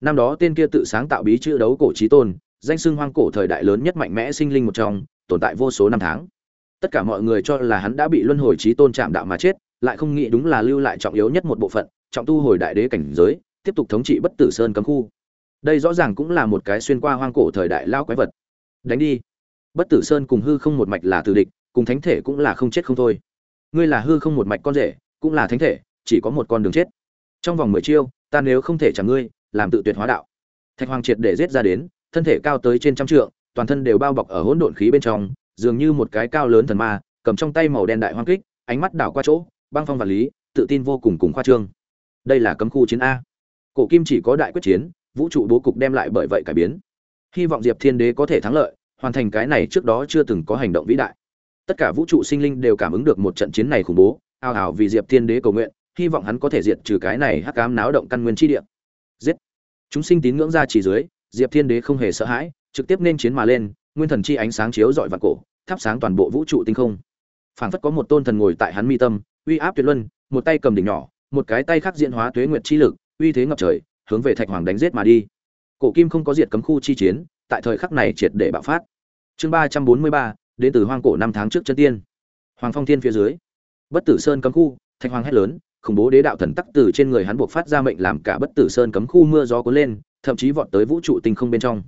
năm đó tên kia tự sáng tạo bí chữ đấu cổ trí tôn, danh xưng hoang cổ thời đại lớn nhất mạnh mẽ sinh linh một trong, tồn tại vô số năm tháng. Tất cả mọi người cho là hắn đã bị luân hồi trí tôn chạm đạo mà chết, lại không nghĩ đúng là lưu lại trọng yếu nhất một bộ phận, trọng tu hồi đại đế cảnh giới, tiếp tục thống trị bất tử sơn cấm khu. Đây rõ ràng cũng là một cái xuyên qua hoang cổ thời đại lao quái vật. Đánh đi. Bất tử sơn cùng hư không một mạch là tử địch, cùng thánh thể cũng là không chết không thôi. Ngươi là hư không một mạch con rể, cũng là thánh thể, chỉ có một con đường chết. Trong vòng mười chiêu, ta nếu không thể chẳng ngươi làm tự tuyệt hóa đạo. Thạch hoàng triệt để giết ra đến, thân thể cao tới trên trăm trượng, toàn thân đều bao bọc ở hỗn độn khí bên trong, dường như một cái cao lớn thần ma, cầm trong tay màu đen đại hoang kích, ánh mắt đảo qua chỗ, băng phong vật lý, tự tin vô cùng cùng khoa trương. Đây là cấm khu chiến a. Cổ kim chỉ có đại quyết chiến, vũ trụ bố cục đem lại bởi vậy cải biến. Hy vọng diệp thiên đế có thể thắng lợi, hoàn thành cái này trước đó chưa từng có hành động vĩ đại. Tất cả vũ trụ sinh linh đều cảm ứng được một trận chiến này khủng bố, ao ào vì diệp thiên đế cầu nguyện, hy vọng hắn có thể diệt trừ cái này hắc cám náo động căn nguyên chi địa chúng sinh tín ngưỡng ra chỉ dưới, diệp thiên đế không hề sợ hãi, trực tiếp nên chiến mà lên, nguyên thần chi ánh sáng chiếu dọi vạn cổ, thắp sáng toàn bộ vũ trụ tinh không. Phảng phất có một tôn thần ngồi tại hắn mi tâm, uy áp tuyệt luân, một tay cầm đỉnh nhỏ, một cái tay khác diễn hóa tuế nguyệt chi lực, uy thế ngập trời, hướng về thạch hoàng đánh giết mà đi. Cổ kim không có diệt cấm khu chi chiến, tại thời khắc này triệt để bạo phát. Chương ba trăm bốn mươi ba, đến từ hoang cổ năm tháng trước chân tiên. Hoàng phong thiên phía dưới. Bất tử sơn cấm khu, thạch hoàng hét lớn khủng bố đế đạo thần tắc từ trên người hắn buộc phát ra mệnh làm cả bất tử sơn cấm khu mưa gió cuốn lên, thậm chí vọt tới vũ trụ tinh không bên trong.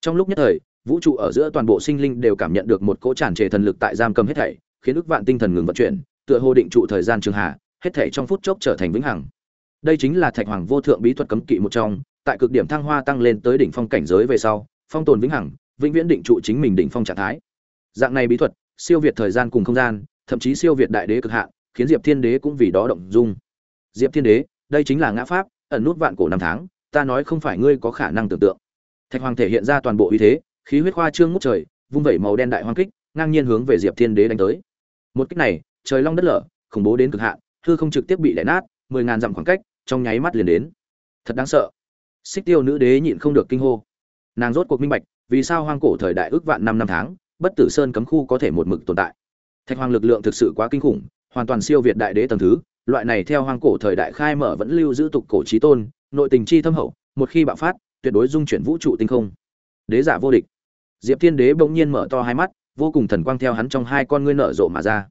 Trong lúc nhất thời, vũ trụ ở giữa toàn bộ sinh linh đều cảm nhận được một cỗ tràn trề thần lực tại giam cầm hết thảy, khiến ức vạn tinh thần ngừng vận chuyển, tựa hồ định trụ thời gian trường hạ, hết thảy trong phút chốc trở thành vĩnh hằng. Đây chính là thạch hoàng vô thượng bí thuật cấm kỵ một trong, tại cực điểm thăng hoa tăng lên tới đỉnh phong cảnh giới về sau, phong tồn vĩnh hằng, vĩnh viễn định trụ chính mình đỉnh phong trạng thái. Dạng này bí thuật, siêu việt thời gian cùng không gian, thậm chí siêu việt đại đế cực hạn khiến diệp thiên đế cũng vì đó động dung. Diệp thiên đế, đây chính là ngã pháp, ẩn nút vạn cổ năm tháng, ta nói không phải ngươi có khả năng tưởng tượng. Thạch hoàng thể hiện ra toàn bộ uy thế, khí huyết khoa trương ngút trời, vung vẩy màu đen đại hoang kích, ngang nhiên hướng về diệp thiên đế đánh tới. Một kích này, trời long đất lở, khủng bố đến cực hạn, hư không trực tiếp bị đẻ nát, mười ngàn dặm khoảng cách, trong nháy mắt liền đến. Thật đáng sợ. Xích tiêu nữ đế nhịn không được kinh hô. Nàng rốt cuộc minh bạch, vì sao hoang cổ thời đại ước vạn năm năm tháng, bất tử sơn cấm khu có thể một mực tồn tại. Thạch hoàng lực lượng thực sự quá kinh khủng hoàn toàn siêu việt đại đế tầng thứ, loại này theo hoang cổ thời đại khai mở vẫn lưu giữ tục cổ trí tôn, nội tình chi thâm hậu, một khi bạo phát, tuyệt đối dung chuyển vũ trụ tinh không. Đế giả vô địch. Diệp thiên đế bỗng nhiên mở to hai mắt, vô cùng thần quang theo hắn trong hai con ngươi nở rộ mà ra.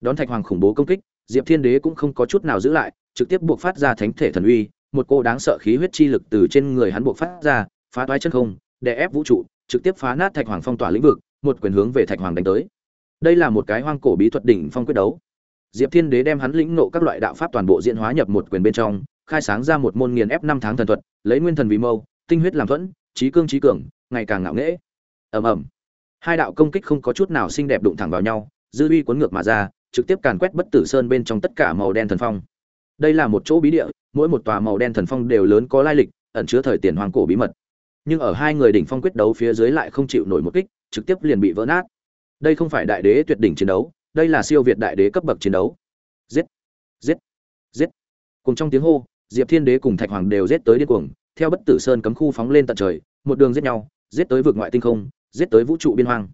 Đón thạch hoàng khủng bố công kích, diệp thiên đế cũng không có chút nào giữ lại, trực tiếp buộc phát ra thánh thể thần uy, một cô đáng sợ khí huyết chi lực từ trên người hắn buộc phát ra, phá toái chân không, đè ép vũ trụ, trực tiếp phá nát thạch hoàng phong tỏa lĩnh vực, một quyền hướng về thạch hoàng đánh tới. Đây là một cái hoang cổ bí thuật đỉnh phong quyết đấu diệp thiên đế đem hắn lĩnh nộ các loại đạo pháp toàn bộ diễn hóa nhập một quyền bên trong, khai sáng ra một môn nghiền ép năm tháng thần thuật, lấy nguyên thần vì mâu, tinh huyết làm thuẫn, trí cương trí cường, ngày càng ngạo nghễ. Ầm ầm. Hai đạo công kích không có chút nào xinh đẹp đụng thẳng vào nhau, dư uy cuốn ngược mà ra, trực tiếp càn quét bất tử sơn bên trong tất cả màu đen thần phong. Đây là một chỗ bí địa, mỗi một tòa màu đen thần phong đều lớn có lai lịch, ẩn chứa thời tiền hoàng cổ bí mật. Nhưng ở hai người đỉnh phong quyết đấu phía dưới lại không chịu nổi một kích, trực tiếp liền bị vỡ nát. Đây không phải đại đế tuyệt đỉnh chiến đấu đây là siêu việt đại đế cấp bậc chiến đấu. Giết giết giết. Cùng trong tiếng hô, diệp thiên đế cùng thạch hoàng đều giết tới điên cuồng, theo bất tử sơn cấm khu phóng lên tận trời, một đường giết nhau, giết tới vực ngoại tinh không, giết tới vũ trụ biên hoang.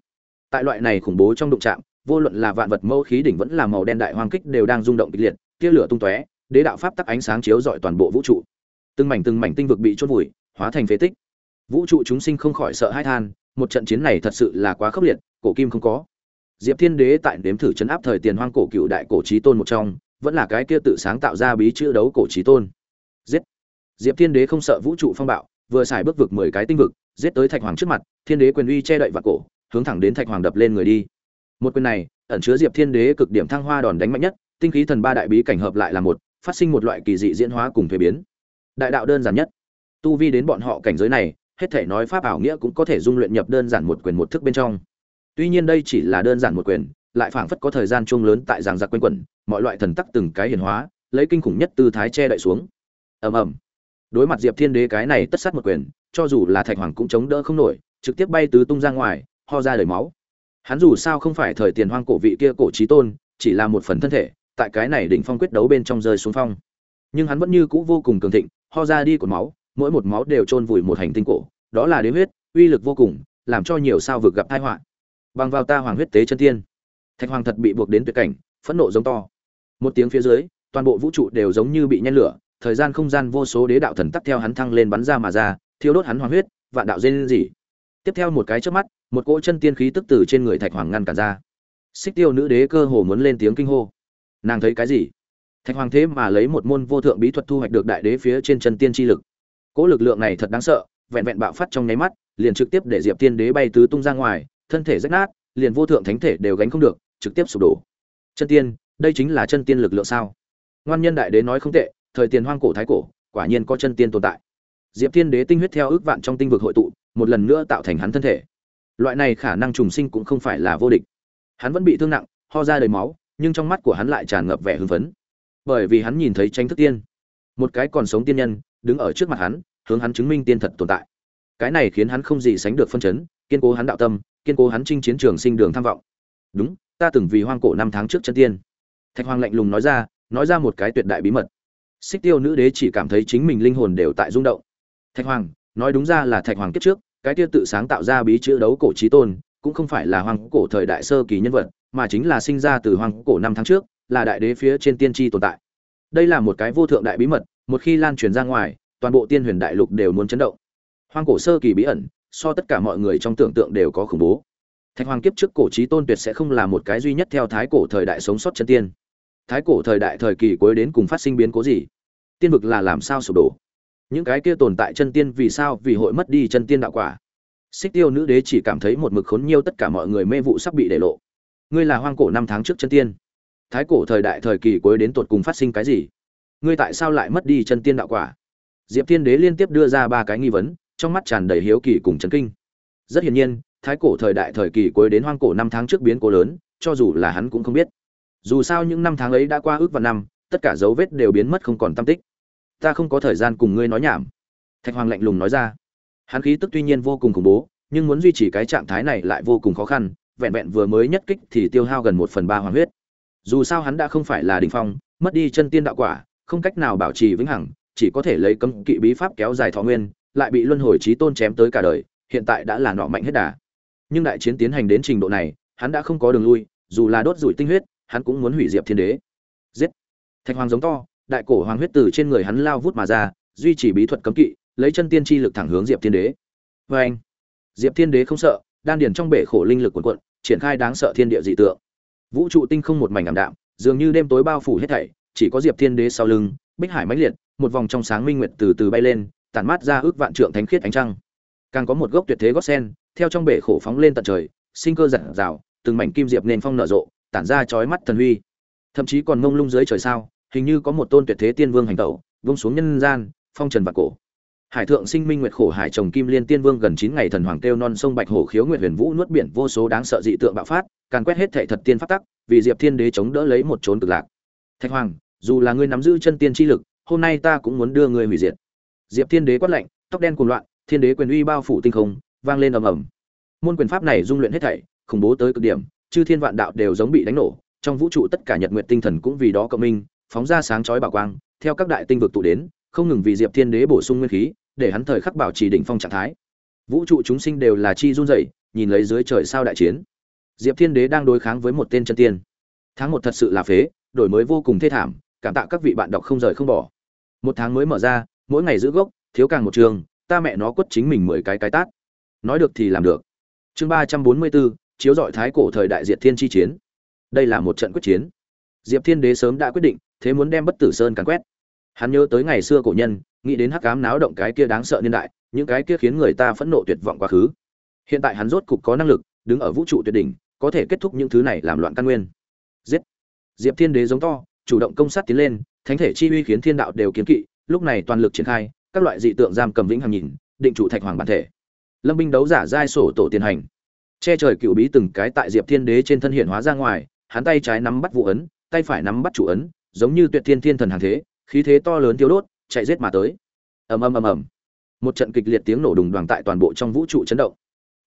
Tại loại này khủng bố trong đụng trạm vô luận là vạn vật mẫu khí đỉnh vẫn là màu đen đại hoang kích đều đang rung động kịch liệt, tia lửa tung tóe, đế đạo pháp tắc ánh sáng chiếu rọi toàn bộ vũ trụ. Từng mảnh từng mảnh tinh vực bị chôn vùi, hóa thành phế tích. Vũ trụ chúng sinh không khỏi sợ hãi than, một trận chiến này thật sự là quá khốc liệt, cổ kim không có diệp thiên đế tại đếm thử chấn áp thời tiền hoang cổ cựu đại cổ chí tôn một trong, vẫn là cái kia tự sáng tạo ra bí chữ đấu cổ chí tôn. Giết! Diệp thiên đế không sợ vũ trụ phong bạo, vừa xài bước vực mười cái tinh vực, giết tới thạch hoàng trước mặt, thiên đế quyền uy che đậy và cổ, hướng thẳng đến thạch hoàng đập lên người đi. Một quyền này, ẩn chứa diệp thiên đế cực điểm thăng hoa đòn đánh mạnh nhất, tinh khí thần ba đại bí cảnh hợp lại là một, phát sinh một loại kỳ dị diễn hóa cùng thuế biến. Đại đạo đơn giản nhất. Tu vi đến bọn họ cảnh giới này, hết thể nói pháp ảo nghĩa cũng có thể dung luyện nhập đơn giản một quyền một thức bên trong tuy nhiên đây chỉ là đơn giản một quyền, lại phảng phất có thời gian chung lớn tại giảng giặc quanh quẩn, mọi loại thần tắc từng cái hiển hóa, lấy kinh khủng nhất tư thái che đậy xuống. Ầm ầm. Đối mặt diệp thiên đế cái này tất sát một quyền, cho dù là thạch hoàng cũng chống đỡ không nổi, trực tiếp bay tứ tung ra ngoài, ho ra đầy máu. Hắn dù sao không phải thời tiền hoang cổ vị kia cổ trí tôn, chỉ là một phần thân thể, tại cái này đỉnh phong quyết đấu bên trong rơi xuống phong. Nhưng hắn vẫn như cũ vô cùng cường thịnh, ho ra đi cột máu, mỗi một máu đều chôn vùi một hành tinh cổ, đó là đế huyết, uy lực vô cùng, làm cho nhiều sao vực gặp tai họa bằng vào ta hoàng huyết tế chân tiên. Thạch hoàng thật bị buộc đến tuyệt cảnh, phẫn nộ giống to. Một tiếng phía dưới, toàn bộ vũ trụ đều giống như bị nhen lửa, thời gian không gian vô số đế đạo thần tắc theo hắn thăng lên bắn ra mà ra, thiêu đốt hắn hoàng huyết, vạn đạo dên gì tiếp theo một cái trước mắt, một cỗ chân tiên khí tức từ trên người thạch hoàng ngăn cản ra. Xích tiêu nữ đế cơ hồ muốn lên tiếng kinh hô. Nàng thấy cái gì? Thạch hoàng thế mà lấy một môn vô thượng bí thuật thu hoạch được đại đế phía trên chân tiên chi lực. Cỗ lực lượng này thật đáng sợ, vẹn vẹn bạo phát trong nháy mắt, liền trực tiếp để diệp tiên đế bay tứ tung ra ngoài thân thể rách nát, liền vô thượng thánh thể đều gánh không được, trực tiếp sụp đổ. Chân tiên, đây chính là chân tiên lực lượng sao? Ngoan nhân đại đế nói không tệ, thời tiền hoang cổ thái cổ, quả nhiên có chân tiên tồn tại. Diệp tiên đế tinh huyết theo ước vạn trong tinh vực hội tụ, một lần nữa tạo thành hắn thân thể. Loại này khả năng trùng sinh cũng không phải là vô địch. Hắn vẫn bị thương nặng, ho ra đầy máu, nhưng trong mắt của hắn lại tràn ngập vẻ hưng phấn. Bởi vì hắn nhìn thấy tranh thức tiên. Một cái còn sống tiên nhân, đứng ở trước mặt hắn, hướng hắn chứng minh tiên thật tồn tại. Cái này khiến hắn không gì sánh được phân chấn kiên cố hắn đạo tâm, kiên cố hắn chinh chiến trường sinh đường tham vọng. Đúng, ta từng vì hoang cổ năm tháng trước chân tiên. Thạch hoàng lạnh lùng nói ra nói ra một cái tuyệt đại bí mật. Xích tiêu nữ đế chỉ cảm thấy chính mình linh hồn đều tại rung động. Thạch hoàng, nói đúng ra là thạch hoàng kiếp trước, cái tiêu tự sáng tạo ra bí chữ đấu cổ trí tôn, cũng không phải là hoang cổ thời đại sơ kỳ nhân vật, mà chính là sinh ra từ hoang cổ năm tháng trước, là đại đế phía trên tiên tri tồn tại. Đây là một cái vô thượng đại bí mật, một khi lan truyền ra ngoài, toàn bộ tiên huyền đại lục đều muốn chấn động. Hoang cổ sơ kỳ bí ẩn so tất cả mọi người trong tưởng tượng đều có khủng bố. Thạch hoàng kiếp trước cổ trí tôn tuyệt sẽ không là một cái duy nhất theo thái cổ thời đại sống sót chân tiên. Thái cổ thời đại thời kỳ cuối đến cùng phát sinh biến cố gì? Tiên vực là làm sao sụp đổ? Những cái kia tồn tại chân tiên vì sao, vì hội mất đi chân tiên đạo quả? Xích tiêu nữ đế chỉ cảm thấy một mực khốn nhiêu tất cả mọi người mê vụ sắp bị để lộ. Ngươi là hoang cổ năm tháng trước chân tiên. Thái cổ thời đại thời kỳ cuối đến tột cùng phát sinh cái gì? Ngươi tại sao lại mất đi chân tiên đạo quả? Diệp tiên đế liên tiếp đưa ra ba cái nghi vấn trong mắt tràn đầy hiếu kỳ cùng chấn kinh. Rất hiển nhiên, thái cổ thời đại thời kỳ cuối đến hoang cổ năm tháng trước biến cố lớn, cho dù là hắn cũng không biết. Dù sao những năm tháng ấy đã qua ước và năm, tất cả dấu vết đều biến mất không còn tâm tích. Ta không có thời gian cùng ngươi nói nhảm. Thạch hoàng lạnh lùng nói ra. Hắn khí tức tuy nhiên vô cùng khủng bố, nhưng muốn duy trì cái trạng thái này lại vô cùng khó khăn, vẹn vẹn vừa mới nhất kích thì tiêu hao gần một phần ba hoàng huyết. Dù sao hắn đã không phải là đỉnh phong, mất đi chân tiên đạo quả, không cách nào bảo trì vĩnh hằng, chỉ có thể lấy cấm kỵ bí pháp kéo dài thọ nguyên lại bị luân hồi trí tôn chém tới cả đời, hiện tại đã là nọ mạnh hết đà. Nhưng đại chiến tiến hành đến trình độ này, hắn đã không có đường lui, dù là đốt rủi tinh huyết, hắn cũng muốn hủy diệp thiên đế. Giết! Thạch hoàng giống to, đại cổ hoàng huyết từ trên người hắn lao vút mà ra, duy trì bí thuật cấm kỵ, lấy chân tiên chi lực thẳng hướng diệp thiên đế. Vê anh diệp thiên đế không sợ, đan điền trong bể khổ linh lực quần cuộn, triển khai đáng sợ thiên địa dị tượng. Vũ trụ tinh không một mảnh ảm đạm, dường như đêm tối bao phủ hết thảy, chỉ có diệp thiên đế sau lưng, bích hải mãnh liệt, một vòng trong sáng minh nguyệt từ từ bay lên tản mát ra ước vạn trượng thánh khiết ánh trăng. Càng có một gốc tuyệt thế gót sen, theo trong bể khổ phóng lên tận trời, sinh cơ giản rào, từng mảnh kim diệp nền phong nở rộ, tản ra chói mắt thần huy. Thậm chí còn mông lung dưới trời sao, hình như có một tôn tuyệt thế tiên vương hành tẩu, vung xuống nhân gian, phong trần và cổ. Hải thượng sinh minh nguyệt khổ hải trồng kim liên tiên vương gần chín ngày thần hoàng kêu non sông bạch hổ khiếu nguyệt huyền vũ nuốt biển vô số đáng sợ dị tượng bạo phát càng quét hết thệ thật tiên phát tắc, vì diệp thiên đế chống đỡ lấy một trốn cực lạc. Thạch hoàng, dù là ngươi nắm giữ chân tiên chi lực, hôm nay ta cũng muốn đưa ngươi hủy diệt diệp thiên đế quát lạnh, tóc đen cuồng loạn, thiên đế quyền uy bao phủ tinh không, vang lên ầm ầm. Môn quyền pháp này dung luyện hết thảy, khủng bố tới cực điểm, chư thiên vạn đạo đều giống bị đánh nổ, trong vũ trụ tất cả nhật nguyệt tinh thần cũng vì đó cộng minh, phóng ra sáng chói bảo quang, theo các đại tinh vực tụ đến, không ngừng vì diệp thiên đế bổ sung nguyên khí, để hắn thời khắc bảo trì đỉnh phong trạng thái. Vũ trụ chúng sinh đều là chi run rẩy, nhìn lấy dưới trời sao đại chiến. Diệp thiên đế đang đối kháng với một tên chân tiên. Tháng một thật sự là phế, đổi mới vô cùng thê thảm, cảm tạ các vị bạn đọc không rời không bỏ. Một tháng mới mở ra mỗi ngày giữ gốc, thiếu càng một trường, ta mẹ nó quất chính mình mười cái cái tát. Nói được thì làm được. Chương ba trăm bốn mươi bốn, chiếu dọi thái cổ thời đại diệt thiên chi chiến. Đây là một trận quyết chiến. Diệp thiên đế sớm đã quyết định, thế muốn đem bất tử sơn càn quét. Hắn nhớ tới ngày xưa cổ nhân, nghĩ đến hắc cám náo động cái kia đáng sợ niên đại, những cái kia khiến người ta phẫn nộ tuyệt vọng quá khứ. Hiện tại hắn rốt cục có năng lực, đứng ở vũ trụ tuyệt đỉnh, có thể kết thúc những thứ này làm loạn căn nguyên. Giết! Diệp thiên đế giống to, chủ động công sát tiến lên, thánh thể chi uy khiến thiên đạo đều kiến kỵ lúc này toàn lực triển khai, các loại dị tượng giam cầm vĩnh hằng nhìn, định trụ thạch hoàng bản thể. Lâm binh đấu giả giai sổ tổ tiền hành. Che trời cựu bí từng cái tại diệp thiên đế trên thân hiện hóa ra ngoài, hắn tay trái nắm bắt vụ ấn, tay phải nắm bắt chủ ấn, giống như tuyệt thiên thiên thần hàng thế, khí thế to lớn thiếu đốt, chạy giết mà tới. Ầm ầm ầm ầm. Một trận kịch liệt tiếng nổ đùng đoàn tại toàn bộ trong vũ trụ chấn động.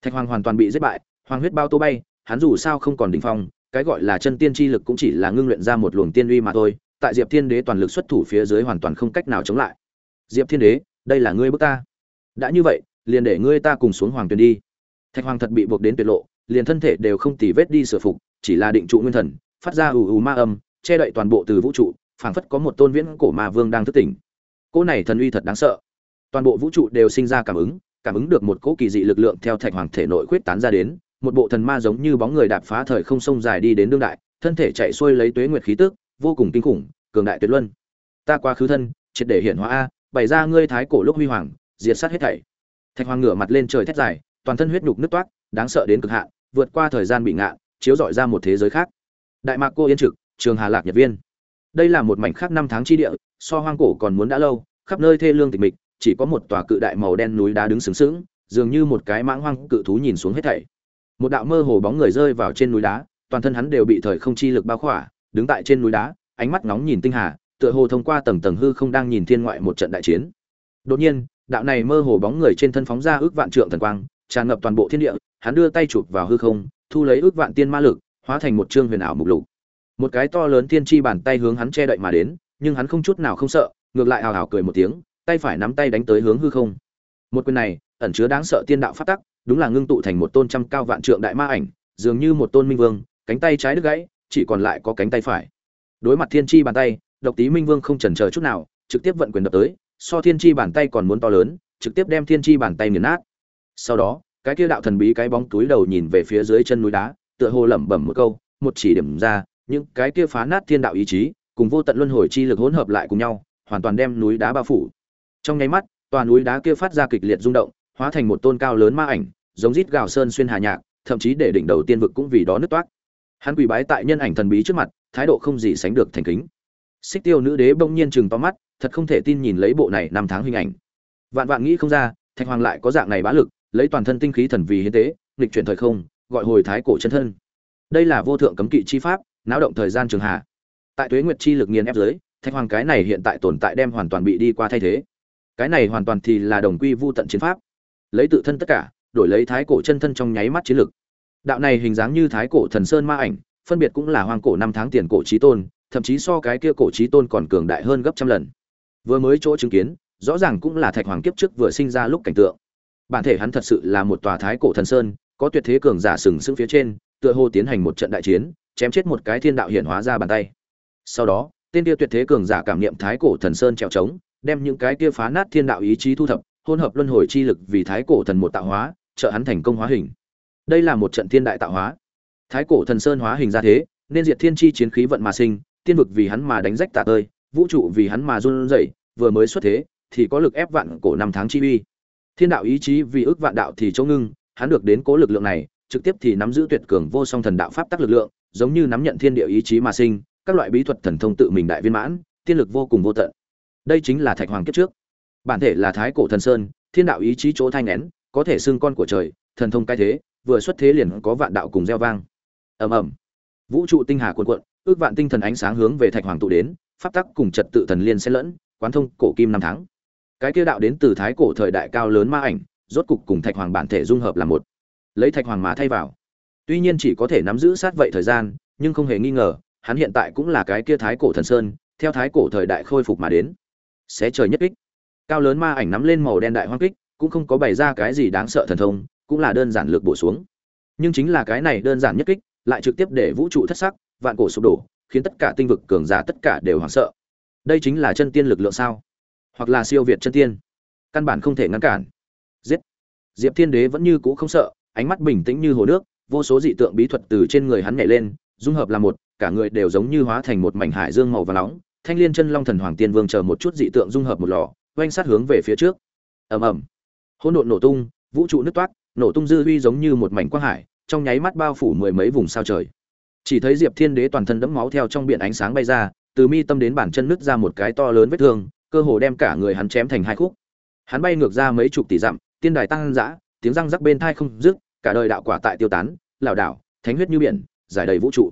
Thạch hoàng hoàn toàn bị giết bại, hoàng huyết bao tô bay, hắn dù sao không còn đỉnh phong, cái gọi là chân tiên chi lực cũng chỉ là ngưng luyện ra một luồng tiên uy mà thôi tại diệp thiên đế toàn lực xuất thủ phía dưới hoàn toàn không cách nào chống lại. Diệp thiên đế, đây là ngươi bước ta. Đã như vậy, liền để ngươi ta cùng xuống hoàng tuyền đi. Thạch hoàng thật bị buộc đến tuyệt lộ, liền thân thể đều không tì vết đi sửa phục, chỉ là định trụ nguyên thần, phát ra ù ù ma âm, che đậy toàn bộ từ vũ trụ, phảng phất có một tôn viễn cổ ma vương đang thức tỉnh. Cỗ này thần uy thật đáng sợ. Toàn bộ vũ trụ đều sinh ra cảm ứng cảm ứng được một cỗ kỳ dị lực lượng theo thạch hoàng thể nội khuyết tán ra đến, một bộ thần ma giống như bóng người đạp phá thời không sông dài đi đến đương đại, thân thể chạy xuôi lấy tuế nguyệt khí tức vô cùng kinh khủng, cường đại tuyệt luân. Ta quá khứ thân, triệt để hiện hóa a, bày ra ngươi thái cổ lúc huy hoàng, diệt sát hết thảy. Thạch hoàng ngửa mặt lên trời thét dài, toàn thân huyết nhục nứt toát đáng sợ đến cực hạn, vượt qua thời gian bị ngạn chiếu dọi ra một thế giới khác. Đại mạc cô yên trực, trường hà lạc nhật viên. Đây là một mảnh khác năm tháng chi địa, so hoang cổ còn muốn đã lâu, khắp nơi thê lương tịch mịch, chỉ có một tòa cự đại màu đen núi đá đứng sướng sướng dường như một cái mãng hoang cự thú nhìn xuống hết thảy. Một đạo mơ hồ bóng người rơi vào trên núi đá, toàn thân hắn đều bị thời không chi lực bao khỏa đứng tại trên núi đá, ánh mắt nóng nhìn tinh hà, tựa hồ thông qua tầng tầng hư không đang nhìn thiên ngoại một trận đại chiến. Đột nhiên, đạo này mơ hồ bóng người trên thân phóng ra ước vạn trượng thần quang, tràn ngập toàn bộ thiên địa, hắn đưa tay chụp vào hư không, thu lấy ước vạn tiên ma lực, hóa thành một chương huyền ảo mục lục. Một cái to lớn tiên tri bàn tay hướng hắn che đậy mà đến, nhưng hắn không chút nào không sợ, ngược lại hào hào cười một tiếng, tay phải nắm tay đánh tới hướng hư không. Một quyền này, ẩn chứa đáng sợ tiên đạo phát tắc, đúng là ngưng tụ thành một tôn trăm cao vạn trượng đại ma ảnh, dường như một tôn minh vương, cánh tay trái đứt gãy chỉ còn lại có cánh tay phải. Đối mặt thiên tri bàn tay, độc tý minh vương không chần chờ chút nào, trực tiếp vận quyền đập tới, so thiên tri bàn tay còn muốn to lớn, trực tiếp đem thiên tri bàn tay nghiền nát. Sau đó, cái kia đạo thần bí cái bóng túi đầu nhìn về phía dưới chân núi đá, tựa hồ lẩm bẩm một câu, một chỉ điểm ra, những cái kia phá nát thiên đạo ý chí, cùng vô tận luân hồi chi lực hỗn hợp lại cùng nhau, hoàn toàn đem núi đá bao phủ. Trong nháy mắt, toàn núi đá kia phát ra kịch liệt rung động, hóa thành một tôn cao lớn ma ảnh, giống rít gào sơn xuyên hà nhạc, thậm chí để đỉnh đầu tiên vực cũng vì đó nứt toát hắn quỳ bái tại nhân ảnh thần bí trước mặt, thái độ không gì sánh được thành kính. Xích tiêu nữ đế bỗng nhiên chừng to mắt, thật không thể tin nhìn lấy bộ này năm tháng hình ảnh. Vạn vạn nghĩ không ra, thạch hoàng lại có dạng này bá lực, lấy toàn thân tinh khí thần vì hiến tế, nghịch chuyển thời không, gọi hồi thái cổ chân thân. Đây là vô thượng cấm kỵ chi pháp, náo động thời gian trường hạ. Tại tuế nguyệt chi lực nghiền ép dưới thạch hoàng cái này hiện tại tồn tại đem hoàn toàn bị đi qua thay thế. Cái này hoàn toàn thì là đồng quy vu tận chiến pháp. Lấy tự thân tất cả, đổi lấy thái cổ chân thân trong nháy mắt chiến lực đạo này hình dáng như thái cổ thần sơn ma ảnh, phân biệt cũng là hoang cổ năm tháng tiền cổ trí tôn, thậm chí so cái kia cổ trí tôn còn cường đại hơn gấp trăm lần. Vừa mới chỗ chứng kiến, rõ ràng cũng là thạch hoàng kiếp trước vừa sinh ra lúc cảnh tượng. Bản thể hắn thật sự là một tòa thái cổ thần sơn, có tuyệt thế cường giả sừng sững phía trên, tựa hồ tiến hành một trận đại chiến, chém chết một cái thiên đạo hiển hóa ra bàn tay. Sau đó, tên kia tuyệt thế cường giả cảm niệm thái cổ thần sơn trèo trống, đem những cái kia phá nát thiên đạo ý chí thu thập hôn hợp luân hồi chi lực vì thái cổ thần một tạo hóa, trợ hắn thành công hóa hình đây là một trận thiên đại tạo hóa. Thái cổ thần sơn hóa hình ra thế, nên diệt thiên chi chiến khí vận mà sinh, tiên vực vì hắn mà đánh rách tạ tơi, vũ trụ vì hắn mà run rẩy, vừa mới xuất thế, thì có lực ép vạn cổ năm tháng chi uy. Thiên đạo ý chí vì ước vạn đạo thì chỗ ngưng, hắn được đến cố lực lượng này, trực tiếp thì nắm giữ tuyệt cường vô song thần đạo pháp tắc lực lượng, giống như nắm nhận thiên địa ý chí mà sinh, các loại bí thuật thần thông tự mình đại viên mãn, tiên lực vô cùng vô tận. Đây chính là thạch hoàng kiếp trước. Bản thể là thái cổ thần sơn, thiên đạo ý chí chỗ thanh nén có thể xưng con của trời, thần thông cai thế vừa xuất thế liền có vạn đạo cùng gieo vang. Ầm ầm. Vũ trụ tinh hà cuộn cuộn, ước vạn tinh thần ánh sáng hướng về thạch hoàng tụ đến, pháp tắc cùng trật tự thần liên xen lẫn, quán thông cổ kim năm tháng. Cái kia đạo đến từ thái cổ thời đại cao lớn ma ảnh, rốt cục cùng thạch hoàng bản thể dung hợp là một. Lấy thạch hoàng mà thay vào. Tuy nhiên chỉ có thể nắm giữ sát vậy thời gian, nhưng không hề nghi ngờ, hắn hiện tại cũng là cái kia thái cổ thần sơn, theo thái cổ thời đại khôi phục mà đến. Xé trời nhất kích. Cao lớn ma ảnh nắm lên màu đen đại hoang kích, cũng không có bày ra cái gì đáng sợ thần thông cũng là đơn giản lược bổ xuống. Nhưng chính là cái này đơn giản nhất kích, lại trực tiếp để vũ trụ thất sắc, vạn cổ sụp đổ, khiến tất cả tinh vực cường giả tất cả đều hoảng sợ. Đây chính là chân tiên lực lượng sao? Hoặc là siêu việt chân tiên? Căn bản không thể ngăn cản. Giết. Diệp thiên đế vẫn như cũ không sợ, ánh mắt bình tĩnh như hồ nước, vô số dị tượng bí thuật từ trên người hắn nhảy lên, dung hợp là một, cả người đều giống như hóa thành một mảnh hải dương màu và nóng. Thanh liên chân long thần hoàng tiên vương chờ một chút dị tượng dung hợp một lò, oanh sát hướng về phía trước. Ầm ầm. Hỗn độn nổ tung, vũ trụ nứt toát nổ tung dư huy giống như một mảnh quang hải, trong nháy mắt bao phủ mười mấy vùng sao trời. Chỉ thấy diệp thiên đế toàn thân đẫm máu theo trong biển ánh sáng bay ra, từ mi tâm đến bản chân nứt ra một cái to lớn vết thương, cơ hồ đem cả người hắn chém thành hai khúc. Hắn bay ngược ra mấy chục tỷ dặm, tiên đài tăng dã, tiếng răng rắc bên thai không dứt, cả đời đạo quả tại tiêu tán, lảo đảo, thánh huyết như biển, giải đầy vũ trụ.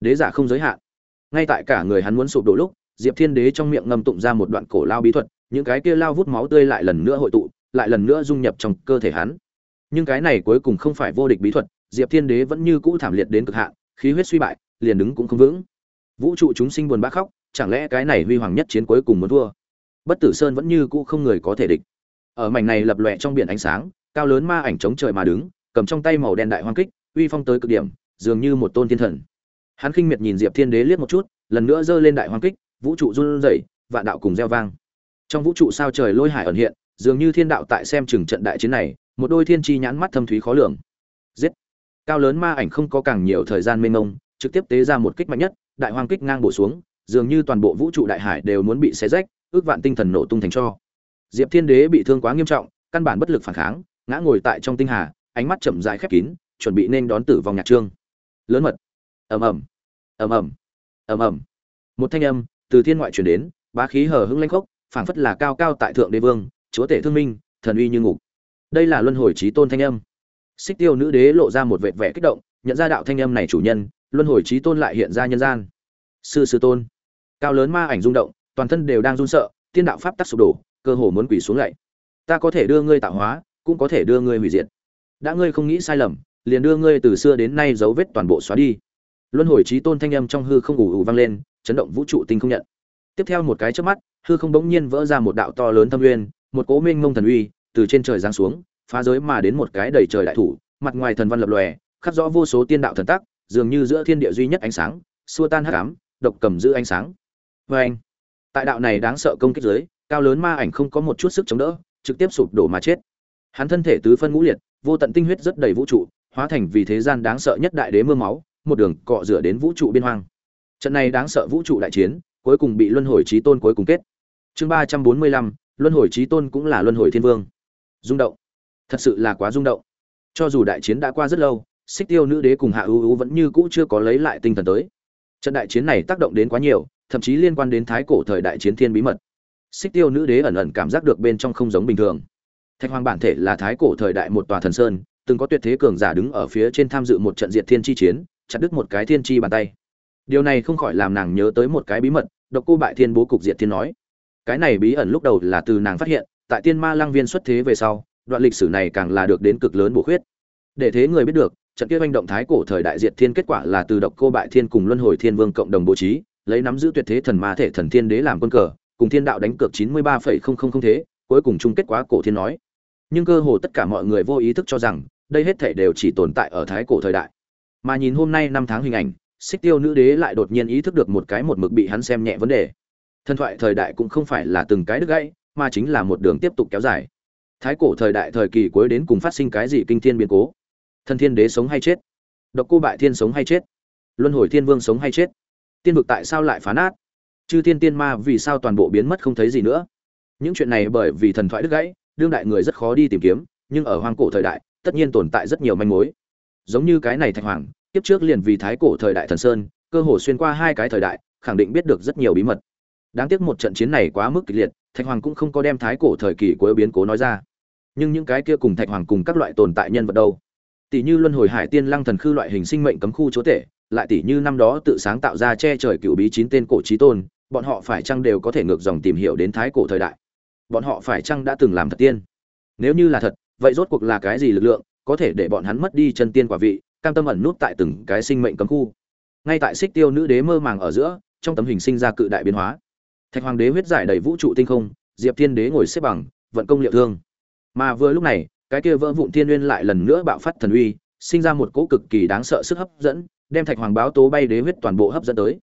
Đế giả không giới hạn. Ngay tại cả người hắn muốn sụp đổ lúc, diệp thiên đế trong miệng ngâm tụng ra một đoạn cổ lao bí thuật, những cái kia lao vút máu tươi lại lần nữa hội tụ, lại lần nữa dung nhập trong cơ thể hắn nhưng cái này cuối cùng không phải vô địch bí thuật, diệp thiên đế vẫn như cũ thảm liệt đến cực hạn, khí huyết suy bại, liền đứng cũng không vững. Vũ trụ chúng sinh buồn bã khóc, chẳng lẽ cái này huy hoàng nhất chiến cuối cùng muốn thua? Bất tử sơn vẫn như cũ không người có thể địch. Ở mảnh này lập lòe trong biển ánh sáng, cao lớn ma ảnh chống trời mà đứng, cầm trong tay màu đen đại hoang kích, uy phong tới cực điểm, dường như một tôn thiên thần. Hắn khinh miệt nhìn diệp thiên đế liếc một chút, lần nữa giơ lên đại hoang kích, vũ trụ run rẩy, vạn đạo cùng gieo vang. Trong vũ trụ sao trời lôi hải ẩn hiện, dường như thiên đạo tại xem chừng trận đại chiến này một đôi thiên chi nhãn mắt thâm thúy khó lường. Giết! Cao lớn ma ảnh không có càng nhiều thời gian mênh mông, trực tiếp tế ra một kích mạnh nhất, đại hoang kích ngang bổ xuống, dường như toàn bộ vũ trụ đại hải đều muốn bị xé rách, ước vạn tinh thần nổ tung thành cho. Diệp thiên đế bị thương quá nghiêm trọng, căn bản bất lực phản kháng, ngã ngồi tại trong tinh hà, ánh mắt chậm dài khép kín, chuẩn bị nên đón tử vong nhạc trương. Lớn mật! Ầm ầm! Ầm ầm! Ầm ầm! Một thanh âm từ thiên ngoại truyền đến, bá khí hờ hững lanh khốc, phảng phất là cao cao tại thượng đế vương, chúa tể thương minh, thần uy như ngục đây là luân hồi trí tôn thanh âm. Xích tiêu nữ đế lộ ra một vệt vẻ kích động, nhận ra đạo thanh âm này chủ nhân, luân hồi trí tôn lại hiện ra nhân gian. Sư sư tôn. Cao lớn ma ảnh rung động, toàn thân đều đang run sợ, tiên đạo pháp tắc sụp đổ, cơ hồ muốn quỷ xuống lạy. Ta có thể đưa ngươi tạo hóa, cũng có thể đưa ngươi hủy diệt. Đã ngươi không nghĩ sai lầm, liền đưa ngươi từ xưa đến nay dấu vết toàn bộ xóa đi. Luân hồi trí tôn thanh âm trong hư không ủ ủ vang lên, chấn động vũ trụ tinh không nhận. Tiếp theo một cái chớp mắt, hư không bỗng nhiên vỡ ra một đạo to lớn thâm uyên một cố minh mông thần uy từ trên trời giáng xuống, phá giới mà đến một cái đầy trời đại thủ, mặt ngoài thần văn lập lòe, khắc rõ vô số tiên đạo thần tác dường như giữa thiên địa duy nhất ánh sáng, xua tan hắc ám, độc cầm giữ ánh sáng. Và anh tại đạo này đáng sợ công kích dưới cao lớn ma ảnh không có một chút sức chống đỡ, trực tiếp sụp đổ mà chết. Hắn thân thể tứ phân ngũ liệt, vô tận tinh huyết rất đầy vũ trụ, hóa thành vì thế gian đáng sợ nhất đại đế mưa máu, một đường cọ rửa đến vũ trụ biên hoang. Trận này đáng sợ vũ trụ đại chiến, cuối cùng bị luân hồi chí tôn cuối cùng kết. Chương ba trăm bốn mươi lăm, luân hồi chí tôn cũng là luân hồi thiên vương rung động. Thật sự là quá rung động. Cho dù đại chiến đã qua rất lâu, xích tiêu nữ đế cùng hạ ưu ưu vẫn như cũ chưa có lấy lại tinh thần tới. Trận đại chiến này tác động đến quá nhiều, thậm chí liên quan đến thái cổ thời đại chiến thiên bí mật. Xích tiêu nữ đế ẩn ẩn cảm giác được bên trong không giống bình thường. Thạch hoàng bản thể là thái cổ thời đại một tòa thần sơn, từng có tuyệt thế cường giả đứng ở phía trên tham dự một trận diệt thiên chi chiến, chặt đứt một cái thiên chi bàn tay. Điều này không khỏi làm nàng nhớ tới một cái bí mật, độc cô bại thiên bố cục diệt thiên nói. Cái này bí ẩn lúc đầu là từ nàng phát hiện tại tiên ma lang viên xuất thế về sau, đoạn lịch sử này càng là được đến cực lớn bổ khuyết. Để thế người biết được, trận kia manh động thái cổ thời đại diệt thiên kết quả là từ độc cô bại thiên cùng luân hồi thiên vương cộng đồng bố trí, lấy nắm giữ tuyệt thế thần ma thể thần thiên đế làm quân cờ, cùng thiên đạo đánh cược chín mươi ba phẩy không không không thế, cuối cùng chung kết quả cổ thiên nói. Nhưng cơ hồ tất cả mọi người vô ý thức cho rằng, đây hết thể đều chỉ tồn tại ở thái cổ thời đại. Mà nhìn hôm nay năm tháng hình ảnh, xích tiêu nữ đế lại đột nhiên ý thức được một cái một mực bị hắn xem nhẹ vấn đề. Thần thoại thời đại cũng không phải là từng cái đứt gãy mà chính là một đường tiếp tục kéo dài. Thái cổ thời đại thời kỳ cuối đến cùng phát sinh cái gì kinh thiên biến cố? Thần thiên đế sống hay chết? Độc cô bại thiên sống hay chết? Luân hồi thiên vương sống hay chết? Tiên vực tại sao lại phá nát? Chư thiên tiên ma vì sao toàn bộ biến mất không thấy gì nữa? Những chuyện này bởi vì thần thoại đứt gãy, đương đại người rất khó đi tìm kiếm, nhưng ở hoang cổ thời đại, tất nhiên tồn tại rất nhiều manh mối. Giống như cái này thạch hoàng tiếp trước liền vì thái cổ thời đại thần sơn, cơ hồ xuyên qua hai cái thời đại, khẳng định biết được rất nhiều bí mật. Đáng tiếc một trận chiến này quá mức kịch liệt thạch hoàng cũng không có đem thái cổ thời kỳ cuối biến cố nói ra. Nhưng những cái kia cùng thạch hoàng cùng các loại tồn tại nhân vật đâu? Tỷ như luân hồi hải tiên lăng thần khư loại hình sinh mệnh cấm khu chúa tể, lại tỷ như năm đó tự sáng tạo ra che trời cựu bí chín tên cổ trí tôn, bọn họ phải chăng đều có thể ngược dòng tìm hiểu đến thái cổ thời đại? Bọn họ phải chăng đã từng làm thật tiên? Nếu như là thật, vậy rốt cuộc là cái gì lực lượng có thể để bọn hắn mất đi chân tiên quả vị, cam tâm ẩn nút tại từng cái sinh mệnh cấm khu? Ngay tại xích tiêu nữ đế mơ màng ở giữa, trong tấm hình sinh ra cự đại biến hóa thạch hoàng đế huyết giải đầy vũ trụ tinh không, diệp thiên đế ngồi xếp bằng, vận công liệu thương. Mà vừa lúc này, cái kia vỡ vụn thiên nguyên lại lần nữa bạo phát thần uy, sinh ra một cỗ cực kỳ đáng sợ sức hấp dẫn, đem thạch hoàng báo tố bay đế huyết toàn bộ hấp dẫn tới.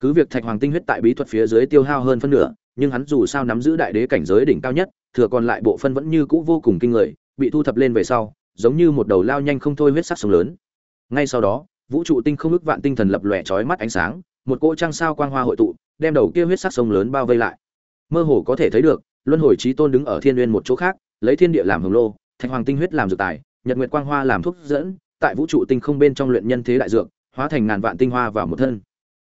Cứ việc thạch hoàng tinh huyết tại bí thuật phía dưới tiêu hao hơn phân nửa, nhưng hắn dù sao nắm giữ đại đế cảnh giới đỉnh cao nhất, thừa còn lại bộ phân vẫn như cũ vô cùng kinh người, bị thu thập lên về sau, giống như một đầu lao nhanh không thôi huyết sắc sông lớn. Ngay sau đó, vũ trụ tinh không ức vạn tinh thần lập lòe chói mắt ánh sáng, một cỗ trăng sao quang hoa hội tụ đem đầu kia huyết sắc sông lớn bao vây lại. Mơ hồ có thể thấy được, luân hồi trí tôn đứng ở thiên nguyên một chỗ khác, lấy thiên địa làm hồng lô, thạch hoàng tinh huyết làm dược tài, nhật nguyệt quang hoa làm thuốc dẫn, tại vũ trụ tinh không bên trong luyện nhân thế đại dược, hóa thành ngàn vạn tinh hoa vào một thân.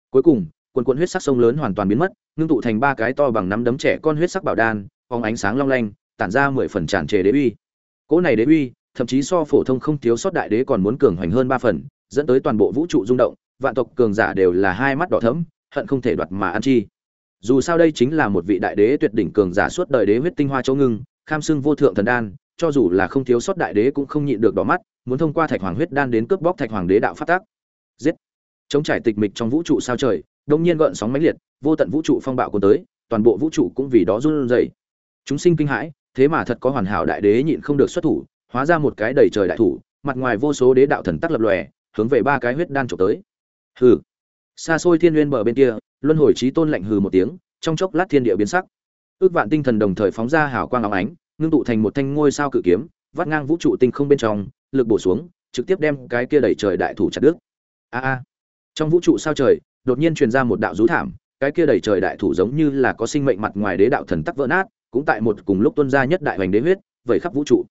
Cuối cùng, quần quần huyết sắc sông lớn hoàn toàn biến mất, ngưng tụ thành ba cái to bằng nắm đấm trẻ con huyết sắc bảo đan, phóng ánh sáng long lanh, tản ra mười phần tràn trề đế uy. Cỗ này đế uy, thậm chí so phổ thông không thiếu sót đại đế còn muốn cường hoành hơn ba phần, dẫn tới toàn bộ vũ trụ rung động, vạn tộc cường giả đều là hai mắt đỏ thẫm hận không thể đoạt mà ăn chi. Dù sao đây chính là một vị đại đế tuyệt đỉnh cường giả suốt đời đế huyết tinh hoa chỗ ngưng, kham xưng vô thượng thần đan, cho dù là không thiếu sót đại đế cũng không nhịn được đỏ mắt, muốn thông qua thạch hoàng huyết đan đến cướp bóc thạch hoàng đế đạo phát tác giết! Chống trải tịch mịch trong vũ trụ sao trời, đông nhiên gợn sóng mãnh liệt, vô tận vũ trụ phong bạo cuốn tới, toàn bộ vũ trụ cũng vì đó run rẩy. Chúng sinh kinh hãi, thế mà thật có hoàn hảo đại đế nhịn không được xuất thủ, hóa ra một cái đầy trời đại thủ, mặt ngoài vô số đế đạo thần tắc lập lòe, hướng về ba cái huyết đan trộm tới. Hừ! Xa xôi thiên nguyên bờ bên kia, luân hồi trí tôn lạnh hừ một tiếng, trong chốc lát thiên địa biến sắc. Ước vạn tinh thần đồng thời phóng ra hào quang óng ánh, ngưng tụ thành một thanh ngôi sao cự kiếm, vắt ngang vũ trụ tinh không bên trong, lực bổ xuống, trực tiếp đem cái kia đẩy trời đại thủ chặt đứt. A a. Trong vũ trụ sao trời, đột nhiên truyền ra một đạo rú thảm, cái kia đẩy trời đại thủ giống như là có sinh mệnh mặt ngoài đế đạo thần tắc vỡ nát, cũng tại một cùng lúc tuân ra nhất đại hoành đế huyết, vẩy khắp vũ trụ.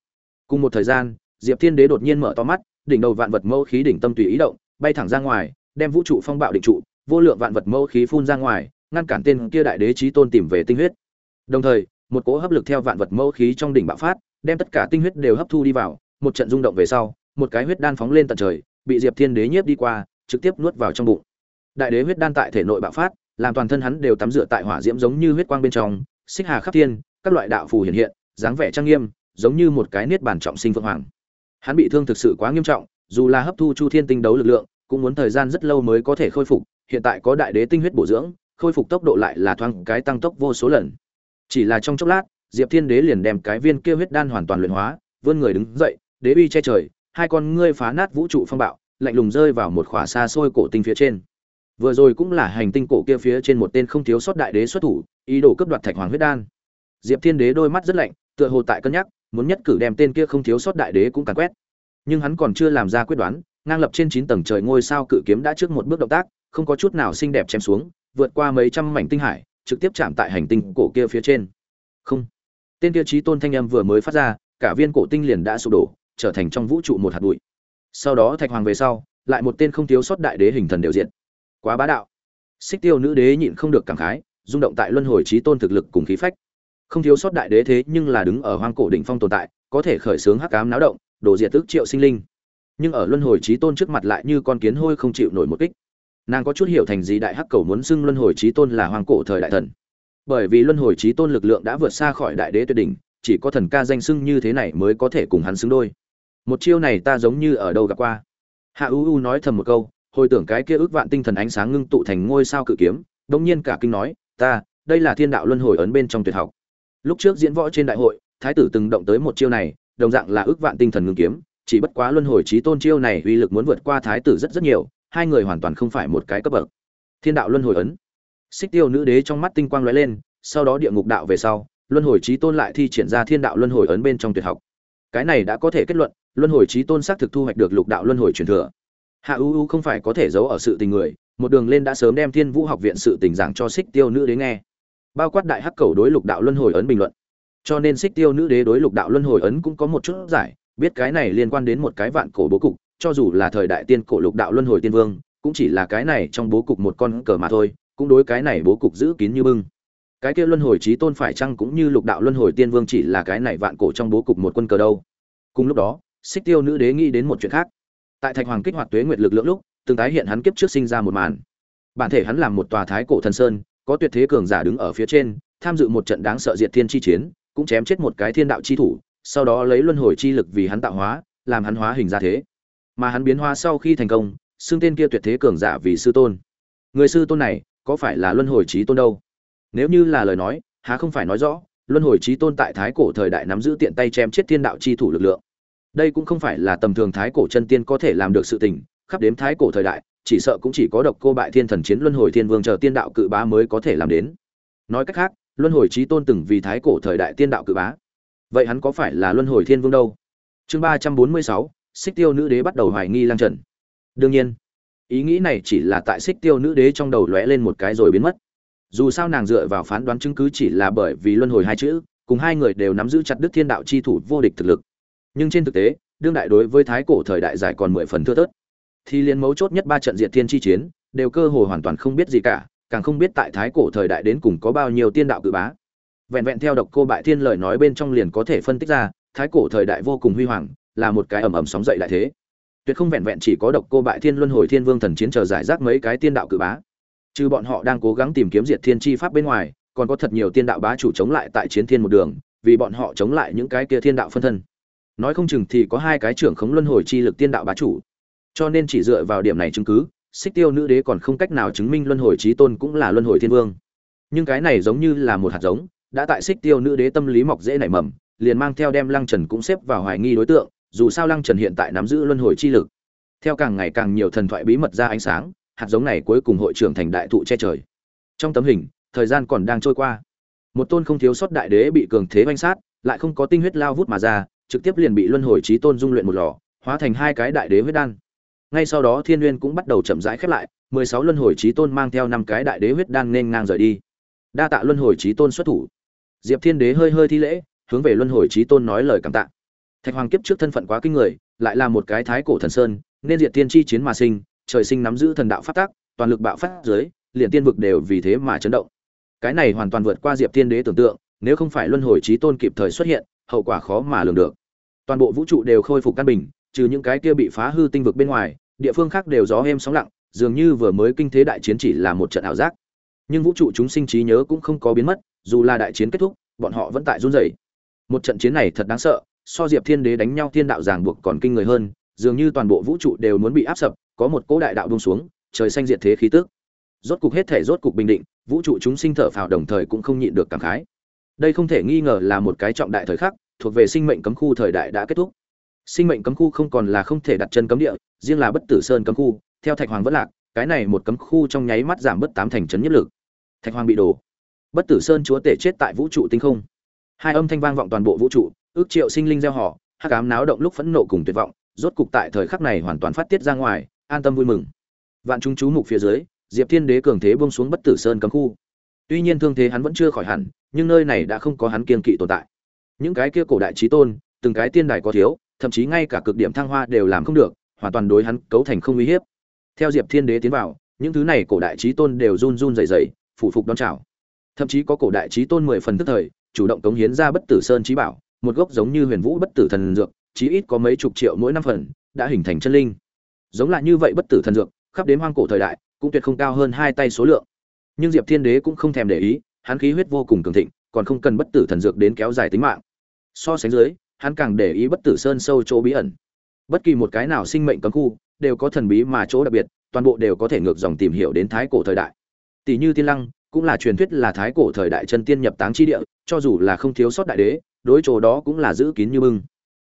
Cùng một thời gian, diệp thiên đế đột nhiên mở to mắt, đỉnh đầu vạn vật mâu khí đỉnh tâm tùy ý động, bay thẳng ra ngoài đem vũ trụ phong bạo định trụ, vô lượng vạn vật mâu khí phun ra ngoài, ngăn cản tên kia đại đế trí tôn tìm về tinh huyết. Đồng thời, một cỗ hấp lực theo vạn vật mâu khí trong đỉnh bạo phát, đem tất cả tinh huyết đều hấp thu đi vào, một trận rung động về sau, một cái huyết đan phóng lên tận trời, bị diệp thiên đế nhiếp đi qua, trực tiếp nuốt vào trong bụng. Đại đế huyết đan tại thể nội bạo phát, làm toàn thân hắn đều tắm rửa tại hỏa diễm giống như huyết quang bên trong, xích hà khắp thiên, các loại đạo phù hiện hiện, dáng vẻ trang nghiêm, giống như một cái niết bàn trọng sinh phượng hoàng. Hắn bị thương thực sự quá nghiêm trọng, dù là hấp thu chu thiên tinh đấu lực lượng cũng muốn thời gian rất lâu mới có thể khôi phục, hiện tại có đại đế tinh huyết bổ dưỡng, khôi phục tốc độ lại là thoáng cái tăng tốc vô số lần. Chỉ là trong chốc lát, diệp thiên đế liền đem cái viên kia huyết đan hoàn toàn luyện hóa, vươn người đứng dậy, đế uy che trời, hai con ngươi phá nát vũ trụ phong bạo, lạnh lùng rơi vào một khỏa xa xôi cổ tinh phía trên. Vừa rồi cũng là hành tinh cổ kia phía trên một tên không thiếu sót đại đế xuất thủ, ý đồ cướp đoạt thạch hoàng huyết đan. Diệp thiên đế đôi mắt rất lạnh, tựa hồ tại cân nhắc, muốn nhất cử đem tên kia không thiếu sót đại đế cũng càn quét. Nhưng hắn còn chưa làm ra quyết đoán ngang lập trên chín tầng trời ngôi sao cự kiếm đã trước một bước động tác, không có chút nào xinh đẹp chém xuống, vượt qua mấy trăm mảnh tinh hải, trực tiếp chạm tại hành tinh cổ kia phía trên. Không. Tên kia chí tôn thanh âm vừa mới phát ra, cả viên cổ tinh liền đã sụp đổ, trở thành trong vũ trụ một hạt bụi. Sau đó thạch hoàng về sau, lại một tên không thiếu sót đại đế hình thần đều diện. Quá bá đạo. Xích tiêu nữ đế nhịn không được cảm khái, rung động tại luân hồi chí tôn thực lực cùng khí phách. Không thiếu sót đại đế thế nhưng là đứng ở hoang cổ đỉnh phong tồn tại, có thể khởi sướng hắc ám náo động, đổ diệt tức triệu sinh linh nhưng ở luân hồi trí tôn trước mặt lại như con kiến hôi không chịu nổi một kích. Nàng có chút hiểu thành gì đại hắc cầu muốn xưng luân hồi trí tôn là hoàng cổ thời đại thần. Bởi vì luân hồi trí tôn lực lượng đã vượt xa khỏi đại đế tuyệt đỉnh, chỉ có thần ca danh xưng như thế này mới có thể cùng hắn xứng đôi. Một chiêu này ta giống như ở đâu gặp qua. Hạ u u nói thầm một câu, hồi tưởng cái kia ước vạn tinh thần ánh sáng ngưng tụ thành ngôi sao cự kiếm đông nhiên cả kinh nói, ta, đây là thiên đạo luân hồi ấn bên trong tuyệt học. Lúc trước diễn võ trên đại hội, thái tử từng động tới một chiêu này, đồng dạng là ước vạn tinh thần ngưng kiếm chỉ bất quá luân hồi trí tôn chiêu này uy lực muốn vượt qua thái tử rất rất nhiều, hai người hoàn toàn không phải một cái cấp bậc. Thiên đạo luân hồi ấn. Xích tiêu nữ đế trong mắt tinh quang lóe lên, sau đó địa ngục đạo về sau, luân hồi trí tôn lại thi triển ra thiên đạo luân hồi ấn bên trong tuyệt học. Cái này đã có thể kết luận, luân hồi trí tôn xác thực thu hoạch được lục đạo luân hồi truyền thừa. Hạ u u không phải có thể giấu ở sự tình người, một đường lên đã sớm đem thiên vũ học viện sự tình giảng cho xích tiêu nữ đế nghe. Bao quát đại hắc cầu đối lục đạo luân hồi ấn bình luận. Cho nên xích tiêu nữ đế đối lục đạo luân hồi ấn cũng có một chút giải biết cái này liên quan đến một cái vạn cổ bố cục, cho dù là thời đại tiên cổ lục đạo luân hồi tiên vương, cũng chỉ là cái này trong bố cục một con cờ mà thôi, cũng đối cái này bố cục giữ kín như bưng. Cái kia luân hồi trí tôn phải chăng cũng như lục đạo luân hồi tiên vương chỉ là cái này vạn cổ trong bố cục một quân cờ đâu? Cùng lúc đó, xích tiêu nữ đế nghĩ đến một chuyện khác. Tại thạch hoàng kích hoạt tuế nguyệt lực lượng lúc, từng tái hiện hắn kiếp trước sinh ra một màn. Bản thể hắn làm một tòa thái cổ thần sơn, có tuyệt thế cường giả đứng ở phía trên, tham dự một trận đáng sợ diệt thiên chi chiến, cũng chém chết một cái thiên đạo chi thủ sau đó lấy luân hồi chi lực vì hắn tạo hóa, làm hắn hóa hình ra thế. Mà hắn biến hóa sau khi thành công, xưng tên kia tuyệt thế cường giả vì sư tôn. Người sư tôn này, có phải là luân hồi trí tôn đâu? Nếu như là lời nói, há không phải nói rõ, luân hồi trí tôn tại thái cổ thời đại nắm giữ tiện tay chém chết thiên đạo chi thủ lực lượng. Đây cũng không phải là tầm thường thái cổ chân tiên có thể làm được sự tình, khắp đếm thái cổ thời đại, chỉ sợ cũng chỉ có độc cô bại thiên thần chiến luân hồi thiên vương chờ tiên đạo cự bá mới có thể làm đến. Nói cách khác, luân hồi trí tôn từng vì thái cổ thời đại tiên đạo cự bá vậy hắn có phải là luân hồi thiên vương đâu? Chương ba trăm bốn mươi sáu, xích tiêu nữ đế bắt đầu hoài nghi lang trần. Đương nhiên, ý nghĩ này chỉ là tại xích tiêu nữ đế trong đầu lóe lên một cái rồi biến mất. Dù sao nàng dựa vào phán đoán chứng cứ chỉ là bởi vì luân hồi hai chữ, cùng hai người đều nắm giữ chặt đức thiên đạo chi thủ vô địch thực lực. Nhưng trên thực tế, đương đại đối với thái cổ thời đại giải còn mười phần thưa thớt. Thì liên mấu chốt nhất ba trận diệt thiên chi chiến, đều cơ hồ hoàn toàn không biết gì cả, càng không biết tại thái cổ thời đại đến cùng có bao nhiêu tiên đạo cự bá vẹn vẹn theo độc cô bại thiên lời nói bên trong liền có thể phân tích ra, thái cổ thời đại vô cùng huy hoàng, là một cái ầm ầm sóng dậy đại thế. Tuyệt không vẹn vẹn chỉ có độc cô bại thiên luân hồi thiên vương thần chiến chờ giải rác mấy cái tiên đạo cự bá. Trừ bọn họ đang cố gắng tìm kiếm diệt thiên chi pháp bên ngoài, còn có thật nhiều tiên đạo bá chủ chống lại tại chiến thiên một đường, vì bọn họ chống lại những cái kia thiên đạo phân thân. Nói không chừng thì có hai cái trưởng khống luân hồi chi lực tiên đạo bá chủ. Cho nên chỉ dựa vào điểm này chứng cứ, xích tiêu nữ đế còn không cách nào chứng minh luân hồi trí tôn cũng là luân hồi thiên vương. Nhưng cái này giống như là một hạt giống đã tại xích tiêu nữ đế tâm lý mọc dễ nảy mầm, liền mang theo đem lăng trần cũng xếp vào hoài nghi đối tượng, dù sao lăng trần hiện tại nắm giữ luân hồi chi lực. Theo càng ngày càng nhiều thần thoại bí mật ra ánh sáng, hạt giống này cuối cùng hội trưởng thành đại thụ che trời. Trong tấm hình, thời gian còn đang trôi qua. Một tôn không thiếu sót đại đế bị cường thế oanh sát, lại không có tinh huyết lao vút mà ra, trực tiếp liền bị luân hồi trí tôn dung luyện một lò, hóa thành hai cái đại đế huyết đan. Ngay sau đó thiên nguyên cũng bắt đầu chậm rãi khép lại, mười sáu luân hồi trí tôn mang theo năm cái đại đế huyết đan nên ngang rời đi. Đa tạ luân hồi trí tôn xuất thủ diệp thiên đế hơi hơi thi lễ, hướng về luân hồi trí tôn nói lời cảm tạ. Thạch hoàng kiếp trước thân phận quá kinh người, lại là một cái thái cổ thần sơn, nên diệt tiên chi chiến mà sinh, trời sinh nắm giữ thần đạo phát tác toàn lực bạo phát dưới, liền tiên vực đều vì thế mà chấn động. Cái này hoàn toàn vượt qua diệp thiên đế tưởng tượng, nếu không phải luân hồi trí tôn kịp thời xuất hiện, hậu quả khó mà lường được. Toàn bộ vũ trụ đều khôi phục căn bình, trừ những cái kia bị phá hư tinh vực bên ngoài, địa phương khác đều gió êm sóng lặng, dường như vừa mới kinh thế đại chiến chỉ là một trận ảo giác. Nhưng vũ trụ chúng sinh trí nhớ cũng không có biến mất dù là đại chiến kết thúc, bọn họ vẫn tại run rẩy. Một trận chiến này thật đáng sợ, so diệp thiên đế đánh nhau thiên đạo ràng buộc còn kinh người hơn, dường như toàn bộ vũ trụ đều muốn bị áp sập, có một cỗ đại đạo buông xuống, trời xanh diệt thế khí tức. Rốt cục hết thể rốt cục bình định, vũ trụ chúng sinh thở phào đồng thời cũng không nhịn được cảm khái. Đây không thể nghi ngờ là một cái trọng đại thời khắc, thuộc về sinh mệnh cấm khu thời đại đã kết thúc. Sinh mệnh cấm khu không còn là không thể đặt chân cấm địa, riêng là bất tử sơn cấm khu, theo thạch hoàng vẫn lạc, cái này một cấm khu trong nháy mắt giảm bớt tám thành trấn nhất lực. Thạch hoàng bị đổ bất tử sơn chúa tể chết tại vũ trụ tinh không. Hai âm thanh vang vọng toàn bộ vũ trụ, ước triệu sinh linh gieo họ, hắc ám náo động lúc phẫn nộ cùng tuyệt vọng, rốt cục tại thời khắc này hoàn toàn phát tiết ra ngoài, an tâm vui mừng. Vạn chúng chú mục phía dưới, diệp thiên đế cường thế buông xuống bất tử sơn cấm khu. Tuy nhiên thương thế hắn vẫn chưa khỏi hẳn, nhưng nơi này đã không có hắn kiên kỵ tồn tại. Những cái kia cổ đại trí tôn, từng cái tiên đài có thiếu, thậm chí ngay cả cực điểm thăng hoa đều làm không được, hoàn toàn đối hắn cấu thành không uy hiếp. Theo diệp thiên đế tiến vào, những thứ này cổ đại trí tôn đều run run rẩy rẩy, phủ phục đón chào thậm chí có cổ đại trí tôn mười phần tức thời, chủ động cống hiến ra bất tử sơn trí bảo, một gốc giống như huyền vũ bất tử thần dược, chí ít có mấy chục triệu mỗi năm phần, đã hình thành chân linh. Giống lại như vậy bất tử thần dược, khắp đến hoang cổ thời đại, cũng tuyệt không cao hơn hai tay số lượng. Nhưng diệp thiên đế cũng không thèm để ý, hắn khí huyết vô cùng cường thịnh, còn không cần bất tử thần dược đến kéo dài tính mạng. So sánh dưới, hắn càng để ý bất tử sơn sâu chỗ bí ẩn. Bất kỳ một cái nào sinh mệnh cấm khu, đều có thần bí mà chỗ đặc biệt, toàn bộ đều có thể ngược dòng tìm hiểu đến thái cổ thời đại. Tỷ như tiên lăng cũng là truyền thuyết là thái cổ thời đại chân tiên nhập táng chi địa, cho dù là không thiếu sót đại đế, đối chỗ đó cũng là giữ kín như bưng.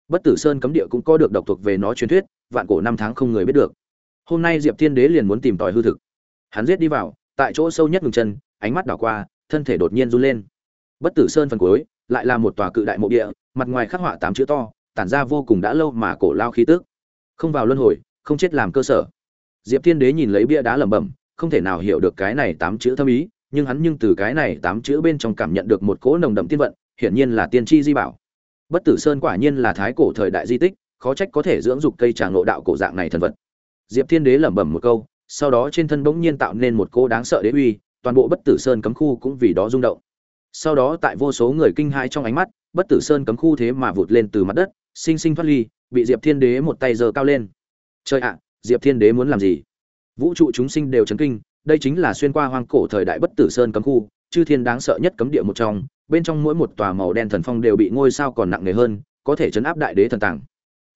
Bất tử sơn cấm địa cũng có được độc thuộc về nó truyền thuyết, vạn cổ năm tháng không người biết được. Hôm nay diệp thiên đế liền muốn tìm tòi hư thực. Hắn giết đi vào, tại chỗ sâu nhất ngừng chân, ánh mắt đảo qua, thân thể đột nhiên run lên. Bất tử sơn phần cuối, lại là một tòa cự đại mộ địa, mặt ngoài khắc họa tám chữ to, tản ra vô cùng đã lâu mà cổ lao khí tức. Không vào luân hồi, không chết làm cơ sở. Diệp thiên đế nhìn lấy bia đá lẩm bẩm, không thể nào hiểu được cái này tám chữ thâm ý nhưng hắn nhưng từ cái này tám chữ bên trong cảm nhận được một cỗ nồng đậm tiên vận, hiển nhiên là tiên tri di bảo. Bất tử sơn quả nhiên là thái cổ thời đại di tích, khó trách có thể dưỡng dục cây trà ngộ đạo cổ dạng này thần vật. Diệp thiên đế lẩm bẩm một câu, sau đó trên thân bỗng nhiên tạo nên một cô đáng sợ đế uy, toàn bộ bất tử sơn cấm khu cũng vì đó rung động. Sau đó tại vô số người kinh hãi trong ánh mắt, bất tử sơn cấm khu thế mà vụt lên từ mặt đất, sinh sinh thoát ly, bị diệp thiên đế một tay giơ cao lên. Trời ạ, diệp thiên đế muốn làm gì? Vũ trụ chúng sinh đều chấn kinh đây chính là xuyên qua hoang cổ thời đại bất tử sơn cấm khu, chư thiên đáng sợ nhất cấm địa một trong, bên trong mỗi một tòa màu đen thần phong đều bị ngôi sao còn nặng nề hơn, có thể chấn áp đại đế thần tàng.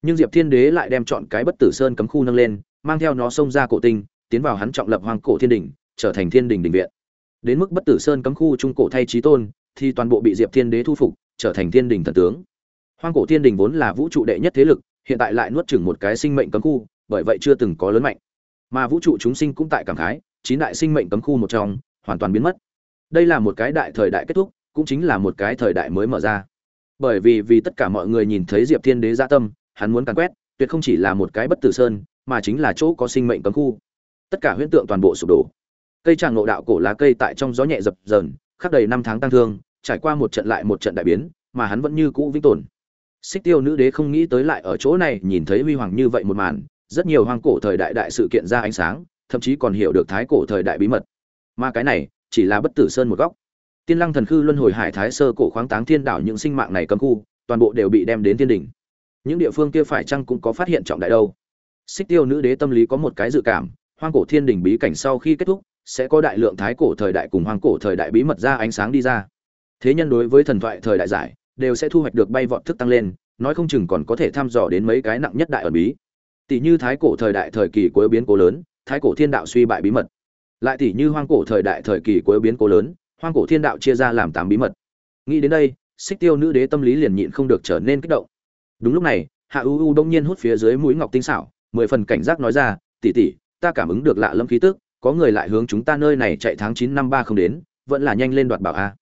Nhưng diệp thiên đế lại đem chọn cái bất tử sơn cấm khu nâng lên, mang theo nó xông ra cổ tinh, tiến vào hắn trọng lập hoang cổ thiên đỉnh trở thành thiên đình đỉnh viện. Đến mức bất tử sơn cấm khu trung cổ thay trí tôn, thì toàn bộ bị diệp thiên đế thu phục, trở thành thiên đình thần tướng. Hoang cổ thiên đình vốn là vũ trụ đệ nhất thế lực, hiện tại lại nuốt chửng một cái sinh mệnh cấm khu, bởi vậy chưa từng có lớn mạnh. Mà vũ trụ chúng sinh cũng tại cảm khái chín đại sinh mệnh cấm khu một trong, hoàn toàn biến mất. Đây là một cái đại thời đại kết thúc, cũng chính là một cái thời đại mới mở ra. Bởi vì vì tất cả mọi người nhìn thấy diệp thiên đế gia tâm, hắn muốn càn quét, tuyệt không chỉ là một cái bất tử sơn, mà chính là chỗ có sinh mệnh cấm khu. Tất cả huyễn tượng toàn bộ sụp đổ. Cây tràng ngộ đạo cổ lá cây tại trong gió nhẹ dập dờn, khắc đầy năm tháng tăng thương, trải qua một trận lại một trận đại biến, mà hắn vẫn như cũ vĩnh tồn. Xích tiêu nữ đế không nghĩ tới lại ở chỗ này nhìn thấy huy hoàng như vậy một màn, rất nhiều hoang cổ thời đại đại sự kiện ra ánh sáng thậm chí còn hiểu được thái cổ thời đại bí mật. Mà cái này, chỉ là bất tử sơn một góc. Tiên lăng thần khư luân hồi hải thái sơ cổ khoáng táng thiên đảo những sinh mạng này cấm khu, toàn bộ đều bị đem đến thiên đỉnh. Những địa phương kia phải chăng cũng có phát hiện trọng đại đâu? Xích tiêu nữ đế tâm lý có một cái dự cảm, hoang cổ thiên đỉnh bí cảnh sau khi kết thúc, sẽ có đại lượng thái cổ thời đại cùng hoang cổ thời đại bí mật ra ánh sáng đi ra. Thế nhân đối với thần thoại thời đại giải, đều sẽ thu hoạch được bay vọt thức tăng lên, nói không chừng còn có thể thăm dò đến mấy cái nặng nhất đại ẩn bí. Tỷ như thái cổ thời đại thời kỳ cuối biến cố lớn thái cổ thiên đạo suy bại bí mật. Lại tỷ như hoang cổ thời đại thời kỳ cuối biến cố lớn, hoang cổ thiên đạo chia ra làm tám bí mật. Nghĩ đến đây, xích tiêu nữ đế tâm lý liền nhịn không được trở nên kích động. Đúng lúc này, hạ u u đông nhiên hút phía dưới mũi ngọc tinh xảo, mười phần cảnh giác nói ra tỷ tỷ ta cảm ứng được lạ lâm khí tức, có người lại hướng chúng ta nơi này chạy tháng chín năm ba không đến, vẫn là nhanh lên đoạt bảo a.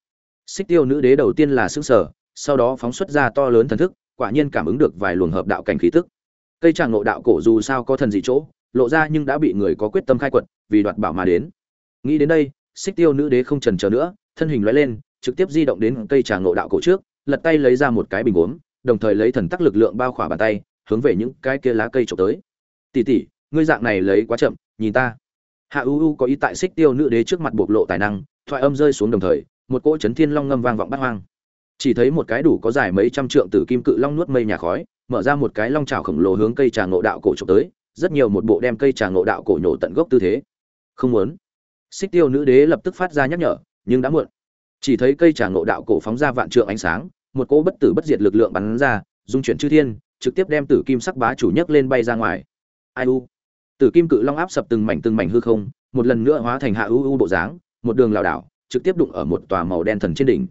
Xích tiêu nữ đế đầu tiên là xương sở sau đó phóng xuất ra to lớn thần thức, quả nhiên cảm ứng được vài luồng hợp đạo cảnh khí tức. Cây tràng ngộ đạo cổ dù sao có thần dị chỗ lộ ra nhưng đã bị người có quyết tâm khai quật, vì đoạt bảo mà đến. Nghĩ đến đây, xích tiêu nữ đế không trần chờ nữa, thân hình lóe lên, trực tiếp di động đến cây trà ngộ đạo cổ trước, lật tay lấy ra một cái bình uống đồng thời lấy thần tắc lực lượng bao khỏa bàn tay, hướng về những cái kia lá cây trộm tới. Tỷ tỷ, ngươi dạng này lấy quá chậm, nhìn ta. Hạ u u có ý tại xích tiêu nữ đế trước mặt bộc lộ tài năng, thoại âm rơi xuống đồng thời, một cỗ chấn thiên long ngâm vang vọng bắt hoang. Chỉ thấy một cái đủ có dài mấy trăm trượng tử kim cự long nuốt mây nhà khói, mở ra một cái long trào khổng lồ hướng cây trà ngộ đạo cổ trộm tới rất nhiều một bộ đem cây trà ngộ đạo cổ nhổ tận gốc tư thế. Không muốn. Xích tiêu nữ đế lập tức phát ra nhắc nhở, nhưng đã muộn. Chỉ thấy cây trà ngộ đạo cổ phóng ra vạn trượng ánh sáng, một cỗ bất tử bất diệt lực lượng bắn ra, dung chuyển chư thiên, trực tiếp đem tử kim sắc bá chủ nhấc lên bay ra ngoài. Ai u. Tử kim cự long áp sập từng mảnh từng mảnh hư không, một lần nữa hóa thành hạ u u bộ dáng, một đường lảo đảo, trực tiếp đụng ở một tòa màu đen thần trên đỉnh.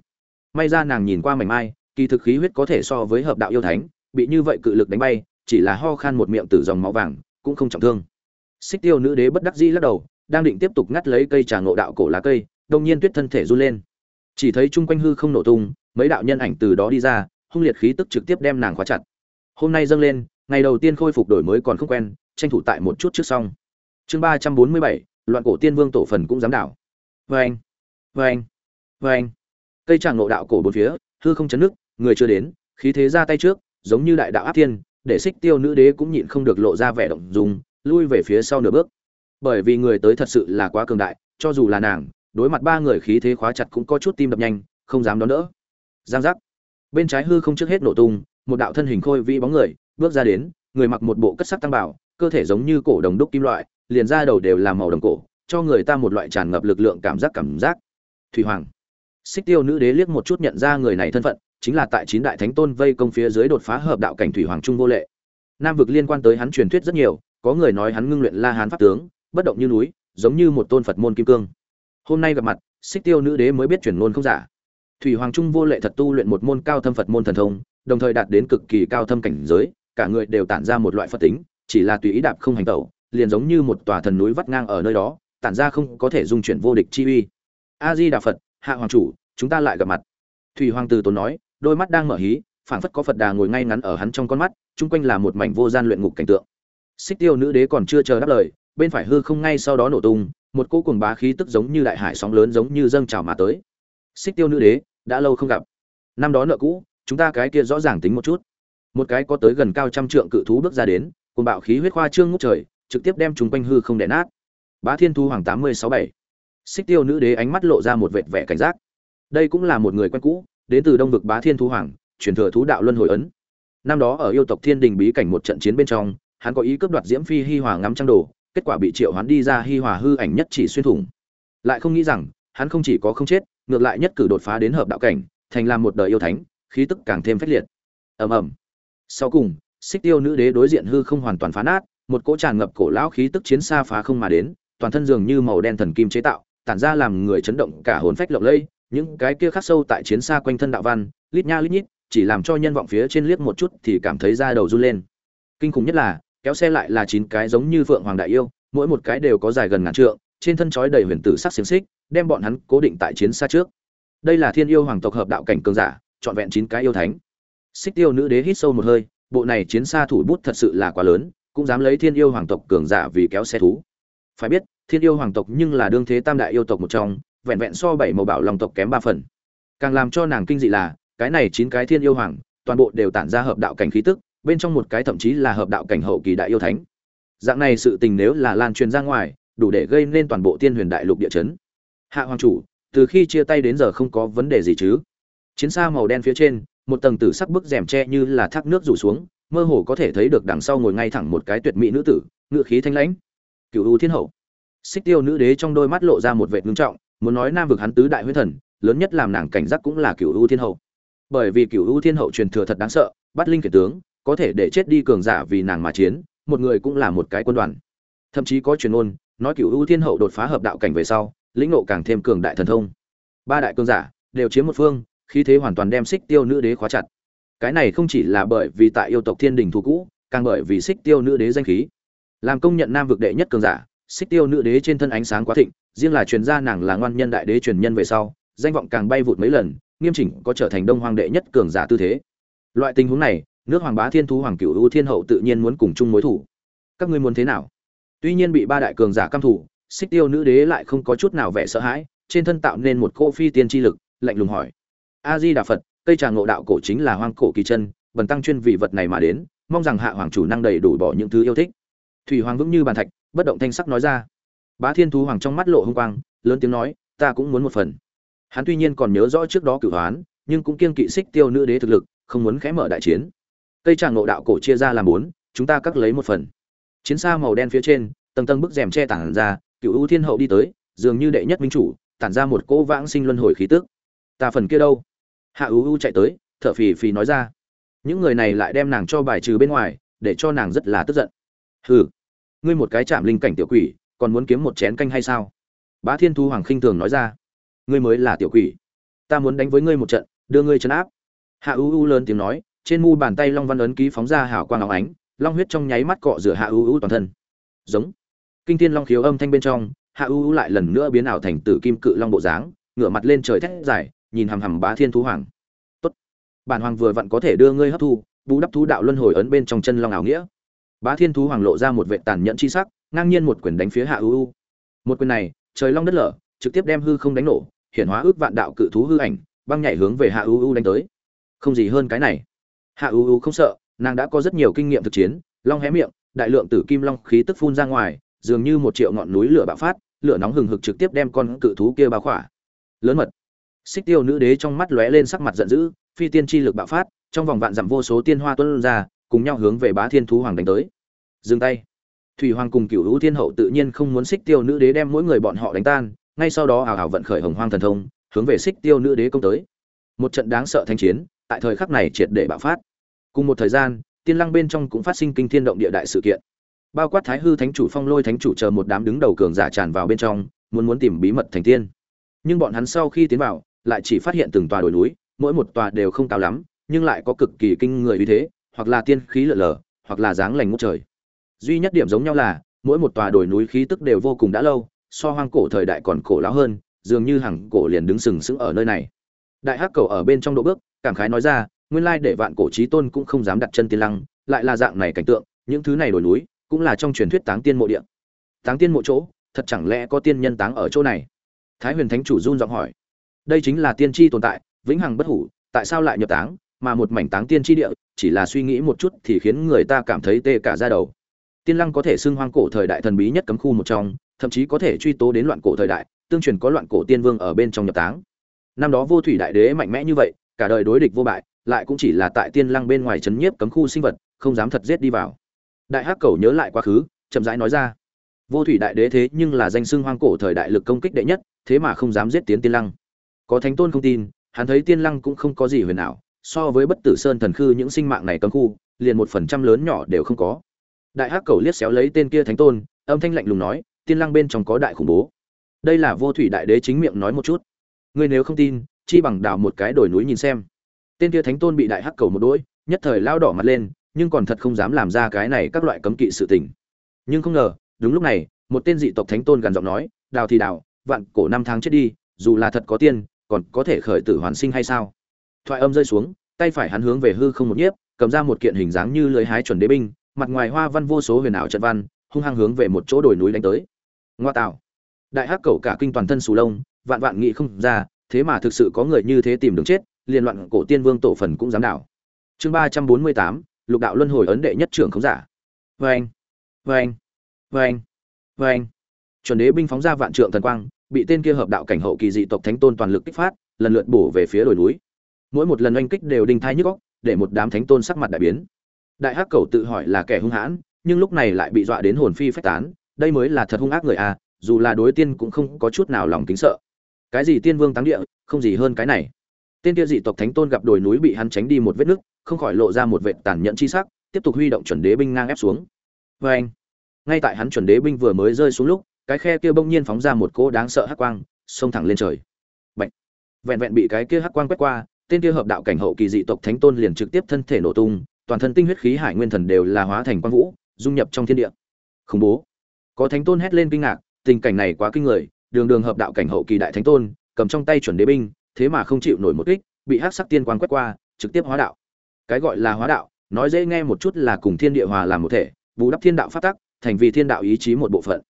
May ra nàng nhìn qua mảnh mai, kỳ thực khí huyết có thể so với hợp đạo yêu thánh, bị như vậy cự lực đánh bay, chỉ là ho khan một miệng tử dòng máu vàng cũng không trọng thương. Xích tiêu nữ đế bất đắc dĩ lắc đầu, đang định tiếp tục ngắt lấy cây trà ngộ đạo cổ lá cây, đông nhiên tuyết thân thể run lên. Chỉ thấy chung quanh hư không nổ tung, mấy đạo nhân ảnh từ đó đi ra, hung liệt khí tức trực tiếp đem nàng khóa chặt. Hôm nay dâng lên, ngày đầu tiên khôi phục đổi mới còn không quen, tranh thủ tại một chút trước xong. Chương ba trăm bốn mươi bảy, loạn cổ tiên vương tổ phần cũng dám đảo. Vê anh vê anh vê anh cây tràng nộ đạo cổ bốn phía, hư không chấn nước, người chưa đến, khí thế ra tay trước, giống như đại đạo áp thiên để xích tiêu nữ đế cũng nhịn không được lộ ra vẻ động dùng lui về phía sau nửa bước. Bởi vì người tới thật sự là quá cường đại, cho dù là nàng, đối mặt ba người khí thế khóa chặt cũng có chút tim đập nhanh, không dám đón đỡ. Giang giác. Bên trái hư không trước hết nổ tung, một đạo thân hình khôi vĩ bóng người, bước ra đến, người mặc một bộ cất sắc tăng bảo, cơ thể giống như cổ đồng đúc kim loại, liền ra đầu đều là màu đồng cổ, cho người ta một loại tràn ngập lực lượng cảm giác cảm giác. Thủy hoàng. Xích tiêu nữ đế liếc một chút nhận ra người này thân phận chính là tại chín đại thánh tôn vây công phía dưới đột phá hợp đạo cảnh thủy hoàng trung vô lệ. Nam vực liên quan tới hắn truyền thuyết rất nhiều, có người nói hắn ngưng luyện la hán pháp tướng, bất động như núi, giống như một tôn phật môn kim cương. Hôm nay gặp mặt, xích tiêu nữ đế mới biết chuyển ngôn không giả. Thủy hoàng trung vô lệ thật tu luyện một môn cao thâm phật môn thần thông, đồng thời đạt đến cực kỳ cao thâm cảnh giới, cả người đều tản ra một loại phật tính, chỉ là tùy ý đạp không hành tẩu, liền giống như một tòa thần núi vắt ngang ở nơi đó, tản ra không có thể dung chuyển vô địch chi uy. A di đà phật, hạ hoàng chủ, chúng ta lại gặp mặt. Thủy hoàng từ tốn nói đôi mắt đang mở hí, phảng phất có phật đà ngồi ngay ngắn ở hắn trong con mắt, chung quanh là một mảnh vô gian luyện ngục cảnh tượng. Xích tiêu nữ đế còn chưa chờ đáp lời, bên phải hư không ngay sau đó nổ tung, một cỗ cuồng bá khí tức giống như đại hải sóng lớn giống như dâng trào mà tới. Xích tiêu nữ đế, đã lâu không gặp. Năm đó nợ cũ, chúng ta cái kia rõ ràng tính một chút. Một cái có tới gần cao trăm trượng cự thú bước ra đến cùng bạo khí huyết khoa trương ngút trời, trực tiếp đem chúng quanh hư không đè nát. Bá thiên thu hoàng tám mươi sáu bảy. Xích tiêu nữ đế ánh mắt lộ ra một vệt vẻ cảnh giác. Đây cũng là một người quen cũ đến từ đông vực bá thiên Thú hoàng, truyền thừa thú đạo luân hồi ấn. Năm đó ở yêu tộc thiên đình bí cảnh một trận chiến bên trong, hắn có ý cướp đoạt diễm phi hi hòa ngắm trăng đồ, kết quả bị triệu hắn đi ra hi hòa hư ảnh nhất chỉ xuyên thủng. Lại không nghĩ rằng, hắn không chỉ có không chết, ngược lại nhất cử đột phá đến hợp đạo cảnh, thành làm một đời yêu thánh, khí tức càng thêm phách liệt. Ầm ầm. Sau cùng, xích tiêu nữ đế đối diện hư không hoàn toàn phá nát, một cỗ tràn ngập cổ lão khí tức chiến xa phá không mà đến, toàn thân dường như màu đen thần kim chế tạo, tản ra làm người chấn động cả hồn phách lộng lây những cái kia khắc sâu tại chiến xa quanh thân đạo văn, lít nha lít nhít, chỉ làm cho nhân vọng phía trên liếc một chút thì cảm thấy da đầu run lên. Kinh khủng nhất là, kéo xe lại là chín cái giống như phượng hoàng đại yêu, mỗi một cái đều có dài gần ngàn trượng, trên thân chói đầy huyền tử sắc xiềng xích, đem bọn hắn cố định tại chiến xa trước. Đây là thiên yêu hoàng tộc hợp đạo cảnh cường giả, trọn vẹn chín cái yêu thánh. Xích tiêu nữ đế hít sâu một hơi, bộ này chiến xa thủ bút thật sự là quá lớn, cũng dám lấy thiên yêu hoàng tộc cường giả vì kéo xe thú. Phải biết, thiên yêu hoàng tộc nhưng là đương thế tam đại yêu tộc một trong vẹn vẹn so bảy màu bảo long tộc kém ba phần. Càng làm cho nàng kinh dị là, cái này chín cái thiên yêu hoàng, toàn bộ đều tản ra hợp đạo cảnh khí tức, bên trong một cái thậm chí là hợp đạo cảnh hậu kỳ đại yêu thánh. Dạng này sự tình nếu là lan truyền ra ngoài, đủ để gây nên toàn bộ tiên huyền đại lục địa chấn. Hạ hoàng chủ, từ khi chia tay đến giờ không có vấn đề gì chứ? Chiến xa màu đen phía trên, một tầng tử sắc bức rèm tre như là thác nước rủ xuống, mơ hồ có thể thấy được đằng sau ngồi ngay thẳng một cái tuyệt mỹ nữ tử, ngự khí thanh lãnh. Cựu u thiên hậu. Xích tiêu nữ đế trong đôi mắt lộ ra một vệt ngưng trọng muốn nói nam vực hắn tứ đại huyết thần, lớn nhất làm nàng cảnh giác cũng là cựu u thiên hậu. Bởi vì cựu u thiên hậu truyền thừa thật đáng sợ, bắt linh kiệt tướng, có thể để chết đi cường giả vì nàng mà chiến, một người cũng là một cái quân đoàn. Thậm chí có truyền ôn nói cựu u thiên hậu đột phá hợp đạo cảnh về sau, lĩnh ngộ càng thêm cường đại thần thông. Ba đại cường giả, đều chiếm một phương, khí thế hoàn toàn đem xích tiêu nữ đế khóa chặt. Cái này không chỉ là bởi vì tại yêu tộc thiên đình thù cũ, càng bởi vì xích tiêu nữ đế danh khí. Làm công nhận nam vực đệ nhất cường giả xích tiêu nữ đế trên thân ánh sáng quá thịnh, riêng là truyền gia nàng là ngoan nhân đại đế truyền nhân về sau, danh vọng càng bay vụt mấy lần, nghiêm chỉnh có trở thành đông hoàng đệ nhất cường giả tư thế. Loại tình huống này, nước hoàng bá thiên thú hoàng cửu u thiên hậu tự nhiên muốn cùng chung mối thủ. Các ngươi muốn thế nào? Tuy nhiên bị ba đại cường giả căm thủ xích tiêu nữ đế lại không có chút nào vẻ sợ hãi, trên thân tạo nên một cô phi tiên chi lực, lạnh lùng hỏi. A di đà phật cây trà ngộ đạo cổ chính là hoang cổ kỳ chân, bần tăng chuyên vị vật này mà đến, mong rằng hạ hoàng chủ năng đầy đủ bỏ những thứ yêu thích. Thủy hoàng vững như bàn thạch bất động thanh sắc nói ra. Bá thiên thú hoàng trong mắt lộ hung quang, lớn tiếng nói, ta cũng muốn một phần. Hắn tuy nhiên còn nhớ rõ trước đó cửu hoán nhưng cũng kiên kỵ xích tiêu nữ đế thực lực, không muốn khẽ mở đại chiến. Cây tràng ngộ đạo cổ chia ra làm bốn, chúng ta cắt lấy một phần. Chiến xa màu đen phía trên, tầng tầng bức rèm che tản ra, cựu ưu thiên hậu đi tới, dường như đệ nhất minh chủ, tản ra một cỗ vãng sinh luân hồi khí tức. Ta phần kia đâu? Hạ ưu ưu chạy tới, thở phì phì nói ra. Những người này lại đem nàng cho bài trừ bên ngoài, để cho nàng rất là tức giận. Hừ ngươi một cái chạm linh cảnh tiểu quỷ, còn muốn kiếm một chén canh hay sao? Bá thiên thu hoàng khinh thường nói ra. Ngươi mới là tiểu quỷ. Ta muốn đánh với ngươi một trận, đưa ngươi chấn áp. Hạ U U lớn tiếng nói, trên mu bàn tay long văn ấn ký phóng ra hào quang óng ánh, long huyết trong nháy mắt cọ rửa hạ U U toàn thân. Giống. Kinh thiên long khiếu âm thanh bên trong, hạ U U lại lần nữa biến ảo thành tử kim cự long bộ dáng, ngửa mặt lên trời thét dài, nhìn hằm hằm bá thiên thú hoàng. Tốt. Bản hoàng vừa vặn có thể đưa ngươi hấp thu, bù đắp thú đạo luân hồi ấn bên trong chân long ảo nghĩa bá thiên thú hoàng lộ ra một vệ tàn nhẫn chi sắc, ngang nhiên một quyền đánh phía hạ Uu. một quyền này, trời long đất lở, trực tiếp đem hư không đánh nổ, hiển hóa ước vạn đạo cự thú hư ảnh, băng nhảy hướng về hạ Uu đánh tới. Không gì hơn cái này. Hạ Uu không sợ, nàng đã có rất nhiều kinh nghiệm thực chiến, long hé miệng, đại lượng tử kim long khí tức phun ra ngoài, dường như một triệu ngọn núi lửa bạo phát, lửa nóng hừng hực trực tiếp đem con cự thú kia bao khỏa. Lớn mật. Xích tiêu nữ đế trong mắt lóe lên sắc mặt giận dữ, phi tiên chi lực bạo phát, trong vòng vạn dặm vô số tiên hoa tuôn ra cùng nhau hướng về bá thiên thú hoàng đánh tới. Dừng tay. Thủy hoàng cùng cựu hữu thiên hậu tự nhiên không muốn xích tiêu nữ đế đem mỗi người bọn họ đánh tan, ngay sau đó hào hào vận khởi hồng hoang thần thông, hướng về xích tiêu nữ đế công tới. Một trận đáng sợ thanh chiến, tại thời khắc này triệt để bạo phát. Cùng một thời gian, tiên lăng bên trong cũng phát sinh kinh thiên động địa đại sự kiện. Bao quát thái hư thánh chủ, phong lôi thánh chủ chờ một đám đứng đầu cường giả tràn vào bên trong, muốn muốn tìm bí mật thành tiên. Nhưng bọn hắn sau khi tiến vào, lại chỉ phát hiện từng tòa đồi núi, mỗi một tòa đều không cao lắm, nhưng lại có cực kỳ kinh người uy thế hoặc là tiên khí lở lở, hoặc là dáng lành ngút trời. Duy nhất điểm giống nhau là, mỗi một tòa đồi núi khí tức đều vô cùng đã lâu, so hoang cổ thời đại còn cổ lão hơn, dường như hàng cổ liền đứng sừng sững ở nơi này. Đại hắc cầu ở bên trong độ bước, cảm khái nói ra, nguyên lai để vạn cổ chí tôn cũng không dám đặt chân tiên lăng, lại là dạng này cảnh tượng, những thứ này đồi núi, cũng là trong truyền thuyết táng tiên mộ địa. Táng tiên mộ chỗ, thật chẳng lẽ có tiên nhân táng ở chỗ này? Thái huyền thánh chủ run giọng hỏi. Đây chính là tiên tri tồn tại, vĩnh hằng bất hủ, tại sao lại nhập táng? Mà một mảnh táng tiên tri địa, chỉ là suy nghĩ một chút thì khiến người ta cảm thấy tê cả ra đầu. Tiên lăng có thể xưng hoang cổ thời đại thần bí nhất cấm khu một trong, thậm chí có thể truy tố đến loạn cổ thời đại, tương truyền có loạn cổ tiên vương ở bên trong nhập táng. Năm đó vô thủy đại đế mạnh mẽ như vậy, cả đời đối địch vô bại, lại cũng chỉ là tại tiên lăng bên ngoài trấn nhiếp cấm khu sinh vật, không dám thật giết đi vào. Đại hắc cầu nhớ lại quá khứ, chậm rãi nói ra. Vô thủy đại đế thế nhưng là danh xưng hoang cổ thời đại lực công kích đệ nhất, thế mà không dám giết tiến tiên lăng. Có thánh tôn không tin, hắn thấy tiên lăng cũng không có gì huyền ảo so với bất tử sơn thần khư những sinh mạng này cấm khu, liền một phần trăm lớn nhỏ đều không có. Đại hắc cầu liếc xéo lấy tên kia thánh tôn, âm thanh lạnh lùng nói, tiên lăng bên trong có đại khủng bố. Đây là vô thủy đại đế chính miệng nói một chút. Ngươi nếu không tin, chi bằng đào một cái đồi núi nhìn xem. Tên kia thánh tôn bị đại hắc cầu một đỗi nhất thời lao đỏ mặt lên, nhưng còn thật không dám làm ra cái này các loại cấm kỵ sự tình. Nhưng không ngờ, đúng lúc này, một tên dị tộc thánh tôn gần giọng nói, đào thì đào, vạn cổ năm tháng chết đi, dù là thật có tiên, còn có thể khởi tử hoàn sinh hay sao? Thoại âm rơi xuống, tay phải hắn hướng về hư không một nhiếp, cầm ra một kiện hình dáng như lưới hái chuẩn đế binh, mặt ngoài hoa văn vô số huyền ảo trận văn, hung hăng hướng về một chỗ đồi núi đánh tới. Ngoa tạo. Đại hắc cẩu cả kinh toàn thân sù lông, vạn vạn nghị không ra, thế mà thực sự có người như thế tìm đường chết liên loạn cổ tiên vương tổ phần cũng dám đảo. Chương ba trăm bốn mươi tám, lục đạo luân hồi ấn đệ nhất trưởng không giả. Vê anh vê anh chuẩn đế binh phóng ra vạn trượng thần quang, bị tên kia hợp đạo cảnh hậu kỳ dị tộc thánh tôn toàn lực kích phát, lần lượt bổ về phía đồi núi mỗi một lần oanh kích đều đinh thai nhức góc để một đám thánh tôn sắc mặt đại biến. Đại hắc cầu tự hỏi là kẻ hung hãn, nhưng lúc này lại bị dọa đến hồn phi phách tán, đây mới là thật hung ác người a dù là đối tiên cũng không có chút nào lòng kính sợ. Cái gì tiên vương táng địa, không gì hơn cái này. Tên kia dị tộc thánh tôn gặp đồi núi bị hắn tránh đi một vết nứt, không khỏi lộ ra một vệ tàn nhẫn chi sắc, tiếp tục huy động chuẩn đế binh ngang ép xuống. Vê anh, ngay tại hắn chuẩn đế binh vừa mới rơi xuống lúc, cái khe kia bỗng nhiên phóng ra một cỗ đáng sợ hắc quang, xông thẳng lên trời. Bạch. vẹn vẹn bị cái kia hắc quang quét qua tên kia hợp đạo cảnh hậu kỳ dị tộc thánh tôn liền trực tiếp thân thể nổ tung, toàn thân tinh huyết khí hải nguyên thần đều là hóa thành quang vũ, dung nhập trong thiên địa. Khủng bố. Có thánh tôn hét lên kinh ngạc, tình cảnh này quá kinh người, đường đường hợp đạo cảnh hậu kỳ đại thánh tôn, cầm trong tay chuẩn đế binh, thế mà không chịu nổi một kích, bị hắc sắc tiên quang quét qua, trực tiếp hóa đạo. Cái gọi là hóa đạo, nói dễ nghe một chút là cùng thiên địa hòa làm một thể, bù đắp thiên đạo phát tắc, thành vì thiên đạo ý chí một bộ phận.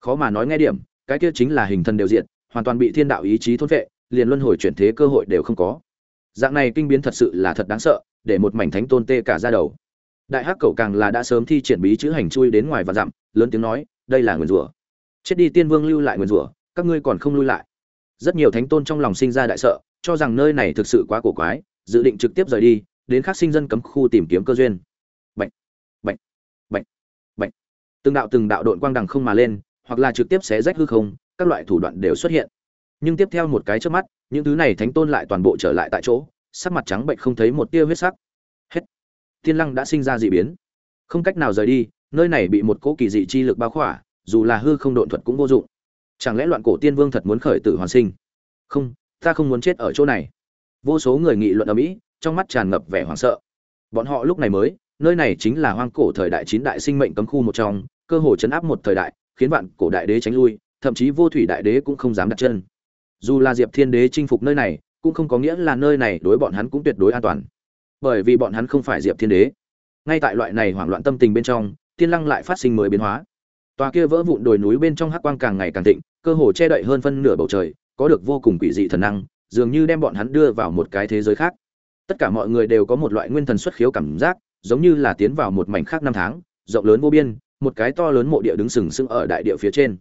Khó mà nói nghe điểm, cái kia chính là hình thân đều diện hoàn toàn bị thiên đạo ý chí thôn vệ liền luân hồi chuyển thế cơ hội đều không có dạng này kinh biến thật sự là thật đáng sợ, để một mảnh thánh tôn tê cả ra đầu. Đại hắc cầu càng là đã sớm thi triển bí chữ hành chui đến ngoài và dặm, lớn tiếng nói, đây là nguyền rủa. Chết đi tiên vương lưu lại nguyền rủa, các ngươi còn không lui lại. Rất nhiều thánh tôn trong lòng sinh ra đại sợ, cho rằng nơi này thực sự quá cổ quái, dự định trực tiếp rời đi, đến các sinh dân cấm khu tìm kiếm cơ duyên. Bệnh bệnh bệnh bệnh từng đạo từng đạo đội quang đằng không mà lên, hoặc là trực tiếp xé rách hư không, các loại thủ đoạn đều xuất hiện. Nhưng tiếp theo một cái trước mắt những thứ này thánh tôn lại toàn bộ trở lại tại chỗ, sắc mặt trắng bệnh không thấy một tia huyết sắc. Hết. Tiên lăng đã sinh ra dị biến. Không cách nào rời đi, nơi này bị một cỗ kỳ dị chi lực bao khỏa, dù là hư không độn thuật cũng vô dụng. Chẳng lẽ loạn cổ tiên vương thật muốn khởi tử hoàn sinh? Không, ta không muốn chết ở chỗ này. Vô số người nghị luận ở mỹ, trong mắt tràn ngập vẻ hoảng sợ. Bọn họ lúc này mới, nơi này chính là hoang cổ thời đại chín đại sinh mệnh cấm khu một trong, cơ hồ chấn áp một thời đại, khiến vạn cổ đại đế tránh lui, thậm chí vô thủy đại đế cũng không dám đặt chân dù là diệp thiên đế chinh phục nơi này, cũng không có nghĩa là nơi này đối bọn hắn cũng tuyệt đối an toàn. Bởi vì bọn hắn không phải diệp thiên đế. Ngay tại loại này hoảng loạn tâm tình bên trong tiên lăng lại phát sinh mới biến hóa. Tòa kia vỡ vụn đồi núi bên trong hắc quang càng ngày càng thịnh, cơ hồ che đậy hơn phân nửa bầu trời, có được vô cùng quỷ dị thần năng, dường như đem bọn hắn đưa vào một cái thế giới khác. Tất cả mọi người đều có một loại nguyên thần xuất khiếu cảm giác, giống như là tiến vào một mảnh khác năm tháng, rộng lớn vô biên, một cái to lớn mộ địa đứng sừng sững ở đại địa phía trên.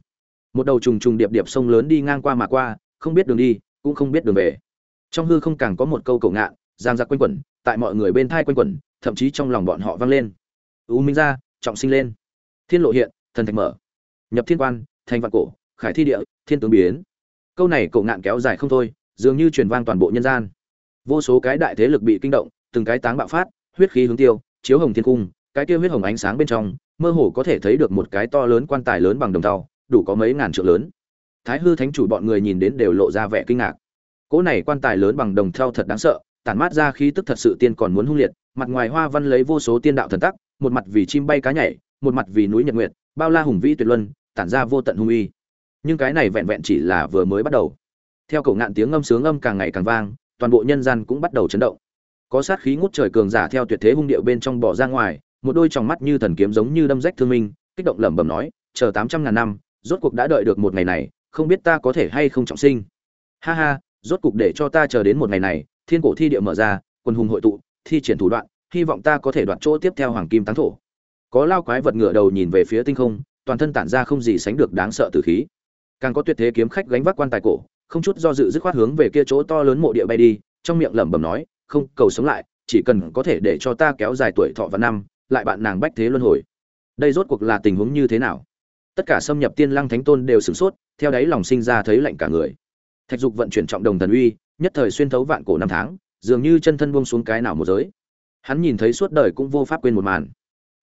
Một đầu trùng trùng điệp điệp sông lớn đi ngang qua mà qua không biết đường đi, cũng không biết đường về. Trong hư không càng có một câu cầu ngạn, giang ra quanh quẩn, tại mọi người bên thai quanh quẩn, thậm chí trong lòng bọn họ vang lên. U minh ra trọng sinh lên. Thiên lộ hiện, thần thạch mở. Nhập thiên quan, thành vạn cổ, khải thi địa, thiên tướng biến. Câu này cầu ngạn kéo dài không thôi, dường như truyền vang toàn bộ nhân gian. Vô số cái đại thế lực bị kinh động, từng cái táng bạo phát, huyết khí hướng tiêu, chiếu hồng thiên cung, cái kia huyết hồng ánh sáng bên trong, mơ hồ có thể thấy được một cái to lớn quan tài lớn bằng đồng tàu đủ có mấy ngàn trượng lớn thái hư thánh chủ bọn người nhìn đến đều lộ ra vẻ kinh ngạc. Cỗ này quan tài lớn bằng đồng thau thật đáng sợ, tản mát ra khí tức thật sự tiên còn muốn hung liệt, mặt ngoài hoa văn lấy vô số tiên đạo thần tắc, một mặt vì chim bay cá nhảy, một mặt vì núi nhật nguyệt, bao la hùng vĩ tuyệt luân, tản ra vô tận hung uy. Nhưng cái này vẹn vẹn chỉ là vừa mới bắt đầu. Theo cổ ngạn tiếng ngâm sướng âm càng ngày càng vang, toàn bộ nhân gian cũng bắt đầu chấn động. Có sát khí ngút trời cường giả theo tuyệt thế hung điệu bên trong bỏ ra ngoài, một đôi tròng mắt như thần kiếm giống như đâm rách thương minh, kích động lẩm bẩm nói, chờ tám trăm ngàn năm, rốt cuộc đã đợi được một ngày này không biết ta có thể hay không trọng sinh. Ha ha, rốt cuộc để cho ta chờ đến một ngày này, thiên cổ thi địa mở ra quân hùng hội tụ, thi triển thủ đoạn, hy vọng ta có thể đoạt chỗ tiếp theo hoàng kim táng thổ. Có lao quái vật ngựa đầu nhìn về phía tinh không, toàn thân tản ra không gì sánh được đáng sợ từ khí. Càng có tuyệt thế kiếm khách gánh vác quan tài cổ, không chút do dự dứt khoát hướng về kia chỗ to lớn mộ địa bay đi, trong miệng lẩm bẩm nói, không, cầu sống lại, chỉ cần có thể để cho ta kéo dài tuổi thọ và năm, lại bạn nàng bách thế luân hồi. Đây rốt cuộc là tình huống như thế nào? Tất cả xâm nhập tiên lăng thánh tôn đều sửng sốt, theo đáy lòng sinh ra thấy lạnh cả người. Thạch dục vận chuyển trọng đồng thần uy, nhất thời xuyên thấu vạn cổ năm tháng, dường như chân thân buông xuống cái nào một giới. Hắn nhìn thấy suốt đời cũng vô pháp quên một màn.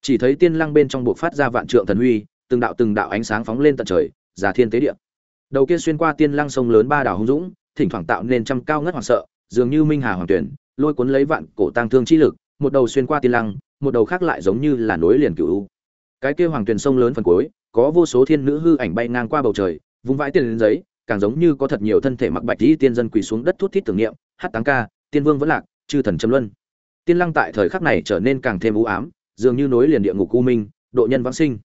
Chỉ thấy tiên lăng bên trong buộc phát ra vạn trượng thần uy, từng đạo từng đạo ánh sáng phóng lên tận trời, giả thiên tế địa. Đầu kia xuyên qua tiên lăng sông lớn ba đảo hung dũng, thỉnh thoảng tạo nên trăm cao ngất hoảng sợ, dường như minh hà hoàng tuyển, lôi cuốn lấy vạn cổ tăng thương chi lực, một đầu xuyên qua tiên lăng, một đầu khác lại giống như là nối liền cựu cái kia hoàng tuyền sông lớn phần cuối, có vô số thiên nữ hư ảnh bay ngang qua bầu trời, vung vãi tiền lên giấy, càng giống như có thật nhiều thân thể mặc bạch dĩ tiên dân quỳ xuống đất thút thít tưởng niệm, hát táng ca, tiên vương vẫn lạc, chư thần châm luân. Tiên lăng tại thời khắc này trở nên càng thêm u ám, dường như nối liền địa ngục u minh, độ nhân vãng sinh.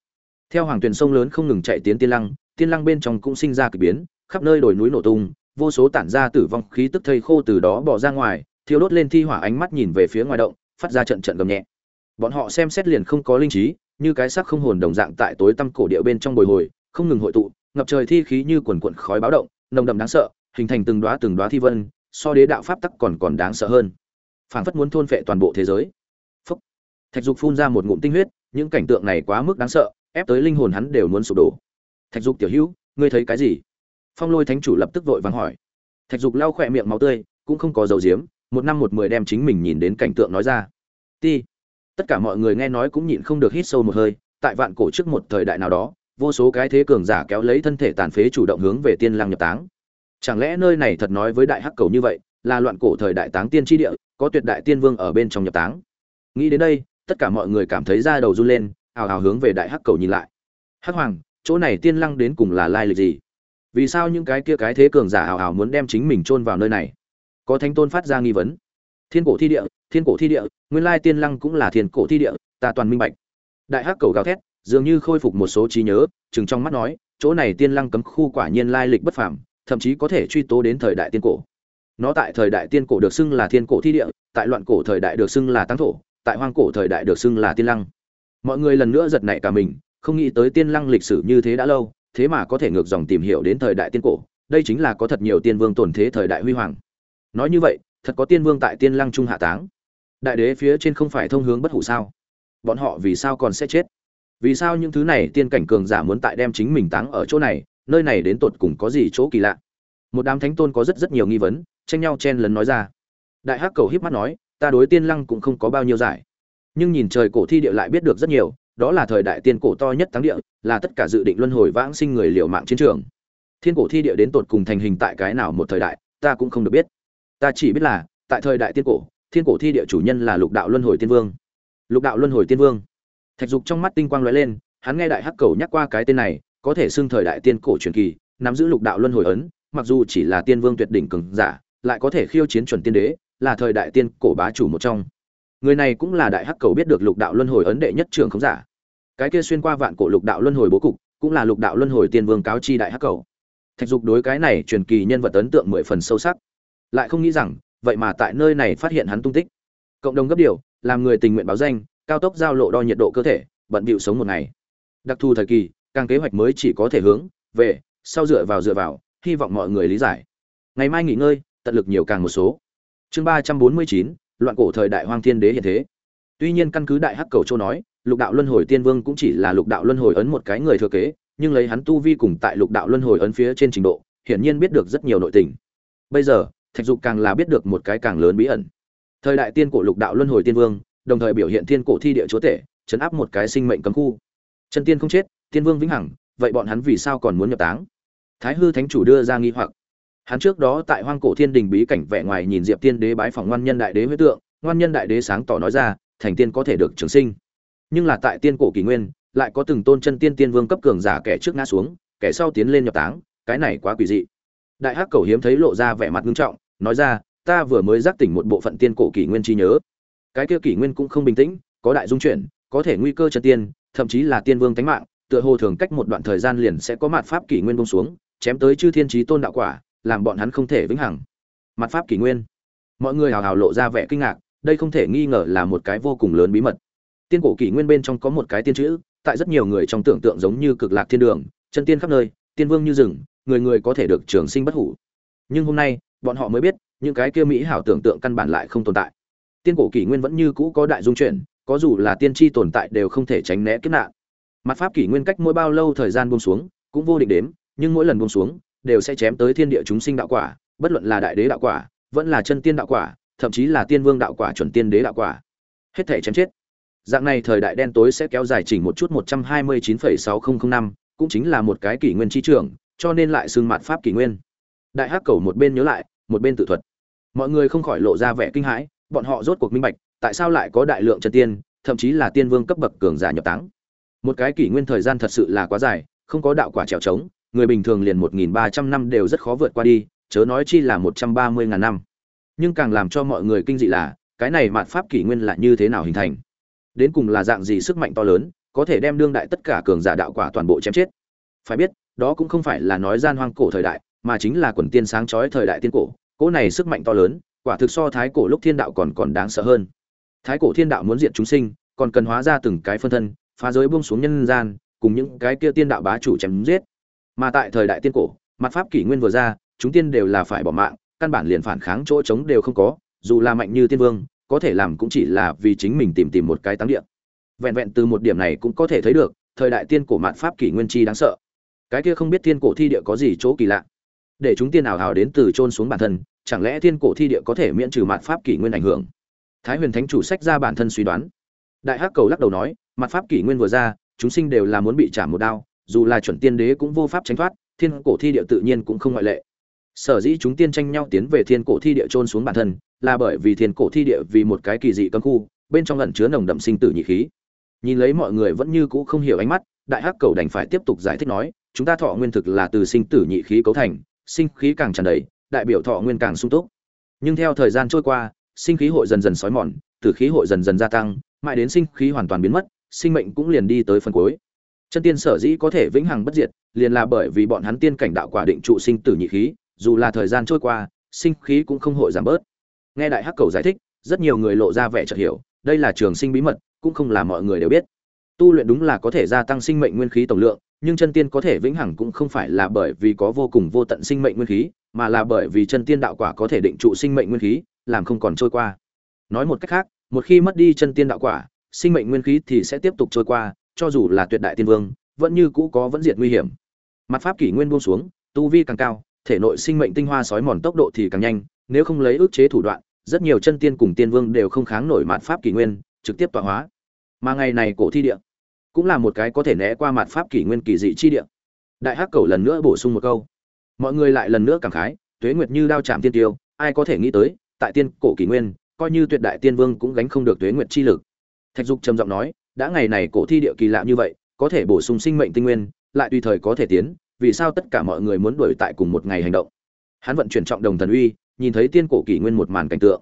Theo hoàng tuyền sông lớn không ngừng chạy tiến tiên lăng tiên lăng bên trong cũng sinh ra kỳ biến, khắp nơi đồi núi nổ tung, vô số tản ra tử vong khí tức thây khô từ đó bỏ ra ngoài, thiêu đốt lên thi hỏa ánh mắt nhìn về phía ngoài động, phát ra trận trận gầm nhẹ. Bọn họ xem xét liền không có linh trí như cái xác không hồn đồng dạng tại tối tăm cổ địa bên trong bồi hồi, không ngừng hội tụ, ngập trời thi khí như quần quần khói báo động, nồng đậm đáng sợ, hình thành từng đóa từng đóa thi vân, so đế đạo pháp tắc còn còn đáng sợ hơn. Phảng phất muốn thôn phệ toàn bộ thế giới. Phốc. thạch dục phun ra một ngụm tinh huyết, những cảnh tượng này quá mức đáng sợ, ép tới linh hồn hắn đều muốn sụp đổ. Thạch dục tiểu hữu, ngươi thấy cái gì? Phong lôi thánh chủ lập tức vội vàng hỏi. Thạch dục lau khỏe miệng máu tươi, cũng không có dầu diếm một năm một mười đem chính mình nhìn đến cảnh tượng nói ra. Ti tất cả mọi người nghe nói cũng nhịn không được hít sâu một hơi, tại vạn cổ trước một thời đại nào đó, vô số cái thế cường giả kéo lấy thân thể tàn phế chủ động hướng về tiên lăng nhập táng. Chẳng lẽ nơi này thật nói với đại hắc cầu như vậy, là loạn cổ thời đại táng tiên tri địa, có tuyệt đại tiên vương ở bên trong nhập táng? Nghĩ đến đây, tất cả mọi người cảm thấy da đầu run lên ào ào hướng về đại hắc cầu nhìn lại. Hắc hoàng, chỗ này tiên lăng đến cùng là lai lịch gì? Vì sao những cái kia cái thế cường giả hào hào muốn đem chính mình chôn vào nơi này? Có thánh tôn phát ra nghi vấn thiên cổ thi địa, thiên cổ thi địa, nguyên lai tiên lăng cũng là thiên cổ thi địa, ta toàn minh bạch. Đại hắc cầu gào thét, dường như khôi phục một số trí nhớ chừng trong mắt nói, chỗ này tiên lăng cấm khu quả nhiên lai lịch bất phàm, thậm chí có thể truy tố đến thời đại tiên cổ. Nó tại thời đại tiên cổ được xưng là thiên cổ thi địa, tại loạn cổ thời đại được xưng là tăng thổ, tại hoang cổ thời đại được xưng là tiên lăng. Mọi người lần nữa giật nảy cả mình, không nghĩ tới tiên lăng lịch sử như thế đã lâu, thế mà có thể ngược dòng tìm hiểu đến thời đại tiên cổ, đây chính là có thật nhiều tiên vương tồn thế thời đại huy hoàng. Nói như vậy thật có tiên vương tại tiên lăng trung hạ táng. Đại đế phía trên không phải thông hướng bất hủ sao? Bọn họ vì sao còn sẽ chết? Vì sao những thứ này tiên cảnh cường giả muốn tại đem chính mình táng ở chỗ này, nơi này đến tột cùng có gì chỗ kỳ lạ? Một đám thánh tôn có rất rất nhiều nghi vấn, tranh nhau chen lấn nói ra. Đại hắc cầu híp mắt nói, ta đối tiên lăng cũng không có bao nhiêu giải. Nhưng nhìn trời cổ thi địa lại biết được rất nhiều, đó là thời đại tiên cổ to nhất táng địa, là tất cả dự định luân hồi vãng sinh người liều mạng chiến trường. Thiên cổ thi địa đến tột cùng thành hình tại cái nào một thời đại, ta cũng không được biết ta chỉ biết là, tại thời đại tiên cổ, thiên cổ thi địa chủ nhân là lục đạo luân hồi tiên vương. Lục đạo luân hồi tiên vương. Thạch dục trong mắt tinh quang lóe lên, hắn nghe đại hắc cầu nhắc qua cái tên này, có thể xưng thời đại tiên cổ truyền kỳ, nắm giữ lục đạo luân hồi ấn, mặc dù chỉ là tiên vương tuyệt đỉnh cường giả, lại có thể khiêu chiến chuẩn tiên đế, là thời đại tiên cổ bá chủ một trong. Người này cũng là đại hắc cầu biết được lục đạo luân hồi ấn đệ nhất trường không giả. Cái kia xuyên qua vạn cổ lục đạo luân hồi bố cục, cũng là lục đạo luân hồi tiên vương cáo chi đại hắc cầu. Thạch dục đối cái này truyền kỳ nhân vật ấn tượng mười phần sâu sắc lại không nghĩ rằng, vậy mà tại nơi này phát hiện hắn tung tích. Cộng đồng gấp điều, làm người tình nguyện báo danh, cao tốc giao lộ đo nhiệt độ cơ thể, bận bịu sống một ngày. Đặc thù thời kỳ, càng kế hoạch mới chỉ có thể hướng, về, sau dựa vào dựa vào, hy vọng mọi người lý giải. Ngày mai nghỉ ngơi, tận lực nhiều càng một số. Chương ba trăm bốn mươi chín, loạn cổ thời đại hoang thiên đế hiện thế. Tuy nhiên căn cứ đại hắc cầu châu nói, lục đạo luân hồi tiên vương cũng chỉ là lục đạo luân hồi ấn một cái người thừa kế, nhưng lấy hắn tu vi cùng tại lục đạo luân hồi ấn phía trên trình độ, hiển nhiên biết được rất nhiều nội tình. Bây giờ thạch dục càng là biết được một cái càng lớn bí ẩn. Thời đại tiên cổ lục đạo luân hồi tiên vương, đồng thời biểu hiện thiên cổ thi địa chúa tể, chấn áp một cái sinh mệnh cấm khu. Chân tiên không chết, tiên vương vĩnh hằng, vậy bọn hắn vì sao còn muốn nhập táng? Thái hư thánh chủ đưa ra nghi hoặc. Hắn trước đó tại hoang cổ thiên đình bí cảnh vẻ ngoài nhìn diệp tiên đế bái phỏng ngoan nhân đại đế huyết tượng, ngoan nhân đại đế sáng tỏ nói ra, thành tiên có thể được trường sinh. Nhưng là tại tiên cổ kỷ nguyên, lại có từng tôn chân tiên tiên vương cấp cường giả kẻ trước ngã xuống, kẻ sau tiến lên nhập táng, cái này quá quỷ dị. Đại hắc cầu hiếm thấy lộ ra vẻ mặt nghiêm trọng nói ra, ta vừa mới giác tỉnh một bộ phận tiên cổ kỷ nguyên chi nhớ. Cái kia kỷ nguyên cũng không bình tĩnh, có đại dung chuyển, có thể nguy cơ chân tiên, thậm chí là tiên vương tánh mạng, tựa hồ thường cách một đoạn thời gian liền sẽ có mặt pháp kỷ nguyên bông xuống, chém tới chư thiên trí tôn đạo quả, làm bọn hắn không thể vĩnh hằng. Mặt pháp kỷ nguyên. Mọi người hào hào lộ ra vẻ kinh ngạc, đây không thể nghi ngờ là một cái vô cùng lớn bí mật. Tiên cổ kỷ nguyên bên trong có một cái tiên chữ, tại rất nhiều người trong tưởng tượng giống như cực lạc thiên đường, chân tiên khắp nơi, tiên vương như rừng, người người có thể được trường sinh bất hủ. Nhưng hôm nay bọn họ mới biết, những cái kia mỹ hảo tưởng tượng căn bản lại không tồn tại. Tiên cổ kỷ nguyên vẫn như cũ có đại dung chuyển, có dù là tiên tri tồn tại đều không thể tránh né kiếp nạn. Mặt pháp kỷ nguyên cách mỗi bao lâu thời gian buông xuống, cũng vô định đếm, nhưng mỗi lần buông xuống, đều sẽ chém tới thiên địa chúng sinh đạo quả, bất luận là đại đế đạo quả, vẫn là chân tiên đạo quả, thậm chí là tiên vương đạo quả, chuẩn tiên đế đạo quả. Hết thể chém chết. Dạng này thời đại đen tối sẽ kéo dài chỉnh một chút một trăm hai mươi chín phẩy sáu nghìn năm, cũng chính là một cái kỷ nguyên chi trường, cho nên lại xưng mặt pháp kỷ nguyên đại hắc cầu một bên nhớ lại, một bên tự thuật. Mọi người không khỏi lộ ra vẻ kinh hãi, bọn họ rốt cuộc minh bạch, tại sao lại có đại lượng chân tiên, thậm chí là tiên vương cấp bậc cường giả nhập táng. Một cái kỷ nguyên thời gian thật sự là quá dài, không có đạo quả trèo trống, người bình thường liền một nghìn ba trăm năm đều rất khó vượt qua đi, chớ nói chi là một trăm ba mươi ngàn năm. Nhưng càng làm cho mọi người kinh dị là, cái này mạt pháp kỷ nguyên là như thế nào hình thành? Đến cùng là dạng gì sức mạnh to lớn, có thể đem đương đại tất cả cường giả đạo quả toàn bộ chém chết? Phải biết, đó cũng không phải là nói gian hoang cổ thời đại mà chính là quần tiên sáng chói thời đại tiên cổ, cỗ này sức mạnh to lớn, quả thực so thái cổ lúc thiên đạo còn còn đáng sợ hơn. Thái cổ thiên đạo muốn diệt chúng sinh, còn cần hóa ra từng cái phân thân, phá giới buông xuống nhân gian, cùng những cái kia tiên đạo bá chủ chém giết. Mà tại thời đại tiên cổ, mặt pháp kỷ nguyên vừa ra, chúng tiên đều là phải bỏ mạng, căn bản liền phản kháng chỗ trống đều không có, dù là mạnh như tiên vương, có thể làm cũng chỉ là vì chính mình tìm tìm một cái táng địa. Vẹn vẹn từ một điểm này cũng có thể thấy được, thời đại tiên cổ mạn pháp kỷ nguyên chi đáng sợ. Cái kia không biết tiên cổ thi địa có gì chỗ kỳ lạ để chúng tiên ảo hào đến từ trôn xuống bản thân, chẳng lẽ thiên cổ thi địa có thể miễn trừ mặt pháp kỷ nguyên ảnh hưởng? Thái huyền thánh chủ sách ra bản thân suy đoán. Đại hắc cầu lắc đầu nói mặt pháp kỷ nguyên vừa ra, chúng sinh đều là muốn bị trả một đao, dù là chuẩn tiên đế cũng vô pháp tránh thoát, thiên cổ thi địa tự nhiên cũng không ngoại lệ. Sở dĩ chúng tiên tranh nhau tiến về thiên cổ thi địa trôn xuống bản thân, là bởi vì thiên cổ thi địa vì một cái kỳ dị cấm khu, bên trong lẩn chứa nồng đậm sinh tử nhị khí. Nhìn lấy mọi người vẫn như cũ không hiểu ánh mắt, đại hắc cầu đành phải tiếp tục giải thích nói, chúng ta thọ nguyên thực là từ sinh tử nhị khí cấu thành sinh khí càng tràn đầy, đại biểu thọ nguyên càng sung túc. Nhưng theo thời gian trôi qua, sinh khí hội dần dần sói mòn, tử khí hội dần dần gia tăng, mãi đến sinh khí hoàn toàn biến mất, sinh mệnh cũng liền đi tới phần cuối. Chân tiên sở dĩ có thể vĩnh hằng bất diệt, liền là bởi vì bọn hắn tiên cảnh đạo quả định trụ sinh tử nhị khí, dù là thời gian trôi qua, sinh khí cũng không hội giảm bớt. Nghe đại hắc cầu giải thích, rất nhiều người lộ ra vẻ chợt hiểu, đây là trường sinh bí mật, cũng không là mọi người đều biết. Tu luyện đúng là có thể gia tăng sinh mệnh nguyên khí tổng lượng nhưng chân tiên có thể vĩnh hằng cũng không phải là bởi vì có vô cùng vô tận sinh mệnh nguyên khí, mà là bởi vì chân tiên đạo quả có thể định trụ sinh mệnh nguyên khí, làm không còn trôi qua. Nói một cách khác, một khi mất đi chân tiên đạo quả, sinh mệnh nguyên khí thì sẽ tiếp tục trôi qua, cho dù là tuyệt đại tiên vương, vẫn như cũ có vẫn diệt nguy hiểm. Mặt pháp kỷ nguyên buông xuống, tu vi càng cao, thể nội sinh mệnh tinh hoa sói mòn tốc độ thì càng nhanh, nếu không lấy ức chế thủ đoạn, rất nhiều chân tiên cùng tiên vương đều không kháng nổi mạt pháp kỷ nguyên, trực tiếp tọa hóa. Mà ngày này cổ thi địa cũng là một cái có thể né qua mặt pháp kỷ nguyên kỳ dị chi địa. Đại hắc cầu lần nữa bổ sung một câu. Mọi người lại lần nữa cảm khái, tuế nguyệt như đao chạm tiên tiêu, ai có thể nghĩ tới, tại tiên cổ kỷ nguyên, coi như tuyệt đại tiên vương cũng gánh không được tuế nguyệt chi lực. Thạch dục trầm giọng nói, đã ngày này cổ thi địa kỳ lạ như vậy, có thể bổ sung sinh mệnh tinh nguyên, lại tùy thời có thể tiến, vì sao tất cả mọi người muốn đuổi tại cùng một ngày hành động? Hắn vận chuyển trọng đồng thần uy, nhìn thấy tiên cổ kỷ nguyên một màn cảnh tượng.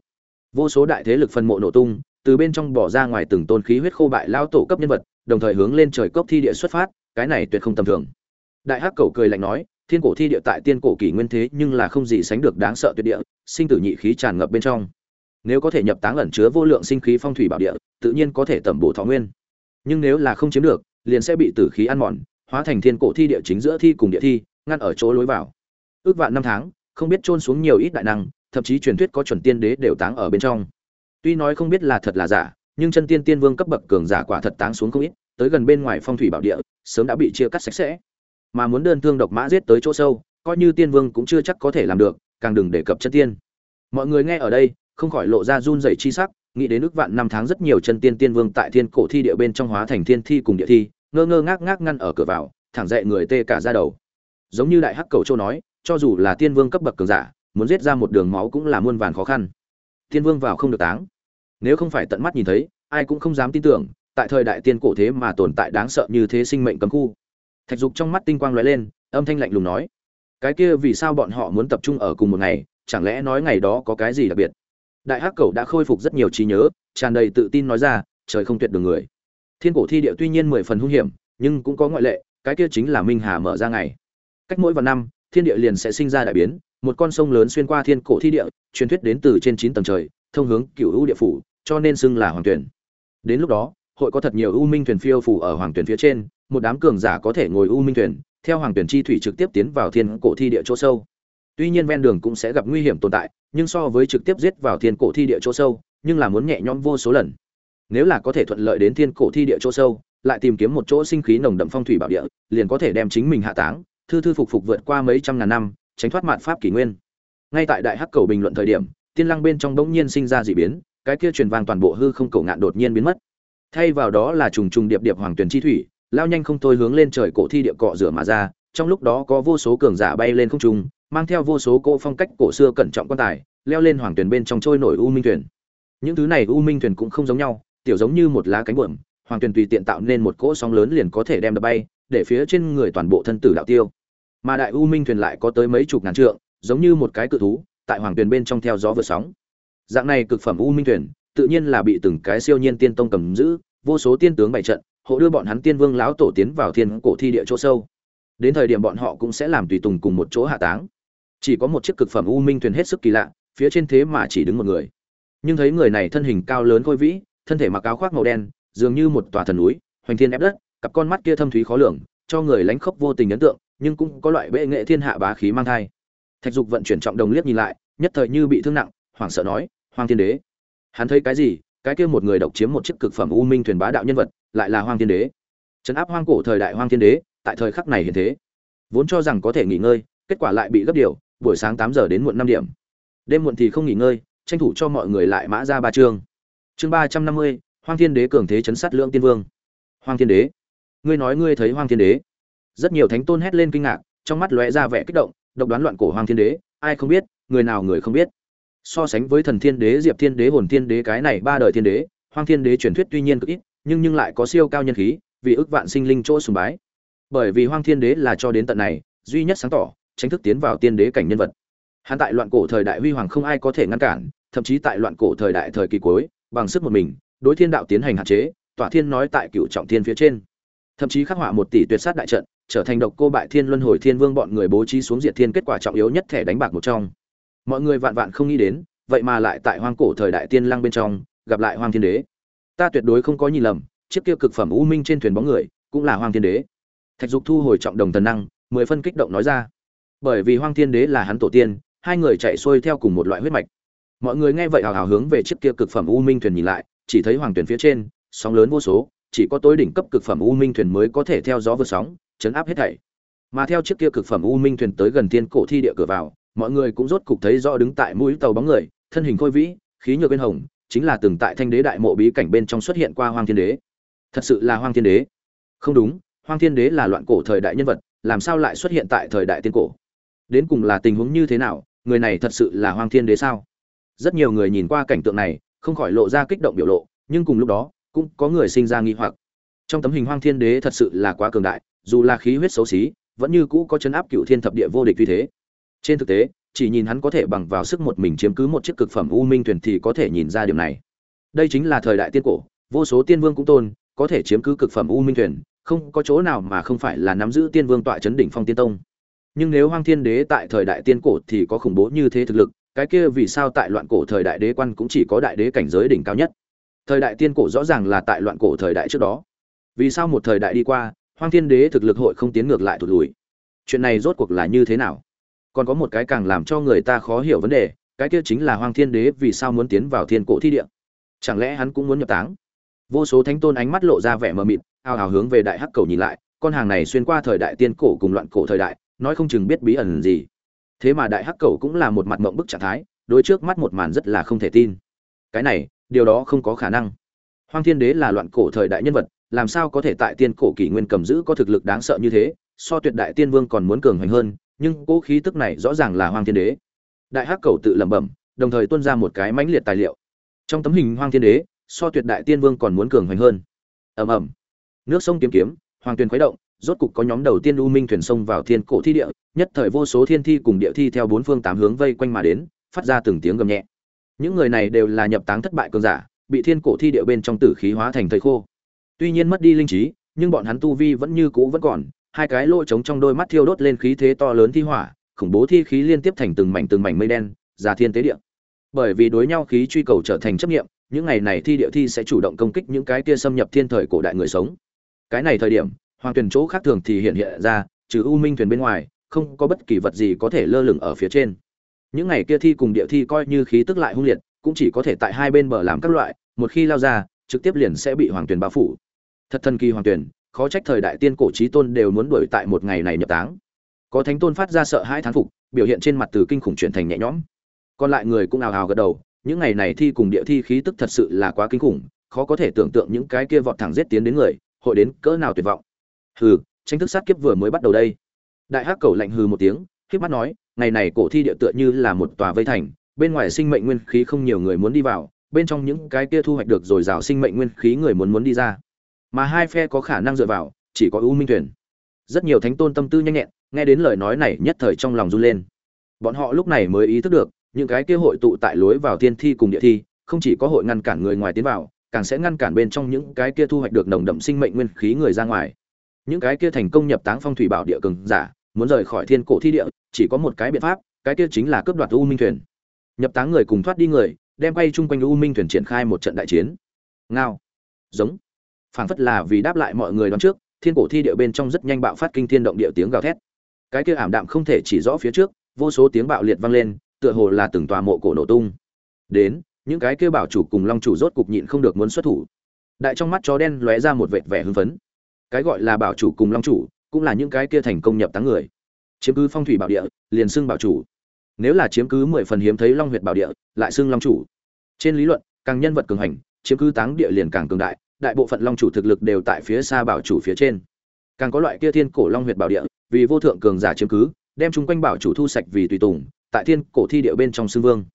Vô số đại thế lực phân mộ nổ tung từ bên trong bỏ ra ngoài từng tôn khí huyết khô bại lao tổ cấp nhân vật, đồng thời hướng lên trời cốc thi địa xuất phát, cái này tuyệt không tầm thường. Đại hắc cầu cười lạnh nói, thiên cổ thi địa tại tiên cổ kỷ nguyên thế nhưng là không gì sánh được đáng sợ tuyệt địa, sinh tử nhị khí tràn ngập bên trong. Nếu có thể nhập táng ẩn chứa vô lượng sinh khí phong thủy bảo địa, tự nhiên có thể tẩm bổ thọ nguyên. Nhưng nếu là không chiếm được, liền sẽ bị tử khí ăn mòn, hóa thành thiên cổ thi địa chính giữa thi cùng địa thi, ngăn ở chỗ lối vào. Ước vạn năm tháng, không biết trôn xuống nhiều ít đại năng, thậm chí truyền thuyết có chuẩn tiên đế đều táng ở bên trong tuy nói không biết là thật là giả, nhưng chân tiên tiên vương cấp bậc cường giả quả thật táng xuống không ít, tới gần bên ngoài phong thủy bảo địa, sớm đã bị chia cắt sạch sẽ. Mà muốn đơn thương độc mã giết tới chỗ sâu, coi như tiên vương cũng chưa chắc có thể làm được, càng đừng đề cập chân tiên. Mọi người nghe ở đây, không khỏi lộ ra run rẩy chi sắc, nghĩ đến ước vạn năm tháng rất nhiều chân tiên tiên vương tại thiên cổ thi địa bên trong hóa thành thiên thi cùng địa thi, ngơ ngơ ngác ngác ngăn ở cửa vào, thẳng dậy người tê cả ra đầu. Giống như đại hắc cầu châu nói, cho dù là tiên vương cấp bậc cường giả, muốn giết ra một đường máu cũng là muôn vàn khó khăn. Tiên vương vào không được táng nếu không phải tận mắt nhìn thấy, ai cũng không dám tin tưởng, tại thời đại tiên cổ thế mà tồn tại đáng sợ như thế sinh mệnh cấm khu. Thạch dục trong mắt tinh quang lóe lên, âm thanh lạnh lùng nói, cái kia vì sao bọn họ muốn tập trung ở cùng một ngày, chẳng lẽ nói ngày đó có cái gì đặc biệt? Đại hắc cầu đã khôi phục rất nhiều trí nhớ, tràn đầy tự tin nói ra, trời không tuyệt đường người. Thiên cổ thi địa tuy nhiên mười phần hung hiểm, nhưng cũng có ngoại lệ, cái kia chính là minh hà mở ra ngày. Cách mỗi vào năm, thiên địa liền sẽ sinh ra đại biến, một con sông lớn xuyên qua thiên cổ thi địa, truyền thuyết đến từ trên chín tầng trời thông hướng cựu u địa phủ, cho nên xưng là hoàng tuyển. Đến lúc đó, hội có thật nhiều u minh thuyền phiêu phủ ở hoàng tuyển phía trên, một đám cường giả có thể ngồi u minh thuyền, theo hoàng tuyển chi thủy trực tiếp tiến vào thiên cổ thi địa chỗ sâu. Tuy nhiên ven đường cũng sẽ gặp nguy hiểm tồn tại, nhưng so với trực tiếp giết vào thiên cổ thi địa chỗ sâu, nhưng là muốn nhẹ nhõm vô số lần. Nếu là có thể thuận lợi đến thiên cổ thi địa chỗ sâu, lại tìm kiếm một chỗ sinh khí nồng đậm phong thủy bảo địa, liền có thể đem chính mình hạ táng, thư thư phục phục vượt qua mấy trăm ngàn năm, tránh thoát mạn pháp kỷ nguyên. Ngay tại đại hắc cầu bình luận thời điểm tiên lăng bên trong bỗng nhiên sinh ra dị biến, cái kia truyền vang toàn bộ hư không cầu ngạn đột nhiên biến mất. Thay vào đó là trùng trùng điệp điệp hoàng truyền chi thủy, lao nhanh không thôi hướng lên trời cổ thi địa cọ rửa mà ra, trong lúc đó có vô số cường giả bay lên không trung, mang theo vô số cỗ phong cách cổ xưa cẩn trọng quan tài, leo lên hoàng truyền bên trong trôi nổi u minh thuyền. Những thứ này u minh thuyền cũng không giống nhau, tiểu giống như một lá cánh buồm, hoàng truyền tùy tiện tạo nên một cỗ sóng lớn liền có thể đem đập bay, để phía trên người toàn bộ thân tử đạo tiêu. Mà đại u minh thuyền lại có tới mấy chục ngàn trượng, giống như một cái cự thú tại hoàng tuyền bên trong theo gió vượt sóng. Dạng này cực phẩm u minh thuyền, tự nhiên là bị từng cái siêu nhiên tiên tông cầm giữ, vô số tiên tướng bày trận, hộ đưa bọn hắn tiên vương lão tổ tiến vào thiên cổ thi địa chỗ sâu. Đến thời điểm bọn họ cũng sẽ làm tùy tùng cùng một chỗ hạ táng. Chỉ có một chiếc cực phẩm u minh thuyền hết sức kỳ lạ, phía trên thế mà chỉ đứng một người. Nhưng thấy người này thân hình cao lớn khôi vĩ, thân thể mặc áo khoác màu đen, dường như một tòa thần núi, hoành thiên ép đất, cặp con mắt kia thâm thúy khó lường, cho người lánh khóc vô tình ấn tượng, nhưng cũng có loại bệ nghệ thiên hạ bá khí mang thai thạch dục vận chuyển trọng đồng liếc nhìn lại, nhất thời như bị thương nặng, hoảng sợ nói hoàng thiên đế, hắn thấy cái gì? Cái kia một người độc chiếm một chiếc cực phẩm u minh thuyền bá đạo nhân vật, lại là hoàng thiên đế. Trấn áp hoang cổ thời đại hoàng thiên đế, tại thời khắc này hiện thế, vốn cho rằng có thể nghỉ ngơi, kết quả lại bị gấp điều buổi sáng tám giờ đến muộn năm điểm. Đêm muộn thì không nghỉ ngơi, tranh thủ cho mọi người lại mã ra ba chương. Chương ba trăm năm mươi hoàng thiên đế cường thế chấn sát lưỡng tiên vương. Hoàng thiên đế, ngươi nói ngươi thấy hoàng thiên đế? Rất nhiều thánh tôn hét lên kinh ngạc, trong mắt lóe ra vẻ kích động độc đoán loạn cổ hoàng thiên đế, ai không biết, người nào người không biết. So sánh với thần thiên đế, diệp thiên đế, hồn thiên đế, cái này ba đời thiên đế hoàng thiên đế truyền thuyết tuy nhiên cực ít, nhưng nhưng lại có siêu cao nhân khí, vì ức vạn sinh linh chỗ sùng bái. Bởi vì hoang thiên đế là cho đến tận này, duy nhất sáng tỏ tránh thức tiến vào tiên đế cảnh nhân vật. Hắn tại loạn cổ thời đại huy hoàng không ai có thể ngăn cản, thậm chí tại loạn cổ thời đại thời kỳ cuối, bằng sức một mình, đối thiên đạo tiến hành hạn chế, tỏa thiên nói tại cựu trọng thiên phía trên. Thậm chí khắc họa một tỷ tuyệt sát đại trận trở thành độc cô bại thiên luân hồi thiên vương bọn người bố trí xuống diệt thiên kết quả trọng yếu nhất thẻ đánh bạc một trong. Mọi người vạn vạn không nghĩ đến, vậy mà lại tại hoang cổ thời đại tiên lăng bên trong, gặp lại hoàng thiên đế. Ta tuyệt đối không có nhìn lầm, chiếc kia cực phẩm u minh trên thuyền bóng người, cũng là hoàng thiên đế. Thạch dục thu hồi trọng đồng thần năng, mười phân kích động nói ra. Bởi vì hoàng thiên đế là hắn tổ tiên, hai người chạy xuôi theo cùng một loại huyết mạch. Mọi người nghe vậy hào hào hướng về chiếc kia cực phẩm u minh thuyền nhìn lại, chỉ thấy hoàng thuyền phía trên, sóng lớn vô số chỉ có tối đỉnh cấp cực phẩm u minh thuyền mới có thể theo gió vượt sóng, chấn áp hết thảy. Mà theo chiếc kia cực phẩm u minh thuyền tới gần thiên cổ thi địa cửa vào, mọi người cũng rốt cục thấy rõ đứng tại mũi tàu bóng người, thân hình khôi vĩ, khí nhược bên hồng, chính là từng tại thanh đế đại mộ bí cảnh bên trong xuất hiện qua hoang thiên đế. Thật sự là hoang thiên đế. Không đúng, hoang thiên đế là loạn cổ thời đại nhân vật, làm sao lại xuất hiện tại thời đại tiên cổ? Đến cùng là tình huống như thế nào, người này thật sự là hoang thiên đế sao? Rất nhiều người nhìn qua cảnh tượng này, không khỏi lộ ra kích động biểu lộ, nhưng cùng lúc đó cũng có người sinh ra nghi hoặc. Trong tấm hình hoang thiên đế thật sự là quá cường đại, dù là khí huyết xấu xí, vẫn như cũ có chấn áp cựu thiên thập địa vô địch vì thế. Trên thực tế, chỉ nhìn hắn có thể bằng vào sức một mình chiếm cứ một chiếc cực phẩm u minh thuyền thì có thể nhìn ra điều này. Đây chính là thời đại tiên cổ, vô số tiên vương cũng tôn, có thể chiếm cứ cực phẩm u minh thuyền, không có chỗ nào mà không phải là nắm giữ tiên vương tọa chấn đỉnh phong tiên tông. Nhưng nếu hoang thiên đế tại thời đại tiên cổ thì có khủng bố như thế thực lực, cái kia vì sao tại loạn cổ thời đại đế quan cũng chỉ có đại đế cảnh giới đỉnh cao nhất? Thời đại tiên cổ rõ ràng là tại loạn cổ thời đại trước đó. Vì sao một thời đại đi qua, hoang thiên đế thực lực hội không tiến ngược lại thụt lùi? Chuyện này rốt cuộc là như thế nào? Còn có một cái càng làm cho người ta khó hiểu vấn đề, cái kia chính là hoang thiên đế vì sao muốn tiến vào thiên cổ thi địa? Chẳng lẽ hắn cũng muốn nhập táng? Vô số thánh tôn ánh mắt lộ ra vẻ mờ mịt ao ào hướng về đại hắc cầu nhìn lại, con hàng này xuyên qua thời đại tiên cổ cùng loạn cổ thời đại, nói không chừng biết bí ẩn gì. Thế mà đại hắc cầu cũng là một mặt mộng bức trạng thái, đối trước mắt một màn rất là không thể tin. Cái này điều đó không có khả năng. Hoang thiên đế là loạn cổ thời đại nhân vật, làm sao có thể tại tiên cổ kỷ nguyên cầm giữ có thực lực đáng sợ như thế, so tuyệt đại tiên vương còn muốn cường hành hơn, nhưng cỗ khí tức này rõ ràng là hoang thiên đế. Đại hắc cầu tự lẩm bẩm, đồng thời tuôn ra một cái mãnh liệt tài liệu. Trong tấm hình hoang thiên đế, so tuyệt đại tiên vương còn muốn cường hành hơn. Ầm ầm. Nước sông kiếm kiếm, hoàng tuyền khuấy động, rốt cục có nhóm đầu tiên u minh thuyền sông vào thiên cổ thi địa, nhất thời vô số thiên thi cùng địa thi theo bốn phương tám hướng vây quanh mà đến, phát ra từng tiếng gầm nhẹ những người này đều là nhập táng thất bại cường giả, bị thiên cổ thi địa bên trong tử khí hóa thành thầy khô. Tuy nhiên mất đi linh trí, nhưng bọn hắn tu vi vẫn như cũ vẫn còn, hai cái lỗ trống trong đôi mắt thiêu đốt lên khí thế to lớn thi hỏa, khủng bố thi khí liên tiếp thành từng mảnh từng mảnh mây đen ra thiên tế địa. Bởi vì đối nhau khí truy cầu trở thành chấp nghiệm những ngày này thi địa thi sẽ chủ động công kích những cái kia xâm nhập thiên thời cổ đại người sống. Cái này thời điểm, hoàng tuyển chỗ khác thường thì hiện hiện ra, trừ u minh thuyền bên ngoài, không có bất kỳ vật gì có thể lơ lửng ở phía trên những ngày kia thi cùng địa thi coi như khí tức lại hung liệt, cũng chỉ có thể tại hai bên bờ làm các loại, một khi lao ra, trực tiếp liền sẽ bị hoàng tuyền bao phủ. Thật thần kỳ hoàng tuyền, khó trách thời đại tiên cổ trí tôn đều muốn đuổi tại một ngày này nhập táng. Có thánh tôn phát ra sợ hai thán phục, biểu hiện trên mặt từ kinh khủng chuyển thành nhẹ nhõm. Còn lại người cũng ào ào gật đầu, những ngày này thi cùng địa thi khí tức thật sự là quá kinh khủng, khó có thể tưởng tượng những cái kia vọt thẳng giết tiến đến người, hội đến cỡ nào tuyệt vọng. Hừ, tranh thức sát kiếp vừa mới bắt đầu đây. Đại hắc cầu lạnh hừ một tiếng, khiếp mắt nói ngày này cổ thi địa tựa như là một tòa vây thành, bên ngoài sinh mệnh nguyên khí không nhiều người muốn đi vào, bên trong những cái kia thu hoạch được rồi rào sinh mệnh nguyên khí người muốn muốn đi ra. Mà hai phe có khả năng dựa vào, chỉ có U minh Tuyển. rất nhiều thánh tôn tâm tư nhanh nhẹn, nghe đến lời nói này nhất thời trong lòng run lên. Bọn họ lúc này mới ý thức được, những cái kia hội tụ tại lối vào thiên thi cùng địa thi, không chỉ có hội ngăn cản người ngoài tiến vào, càng sẽ ngăn cản bên trong những cái kia thu hoạch được nồng đậm sinh mệnh nguyên khí người ra ngoài. Những cái kia thành công nhập táng phong thủy bảo địa cường giả, muốn rời khỏi thiên cổ thi địa chỉ có một cái biện pháp, cái kia chính là cướp đoạt u minh thuyền. Nhập táng người cùng thoát đi người, đem quay chung quanh u minh thuyền triển khai một trận đại chiến. Ngao. Giống. Phảng phất là vì đáp lại mọi người đón trước, thiên cổ thi địa bên trong rất nhanh bạo phát kinh thiên động địa tiếng gào thét. Cái kia ảm đạm không thể chỉ rõ phía trước, vô số tiếng bạo liệt vang lên, tựa hồ là từng tòa mộ cổ nổ tung. Đến, những cái kia bảo chủ cùng long chủ rốt cục nhịn không được muốn xuất thủ. Đại trong mắt chó đen lóe ra một vệt vẻ hưng phấn. Cái gọi là bảo chủ cùng long chủ, cũng là những cái kia thành công nhập táng người chiếm cứ phong thủy bảo địa, liền xưng bảo chủ. Nếu là chiếm cứ mười phần hiếm thấy long huyệt bảo địa, lại xưng long chủ. Trên lý luận, càng nhân vật cường hành, chiếm cứ táng địa liền càng cường đại đại bộ phận long chủ thực lực đều tại phía xa bảo chủ phía trên. Càng có loại kia thiên cổ long huyệt bảo địa, vì vô thượng cường giả chiếm cứ, đem chúng quanh bảo chủ thu sạch vì tùy tùng, tại thiên cổ thi địa bên trong xương vương.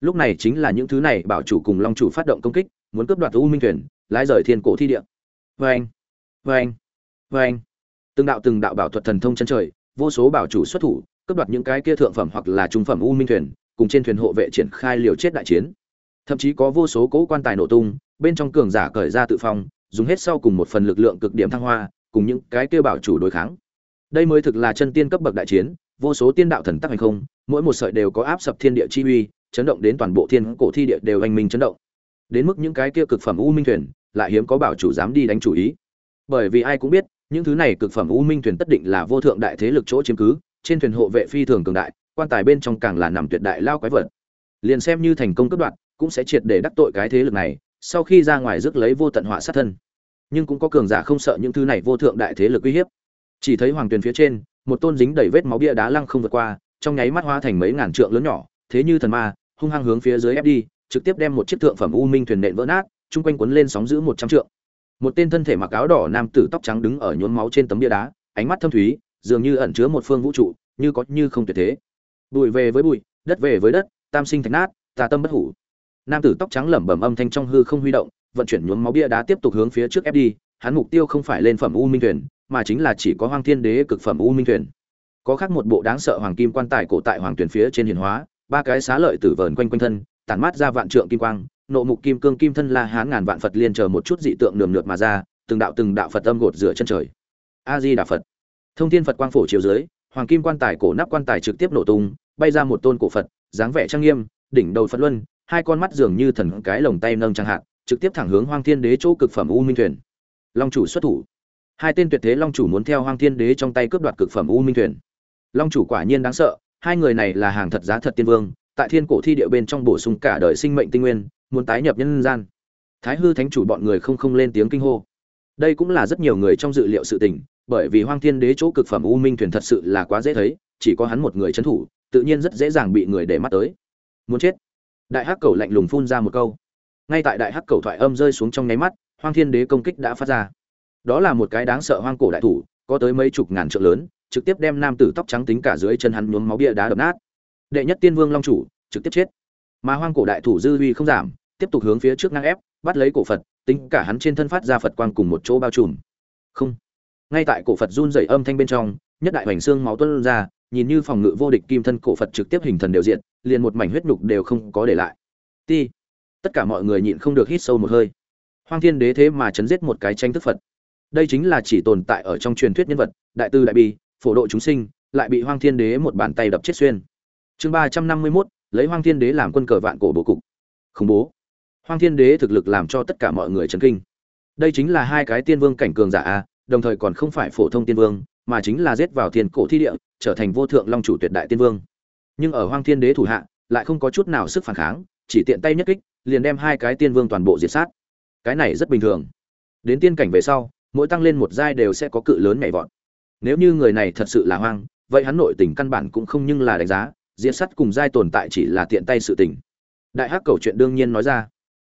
Lúc này chính là những thứ này bảo chủ cùng long chủ phát động công kích, muốn cướp đoạt u minh thuyền, lái rời thiên cổ thi địa. Vê anh vê anh vê anh từng đạo từng đạo bảo thuật thần thông chân trời vô số bảo chủ xuất thủ, cướp đoạt những cái kia thượng phẩm hoặc là trung phẩm u minh thuyền, cùng trên thuyền hộ vệ triển khai liều chết đại chiến. Thậm chí có vô số cỗ quan tài nổ tung, bên trong cường giả cởi ra tự phong, dùng hết sau cùng một phần lực lượng cực điểm thăng hoa, cùng những cái kia bảo chủ đối kháng. Đây mới thực là chân tiên cấp bậc đại chiến, vô số tiên đạo thần tắc hành không, mỗi một sợi đều có áp sập thiên địa chi uy, chấn động đến toàn bộ thiên cổ thi địa đều anh minh chấn động. Đến mức những cái kia cực phẩm u minh thuyền, lại hiếm có bảo chủ dám đi đánh chủ ý. Bởi vì ai cũng biết những thứ này cực phẩm u minh thuyền tất định là vô thượng đại thế lực chỗ chiếm cứ, trên thuyền hộ vệ phi thường cường đại, quan tài bên trong càng là nằm tuyệt đại lao quái vật. Liền xem như thành công cấp đoạn cũng sẽ triệt để đắc tội cái thế lực này, sau khi ra ngoài rước lấy vô tận họa sát thân. Nhưng cũng có cường giả không sợ những thứ này vô thượng đại thế lực uy hiếp. Chỉ thấy hoàng tuyền phía trên, một tôn dính đầy vết máu bia đá lăng không vượt qua, trong nháy mắt hóa thành mấy ngàn trượng lớn nhỏ, thế như thần ma, hung hăng hướng phía dưới ép đi, trực tiếp đem một chiếc thượng phẩm u minh thuyền nện vỡ nát, chung quanh quấn lên sóng giữ một trăm trượng một tên thân thể mặc áo đỏ nam tử tóc trắng đứng ở nhốn máu trên tấm bia đá, ánh mắt thâm thúy, dường như ẩn chứa một phương vũ trụ, như có như không tuyệt thế. Bụi về với bụi, đất về với đất, tam sinh thạch nát tà tâm bất hủ. Nam tử tóc trắng lẩm bẩm âm thanh trong hư không huy động, vận chuyển nhuốm máu bia đá tiếp tục hướng phía trước ép đi, hắn mục tiêu không phải lên phẩm u minh thuyền, mà chính là chỉ có hoang thiên đế cực phẩm u minh thuyền. Có khác một bộ đáng sợ hoàng kim quan tài cổ tại hoàng thuyền phía trên hiền hóa, ba cái xá lợi tử vờn quanh quanh thân, tản mát ra vạn trượng kim quang nộ mục kim cương kim thân la hán ngàn vạn phật liên chờ một chút dị tượng nườm nượp mà ra, từng đạo từng đạo phật âm gột rửa chân trời. A di đà phật. Thông thiên phật quang phổ chiếu dưới, hoàng kim quan tài cổ nắp quan tài trực tiếp nổ tung, bay ra một tôn cổ phật, dáng vẻ trang nghiêm, đỉnh đầu phật luân, hai con mắt dường như thần cái lồng tay nâng chẳng hạn trực tiếp thẳng hướng hoang thiên đế chỗ cực phẩm u minh thuyền. Long chủ xuất thủ. Hai tên tuyệt thế long chủ muốn theo hoang thiên đế trong tay cướp đoạt cực phẩm u minh thuyền. Long chủ quả nhiên đáng sợ, hai người này là hàng thật giá thật tiên vương, tại thiên cổ thi địa bên trong bổ sung cả đời sinh mệnh tinh nguyên muốn tái nhập nhân gian. Thái hư thánh chủ bọn người không không lên tiếng kinh hô. Đây cũng là rất nhiều người trong dự liệu sự tình, bởi vì hoang thiên đế chỗ cực phẩm u minh thuyền thật sự là quá dễ thấy, chỉ có hắn một người trấn thủ, tự nhiên rất dễ dàng bị người để mắt tới. Muốn chết. Đại hắc cầu lạnh lùng phun ra một câu. Ngay tại đại hắc cầu thoại âm rơi xuống trong nháy mắt, hoang thiên đế công kích đã phát ra. Đó là một cái đáng sợ hoang cổ đại thủ, có tới mấy chục ngàn trượng lớn, trực tiếp đem nam tử tóc trắng tính cả dưới chân hắn nhuốm máu bia đá đập nát. Đệ nhất tiên vương long chủ, trực tiếp chết. Mà hoang cổ đại thủ dư uy không giảm tiếp tục hướng phía trước ngang ép, bắt lấy cổ phật, tính cả hắn trên thân phát ra phật quang cùng một chỗ bao trùm. Không. Ngay tại cổ phật run rẩy âm thanh bên trong, nhất đại hoành xương máu tuôn ra, nhìn như phòng ngự vô địch kim thân cổ phật trực tiếp hình thần đều diện liền một mảnh huyết nhục đều không có để lại. Ti. Tất cả mọi người nhịn không được hít sâu một hơi. Hoang thiên đế thế mà chấn giết một cái tranh thức phật. Đây chính là chỉ tồn tại ở trong truyền thuyết nhân vật, đại tư đại bi, phổ độ chúng sinh, lại bị hoang thiên đế một bàn tay đập chết xuyên. Chương ba trăm năm mươi mốt, lấy hoang thiên đế làm quân cờ vạn cổ bố cục. Khủng bố hoang thiên đế thực lực làm cho tất cả mọi người chấn kinh. Đây chính là hai cái tiên vương cảnh cường giả a, đồng thời còn không phải phổ thông tiên vương, mà chính là giết vào thiên cổ thi địa, trở thành vô thượng long chủ tuyệt đại tiên vương. Nhưng ở hoang thiên đế thủ hạ, lại không có chút nào sức phản kháng, chỉ tiện tay nhất kích, liền đem hai cái tiên vương toàn bộ diệt sát. Cái này rất bình thường. Đến tiên cảnh về sau, mỗi tăng lên một giai đều sẽ có cự lớn nhảy vọt. Nếu như người này thật sự là hoang, vậy hắn nội tình căn bản cũng không nhưng là đánh giá, diệt sát cùng giai tồn tại chỉ là tiện tay sự tình. Đại hắc cầu chuyện đương nhiên nói ra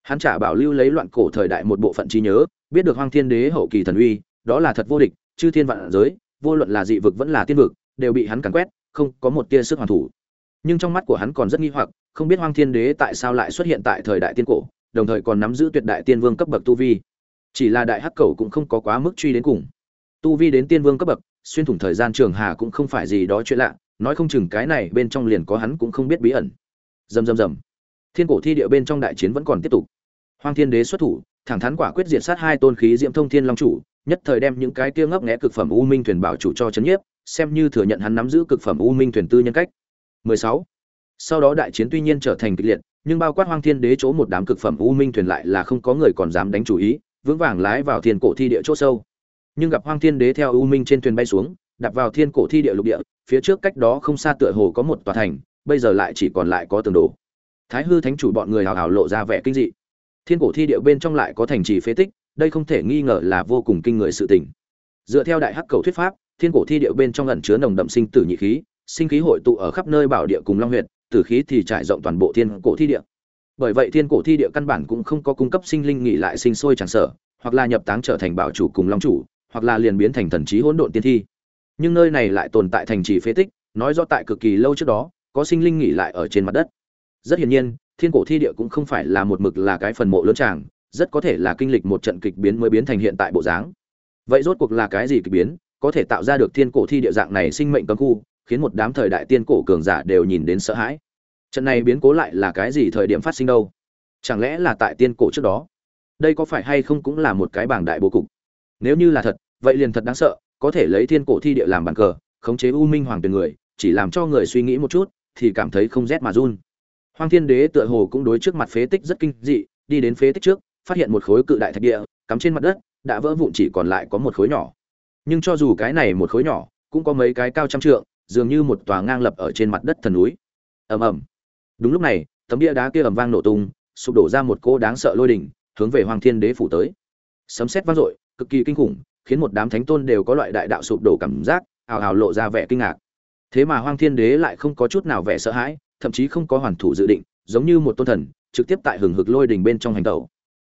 hắn trả bảo lưu lấy loạn cổ thời đại một bộ phận trí nhớ, biết được hoang thiên đế hậu kỳ thần uy, đó là thật vô địch, chư thiên vạn giới, vô luận là dị vực vẫn là tiên vực, đều bị hắn càn quét, không có một tia sức hoàn thủ. Nhưng trong mắt của hắn còn rất nghi hoặc, không biết hoang thiên đế tại sao lại xuất hiện tại thời đại tiên cổ, đồng thời còn nắm giữ tuyệt đại tiên vương cấp bậc tu vi. Chỉ là đại hắc cầu cũng không có quá mức truy đến cùng. Tu vi đến tiên vương cấp bậc, xuyên thủng thời gian trường hà cũng không phải gì đó chuyện lạ, nói không chừng cái này bên trong liền có hắn cũng không biết bí ẩn. Rầm rầm rầm. Thiên cổ thi địa bên trong đại chiến vẫn còn tiếp tục hoang thiên đế xuất thủ, thẳng thắn quả quyết diệt sát hai tôn khí diễm thông thiên long chủ, nhất thời đem những cái kia ngấp nghé cực phẩm u minh thuyền bảo chủ cho chấn nhiếp, xem như thừa nhận hắn nắm giữ cực phẩm u minh thuyền tư nhân cách. 16. sau đó đại chiến tuy nhiên trở thành kịch liệt, nhưng bao quát hoang thiên đế chỗ một đám cực phẩm u minh thuyền lại là không có người còn dám đánh chủ ý, vững vàng lái vào thiên cổ thi địa chỗ sâu. Nhưng gặp hoang thiên đế theo u minh trên thuyền bay xuống, đạp vào thiên cổ thi địa lục địa, phía trước cách đó không xa tựa hồ có một tòa thành, bây giờ lại chỉ còn lại có tường đổ. Thái hư thánh chủ bọn người hào hào lộ ra vẻ kinh dị thiên cổ thi địa bên trong lại có thành trì phế tích đây không thể nghi ngờ là vô cùng kinh người sự tình. Dựa theo đại hắc cầu thuyết pháp thiên cổ thi địa bên trong ẩn chứa nồng đậm sinh tử nhị khí sinh khí hội tụ ở khắp nơi bảo địa cùng long huyện, tử khí thì trải rộng toàn bộ thiên cổ thi địa. Bởi vậy thiên cổ thi địa căn bản cũng không có cung cấp sinh linh nghỉ lại sinh sôi chẳng sở hoặc là nhập táng trở thành bảo chủ cùng long chủ hoặc là liền biến thành thần trí hỗn độn tiên thi. Nhưng nơi này lại tồn tại thành trì phế tích nói rõ tại cực kỳ lâu trước đó có sinh linh nghỉ lại ở trên mặt đất. Rất hiển nhiên thiên cổ thi địa cũng không phải là một mực là cái phần mộ lớn tràng, rất có thể là kinh lịch một trận kịch biến mới biến thành hiện tại bộ dáng. Vậy rốt cuộc là cái gì kịch biến, có thể tạo ra được thiên cổ thi địa dạng này sinh mệnh cấm khu, khiến một đám thời đại tiên cổ cường giả đều nhìn đến sợ hãi. Trận này biến cố lại là cái gì thời điểm phát sinh đâu? Chẳng lẽ là tại tiên cổ trước đó? Đây có phải hay không cũng là một cái bảng đại bố cục? Nếu như là thật, vậy liền thật đáng sợ, có thể lấy thiên cổ thi địa làm bàn cờ, khống chế u minh hoàng tuyển người, chỉ làm cho người suy nghĩ một chút, thì cảm thấy không rét mà run. Hoang Thiên Đế tựa hồ cũng đối trước mặt phế tích rất kinh dị, đi đến phế tích trước, phát hiện một khối cự đại thạch địa, cắm trên mặt đất, đã vỡ vụn chỉ còn lại có một khối nhỏ. Nhưng cho dù cái này một khối nhỏ, cũng có mấy cái cao trăm trượng, dường như một tòa ngang lập ở trên mặt đất thần núi. Ầm ầm. Đúng lúc này, tấm bia đá kia ầm vang nổ tung, sụp đổ ra một cỗ đáng sợ lôi đỉnh, hướng về Hoàng Thiên Đế phủ tới. Sấm sét vang dội, cực kỳ kinh khủng, khiến một đám thánh tôn đều có loại đại đạo sụp đổ cảm giác, ào ào lộ ra vẻ kinh ngạc. Thế mà Hoàng Thiên Đế lại không có chút nào vẻ sợ hãi, thậm chí không có hoàn thủ dự định, giống như một tôn thần, trực tiếp tại hừng hực lôi đỉnh bên trong hành động.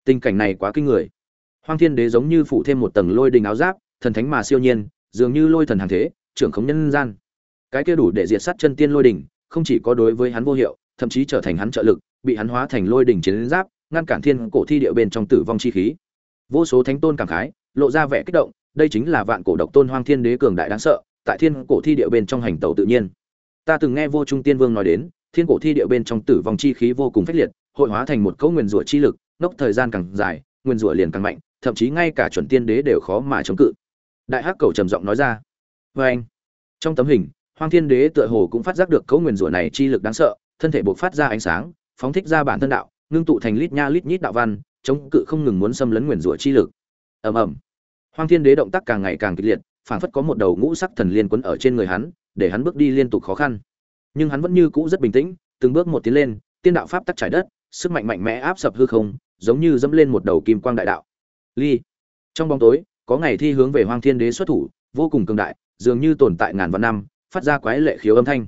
Tình cảnh này quá kinh người. Hoang Thiên Đế giống như phủ thêm một tầng lôi đỉnh áo giáp, thần thánh mà siêu nhiên, dường như lôi thần hàng thế, trưởng khống nhân gian. Cái kia đủ để diệt sát chân tiên lôi đỉnh, không chỉ có đối với hắn vô hiệu, thậm chí trở thành hắn trợ lực, bị hắn hóa thành lôi đỉnh chiến giáp, ngăn cản thiên cổ thi địa bên trong tử vong chi khí. Vô số thánh tôn cảm khái, lộ ra vẻ kích động, đây chính là vạn cổ độc tôn Hoang Thiên Đế cường đại đáng sợ, tại thiên cổ thi địa bên trong hành tẩu tự nhiên ta từng nghe vô trung tiên vương nói đến, thiên cổ thi địa bên trong tử vong chi khí vô cùng phách liệt, hội hóa thành một cấu nguyền rủa chi lực nốc thời gian càng dài nguyền rủa liền càng mạnh, thậm chí ngay cả chuẩn tiên đế đều khó mà chống cự. Đại hắc cầu trầm giọng nói ra. Vê anh, trong tấm hình, hoang thiên đế tựa hồ cũng phát giác được cấu nguyền rủa này chi lực đáng sợ, thân thể buộc phát ra ánh sáng, phóng thích ra bản thân đạo, ngưng tụ thành lít nha lít nhít đạo văn, chống cự không ngừng muốn xâm lấn nguyền rủa chi lực. Ầm ầm. Hoang thiên đế động tác càng ngày càng kịch liệt, phảng phất có một đầu ngũ sắc thần liên quấn ở trên người hắn để hắn bước đi liên tục khó khăn. Nhưng hắn vẫn như cũ rất bình tĩnh, từng bước một tiến lên, tiên đạo pháp tắc trải đất, sức mạnh mạnh mẽ áp sập hư không, giống như dẫm lên một đầu kim quang đại đạo. Ly. Trong bóng tối, có ngày thi hướng về hoang thiên đế xuất thủ, vô cùng cường đại, dường như tồn tại ngàn vạn năm, phát ra quái lệ khiếu âm thanh.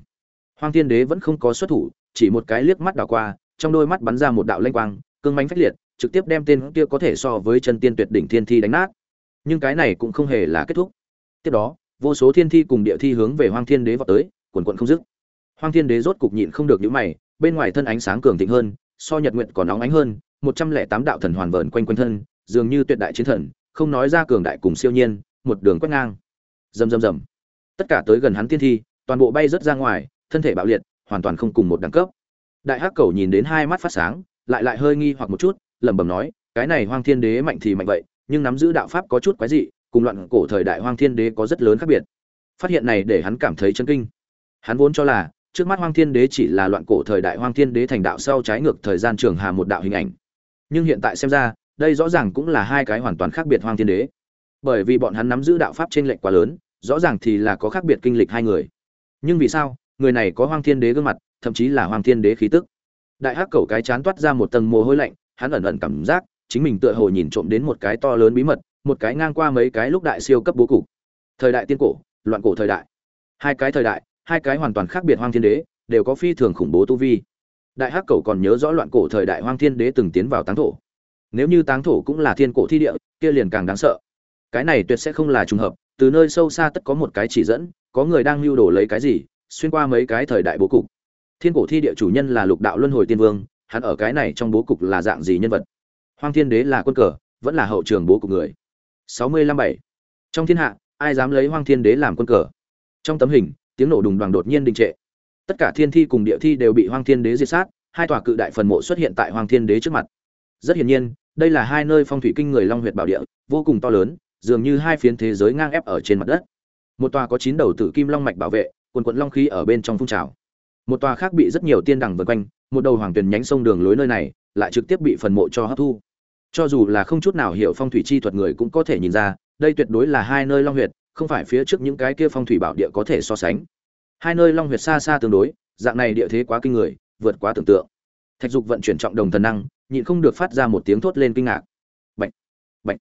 Hoang thiên đế vẫn không có xuất thủ, chỉ một cái liếc mắt đảo qua, trong đôi mắt bắn ra một đạo lanh quang, cương mánh phách liệt, trực tiếp đem tên kia có thể so với chân tiên tuyệt đỉnh thiên thi đánh nát. Nhưng cái này cũng không hề là kết thúc. Tiếp đó vô số thiên thi cùng địa thi hướng về hoang thiên đế vào tới, quần quận không dứt. Hoang thiên đế rốt cục nhịn không được những mày, bên ngoài thân ánh sáng cường thịnh hơn, so nhật nguyện còn nóng ánh hơn, một trăm lẻ tám đạo thần hoàn vờn quanh quanh thân, dường như tuyệt đại chiến thần, không nói ra cường đại cùng siêu nhiên, một đường quét ngang. Rầm rầm rầm. Tất cả tới gần hắn thiên thi, toàn bộ bay rớt ra ngoài, thân thể bạo liệt, hoàn toàn không cùng một đẳng cấp. Đại hắc cầu nhìn đến hai mắt phát sáng, lại lại hơi nghi hoặc một chút, lẩm bẩm nói, cái này hoang thiên đế mạnh thì mạnh vậy, nhưng nắm giữ đạo pháp có chút quái dị cùng loạn cổ thời đại hoang thiên đế có rất lớn khác biệt. Phát hiện này để hắn cảm thấy chấn kinh. Hắn vốn cho là, trước mắt hoang thiên đế chỉ là loạn cổ thời đại hoang thiên đế thành đạo sau trái ngược thời gian trường hà một đạo hình ảnh. Nhưng hiện tại xem ra, đây rõ ràng cũng là hai cái hoàn toàn khác biệt hoang thiên đế. Bởi vì bọn hắn nắm giữ đạo pháp trên lệnh quá lớn, rõ ràng thì là có khác biệt kinh lịch hai người. Nhưng vì sao, người này có hoang thiên đế gương mặt, thậm chí là hoang thiên đế khí tức? Đại hắc cầu cái chán toát ra một tầng mồ hôi lạnh, hắn ẩn ẩn cảm giác, chính mình tựa hồ nhìn trộm đến một cái to lớn bí mật một cái ngang qua mấy cái lúc đại siêu cấp bố cục. Thời đại tiên cổ, loạn cổ thời đại. Hai cái thời đại, hai cái hoàn toàn khác biệt hoang thiên đế, đều có phi thường khủng bố tu vi. Đại hắc cầu còn nhớ rõ loạn cổ thời đại hoang thiên đế từng tiến vào táng thổ. Nếu như táng thổ cũng là thiên cổ thi địa, kia liền càng đáng sợ. Cái này tuyệt sẽ không là trùng hợp, từ nơi sâu xa tất có một cái chỉ dẫn, có người đang lưu đồ lấy cái gì, xuyên qua mấy cái thời đại bố cục. Thiên cổ thi địa chủ nhân là lục đạo luân hồi tiên vương, hắn ở cái này trong bố cục là dạng gì nhân vật? Hoang thiên đế là quân cờ, vẫn là hậu trường bố cục người sáu mươi lăm bảy. Trong thiên hạ, ai dám lấy hoang thiên đế làm quân cờ? Trong tấm hình, tiếng nổ đùng đoàn đột nhiên đình trệ. Tất cả thiên thi cùng địa thi đều bị hoang thiên đế diệt sát, hai tòa cự đại phần mộ xuất hiện tại hoang thiên đế trước mặt. Rất hiển nhiên, đây là hai nơi phong thủy kinh người long huyệt bảo địa, vô cùng to lớn, dường như hai phiến thế giới ngang ép ở trên mặt đất. Một tòa có chín đầu tử kim long mạch bảo vệ, quần quận long khí ở bên trong phun trào. Một tòa khác bị rất nhiều tiên đẳng vây quanh, một đầu hoàng tuyền nhánh sông đường lối nơi này, lại trực tiếp bị phần mộ cho hấp thu cho dù là không chút nào hiểu phong thủy chi thuật người cũng có thể nhìn ra, đây tuyệt đối là hai nơi long huyệt, không phải phía trước những cái kia phong thủy bảo địa có thể so sánh. Hai nơi long huyệt xa xa tương đối, dạng này địa thế quá kinh người, vượt quá tưởng tượng. Thạch dục vận chuyển trọng đồng thần năng, nhịn không được phát ra một tiếng thốt lên kinh ngạc. Bệnh bệnh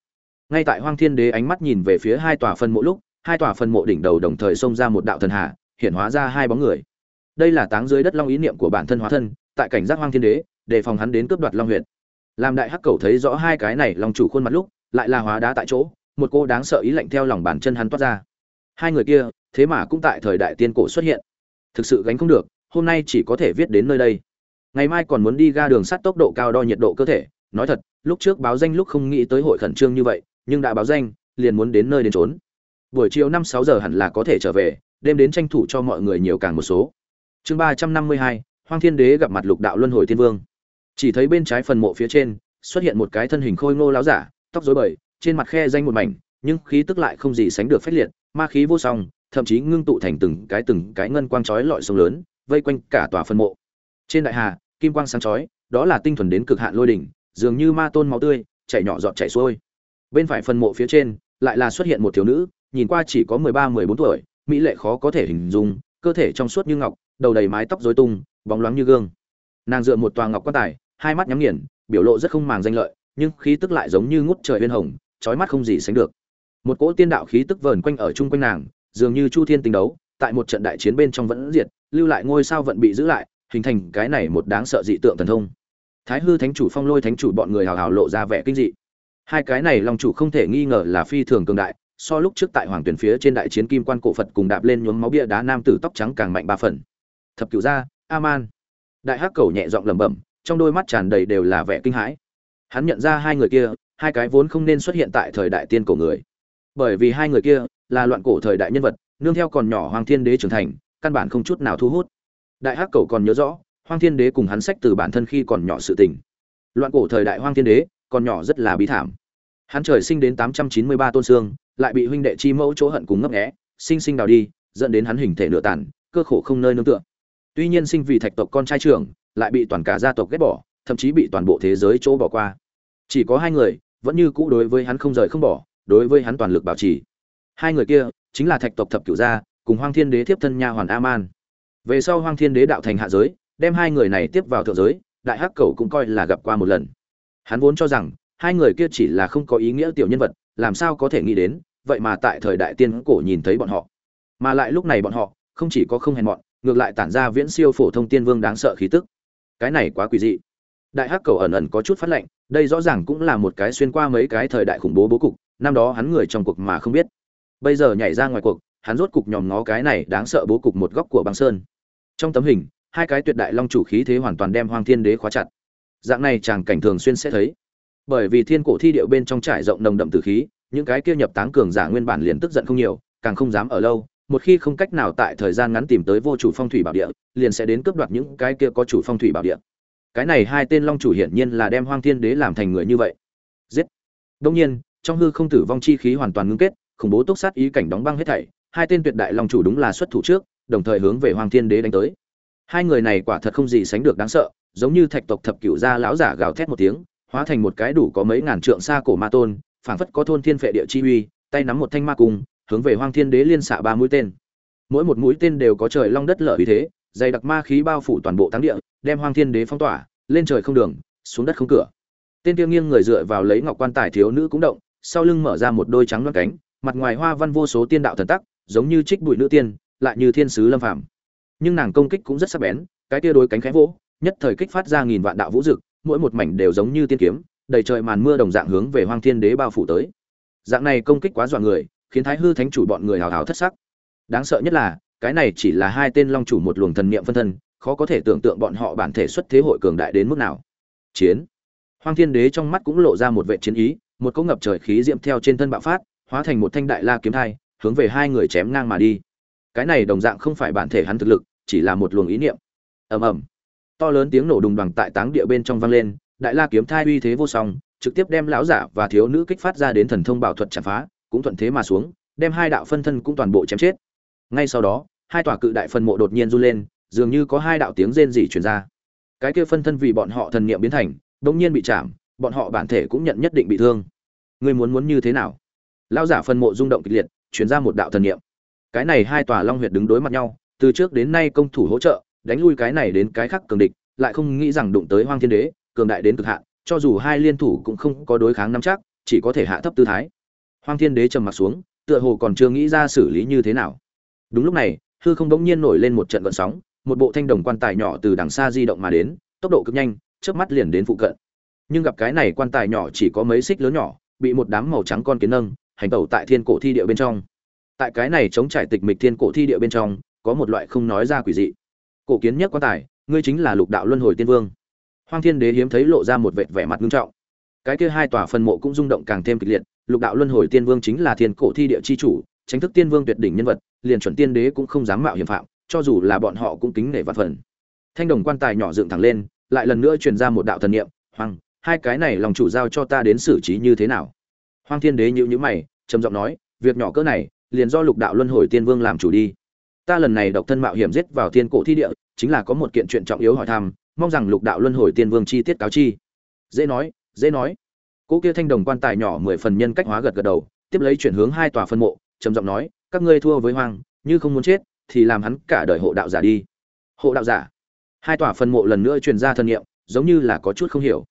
ngay tại hoang thiên đế ánh mắt nhìn về phía hai tòa phân mộ lúc, hai tòa phân mộ đỉnh đầu đồng thời xông ra một đạo thần hạ hiện hóa ra hai bóng người. Đây là táng dưới đất long ý niệm của bản thân hóa thân, tại cảnh giác hoang thiên đế, đề phòng hắn đến cướp đoạt long huyệt làm đại hắc cầu thấy rõ hai cái này lòng chủ khuôn mặt lúc, lại là hóa đá tại chỗ, một cô đáng sợ ý lạnh theo lòng bàn chân hắn toát ra. Hai người kia, thế mà cũng tại thời đại tiên cổ xuất hiện. Thực sự gánh không được, hôm nay chỉ có thể viết đến nơi đây. Ngày mai còn muốn đi ga đường sắt tốc độ cao đo nhiệt độ cơ thể, nói thật, lúc trước báo danh lúc không nghĩ tới hội khẩn trương như vậy, nhưng đã báo danh, liền muốn đến nơi đến trốn buổi chiều năm sáu giờ hẳn là có thể trở về, đêm đến tranh thủ cho mọi người nhiều càng một số. Chương ba trăm năm mươi hai, hoang thiên đế gặp mặt lục đạo luân hồi thiên vương chỉ thấy bên trái phần mộ phía trên, xuất hiện một cái thân hình khôi ngô láo giả, tóc rối bời, trên mặt khe danh một mảnh, nhưng khí tức lại không gì sánh được phách liệt, ma khí vô song, thậm chí ngưng tụ thành từng cái từng cái ngân quang chói lọi sông lớn, vây quanh cả tòa phân mộ. Trên đại hà, kim quang sáng chói, đó là tinh thuần đến cực hạn lôi đỉnh, dường như ma tôn máu tươi, chảy nhỏ giọt chảy xuôi. Bên phải phân mộ phía trên, lại là xuất hiện một thiếu nữ, nhìn qua chỉ có mười ba, mười bốn tuổi, mỹ lệ khó có thể hình dung, cơ thể trong suốt như ngọc, đầu đầy mái tóc rối tung, bóng loáng như gương. Nàng dựa một tòa ngọc quan tài hai mắt nhắm nghiền biểu lộ rất không màng danh lợi nhưng khí tức lại giống như ngút trời uyên hồng chói mắt không gì sánh được. Một cỗ tiên đạo khí tức vờn quanh ở chung quanh nàng dường như chu thiên tình đấu tại một trận đại chiến bên trong vẫn diệt lưu lại ngôi sao vận bị giữ lại hình thành cái này một đáng sợ dị tượng thần thông. Thái hư thánh chủ phong lôi thánh chủ bọn người hào hào lộ ra vẻ kinh dị. Hai cái này long chủ không thể nghi ngờ là phi thường cường đại so lúc trước tại hoàng tuyển phía trên đại chiến kim quan cổ phật cùng đạp lên nhuốm máu bia đá nam tử tóc trắng càng mạnh ba phần. Thập cửu gia a man, đại hắc cầu nhẹ giọng lẩm bẩm trong đôi mắt tràn đầy đều là vẻ kinh hãi. Hắn nhận ra hai người kia, hai cái vốn không nên xuất hiện tại thời đại tiên cổ người. Bởi vì hai người kia là loạn cổ thời đại nhân vật, nương theo còn nhỏ hoàng thiên đế trưởng thành, căn bản không chút nào thu hút. Đại hắc cầu còn nhớ rõ, hoàng thiên đế cùng hắn sách từ bản thân khi còn nhỏ sự tình. Loạn cổ thời đại hoàng thiên đế, còn nhỏ rất là bí thảm. Hắn trời sinh đến tám trăm chín mươi ba tôn xương, lại bị huynh đệ chi mẫu chỗ hận cùng ngấp nghé, sinh sinh đào đi, dẫn đến hắn hình thể nửa tàn, cơ khổ không nơi nương tựa. Tuy nhiên sinh vì thạch tộc con trai trưởng lại bị toàn cả gia tộc ghét bỏ, thậm chí bị toàn bộ thế giới chỗ bỏ qua. Chỉ có hai người, vẫn như cũ đối với hắn không rời không bỏ, đối với hắn toàn lực bảo trì. Hai người kia, chính là thạch tộc thập cửu gia, cùng hoang thiên đế tiếp thân nha hoàn aman. Về sau hoang thiên đế đạo thành hạ giới, đem hai người này tiếp vào thượng giới, đại hắc cầu cũng coi là gặp qua một lần. Hắn vốn cho rằng, hai người kia chỉ là không có ý nghĩa tiểu nhân vật, làm sao có thể nghĩ đến, vậy mà tại thời đại tiên cổ nhìn thấy bọn họ. Mà lại lúc này bọn họ, không chỉ có không hèn mọn, ngược lại tản ra viễn siêu phổ thông tiên vương đáng sợ khí tức cái này quá quỷ dị. Đại hắc cầu ẩn ẩn có chút phát lệnh, đây rõ ràng cũng là một cái xuyên qua mấy cái thời đại khủng bố bố cục, năm đó hắn người trong cuộc mà không biết. Bây giờ nhảy ra ngoài cuộc, hắn rốt cục nhòm ngó cái này đáng sợ bố cục một góc của băng sơn. Trong tấm hình, hai cái tuyệt đại long chủ khí thế hoàn toàn đem hoang thiên đế khóa chặt. Dạng này chàng cảnh thường xuyên sẽ thấy. Bởi vì thiên cổ thi điệu bên trong trải rộng nồng đậm tử khí, những cái kia nhập táng cường giả nguyên bản liền tức giận không nhiều, càng không dám ở lâu một khi không cách nào tại thời gian ngắn tìm tới vô chủ phong thủy bảo địa, liền sẽ đến cướp đoạt những cái kia có chủ phong thủy bảo địa. Cái này hai tên long chủ hiển nhiên là đem hoang thiên đế làm thành người như vậy. Giết! Đương nhiên, trong hư không tử vong chi khí hoàn toàn ngưng kết, khủng bố tốc sát ý cảnh đóng băng hết thảy, hai tên tuyệt đại long chủ đúng là xuất thủ trước, đồng thời hướng về hoang thiên đế đánh tới. Hai người này quả thật không gì sánh được đáng sợ, giống như thạch tộc thập cửu gia lão giả gào thét một tiếng, hóa thành một cái đủ có mấy ngàn trượng xa cổ ma tôn, phảng phất có thôn thiên phệ địa chi uy, tay nắm một thanh ma cung hướng về hoang thiên đế liên xạ ba mũi tên. Mỗi một mũi tên đều có trời long đất lở uy thế, dày đặc ma khí bao phủ toàn bộ thắng địa, đem hoang thiên đế phong tỏa, lên trời không đường, xuống đất không cửa. Tên kia nghiêng người dựa vào lấy ngọc quan tài thiếu nữ cũng động, sau lưng mở ra một đôi trắng loan cánh, mặt ngoài hoa văn vô số tiên đạo thần tắc, giống như trích bụi nữ tiên, lại như thiên sứ lâm phàm. Nhưng nàng công kích cũng rất sắc bén, cái tia đối cánh khẽ vỗ, nhất thời kích phát ra nghìn vạn đạo vũ dực, mỗi một mảnh đều giống như tiên kiếm, đầy trời màn mưa đồng dạng hướng về hoang thiên đế bao phủ tới. Dạng này công kích quá dọa người khiến thái hư thánh chủ bọn người hào hào thất sắc. Đáng sợ nhất là, cái này chỉ là hai tên long chủ một luồng thần niệm phân thân, khó có thể tưởng tượng bọn họ bản thể xuất thế hội cường đại đến mức nào. Chiến. Hoang thiên đế trong mắt cũng lộ ra một vệ chiến ý, một cỗ ngập trời khí diễm theo trên thân bạo phát, hóa thành một thanh đại la kiếm thai, hướng về hai người chém ngang mà đi. Cái này đồng dạng không phải bản thể hắn thực lực, chỉ là một luồng ý niệm. Ầm ầm. To lớn tiếng nổ đùng đoằng tại táng địa bên trong vang lên, đại la kiếm thai uy thế vô song, trực tiếp đem lão giả và thiếu nữ kích phát ra đến thần thông bảo thuật chặt phá cũng thuận thế mà xuống, đem hai đạo phân thân cũng toàn bộ chém chết. Ngay sau đó, hai tòa cự đại phân mộ đột nhiên run lên, dường như có hai đạo tiếng rên rỉ truyền ra. Cái kia phân thân vì bọn họ thần niệm biến thành, đột nhiên bị chạm, bọn họ bản thể cũng nhận nhất định bị thương. Ngươi muốn muốn như thế nào? Lão giả phân mộ rung động kịch liệt, truyền ra một đạo thần niệm. Cái này hai tòa long huyệt đứng đối mặt nhau, từ trước đến nay công thủ hỗ trợ, đánh lui cái này đến cái khác cường địch, lại không nghĩ rằng đụng tới hoang thiên đế, cường đại đến cực hạn, cho dù hai liên thủ cũng không có đối kháng nắm chắc, chỉ có thể hạ thấp tư thái hoang thiên đế trầm mặt xuống, tựa hồ còn chưa nghĩ ra xử lý như thế nào. Đúng lúc này, hư không bỗng nhiên nổi lên một trận gợn sóng, một bộ thanh đồng quan tài nhỏ từ đằng xa di động mà đến, tốc độ cực nhanh, chớp mắt liền đến phụ cận. Nhưng gặp cái này quan tài nhỏ chỉ có mấy xích lớn nhỏ, bị một đám màu trắng con kiến nâng, hành tẩu tại thiên cổ thi địa bên trong. Tại cái này chống trải tịch mịch thiên cổ thi địa bên trong, có một loại không nói ra quỷ dị. Cổ kiến nhất quan tài, ngươi chính là lục đạo luân hồi tiên vương. Hoang thiên đế hiếm thấy lộ ra một vệt vẻ mặt nghiêm trọng. Cái kia hai tòa phần mộ cũng rung động càng thêm kịch liệt lục đạo luân hồi tiên vương chính là thiên cổ thi địa chi chủ, tránh thức tiên vương tuyệt đỉnh nhân vật, liền chuẩn tiên đế cũng không dám mạo hiểm phạm, cho dù là bọn họ cũng kính nể vạn phần. Thanh đồng quan tài nhỏ dựng thẳng lên, lại lần nữa truyền ra một đạo thần niệm hoàng hai cái này lòng chủ giao cho ta đến xử trí như thế nào? Hoàng thiên đế nhíu nhíu mày, trầm giọng nói, việc nhỏ cỡ này, liền do lục đạo luân hồi tiên vương làm chủ đi. Ta lần này độc thân mạo hiểm giết vào thiên cổ thi địa, chính là có một kiện chuyện trọng yếu hỏi thăm, mong rằng lục đạo luân hồi tiên vương chi tiết cáo chi. Dễ nói dễ nói cỗ kia thanh đồng quan tài nhỏ mười phần nhân cách hóa gật gật đầu, tiếp lấy chuyển hướng hai tòa phân mộ, trầm giọng nói, các ngươi thua với hoang, như không muốn chết, thì làm hắn cả đời hộ đạo giả đi. Hộ đạo giả. Hai tòa phân mộ lần nữa truyền ra thân nhiệm giống như là có chút không hiểu.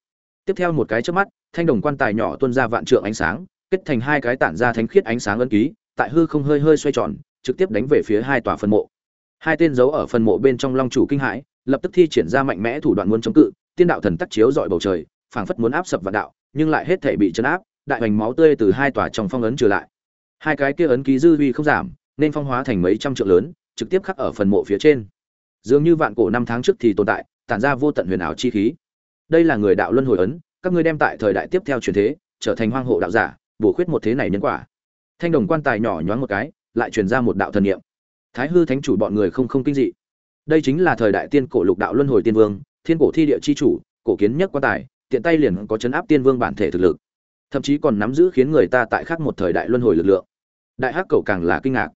Tiếp theo một cái trước mắt, thanh đồng quan tài nhỏ tuôn ra vạn trượng ánh sáng, kết thành hai cái tản ra thánh khiết ánh sáng ân ký, tại hư không hơi hơi xoay tròn, trực tiếp đánh về phía hai tòa phân mộ. Hai tên giấu ở phân mộ bên trong long chủ kinh hãi, lập tức thi triển ra mạnh mẽ thủ đoạn muốn chống cự, tiên đạo thần tắc chiếu dọi bầu trời, phảng phất muốn áp sập vạn đạo nhưng lại hết thể bị chấn áp, đại hoành máu tươi từ hai tòa trong phong ấn trở lại. Hai cái kia ấn ký dư vi không giảm, nên phong hóa thành mấy trăm trượng lớn, trực tiếp khắc ở phần mộ phía trên. Dường như vạn cổ năm tháng trước thì tồn tại, tản ra vô tận huyền ảo chi khí. Đây là người đạo luân hồi ấn, các ngươi đem tại thời đại tiếp theo truyền thế, trở thành hoang hộ đạo giả, bổ khuyết một thế này nhân quả. Thanh đồng quan tài nhỏ nhoáng một cái, lại truyền ra một đạo thần niệm. Thái hư thánh chủ bọn người không không kinh dị. Đây chính là thời đại tiên cổ lục đạo luân hồi tiên vương, thiên cổ thi địa chi chủ, cổ kiến nhất quan tài tiện tay liền có chấn áp tiên vương bản thể thực lực. Thậm chí còn nắm giữ khiến người ta tại khác một thời đại luân hồi lực lượng. Đại hắc cầu càng là kinh ngạc.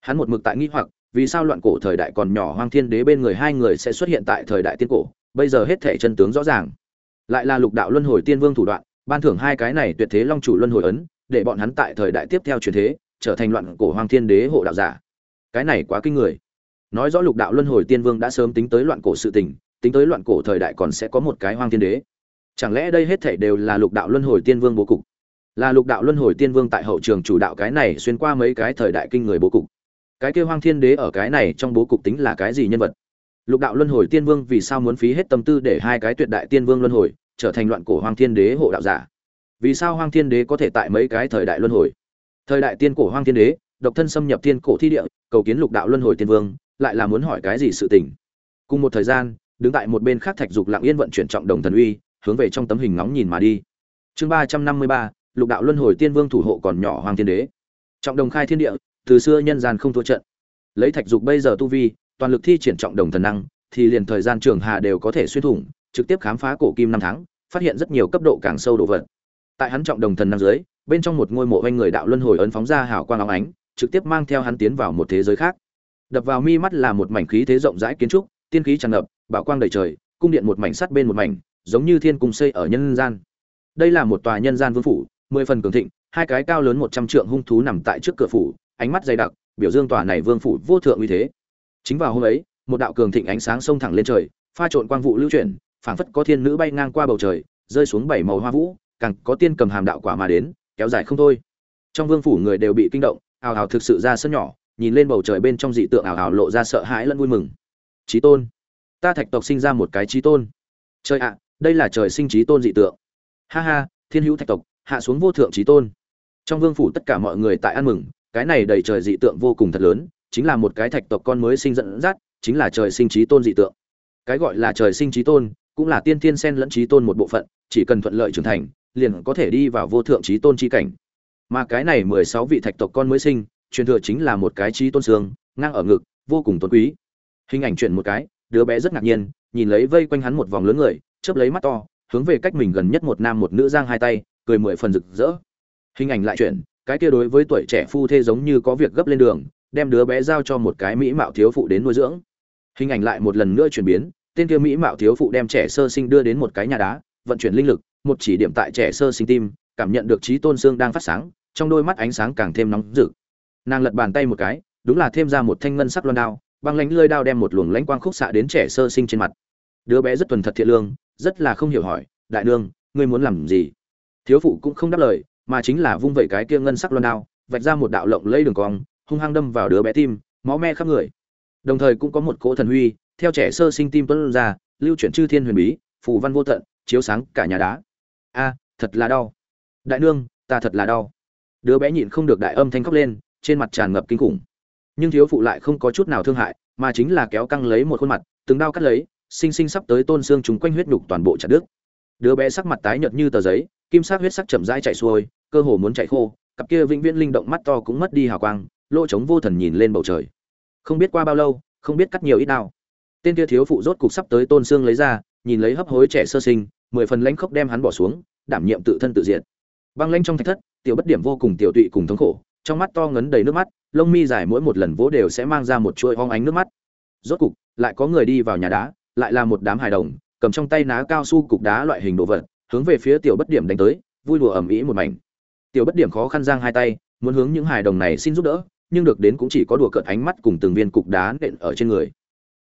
Hắn một mực tại nghi hoặc, vì sao loạn cổ thời đại còn nhỏ hoang thiên đế bên người hai người sẽ xuất hiện tại thời đại tiên cổ, bây giờ hết thể chân tướng rõ ràng. Lại là lục đạo luân hồi tiên vương thủ đoạn, ban thưởng hai cái này tuyệt thế long chủ luân hồi ấn, để bọn hắn tại thời đại tiếp theo truyền thế, trở thành loạn cổ hoang thiên đế hộ đạo giả. Cái này quá kinh người. Nói rõ lục đạo luân hồi tiên vương đã sớm tính tới loạn cổ sự tình, tính tới loạn cổ thời đại còn sẽ có một cái hoang thiên đế chẳng lẽ đây hết thảy đều là lục đạo luân hồi tiên vương bố cục? Là lục đạo luân hồi tiên vương tại hậu trường chủ đạo cái này xuyên qua mấy cái thời đại kinh người bố cục. Cái kêu hoang thiên đế ở cái này trong bố cục tính là cái gì nhân vật? Lục đạo luân hồi tiên vương vì sao muốn phí hết tâm tư để hai cái tuyệt đại tiên vương luân hồi trở thành loạn cổ hoang thiên đế hộ đạo giả? Vì sao hoang thiên đế có thể tại mấy cái thời đại luân hồi? Thời đại tiên cổ hoang thiên đế, độc thân xâm nhập tiên cổ thi địa, cầu kiến lục đạo luân hồi tiên vương, lại là muốn hỏi cái gì sự tình? Cùng một thời gian, đứng tại một bên khác thạch dục lặng yên vận chuyển trọng đồng thần uy hướng về trong tấm hình nóng nhìn mà đi. Chương ba trăm năm mươi ba, lục đạo luân hồi tiên vương thủ hộ còn nhỏ hoàng thiên đế. Trọng đồng khai thiên địa, từ xưa nhân gian không thua trận. Lấy thạch dục bây giờ tu vi, toàn lực thi triển trọng đồng thần năng, thì liền thời gian trường hà đều có thể xuyên thủng, trực tiếp khám phá cổ kim năm tháng, phát hiện rất nhiều cấp độ càng sâu độ vật. Tại hắn trọng đồng thần năng dưới, bên trong một ngôi mộ anh người đạo luân hồi ấn phóng ra hào quang óng ánh, trực tiếp mang theo hắn tiến vào một thế giới khác. Đập vào mi mắt là một mảnh khí thế rộng rãi kiến trúc, tiên khí tràn ngập, bảo quang đầy trời, cung điện một mảnh sắt bên một mảnh giống như thiên cung xây ở nhân gian đây là một tòa nhân gian vương phủ mười phần cường thịnh hai cái cao lớn một trăm trượng hung thú nằm tại trước cửa phủ ánh mắt dày đặc biểu dương tòa này vương phủ vô thượng uy thế chính vào hôm ấy một đạo cường thịnh ánh sáng xông thẳng lên trời pha trộn quang vụ lưu chuyển phảng phất có thiên nữ bay ngang qua bầu trời rơi xuống bảy màu hoa vũ càng có tiên cầm hàm đạo quả mà đến kéo dài không thôi trong vương phủ người đều bị kinh động ào ào thực sự ra sân nhỏ nhìn lên bầu trời bên trong dị tượng ảo ảo lộ ra sợ hãi lẫn vui mừng. Chí tôn, ta thạch tộc sinh ra một cái chí tôn. Trời ạ, đây là trời sinh chí tôn dị tượng. Ha ha, thiên hữu thạch tộc, hạ xuống vô thượng chí tôn. Trong vương phủ tất cả mọi người tại ăn mừng, cái này đầy trời dị tượng vô cùng thật lớn, chính là một cái thạch tộc con mới sinh dẫn dắt, chính là trời sinh chí tôn dị tượng. Cái gọi là trời sinh chí tôn, cũng là tiên thiên sen lẫn chí tôn một bộ phận, chỉ cần thuận lợi trưởng thành, liền có thể đi vào vô thượng chí tôn chi cảnh. Mà cái này mười sáu vị thạch tộc con mới sinh, truyền thừa chính là một cái trí tôn xương ngang ở ngực vô cùng tôn quý hình ảnh chuyển một cái đứa bé rất ngạc nhiên nhìn lấy vây quanh hắn một vòng lớn người chớp lấy mắt to, hướng về cách mình gần nhất một nam một nữ giang hai tay, cười mười phần rực rỡ. Hình ảnh lại chuyển, cái kia đối với tuổi trẻ phu thê giống như có việc gấp lên đường, đem đứa bé giao cho một cái mỹ mạo thiếu phụ đến nuôi dưỡng. Hình ảnh lại một lần nữa chuyển biến, tên kia mỹ mạo thiếu phụ đem trẻ sơ sinh đưa đến một cái nhà đá, vận chuyển linh lực, một chỉ điểm tại trẻ sơ sinh tim, cảm nhận được trí tôn xương đang phát sáng, trong đôi mắt ánh sáng càng thêm nóng rực. Nàng lật bàn tay một cái, đúng là thêm ra một thanh ngân sắc loan đao, băng lánh lơi đao đem một luồng lãnh quang khúc xạ đến trẻ sơ sinh trên mặt. Đứa bé rất thuần thật thiện lương rất là không hiểu hỏi, đại nương, ngươi muốn làm gì? Thiếu phụ cũng không đáp lời, mà chính là vung vẩy cái kia ngân sắc loan đao, vạch ra một đạo lộng lấy đường cong, hung hăng đâm vào đứa bé tim, máu me khắp người. Đồng thời cũng có một cỗ thần huy, theo trẻ sơ sinh tim tuấn ra, lưu chuyển chư thiên huyền bí, phù văn vô tận, chiếu sáng cả nhà đá. A, thật là đau. Đại nương, ta thật là đau. Đứa bé nhịn không được đại âm thanh khóc lên, trên mặt tràn ngập kinh khủng. Nhưng thiếu phụ lại không có chút nào thương hại, mà chính là kéo căng lấy một khuôn mặt, từng đau cắt lấy sinh sinh sắp tới tôn xương chúng quanh huyết nhục toàn bộ chặt đứt. Đứa bé sắc mặt tái nhợt như tờ giấy, kim sắc huyết sắc chậm rãi chảy xuôi, cơ hồ muốn chảy khô, cặp kia vĩnh viễn linh động mắt to cũng mất đi hào quang, lỗ trống vô thần nhìn lên bầu trời. Không biết qua bao lâu, không biết cắt nhiều ít nào tên kia thiếu phụ rốt cục sắp tới tôn xương lấy ra, nhìn lấy hấp hối trẻ sơ sinh, mười phần lãnh khốc đem hắn bỏ xuống, đảm nhiệm tự thân tự diện băng lãnh trong thạch thất, tiểu bất điểm vô cùng tiểu tụy cùng thống khổ, trong mắt to ngấn đầy nước mắt, lông mi dài mỗi một lần vỗ đều sẽ mang ra một chuỗi hoang ánh nước mắt. Rốt cục, lại có người đi vào nhà đá lại là một đám hài đồng, cầm trong tay ná cao su cục đá loại hình đồ vật, hướng về phía tiểu bất điểm đánh tới, vui đùa ầm ĩ một mảnh. Tiểu bất điểm khó khăn giang hai tay, muốn hướng những hài đồng này xin giúp đỡ, nhưng được đến cũng chỉ có đùa cợt ánh mắt cùng từng viên cục đá nện ở trên người.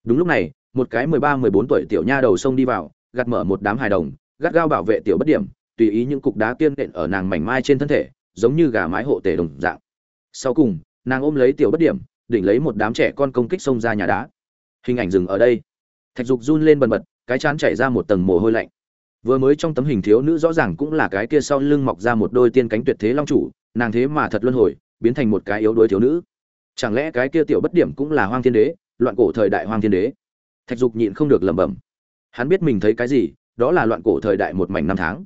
Đúng lúc này, một cái mười ba, mười bốn tuổi tiểu nha đầu sông đi vào, gạt mở một đám hài đồng, gắt gao bảo vệ tiểu bất điểm, tùy ý những cục đá tiên nện ở nàng mảnh mai trên thân thể, giống như gà mái hộ tể đồng dạng. Sau cùng, nàng ôm lấy tiểu bất điểm, đỉnh lấy một đám trẻ con công kích xông ra nhà đá. Hình ảnh dừng ở đây thạch dục run lên bần bật, cái chán chảy ra một tầng mồ hôi lạnh. Vừa mới trong tấm hình thiếu nữ rõ ràng cũng là cái kia sau lưng mọc ra một đôi tiên cánh tuyệt thế long chủ, nàng thế mà thật luân hồi, biến thành một cái yếu đuối thiếu nữ. Chẳng lẽ cái kia tiểu bất điểm cũng là hoang thiên đế, loạn cổ thời đại hoang thiên đế? Thạch dục nhịn không được lẩm bẩm. Hắn biết mình thấy cái gì, đó là loạn cổ thời đại một mảnh năm tháng.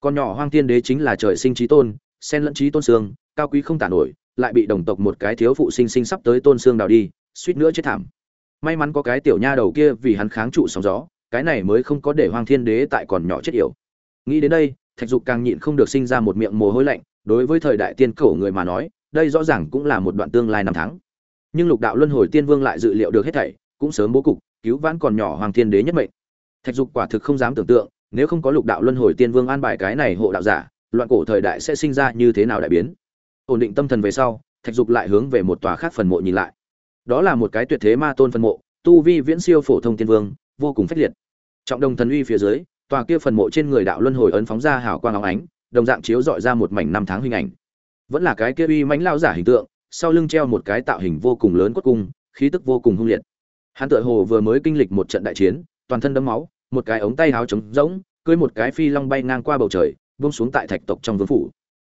Con nhỏ hoang thiên đế chính là trời sinh trí tôn, sen lẫn trí tôn xương, cao quý không tả nổi, lại bị đồng tộc một cái thiếu phụ sinh sinh sắp tới tôn xương đào đi, suýt nữa chết thảm may mắn có cái tiểu nha đầu kia vì hắn kháng trụ sóng gió, cái này mới không có để Hoàng thiên đế tại còn nhỏ chết yểu. Nghĩ đến đây, thạch dục càng nhịn không được sinh ra một miệng mồ hôi lạnh, đối với thời đại tiên cổ người mà nói, đây rõ ràng cũng là một đoạn tương lai năm tháng. Nhưng lục đạo luân hồi tiên vương lại dự liệu được hết thảy, cũng sớm bố cục, cứu vãn còn nhỏ hoàng thiên đế nhất mệnh. Thạch dục quả thực không dám tưởng tượng, nếu không có lục đạo luân hồi tiên vương an bài cái này hộ đạo giả, loạn cổ thời đại sẽ sinh ra như thế nào đại biến. Ổn định tâm thần về sau, thạch dục lại hướng về một tòa khác phần mộ nhìn lại đó là một cái tuyệt thế ma tôn phần mộ, tu vi viễn siêu phổ thông tiên vương, vô cùng phách liệt. Trọng đồng thần uy phía dưới, tòa kia phần mộ trên người đạo luân hồi ấn phóng ra hào quang óng ánh, đồng dạng chiếu dọi ra một mảnh năm tháng hình ảnh. Vẫn là cái kia uy mãnh lao giả hình tượng, sau lưng treo một cái tạo hình vô cùng lớn cốt cung, khí tức vô cùng hung liệt. Hắn tựa hồ vừa mới kinh lịch một trận đại chiến, toàn thân đấm máu, một cái ống tay háo trống rỗng, cưới một cái phi long bay ngang qua bầu trời, buông xuống tại thạch tộc trong vương phủ.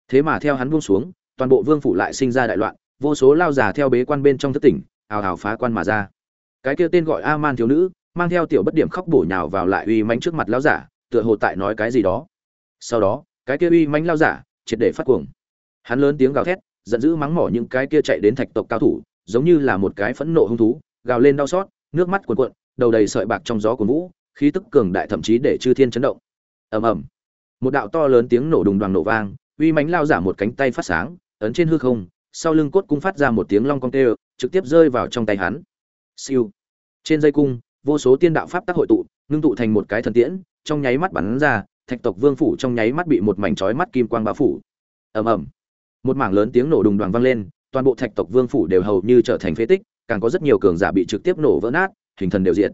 Thế mà theo hắn buông xuống, toàn bộ vương phủ lại sinh ra đại loạn, vô số lao giả theo bế quan bên trong thất tỉnh ào ào phá quan mà ra. Cái kia tên gọi a man thiếu nữ, mang theo tiểu bất điểm khóc bổ nhào vào lại uy mãnh trước mặt lao giả, tựa hồ tại nói cái gì đó. Sau đó, cái kia uy mãnh lao giả, triệt để phát cuồng. Hắn lớn tiếng gào thét, giận dữ mắng mỏ những cái kia chạy đến thạch tộc cao thủ, giống như là một cái phẫn nộ hung thú, gào lên đau xót, nước mắt cuồn cuộn, đầu đầy sợi bạc trong gió của vũ, khí tức cường đại thậm chí để chư thiên chấn động. Ầm ầm. Một đạo to lớn tiếng nổ đùng đoàn nổ vang, uy mãnh lao giả một cánh tay phát sáng, ấn trên hư không, sau lưng cốt cung phát ra một tiếng long cong tê trực tiếp rơi vào trong tay hắn. Siêu. Trên dây cung, vô số tiên đạo pháp tác hội tụ, ngưng tụ thành một cái thần tiễn, trong nháy mắt bắn ra, thạch tộc vương phủ trong nháy mắt bị một mảnh chói mắt kim quang bao phủ. Ầm ầm. Một mảng lớn tiếng nổ đùng đoàng vang lên, toàn bộ thạch tộc vương phủ đều hầu như trở thành phế tích, càng có rất nhiều cường giả bị trực tiếp nổ vỡ nát, hình thần đều diệt.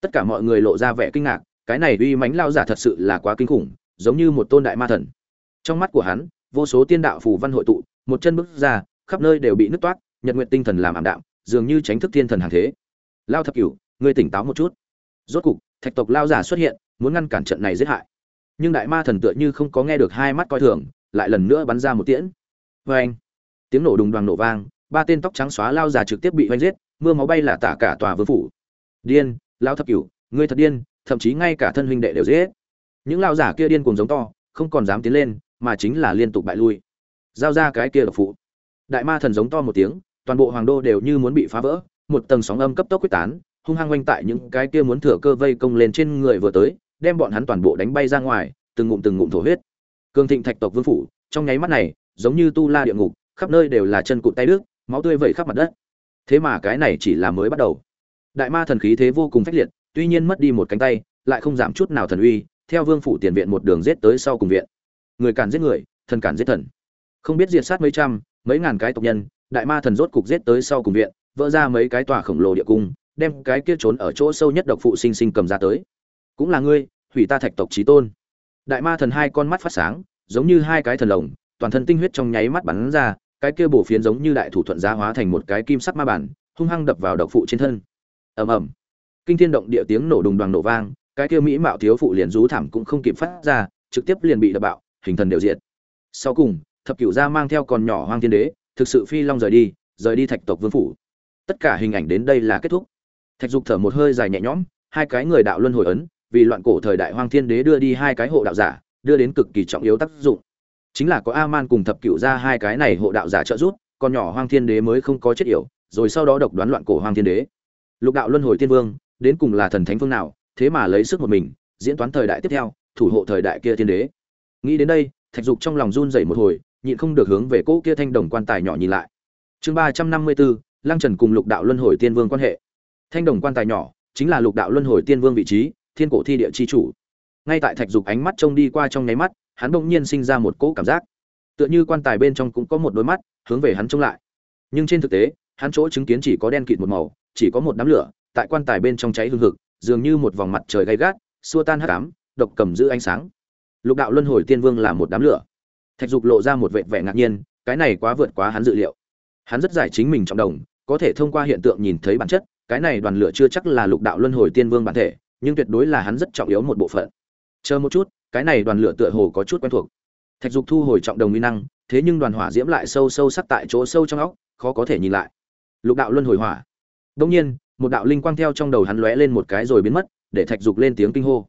Tất cả mọi người lộ ra vẻ kinh ngạc, cái này uy mãnh lao giả thật sự là quá kinh khủng, giống như một tôn đại ma thần. Trong mắt của hắn, vô số tiên đạo phù văn hội tụ, một chân bước ra, khắp nơi đều bị nứt toát nhật nguyện tinh thần làm ảm đạm, dường như tránh thức thiên thần hàng thế. Lao thập cửu, ngươi tỉnh táo một chút. Rốt cục, thạch tộc lao giả xuất hiện, muốn ngăn cản trận này giết hại. Nhưng đại ma thần tựa như không có nghe được hai mắt coi thường, lại lần nữa bắn ra một tiễn. Vê anh tiếng nổ đùng đoàn nổ vang, ba tên tóc trắng xóa lao giả trực tiếp bị oanh giết, mưa máu bay là tả cả tòa vương phủ. Điên, lao thập cửu, ngươi thật điên, thậm chí ngay cả thân huynh đệ đều giết. Những lao giả kia điên cùng giống to, không còn dám tiến lên, mà chính là liên tục bại lui. Giao ra cái kia độc phụ. Đại ma thần giống to một tiếng toàn bộ hoàng đô đều như muốn bị phá vỡ, một tầng sóng âm cấp tốc quyết tán, hung hăng quanh tại những cái kia muốn thừa cơ vây công lên trên người vừa tới, đem bọn hắn toàn bộ đánh bay ra ngoài, từng ngụm từng ngụm thổ huyết. Cường thịnh thạch tộc vương phủ, trong nháy mắt này, giống như tu la địa ngục, khắp nơi đều là chân cụt tay đứt, máu tươi vẩy khắp mặt đất. Thế mà cái này chỉ là mới bắt đầu. Đại ma thần khí thế vô cùng phách liệt, tuy nhiên mất đi một cánh tay, lại không giảm chút nào thần uy, theo vương phủ tiền viện một đường giết tới sau cùng viện. Người cản giết người, thần cản giết thần. Không biết diệt sát mấy trăm, mấy ngàn cái tộc nhân đại ma thần rốt cục giết tới sau cùng viện, vỡ ra mấy cái tòa khổng lồ địa cung, đem cái kia trốn ở chỗ sâu nhất độc phụ sinh sinh cầm ra tới. Cũng là ngươi, hủy ta thạch tộc chí tôn. Đại ma thần hai con mắt phát sáng, giống như hai cái thần lồng, toàn thân tinh huyết trong nháy mắt bắn ra, cái kia bổ phiến giống như đại thủ thuận giá hóa thành một cái kim sắc ma bản, hung hăng đập vào độc phụ trên thân. Ầm ầm. Kinh thiên động địa tiếng nổ đùng đoàn nổ vang, cái kia mỹ mạo thiếu phụ liền rú thảm cũng không kịp phát ra, trực tiếp liền bị đập bạo, hình thần đều diệt. Sau cùng, thập cửu gia mang theo con nhỏ hoang thiên đế thực sự phi long rời đi rời đi thạch tộc vương phủ. Tất cả hình ảnh đến đây là kết thúc. Thạch dục thở một hơi dài nhẹ nhõm, hai cái người đạo luân hồi ấn, vì loạn cổ thời đại hoang thiên đế đưa đi hai cái hộ đạo giả, đưa đến cực kỳ trọng yếu tác dụng. Chính là có a man cùng thập cựu ra hai cái này hộ đạo giả trợ giúp, con nhỏ hoang thiên đế mới không có chết yểu, rồi sau đó độc đoán loạn cổ hoang thiên đế. Lục đạo luân hồi tiên vương, đến cùng là thần thánh phương nào, thế mà lấy sức một mình, diễn toán thời đại tiếp theo, thủ hộ thời đại kia thiên đế. Nghĩ đến đây, thạch dục trong lòng run rẩy một hồi nhịn không được hướng về cỗ kia thanh đồng quan tài nhỏ nhìn lại. Chương ba trăm năm mươi bốn, lăng trần cùng lục đạo luân hồi tiên vương quan hệ. Thanh đồng quan tài nhỏ chính là lục đạo luân hồi tiên vương vị trí, thiên cổ thi địa chi chủ. Ngay tại thạch dục ánh mắt trông đi qua trong nháy mắt, hắn bỗng nhiên sinh ra một cỗ cảm giác. Tựa như quan tài bên trong cũng có một đôi mắt, hướng về hắn trông lại. Nhưng trên thực tế, hắn chỗ chứng kiến chỉ có đen kịt một màu, chỉ có một đám lửa, tại quan tài bên trong cháy hương hực, dường như một vòng mặt trời gay gắt, xua tan hắc ám, độc cầm giữ ánh sáng. Lục đạo luân hồi tiên vương là một đám lửa thạch dục lộ ra một vẻ vẻ ngạc nhiên, cái này quá vượt quá hắn dự liệu. Hắn rất giải chính mình trọng đồng, có thể thông qua hiện tượng nhìn thấy bản chất, cái này đoàn lửa chưa chắc là lục đạo luân hồi tiên vương bản thể, nhưng tuyệt đối là hắn rất trọng yếu một bộ phận. Chờ một chút, cái này đoàn lửa tựa hồ có chút quen thuộc. Thạch dục thu hồi trọng đồng nguy năng, thế nhưng đoàn hỏa diễm lại sâu sâu sắc tại chỗ sâu trong óc, khó có thể nhìn lại. Lục đạo luân hồi hỏa. Đông nhiên, một đạo linh quang theo trong đầu hắn lóe lên một cái rồi biến mất, để thạch dục lên tiếng kinh hô.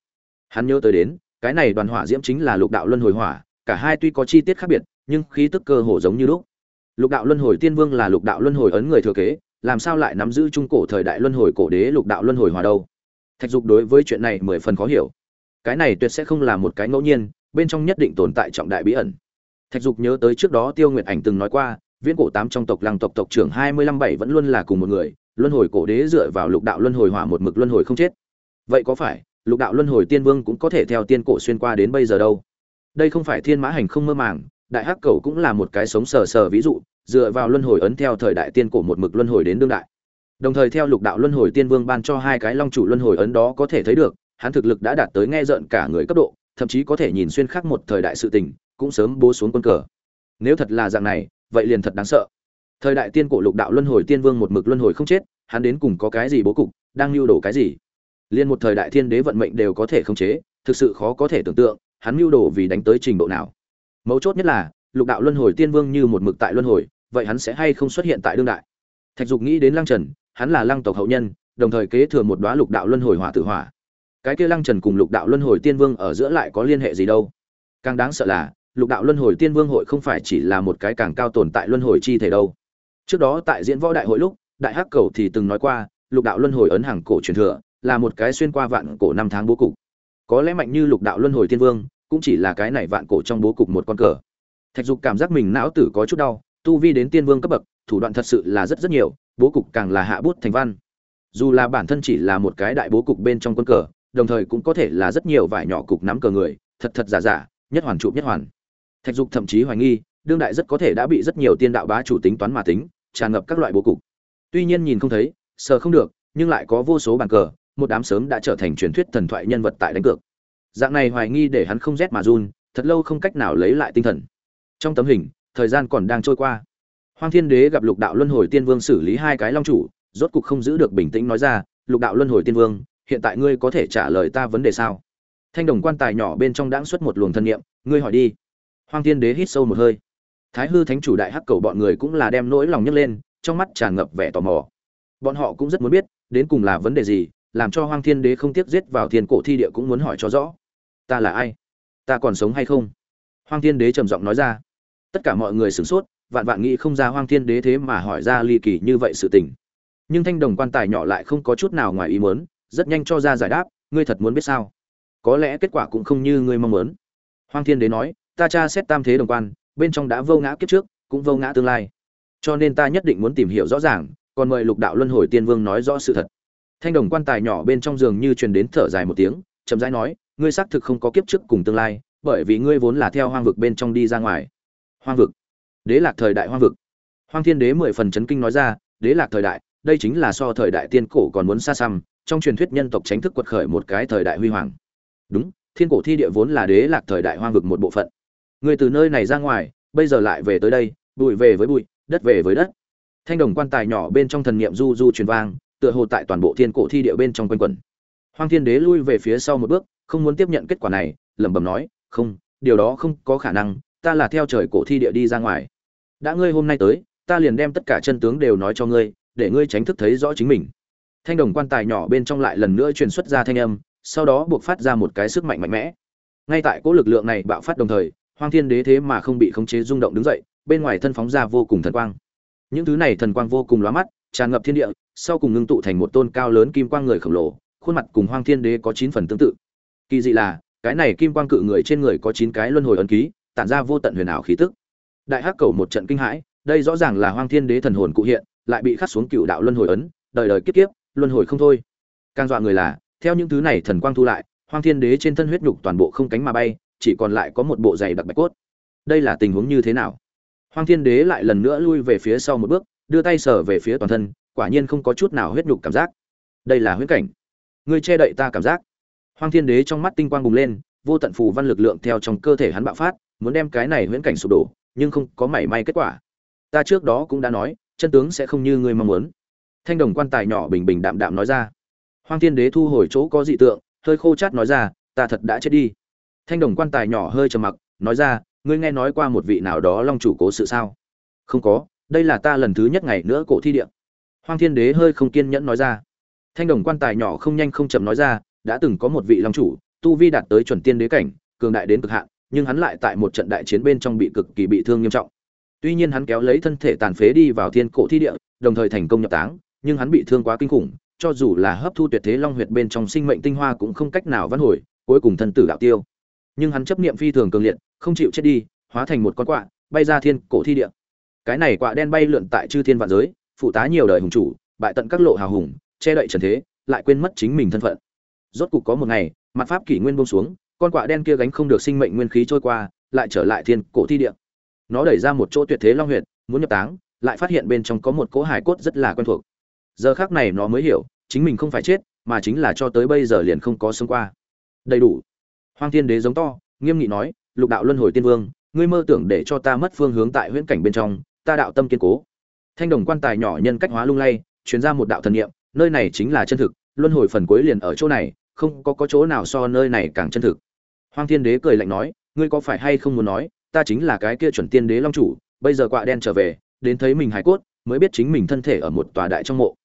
Hắn nhớ tới đến, cái này đoàn hỏa diễm chính là lục đạo luân hồi hỏa cả hai tuy có chi tiết khác biệt, nhưng khí tức cơ hồ giống như lúc. Lục đạo luân hồi tiên vương là lục đạo luân hồi ấn người thừa kế, làm sao lại nắm giữ trung cổ thời đại luân hồi cổ đế lục đạo luân hồi hòa đâu? Thạch dục đối với chuyện này mười phần khó hiểu. Cái này tuyệt sẽ không là một cái ngẫu nhiên, bên trong nhất định tồn tại trọng đại bí ẩn. Thạch dục nhớ tới trước đó tiêu nguyệt ảnh từng nói qua, viễn cổ tám trong tộc làng tộc tộc trưởng hai mươi lăm bảy vẫn luôn là cùng một người, luân hồi cổ đế dựa vào lục đạo luân hồi hỏa một mực luân hồi không chết. Vậy có phải, lục đạo luân hồi tiên vương cũng có thể theo tiên cổ xuyên qua đến bây giờ đâu? Đây không phải thiên mã hành không mơ màng, đại hắc cầu cũng là một cái sống sờ sờ ví dụ, dựa vào luân hồi ấn theo thời đại tiên cổ một mực luân hồi đến đương đại. Đồng thời theo lục đạo luân hồi tiên vương ban cho hai cái long chủ luân hồi ấn đó có thể thấy được, hắn thực lực đã đạt tới nghe rợn cả người cấp độ, thậm chí có thể nhìn xuyên khắc một thời đại sự tình, cũng sớm bố xuống quân cờ. Nếu thật là dạng này, vậy liền thật đáng sợ. Thời đại tiên cổ lục đạo luân hồi tiên vương một mực luân hồi không chết, hắn đến cùng có cái gì bố cục, đang lưu đồ cái gì? Liên một thời đại thiên đế vận mệnh đều có thể khống chế, thực sự khó có thể tưởng tượng hắn lưu đồ vì đánh tới trình độ nào. Mấu chốt nhất là, lục đạo luân hồi tiên vương như một mực tại luân hồi, vậy hắn sẽ hay không xuất hiện tại đương đại? Thạch dục nghĩ đến lăng trần, hắn là lăng tộc hậu nhân, đồng thời kế thừa một đoá lục đạo luân hồi hỏa tử hỏa. Cái kia lăng trần cùng lục đạo luân hồi tiên vương ở giữa lại có liên hệ gì đâu? Càng đáng sợ là, lục đạo luân hồi tiên vương hội không phải chỉ là một cái càng cao tồn tại luân hồi chi thể đâu. Trước đó tại diễn võ đại hội lúc, đại hắc cầu thì từng nói qua, lục đạo luân hồi ấn hàng cổ truyền thừa, là một cái xuyên qua vạn cổ năm tháng bố cục. Có lẽ mạnh như lục đạo luân hồi tiên vương cũng chỉ là cái này vạn cổ trong bố cục một con cờ. Thạch dục cảm giác mình não tử có chút đau, tu vi đến tiên vương cấp bậc, thủ đoạn thật sự là rất rất nhiều, bố cục càng là hạ bút thành văn. Dù là bản thân chỉ là một cái đại bố cục bên trong quân cờ, đồng thời cũng có thể là rất nhiều vải nhỏ cục nắm cờ người, thật thật giả giả, nhất hoàn trụ nhất hoàn. Thạch dục thậm chí hoài nghi, đương đại rất có thể đã bị rất nhiều tiên đạo bá chủ tính toán mà tính, tràn ngập các loại bố cục. Tuy nhiên nhìn không thấy, sờ không được, nhưng lại có vô số bàn cờ, một đám sớm đã trở thành truyền thuyết thần thoại nhân vật tại đánh cược dạng này hoài nghi để hắn không rét mà run, thật lâu không cách nào lấy lại tinh thần. Trong tấm hình, thời gian còn đang trôi qua. Hoang thiên đế gặp lục đạo luân hồi tiên vương xử lý hai cái long chủ, rốt cục không giữ được bình tĩnh nói ra, lục đạo luân hồi tiên vương, hiện tại ngươi có thể trả lời ta vấn đề sao? Thanh đồng quan tài nhỏ bên trong đãng xuất một luồng thân nhiệm ngươi hỏi đi. Hoang thiên đế hít sâu một hơi. Thái hư thánh chủ đại hắc cầu bọn người cũng là đem nỗi lòng nhấc lên, trong mắt tràn ngập vẻ tò mò. Bọn họ cũng rất muốn biết, đến cùng là vấn đề gì, làm cho hoang thiên đế không tiếc giết vào thiên cổ thi địa cũng muốn hỏi cho rõ ta là ai? Ta còn sống hay không? Hoang thiên đế trầm giọng nói ra. Tất cả mọi người sửng sốt, vạn vạn nghĩ không ra hoang thiên đế thế mà hỏi ra ly kỳ như vậy sự tình. Nhưng thanh đồng quan tài nhỏ lại không có chút nào ngoài ý muốn, rất nhanh cho ra giải đáp, ngươi thật muốn biết sao? Có lẽ kết quả cũng không như ngươi mong muốn. Hoang thiên đế nói, ta tra xét tam thế đồng quan, bên trong đã vô ngã kiếp trước, cũng vô ngã tương lai. Cho nên ta nhất định muốn tìm hiểu rõ ràng, còn mời lục đạo luân hồi tiên vương nói rõ sự thật. Thanh đồng quan tài nhỏ bên trong giường như truyền đến thở dài một tiếng, chậm rãi nói ngươi xác thực không có kiếp trước cùng tương lai, bởi vì ngươi vốn là theo hoang vực bên trong đi ra ngoài. Hoang vực. Đế lạc thời đại hoang vực. Hoang thiên đế mười phần chấn kinh nói ra, đế lạc thời đại, đây chính là so thời đại tiên cổ còn muốn xa xăm, trong truyền thuyết nhân tộc tránh thức quật khởi một cái thời đại huy hoàng. Đúng, thiên cổ thi địa vốn là đế lạc thời đại hoang vực một bộ phận. Người từ nơi này ra ngoài, bây giờ lại về tới đây, bụi về với bụi, đất về với đất. Thanh đồng quan tài nhỏ bên trong thần niệm du du truyền vang, tựa hồ tại toàn bộ thiên cổ thi địa bên trong quanh quẩn hoang thiên đế lui về phía sau một bước, không muốn tiếp nhận kết quả này, lẩm bẩm nói, không, điều đó không có khả năng, ta là theo trời cổ thi địa đi ra ngoài. Đã ngươi hôm nay tới, ta liền đem tất cả chân tướng đều nói cho ngươi, để ngươi tránh thức thấy rõ chính mình. Thanh đồng quan tài nhỏ bên trong lại lần nữa truyền xuất ra thanh âm, sau đó buộc phát ra một cái sức mạnh mạnh mẽ. Ngay tại cỗ lực lượng này bạo phát đồng thời, hoang thiên đế thế mà không bị khống chế rung động đứng dậy, bên ngoài thân phóng ra vô cùng thần quang. Những thứ này thần quang vô cùng lóa mắt, tràn ngập thiên địa, sau cùng ngưng tụ thành một tôn cao lớn kim quang người khổng lồ khuôn mặt cùng hoang thiên đế có chín phần tương tự. Kỳ dị là, cái này kim quang cự người trên người có chín cái luân hồi ấn ký, tản ra vô tận huyền ảo khí tức. Đại hắc cầu một trận kinh hãi, đây rõ ràng là hoang thiên đế thần hồn cụ hiện, lại bị khắc xuống cựu đạo luân hồi ấn, đời đời kiếp kiếp, luân hồi không thôi. Càng dọa người là, theo những thứ này thần quang thu lại, hoang thiên đế trên thân huyết nhục toàn bộ không cánh mà bay, chỉ còn lại có một bộ giày đặc bạch cốt. Đây là tình huống như thế nào? Hoang thiên đế lại lần nữa lui về phía sau một bước, đưa tay sờ về phía toàn thân, quả nhiên không có chút nào huyết nhục cảm giác. Đây là huyễn cảnh ngươi che đậy ta cảm giác. Hoang thiên đế trong mắt tinh quang bùng lên, vô tận phù văn lực lượng theo trong cơ thể hắn bạo phát, muốn đem cái này huyễn cảnh sụp đổ, nhưng không có mảy may kết quả. Ta trước đó cũng đã nói, chân tướng sẽ không như ngươi mong muốn. Thanh đồng quan tài nhỏ bình bình đạm đạm nói ra. Hoang thiên đế thu hồi chỗ có dị tượng, hơi khô chát nói ra, ta thật đã chết đi. Thanh đồng quan tài nhỏ hơi trầm mặc, nói ra, ngươi nghe nói qua một vị nào đó long chủ cố sự sao? Không có, đây là ta lần thứ nhất ngày nữa cổ thi điện hoang thiên đế hơi không kiên nhẫn nói ra thanh đồng quan tài nhỏ không nhanh không chậm nói ra, đã từng có một vị long chủ, tu vi đạt tới chuẩn tiên đế cảnh, cường đại đến cực hạn, nhưng hắn lại tại một trận đại chiến bên trong bị cực kỳ bị thương nghiêm trọng. Tuy nhiên hắn kéo lấy thân thể tàn phế đi vào thiên cổ thi địa, đồng thời thành công nhập táng, nhưng hắn bị thương quá kinh khủng, cho dù là hấp thu tuyệt thế long huyệt bên trong sinh mệnh tinh hoa cũng không cách nào vãn hồi, cuối cùng thân tử đạo tiêu. Nhưng hắn chấp niệm phi thường cường liệt, không chịu chết đi, hóa thành một con quạ, bay ra thiên cổ thi địa. Cái này quạ đen bay lượn tại chư thiên vạn giới, phụ tá nhiều đời hùng chủ, bại tận các lộ hào hùng che đậy trần thế, lại quên mất chính mình thân phận. Rốt cục có một ngày, mặt pháp kỷ nguyên bông xuống, con quạ đen kia gánh không được sinh mệnh nguyên khí trôi qua, lại trở lại thiên cổ thi địa. Nó đẩy ra một chỗ tuyệt thế long huyệt, muốn nhập táng, lại phát hiện bên trong có một cỗ hải cốt rất là quen thuộc. Giờ khác này nó mới hiểu, chính mình không phải chết, mà chính là cho tới bây giờ liền không có sống qua. Đầy đủ. Hoang thiên đế giống to, nghiêm nghị nói, lục đạo luân hồi tiên vương, ngươi mơ tưởng để cho ta mất phương hướng tại huyễn cảnh bên trong, ta đạo tâm kiên cố. Thanh đồng quan tài nhỏ nhân cách hóa lung lay, truyền ra một đạo thần niệm nơi này chính là chân thực, luân hồi phần cuối liền ở chỗ này, không có có chỗ nào so nơi này càng chân thực. Hoang thiên đế cười lạnh nói, ngươi có phải hay không muốn nói, ta chính là cái kia chuẩn tiên đế long chủ, bây giờ quạ đen trở về, đến thấy mình hải cốt, mới biết chính mình thân thể ở một tòa đại trong mộ.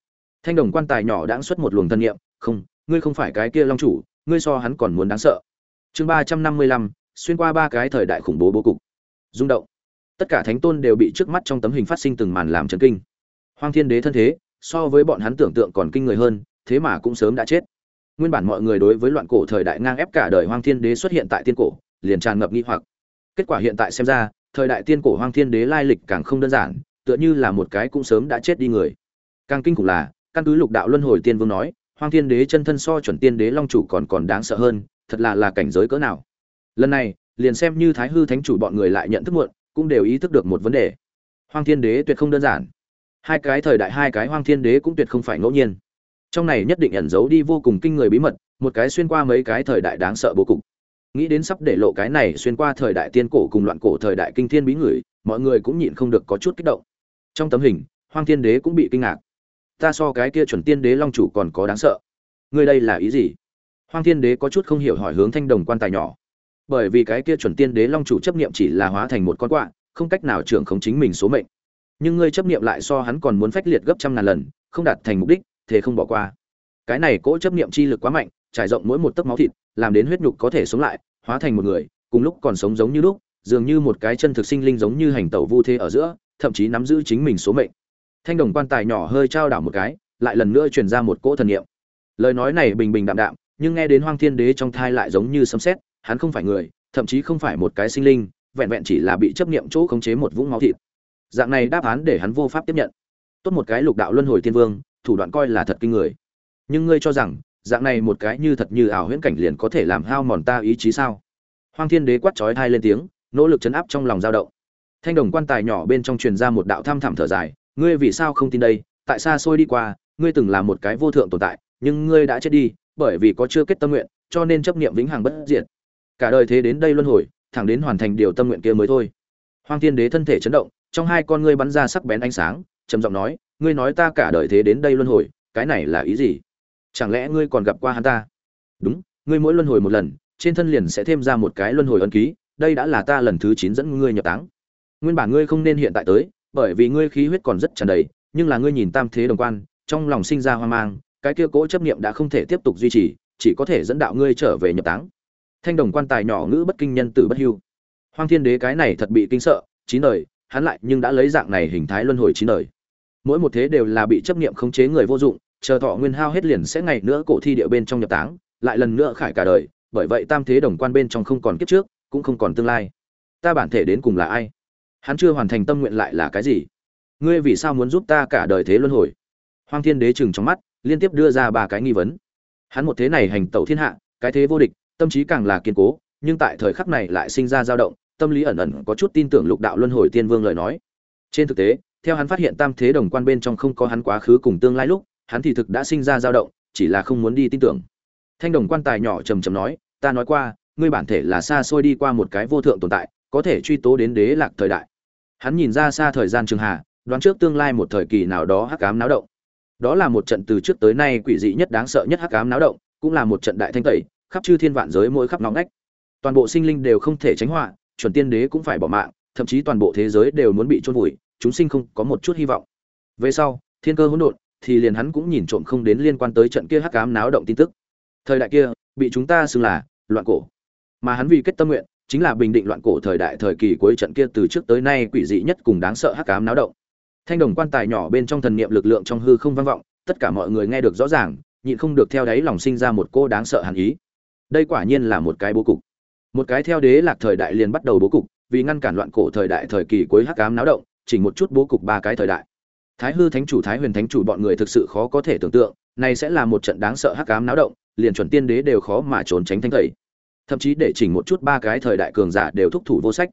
Thanh đồng quan tài nhỏ đãng xuất một luồng thân niệm, không, ngươi không phải cái kia long chủ, ngươi so hắn còn muốn đáng sợ. Chương ba trăm năm mươi lăm, xuyên qua ba cái thời đại khủng bố bố cục. Rung động. Tất cả thánh tôn đều bị trước mắt trong tấm hình phát sinh từng màn làm chấn kinh. Hoang thiên đế thân thế so với bọn hắn tưởng tượng còn kinh người hơn, thế mà cũng sớm đã chết. Nguyên bản mọi người đối với loạn cổ thời đại ngang ép cả đời hoang thiên đế xuất hiện tại tiên cổ, liền tràn ngập nghi hoặc. Kết quả hiện tại xem ra, thời đại tiên cổ hoang thiên đế lai lịch càng không đơn giản, tựa như là một cái cũng sớm đã chết đi người. Càng kinh khủng là, căn cứ lục đạo luân hồi tiên vương nói, hoang thiên đế chân thân so chuẩn tiên đế long chủ còn còn đáng sợ hơn, thật là là cảnh giới cỡ nào. Lần này, liền xem như thái hư thánh chủ bọn người lại nhận thức muộn, cũng đều ý thức được một vấn đề. Hoang thiên đế tuyệt không đơn giản hai cái thời đại hai cái hoang thiên đế cũng tuyệt không phải ngẫu nhiên. Trong này nhất định ẩn giấu đi vô cùng kinh người bí mật, một cái xuyên qua mấy cái thời đại đáng sợ bố cục. Nghĩ đến sắp để lộ cái này xuyên qua thời đại tiên cổ cùng loạn cổ thời đại kinh thiên bí người, mọi người cũng nhịn không được có chút kích động. Trong tấm hình, hoang thiên đế cũng bị kinh ngạc. Ta so cái kia chuẩn tiên đế long chủ còn có đáng sợ. Ngươi đây là ý gì? Hoang thiên đế có chút không hiểu hỏi hướng thanh đồng quan tài nhỏ. Bởi vì cái kia chuẩn tiên đế long chủ chấp niệm chỉ là hóa thành một con quạ, không cách nào trưởng khống chính mình số mệnh nhưng ngươi chấp niệm lại so hắn còn muốn phách liệt gấp trăm ngàn lần, không đạt thành mục đích thế không bỏ qua. Cái này cỗ chấp niệm chi lực quá mạnh, trải rộng mỗi một tấc máu thịt, làm đến huyết nhục có thể sống lại, hóa thành một người, cùng lúc còn sống giống như lúc, dường như một cái chân thực sinh linh giống như hành tẩu vu thế ở giữa, thậm chí nắm giữ chính mình số mệnh. Thanh đồng quan tài nhỏ hơi trao đảo một cái, lại lần nữa truyền ra một cỗ thần niệm. Lời nói này bình bình đạm đạm, nhưng nghe đến hoang thiên đế trong thai lại giống như sấm sét, hắn không phải người, thậm chí không phải một cái sinh linh, vẹn vẹn chỉ là bị chấp niệm chỗ khống chế một vũng máu thịt dạng này đáp án để hắn vô pháp tiếp nhận. Tốt một cái lục đạo luân hồi thiên vương, thủ đoạn coi là thật kinh người. Nhưng ngươi cho rằng, dạng này một cái như thật như ảo huyễn cảnh liền có thể làm hao mòn ta ý chí sao? Hoang thiên đế quát chói thai lên tiếng, nỗ lực chấn áp trong lòng dao động. Thanh đồng quan tài nhỏ bên trong truyền ra một đạo tham thẳm thở dài, ngươi vì sao không tin đây? Tại xa xôi đi qua, ngươi từng là một cái vô thượng tồn tại, nhưng ngươi đã chết đi, bởi vì có chưa kết tâm nguyện, cho nên chấp niệm vĩnh hằng bất diệt. Cả đời thế đến đây luân hồi, thẳng đến hoàn thành điều tâm nguyện kia mới thôi. Hoang thiên đế thân thể chấn động trong hai con ngươi bắn ra sắc bén ánh sáng, trầm giọng nói, ngươi nói ta cả đời thế đến đây luân hồi, cái này là ý gì? Chẳng lẽ ngươi còn gặp qua hắn ta? Đúng, ngươi mỗi luân hồi một lần, trên thân liền sẽ thêm ra một cái luân hồi ân ký, đây đã là ta lần thứ chín dẫn ngươi nhập táng. Nguyên bản ngươi không nên hiện tại tới, bởi vì ngươi khí huyết còn rất tràn đầy, nhưng là ngươi nhìn tam thế đồng quan, trong lòng sinh ra hoang mang, cái kia cỗ chấp niệm đã không thể tiếp tục duy trì, chỉ có thể dẫn đạo ngươi trở về nhập táng. Thanh đồng quan tài nhỏ ngữ bất kinh nhân tử bất hưu. Hoang thiên đế cái này thật bị kinh sợ, chín đời hắn lại nhưng đã lấy dạng này hình thái luân hồi chín đời. Mỗi một thế đều là bị chấp niệm khống chế người vô dụng, chờ thọ nguyên hao hết liền sẽ ngày nữa cổ thi địa bên trong nhập táng, lại lần nữa khải cả đời, bởi vậy tam thế đồng quan bên trong không còn kiếp trước, cũng không còn tương lai. Ta bản thể đến cùng là ai? Hắn chưa hoàn thành tâm nguyện lại là cái gì? Ngươi vì sao muốn giúp ta cả đời thế luân hồi? Hoang thiên đế chừng trong mắt, liên tiếp đưa ra ba cái nghi vấn. Hắn một thế này hành tẩu thiên hạ, cái thế vô địch, tâm trí càng là kiên cố, nhưng tại thời khắc này lại sinh ra dao động tâm lý ẩn ẩn có chút tin tưởng lục đạo luân hồi tiên vương lời nói. Trên thực tế, theo hắn phát hiện tam thế đồng quan bên trong không có hắn quá khứ cùng tương lai lúc, hắn thì thực đã sinh ra dao động, chỉ là không muốn đi tin tưởng. Thanh đồng quan tài nhỏ trầm trầm nói, ta nói qua, ngươi bản thể là xa xôi đi qua một cái vô thượng tồn tại, có thể truy tố đến đế lạc thời đại. Hắn nhìn ra xa thời gian trường hà đoán trước tương lai một thời kỳ nào đó hắc ám náo động. Đó là một trận từ trước tới nay quỷ dị nhất đáng sợ nhất hắc ám náo động, cũng là một trận đại thanh tẩy, khắp chư thiên vạn giới mỗi khắp nóng nách toàn bộ sinh linh đều không thể tránh họa chuẩn tiên đế cũng phải bỏ mạng, thậm chí toàn bộ thế giới đều muốn bị chôn vùi, chúng sinh không có một chút hy vọng. Về sau, thiên cơ hỗn độn, thì liền hắn cũng nhìn trộm không đến liên quan tới trận kia hắc ám náo động tin tức. Thời đại kia, bị chúng ta xưng là loạn cổ. Mà hắn vì kết tâm nguyện, chính là bình định loạn cổ thời đại thời kỳ cuối trận kia từ trước tới nay quỷ dị nhất cùng đáng sợ hắc ám náo động. Thanh đồng quan tài nhỏ bên trong thần niệm lực lượng trong hư không vang vọng, tất cả mọi người nghe được rõ ràng, nhịn không được theo đáy lòng sinh ra một cô đáng sợ hàn ý. Đây quả nhiên là một cái bố cục một cái theo đế lạc thời đại liền bắt đầu bố cục, vì ngăn cản loạn cổ thời đại thời kỳ cuối hắc ám náo động chỉnh một chút bố cục ba cái thời đại. Thái hư thánh chủ, thái huyền thánh chủ bọn người thực sự khó có thể tưởng tượng, này sẽ là một trận đáng sợ hắc ám náo động, liền chuẩn tiên đế đều khó mà trốn tránh thanh thầy. Thậm chí để chỉnh một chút ba cái thời đại cường giả đều thúc thủ vô sách.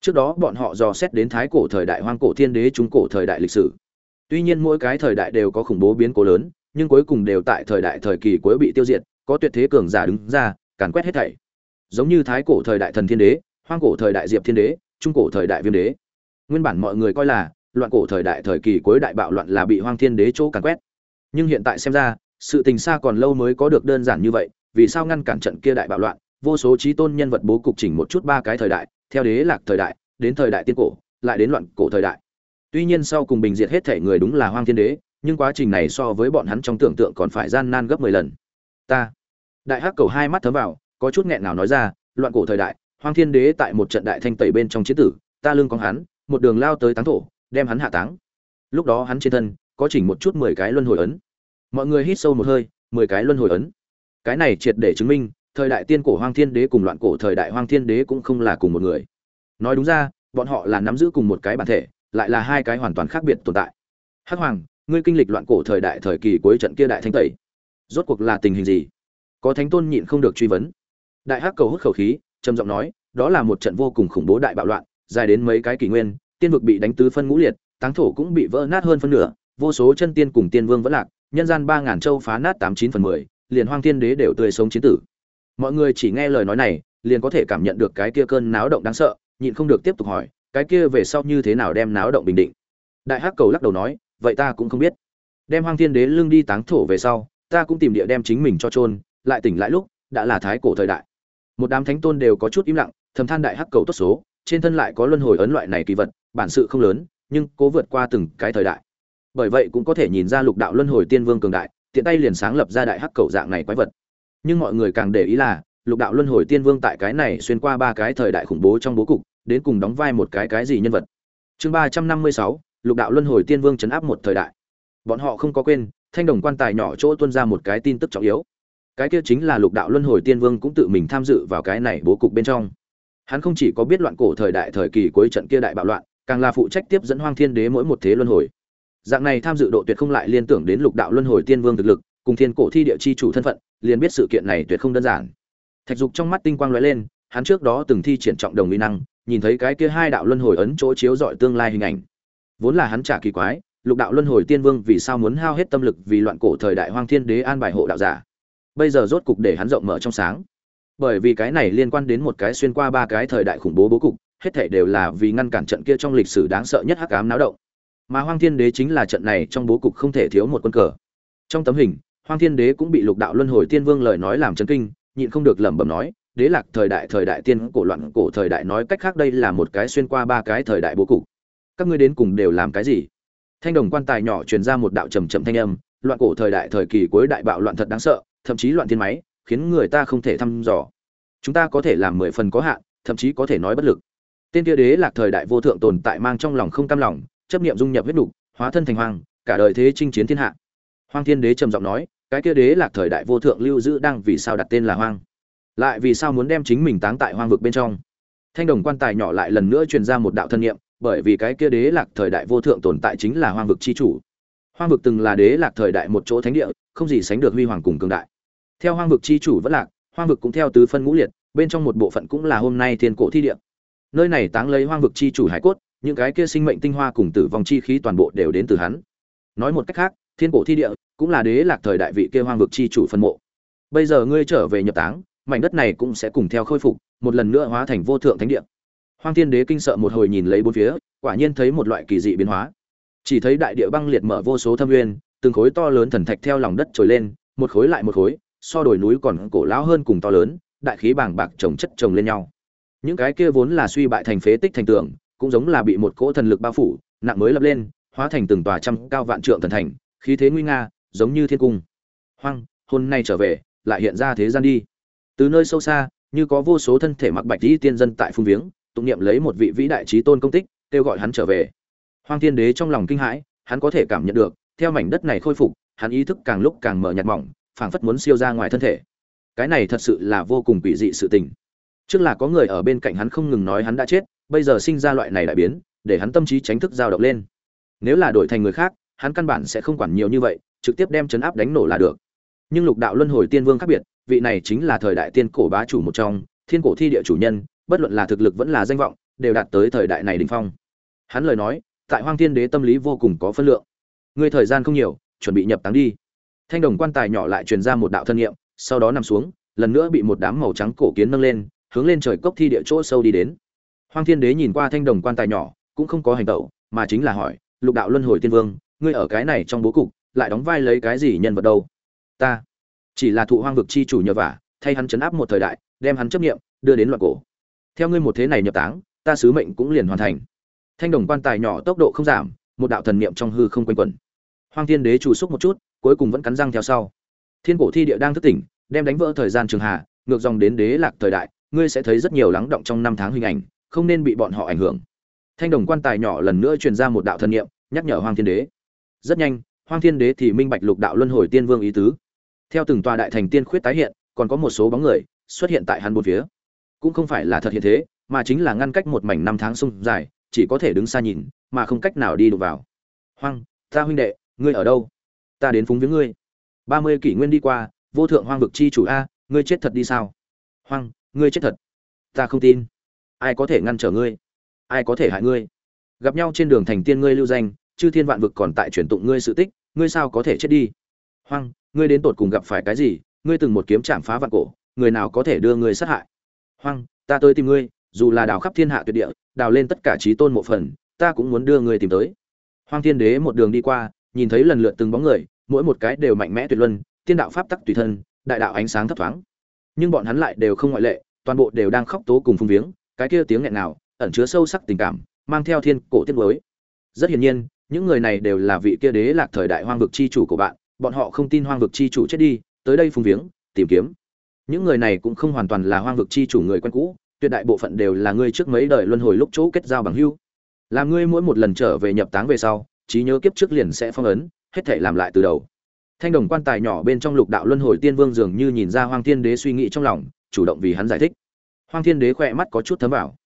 Trước đó bọn họ dò xét đến thái cổ thời đại hoang cổ thiên đế, trung cổ thời đại lịch sử. Tuy nhiên mỗi cái thời đại đều có khủng bố biến cố lớn, nhưng cuối cùng đều tại thời đại thời kỳ cuối bị tiêu diệt, có tuyệt thế cường giả đứng ra, càn quét hết thảy giống như thái cổ thời đại thần thiên đế, hoang cổ thời đại diệp thiên đế, trung cổ thời đại viêm đế. Nguyên bản mọi người coi là, loạn cổ thời đại thời kỳ cuối đại bạo loạn là bị hoang thiên đế chỗ càn quét. Nhưng hiện tại xem ra, sự tình xa còn lâu mới có được đơn giản như vậy, vì sao ngăn cản trận kia đại bạo loạn, vô số trí tôn nhân vật bố cục chỉnh một chút ba cái thời đại, theo đế lạc thời đại, đến thời đại tiên cổ, lại đến loạn cổ thời đại. Tuy nhiên sau cùng bình diệt hết thể người đúng là hoang thiên đế, nhưng quá trình này so với bọn hắn trong tưởng tượng còn phải gian nan gấp mười lần. Ta. Đại hắc cầu hai mắt thấm vào có chút nghẹn nào nói ra, loạn cổ thời đại, hoang thiên đế tại một trận đại thanh tẩy bên trong chiến tử, ta lương con hắn, một đường lao tới táng thổ, đem hắn hạ táng. Lúc đó hắn trên thân, có chỉnh một chút mười cái luân hồi ấn. Mọi người hít sâu một hơi, mười cái luân hồi ấn. Cái này triệt để chứng minh, thời đại tiên cổ hoang thiên đế cùng loạn cổ thời đại hoang thiên đế cũng không là cùng một người. Nói đúng ra, bọn họ là nắm giữ cùng một cái bản thể, lại là hai cái hoàn toàn khác biệt tồn tại. Hắc hoàng, ngươi kinh lịch loạn cổ thời đại thời kỳ cuối trận kia đại thanh tẩy. Rốt cuộc là tình hình gì? Có thánh tôn nhịn không được truy vấn đại hắc cầu hút khẩu khí, trầm giọng nói, đó là một trận vô cùng khủng bố đại bạo loạn, dài đến mấy cái kỷ nguyên, tiên vực bị đánh tứ phân ngũ liệt, táng thổ cũng bị vỡ nát hơn phân nửa, vô số chân tiên cùng tiên vương vẫn lạc, nhân gian ba ngàn châu phá nát tám chín phần mười, liền hoang thiên đế đều tươi sống chiến tử. Mọi người chỉ nghe lời nói này, liền có thể cảm nhận được cái kia cơn náo động đáng sợ, nhịn không được tiếp tục hỏi, cái kia về sau như thế nào đem náo động bình định? Đại hắc cầu lắc đầu nói, vậy ta cũng không biết. Đem hoang thiên đế lưng đi táng thổ về sau, ta cũng tìm địa đem chính mình cho trôn lại tỉnh lại lúc, đã là thái cổ thời đại một đám thánh tôn đều có chút im lặng, thầm than đại hắc cầu tốt số, trên thân lại có luân hồi ấn loại này kỳ vật, bản sự không lớn, nhưng cố vượt qua từng cái thời đại. Bởi vậy cũng có thể nhìn ra lục đạo luân hồi tiên vương cường đại, tiện tay liền sáng lập ra đại hắc cầu dạng này quái vật. Nhưng mọi người càng để ý là, lục đạo luân hồi tiên vương tại cái này xuyên qua ba cái thời đại khủng bố trong bố cục, đến cùng đóng vai một cái cái gì nhân vật. Chương ba trăm năm mươi sáu, lục đạo luân hồi tiên vương chấn áp một thời đại. Bọn họ không có quên, thanh đồng quan tài nhỏ chỗ tuân ra một cái tin tức trọng yếu cái kia chính là lục đạo luân hồi tiên vương cũng tự mình tham dự vào cái này bố cục bên trong. Hắn không chỉ có biết loạn cổ thời đại thời kỳ cuối trận kia đại bạo loạn, càng là phụ trách tiếp dẫn hoang thiên đế mỗi một thế luân hồi. Dạng này tham dự độ tuyệt không lại liên tưởng đến lục đạo luân hồi tiên vương thực lực, cùng thiên cổ thi địa chi chủ thân phận, liền biết sự kiện này tuyệt không đơn giản. Thạch dục trong mắt tinh quang lóe lên, hắn trước đó từng thi triển trọng đồng mỹ năng, nhìn thấy cái kia hai đạo luân hồi ấn chỗ chiếu dọi tương lai hình ảnh. Vốn là hắn trả kỳ quái, lục đạo luân hồi tiên vương vì sao muốn hao hết tâm lực vì loạn cổ thời đại hoang thiên đế an bài hộ đạo giả? Bây giờ rốt cục để hắn rộng mở trong sáng. Bởi vì cái này liên quan đến một cái xuyên qua ba cái thời đại khủng bố bố cục, hết thể đều là vì ngăn cản trận kia trong lịch sử đáng sợ nhất hắc ám náo động. Mà hoang thiên đế chính là trận này trong bố cục không thể thiếu một quân cờ. Trong tấm hình, hoang thiên đế cũng bị lục đạo luân hồi tiên vương lời nói làm chấn kinh, nhịn không được lẩm bẩm nói, đế lạc thời đại thời đại tiên, cổ loạn, cổ thời đại nói cách khác đây là một cái xuyên qua ba cái thời đại bố cục. Các ngươi đến cùng đều làm cái gì? Thanh đồng quan tài nhỏ truyền ra một đạo trầm trầm thanh âm, loạn cổ thời đại, thời kỳ cuối đại bạo loạn thật đáng sợ thậm chí loạn thiên máy khiến người ta không thể thăm dò. Chúng ta có thể làm mười phần có hạn thậm chí có thể nói bất lực. Tên kia đế lạc thời đại vô thượng tồn tại mang trong lòng không cam lòng chấp niệm dung nhập huyết đục hóa thân thành hoàng, cả đời thế chinh chiến thiên hạ. Hoang thiên đế trầm giọng nói cái kia đế lạc thời đại vô thượng lưu giữ đang vì sao đặt tên là hoang? Lại vì sao muốn đem chính mình táng tại hoang vực bên trong? Thanh đồng quan tài nhỏ lại lần nữa truyền ra một đạo thân nhiệm bởi vì cái kia đế lạc thời đại vô thượng tồn tại chính là hoang vực chi chủ. Hoang vực từng là đế lạc thời đại một chỗ thánh địa không gì sánh được huy hoàng cùng cường đại theo hoang vực chi chủ vẫn lạc, hoang vực cũng theo tứ phân ngũ liệt, bên trong một bộ phận cũng là hôm nay thiên cổ thi địa. Nơi này táng lấy hoang vực chi chủ hải cốt, những cái kia sinh mệnh tinh hoa cùng tử vong chi khí toàn bộ đều đến từ hắn. Nói một cách khác, thiên cổ thi địa cũng là đế lạc thời đại vị kia hoang vực chi chủ phân mộ. Bây giờ ngươi trở về nhập táng, mảnh đất này cũng sẽ cùng theo khôi phục, một lần nữa hóa thành vô thượng thánh địa. Hoang thiên đế kinh sợ một hồi nhìn lấy bốn phía, quả nhiên thấy một loại kỳ dị biến hóa. Chỉ thấy đại địa băng liệt mở vô số thâm nguyên, từng khối to lớn thần thạch theo lòng đất trồi lên, một khối lại một khối so đồi núi còn cổ lão hơn cùng to lớn, đại khí bàng bạc chồng chất chồng lên nhau. Những cái kia vốn là suy bại thành phế tích thành tường, cũng giống là bị một cỗ thần lực bao phủ, nặng mới lập lên, hóa thành từng tòa trăm cao vạn trượng thần thành, khí thế nguy nga, giống như thiên cung. Hoang, hôm nay trở về, lại hiện ra thế gian đi. Từ nơi sâu xa, như có vô số thân thể mặc bạch dĩ tiên dân tại phung viếng, tụng niệm lấy một vị vĩ đại trí tôn công tích, kêu gọi hắn trở về. Hoang thiên đế trong lòng kinh hãi, hắn có thể cảm nhận được, theo mảnh đất này khôi phục, hắn ý thức càng lúc càng mở nhạt mỏng phảng phất muốn siêu ra ngoài thân thể. Cái này thật sự là vô cùng quỷ dị sự tình. Trước là có người ở bên cạnh hắn không ngừng nói hắn đã chết, bây giờ sinh ra loại này đại biến, để hắn tâm trí tránh thức dao động lên. Nếu là đổi thành người khác, hắn căn bản sẽ không quản nhiều như vậy, trực tiếp đem chấn áp đánh nổ là được. Nhưng lục đạo luân hồi tiên vương khác biệt, vị này chính là thời đại tiên cổ bá chủ một trong, thiên cổ thi địa chủ nhân, bất luận là thực lực vẫn là danh vọng, đều đạt tới thời đại này đỉnh phong. Hắn lời nói, tại hoang thiên đế tâm lý vô cùng có phân lượng. Ngươi thời gian không nhiều, chuẩn bị nhập táng đi thanh đồng quan tài nhỏ lại truyền ra một đạo thân nghiệm sau đó nằm xuống, lần nữa bị một đám màu trắng cổ kiến nâng lên, hướng lên trời cốc thi địa chỗ sâu đi đến. Hoang thiên đế nhìn qua thanh đồng quan tài nhỏ, cũng không có hành động, mà chính là hỏi, lục đạo luân hồi tiên vương, ngươi ở cái này trong bố cục, lại đóng vai lấy cái gì nhân vật đâu? Ta, chỉ là thụ hoang vực chi chủ nhờ vả, thay hắn chấn áp một thời đại, đem hắn chấp nghiệm đưa đến loạn cổ. Theo ngươi một thế này nhập táng, ta sứ mệnh cũng liền hoàn thành. Thanh đồng quan tài nhỏ tốc độ không giảm, một đạo thần niệm trong hư không quanh quẩn. Hoang thiên đế chủ xúc một chút cuối cùng vẫn cắn răng theo sau. Thiên cổ thi địa đang thức tỉnh, đem đánh vỡ thời gian trường hạ, ngược dòng đến đế lạc thời đại, ngươi sẽ thấy rất nhiều lắng động trong năm tháng hình ảnh, không nên bị bọn họ ảnh hưởng. Thanh đồng quan tài nhỏ lần nữa truyền ra một đạo thần niệm, nhắc nhở hoang thiên đế. Rất nhanh, hoang thiên đế thì minh bạch lục đạo luân hồi tiên vương ý tứ. Theo từng tòa đại thành tiên khuyết tái hiện, còn có một số bóng người xuất hiện tại hắn bốn phía. Cũng không phải là thật hiện thế, mà chính là ngăn cách một mảnh năm tháng sung dài, chỉ có thể đứng xa nhìn, mà không cách nào đi đụng vào. Hoang, ta huynh đệ, ngươi ở đâu? Ta đến phúng viếng ngươi. Ba mươi kỷ nguyên đi qua, vô thượng hoang vực chi chủ a, ngươi chết thật đi sao? Hoang, ngươi chết thật. Ta không tin. Ai có thể ngăn trở ngươi? Ai có thể hại ngươi? Gặp nhau trên đường thành tiên ngươi lưu danh, chư thiên vạn vực còn tại truyền tụng ngươi sự tích, ngươi sao có thể chết đi? Hoang, ngươi đến tột cùng gặp phải cái gì? Ngươi từng một kiếm chạm phá vạn cổ, người nào có thể đưa ngươi sát hại? Hoang, ta tới tìm ngươi, dù là đào khắp thiên hạ tuyệt địa, đào lên tất cả trí tôn mộ phần, ta cũng muốn đưa ngươi tìm tới. Hoang thiên đế một đường đi qua nhìn thấy lần lượt từng bóng người, mỗi một cái đều mạnh mẽ tuyệt luân, tiên đạo pháp tắc tùy thân, đại đạo ánh sáng thấp thoáng. Nhưng bọn hắn lại đều không ngoại lệ, toàn bộ đều đang khóc tố cùng phung viếng, cái kia tiếng nghẹn nào ẩn chứa sâu sắc tình cảm, mang theo thiên cổ tiết mới. Rất hiển nhiên, những người này đều là vị kia đế lạc thời đại hoang vực chi chủ của bạn, bọn họ không tin hoang vực chi chủ chết đi, tới đây phung viếng, tìm kiếm. Những người này cũng không hoàn toàn là hoang vực chi chủ người quen cũ, tuyệt đại bộ phận đều là ngươi trước mấy đời luân hồi lúc chỗ kết giao bằng hưu làm ngươi mỗi một lần trở về nhập táng về sau trí nhớ kiếp trước liền sẽ phong ấn, hết thảy làm lại từ đầu. Thanh đồng quan tài nhỏ bên trong lục đạo luân hồi tiên vương dường như nhìn ra hoang thiên đế suy nghĩ trong lòng, chủ động vì hắn giải thích. Hoang thiên đế khỏe mắt có chút thấm vào.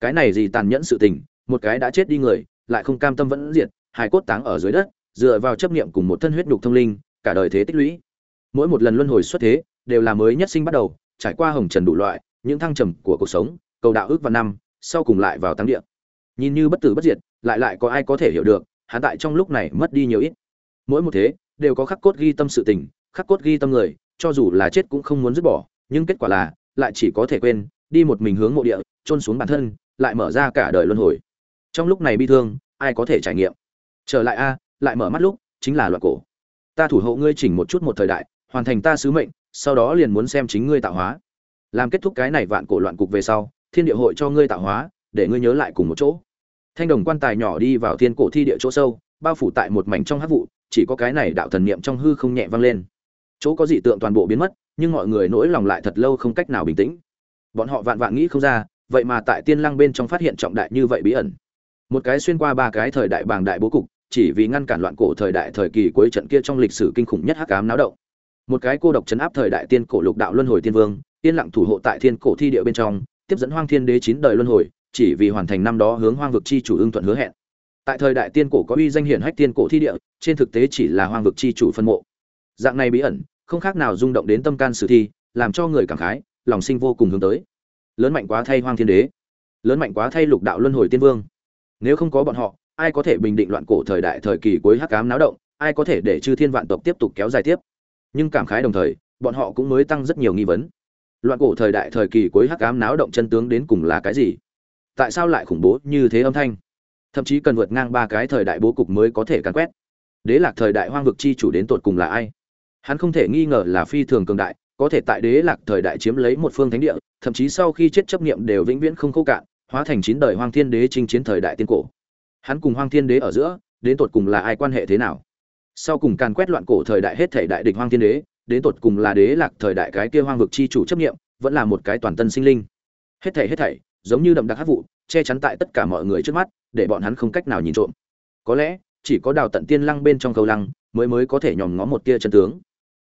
Cái này gì tàn nhẫn sự tình, một cái đã chết đi người, lại không cam tâm vẫn diệt, hài cốt táng ở dưới đất, dựa vào chấp niệm cùng một thân huyết nhục thông linh, cả đời thế tích lũy. Mỗi một lần luân hồi xuất thế, đều là mới nhất sinh bắt đầu, trải qua hồng trần đủ loại, những thăng trầm của cuộc sống, cầu đạo ước và năm, sau cùng lại vào tăng địa. Nhìn như bất tử bất diệt, lại lại có ai có thể hiểu được hắn tại trong lúc này mất đi nhiều ít. Mỗi một thế, đều có khắc cốt ghi tâm sự tình, khắc cốt ghi tâm người, cho dù là chết cũng không muốn dứt bỏ, nhưng kết quả là, lại chỉ có thể quên, đi một mình hướng mộ địa trôn xuống bản thân, lại mở ra cả đời luân hồi. Trong lúc này bi thương, ai có thể trải nghiệm? Trở lại a, lại mở mắt lúc, chính là loạn cổ. Ta thủ hộ ngươi chỉnh một chút một thời đại, hoàn thành ta sứ mệnh, sau đó liền muốn xem chính ngươi tạo hóa. Làm kết thúc cái này vạn cổ loạn cục về sau, thiên địa hội cho ngươi tạo hóa, để ngươi nhớ lại cùng một chỗ thanh đồng quan tài nhỏ đi vào thiên cổ thi địa chỗ sâu, bao phủ tại một mảnh trong hát vụ, chỉ có cái này đạo thần niệm trong hư không nhẹ vang lên. Chỗ có dị tượng toàn bộ biến mất, nhưng mọi người nỗi lòng lại thật lâu không cách nào bình tĩnh. Bọn họ vạn vạn nghĩ không ra, vậy mà tại tiên lăng bên trong phát hiện trọng đại như vậy bí ẩn. Một cái xuyên qua ba cái thời đại bàng đại bố cục, chỉ vì ngăn cản loạn cổ thời đại thời kỳ cuối trận kia trong lịch sử kinh khủng nhất hắc ám náo động. Một cái cô độc chấn áp thời đại tiên cổ lục đạo luân hồi tiên vương tiên lặng thủ hộ tại thiên cổ thi địa bên trong, tiếp dẫn hoang thiên đế chín đời luân hồi chỉ vì hoàn thành năm đó hướng hoang vực chi chủ ưng thuận hứa hẹn. Tại thời đại tiên cổ có uy danh hiển hách tiên cổ thi địa, trên thực tế chỉ là hoang vực chi chủ phân mộ. Dạng này bí ẩn, không khác nào rung động đến tâm can sử thi, làm cho người cảm khái, lòng sinh vô cùng hướng tới. Lớn mạnh quá thay hoang thiên đế. Lớn mạnh quá thay lục đạo luân hồi tiên vương. Nếu không có bọn họ, ai có thể bình định loạn cổ thời đại thời kỳ cuối hắc ám náo động, ai có thể để chư thiên vạn tộc tiếp tục kéo dài tiếp. Nhưng cảm khái đồng thời, bọn họ cũng mới tăng rất nhiều nghi vấn. Loạn cổ thời đại thời kỳ cuối hắc ám náo động chân tướng đến cùng là cái gì? Tại sao lại khủng bố như thế âm thanh? Thậm chí cần vượt ngang ba cái thời đại bố cục mới có thể càn quét. Đế lạc thời đại hoang vực chi chủ đến tột cùng là ai? Hắn không thể nghi ngờ là phi thường cường đại, có thể tại đế lạc thời đại chiếm lấy một phương thánh địa, thậm chí sau khi chết chấp niệm đều vĩnh viễn không khô cạn, hóa thành chín đời hoang thiên đế chinh chiến thời đại tiên cổ. Hắn cùng hoang thiên đế ở giữa, đến tột cùng là ai quan hệ thế nào? Sau cùng càn quét loạn cổ thời đại hết thể đại địch hoang thiên đế, đến tột cùng là đế lạc thời đại cái kia hoang vực chi chủ chấp niệm, vẫn là một cái toàn tân sinh linh. Hết thảy hết thảy giống như đậm đặc hát vụ, che chắn tại tất cả mọi người trước mắt, để bọn hắn không cách nào nhìn trộm. Có lẽ, chỉ có đào tận tiên lăng bên trong cầu lăng, mới mới có thể nhòm ngó một tia chân tướng.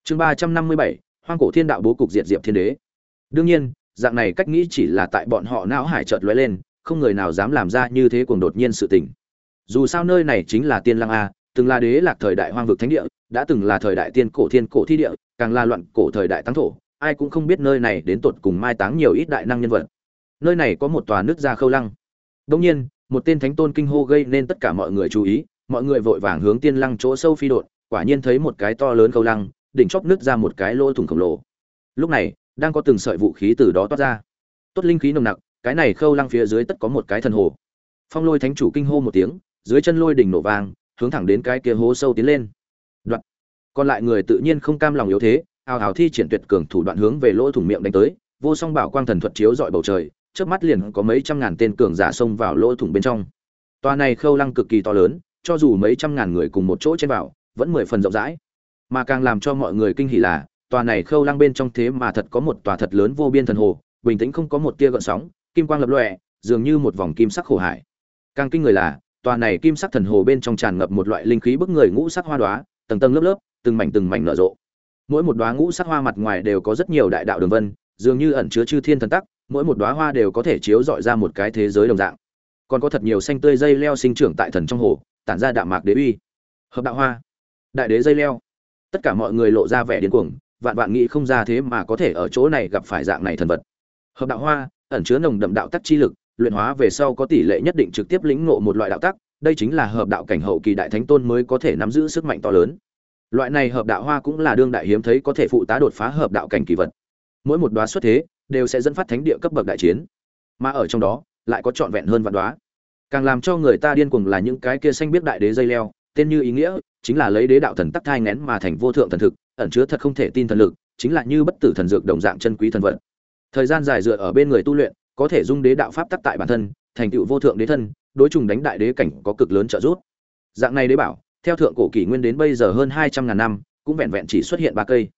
Chương ba trăm năm mươi bảy, hoang cổ thiên đạo bố cục diệt diệp thiên đế. Đương nhiên, dạng này cách nghĩ chỉ là tại bọn họ não hải chợt lóe lên, không người nào dám làm ra như thế cuồng đột nhiên sự tình. Dù sao nơi này chính là tiên lăng a, từng là đế lạc thời đại hoang vực thánh địa, đã từng là thời đại tiên cổ thiên cổ thi địa, càng là loạn cổ thời đại tăng thổ, ai cũng không biết nơi này đến tột cùng mai táng nhiều ít đại năng nhân vật nơi này có một tòa nước ra khâu lăng. Đông nhiên, một tên thánh tôn kinh hô gây nên tất cả mọi người chú ý, mọi người vội vàng hướng tiên lăng chỗ sâu phi đột, quả nhiên thấy một cái to lớn khâu lăng, đỉnh chóp nước ra một cái lỗ thủng khổng lồ. Lúc này, đang có từng sợi vũ khí từ đó toát ra. Tốt linh khí nồng nặc, cái này khâu lăng phía dưới tất có một cái thần hồ. Phong lôi thánh chủ kinh hô một tiếng, dưới chân lôi đỉnh nổ vang, hướng thẳng đến cái kia hố sâu tiến lên. Đoạn. Còn lại người tự nhiên không cam lòng yếu thế ào ào thi triển tuyệt cường thủ đoạn hướng về lỗ thủng miệng đánh tới, vô song bảo quang thần thuật chiếu dọi bầu trời trước mắt liền có mấy trăm ngàn tên cường giả xông vào lỗ thủng bên trong. Tòa này khâu lăng cực kỳ to lớn cho dù mấy trăm ngàn người cùng một chỗ trên vào vẫn mười phần rộng rãi. Mà càng làm cho mọi người kinh hỉ là tòa này khâu lăng bên trong thế mà thật có một tòa thật lớn vô biên thần hồ bình tĩnh không có một tia gợn sóng kim quang lập lòe dường như một vòng kim sắc khổ hải. Càng kinh người là tòa này kim sắc thần hồ bên trong tràn ngập một loại linh khí bức người ngũ sắc hoa đóa, tầng tầng lớp lớp từng mảnh từng mảnh nở rộ. Mỗi một đóa ngũ sắc hoa mặt ngoài đều có rất nhiều đại đạo đường vân dường như ẩn chứa chư thiên thần tắc mỗi một đóa hoa đều có thể chiếu dọi ra một cái thế giới đồng dạng. Còn có thật nhiều xanh tươi dây leo sinh trưởng tại thần trong hồ, tản ra đạm mạc đế uy. Hợp đạo hoa, đại đế dây leo. Tất cả mọi người lộ ra vẻ điên cuồng, vạn vạn nghĩ không ra thế mà có thể ở chỗ này gặp phải dạng này thần vật. Hợp đạo hoa, ẩn chứa nồng đậm đạo tắc chi lực, luyện hóa về sau có tỷ lệ nhất định trực tiếp lĩnh ngộ một loại đạo tắc, đây chính là hợp đạo cảnh hậu kỳ đại thánh tôn mới có thể nắm giữ sức mạnh to lớn. Loại này hợp đạo hoa cũng là đương đại hiếm thấy có thể phụ tá đột phá hợp đạo cảnh kỳ vật. Mỗi một đoá xuất thế đều sẽ dẫn phát thánh địa cấp bậc đại chiến. Mà ở trong đó, lại có trọn vẹn hơn vạn đoá càng làm cho người ta điên cuồng là những cái kia xanh biết đại đế dây leo, tên như ý nghĩa, chính là lấy đế đạo thần tắc thai ngén mà thành vô thượng thần thực, ẩn chứa thật không thể tin thần lực, chính là như bất tử thần dược đồng dạng chân quý thần vật. Thời gian dài dựa ở bên người tu luyện, có thể dung đế đạo pháp tắc tại bản thân, thành tựu vô thượng đế thân, đối trùng đánh đại đế cảnh có cực lớn trợ giúp. Dạng này đế bảo, theo thượng cổ kỷ nguyên đến bây giờ hơn hai trăm ngàn năm, cũng vẹn vẹn chỉ xuất hiện ba cây.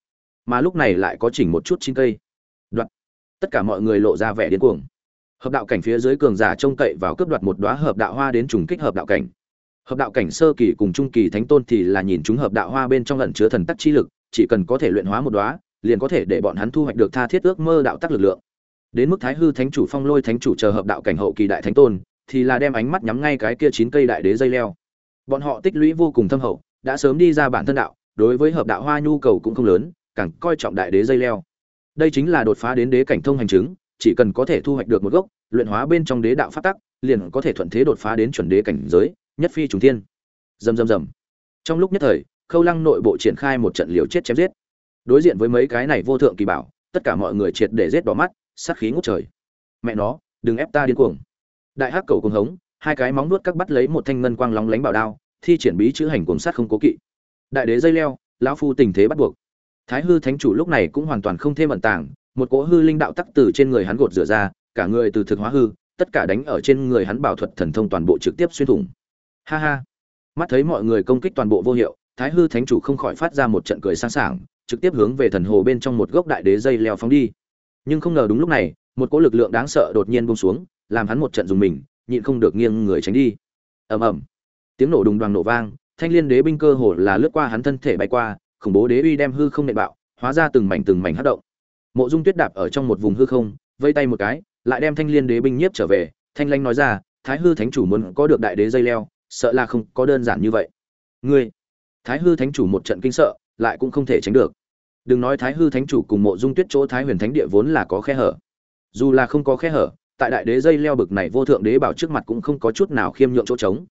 Mà lúc này lại có chỉnh một chút chín cây tất cả mọi người lộ ra vẻ điên cuồng. Hợp đạo cảnh phía dưới cường giả trông cậy vào cướp đoạt một đóa hợp đạo hoa đến trùng kích hợp đạo cảnh. Hợp đạo cảnh sơ kỳ cùng trung kỳ thánh tôn thì là nhìn chúng hợp đạo hoa bên trong lẩn chứa thần tắc chi lực, chỉ cần có thể luyện hóa một đóa, liền có thể để bọn hắn thu hoạch được tha thiết ước mơ đạo tắc lực lượng. Đến mức thái hư thánh chủ phong lôi thánh chủ chờ hợp đạo cảnh hậu kỳ đại thánh tôn, thì là đem ánh mắt nhắm ngay cái kia chín cây đại đế dây leo. Bọn họ tích lũy vô cùng thâm hậu, đã sớm đi ra bản thân đạo, đối với hợp đạo hoa nhu cầu cũng không lớn, càng coi trọng đại đế dây leo đây chính là đột phá đến đế cảnh thông hành chứng, chỉ cần có thể thu hoạch được một gốc, luyện hóa bên trong đế đạo phát tắc, liền có thể thuận thế đột phá đến chuẩn đế cảnh giới, nhất phi trùng thiên. Rầm rầm rầm. Trong lúc nhất thời, khâu lăng nội bộ triển khai một trận liều chết chém giết. Đối diện với mấy cái này vô thượng kỳ bảo, tất cả mọi người triệt để giết đỏ mắt, sát khí ngút trời. Mẹ nó, đừng ép ta điên cuồng. Đại hắc cầu cuồng hống, hai cái móng nuốt các bắt lấy một thanh ngân quang lóng lánh bảo đao, thi triển bí chữ hành cuồng sát không cố kỵ. Đại đế dây leo, lão phu tình thế bắt buộc thái hư thánh chủ lúc này cũng hoàn toàn không thêm ẩn tàng, một cỗ hư linh đạo tắc từ trên người hắn gột rửa ra, cả người từ thực hóa hư, tất cả đánh ở trên người hắn bảo thuật thần thông toàn bộ trực tiếp xuyên thủng. Ha ha. Mắt thấy mọi người công kích toàn bộ vô hiệu, thái hư thánh chủ không khỏi phát ra một trận cười sang sảng, trực tiếp hướng về thần hồ bên trong một gốc đại đế dây leo phóng đi. Nhưng không ngờ đúng lúc này, một cỗ lực lượng đáng sợ đột nhiên buông xuống, làm hắn một trận dùng mình, nhịn không được nghiêng người tránh đi. Ầm ầm. Tiếng nổ đùng đoàng nổ vang, thanh liên đế binh cơ hồ là lướt qua hắn thân thể bay qua khủng bố đế uy đem hư không nệ bạo, hóa ra từng mảnh từng mảnh hất động. Mộ dung tuyết đạp ở trong một vùng hư không, vây tay một cái, lại đem thanh liên đế binh nhiếp trở về. Thanh lanh nói ra, thái hư thánh chủ muốn có được đại đế dây leo, sợ là không có đơn giản như vậy. Ngươi? Thái hư thánh chủ một trận kinh sợ, lại cũng không thể tránh được. Đừng nói thái hư thánh chủ cùng mộ dung tuyết chỗ thái huyền thánh địa vốn là có khe hở. Dù là không có khe hở, tại đại đế dây leo bực này vô thượng đế bảo trước mặt cũng không có chút nào khiêm nhượng chỗ trống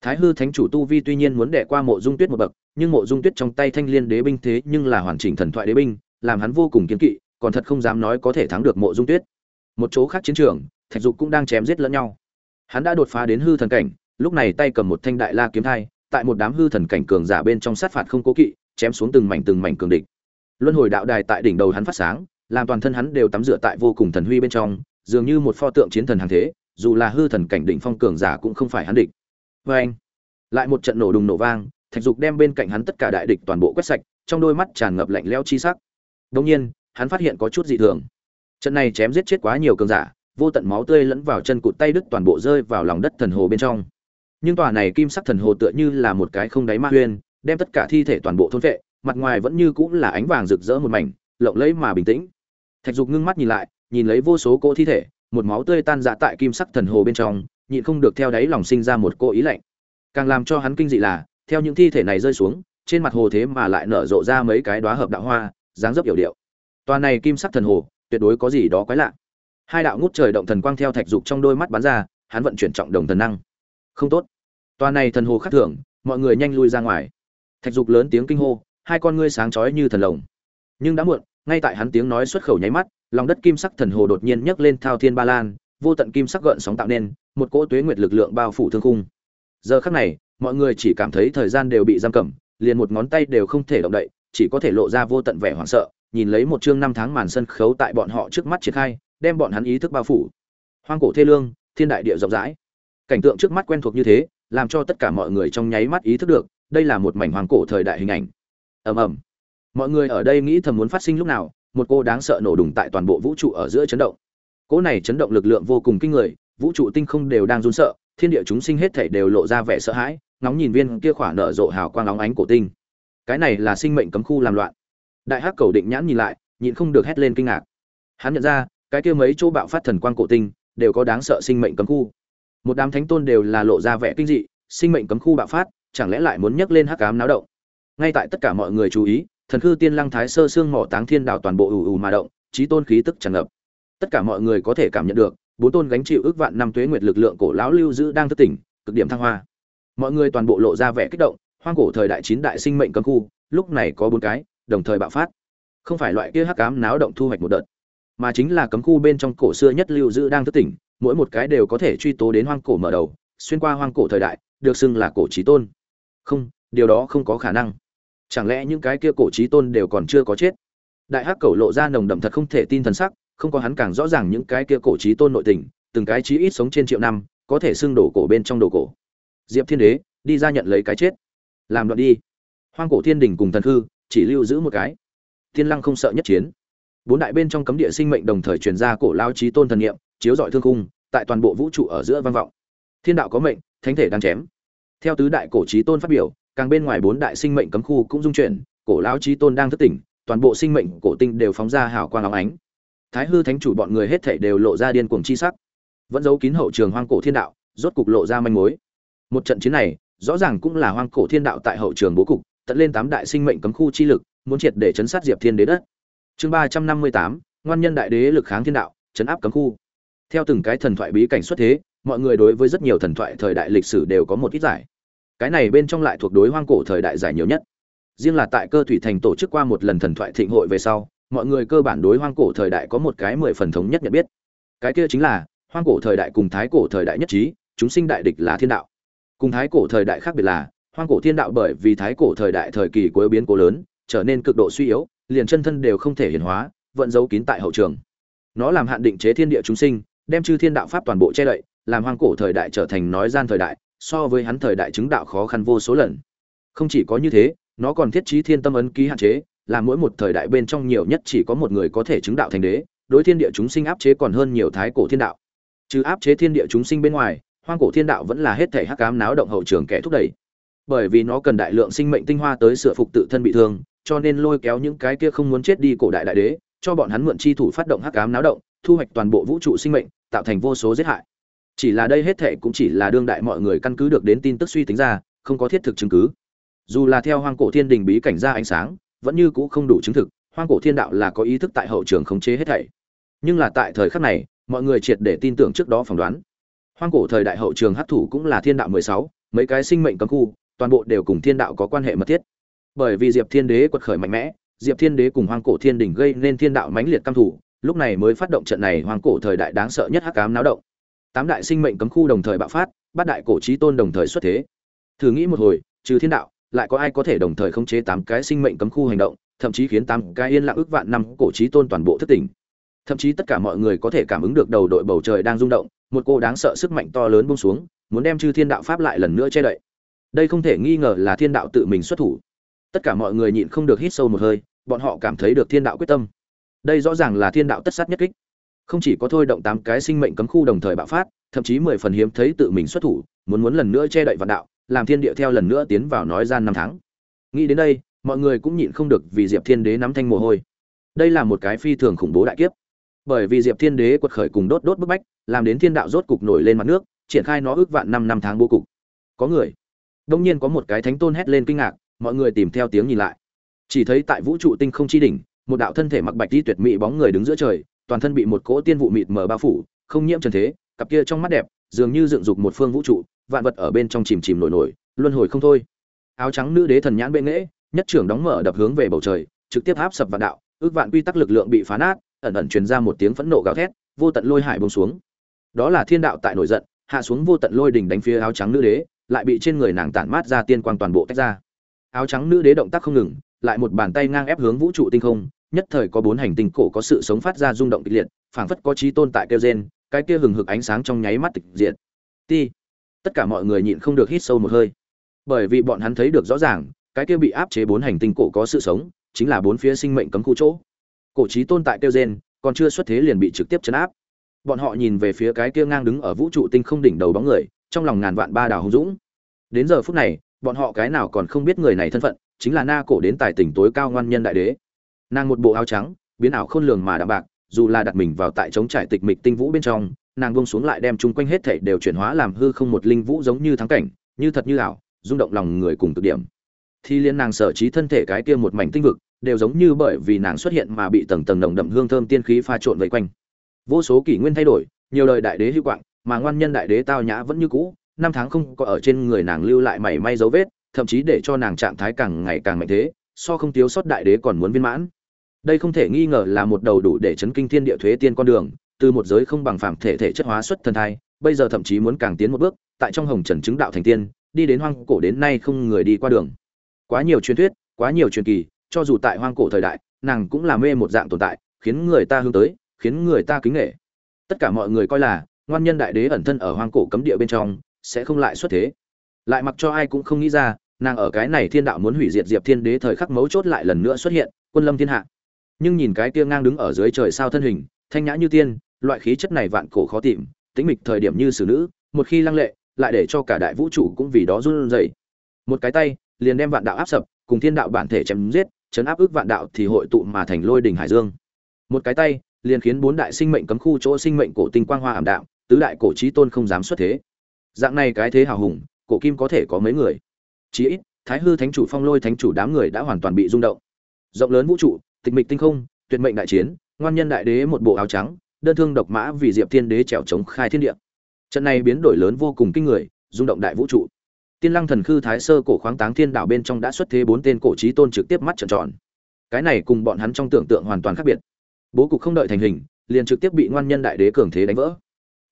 thái hư thánh chủ tu vi tuy nhiên muốn đè qua mộ dung tuyết một bậc, nhưng mộ dung tuyết trong tay thanh liên đế binh thế nhưng là hoàn chỉnh thần thoại đế binh, làm hắn vô cùng kiên kỵ, còn thật không dám nói có thể thắng được mộ dung tuyết. Một chỗ khác chiến trường, thạch dục cũng đang chém giết lẫn nhau. Hắn đã đột phá đến hư thần cảnh, lúc này tay cầm một thanh đại la kiếm thai, tại một đám hư thần cảnh cường giả bên trong sát phạt không cố kỵ, chém xuống từng mảnh từng mảnh cường địch. Luân hồi đạo đài tại đỉnh đầu hắn phát sáng, làm toàn thân hắn đều tắm rửa tại vô cùng thần huy bên trong, dường như một pho tượng chiến thần hàng thế, dù là hư thần cảnh đỉnh phong cường giả cũng không phải hắn địch vê anh. Lại một trận nổ đùng nổ vang, thạch dục đem bên cạnh hắn tất cả đại địch toàn bộ quét sạch, trong đôi mắt tràn ngập lạnh lẽo chi sắc. Đông nhiên, hắn phát hiện có chút dị thường. Trận này chém giết chết quá nhiều cường giả, vô tận máu tươi lẫn vào chân cụt tay đứt toàn bộ rơi vào lòng đất thần hồ bên trong. Nhưng tòa này kim sắc thần hồ tựa như là một cái không đáy ma huyên, đem tất cả thi thể toàn bộ thôn vệ, mặt ngoài vẫn như cũng là ánh vàng rực rỡ một mảnh, lộng lẫy mà bình tĩnh. Thạch dục ngưng mắt nhìn lại, nhìn lấy vô số cỗ thi thể, một máu tươi tan dạ tại kim sắc thần hồ bên trong nhịn không được theo đáy lòng sinh ra một cô ý lạnh. Càng làm cho hắn kinh dị là, theo những thi thể này rơi xuống, trên mặt hồ thế mà lại nở rộ ra mấy cái đóa hợp đạo hoa, dáng dấp hiểu điệu. Tòa này kim sắc thần hồ, tuyệt đối có gì đó quái lạ. Hai đạo ngút trời động thần quang theo thạch dục trong đôi mắt bắn ra, hắn vận chuyển trọng đồng thần năng. Không tốt. Tòa này thần hồ khắc thưởng mọi người nhanh lui ra ngoài. Thạch dục lớn tiếng kinh hô, hai con ngươi sáng chói như thần lồng. Nhưng đã muộn, ngay tại hắn tiếng nói xuất khẩu nháy mắt, lòng đất kim sắc thần hồ đột nhiên nhấc lên thao thiên ba lan vô tận kim sắc gợn sóng tạo nên, một cỗ tuế nguyệt lực lượng bao phủ thương khung. Giờ khắc này, mọi người chỉ cảm thấy thời gian đều bị giam cầm, liền một ngón tay đều không thể động đậy, chỉ có thể lộ ra vô tận vẻ hoảng sợ, nhìn lấy một chương năm tháng màn sân khấu tại bọn họ trước mắt triển khai, đem bọn hắn ý thức bao phủ. Hoang cổ thê lương, thiên đại địa rộng rãi. Cảnh tượng trước mắt quen thuộc như thế, làm cho tất cả mọi người trong nháy mắt ý thức được, đây là một mảnh hoàng cổ thời đại hình ảnh. Ầm ầm. Mọi người ở đây nghĩ thầm muốn phát sinh lúc nào, một cô đáng sợ nổ đùng tại toàn bộ vũ trụ ở giữa chấn động cỗ này chấn động lực lượng vô cùng kinh người, vũ trụ tinh không đều đang run sợ, thiên địa chúng sinh hết thảy đều lộ ra vẻ sợ hãi, ngóng nhìn viên kia khỏa nở rộ hào quang óng ánh cổ tinh. Cái này là sinh mệnh cấm khu làm loạn. Đại hắc cầu định nhãn nhìn lại, nhịn không được hét lên kinh ngạc. Hắn nhận ra, cái kia mấy chỗ bạo phát thần quang cổ tinh đều có đáng sợ sinh mệnh cấm khu. Một đám thánh tôn đều là lộ ra vẻ kinh dị, sinh mệnh cấm khu bạo phát, chẳng lẽ lại muốn nhấc lên hắc ám náo động? Ngay tại tất cả mọi người chú ý, thần khư tiên lăng thái sơ xương mỏ táng thiên đảo toàn bộ ù ù mà động trí tôn khí tức tràn ngập tất cả mọi người có thể cảm nhận được, bốn tôn gánh chịu ước vạn năm tuế nguyệt lực lượng cổ lão lưu giữ đang thức tỉnh, cực điểm thăng hoa. Mọi người toàn bộ lộ ra vẻ kích động, hoang cổ thời đại chín đại sinh mệnh cấm khu, lúc này có bốn cái, đồng thời bạo phát. Không phải loại kia hắc cám náo động thu hoạch một đợt, mà chính là cấm khu bên trong cổ xưa nhất lưu giữ đang thức tỉnh, mỗi một cái đều có thể truy tố đến hoang cổ mở đầu, xuyên qua hoang cổ thời đại, được xưng là cổ trí tôn. Không, điều đó không có khả năng. Chẳng lẽ những cái kia cổ trí tôn đều còn chưa có chết? Đại hắc cầu lộ ra nồng đậm thật không thể tin thần sắc không có hắn càng rõ ràng những cái kia cổ trí tôn nội tình, từng cái chí ít sống trên triệu năm, có thể xưng đổ cổ bên trong đồ cổ. Diệp thiên đế, đi ra nhận lấy cái chết. Làm đoạn đi. Hoang cổ thiên đình cùng thần hư chỉ lưu giữ một cái. Thiên lăng không sợ nhất chiến. Bốn đại bên trong cấm địa sinh mệnh đồng thời truyền ra cổ lao trí tôn thần niệm, chiếu dọi thương khung, tại toàn bộ vũ trụ ở giữa vang vọng. Thiên đạo có mệnh, thánh thể đang chém. Theo tứ đại cổ trí tôn phát biểu, càng bên ngoài bốn đại sinh mệnh cấm khu cũng dung chuyển, cổ lão trí tôn đang thức tỉnh, toàn bộ sinh mệnh cổ tinh đều phóng ra hào quang óng ánh thái hư thánh chủ bọn người hết thảy đều lộ ra điên cuồng chi sắc. Vẫn giấu kín hậu trường hoang cổ thiên đạo, rốt cục lộ ra manh mối. Một trận chiến này, rõ ràng cũng là hoang cổ thiên đạo tại hậu trường bố cục, tận lên tám đại sinh mệnh cấm khu chi lực, muốn triệt để chấn sát diệp thiên đế đất. Chương ba trăm năm mươi tám, ngoan nhân đại đế lực kháng thiên đạo, chấn áp cấm khu. Theo từng cái thần thoại bí cảnh xuất thế, mọi người đối với rất nhiều thần thoại thời đại lịch sử đều có một ít giải. Cái này bên trong lại thuộc đối hoang cổ thời đại giải nhiều nhất. Riêng là tại cơ thủy thành tổ chức qua một lần thần thoại thịnh hội về sau mọi người cơ bản đối hoang cổ thời đại có một cái mười phần thống nhất nhận biết. Cái kia chính là, hoang cổ thời đại cùng thái cổ thời đại nhất trí, chúng sinh đại địch là thiên đạo. Cùng thái cổ thời đại khác biệt là, hoang cổ thiên đạo bởi vì thái cổ thời đại thời kỳ cuối biến cố lớn, trở nên cực độ suy yếu, liền chân thân đều không thể hiển hóa vận giấu kín tại hậu trường. Nó làm hạn định chế thiên địa chúng sinh, đem chư thiên đạo pháp toàn bộ che đậy, làm hoang cổ thời đại trở thành nói gian thời đại, so với hắn thời đại chứng đạo khó khăn vô số lần. Không chỉ có như thế, nó còn thiết trí thiên tâm ấn ký hạn chế là mỗi một thời đại bên trong nhiều nhất chỉ có một người có thể chứng đạo thành đế, đối thiên địa chúng sinh áp chế còn hơn nhiều thái cổ thiên đạo. Trừ áp chế thiên địa chúng sinh bên ngoài, hoang cổ thiên đạo vẫn là hết thể hắc ám náo động hậu trường kẻ thúc đẩy. Bởi vì nó cần đại lượng sinh mệnh tinh hoa tới sửa phục tự thân bị thương, cho nên lôi kéo những cái kia không muốn chết đi cổ đại đại đế, cho bọn hắn mượn chi thủ phát động hắc ám náo động, thu hoạch toàn bộ vũ trụ sinh mệnh, tạo thành vô số giết hại. Chỉ là đây hết thể cũng chỉ là đương đại mọi người căn cứ được đến tin tức suy tính ra, không có thiết thực chứng cứ. Dù là theo hoang cổ thiên đình bí cảnh ra ánh sáng vẫn như cũ không đủ chứng thực, hoang cổ thiên đạo là có ý thức tại hậu trường khống chế hết thảy. Nhưng là tại thời khắc này, mọi người triệt để tin tưởng trước đó phỏng đoán. Hoang cổ thời đại hậu trường hấp thủ cũng là thiên đạo mười sáu, mấy cái sinh mệnh cấm khu, toàn bộ đều cùng thiên đạo có quan hệ mật thiết. Bởi vì diệp thiên đế quật khởi mạnh mẽ, diệp thiên đế cùng hoang cổ thiên đình gây nên thiên đạo mãnh liệt căm thủ lúc này mới phát động trận này hoang cổ thời đại đáng sợ nhất hắc cám náo động. Tám đại sinh mệnh cấm khu đồng thời bạo phát, bát đại cổ trí tôn đồng thời xuất thế. Thử nghĩ một hồi, trừ thiên đạo lại có ai có thể đồng thời khống chế tám cái sinh mệnh cấm khu hành động, thậm chí khiến tám cái yên lặng ước vạn năm cổ chí tôn toàn bộ thất tỉnh. Thậm chí tất cả mọi người có thể cảm ứng được đầu đội bầu trời đang rung động, một cô đáng sợ sức mạnh to lớn buông xuống, muốn đem chư thiên đạo pháp lại lần nữa che đậy. Đây không thể nghi ngờ là thiên đạo tự mình xuất thủ. Tất cả mọi người nhịn không được hít sâu một hơi, bọn họ cảm thấy được thiên đạo quyết tâm. Đây rõ ràng là thiên đạo tất sát nhất kích. Không chỉ có thôi động tám cái sinh mệnh cấm khu đồng thời bạo phát, thậm chí mười phần hiếm thấy tự mình xuất thủ, muốn muốn lần nữa che đậy vạn đạo làm thiên địa theo lần nữa tiến vào nói gian năm tháng. Nghĩ đến đây, mọi người cũng nhịn không được vì diệp thiên đế nắm thanh mồ hôi. Đây là một cái phi thường khủng bố đại kiếp. Bởi vì diệp thiên đế quật khởi cùng đốt đốt bức bách, làm đến thiên đạo rốt cục nổi lên mặt nước, triển khai nó ước vạn năm năm tháng vô cục. Có người, đông nhiên có một cái thánh tôn hét lên kinh ngạc, mọi người tìm theo tiếng nhìn lại. Chỉ thấy tại vũ trụ tinh không chi đỉnh, một đạo thân thể mặc bạch đi tuyệt mỹ bóng người đứng giữa trời, toàn thân bị một cỗ tiên vụ mịt mờ bao phủ, không nhiễm trần thế, cặp kia trong mắt đẹp, dường như dựng dục một phương vũ trụ vạn vật ở bên trong chìm chìm nổi nổi, luân hồi không thôi. Áo trắng nữ đế thần nhãn bệ nghễ, nhất trưởng đóng mở đập hướng về bầu trời, trực tiếp áp sập vạn đạo, ước vạn quy tắc lực lượng bị phá nát, ẩn ẩn truyền ra một tiếng phẫn nộ gào thét, vô tận lôi hải bông xuống. Đó là thiên đạo tại nổi giận, hạ xuống vô tận lôi đỉnh đánh phía áo trắng nữ đế, lại bị trên người nàng tản mát ra tiên quang toàn bộ tách ra. Áo trắng nữ đế động tác không ngừng, lại một bàn tay ngang ép hướng vũ trụ tinh không, nhất thời có bốn hành tinh cổ có sự sống phát ra rung động kịch liệt, phảng phất có trí tôn tại kêu gen cái kia hừng hực ánh sáng trong nháy mắt tịch diệt. ti tất cả mọi người nhịn không được hít sâu một hơi. Bởi vì bọn hắn thấy được rõ ràng, cái kia bị áp chế bốn hành tinh cổ có sự sống, chính là bốn phía sinh mệnh cấm khu chỗ. Cổ trí tôn tại kêu gen còn chưa xuất thế liền bị trực tiếp chấn áp. Bọn họ nhìn về phía cái kia ngang đứng ở vũ trụ tinh không đỉnh đầu bóng người, trong lòng ngàn vạn ba đào hùng dũng. Đến giờ phút này, bọn họ cái nào còn không biết người này thân phận, chính là na cổ đến tài tỉnh tối cao ngoan nhân đại đế. Nàng một bộ áo trắng, biến ảo khôn lường mà đạm bạc, dù là đặt mình vào tại chống trải tịch mịch tinh vũ bên trong nàng buông xuống lại đem chung quanh hết thảy đều chuyển hóa làm hư không một linh vũ giống như thắng cảnh, như thật như ảo, rung động lòng người cùng cực điểm. Thì liên nàng sở trí thân thể cái kia một mảnh tinh vực, đều giống như bởi vì nàng xuất hiện mà bị tầng tầng nồng đậm hương thơm tiên khí pha trộn vây quanh. Vô số kỷ nguyên thay đổi, nhiều đời đại đế hữu quạng, mà ngoan nhân đại đế tao nhã vẫn như cũ, năm tháng không có ở trên người nàng lưu lại mảy may dấu vết, thậm chí để cho nàng trạng thái càng ngày càng mạnh thế, so không thiếu sót đại đế còn muốn viên mãn. Đây không thể nghi ngờ là một đầu đủ để chấn kinh thiên địa thuế tiên con đường từ một giới không bằng phàm thể thể chất hóa xuất thần thai, bây giờ thậm chí muốn càng tiến một bước, tại trong hồng trần chứng đạo thành tiên, đi đến hoang cổ đến nay không người đi qua đường. Quá nhiều truyền thuyết, quá nhiều truyền kỳ, cho dù tại hoang cổ thời đại, nàng cũng là mê một dạng tồn tại, khiến người ta hướng tới, khiến người ta kính nể. tất cả mọi người coi là, ngoan nhân đại đế ẩn thân ở hoang cổ cấm địa bên trong, sẽ không lại xuất thế. Lại mặc cho ai cũng không nghĩ ra, nàng ở cái này thiên đạo muốn hủy diệt diệp thiên đế thời khắc mấu chốt lại lần nữa xuất hiện, quân lâm thiên hạ. Nhưng nhìn cái kia ngang đứng ở dưới trời sao thân hình, thanh nhã như tiên loại khí chất này vạn cổ khó tìm tính mịch thời điểm như xử nữ, một khi lăng lệ, lại để cho cả đại vũ trụ cũng vì đó run rẩy. Một cái tay, liền đem vạn đạo áp sập, cùng thiên đạo bản thể chém giết, chấn áp ức vạn đạo thì hội tụ mà thành lôi đỉnh hải dương. Một cái tay, liền khiến bốn đại sinh mệnh cấm khu chỗ sinh mệnh cổ tinh quang hoa ảm đạm, tứ đại cổ trí tôn không dám xuất thế. Dạng này cái thế hào hùng, cổ kim có thể có mấy người? Chí ít, thái hư thánh chủ, phong lôi thánh chủ đám người đã hoàn toàn bị rung động. Rộng lớn vũ trụ, tịch mịch tinh không, tuyệt mệnh đại chiến, ngoan nhân đại đế một bộ áo trắng đơn thương độc mã vì diệp thiên đế trèo chống khai thiên địa. Trận này biến đổi lớn vô cùng kinh người, rung động đại vũ trụ. Tiên lăng thần khư thái sơ cổ khoáng táng thiên đảo bên trong đã xuất thế bốn tên cổ trí tôn trực tiếp mắt trợn tròn. Cái này cùng bọn hắn trong tưởng tượng hoàn toàn khác biệt. Bố cục không đợi thành hình, liền trực tiếp bị ngoan nhân đại đế cường thế đánh vỡ.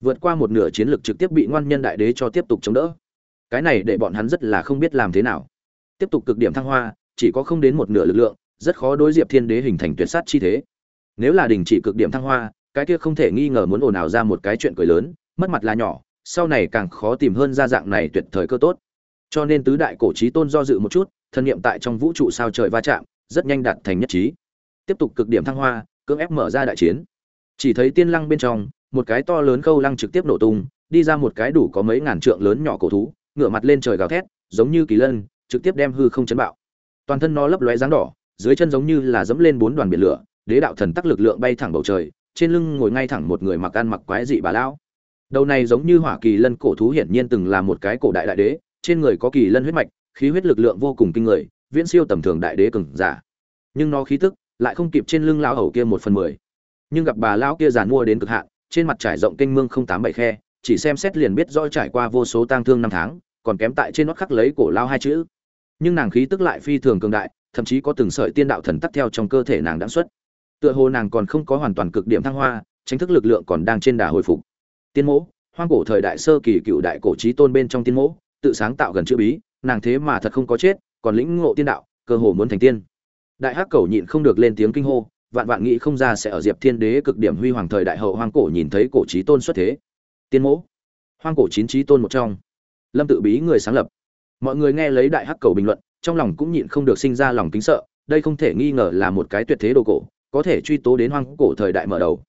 Vượt qua một nửa chiến lược trực tiếp bị ngoan nhân đại đế cho tiếp tục chống đỡ. Cái này để bọn hắn rất là không biết làm thế nào. Tiếp tục cực điểm thăng hoa, chỉ có không đến một nửa lực lượng, rất khó đối diệp thiên đế hình thành tuyệt sát chi thế. Nếu là đình chỉ cực điểm thăng hoa cái kia không thể nghi ngờ muốn ồn ào ra một cái chuyện cười lớn, mất mặt là nhỏ, sau này càng khó tìm hơn ra dạng này tuyệt thời cơ tốt. Cho nên tứ đại cổ trí tôn do dự một chút, thân nhiệm tại trong vũ trụ sao trời va chạm, rất nhanh đạt thành nhất trí. Tiếp tục cực điểm thăng hoa, cưỡng ép mở ra đại chiến. Chỉ thấy tiên lăng bên trong, một cái to lớn khâu lăng trực tiếp nổ tung, đi ra một cái đủ có mấy ngàn trượng lớn nhỏ cổ thú, ngửa mặt lên trời gào thét, giống như kỳ lân, trực tiếp đem hư không chấn bạo. Toàn thân nó lấp lóe dáng đỏ, dưới chân giống như là dẫm lên bốn đoàn biển lửa, đế đạo thần tắc lực lượng bay thẳng bầu trời trên lưng ngồi ngay thẳng một người mặc ăn mặc quái dị bà lão. Đầu này giống như hỏa kỳ lân cổ thú hiển nhiên từng là một cái cổ đại đại đế, trên người có kỳ lân huyết mạch, khí huyết lực lượng vô cùng kinh người, viễn siêu tầm thường đại đế cường giả. Nhưng nó khí tức lại không kịp trên lưng lão hầu kia một phần mười. Nhưng gặp bà lão kia giàn mua đến cực hạn, trên mặt trải rộng kênh mương không tám bảy khe, chỉ xem xét liền biết rõ trải qua vô số tang thương năm tháng, còn kém tại trên nót khắc lấy cổ lao hai chữ. Nhưng nàng khí tức lại phi thường cường đại, thậm chí có từng sợi tiên đạo thần tắc theo trong cơ thể nàng đã xuất tựa hồ nàng còn không có hoàn toàn cực điểm thăng hoa tránh thức lực lượng còn đang trên đà hồi phục. Tiên mỗ, hoang cổ thời đại sơ kỳ cựu đại cổ trí tôn bên trong tiên mỗ, tự sáng tạo gần chữ bí, nàng thế mà thật không có chết, còn lĩnh ngộ tiên đạo, cơ hồ muốn thành tiên. Đại hắc cầu nhịn không được lên tiếng kinh hô, vạn vạn nghĩ không ra sẽ ở diệp thiên đế cực điểm huy hoàng thời đại hậu hoang cổ nhìn thấy cổ trí tôn xuất thế. Tiên mỗ, hoang cổ chín trí tôn một trong. Lâm tự bí người sáng lập. Mọi người nghe lấy đại hắc cầu bình luận, trong lòng cũng nhịn không được sinh ra lòng kính sợ, đây không thể nghi ngờ là một cái tuyệt thế đồ cổ có thể truy tố đến hoang cổ thời đại mở đầu.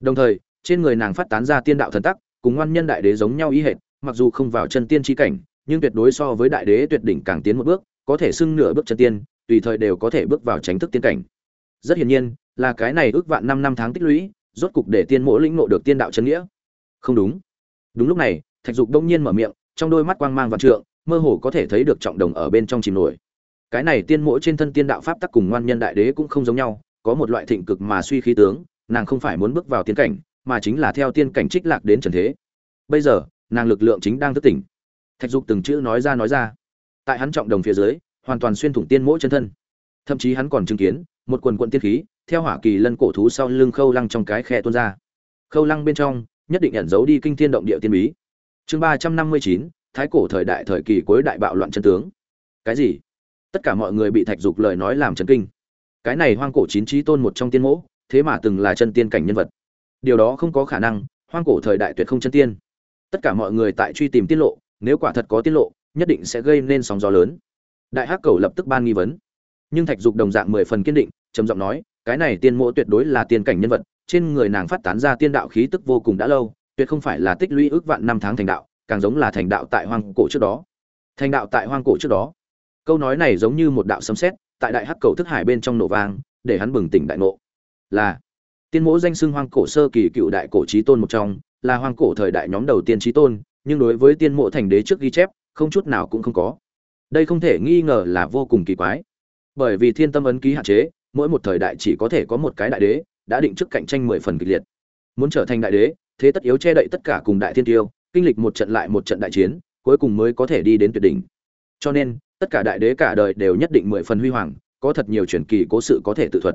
Đồng thời, trên người nàng phát tán ra tiên đạo thần tắc, cùng ngoan nhân đại đế giống nhau ý hệt, mặc dù không vào chân tiên tri cảnh, nhưng tuyệt đối so với đại đế tuyệt đỉnh càng tiến một bước, có thể xưng nửa bước chân tiên, tùy thời đều có thể bước vào tránh thức tiên cảnh. Rất hiển nhiên, là cái này ước vạn năm năm tháng tích lũy, rốt cục để tiên mỗ lĩnh ngộ được tiên đạo chân nghĩa. Không đúng. Đúng lúc này, thạch dục đông nhiên mở miệng, trong đôi mắt quang mang vạn trượng, mơ hồ có thể thấy được trọng đồng ở bên trong chìm nổi. Cái này tiên mỗi trên thân tiên đạo pháp tắc cùng ngoan nhân đại đế cũng không giống nhau có một loại thịnh cực mà suy khí tướng, nàng không phải muốn bước vào tiên cảnh, mà chính là theo tiên cảnh trích lạc đến trần thế. Bây giờ, nàng lực lượng chính đang thức tỉnh. Thạch dục từng chữ nói ra nói ra. Tại hắn trọng đồng phía dưới, hoàn toàn xuyên thủng tiên mỗi chân thân. Thậm chí hắn còn chứng kiến, một quần quần tiên khí, theo hỏa kỳ lân cổ thú sau lưng khâu lăng trong cái khe tuôn ra. Khâu lăng bên trong, nhất định ẩn giấu đi kinh thiên động địa tiên bí. Chương ba trăm năm mươi chín, thái cổ thời đại thời kỳ cuối đại bạo loạn chân tướng. Cái gì? Tất cả mọi người bị thạch dục lời nói làm chấn kinh cái này hoang cổ chín trí tôn một trong tiên mỗ, thế mà từng là chân tiên cảnh nhân vật. Điều đó không có khả năng, hoang cổ thời đại tuyệt không chân tiên. Tất cả mọi người tại truy tìm tiết lộ, nếu quả thật có tiết lộ, nhất định sẽ gây nên sóng gió lớn. Đại hắc cầu lập tức ban nghi vấn. Nhưng thạch dục đồng dạng mười phần kiên định, trầm giọng nói, cái này tiên mộ tuyệt đối là tiên cảnh nhân vật, trên người nàng phát tán ra tiên đạo khí tức vô cùng đã lâu, tuyệt không phải là tích lũy ước vạn năm tháng thành đạo, càng giống là thành đạo tại hoang cổ trước đó. Thành đạo tại hoang cổ trước đó. Câu nói này giống như một đạo sấm sét tại đại hắc cầu thức hải bên trong nổ vang, để hắn bừng tỉnh đại ngộ. Là, tiên mỗ danh xưng hoang cổ sơ kỳ cựu đại cổ trí tôn một trong, là hoang cổ thời đại nhóm đầu tiên trí tôn, nhưng đối với tiên mộ thành đế trước ghi chép, không chút nào cũng không có. Đây không thể nghi ngờ là vô cùng kỳ quái. Bởi vì thiên tâm ấn ký hạn chế, mỗi một thời đại chỉ có thể có một cái đại đế, đã định trước cạnh tranh mười phần kịch liệt. Muốn trở thành đại đế, thế tất yếu che đậy tất cả cùng đại thiên tiêu, kinh lịch một trận lại một trận đại chiến, cuối cùng mới có thể đi đến tuyệt đỉnh. Cho nên tất cả đại đế cả đời đều nhất định mười phần huy hoàng, có thật nhiều truyền kỳ cố sự có thể tự thuật.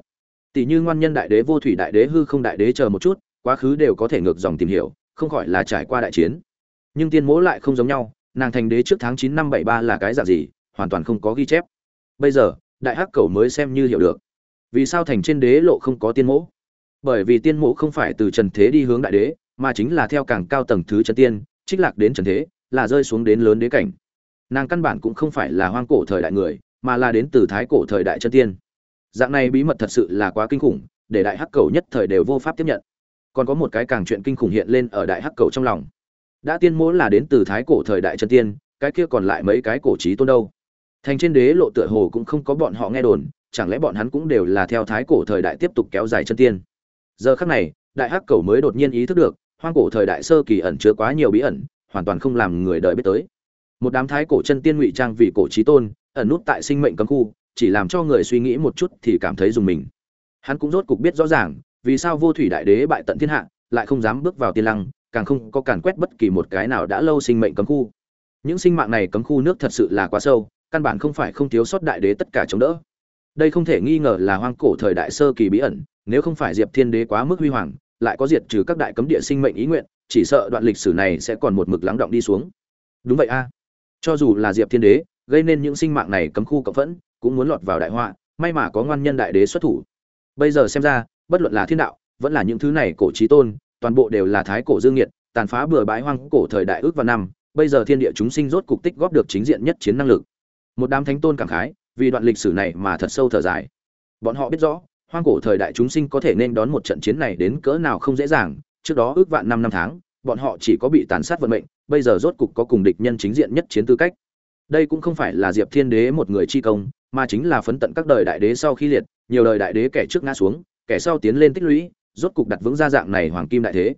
Tỷ như ngoan nhân đại đế vô thủy đại đế hư không đại đế chờ một chút, quá khứ đều có thể ngược dòng tìm hiểu, không khỏi là trải qua đại chiến. Nhưng tiên mỗ lại không giống nhau, nàng thành đế trước tháng chín năm bảy ba là cái dạng gì, hoàn toàn không có ghi chép. Bây giờ, đại hắc cầu mới xem như hiểu được. Vì sao thành trên đế lộ không có tiên mỗ? Bởi vì tiên mỗ không phải từ trần thế đi hướng đại đế, mà chính là theo càng cao tầng thứ chân tiên, trích lạc đến trần thế, là rơi xuống đến lớn đế cảnh nàng căn bản cũng không phải là hoang cổ thời đại người, mà là đến từ thái cổ thời đại chân tiên. Dạng này bí mật thật sự là quá kinh khủng, để đại hắc cầu nhất thời đều vô pháp tiếp nhận. Còn có một cái càng chuyện kinh khủng hiện lên ở đại hắc cầu trong lòng. Đã tiên mỗ là đến từ thái cổ thời đại chân tiên, cái kia còn lại mấy cái cổ trí tôn đâu? Thành trên đế lộ tựa hồ cũng không có bọn họ nghe đồn, chẳng lẽ bọn hắn cũng đều là theo thái cổ thời đại tiếp tục kéo dài chân tiên? Giờ khắc này, đại hắc cầu mới đột nhiên ý thức được, hoang cổ thời đại sơ kỳ ẩn chứa quá nhiều bí ẩn, hoàn toàn không làm người đời biết tới một đám thái cổ chân tiên ngụy trang vì cổ trí tôn, ẩn nút tại sinh mệnh cấm khu, chỉ làm cho người suy nghĩ một chút thì cảm thấy dùng mình. Hắn cũng rốt cục biết rõ ràng, vì sao vô thủy đại đế bại tận thiên hạ, lại không dám bước vào tiên lăng, càng không có càn quét bất kỳ một cái nào đã lâu sinh mệnh cấm khu. Những sinh mạng này cấm khu nước thật sự là quá sâu, căn bản không phải không thiếu sót đại đế tất cả chống đỡ. Đây không thể nghi ngờ là hoang cổ thời đại sơ kỳ bí ẩn, nếu không phải diệp thiên đế quá mức huy hoàng, lại có diệt trừ các đại cấm địa sinh mệnh ý nguyện, chỉ sợ đoạn lịch sử này sẽ còn một mực lắng động đi xuống. Đúng vậy a cho dù là diệp thiên đế, gây nên những sinh mạng này cấm khu cộng phẫn, cũng muốn lọt vào đại họa, may mà có ngoan nhân đại đế xuất thủ. Bây giờ xem ra, bất luận là thiên đạo, vẫn là những thứ này cổ trí tôn, toàn bộ đều là thái cổ dương nhiệt tàn phá bừa bãi hoang cổ thời đại ước và năm, bây giờ thiên địa chúng sinh rốt cục tích góp được chính diện nhất chiến năng lực. Một đám thánh tôn cảm khái, vì đoạn lịch sử này mà thật sâu thở dài. Bọn họ biết rõ, hoang cổ thời đại chúng sinh có thể nên đón một trận chiến này đến cỡ nào không dễ dàng, trước đó ước vạn năm năm tháng bọn họ chỉ có bị tàn sát vận mệnh, bây giờ rốt cục có cùng địch nhân chính diện nhất chiến tư cách. Đây cũng không phải là diệp thiên đế một người chi công, mà chính là phấn tận các đời đại đế sau khi liệt, nhiều đời đại đế kẻ trước ngã xuống, kẻ sau tiến lên tích lũy, rốt cục đặt vững ra dạng này hoàng kim đại thế.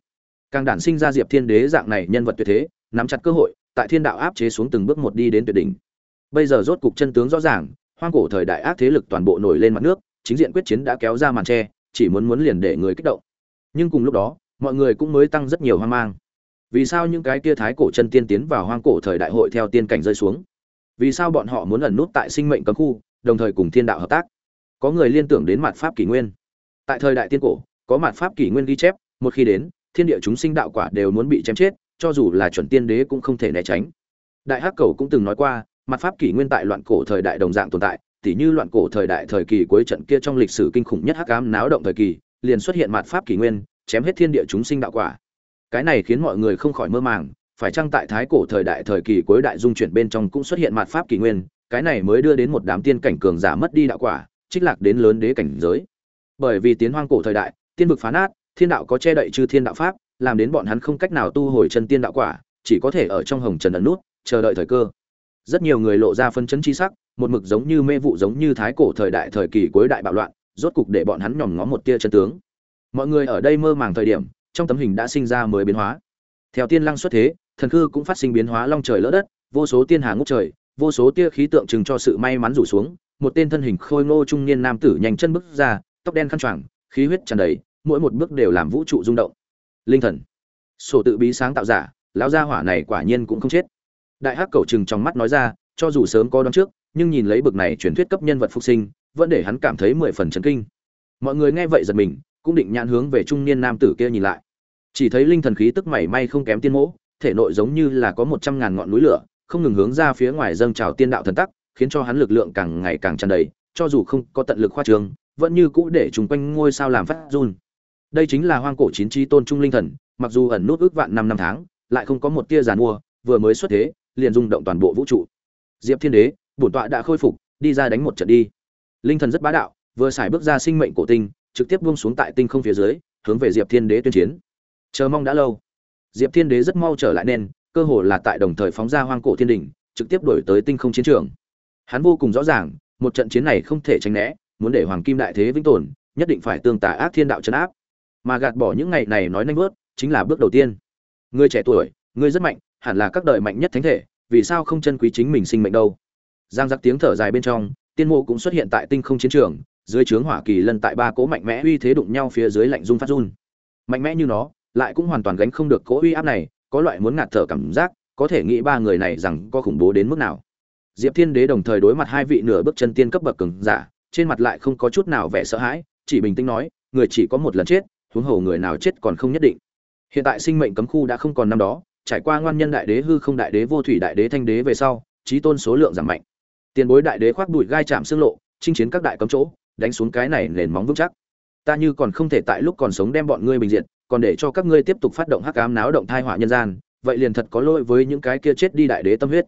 Càng đản sinh ra diệp thiên đế dạng này nhân vật tuyệt thế, nắm chặt cơ hội, tại thiên đạo áp chế xuống từng bước một đi đến tuyệt đỉnh. Bây giờ rốt cục chân tướng rõ ràng, hoang cổ thời đại ác thế lực toàn bộ nổi lên mặt nước, chính diện quyết chiến đã kéo ra màn tre, chỉ muốn muốn liền để người kích động. Nhưng cùng lúc đó mọi người cũng mới tăng rất nhiều hoang mang. Vì sao những cái kia thái cổ chân tiên tiến vào hoang cổ thời đại hội theo tiên cảnh rơi xuống? Vì sao bọn họ muốn ẩn nút tại sinh mệnh cấm khu, đồng thời cùng thiên đạo hợp tác? Có người liên tưởng đến mặt pháp kỷ nguyên. Tại thời đại tiên cổ, có mặt pháp kỷ nguyên ghi chép, một khi đến, thiên địa chúng sinh đạo quả đều muốn bị chém chết, cho dù là chuẩn tiên đế cũng không thể né tránh. Đại hắc cầu cũng từng nói qua, mặt pháp kỷ nguyên tại loạn cổ thời đại đồng dạng tồn tại, tỉ như loạn cổ thời đại thời kỳ cuối trận kia trong lịch sử kinh khủng nhất hắc ám náo động thời kỳ, liền xuất hiện mặt pháp kỷ nguyên chém hết thiên địa chúng sinh đạo quả. Cái này khiến mọi người không khỏi mơ màng, phải chăng tại thái cổ thời đại thời kỳ cuối đại dung chuyển bên trong cũng xuất hiện mạt pháp kỷ nguyên, cái này mới đưa đến một đám tiên cảnh cường giả mất đi đạo quả, trích lạc đến lớn đế cảnh giới. Bởi vì tiến hoang cổ thời đại, tiên vực phá nát, thiên đạo có che đậy chư thiên đạo pháp, làm đến bọn hắn không cách nào tu hồi chân tiên đạo quả, chỉ có thể ở trong hồng trần ẩn nút, chờ đợi thời cơ. Rất nhiều người lộ ra phân chấn chi sắc, một mực giống như mê vụ giống như thái cổ thời đại thời kỳ cuối đại bạo loạn, rốt cục để bọn hắn nhòm ngó một tia chân tướng mọi người ở đây mơ màng thời điểm, trong tấm hình đã sinh ra mới biến hóa. Theo tiên lăng xuất thế, thần khư cũng phát sinh biến hóa long trời lỡ đất, vô số tiên hà ngốc trời, vô số tia khí tượng trưng cho sự may mắn rủ xuống, một tên thân hình khôi ngô trung niên nam tử nhanh chân bước ra, tóc đen khăn choàng, khí huyết tràn đầy, mỗi một bước đều làm vũ trụ rung động. Linh thần. Sổ tự bí sáng tạo giả, lão gia hỏa này quả nhiên cũng không chết. Đại hắc cầu chừng trong mắt nói ra, cho dù sớm có đoán trước, nhưng nhìn lấy bực này truyền thuyết cấp nhân vật phục sinh, vẫn để hắn cảm thấy mười phần chấn kinh. Mọi người nghe vậy giật mình cũng định nhãn hướng về trung niên nam tử kia nhìn lại. Chỉ thấy linh thần khí tức mảy may không kém tiên mỗ, thể nội giống như là có một trăm ngàn ngọn núi lửa, không ngừng hướng ra phía ngoài dâng trào tiên đạo thần tắc, khiến cho hắn lực lượng càng ngày càng tràn đầy, cho dù không có tận lực khoa trường, vẫn như cũ để chúng quanh ngôi sao làm phát run. Đây chính là hoang cổ chín chi tôn trung linh thần, mặc dù ẩn nút ước vạn năm năm tháng, lại không có một tia giàn mua, vừa mới xuất thế, liền rung động toàn bộ vũ trụ. Diệp thiên đế, bổn tọa đã khôi phục, đi ra đánh một trận đi. Linh thần rất bá đạo, vừa xài bước ra sinh mệnh cổ tinh trực tiếp buông xuống tại tinh không phía dưới, hướng về diệp thiên đế tuyên chiến. Chờ mong đã lâu. Diệp thiên đế rất mau trở lại nên, cơ hồ là tại đồng thời phóng ra hoang cổ thiên đỉnh, trực tiếp đổi tới tinh không chiến trường. Hắn vô cùng rõ ràng, một trận chiến này không thể tránh né, muốn để hoàng kim đại thế vĩnh tồn, nhất định phải tương tả ác thiên đạo chấn áp. Mà gạt bỏ những ngày này nói nhanh vớt, chính là bước đầu tiên. Ngươi trẻ tuổi ngươi rất mạnh, hẳn là các đời mạnh nhất thánh thể, vì sao không chân quý chính mình sinh mệnh đâu? Giang giặc tiếng thở dài bên trong, tiên mộ cũng xuất hiện tại tinh không chiến trường dưới trướng hỏa kỳ lân tại ba cố mạnh mẽ uy thế đụng nhau phía dưới lạnh run phát run. Mạnh mẽ như nó, lại cũng hoàn toàn gánh không được cố uy áp này, có loại muốn ngạt thở cảm giác, có thể nghĩ ba người này rằng có khủng bố đến mức nào. Diệp thiên đế đồng thời đối mặt hai vị nửa bước chân tiên cấp bậc cường giả, trên mặt lại không có chút nào vẻ sợ hãi, chỉ bình tĩnh nói, người chỉ có một lần chết, huống hồ người nào chết còn không nhất định. Hiện tại sinh mệnh cấm khu đã không còn năm đó, trải qua ngoan nhân đại đế hư không đại đế vô thủy đại đế thanh đế về sau trí tôn số lượng giảm mạnh. Tiền bối đại đế khoác đùi gai chạm xương lộ, chinh chiến các đại cấm chỗ đánh xuống cái này nền móng vững chắc. Ta như còn không thể tại lúc còn sống đem bọn ngươi bình diện, còn để cho các ngươi tiếp tục phát động hắc ám náo động thai họa nhân gian vậy liền thật có lỗi với những cái kia chết đi đại đế tâm huyết.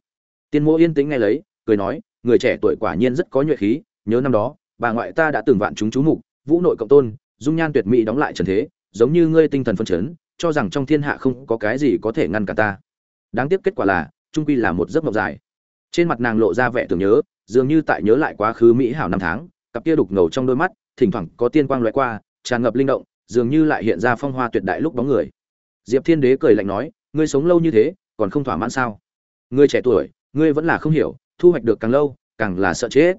Tiên mô yên tĩnh nghe lấy cười nói người trẻ tuổi quả nhiên rất có nhuệ khí nhớ năm đó bà ngoại ta đã từng vạn chúng chú mục vũ nội cộng tôn dung nhan tuyệt mỹ đóng lại trần thế giống như ngươi tinh thần phân chấn cho rằng trong thiên hạ không có cái gì có thể ngăn cản ta. Đáng tiếc kết quả là trung quy là một giấc mộng dài. Trên mặt nàng lộ ra vẻ tưởng nhớ dường như tại nhớ lại quá khứ mỹ hảo năm tháng cặp kia đục ngầu trong đôi mắt, thỉnh thoảng có tiên quang loại qua, tràn ngập linh động, dường như lại hiện ra phong hoa tuyệt đại lúc bóng người. Diệp thiên đế cười lạnh nói, ngươi sống lâu như thế, còn không thỏa mãn sao? Ngươi trẻ tuổi, ngươi vẫn là không hiểu, thu hoạch được càng lâu, càng là sợ chết.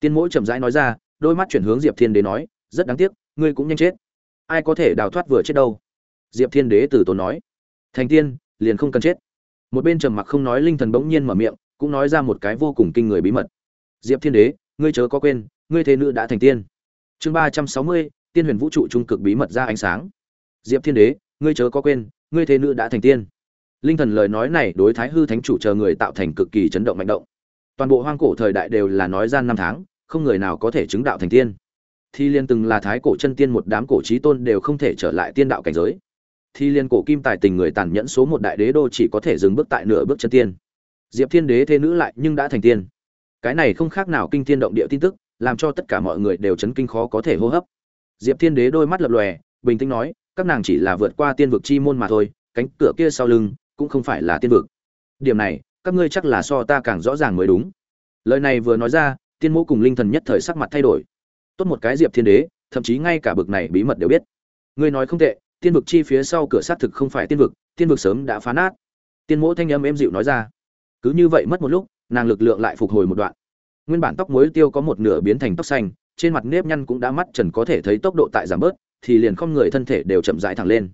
Tiên mỗi chậm rãi nói ra, đôi mắt chuyển hướng diệp thiên đế nói, rất đáng tiếc, ngươi cũng nhanh chết. Ai có thể đào thoát vừa chết đâu? Diệp thiên đế từ tốn nói, thành tiên, liền không cần chết. Một bên trầm mặc không nói, linh thần bỗng nhiên mở miệng, cũng nói ra một cái vô cùng kinh người bí mật. Diệp thiên đế, ngươi chớ có quên ngươi thế nữ đã thành tiên. Chương ba trăm sáu mươi, tiên huyền vũ trụ trung cực bí mật ra ánh sáng. Diệp thiên đế, ngươi chớ có quên, ngươi thế nữ đã thành tiên. Linh thần lời nói này đối thái hư thánh chủ chờ người tạo thành cực kỳ chấn động mạnh động. Toàn bộ hoang cổ thời đại đều là nói gian năm tháng, không người nào có thể chứng đạo thành tiên. Thì liên từng là thái cổ chân tiên một đám cổ trí tôn đều không thể trở lại tiên đạo cảnh giới. Thì liên cổ kim tài tình người tàn nhẫn số một đại đế đô chỉ có thể dừng bước tại nửa bước chân tiên. Diệp thiên đế thế nữ lại nhưng đã thành tiên. Cái này không khác nào kinh thiên động địa tin tức làm cho tất cả mọi người đều chấn kinh khó có thể hô hấp. Diệp thiên đế đôi mắt lập lòe, bình tĩnh nói, các nàng chỉ là vượt qua tiên vực chi môn mà thôi, cánh cửa kia sau lưng cũng không phải là tiên vực. Điểm này, các ngươi chắc là so ta càng rõ ràng mới đúng. Lời này vừa nói ra, tiên mẫu cùng linh thần nhất thời sắc mặt thay đổi. Tốt một cái diệp thiên đế, thậm chí ngay cả bực này bí mật đều biết. Ngươi nói không tệ, tiên vực chi phía sau cửa xác thực không phải tiên vực tiên vực sớm đã phá nát. Tiên mẫu thanh âm êm dịu nói ra. Cứ như vậy mất một lúc, nàng lực lượng lại phục hồi một đoạn nguyên bản tóc muối tiêu có một nửa biến thành tóc xanh, trên mặt nếp nhăn cũng đã mắt trần có thể thấy tốc độ tại giảm bớt, thì liền không người thân thể đều chậm rãi thẳng lên.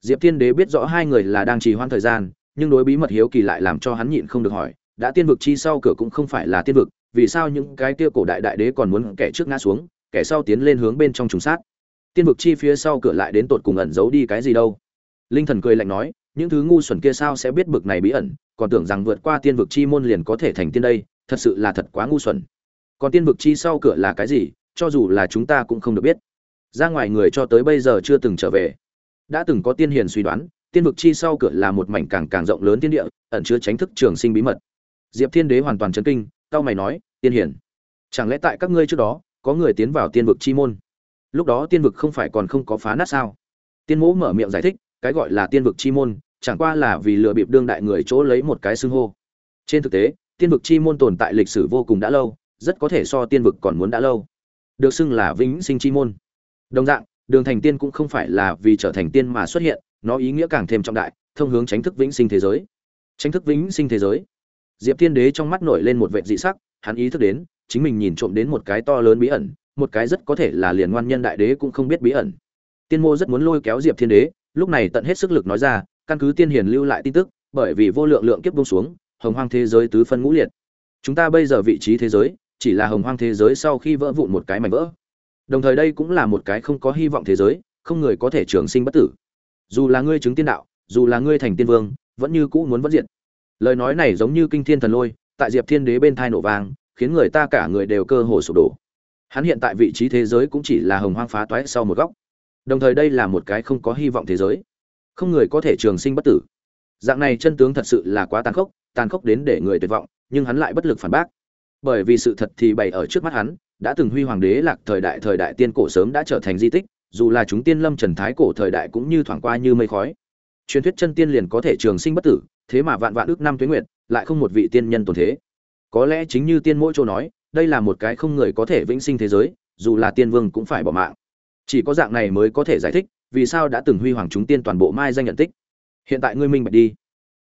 Diệp thiên đế biết rõ hai người là đang trì hoãn thời gian, nhưng đối bí mật hiếu kỳ lại làm cho hắn nhịn không được hỏi, đã tiên vực chi sau cửa cũng không phải là tiên vực, vì sao những cái kia cổ đại đại đế còn muốn kẻ trước ngã xuống, kẻ sau tiến lên hướng bên trong trùng sát? Tiên vực chi phía sau cửa lại đến tột cùng ẩn giấu đi cái gì đâu? Linh thần cười lạnh nói, những thứ ngu xuẩn kia sao sẽ biết bực này bí ẩn, còn tưởng rằng vượt qua tiên vực chi môn liền có thể thành tiên đây? Thật sự là thật quá ngu xuẩn. Còn tiên vực chi sau cửa là cái gì, cho dù là chúng ta cũng không được biết. Ra ngoài người cho tới bây giờ chưa từng trở về. Đã từng có tiên hiền suy đoán, tiên vực chi sau cửa là một mảnh càng càng rộng lớn tiên địa, ẩn chứa tránh thức trường sinh bí mật. Diệp thiên đế hoàn toàn chấn kinh tao mày nói, tiên hiền, chẳng lẽ tại các ngươi trước đó, có người tiến vào tiên vực chi môn? Lúc đó tiên vực không phải còn không có phá nát sao? Tiên mỗ mở miệng giải thích, cái gọi là tiên vực chi môn, chẳng qua là vì lừa bịp đương đại người chỗ lấy một cái xưng hô. Trên thực tế tiên vực chi môn tồn tại lịch sử vô cùng đã lâu, rất có thể so tiên vực còn muốn đã lâu. Được xưng là vĩnh sinh chi môn. Đồng dạng, đường thành tiên cũng không phải là vì trở thành tiên mà xuất hiện, nó ý nghĩa càng thêm trọng đại, thông hướng tránh thức vĩnh sinh thế giới. Tránh thức vĩnh sinh thế giới. Diệp tiên đế trong mắt nổi lên một vẻ dị sắc, hắn ý thức đến, chính mình nhìn trộm đến một cái to lớn bí ẩn, một cái rất có thể là liền ngoan nhân đại đế cũng không biết bí ẩn. Tiên mô rất muốn lôi kéo diệp thiên đế, lúc này tận hết sức lực nói ra, căn cứ tiên hiền lưu lại tin tức, bởi vì vô lượng lượng kiếp buông xuống hồng hoang thế giới tứ phân ngũ liệt. Chúng ta bây giờ vị trí thế giới, chỉ là hồng hoang thế giới sau khi vỡ vụn một cái mảnh vỡ. Đồng thời đây cũng là một cái không có hy vọng thế giới, không người có thể trường sinh bất tử. Dù là ngươi chứng tiên đạo, dù là ngươi thành tiên vương, vẫn như cũ muốn vẫn diện lời nói này giống như kinh thiên thần lôi, tại diệp thiên đế bên thai nổ vang, khiến người ta cả người đều cơ hồ sụp đổ. Hắn hiện tại vị trí thế giới cũng chỉ là hồng hoang phá toái sau một góc. Đồng thời đây là một cái không có hy vọng thế giới. Không người có thể trường sinh bất tử. Dạng này chân tướng thật sự là quá tàn khốc tàn khốc đến để người tuyệt vọng, nhưng hắn lại bất lực phản bác. Bởi vì sự thật thì bày ở trước mắt hắn, đã từng huy hoàng đế lạc thời đại thời đại tiên cổ sớm đã trở thành di tích, dù là chúng tiên lâm trần thái cổ thời đại cũng như thoảng qua như mây khói. Truyền thuyết chân tiên liền có thể trường sinh bất tử, thế mà vạn vạn ước năm tuế nguyệt, lại không một vị tiên nhân tồn thế. Có lẽ chính như tiên mỗi chỗ nói, đây là một cái không người có thể vĩnh sinh thế giới, dù là tiên vương cũng phải bỏ mạng. Chỉ có dạng này mới có thể giải thích vì sao đã từng huy hoàng chúng tiên toàn bộ mai danh nhận tích. Hiện tại ngươi minh bạch đi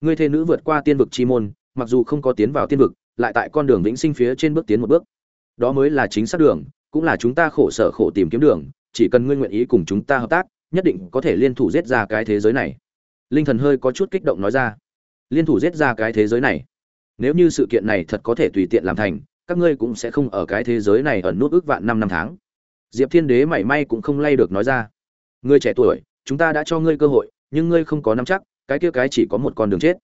ngươi thê nữ vượt qua tiên vực chi môn, mặc dù không có tiến vào tiên vực, lại tại con đường vĩnh sinh phía trên bước tiến một bước. Đó mới là chính xác đường, cũng là chúng ta khổ sở khổ tìm kiếm đường, chỉ cần ngươi nguyện ý cùng chúng ta hợp tác, nhất định có thể liên thủ giết ra cái thế giới này. Linh thần hơi có chút kích động nói ra. Liên thủ giết ra cái thế giới này? Nếu như sự kiện này thật có thể tùy tiện làm thành, các ngươi cũng sẽ không ở cái thế giới này ẩn nút ước vạn năm năm tháng. Diệp thiên đế mảy may cũng không lay được nói ra. Ngươi trẻ tuổi, chúng ta đã cho ngươi cơ hội, nhưng ngươi không có nắm chắc cái kia cái chỉ có một con đường chết.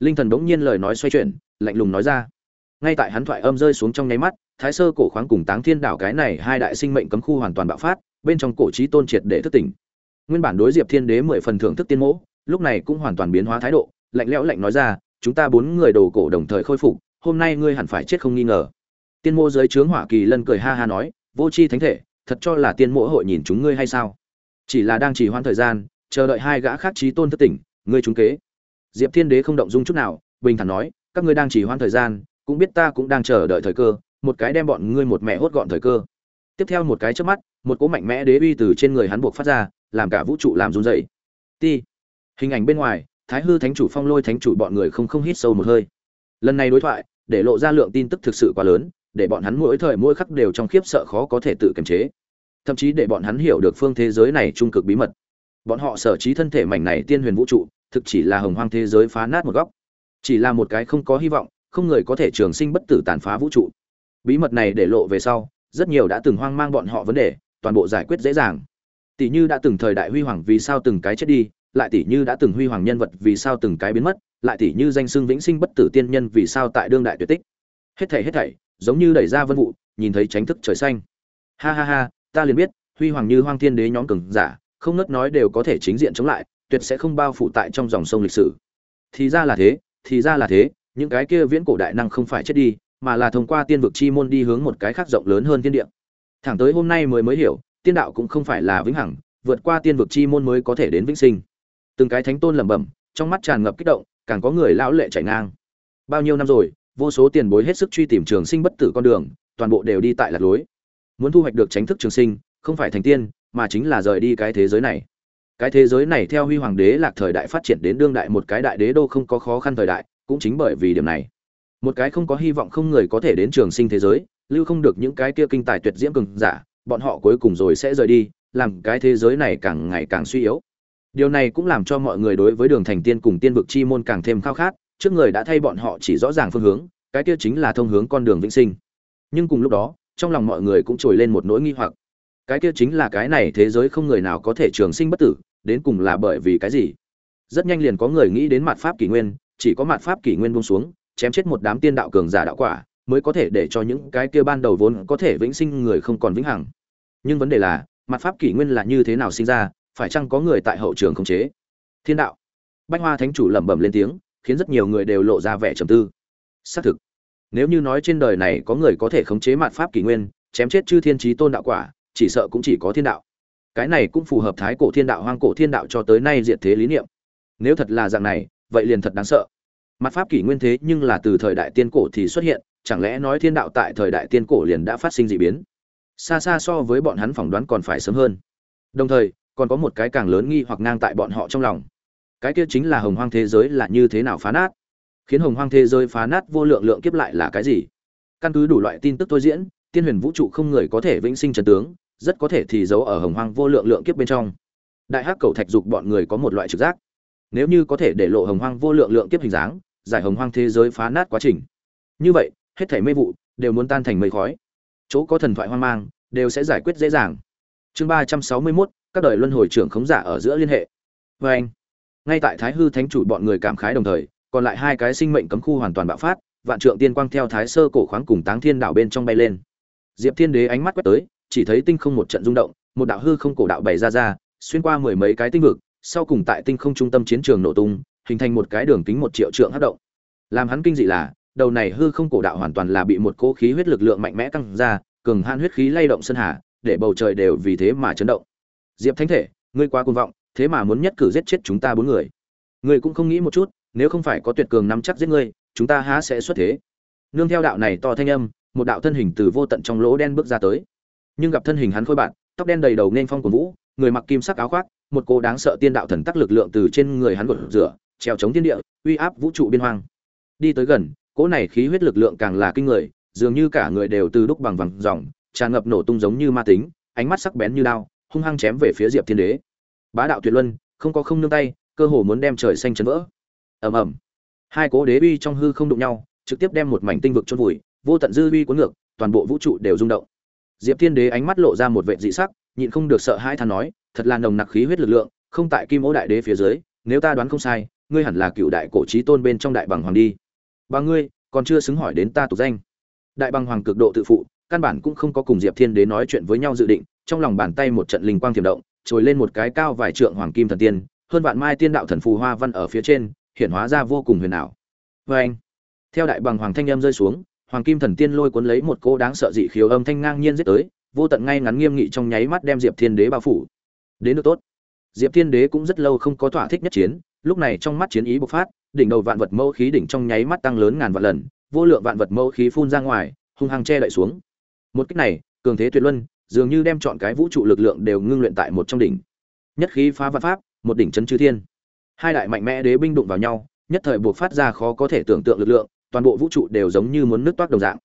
Linh thần bỗng nhiên lời nói xoay chuyển, lạnh lùng nói ra. Ngay tại hắn thoại âm rơi xuống trong nháy mắt, thái sơ cổ khoáng cùng táng thiên đảo cái này hai đại sinh mệnh cấm khu hoàn toàn bạo phát, bên trong cổ trí tôn triệt để thức tỉnh. Nguyên bản đối diệp thiên đế mười phần thưởng thức tiên mỗ, lúc này cũng hoàn toàn biến hóa thái độ, lạnh lẽo lạnh nói ra, chúng ta bốn người đồ cổ đồng thời khôi phục, hôm nay ngươi hẳn phải chết không nghi ngờ. Tiên mô dưới trướng hỏa kỳ lân cười ha ha nói, vô c h i thánh thể, thật cho là tiên mỗ hội nhìn chúng ngươi hay sao? Chỉ là đang chỉ hoãn thời gian, chờ đợi hai gã khác trí tôn thất tỉnh ngươi trúng kế. Diệp thiên đế không động dung chút nào, bình thản nói, các ngươi đang chỉ hoãn thời gian, cũng biết ta cũng đang chờ đợi thời cơ, một cái đem bọn ngươi một mẹ hốt gọn thời cơ. Tiếp theo một cái trước mắt, một cỗ mạnh mẽ đế uy từ trên người hắn buộc phát ra, làm cả vũ trụ làm run dậy ti. Hình ảnh bên ngoài, thái hư thánh chủ phong lôi thánh chủ bọn người không không hít sâu một hơi. Lần này đối thoại, để lộ ra lượng tin tức thực sự quá lớn, để bọn hắn mỗi thời mỗi khắc đều trong khiếp sợ khó có thể tự kiềm chế. Thậm chí để bọn hắn hiểu được phương thế giới này trung cực bí mật. Bọn họ sở trí thân thể mảnh này tiên huyền vũ trụ thực chỉ là hồng hoang thế giới phá nát một góc. Chỉ là một cái không có hy vọng, không người có thể trường sinh bất tử tàn phá vũ trụ. Bí mật này để lộ về sau, rất nhiều đã từng hoang mang bọn họ vấn đề, toàn bộ giải quyết dễ dàng. Tỷ như đã từng thời đại huy hoàng vì sao từng cái chết đi, lại tỷ như đã từng huy hoàng nhân vật vì sao từng cái biến mất, lại tỷ như danh xưng vĩnh sinh bất tử tiên nhân vì sao tại đương đại tuyệt tích. Hết thảy hết thảy, giống như đẩy ra vân vụ, nhìn thấy tránh thức trời xanh. Ha ha ha, ta liền biết, huy hoàng như hoang thiên đế nhóm cường giả, không ngớt nói đều có thể chính diện chống lại tuyệt sẽ không bao phủ tại trong dòng sông lịch sử. Thì ra là thế, thì ra là thế, những cái kia viễn cổ đại năng không phải chết đi, mà là thông qua tiên vực chi môn đi hướng một cái khác rộng lớn hơn thiên địa. Thẳng tới hôm nay mới mới hiểu, tiên đạo cũng không phải là vĩnh hằng, vượt qua tiên vực chi môn mới có thể đến vĩnh sinh. Từng cái thánh tôn lẩm bẩm, trong mắt tràn ngập kích động, càng có người lão lệ chảy ngang. Bao nhiêu năm rồi, vô số tiền bối hết sức truy tìm trường sinh bất tử con đường, toàn bộ đều đi tại lạc lối. Muốn thu hoạch được tránh thức trường sinh, không phải thành tiên, mà chính là rời đi cái thế giới này cái thế giới này theo huy hoàng đế lạc thời đại phát triển đến đương đại, một cái đại đế đô không có khó khăn thời đại, cũng chính bởi vì điểm này. Một cái không có hy vọng không người có thể đến trường sinh thế giới, lưu không được những cái kia kinh tài tuyệt diễm cường giả, bọn họ cuối cùng rồi sẽ rời đi, làm cái thế giới này càng ngày càng suy yếu. Điều này cũng làm cho mọi người đối với đường thành tiên cùng tiên vực chi môn càng thêm khao khát, trước người đã thay bọn họ chỉ rõ ràng phương hướng, cái kia chính là thông hướng con đường vĩnh sinh. Nhưng cùng lúc đó, trong lòng mọi người cũng trồi lên một nỗi nghi hoặc cái kia chính là cái này thế giới không người nào có thể trường sinh bất tử, đến cùng là bởi vì cái gì? Rất nhanh liền có người nghĩ đến mặt pháp kỷ nguyên, chỉ có mặt pháp kỷ nguyên buông xuống, chém chết một đám tiên đạo cường giả đạo quả, mới có thể để cho những cái kia ban đầu vốn có thể vĩnh sinh người không còn vĩnh hằng. Nhưng vấn đề là mặt pháp kỷ nguyên là như thế nào sinh ra, phải chăng có người tại hậu trường khống chế? Thiên đạo. Bách hoa thánh chủ lẩm bẩm lên tiếng, khiến rất nhiều người đều lộ ra vẻ trầm tư. Xác thực. Nếu như nói trên đời này có người có thể khống chế mặt pháp kỷ nguyên, chém chết chư thiên trí tôn đạo quả chỉ sợ cũng chỉ có thiên đạo. Cái này cũng phù hợp thái cổ thiên đạo, hoang cổ thiên đạo cho tới nay diệt thế lý niệm. Nếu thật là dạng này, vậy liền thật đáng sợ. Mặt pháp kỷ nguyên thế nhưng là từ thời đại tiên cổ thì xuất hiện, chẳng lẽ nói thiên đạo tại thời đại tiên cổ liền đã phát sinh d ị biến? Xa xa so với bọn hắn phỏng đoán còn phải sớm hơn. Đồng thời, còn có một cái càng lớn nghi hoặc ngang tại bọn họ trong lòng. Cái kia chính là hồng hoang thế giới là như thế nào phá nát? Khiến hồng hoang thế giới phá nát vô lượng lượng kiếp lại là cái gì? Căn cứ đủ loại tin tức tôi diễn, tiên huyền vũ trụ không người có thể vĩnh sinh trần tướng rất có thể thì giấu ở hồng hoang vô lượng lượng kiếp bên trong. Đại hắc cầu thạch dục bọn người có một loại trực giác. Nếu như có thể để lộ hồng hoang vô lượng lượng kiếp hình dáng, giải hồng hoang thế giới phá nát quá trình. Như vậy, hết thảy mê vụ đều muốn tan thành mây khói. Chỗ có thần thoại hoang mang đều sẽ giải quyết dễ dàng. Chương ba trăm sáu mươi mốt, các đời luân hồi trưởng khống giả ở giữa liên hệ. Vê anh, ngay tại thái hư thánh chủ bọn người cảm khái đồng thời, còn lại hai cái sinh mệnh cấm khu hoàn toàn bạo phát, vạn trượng tiên quang theo thái sơ cổ khoáng cùng táng thiên đảo bên trong bay lên. Diệp thiên đế ánh mắt quét tới chỉ thấy tinh không một trận rung động, một đạo hư không cổ đạo bày ra ra, xuyên qua mười mấy cái tinh vực, sau cùng tại tinh không trung tâm chiến trường nổ tung, hình thành một cái đường kính một triệu trượng hấp động. Làm hắn kinh dị là, đầu này hư không cổ đạo hoàn toàn là bị một cỗ khí huyết lực lượng mạnh mẽ căng ra, cường han huyết khí lay động sơn hà, để bầu trời đều vì thế mà chấn động. Diệp thánh thể, ngươi quá cuồng vọng, thế mà muốn nhất cử giết chết chúng ta bốn người. Ngươi cũng không nghĩ một chút, nếu không phải có tuyệt cường nắm chắc giết ngươi, chúng ta há sẽ xuất thế. Nương theo đạo này to thanh âm, một đạo thân hình từ vô tận trong lỗ đen bước ra tới nhưng gặp thân hình hắn khôi bạn, tóc đen đầy đầu nên phong của vũ, người mặc kim sắc áo khoác, một cô đáng sợ tiên đạo thần tắc lực lượng từ trên người hắn gột rửa treo chống thiên địa, uy áp vũ trụ biên hoang. Đi tới gần, cỗ này khí huyết lực lượng càng là kinh người, dường như cả người đều từ đúc bằng vàng dòng, tràn ngập nổ tung giống như ma tính, ánh mắt sắc bén như đao, hung hăng chém về phía diệp thiên đế. Bá đạo tuyệt luân, không có không nương tay, cơ hồ muốn đem trời xanh chấn vỡ. Ầm ầm. Hai cố đế uy trong hư không đụng nhau, trực tiếp đem một mảnh tinh vực chôn vùi, vô tận dư uy cuốn ngược, toàn bộ vũ trụ đều rung động diệp thiên đế ánh mắt lộ ra một vẻ dị sắc, nhịn không được sợ hãi than nói, thật là nồng nặc khí huyết lực lượng, không tại kim Ô đại đế phía dưới, nếu ta đoán không sai, ngươi hẳn là cựu đại cổ Chí tôn bên trong đại bằng hoàng đi. Ba ngươi, còn chưa xứng hỏi đến ta tục danh. Đại bằng hoàng cực độ tự phụ, căn bản cũng không có cùng diệp thiên đế nói chuyện với nhau dự định, trong lòng bàn tay một trận linh quang tiềm động, trồi lên một cái cao vài trượng hoàng kim thần tiên, hơn vạn mai tiên đạo thần phù hoa văn ở phía trên, hiện hóa ra vô cùng huyền ảo. Vê theo đại bằng hoàng thanh âm rơi xuống hoàng kim thần tiên lôi cuốn lấy một cô đáng sợ dị khiếu âm thanh ngang nhiên giết tới, vô tận ngay ngắn nghiêm nghị trong nháy mắt đem diệp thiên đế bao phủ. Đến được tốt. Diệp thiên đế cũng rất lâu không có thỏa thích nhất chiến, lúc này trong mắt chiến ý bộc phát, đỉnh đầu vạn vật mẫu khí đỉnh trong nháy mắt tăng lớn ngàn vạn lần, vô lượng vạn vật mẫu khí phun ra ngoài, hung hăng che lại xuống. Một cách này, cường thế tuyệt luân, dường như đem chọn cái vũ trụ lực lượng đều ngưng luyện tại một trong đỉnh. Nhất khí phá vạn pháp, một đỉnh chấn chư thiên. Hai đại mạnh mẽ đế binh đụng vào nhau, nhất thời buộc phát ra khó có thể tưởng tượng lực lượng toàn bộ vũ trụ đều giống như muốn nước toát đồng dạng.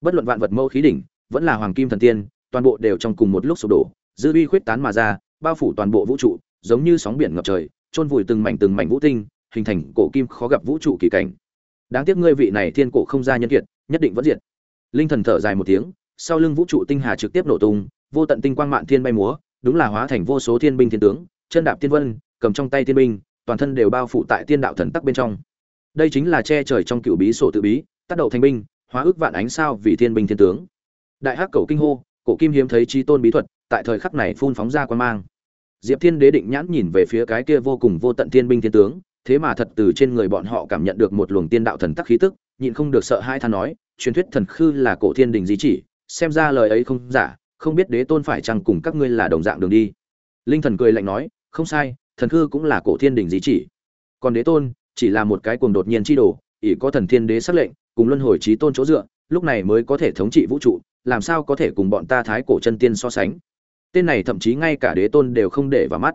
Bất luận vạn vật mẫu khí đỉnh, vẫn là hoàng kim thần tiên, toàn bộ đều trong cùng một lúc sụp đổ, dư uy khuyết tán mà ra, bao phủ toàn bộ vũ trụ, giống như sóng biển ngập trời, chôn vùi từng mảnh từng mảnh vũ tinh, hình thành cổ kim khó gặp vũ trụ kỳ cảnh. Đáng tiếc ngươi vị này thiên cổ không ra nhân kiệt, nhất định vẫn diệt. Linh thần thở dài một tiếng, sau lưng vũ trụ tinh hà trực tiếp nổ tung, vô tận tinh quang mạn thiên bay múa, đúng là hóa thành vô số thiên binh thiên tướng, chân đạp tiên vân, cầm trong tay tiên binh, toàn thân đều bao phủ tại tiên đạo thần tắc bên trong đây chính là che trời trong cựu bí sổ tự bí, tác động thành binh, hóa ước vạn ánh sao vì thiên binh thiên tướng. Đại hắc cầu kinh hô, cổ kim hiếm thấy chi tôn bí thuật, tại thời khắc này phun phóng ra quan mang. Diệp thiên đế định nhãn nhìn về phía cái kia vô cùng vô tận thiên binh thiên tướng, thế mà thật từ trên người bọn họ cảm nhận được một luồng tiên đạo thần tắc khí tức, nhịn không được sợ hai than nói, truyền thuyết thần khư là cổ thiên đình di chỉ, xem ra lời ấy không giả, không biết đế tôn phải chăng cùng các ngươi là đồng dạng đường đi. Linh thần cười lạnh nói, không sai, thần khư cũng là cổ thiên đình di chỉ. Còn đế tôn chỉ là một cái cuồng đột nhiên chi đồ, ỷ có thần thiên đế sắc lệnh, cùng luân hồi trí tôn chỗ dựa, lúc này mới có thể thống trị vũ trụ, làm sao có thể cùng bọn ta thái cổ chân tiên so sánh. Tên này thậm chí ngay cả đế tôn đều không để vào mắt.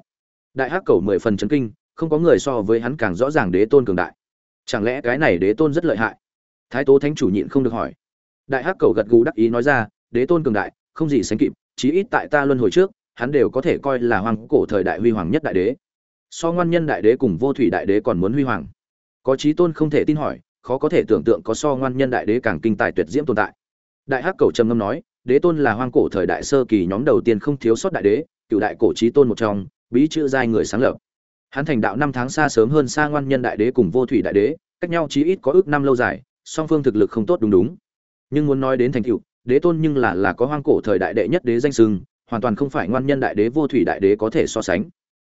Đại hắc cầu mười phần chấn kinh, không có người so với hắn càng rõ ràng đế tôn cường đại. Chẳng lẽ cái này đế tôn rất lợi hại? Thái tố thánh chủ nhịn không được hỏi. Đại hắc cầu gật gù đắc ý nói ra, đế tôn cường đại, không gì sánh kịp, chí ít tại ta luân hồi trước, hắn đều có thể coi là hoàng cổ thời đại huy hoàng nhất đại đế so ngoan nhân đại đế cùng vô thủy đại đế còn muốn huy hoàng. Có trí tôn không thể tin hỏi, khó có thể tưởng tượng có so ngoan nhân đại đế càng kinh tài tuyệt diễm tồn tại. Đại hắc cầu trầm ngâm nói, đế tôn là hoang cổ thời đại sơ kỳ nhóm đầu tiên không thiếu sót đại đế, cựu đại cổ trí tôn một trong, bí chữ giai người sáng lập. Hắn thành đạo năm tháng xa sớm hơn xa ngoan nhân đại đế cùng vô thủy đại đế, cách nhau chí ít có ước năm lâu dài, song phương thực lực không tốt đúng đúng. Nhưng muốn nói đến thành cựu đế tôn nhưng là là có hoang cổ thời đại đệ nhất đế danh sưng hoàn toàn không phải ngoan nhân đại đế vô thủy đại đế có thể so sánh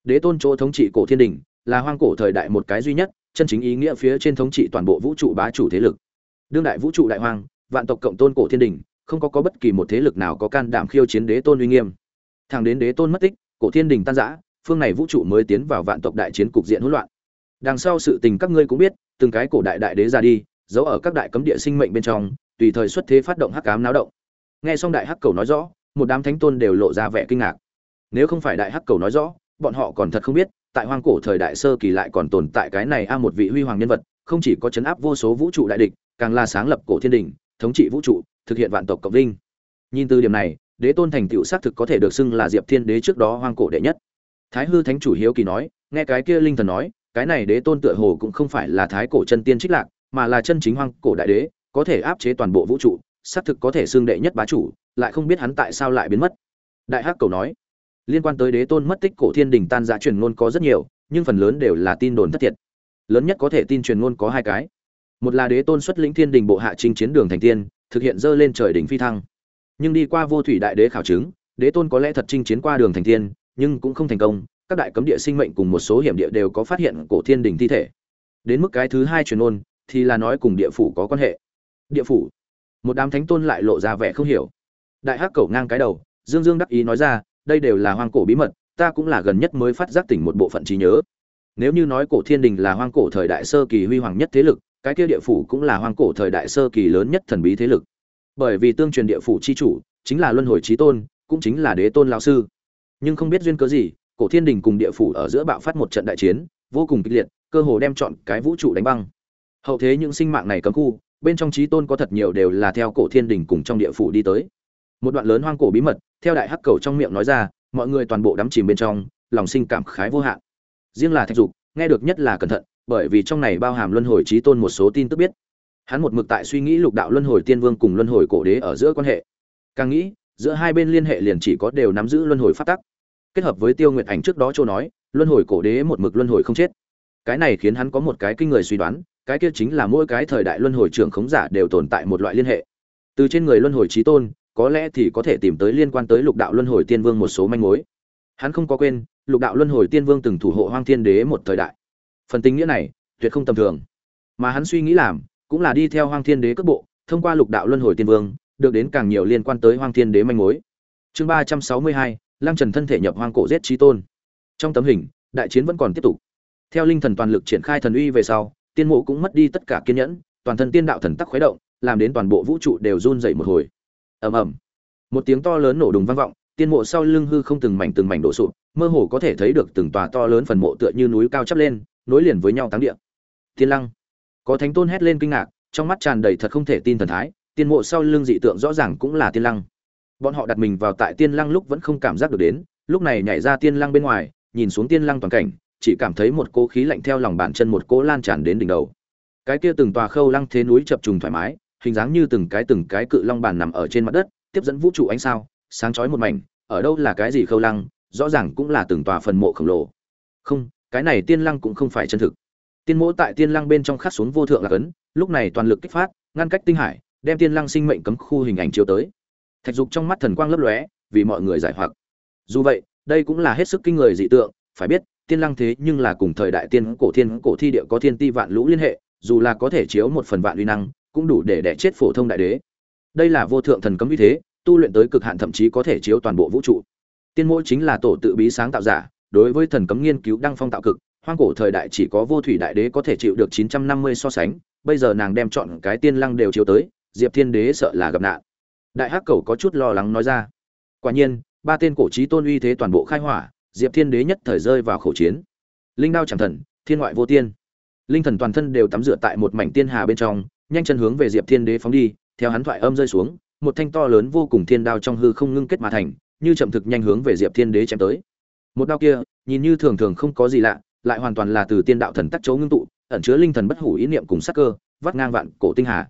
đế tôn chỗ thống trị cổ thiên đình là hoang cổ thời đại một cái duy nhất, chân chính ý nghĩa phía trên thống trị toàn bộ vũ trụ bá chủ thế lực. Đương đại vũ trụ đại hoang, vạn tộc cộng tôn cổ thiên đình, không có có bất kỳ một thế lực nào có can đảm khiêu chiến đế tôn uy nghiêm. Thẳng đến đế tôn mất tích, cổ thiên đình tan rã, phương này vũ trụ mới tiến vào vạn tộc đại chiến cục diện hỗn loạn. Đằng sau sự tình các ngươi cũng biết, từng cái cổ đại đại đế ra đi, giấu ở các đại cấm địa sinh mệnh bên trong, tùy thời xuất thế phát động hắc ám náo động. Nghe xong đại hắc cầu nói rõ, một đám thánh tôn đều lộ ra vẻ kinh ngạc. Nếu không phải đại hắc cầu nói rõ bọn họ còn thật không biết, tại hoang cổ thời đại sơ kỳ lại còn tồn tại cái này a một vị huy hoàng nhân vật, không chỉ có chấn áp vô số vũ trụ đại địch, càng là sáng lập cổ thiên đình, thống trị vũ trụ, thực hiện vạn tộc cộng vinh nhìn từ điểm này, đế tôn thành tựu xác thực có thể được xưng là diệp thiên đế trước đó hoang cổ đệ nhất. Thái hư thánh chủ hiếu kỳ nói, nghe cái kia linh thần nói, cái này đế tôn tựa hồ cũng không phải là thái cổ chân tiên trích lạc, mà là chân chính hoang cổ đại đế, có thể áp chế toàn bộ vũ trụ, xác thực có thể xưng đệ nhất bá chủ, lại không biết hắn tại sao lại biến mất. Đại hắc cầu nói liên quan tới đế tôn mất tích cổ thiên đình tan giã truyền ngôn có rất nhiều, nhưng phần lớn đều là tin đồn thất thiệt. Lớn nhất có thể tin truyền ngôn có hai cái. Một là đế tôn xuất lĩnh thiên đình bộ hạ chinh chiến đường thành tiên, thực hiện dơ lên trời đỉnh phi thăng. Nhưng đi qua vô thủy đại đế khảo chứng, đế tôn có lẽ thật chinh chiến qua đường thành tiên, nhưng cũng không thành công, các đại cấm địa sinh mệnh cùng một số hiểm địa đều có phát hiện cổ thiên đình thi thể. Đến mức cái thứ hai truyền ôn thì là nói cùng địa phủ có quan hệ. Địa phủ. Một đám thánh tôn lại lộ ra vẻ không hiểu. Đại hắc cầu ngang cái đầu, dương dương đắc ý nói ra đây đều là hoang cổ bí mật, ta cũng là gần nhất mới phát giác tỉnh một bộ phận trí nhớ. Nếu như nói cổ thiên đình là hoang cổ thời đại sơ kỳ huy hoàng nhất thế lực, cái kia địa phủ cũng là hoang cổ thời đại sơ kỳ lớn nhất thần bí thế lực. Bởi vì tương truyền địa phủ chi chủ chính là luân hồi trí tôn, cũng chính là đế tôn lão sư. Nhưng không biết duyên cớ gì, cổ thiên đình cùng địa phủ ở giữa bạo phát một trận đại chiến, vô cùng kịch liệt, cơ hồ đem chọn cái vũ trụ đánh băng. Hậu thế những sinh mạng này cấm khu, bên trong trí tôn có thật nhiều đều là theo cổ thiên đình cùng trong địa phủ đi tới một đoạn lớn hoang cổ bí mật, theo đại hắc cầu trong miệng nói ra, mọi người toàn bộ đắm chìm bên trong, lòng sinh cảm khái vô hạn. Riêng là thạch dục, nghe được nhất là cẩn thận, bởi vì trong này bao hàm luân hồi trí tôn một số tin tức biết. Hắn một mực tại suy nghĩ lục đạo luân hồi tiên vương cùng luân hồi cổ đế ở giữa quan hệ. Càng nghĩ, giữa hai bên liên hệ liền chỉ có đều nắm giữ luân hồi phát tắc. Kết hợp với tiêu nguyệt ảnh trước đó châu nói, luân hồi cổ đế một mực luân hồi không chết. Cái này khiến hắn có một cái kinh người suy đoán, cái kia chính là mỗi cái thời đại luân hồi trưởng khống giả đều tồn tại một loại liên hệ. Từ trên người luân hồi trí tôn có lẽ thì có thể tìm tới liên quan tới lục đạo luân hồi tiên vương một số manh mối. Hắn không có quên, lục đạo luân hồi tiên vương từng thủ hộ hoang thiên đế một thời đại. Phần tính nghĩa này, tuyệt không tầm thường. Mà hắn suy nghĩ làm, cũng là đi theo hoang thiên đế cước bộ, thông qua lục đạo luân hồi tiên vương, được đến càng nhiều liên quan tới hoang thiên đế manh mối. Chương ba trăm sáu mươi hai, lăng trần thân thể nhập hoang cổ giết trí tôn. Trong tấm hình, đại chiến vẫn còn tiếp tục. Theo linh thần toàn lực triển khai thần uy về sau, tiên mộ cũng mất đi tất cả kiên nhẫn, toàn thân tiên đạo thần tắc khuấy động, làm đến toàn bộ vũ trụ đều run dậy một hồi ầm ầm. Một tiếng to lớn nổ đùng vang vọng, tiên mộ sau lưng hư không từng mảnh từng mảnh đổ sụp, mơ hồ có thể thấy được từng tòa to lớn phần mộ tựa như núi cao chắp lên, nối liền với nhau táng địa. Tiên lăng. Có thánh tôn hét lên kinh ngạc, trong mắt tràn đầy thật không thể tin thần thái, tiên mộ sau lưng dị tượng rõ ràng cũng là tiên lăng. Bọn họ đặt mình vào tại tiên lăng lúc vẫn không cảm giác được đến, lúc này nhảy ra tiên lăng bên ngoài, nhìn xuống tiên lăng toàn cảnh, chỉ cảm thấy một cỗ khí lạnh theo lòng bàn chân một cỗ lan tràn đến đỉnh đầu. Cái kia từng tòa khâu lăng thế núi chập trùng thoải mái hình dáng như từng cái từng cái cự long bàn nằm ở trên mặt đất, tiếp dẫn vũ trụ ánh sao, sáng chói một mảnh, ở đâu là cái gì khâu lăng, rõ ràng cũng là từng tòa phần mộ khổng lồ. Không, cái này tiên lăng cũng không phải chân thực. Tiên mỗ tại tiên lăng bên trong khắc xuống vô thượng là cấn, lúc này toàn lực kích phát, ngăn cách tinh hải, đem tiên lăng sinh mệnh cấm khu hình ảnh chiếu tới. Thạch dục trong mắt thần quang lấp lóe, vì mọi người giải hoặc. Dù vậy, đây cũng là hết sức kinh người dị tượng, phải biết, tiên lăng thế nhưng là cùng thời đại tiên cổ thiên cổ thi địa có thiên ti vạn lũ liên hệ, dù là có thể chiếu một phần vạn uy năng cũng đủ để đẻ chết phổ thông đại đế đây là vô thượng thần cấm như thế tu luyện tới cực hạn thậm chí có thể chiếu toàn bộ vũ trụ tiên mỗi chính là tổ tự bí sáng tạo giả đối với thần cấm nghiên cứu đăng phong tạo cực hoang cổ thời đại chỉ có vô thủy đại đế có thể chịu được 950 so sánh, bây giờ nàng đem chọn cái tiên lăng đều chiếu tới, Diệp Thiên Đế sợ là gặp nạn. Đại Hắc Cầu có chút lo lắng nói ra. Quả nhiên, ba tên cổ chí tôn uy thế toàn bộ khai hỏa, Diệp Thiên Đế nhất thời rơi vào khẩu chiến. Linh đao chẳng thần, thiên ngoại vô tiên. Linh thần toàn thân đều tắm rửa tại một mảnh tiên hà bên trong, nhanh chân hướng về Diệp Thiên Đế phóng đi, theo hắn thoại âm rơi xuống, một thanh to lớn vô cùng thiên đao trong hư không ngưng kết mà thành, như chậm thực nhanh hướng về Diệp Thiên Đế chém tới. Một đao kia, nhìn như thường thường không có gì lạ, lại hoàn toàn là từ tiên đạo thần tắc chấu ngưng tụ, ẩn chứa linh thần bất hủ ý niệm cùng sắc cơ, vắt ngang vạn cổ tinh hà.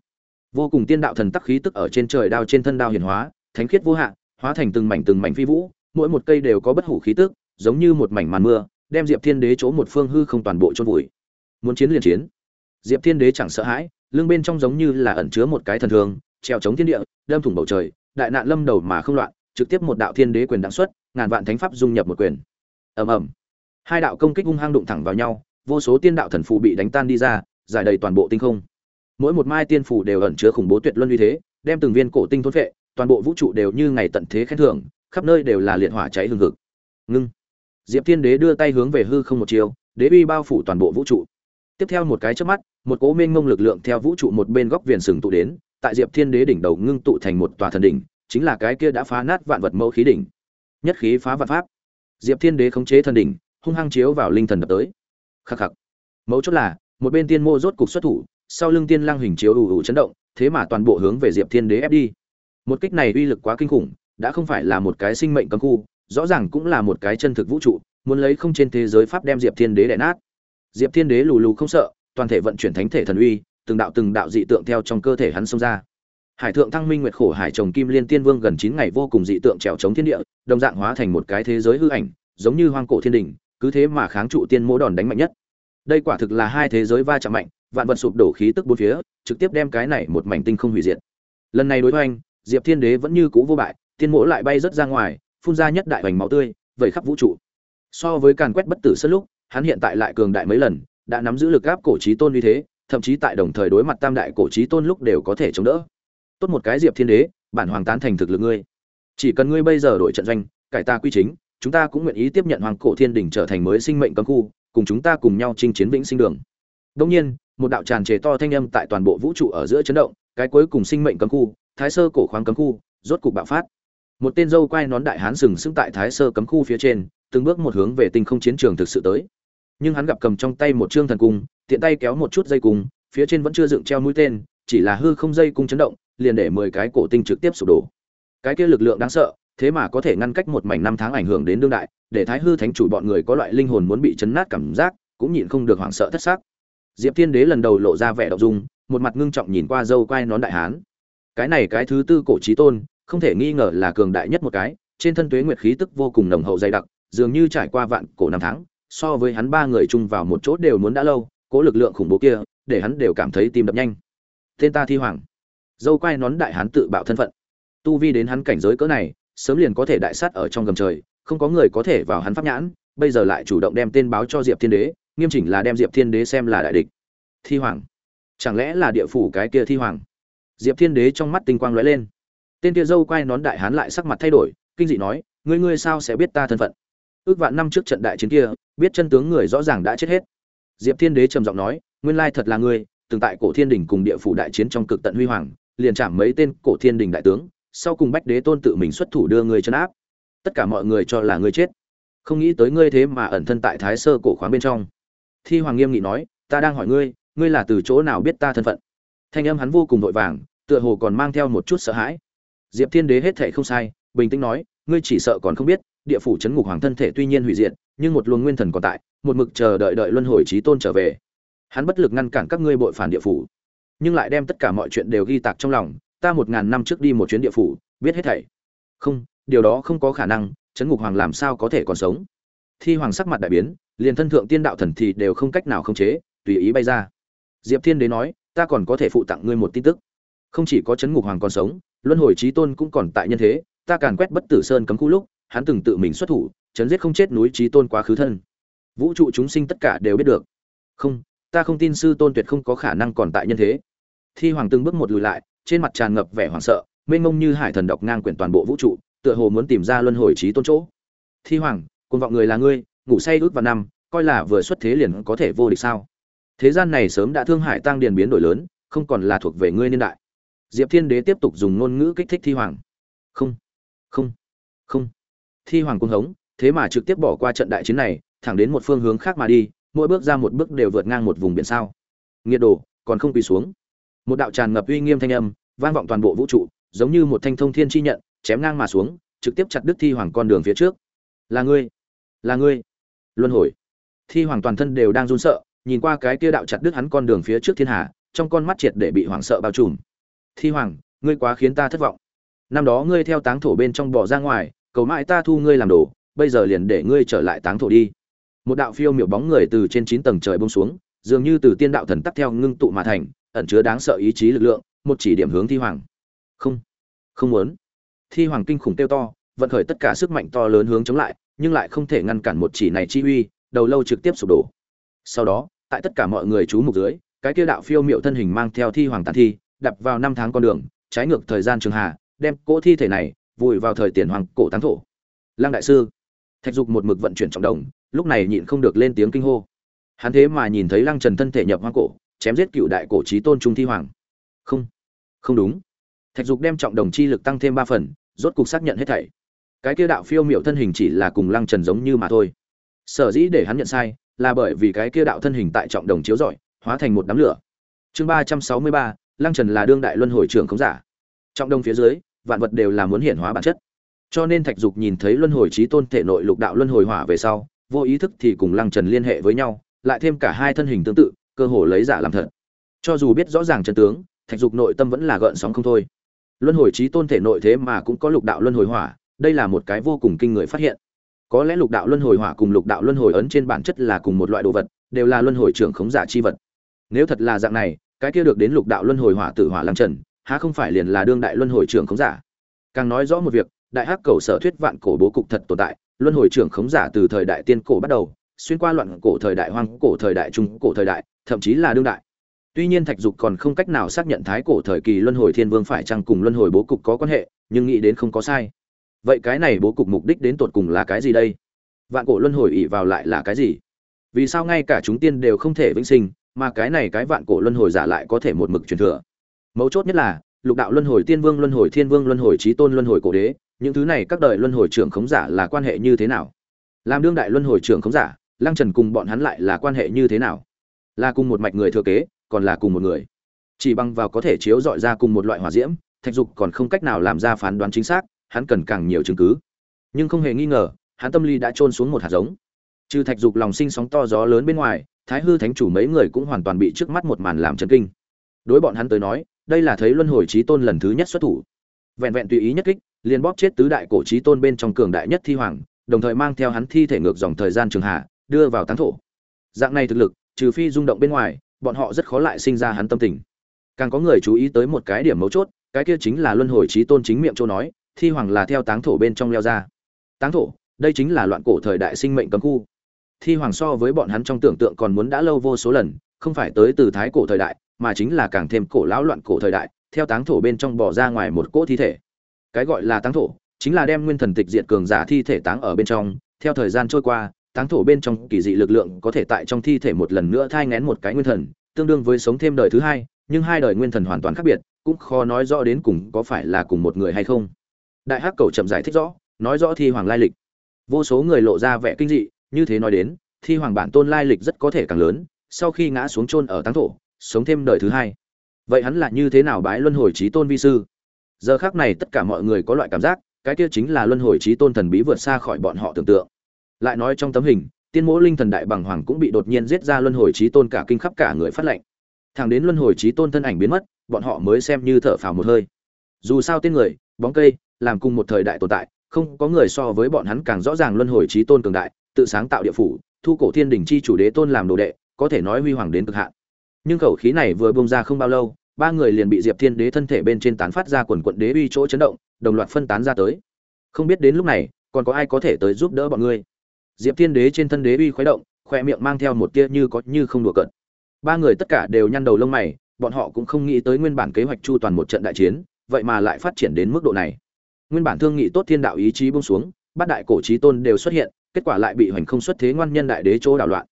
Vô cùng tiên đạo thần tắc khí tức ở trên trời đao trên thân đao hiển hóa, thánh khiết vô hạn, hóa thành từng mảnh từng mảnh phi vũ, mỗi một cây đều có bất hủ khí tức, giống như một mảnh màn mưa, đem Diệp Thiên Đế chỗ một phương hư không toàn bộ chôn vùi. Muốn chiến liền chiến. Diệp Thiên Đế chẳng sợ hãi, lưng bên trong giống như là ẩn chứa một cái thần thường, treo chống thiên địa, đâm thủng bầu trời, đại nạn lâm đầu mà không loạn, trực tiếp một đạo thiên đế quyền đặng xuất, ngàn vạn thánh pháp dung nhập một quyền. Ầm ầm. Hai đạo công kích hung hăng đụng thẳng vào nhau, vô số tiên đạo thần phù bị đánh tan đi ra, giải đầy toàn bộ tinh không. Mỗi một mai tiên phù đều ẩn chứa khủng bố tuyệt luân uy thế, đem từng viên cổ tinh thôn phệ, toàn bộ vũ trụ đều như ngày tận thế khen thưởng, khắp nơi đều là liệt hỏa cháy hừng hực. Ngưng. Diệp Thiên Đế đưa tay hướng về hư không một chiều, đế uy bao phủ toàn bộ vũ trụ. Tiếp theo một cái chớp mắt, một cố mênh mông lực lượng theo vũ trụ một bên góc viền sừng tụ đến, tại Diệp Thiên Đế đỉnh đầu ngưng tụ thành một tòa thần đỉnh, chính là cái kia đã phá nát vạn vật mẫu khí đỉnh. Nhất khí phá vạn pháp. Diệp Thiên Đế khống chế thần đỉnh, hung hăng chiếu vào linh thần đập tới. Khắc khắc. Mấu chốt là, một bên tiên mô rốt cục xuất thủ, sau lưng tiên lang hình chiếu ù ù chấn động, thế mà toàn bộ hướng về Diệp Thiên Đế ép đi. Một kích này uy lực quá kinh khủng, đã không phải là một cái sinh mệnh cấm khu, rõ ràng cũng là một cái chân thực vũ trụ, muốn lấy không trên thế giới pháp đem Diệp Thiên Đế đè nát. Diệp Thiên Đế lù lù không sợ, toàn thể vận chuyển thánh thể thần uy, từng đạo từng đạo dị tượng theo trong cơ thể hắn xông ra. Hải thượng thăng minh nguyệt khổ hải trồng kim liên tiên vương gần chín ngày vô cùng dị tượng trèo chống thiên địa, đồng dạng hóa thành một cái thế giới hư ảnh, giống như hoang cổ thiên đỉnh, cứ thế mà kháng trụ tiên mỗ đòn đánh mạnh nhất. Đây quả thực là hai thế giới va chạm mạnh, vạn vật sụp đổ khí tức bốn phía, trực tiếp đem cái này một mảnh tinh không hủy diệt. Lần này đối hoành, Diệp Thiên Đế vẫn như cũ vô bại, tiên mỗ lại bay rất ra ngoài, phun ra nhất đại hoành máu tươi, vẩy khắp vũ trụ. So với càn quét bất tử sơn lúc, hắn hiện tại lại cường đại mấy lần, đã nắm giữ lực áp cổ chí tôn như thế, thậm chí tại đồng thời đối mặt tam đại cổ chí tôn lúc đều có thể chống đỡ. Tốt một cái Diệp Thiên Đế, bản hoàng tán thành thực lực ngươi. Chỉ cần ngươi bây giờ đổi trận doanh, cải ta quy chính, chúng ta cũng nguyện ý tiếp nhận hoàng cổ thiên đỉnh trở thành mới sinh mệnh cấm khu, cùng chúng ta cùng nhau chinh chiến vĩnh sinh đường. Đương nhiên, một đạo tràn trề to thanh âm tại toàn bộ vũ trụ ở giữa chấn động, cái cuối cùng sinh mệnh cấm khu, Thái Sơ cổ khoáng cấm khu, rốt cục bạo phát. Một tên dâu quai nón đại hán sừng sững tại Thái Sơ cấm khu phía trên, từng bước một hướng về tinh không chiến trường thực sự tới. Nhưng hắn gặp cầm trong tay một trương thần cung, tiện tay kéo một chút dây cung, phía trên vẫn chưa dựng treo mũi tên, chỉ là hư không dây cung chấn động, liền để mười cái cổ tinh trực tiếp sụp đổ. Cái kia lực lượng đáng sợ, thế mà có thể ngăn cách một mảnh năm tháng ảnh hưởng đến đương đại, để Thái hư thánh chủ bọn người có loại linh hồn muốn bị chấn nát cảm giác, cũng nhịn không được hoảng sợ thất sắc. Diệp Thiên Đế lần đầu lộ ra vẻ động dung, một mặt ngưng trọng nhìn qua dâu quai nón đại hán. Cái này cái thứ tư cổ chí tôn, không thể nghi ngờ là cường đại nhất một cái, trên thân tuế nguyệt khí tức vô cùng nồng hậu dày đặc, dường như trải qua vạn cổ năm tháng, so với hắn ba người chung vào một chỗ đều muốn đã lâu, cố lực lượng khủng bố kia, để hắn đều cảm thấy tim đập nhanh. Tên ta Thi Hoàng. Dâu quai nón đại hắn tự bạo thân phận. Tu vi đến hắn cảnh giới cỡ này, sớm liền có thể đại sát ở trong gầm trời, không có người có thể vào hắn pháp nhãn, bây giờ lại chủ động đem tên báo cho Diệp Thiên Đế, nghiêm chỉnh là đem Diệp Thiên Đế xem là đại địch. Thi Hoàng, chẳng lẽ là địa phủ cái kia Thi Hoàng? Diệp Thiên Đế trong mắt tinh quang lóe lên. Tên kia dâu quai nón đại hán lại sắc mặt thay đổi, kinh dị nói, ngươi ngươi sao sẽ biết ta thân phận? Ước vạn năm trước trận đại chiến kia, biết chân tướng người rõ ràng đã chết hết. Diệp Thiên Đế trầm giọng nói, nguyên lai thật là ngươi, từng tại cổ thiên đình cùng địa phủ đại chiến trong cực tận huy hoàng, liền chạm mấy tên cổ thiên đình đại tướng, sau cùng bách đế tôn tự mình xuất thủ đưa ngươi chân áp. Tất cả mọi người cho là ngươi chết. Không nghĩ tới ngươi thế mà ẩn thân tại Thái Sơ cổ khoáng bên trong. Thi Hoàng nghiêm nghị nói, ta đang hỏi ngươi, ngươi là từ chỗ nào biết ta thân phận? Thanh âm hắn vô cùng vội vàng, tựa hồ còn mang theo một chút sợ hãi. Diệp Thiên Đế hết thảy không sai, bình tĩnh nói, ngươi chỉ sợ còn không biết, địa phủ chấn ngục hoàng thân thể tuy nhiên hủy diệt, nhưng một luồng nguyên thần còn tại, một mực chờ đợi đợi luân hồi chí tôn trở về. Hắn bất lực ngăn cản các ngươi bội phản địa phủ, nhưng lại đem tất cả mọi chuyện đều ghi tạc trong lòng, ta một ngàn năm trước đi một chuyến địa phủ, biết hết thảy. Không, điều đó không có khả năng, chấn ngục hoàng làm sao có thể còn sống? Thi hoàng sắc mặt đại biến, liền thân thượng tiên đạo thần thì đều không cách nào khống chế, tùy ý bay ra. Diệp Thiên Đế nói, ta còn có thể phụ tặng ngươi một tin tức. Không chỉ có chấn ngục hoàng còn sống, luân hồi chí tôn cũng còn tại nhân thế, ta càn quét bất tử sơn cấm khu lúc, hắn từng tự mình xuất thủ, chấn giết không chết núi chí tôn quá khứ thân. Vũ trụ chúng sinh tất cả đều biết được. Không, ta không tin sư tôn tuyệt không có khả năng còn tại nhân thế. Thi hoàng từng bước một lùi lại, trên mặt tràn ngập vẻ hoảng sợ, mênh mông như hải thần độc ngang quyển toàn bộ vũ trụ, tựa hồ muốn tìm ra luân hồi chí tôn chỗ. Thi hoàng, côn vọng người là ngươi, ngủ say ước vào năm, coi là vừa xuất thế liền có thể vô địch sao thế gian này sớm đã thương hại tăng điền biến đổi lớn không còn là thuộc về ngươi niên đại diệp thiên đế tiếp tục dùng ngôn ngữ kích thích thi hoàng không không không thi hoàng cung hống, thế mà trực tiếp bỏ qua trận đại chiến này, thẳng đến một phương hướng khác mà đi, mỗi bước ra một bước đều vượt ngang một vùng biển sao. Nghiệt đồ, còn không quỳ xuống. Một đạo tràn ngập uy nghiêm thanh âm, vang vọng toàn bộ vũ trụ, giống như một thanh thông thiên chi nhận, chém ngang mà xuống, trực tiếp chặt đứt thi hoàng con đường phía trước. Là ngươi là ngươi. Luân hồi. Thi hoàng toàn thân đều đang run sợ, nhìn qua cái kia đạo chặt đứt hắn con đường phía trước thiên hà, trong con mắt triệt để bị hoảng sợ bao trùm. Thi hoàng, ngươi quá khiến ta thất vọng. Năm đó ngươi theo táng thổ bên trong bỏ ra ngoài cầu mãi ta thu ngươi làm đồ, bây giờ liền để ngươi trở lại táng thổ đi. Một đạo phiêu miểu bóng người từ trên chín tầng trời bông xuống, dường như từ tiên đạo thần tắc theo ngưng tụ mà thành, ẩn chứa đáng sợ ý chí lực lượng, một chỉ điểm hướng thi hoàng. Không không muốn. Thi hoàng kinh khủng tiêu to, vận khởi tất cả sức mạnh to lớn hướng chống lại, nhưng lại không thể ngăn cản một chỉ này chi uy, đầu lâu trực tiếp sụp đổ. Sau đó, tại tất cả mọi người chú mục dưới, cái kia đạo phiêu miệu thân hình mang theo thi hoàng tàn thi đập vào năm tháng con đường, trái ngược thời gian trường hà đem cỗ thi thể này vùi vào thời tiền hoàng cổ táng thổ. Lăng đại sư, thạch dục một mực vận chuyển trọng đồng, lúc này nhịn không được lên tiếng kinh hô. Hắn thế mà nhìn thấy lăng trần thân thể nhập hoang cổ, chém giết cựu đại cổ trí tôn trung thi hoàng. Không không đúng. Thạch dục đem trọng đồng chi lực tăng thêm ba phần, rốt cục xác nhận hết thảy. Cái kia đạo phiêu miệu thân hình chỉ là cùng lăng trần giống như mà thôi. Sở dĩ để hắn nhận sai, là bởi vì cái kia đạo thân hình tại trọng đồng chiếu rọi, hóa thành một đám lửa. Chương ba trăm sáu mươi ba, lăng trần là đương đại luân hồi trưởng không giả. Trọng đồng phía dưới vạn vật đều là muốn hiển hóa bản chất. Cho nên thạch dục nhìn thấy luân hồi trí tôn thể nội lục đạo luân hồi hỏa về sau, vô ý thức thì cùng lăng trần liên hệ với nhau, lại thêm cả hai thân hình tương tự, cơ hồ lấy giả làm thật. Cho dù biết rõ ràng chân tướng, thạch dục nội tâm vẫn là gợn sóng không thôi. Luân hồi trí tôn thể nội thế mà cũng có lục đạo luân hồi hỏa, đây là một cái vô cùng kinh người phát hiện. Có lẽ lục đạo luân hồi hỏa cùng lục đạo luân hồi ấn trên bản chất là cùng một loại đồ vật, đều là luân hồi trưởng khống giả chi vật. Nếu thật là dạng này, cái kia được đến lục đạo luân hồi hỏa tử hỏa lăng trần há không phải liền là đương đại luân hồi trưởng khống giả? Càng nói rõ một việc, đại hắc cầu sở thuyết vạn cổ bố cục thật tồn tại, luân hồi trưởng khống giả từ thời đại tiên cổ bắt đầu, xuyên qua loạn cổ thời đại, hoang cổ thời đại, trung cổ thời đại, thậm chí là đương đại. Tuy nhiên thạch dục còn không cách nào xác nhận thái cổ thời kỳ luân hồi thiên vương phải chăng cùng luân hồi bố cục có quan hệ, nhưng nghĩ đến không có sai. Vậy cái này bố cục mục đích đến tột cùng là cái gì đây? Vạn cổ luân hồi ỉ vào lại là cái gì? Vì sao ngay cả chúng tiên đều không thể vĩnh sinh, mà cái này cái vạn cổ luân hồi giả lại có thể một mực truyền thừa? Mấu chốt nhất là, lục đạo luân hồi tiên vương, luân hồi thiên vương, luân hồi trí tôn, luân hồi cổ đế, những thứ này các đời luân hồi trưởng khống giả là quan hệ như thế nào? Làm đương đại luân hồi trưởng khống giả, lăng trần cùng bọn hắn lại là quan hệ như thế nào? Là cùng một mạch người thừa kế, còn là cùng một người? Chỉ bằng vào có thể chiếu dọi ra cùng một loại hỏa diễm, thạch dục còn không cách nào làm ra phán đoán chính xác, hắn cần càng nhiều chứng cứ. Nhưng không hề nghi ngờ, hắn tâm lý đã trôn xuống một hạt giống. Trừ thạch dục lòng sinh sóng to gió lớn bên ngoài, thái hư thánh chủ mấy người cũng hoàn toàn bị trước mắt một màn làm chấn kinh. Đối bọn hắn tới nói đây là thấy luân hồi trí tôn lần thứ nhất xuất thủ. Vẹn vẹn tùy ý nhất kích, liền bóp chết tứ đại cổ trí tôn bên trong cường đại nhất thi hoàng, đồng thời mang theo hắn thi thể ngược dòng thời gian trường hạ, đưa vào táng thổ. Dạng này thực lực, trừ phi rung động bên ngoài, bọn họ rất khó lại sinh ra hắn tâm tình. Càng có người chú ý tới một cái điểm mấu chốt, cái kia chính là luân hồi trí tôn chính miệng châu nói, thi hoàng là theo táng thổ bên trong leo ra. Táng thổ, đây chính là loạn cổ thời đại sinh mệnh cấm khu. Thi hoàng so với bọn hắn trong tưởng tượng còn muốn đã lâu vô số lần, không phải tới từ thái cổ thời đại mà chính là càng thêm cổ lão loạn cổ thời đại, theo táng thổ bên trong bỏ ra ngoài một cỗ thi thể. Cái gọi là táng thổ, chính là đem nguyên thần tịch diệt cường giả thi thể táng ở bên trong. Theo thời gian trôi qua, táng thổ bên trong kỳ dị lực lượng có thể tại trong thi thể một lần nữa thai ngén một cái nguyên thần, tương đương với sống thêm đời thứ hai, nhưng hai đời nguyên thần hoàn toàn khác biệt, cũng khó nói rõ đến cùng có phải là cùng một người hay không. Đại hắc cầu chậm giải thích rõ, nói rõ thi hoàng lai lịch. Vô số người lộ ra vẻ kinh dị, như thế nói đến, thi hoàng bản tôn lai lịch rất có thể càng lớn, sau khi ngã xuống chôn ở táng thổ sống thêm đời thứ hai. Vậy hắn là như thế nào bái luân hồi trí tôn vi sư? Giờ khác này tất cả mọi người có loại cảm giác, cái kia chính là luân hồi trí tôn thần bí vượt xa khỏi bọn họ tưởng tượng. Lại nói trong tấm hình, tiên mỗ linh thần đại bằng hoàng cũng bị đột nhiên giết ra luân hồi trí tôn cả kinh khắp cả người phát lệnh. Thẳng đến luân hồi trí tôn thân ảnh biến mất, bọn họ mới xem như thở phào một hơi. Dù sao tên người, bóng cây, làm cùng một thời đại tồn tại, không có người so với bọn hắn càng rõ ràng luân hồi trí tôn cường đại, tự sáng tạo địa phủ, thu cổ thiên đình chi chủ đế tôn làm đồ đệ, có thể nói huy hoàng đến cực hạn nhưng khẩu khí này vừa bông ra không bao lâu, ba người liền bị diệp thiên đế thân thể bên trên tán phát ra quần quận đế uy chỗ chấn động, đồng loạt phân tán ra tới. Không biết đến lúc này, còn có ai có thể tới giúp đỡ bọn ngươi? Diệp thiên đế trên thân đế uy khuấy động, khoe miệng mang theo một tia như có như không đùa cợt. Ba người tất cả đều nhăn đầu lông mày, bọn họ cũng không nghĩ tới nguyên bản kế hoạch chu toàn một trận đại chiến, vậy mà lại phát triển đến mức độ này. Nguyên bản thương nghị tốt thiên đạo ý chí buông xuống, bát đại cổ trí tôn đều xuất hiện, kết quả lại bị hoành không xuất thế ngoan nhân đại đế chỗ đảo loạn.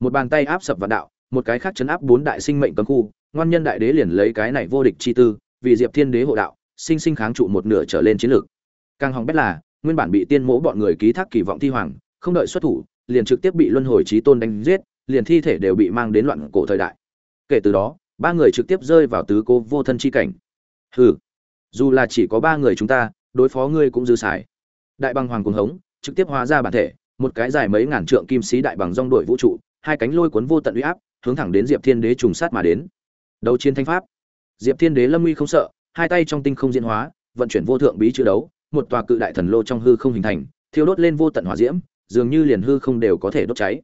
Một bàn tay áp sập vạn đạo một cái khác chấn áp bốn đại sinh mệnh cấm khu, ngoan nhân đại đế liền lấy cái này vô địch chi tư, vì diệp thiên đế hộ đạo, sinh sinh kháng trụ một nửa trở lên chiến lược. Càng hỏng bét là, nguyên bản bị tiên mỗ bọn người ký thác kỳ vọng thi hoàng, không đợi xuất thủ, liền trực tiếp bị luân hồi trí tôn đánh giết, liền thi thể đều bị mang đến loạn cổ thời đại. Kể từ đó, ba người trực tiếp rơi vào tứ cố vô thân chi cảnh. Hừ, dù là chỉ có ba người chúng ta, đối phó ngươi cũng dư xài. Đại bằng hoàng cuồng hống, trực tiếp hóa ra bản thể, một cái dài mấy ngàn trượng kim sĩ đại bằng rong đội vũ trụ, hai cánh lôi cuốn vô tận uy áp hướng thẳng đến diệp thiên đế trùng sát mà đến. Đấu chiến thanh pháp. Diệp thiên đế lâm uy không sợ, hai tay trong tinh không diễn hóa, vận chuyển vô thượng bí chữ đấu, một tòa cự đại thần lô trong hư không hình thành, thiêu đốt lên vô tận hỏa diễm, dường như liền hư không đều có thể đốt cháy.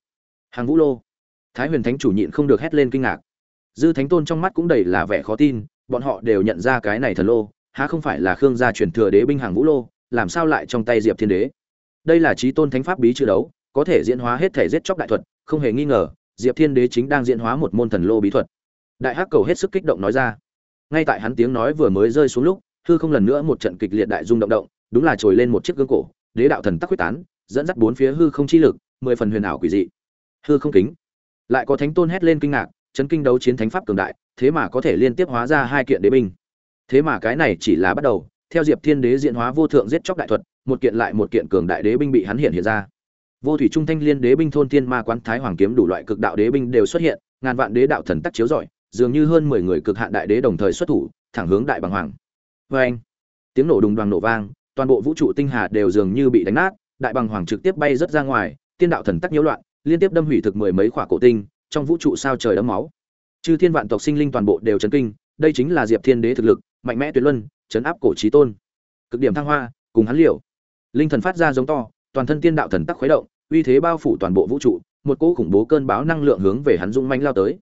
Hàng vũ lô. Thái huyền thánh chủ nhịn không được hét lên kinh ngạc. Dư thánh tôn trong mắt cũng đầy là vẻ khó tin, bọn họ đều nhận ra cái này thần lô, há không phải là khương gia truyền thừa đế binh hàng vũ lô, làm sao lại trong tay diệp thiên đế? Đây là trí tôn thánh pháp bí chữ đấu, có thể diễn hóa hết thể giết chóc đại thuật, không hề nghi ngờ diệp thiên đế chính đang diễn hóa một môn thần lô bí thuật. Đại hắc cầu hết sức kích động nói ra. Ngay tại hắn tiếng nói vừa mới rơi xuống lúc, hư không lần nữa một trận kịch liệt đại rung động động, đúng là trồi lên một chiếc gương cổ, đế đạo thần tắc huyết tán, dẫn dắt bốn phía hư không chi lực, mười phần huyền ảo quỷ dị. Hư không kính. Lại có thánh tôn hét lên kinh ngạc, chấn kinh đấu chiến thánh pháp cường đại, thế mà có thể liên tiếp hóa ra hai kiện đế binh. Thế mà cái này chỉ là bắt đầu, theo diệp thiên đế diễn hóa vô thượng giết chóc đại thuật, một kiện lại một kiện cường đại đế binh bị hắn hiện hiện ra vô thủy trung thanh liên đế binh thôn Thiên ma quán thái hoàng kiếm đủ loại cực đạo đế binh đều xuất hiện, ngàn vạn đế đạo thần tắc chiếu rọi, dường như hơn mười người cực hạn đại đế đồng thời xuất thủ, thẳng hướng đại bằng hoàng. Vê anh, tiếng nổ đùng đoàn nổ vang, toàn bộ vũ trụ tinh hà đều dường như bị đánh nát, đại bằng hoàng trực tiếp bay rất ra ngoài, tiên đạo thần tắc nhiễu loạn, liên tiếp đâm hủy thực mười mấy khỏa cổ tinh, trong vũ trụ sao trời đẫm máu. Chư thiên vạn tộc sinh linh toàn bộ đều chấn kinh, đây chính là diệp thiên đế thực lực, mạnh mẽ tuyệt luân, chấn áp cổ trí tôn. Cực điểm thăng hoa, cùng hắn liều. Linh thần phát ra giống to toàn thân tiên đạo thần tắc khuấy động, uy thế bao phủ toàn bộ vũ trụ, một cỗ khủng bố cơn bão năng lượng hướng về hắn dũng mãnh lao tới.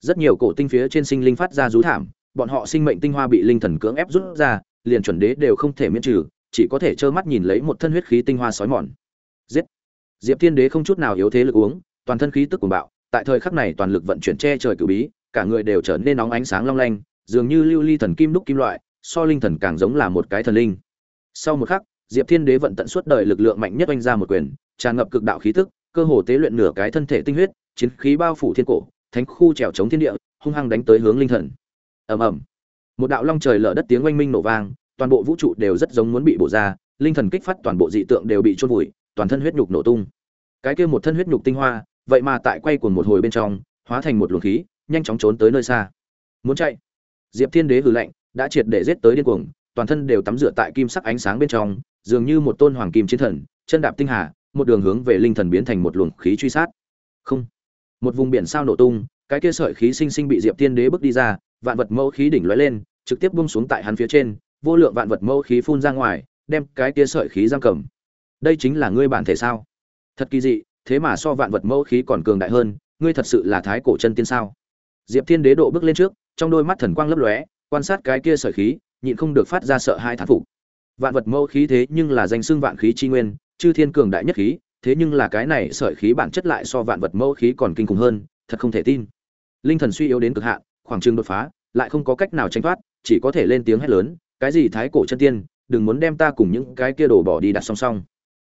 Rất nhiều cổ tinh phía trên sinh linh phát ra rú thảm, bọn họ sinh mệnh tinh hoa bị linh thần cưỡng ép rút ra, liền chuẩn đế đều không thể miễn trừ, chỉ có thể trơ mắt nhìn lấy một thân huyết khí tinh hoa sói mòn. Giết! Diệp thiên đế không chút nào yếu thế lực uống, toàn thân khí tức cuồng bạo, tại thời khắc này toàn lực vận chuyển che trời cửu bí, cả người đều trở nên nóng ánh sáng long lanh, dường như lưu ly thần kim đúc kim loại, so linh thần càng giống là một cái thần linh. Sau một khắc diệp thiên đế vận tận suốt đời lực lượng mạnh nhất oanh ra một quyền, tràn ngập cực đạo khí tức, cơ hồ tế luyện nửa cái thân thể tinh huyết, chiến khí bao phủ thiên cổ, thánh khu trèo chống thiên địa, hung hăng đánh tới hướng linh thần. Ầm ầm. Một đạo long trời lở đất tiếng oanh minh nổ vang, toàn bộ vũ trụ đều rất giống muốn bị bổ ra, linh thần kích phát toàn bộ dị tượng đều bị chôn vùi, toàn thân huyết nhục nổ tung. Cái kia một thân huyết nhục tinh hoa, vậy mà tại quay cuồng một hồi bên trong, hóa thành một luồng khí, nhanh chóng trốn tới nơi xa. Muốn chạy? Diệp thiên đế hừ lạnh, đã triệt để giết tới điên cuồng, toàn thân đều tắm rửa tại kim sắc ánh sáng bên trong dường như một tôn hoàng kim chiến thần, chân đạp tinh hà, một đường hướng về linh thần biến thành một luồng khí truy sát. Không. Một vùng biển sao nổ tung, cái kia sợi khí sinh sinh bị diệp thiên đế bước đi ra, vạn vật mẫu khí đỉnh lóe lên, trực tiếp buông xuống tại hắn phía trên, vô lượng vạn vật mẫu khí phun ra ngoài, đem cái kia sợi khí giam cầm. Đây chính là ngươi bản thể sao? Thật kỳ dị, thế mà so vạn vật mẫu khí còn cường đại hơn, ngươi thật sự là thái cổ chân tiên sao? Diệp thiên đế độ bước lên trước, trong đôi mắt thần quang lấp lóe, quan sát cái kia sợi khí, nhịn không được phát ra sợ hai thán phục vạn vật mẫu khí thế nhưng là danh xưng vạn khí chi nguyên, chư thiên cường đại nhất khí, thế nhưng là cái này sợi khí bản chất lại so vạn vật mẫu khí còn kinh khủng hơn, thật không thể tin. Linh thần suy yếu đến cực hạn, khoảng trừng đột phá, lại không có cách nào tránh thoát, chỉ có thể lên tiếng hét lớn, cái gì thái cổ chân tiên, đừng muốn đem ta cùng những cái kia đổ bỏ đi đặt song song.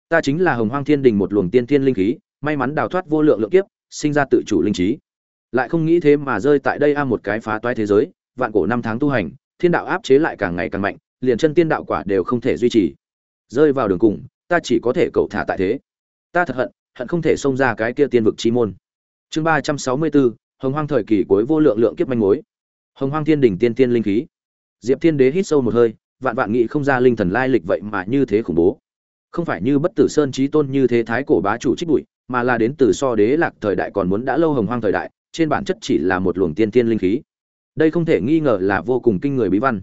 Ta chính là hồng hoang thiên đình một luồng tiên thiên linh khí, may mắn đào thoát vô lượng lượng kiếp, sinh ra tự chủ linh trí. Lại không nghĩ thế mà rơi tại đây a một cái phá toái thế giới, vạn cổ năm tháng tu hành, thiên đạo áp chế lại càng ngày càng mạnh liền chân tiên đạo quả đều không thể duy trì. Rơi vào đường cùng, ta chỉ có thể cầu thả tại thế. Ta thật hận hận không thể xông ra cái kia tiên vực chi môn. Chương ba trăm sáu mươi bốn, hồng hoang thời kỳ cuối vô lượng lượng kiếp manh mối. Hồng hoang thiên đỉnh tiên tiên linh khí. Diệp thiên đế hít sâu một hơi, vạn vạn nghị không ra linh thần lai lịch vậy mà như thế khủng bố. Không phải như bất tử sơn trí tôn như thế thái cổ bá chủ trích bụi, mà là đến từ so đế lạc thời đại còn muốn đã lâu hồng hoang thời đại, trên bản chất chỉ là một luồng tiên tiên linh khí. Đây không thể nghi ngờ là vô cùng kinh người bí văn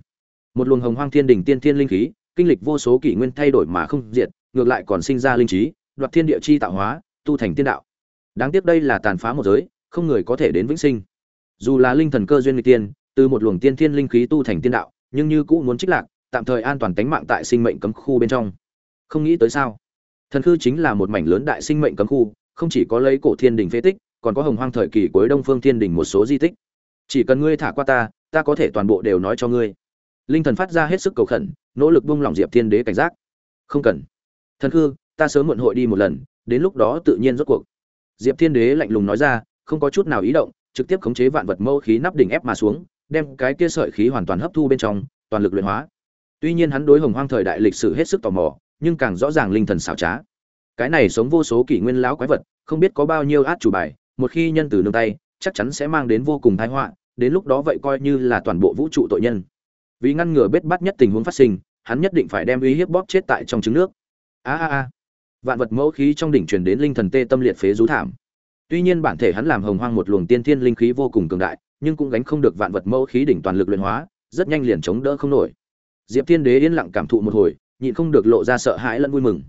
một luồng hồng hoang thiên đỉnh tiên thiên linh khí, kinh lịch vô số kỷ nguyên thay đổi mà không diệt, ngược lại còn sinh ra linh trí, đoạt thiên địa chi tạo hóa, tu thành tiên đạo. Đáng tiếc đây là tàn phá một giới, không người có thể đến vĩnh sinh. Dù là linh thần cơ duyên người tiên, từ một luồng tiên thiên linh khí tu thành tiên đạo, nhưng như cũ muốn trích lạc, tạm thời an toàn tính mạng tại sinh mệnh cấm khu bên trong. Không nghĩ tới sao? Thần khư chính là một mảnh lớn đại sinh mệnh cấm khu, không chỉ có lấy cổ thiên đình phế tích, còn có hồng hoang thời kỳ cuối đông phương thiên đình một số di tích. Chỉ cần ngươi thả qua ta ta có thể toàn bộ đều nói cho ngươi linh thần phát ra hết sức cầu khẩn, nỗ lực buông lỏng diệp thiên đế cảnh giác. Không cần. Thần khư, ta sớm muộn hội đi một lần, đến lúc đó tự nhiên rốt cuộc. Diệp thiên đế lạnh lùng nói ra, không có chút nào ý động, trực tiếp khống chế vạn vật mâu khí nắp đỉnh ép mà xuống, đem cái kia sợi khí hoàn toàn hấp thu bên trong, toàn lực luyện hóa. Tuy nhiên hắn đối hồng hoang thời đại lịch sử hết sức tò mò, nhưng càng rõ ràng linh thần xảo trá. Cái này sống vô số kỷ nguyên lão quái vật, không biết có bao nhiêu át chủ bài, một khi nhân từ nương tay, chắc chắn sẽ mang đến vô cùng tai họa, đến lúc đó vậy coi như là toàn bộ vũ trụ tội nhân vì ngăn ngừa bết bắt nhất tình huống phát sinh, hắn nhất định phải đem uy hiếp bóp chết tại trong trứng nước. A a a. Vạn vật mẫu khí trong đỉnh truyền đến linh thần tê tâm liệt phế rú thảm. Tuy nhiên bản thể hắn làm hồng hoang một luồng tiên thiên linh khí vô cùng cường đại, nhưng cũng gánh không được vạn vật mẫu khí đỉnh toàn lực luyện hóa, rất nhanh liền chống đỡ không nổi. Diệp thiên đế yên lặng cảm thụ một hồi, nhịn không được lộ ra sợ hãi lẫn vui mừng.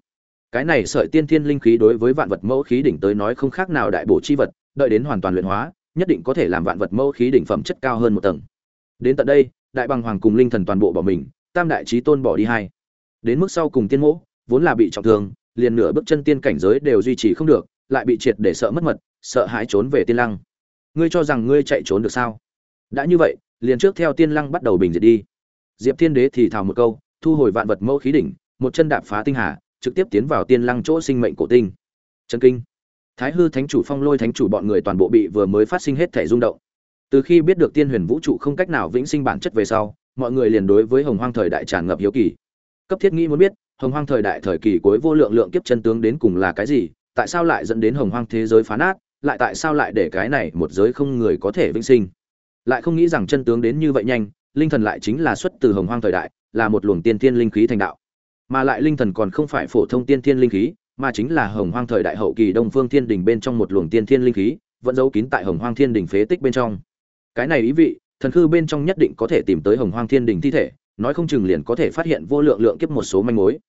Cái này sợi tiên thiên linh khí đối với vạn vật mẫu khí đỉnh tới nói không khác nào đại bổ chi vật, đợi đến hoàn toàn luyện hóa, nhất định có thể làm vạn vật mẫu khí đỉnh phẩm chất cao hơn một tầng. Đến tận đây đại bằng hoàng cùng linh thần toàn bộ bỏ mình, tam đại trí tôn bỏ đi hai. Đến mức sau cùng tiên mỗ, vốn là bị trọng thương, liền nửa bước chân tiên cảnh giới đều duy trì không được, lại bị triệt để sợ mất mật, sợ hãi trốn về tiên lăng. Ngươi cho rằng ngươi chạy trốn được sao? Đã như vậy, liền trước theo tiên lăng bắt đầu bình diệt đi. Diệp thiên đế thì thào một câu, thu hồi vạn vật mẫu khí đỉnh, một chân đạp phá tinh hà, trực tiếp tiến vào tiên lăng chỗ sinh mệnh cổ tinh. Chân kinh. Thái hư thánh chủ, phong lôi thánh chủ, bọn người toàn bộ bị vừa mới phát sinh hết thể rung động từ khi biết được tiên huyền vũ trụ không cách nào vĩnh sinh bản chất về sau, mọi người liền đối với hồng hoang thời đại tràn ngập hiếu kỳ. Cấp thiết nghĩ muốn biết, hồng hoang thời đại thời kỳ cuối vô lượng lượng kiếp chân tướng đến cùng là cái gì, tại sao lại dẫn đến hồng hoang thế giới phá nát, lại tại sao lại để cái này một giới không người có thể vĩnh sinh? Lại không nghĩ rằng chân tướng đến như vậy nhanh, linh thần lại chính là xuất từ hồng hoang thời đại, là một luồng tiên thiên linh khí thành đạo. Mà lại linh thần còn không phải phổ thông tiên thiên linh khí, mà chính là hồng hoang thời đại hậu kỳ đông phương thiên đình bên trong một luồng tiên thiên linh khí, vẫn giấu kín tại hồng hoang thiên đình phế tích bên trong cái này ý vị, thần khư bên trong nhất định có thể tìm tới hồng hoang thiên đình thi thể, nói không chừng liền có thể phát hiện vô lượng lượng kiếp một số manh mối.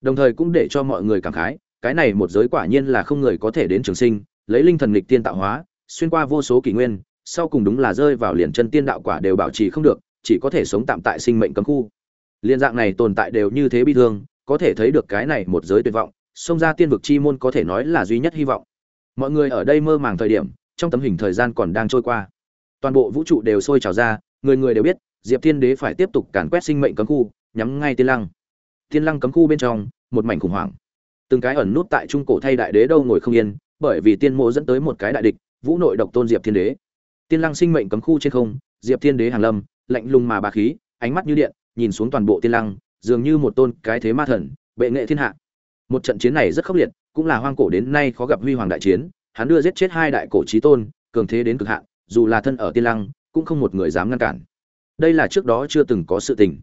Đồng thời cũng để cho mọi người cảm khái, cái này một giới quả nhiên là không người có thể đến trường sinh, lấy linh thần lịch tiên tạo hóa, xuyên qua vô số kỷ nguyên, sau cùng đúng là rơi vào liền chân tiên đạo quả đều bảo trì không được, chỉ có thể sống tạm tại sinh mệnh cấm khu. Liên dạng này tồn tại đều như thế bi thương, có thể thấy được cái này một giới tuyệt vọng, xông ra tiên vực chi môn có thể nói là duy nhất hy vọng. Mọi người ở đây mơ màng thời điểm, trong tấm hình thời gian còn đang trôi qua toàn bộ vũ trụ đều sôi trào ra, người người đều biết, diệp thiên đế phải tiếp tục càn quét sinh mệnh cấm khu, nhắm ngay tiên lăng. Tiên lăng cấm khu bên trong, một mảnh khủng hoảng. Từng cái ẩn nút tại trung cổ thay đại đế đâu ngồi không yên, bởi vì tiên mộ dẫn tới một cái đại địch, vũ nội độc tôn diệp thiên đế. Tiên lăng sinh mệnh cấm khu trên không, diệp thiên đế hàn lâm, lạnh lùng mà bà khí, ánh mắt như điện, nhìn xuống toàn bộ tiên lăng, dường như một tôn cái thế ma thần, bệ nghệ thiên hạ. Một trận chiến này rất khốc liệt, cũng là hoang cổ đến nay khó gặp huy hoàng đại chiến, hắn đưa giết chết hai đại cổ trí tôn, cường thế đến cực hạn dù là thân ở tiên lăng, cũng không một người dám ngăn cản. Đây là trước đó chưa từng có sự tình.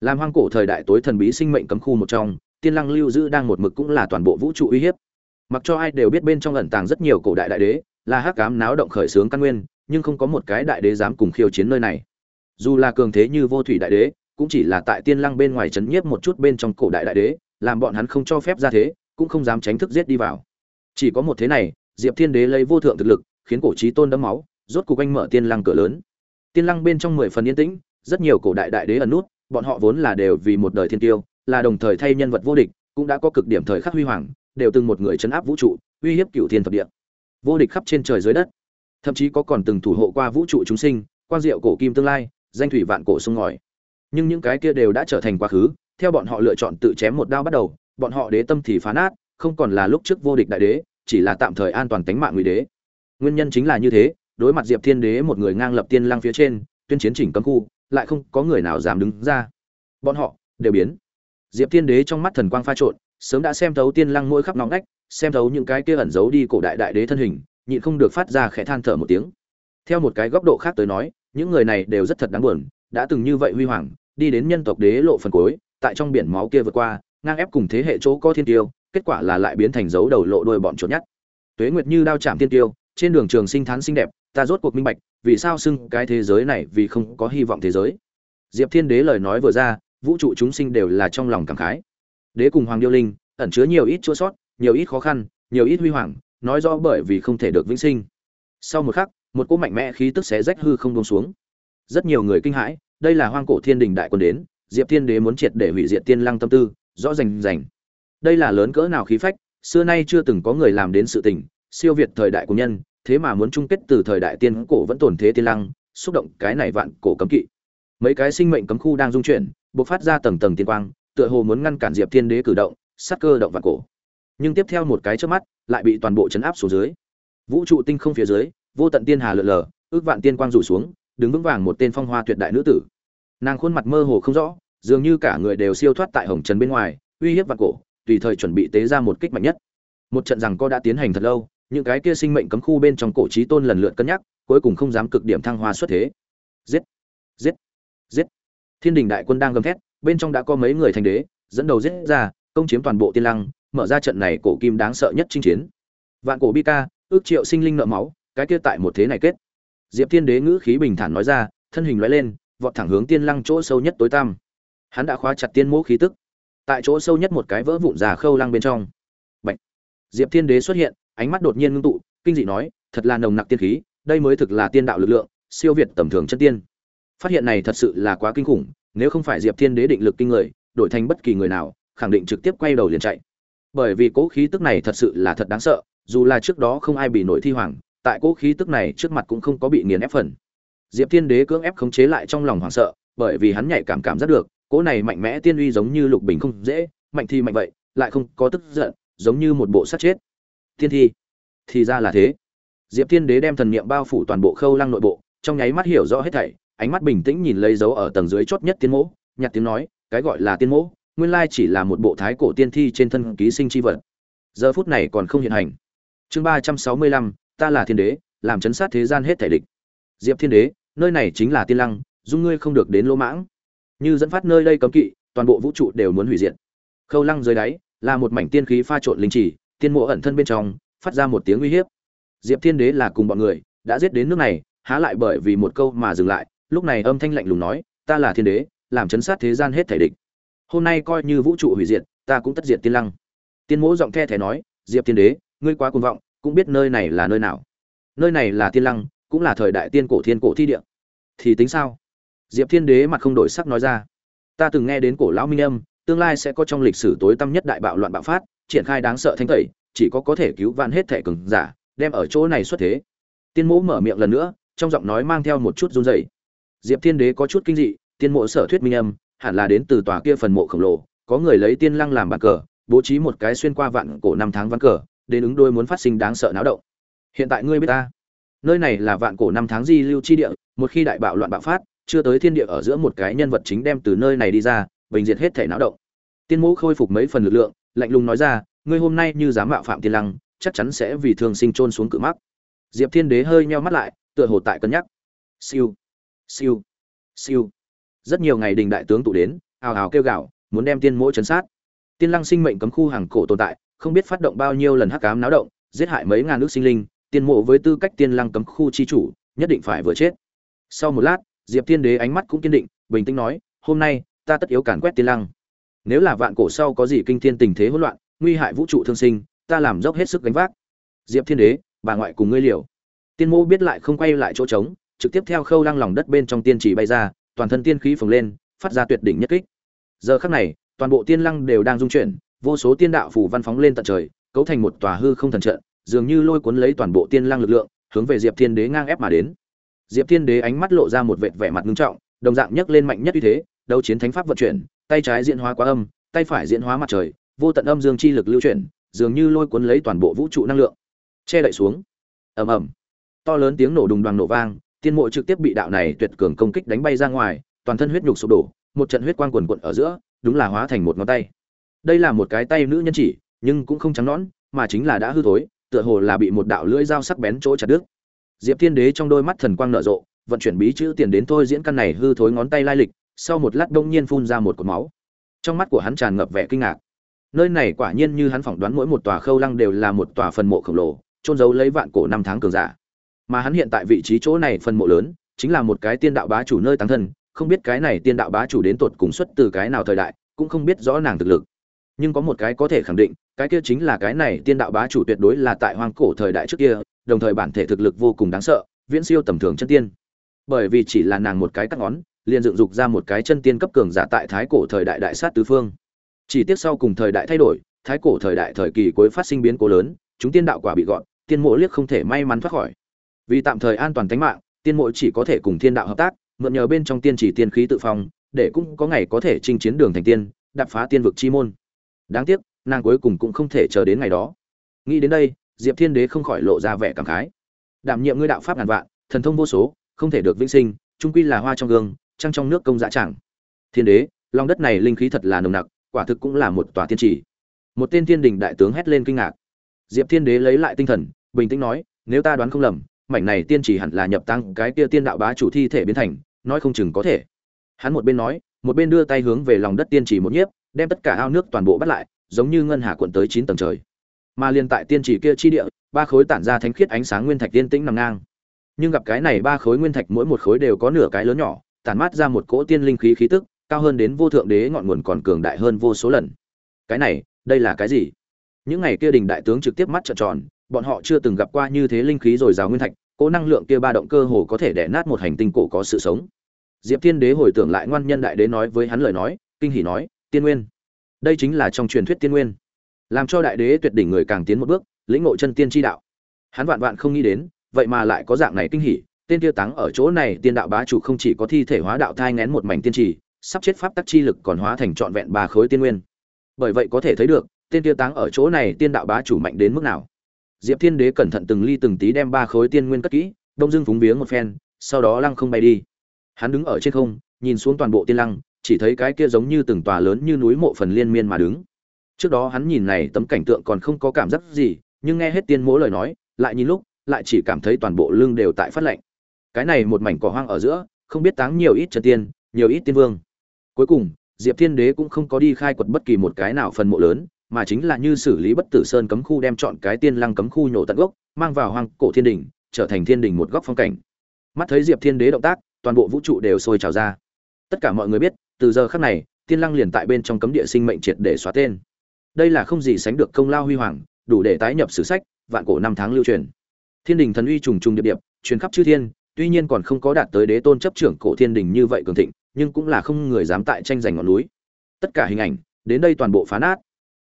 Làm hoang cổ thời đại tối thần bí sinh mệnh cấm khu một trong, tiên lăng lưu giữ đang một mực cũng là toàn bộ vũ trụ uy hiếp. Mặc cho ai đều biết bên trong ẩn tàng rất nhiều cổ đại đại đế, là hắc cám náo động khởi xướng căn nguyên, nhưng không có một cái đại đế dám cùng khiêu chiến nơi này. Dù là cường thế như vô thủy đại đế, cũng chỉ là tại tiên lăng bên ngoài chấn nhiếp một chút bên trong cổ đại đại đế, làm bọn hắn không cho phép ra thế, cũng không dám tránh thức giết đi vào. Chỉ có một thế này, diệp thiên đế lấy vô thượng thực lực, khiến cổ trí tôn đẫm máu rốt cục anh mở tiên lăng cửa lớn. Tiên lăng bên trong mười phần yên tĩnh, rất nhiều cổ đại đại đế ẩn nút, bọn họ vốn là đều vì một đời thiên tiêu, là đồng thời thay nhân vật vô địch, cũng đã có cực điểm thời khắc huy hoàng, đều từng một người chấn áp vũ trụ, uy hiếp cựu thiên thập địa. Vô địch khắp trên trời dưới đất. Thậm chí có còn từng thủ hộ qua vũ trụ chúng sinh quan diệu cổ kim tương lai, danh thủy vạn cổ sông ngòi. Nhưng những cái kia đều đã trở thành quá khứ, theo bọn họ lựa chọn tự chém một đao bắt đầu, bọn họ đế tâm thì phá nát, không còn là lúc trước vô địch đại đế, chỉ là tạm thời an toàn tính mạng ngụy đế. Nguyên nhân chính là như thế đối mặt diệp thiên đế một người ngang lập tiên lang phía trên, tuyên chiến chỉnh cấm khu, lại không có người nào dám đứng ra. Bọn họ đều biến. Diệp thiên đế trong mắt thần quang pha trộn, sớm đã xem thấu tiên lăng mỗi khắp nóng nách xem thấu những cái kia ẩn giấu đi cổ đại đại đế thân hình, nhịn không được phát ra khẽ than thở một tiếng. Theo một cái góc độ khác tới nói, những người này đều rất thật đáng buồn, đã từng như vậy huy hoàng, đi đến nhân tộc đế lộ phần cuối, tại trong biển máu kia vượt qua, ngang ép cùng thế hệ chỗ có thiên tiêu, kết quả là lại biến thành dấu đầu lộ đuôi bọn chuột nhất tuế nguyệt như đao chạm thiên tiêu, trên đường trường sinh thán xinh đẹp ta rốt cuộc minh bạch, vì sao xưng cái thế giới này vì không có hy vọng thế giới. Diệp thiên đế lời nói vừa ra, vũ trụ chúng sinh đều là trong lòng cảm khái. Đế cùng hoàng điêu linh, ẩn chứa nhiều ít chua sót, nhiều ít khó khăn, nhiều ít huy hoàng, nói rõ bởi vì không thể được vĩnh sinh. Sau một khắc, một cỗ mạnh mẽ khí tức xé rách hư không buông xuống. Rất nhiều người kinh hãi, đây là hoang cổ thiên đình đại quân đến, diệp thiên đế muốn triệt để hủy diệt tiên lăng tâm tư, rõ rành rành. Đây là lớn cỡ nào khí phách, xưa nay chưa từng có người làm đến sự tình, siêu việt thời đại của nhân thế mà muốn chung kết từ thời đại tiên cổ vẫn tồn thế tiên lăng, xúc động cái này vạn cổ cấm kỵ. Mấy cái sinh mệnh cấm khu đang dung chuyển, bộc phát ra tầng tầng tiên quang, tựa hồ muốn ngăn cản diệp thiên đế cử động, sát cơ động vạn cổ. Nhưng tiếp theo một cái chớp mắt, lại bị toàn bộ chấn áp xuống dưới. Vũ trụ tinh không phía dưới, vô tận tiên hà lượn lờ, ước vạn tiên quang rủ xuống, đứng vững vàng một tên phong hoa tuyệt đại nữ tử. Nàng khuôn mặt mơ hồ không rõ, dường như cả người đều siêu thoát tại hồng trần bên ngoài, uy hiếp vạn cổ, tùy thời chuẩn bị tế ra một kích mạnh nhất. Một trận rằng co đã tiến hành thật lâu những cái kia sinh mệnh cấm khu bên trong cổ trí tôn lần lượt cân nhắc, cuối cùng không dám cực điểm thăng hoa xuất thế. Giết! Giết! Giết! Thiên đình đại quân đang gầm thét, bên trong đã có mấy người thành đế, dẫn đầu giết ra, công chiếm toàn bộ tiên lăng, mở ra trận này cổ kim đáng sợ nhất chinh chiến. Vạn cổ bi ca, ước triệu sinh linh nợ máu, cái kia tại một thế này kết. Diệp thiên đế ngữ khí bình thản nói ra, thân hình lóe lên, vọt thẳng hướng tiên lăng chỗ sâu nhất tối tăm. Hắn đã khóa chặt tiên mỗ khí tức. Tại chỗ sâu nhất một cái vỡ vụn già khâu lăng bên trong. Bạch. diệp thiên đế xuất hiện ánh mắt đột nhiên ngưng tụ, kinh dị nói, thật là nồng nặc tiên khí, đây mới thực là tiên đạo lực lượng, siêu việt tầm thường chân tiên. Phát hiện này thật sự là quá kinh khủng, nếu không phải diệp thiên đế định lực kinh người, đổi thành bất kỳ người nào, khẳng định trực tiếp quay đầu liền chạy. Bởi vì cỗ khí tức này thật sự là thật đáng sợ, dù là trước đó không ai bị nổi thi hoàng, tại cỗ khí tức này trước mặt cũng không có bị nghiền ép phần. Diệp thiên đế cưỡng ép khống chế lại trong lòng hoảng sợ, bởi vì hắn nhạy cảm cảm giác được cỗ này mạnh mẽ tiên uy giống như lục bình không dễ, mạnh thì mạnh vậy, lại không có tức giận, giống như một bộ sát chết thiên thi. Thì ra là thế. Diệp thiên đế đem thần niệm bao phủ toàn bộ khâu lăng nội bộ, trong nháy mắt hiểu rõ hết thảy, ánh mắt bình tĩnh nhìn lấy dấu ở tầng dưới chót nhất tiên mỗ, nhặt tiếng nói, cái gọi là tiên mỗ, nguyên lai chỉ là một bộ thái cổ tiên thi trên thân ký sinh chi vật. Giờ phút này còn không hiện hành. Chương ba trăm sáu mươi lăm, ta là thiên đế, làm chấn sát thế gian hết thể địch. Diệp thiên đế, nơi này chính là tiên lăng, dung ngươi không được đến lỗ mãng. Như dẫn phát nơi đây cấm kỵ, toàn bộ vũ trụ đều muốn hủy diệt. Khâu lăng dưới đáy, là một mảnh tiên khí pha trộn linh chỉ tiên mộ ẩn thân bên trong, phát ra một tiếng uy hiếp. Diệp thiên đế là cùng bọn người, đã giết đến nước này, há lại bởi vì một câu mà dừng lại, lúc này âm thanh lạnh lùng nói, ta là thiên đế, làm chấn sát thế gian hết thể địch. Hôm nay coi như vũ trụ hủy diệt, ta cũng tất diệt tiên lăng. Tiên mỗ giọng the thé nói, diệp thiên đế, ngươi quá cuồng vọng, cũng biết nơi này là nơi nào. Nơi này là tiên lăng, cũng là thời đại tiên cổ thiên cổ thi địa. Thì tính sao? Diệp thiên đế mặt không đổi sắc nói ra. Ta từng nghe đến cổ lão minh âm, tương lai sẽ có trong lịch sử tối tăm nhất đại bạo loạn bạo phát triển khai đáng sợ thanh tẩy, chỉ có có thể cứu vãn hết thể cường giả, đem ở chỗ này xuất thế. Tiên mẫu mở miệng lần nữa, trong giọng nói mang theo một chút run rẩy. Diệp thiên đế có chút kinh dị, tiên mộ sở thuyết minh âm, hẳn là đến từ tòa kia phần mộ khổng lồ, có người lấy tiên lăng làm bàn cờ, bố trí một cái xuyên qua vạn cổ năm tháng ván cờ, đến ứng đôi muốn phát sinh đáng sợ náo động. Hiện tại ngươi biết ta. Nơi này là vạn cổ năm tháng di lưu chi địa, một khi đại bạo loạn bạo phát, chưa tới thiên địa ở giữa một cái nhân vật chính đem từ nơi này đi ra, bình diệt hết thể náo động. Tiên mẫu khôi phục mấy phần lực lượng lạnh lùng nói ra, ngươi hôm nay như dám mạo phạm tiên lăng, chắc chắn sẽ vì thương sinh trôn xuống cự mắc. Diệp thiên đế hơi meo mắt lại, tựa hồ tại cân nhắc. Siêu siêu siêu. Rất nhiều ngày đình đại tướng tụ đến ào ào kêu gạo muốn đem tiên mỗi chấn sát. Tiên lăng sinh mệnh cấm khu hàng cổ tồn tại, không biết phát động bao nhiêu lần hắc cám náo động, giết hại mấy ngàn nước sinh linh, tiên mộ với tư cách tiên lăng cấm khu chi chủ, nhất định phải vừa chết. Sau một lát, diệp thiên đế ánh mắt cũng kiên định, bình tĩnh nói, hôm nay, ta tất yếu càn quét tiên lăng nếu là vạn cổ sau có gì kinh thiên tình thế hỗn loạn, nguy hại vũ trụ thương sinh, ta làm dốc hết sức gánh vác. Diệp thiên đế, bà ngoại cùng ngươi liều. Tiên mô biết lại không quay lại chỗ trống, trực tiếp theo khâu lăng lòng đất bên trong tiên chỉ bay ra, toàn thân tiên khí phồng lên, phát ra tuyệt đỉnh nhất kích. Giờ khắc này, toàn bộ tiên lăng đều đang dung chuyển, vô số tiên đạo phủ văn phóng lên tận trời, cấu thành một tòa hư không thần trận, dường như lôi cuốn lấy toàn bộ tiên lăng lực lượng, hướng về diệp thiên đế ngang ép mà đến. Diệp thiên đế ánh mắt lộ ra một vệt vẻ mặt nghiêm trọng, đồng dạng nhấc lên mạnh nhất uy thế, đấu chiến thánh pháp vận chuyển tay trái diễn hóa quá âm, tay phải diễn hóa mặt trời, vô tận âm dương chi lực lưu chuyển, dường như lôi cuốn lấy toàn bộ vũ trụ năng lượng. Che đậy xuống. Ầm ầm. To lớn tiếng nổ đùng đoàn nổ vang, tiên mộ trực tiếp bị đạo này tuyệt cường công kích đánh bay ra ngoài, toàn thân huyết nhục sụp đổ, một trận huyết quang quần quận ở giữa, đúng là hóa thành một ngón tay. Đây là một cái tay nữ nhân chỉ, nhưng cũng không trắng nõn, mà chính là đã hư thối, tựa hồ là bị một đạo lưỡi dao sắc bén chỗ chặt đứt. Diệp thiên đế trong đôi mắt thần quang nở rộ, vận chuyển bí chữ tiền đến thôi diễn căn này hư thối ngón tay lai lịch sau một lát đông nhiên phun ra một cột máu. Trong mắt của hắn tràn ngập vẻ kinh ngạc. Nơi này quả nhiên như hắn phỏng đoán mỗi một tòa khâu lăng đều là một tòa phần mộ khổng lồ trôn giấu lấy vạn cổ năm tháng cường giả. Mà hắn hiện tại vị trí chỗ này phần mộ lớn, chính là một cái tiên đạo bá chủ nơi tăng thân, không biết cái này tiên đạo bá chủ đến tột cùng xuất từ cái nào thời đại, cũng không biết rõ nàng thực lực. Nhưng có một cái có thể khẳng định, cái kia chính là cái này tiên đạo bá chủ tuyệt đối là tại hoang cổ thời đại trước kia, đồng thời bản thể thực lực vô cùng đáng sợ, viễn siêu tầm thường chân tiên. Bởi vì chỉ là nàng một cái cắt ngón liền dựng dục ra một cái chân tiên cấp cường giả tại thái cổ thời đại đại sát tứ phương. Chỉ tiếc sau cùng thời đại thay đổi, thái cổ thời đại thời kỳ cuối phát sinh biến cố lớn, chúng tiên đạo quả bị gọn, tiên mộ liếc không thể may mắn thoát khỏi. Vì tạm thời an toàn tính mạng, tiên mộ chỉ có thể cùng thiên đạo hợp tác, mượn nhờ bên trong tiên chỉ tiên khí tự phong, để cũng có ngày có thể chinh chiến đường thành tiên, đạp phá tiên vực chi môn. Đáng tiếc, nàng cuối cùng cũng không thể chờ đến ngày đó. Nghĩ đến đây, diệp thiên đế không khỏi lộ ra vẻ cảm khái. Đảm nhiệm ngươi đạo pháp ngàn vạn, thần thông vô số, không thể được vĩnh sinh, trung quy là hoa trong gương trăng trong nước công dã chẳng thiên đế, lòng đất này linh khí thật là nồng nặc, quả thực cũng là một tòa tiên trì. Một tên thiên đình đại tướng hét lên kinh ngạc. Diệp thiên đế lấy lại tinh thần, bình tĩnh nói, nếu ta đoán không lầm, mảnh này tiên trì hẳn là nhập tăng cái kia tiên đạo bá chủ thi thể biến thành, nói không chừng có thể. Hắn một bên nói, một bên đưa tay hướng về lòng đất tiên trì một nhiếp, đem tất cả ao nước toàn bộ bắt lại, giống như ngân hà cuộn tới chín tầng trời. Mà liên tại tiên trì kia chi địa, ba khối tản ra thánh khiết ánh sáng nguyên thạch tiên tĩnh nằm ngang. Nhưng gặp cái này ba khối nguyên thạch mỗi một khối đều có nửa cái lớn nhỏ tản mát ra một cỗ tiên linh khí khí tức, cao hơn đến vô thượng đế ngọn nguồn còn cường đại hơn vô số lần. Cái này, đây là cái gì? Những ngày kia đình đại tướng trực tiếp mắt trợn tròn, bọn họ chưa từng gặp qua như thế linh khí rồi rào nguyên thạch, cỗ năng lượng kia ba động cơ hồ có thể đẻ nát một hành tinh cổ có sự sống. Diệp thiên đế hồi tưởng lại ngoan nhân đại đế nói với hắn lời nói, kinh hỉ nói, tiên nguyên, đây chính là trong truyền thuyết tiên nguyên. Làm cho đại đế tuyệt đỉnh người càng tiến một bước, lĩnh ngộ chân tiên tri đạo. Hắn vạn vạn không nghĩ đến, vậy mà lại có dạng này kinh hỉ tên tiêu táng ở chỗ này, tiên đạo bá chủ không chỉ có thi thể hóa đạo thai ngén một mảnh tiên trì, sắp chết pháp tắc chi lực còn hóa thành trọn vẹn ba khối tiên nguyên. Bởi vậy có thể thấy được, tên tiêu táng ở chỗ này, tiên đạo bá chủ mạnh đến mức nào. Diệp thiên đế cẩn thận từng ly từng tí đem ba khối tiên nguyên cất kỹ, đông dưng phúng viếng một phen, sau đó lăng không bay đi. Hắn đứng ở trên không, nhìn xuống toàn bộ tiên lăng, chỉ thấy cái kia giống như từng tòa lớn như núi mộ phần liên miên mà đứng. Trước đó hắn nhìn này, tấm cảnh tượng còn không có cảm giác gì, nhưng nghe hết tiên mỗi lời nói, lại nhìn lúc, lại chỉ cảm thấy toàn bộ lưng đều tại phát lạnh cái này một mảnh cỏ hoang ở giữa, không biết táng nhiều ít chân tiên, nhiều ít tiên vương. Cuối cùng, diệp thiên đế cũng không có đi khai quật bất kỳ một cái nào phần mộ lớn, mà chính là như xử lý bất tử sơn cấm khu đem chọn cái tiên lăng cấm khu nhổ tận gốc, mang vào hoang cổ thiên đình, trở thành thiên đình một góc phong cảnh. Mắt thấy diệp thiên đế động tác, toàn bộ vũ trụ đều sôi trào ra. Tất cả mọi người biết, từ giờ khắc này, tiên lăng liền tại bên trong cấm địa sinh mệnh triệt để xóa tên. Đây là không gì sánh được công lao huy hoàng, đủ để tái nhập sử sách, vạn cổ năm tháng lưu truyền. Thiên đình thần uy trùng trùng điệp điệp, truyền khắp chư thiên tuy nhiên còn không có đạt tới đế tôn chấp trưởng cổ thiên đình như vậy cường thịnh, nhưng cũng là không người dám tại tranh giành ngọn núi. Tất cả hình ảnh, đến đây toàn bộ phá nát.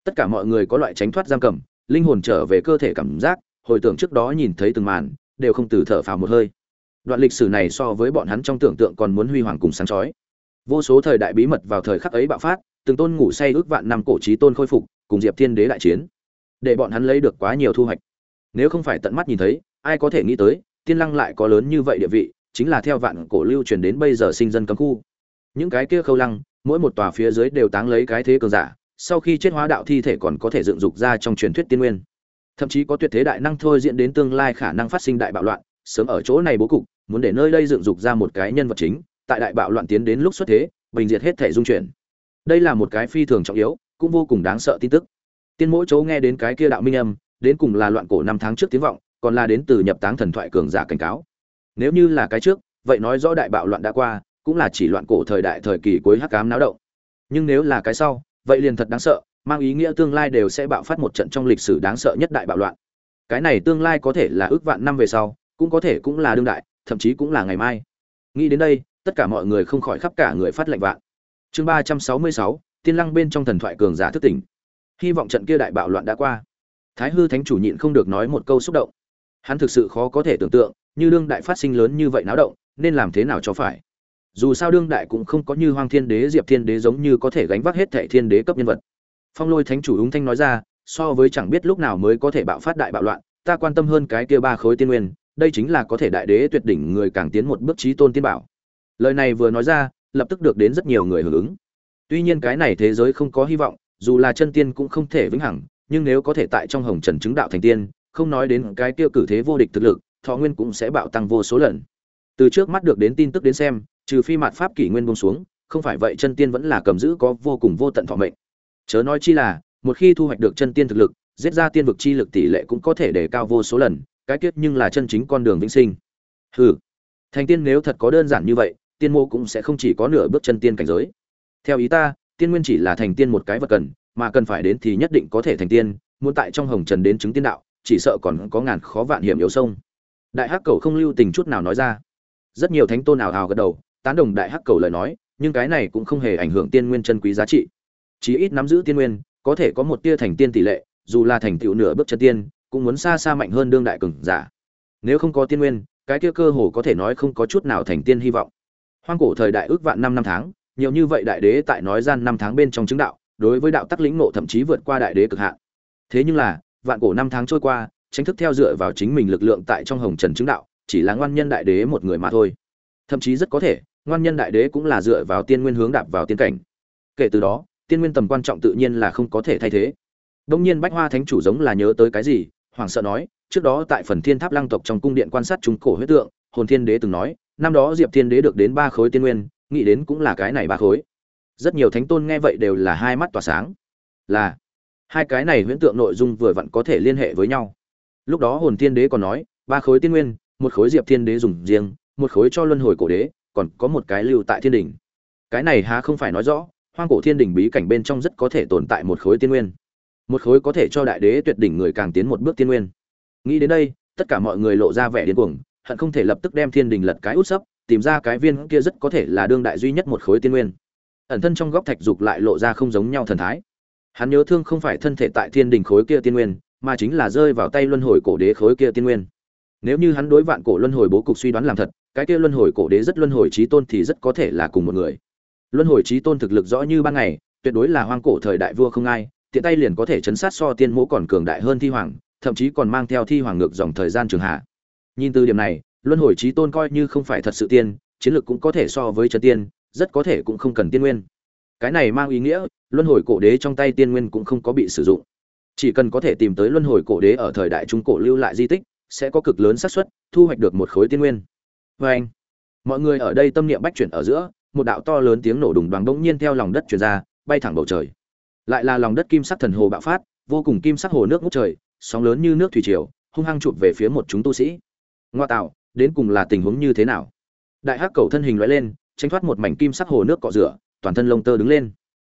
Tất cả mọi người có loại tránh thoát giam cầm, linh hồn trở về cơ thể cảm giác, hồi tưởng trước đó nhìn thấy từng màn, đều không từ thở phào một hơi. Đoạn lịch sử này so với bọn hắn trong tưởng tượng còn muốn huy hoàng cùng sáng chói. Vô số thời đại bí mật vào thời khắc ấy bạo phát, từng tôn ngủ say ước vạn năm cổ trí tôn khôi phục, cùng diệp thiên đế đại chiến. Để bọn hắn lấy được quá nhiều thu hoạch. Nếu không phải tận mắt nhìn thấy, ai có thể nghĩ tới tiên lăng lại có lớn như vậy địa vị, chính là theo vạn cổ lưu truyền đến bây giờ sinh dân cấm khu. Những cái kia khâu lăng, mỗi một tòa phía dưới đều táng lấy cái thế cường giả, sau khi chết hóa đạo thi thể còn có thể dựng dục ra trong truyền thuyết tiên nguyên. Thậm chí có tuyệt thế đại năng thôi diễn đến tương lai khả năng phát sinh đại bạo loạn, sớm ở chỗ này bố cục, muốn để nơi đây dựng dục ra một cái nhân vật chính, tại đại bạo loạn tiến đến lúc xuất thế, bình diệt hết thể dung chuyển. Đây là một cái phi thường trọng yếu, cũng vô cùng đáng sợ tin tức. Tiên mỗi chỗ nghe đến cái kia đạo minh âm, đến cùng là loạn cổ năm tháng trước tiếng vọng còn là đến từ nhập táng thần thoại cường giả cảnh cáo. Nếu như là cái trước, vậy nói rõ đại bạo loạn đã qua, cũng là chỉ loạn cổ thời đại thời kỳ cuối hắc ám náo động. Nhưng nếu là cái sau, vậy liền thật đáng sợ, mang ý nghĩa tương lai đều sẽ bạo phát một trận trong lịch sử đáng sợ nhất đại bạo loạn. Cái này tương lai có thể là ước vạn năm về sau, cũng có thể cũng là đương đại, thậm chí cũng là ngày mai. Nghĩ đến đây, tất cả mọi người không khỏi khắp cả người phát lệnh vạn. Chương ba trăm sáu mươi sáu, tiên lăng bên trong thần thoại cường giả thức tỉnh. Hy vọng trận kia đại bạo loạn đã qua. Thái hư thánh chủ nhịn không được nói một câu xúc động hắn thực sự khó có thể tưởng tượng, như đương đại phát sinh lớn như vậy náo động, nên làm thế nào cho phải. Dù sao đương đại cũng không có như hoang thiên đế, diệp thiên đế giống như có thể gánh vác hết thệ thiên đế cấp nhân vật. Phong lôi thánh chủ úng thanh nói ra, so với chẳng biết lúc nào mới có thể bạo phát đại bạo loạn, ta quan tâm hơn cái kia ba khối tiên nguyên, đây chính là có thể đại đế tuyệt đỉnh người càng tiến một bước trí tôn tiên bảo. Lời này vừa nói ra, lập tức được đến rất nhiều người hưởng ứng. Tuy nhiên cái này thế giới không có hy vọng, dù là chân tiên cũng không thể vĩnh hằng, nhưng nếu có thể tại trong hồng trần chứng đạo thành tiên không nói đến cái tiêu cử thế vô địch thực lực, thọ nguyên cũng sẽ bạo tăng vô số lần. Từ trước mắt được đến tin tức đến xem, trừ phi mạt pháp kỷ nguyên buông xuống, không phải vậy chân tiên vẫn là cầm giữ có vô cùng vô tận thọ mệnh. Chớ nói chi là, một khi thu hoạch được chân tiên thực lực, giết ra tiên vực chi lực tỷ lệ cũng có thể đề cao vô số lần, cái kiếp nhưng là chân chính con đường vĩnh sinh. Hừ, thành tiên nếu thật có đơn giản như vậy, tiên mô cũng sẽ không chỉ có nửa bước chân tiên cảnh giới. Theo ý ta, tiên nguyên chỉ là thành tiên một cái vật cần, mà cần phải đến thì nhất định có thể thành tiên, muốn tại trong hồng trần đến chứng tiên đạo chỉ sợ còn có ngàn khó vạn hiểm yếu sông. Đại hắc cầu không lưu tình chút nào nói ra. Rất nhiều thánh tôn nào hào gật đầu, tán đồng đại hắc cầu lời nói, nhưng cái này cũng không hề ảnh hưởng tiên nguyên chân quý giá trị. Chí ít nắm giữ tiên nguyên, có thể có một tia thành tiên tỷ lệ, dù là thành tựu nửa bước chân tiên, cũng muốn xa xa mạnh hơn đương đại cường giả. Nếu không có tiên nguyên, cái kia cơ hồ có thể nói không có chút nào thành tiên hy vọng. Hoang cổ thời đại ước vạn năm năm tháng, nhiều như vậy đại đế tại nói gian năm tháng bên trong chứng đạo, đối với đạo tắc lĩnh ngộ thậm chí vượt qua đại đế cực hạn. Thế nhưng là vạn cổ năm tháng trôi qua tránh thức theo dựa vào chính mình lực lượng tại trong hồng trần chứng đạo, chỉ là ngoan nhân đại đế một người mà thôi. Thậm chí rất có thể, ngoan nhân đại đế cũng là dựa vào tiên nguyên hướng đạp vào tiên cảnh. Kể từ đó, tiên nguyên tầm quan trọng tự nhiên là không có thể thay thế. Đông nhiên bách hoa thánh chủ giống là nhớ tới cái gì hoàng sợ nói, trước đó tại phần thiên tháp lăng tộc trong cung điện quan sát trung cổ huyết tượng, hồn thiên đế từng nói, năm đó diệp thiên đế được đến ba khối tiên nguyên, nghĩ đến cũng là cái này ba khối. Rất nhiều thánh tôn nghe vậy đều là hai mắt tỏa sáng. Là hai cái này huyễn tượng nội dung vừa vặn có thể liên hệ với nhau. Lúc đó hồn thiên đế còn nói, ba khối tiên nguyên, một khối diệp thiên đế dùng riêng, một khối cho luân hồi cổ đế, còn có một cái lưu tại thiên đình cái này há không phải nói rõ, hoang cổ thiên đình bí cảnh bên trong rất có thể tồn tại một khối tiên nguyên. Một khối có thể cho đại đế tuyệt đỉnh người càng tiến một bước tiên nguyên. Nghĩ đến đây, tất cả mọi người lộ ra vẻ điên cuồng, hận không thể lập tức đem thiên đình lật cái út sấp, tìm ra cái viên kia rất có thể là đương đại duy nhất một khối tiên nguyên. Ẩn thân trong góc thạch dục lại lộ ra không giống nhau thần thái hắn nhớ thương không phải thân thể tại thiên đình khối kia tiên nguyên, mà chính là rơi vào tay luân hồi cổ đế khối kia tiên nguyên. Nếu như hắn đối vạn cổ luân hồi bố cục suy đoán làm thật, cái kia luân hồi cổ đế rất luân hồi chí tôn thì rất có thể là cùng một người. Luân hồi chí tôn thực lực rõ như ban ngày, tuyệt đối là hoang cổ thời đại vua không ai, tiện tay liền có thể chấn sát so tiên mỗ còn cường đại hơn thi hoàng, thậm chí còn mang theo thi hoàng ngược dòng thời gian trường hạ. Nhìn từ điểm này, luân hồi chí tôn coi như không phải thật sự tiên, chiến lược cũng có thể so với chân tiên, rất có thể cũng không cần tiên nguyên cái này mang ý nghĩa, luân hồi cổ đế trong tay tiên nguyên cũng không có bị sử dụng. Chỉ cần có thể tìm tới luân hồi cổ đế ở thời đại trung cổ lưu lại di tích, sẽ có cực lớn xác suất, thu hoạch được một khối tiên nguyên. Vê anh, mọi người ở đây tâm niệm bách chuyển ở giữa, một đạo to lớn tiếng nổ đùng đoàn bỗng nhiên theo lòng đất chuyển ra, bay thẳng bầu trời. Lại là lòng đất kim sắc thần hồ bạo phát, vô cùng kim sắc hồ nước ngút trời, sóng lớn như nước thủy triều, hung hăng chụp về phía một chúng tu sĩ. Ngoa tạo, đến cùng là tình huống như thế nào? Đại hắc cầu thân hình loại lên, tránh thoát một mảnh kim sắc hồ nước cọ rửa toàn thân lông tơ đứng lên.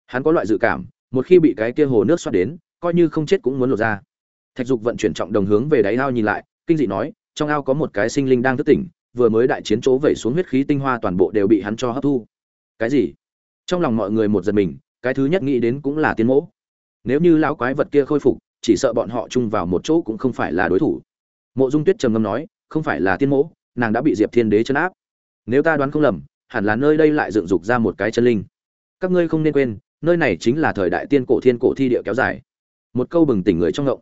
Hắn có loại dự cảm, một khi bị cái kia hồ nước xoát đến, coi như không chết cũng muốn lột ra. Thạch dục vận chuyển trọng đồng hướng về đáy ao nhìn lại, kinh dị nói, trong ao có một cái sinh linh đang thức tỉnh, vừa mới đại chiến chỗ vẩy xuống huyết khí tinh hoa toàn bộ đều bị hắn cho hấp thu. Cái gì? Trong lòng mọi người một giật mình, cái thứ nhất nghĩ đến cũng là tiên mỗ. Nếu như lão quái vật kia khôi phục, chỉ sợ bọn họ chung vào một chỗ cũng không phải là đối thủ. Mộ dung tuyết trầm ngâm nói, không phải là tiên mỗ, nàng đã bị diệp thiên đế chấn áp. Nếu ta đoán không lầm, hẳn là nơi đây lại dựng dục ra một cái chân linh các ngươi không nên quên, nơi này chính là thời đại tiên cổ thiên cổ thi địa kéo dài. Một câu bừng tỉnh người trong ngộng.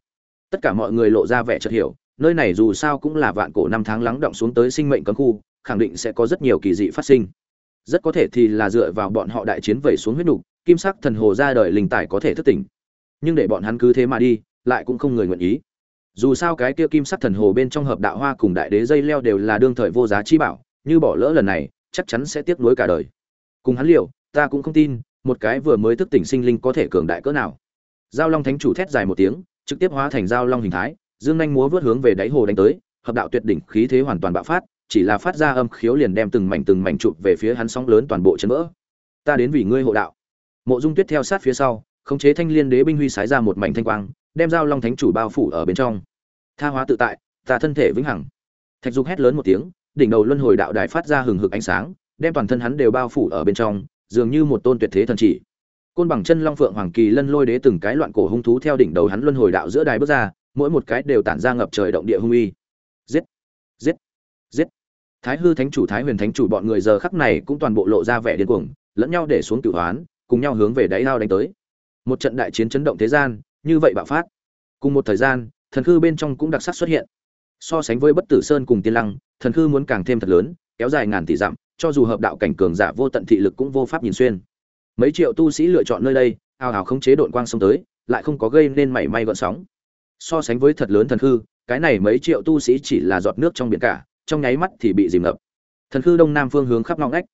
Tất cả mọi người lộ ra vẻ chợt hiểu, nơi này dù sao cũng là vạn cổ năm tháng lắng động xuống tới sinh mệnh cấm khu, khẳng định sẽ có rất nhiều kỳ dị phát sinh. Rất có thể thì là dựa vào bọn họ đại chiến vẩy xuống huyết nục, kim sắc thần hồ ra đời linh tài có thể thức tỉnh. Nhưng để bọn hắn cứ thế mà đi, lại cũng không người nguyện ý. Dù sao cái kia kim sắc thần hồ bên trong hợp đạo hoa cùng đại đế dây leo đều là đương thời vô giá chi bảo, như bỏ lỡ lần này, chắc chắn sẽ tiếc nuối cả đời. Cùng hắn liệu ta cũng không tin, một cái vừa mới thức tỉnh sinh linh có thể cường đại cỡ nào. Giao long thánh chủ thét dài một tiếng, trực tiếp hóa thành giao long hình thái, dương nhanh múa vớt hướng về đáy hồ đánh tới, hợp đạo tuyệt đỉnh khí thế hoàn toàn bạo phát, chỉ là phát ra âm khiếu liền đem từng mảnh từng mảnh chụp về phía hắn sóng lớn toàn bộ chấn vỡ. Ta đến vì ngươi hộ đạo. Mộ dung tuyết theo sát phía sau, khống chế thanh liên đế binh huy sái ra một mảnh thanh quang, đem giao long thánh chủ bao phủ ở bên trong. Tha hóa tự tại, ta thân thể vĩnh hằng. Thạch dục hét lớn một tiếng, đỉnh đầu luân hồi đạo đài phát ra hừng hực ánh sáng, đem toàn thân hắn đều bao phủ ở bên trong dường như một tôn tuyệt thế thần chỉ. Côn bằng chân long phượng hoàng kỳ lân lôi đế từng cái loạn cổ hung thú theo đỉnh đầu hắn luân hồi đạo giữa đài bước ra, mỗi một cái đều tản ra ngập trời động địa hung uy. Giết! Giết! Giết! Thái hư thánh chủ, thái huyền thánh chủ bọn người giờ khắc này cũng toàn bộ lộ ra vẻ điên cuồng, lẫn nhau để xuống cửu hoán, cùng nhau hướng về đáy lao đánh tới. Một trận đại chiến chấn động thế gian, như vậy bạo phát. Cùng một thời gian, thần khư bên trong cũng đặc sắc xuất hiện. So sánh với bất tử sơn cùng tiên lăng, thần khư muốn càng thêm thật lớn, kéo dài ngàn tỷ dặm cho dù hợp đạo cảnh cường giả vô tận thị lực cũng vô pháp nhìn xuyên. Mấy triệu tu sĩ lựa chọn nơi đây ao ào không chế đội quang xông tới lại không có gây nên mảy may gợn sóng. So sánh với thật lớn thần hư, cái này mấy triệu tu sĩ chỉ là giọt nước trong biển cả trong nháy mắt thì bị dìm ngập. Thần hư đông nam phương hướng khắp ngõ ngách.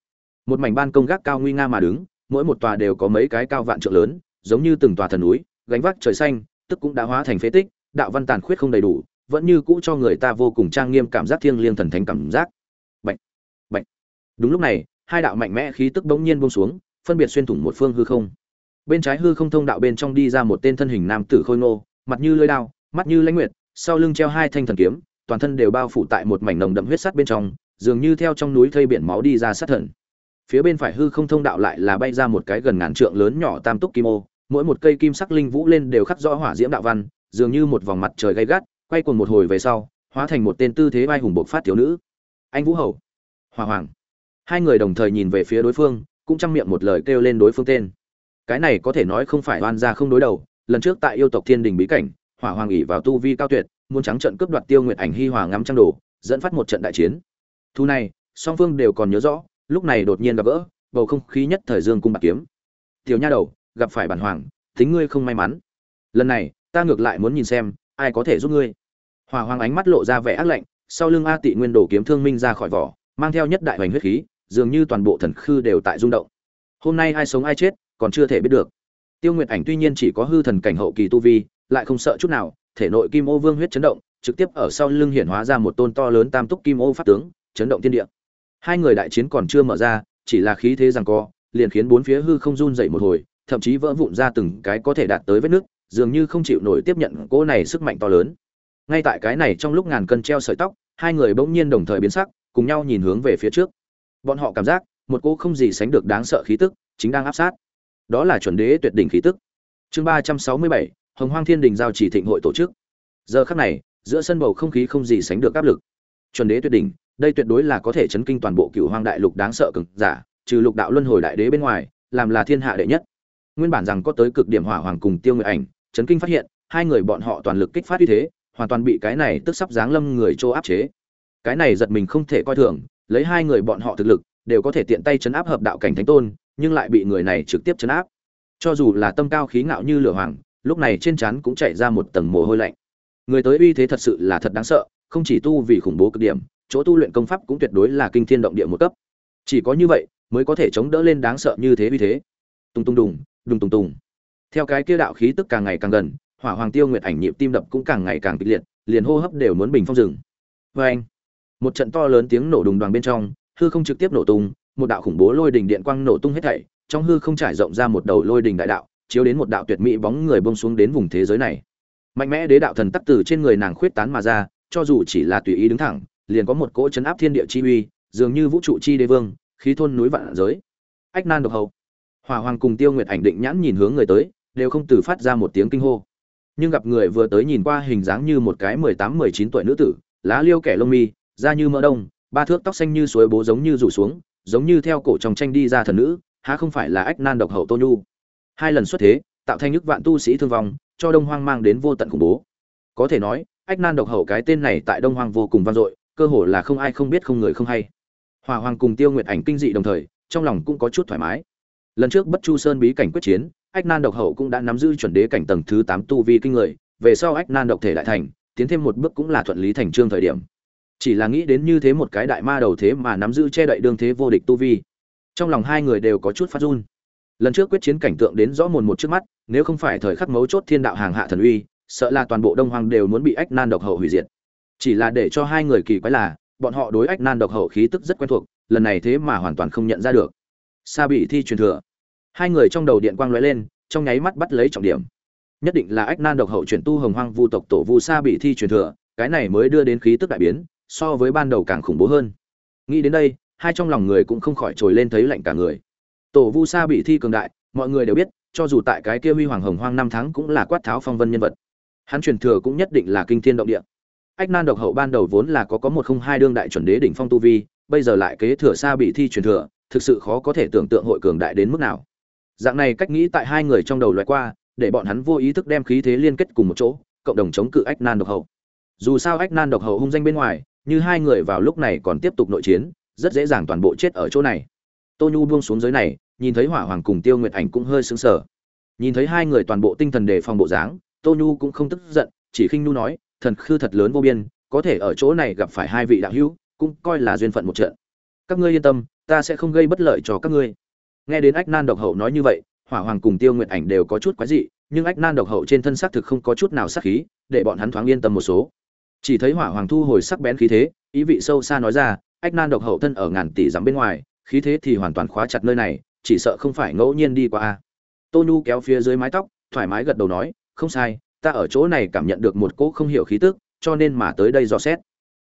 Một mảnh ban công gác cao nguy nga mà đứng mỗi một tòa đều có mấy cái cao vạn trượng lớn giống như từng tòa thần núi gánh vác trời xanh tức cũng đã hóa thành phế tích đạo văn tàn khuyết không đầy đủ vẫn như cũ cho người ta vô cùng trang nghiêm cảm giác thiêng liêng thần thánh cảm giác đúng lúc này, hai đạo mạnh mẽ khí tức bỗng nhiên buông xuống, phân biệt xuyên thủng một phương hư không. Bên trái hư không thông đạo bên trong đi ra một tên thân hình nam tử khôi ngô, mặt như lưỡi đao, mắt như lãnh nguyệt, sau lưng treo hai thanh thần kiếm, toàn thân đều bao phủ tại một mảnh nồng đậm huyết sắt bên trong, dường như theo trong núi thây biển máu đi ra sát thần. Phía bên phải hư không thông đạo lại là bay ra một cái gần ngàn trượng lớn nhỏ tam túc kim ô, mỗi một cây kim sắc linh vũ lên đều khắc rõ hỏa diễm đạo văn, dường như một vòng mặt trời gay gắt, quay cuồng một hồi về sau, hóa thành một tên tư thế vai hùng bộc phát thiếu nữ. Anh vũ hầu. Hòa hoàng hai người đồng thời nhìn về phía đối phương, cũng chăm miệng một lời kêu lên đối phương tên. Cái này có thể nói không phải oan gia không đối đầu, lần trước tại yêu tộc thiên đình bí cảnh, hỏa hoàng ỉ vào tu vi cao tuyệt, muốn trắng trận cướp đoạt tiêu nguyệt ảnh hi hòa ngắm trăng đổ dẫn phát một trận đại chiến. Thu này, song phương đều còn nhớ rõ, lúc này đột nhiên gặp gỡ, bầu không khí nhất thời dương cung bạc kiếm. Tiểu nha đầu, gặp phải bản hoàng tính ngươi không may mắn. Lần này, ta ngược lại muốn nhìn xem, ai có thể giúp ngươi. Hỏa hoàng ánh mắt lộ ra vẻ ác lạnh, sau lưng a tị nguyên đồ kiếm thương minh ra khỏi vỏ, mang theo nhất đại hoành huyết khí dường như toàn bộ thần khư đều tại rung động. Hôm nay ai sống ai chết, còn chưa thể biết được. Tiêu nguyệt ảnh tuy nhiên chỉ có hư thần cảnh hậu kỳ tu vi, lại không sợ chút nào, thể nội kim ô vương huyết chấn động, trực tiếp ở sau lưng hiển hóa ra một tôn to lớn tam túc kim ô pháp tướng, chấn động thiên địa. Hai người đại chiến còn chưa mở ra, chỉ là khí thế rằng co, liền khiến bốn phía hư không run dậy một hồi, thậm chí vỡ vụn ra từng cái có thể đạt tới vết nước dường như không chịu nổi tiếp nhận cỗ này sức mạnh to lớn. Ngay tại cái này trong lúc ngàn cân treo sợi tóc, hai người bỗng nhiên đồng thời biến sắc, cùng nhau nhìn hướng về phía trước bọn họ cảm giác, một cỗ không gì sánh được đáng sợ khí tức chính đang áp sát. Đó là chuẩn đế tuyệt đỉnh khí tức. Chương ba trăm sáu mươi bảy, hồng hoang thiên đình giao chỉ thịnh hội tổ chức. Giờ khắc này, giữa sân bầu không khí không gì sánh được áp lực. Chuẩn đế tuyệt đỉnh, đây tuyệt đối là có thể chấn kinh toàn bộ cựu hoang đại lục đáng sợ cực giả, trừ lục đạo luân hồi đại đế bên ngoài, làm là thiên hạ đệ nhất. Nguyên bản rằng có tới cực điểm hỏa hoàng cùng tiêu người ảnh, chấn kinh phát hiện, hai người bọn họ toàn lực kích phát uy thế, hoàn toàn bị cái này tức sắp giáng lâm người chỗ áp chế. Cái này giật mình không thể coi thường lấy hai người bọn họ thực lực, đều có thể tiện tay chấn áp hợp đạo cảnh thánh tôn, nhưng lại bị người này trực tiếp chấn áp. Cho dù là tâm cao khí ngạo như lửa hoàng, lúc này trên trán cũng chạy ra một tầng mồ hôi lạnh. Người tới uy thế thật sự là thật đáng sợ, không chỉ tu vì khủng bố cực điểm, chỗ tu luyện công pháp cũng tuyệt đối là kinh thiên động địa một cấp. Chỉ có như vậy mới có thể chống đỡ lên đáng sợ như thế uy thế. Tung tung đùng đùng tung tung theo cái kia đạo khí tức càng ngày càng gần, hỏa hoàng tiêu nguyệt ảnh nhịp tim đập cũng càng ngày càng kịch liệt, liền hô hấp đều muốn bình phong rừng vê vâng. anh một trận to lớn tiếng nổ đùng đoàn bên trong, hư không trực tiếp nổ tung, một đạo khủng bố lôi đình điện quang nổ tung hết thảy, trong hư không trải rộng ra một đầu lôi đình đại đạo, chiếu đến một đạo tuyệt mỹ bóng người bông xuống đến vùng thế giới này. Mạnh mẽ đế đạo thần tắc từ trên người nàng khuyết tán mà ra, cho dù chỉ là tùy ý đứng thẳng, liền có một cỗ chấn áp thiên địa chi uy, dường như vũ trụ chi đế vương, khí thôn núi vạn giới. Ách nan độc hầu. Hỏa hoàng cùng tiêu nguyệt ảnh định nhãn nhìn hướng người tới, đều không từ phát ra một tiếng kinh hô. Nhưng gặp người vừa tới nhìn qua hình dáng như một cái mười tám, mười chín tuổi nữ tử, lá liêu kẻ lông mi da như mỡ đông, ba thước tóc xanh như suối bố giống như rủ xuống, giống như theo cổ trong tranh đi ra thần nữ, há không phải là ách nan độc hậu tô nhu. Hai lần xuất thế, tạo thành nhức vạn tu sĩ thương vong, cho đông hoang mang đến vô tận khủng bố. Có thể nói, ách nan độc hậu cái tên này tại đông hoang vô cùng vang dội, cơ hồ là không ai không biết không người không hay. Hòa hoàng cùng tiêu nguyệt ảnh kinh dị đồng thời, trong lòng cũng có chút thoải mái. Lần trước bất chu sơn bí cảnh quyết chiến, ách nan độc hậu cũng đã nắm giữ chuẩn đế cảnh tầng thứ tám tu vi kinh người, về sau ách nan độc thể đại thành, tiến thêm một bước cũng là thuận lý thành trương thời điểm chỉ là nghĩ đến như thế một cái đại ma đầu thế mà nắm giữ che đậy đương thế vô địch tu vi. Trong lòng hai người đều có chút phát run. Lần trước quyết chiến cảnh tượng đến rõ mồn một trước mắt, nếu không phải thời khắc mấu chốt thiên đạo hàng hạ thần uy, sợ là toàn bộ đông hoàng đều muốn bị ách nan độc hậu hủy diệt. Chỉ là để cho hai người kỳ quái là, bọn họ đối ách nan độc hậu khí tức rất quen thuộc, lần này thế mà hoàn toàn không nhận ra được. Sa bị thi truyền thừa. Hai người trong đầu điện quang lóe lên, trong nháy mắt bắt lấy trọng điểm. Nhất định là ách nan độc hậu chuyển tu hồng hoang vu tộc tổ vu sa bị thi truyền thừa, cái này mới đưa đến khí tức đại biến so với ban đầu càng khủng bố hơn. Nghĩ đến đây, hai trong lòng người cũng không khỏi trồi lên thấy lạnh cả người. Tổ vu sa bị thi cường đại, mọi người đều biết, cho dù tại cái kia huy hoàng hồng hoang năm tháng cũng là quát tháo phong vân nhân vật. Hắn truyền thừa cũng nhất định là kinh thiên động địa. Ách nan độc hậu ban đầu vốn là có có một không hai đương đại chuẩn đế đỉnh phong tu vi, bây giờ lại kế thừa sa bị thi truyền thừa, thực sự khó có thể tưởng tượng hội cường đại đến mức nào. Dạng này cách nghĩ tại hai người trong đầu loại qua, để bọn hắn vô ý thức đem khí thế liên kết cùng một chỗ, cộng đồng chống cự ách nan độc hậu. Dù sao ách nan độc hậu hung danh bên ngoài như hai người vào lúc này còn tiếp tục nội chiến, rất dễ dàng toàn bộ chết ở chỗ này. Tô nhu buông xuống dưới này, nhìn thấy hỏa hoàng cùng tiêu nguyệt ảnh cũng hơi sững sờ. Nhìn thấy hai người toàn bộ tinh thần đề phòng bộ dáng, tô nhu cũng không tức giận, chỉ khinh nhu nói, thần khư thật lớn vô biên, có thể ở chỗ này gặp phải hai vị đạo hữu, cũng coi là duyên phận một trận. Các ngươi yên tâm, ta sẽ không gây bất lợi cho các ngươi. Nghe đến ách nan độc hậu nói như vậy, hỏa hoàng cùng tiêu nguyệt ảnh đều có chút quái dị, nhưng ách nan độc hậu trên thân xác thực không có chút nào sắc khí, để bọn hắn thoáng yên tâm một số chỉ thấy hỏa hoàng thu hồi sắc bén khí thế, ý vị sâu xa nói ra, ách nan độc hậu thân ở ngàn tỷ dặm bên ngoài, khí thế thì hoàn toàn khóa chặt nơi này, chỉ sợ không phải ngẫu nhiên đi qua a. Tô nhu kéo phía dưới mái tóc, thoải mái gật đầu nói, không sai, ta ở chỗ này cảm nhận được một cỗ không hiểu khí tức, cho nên mà tới đây dò xét.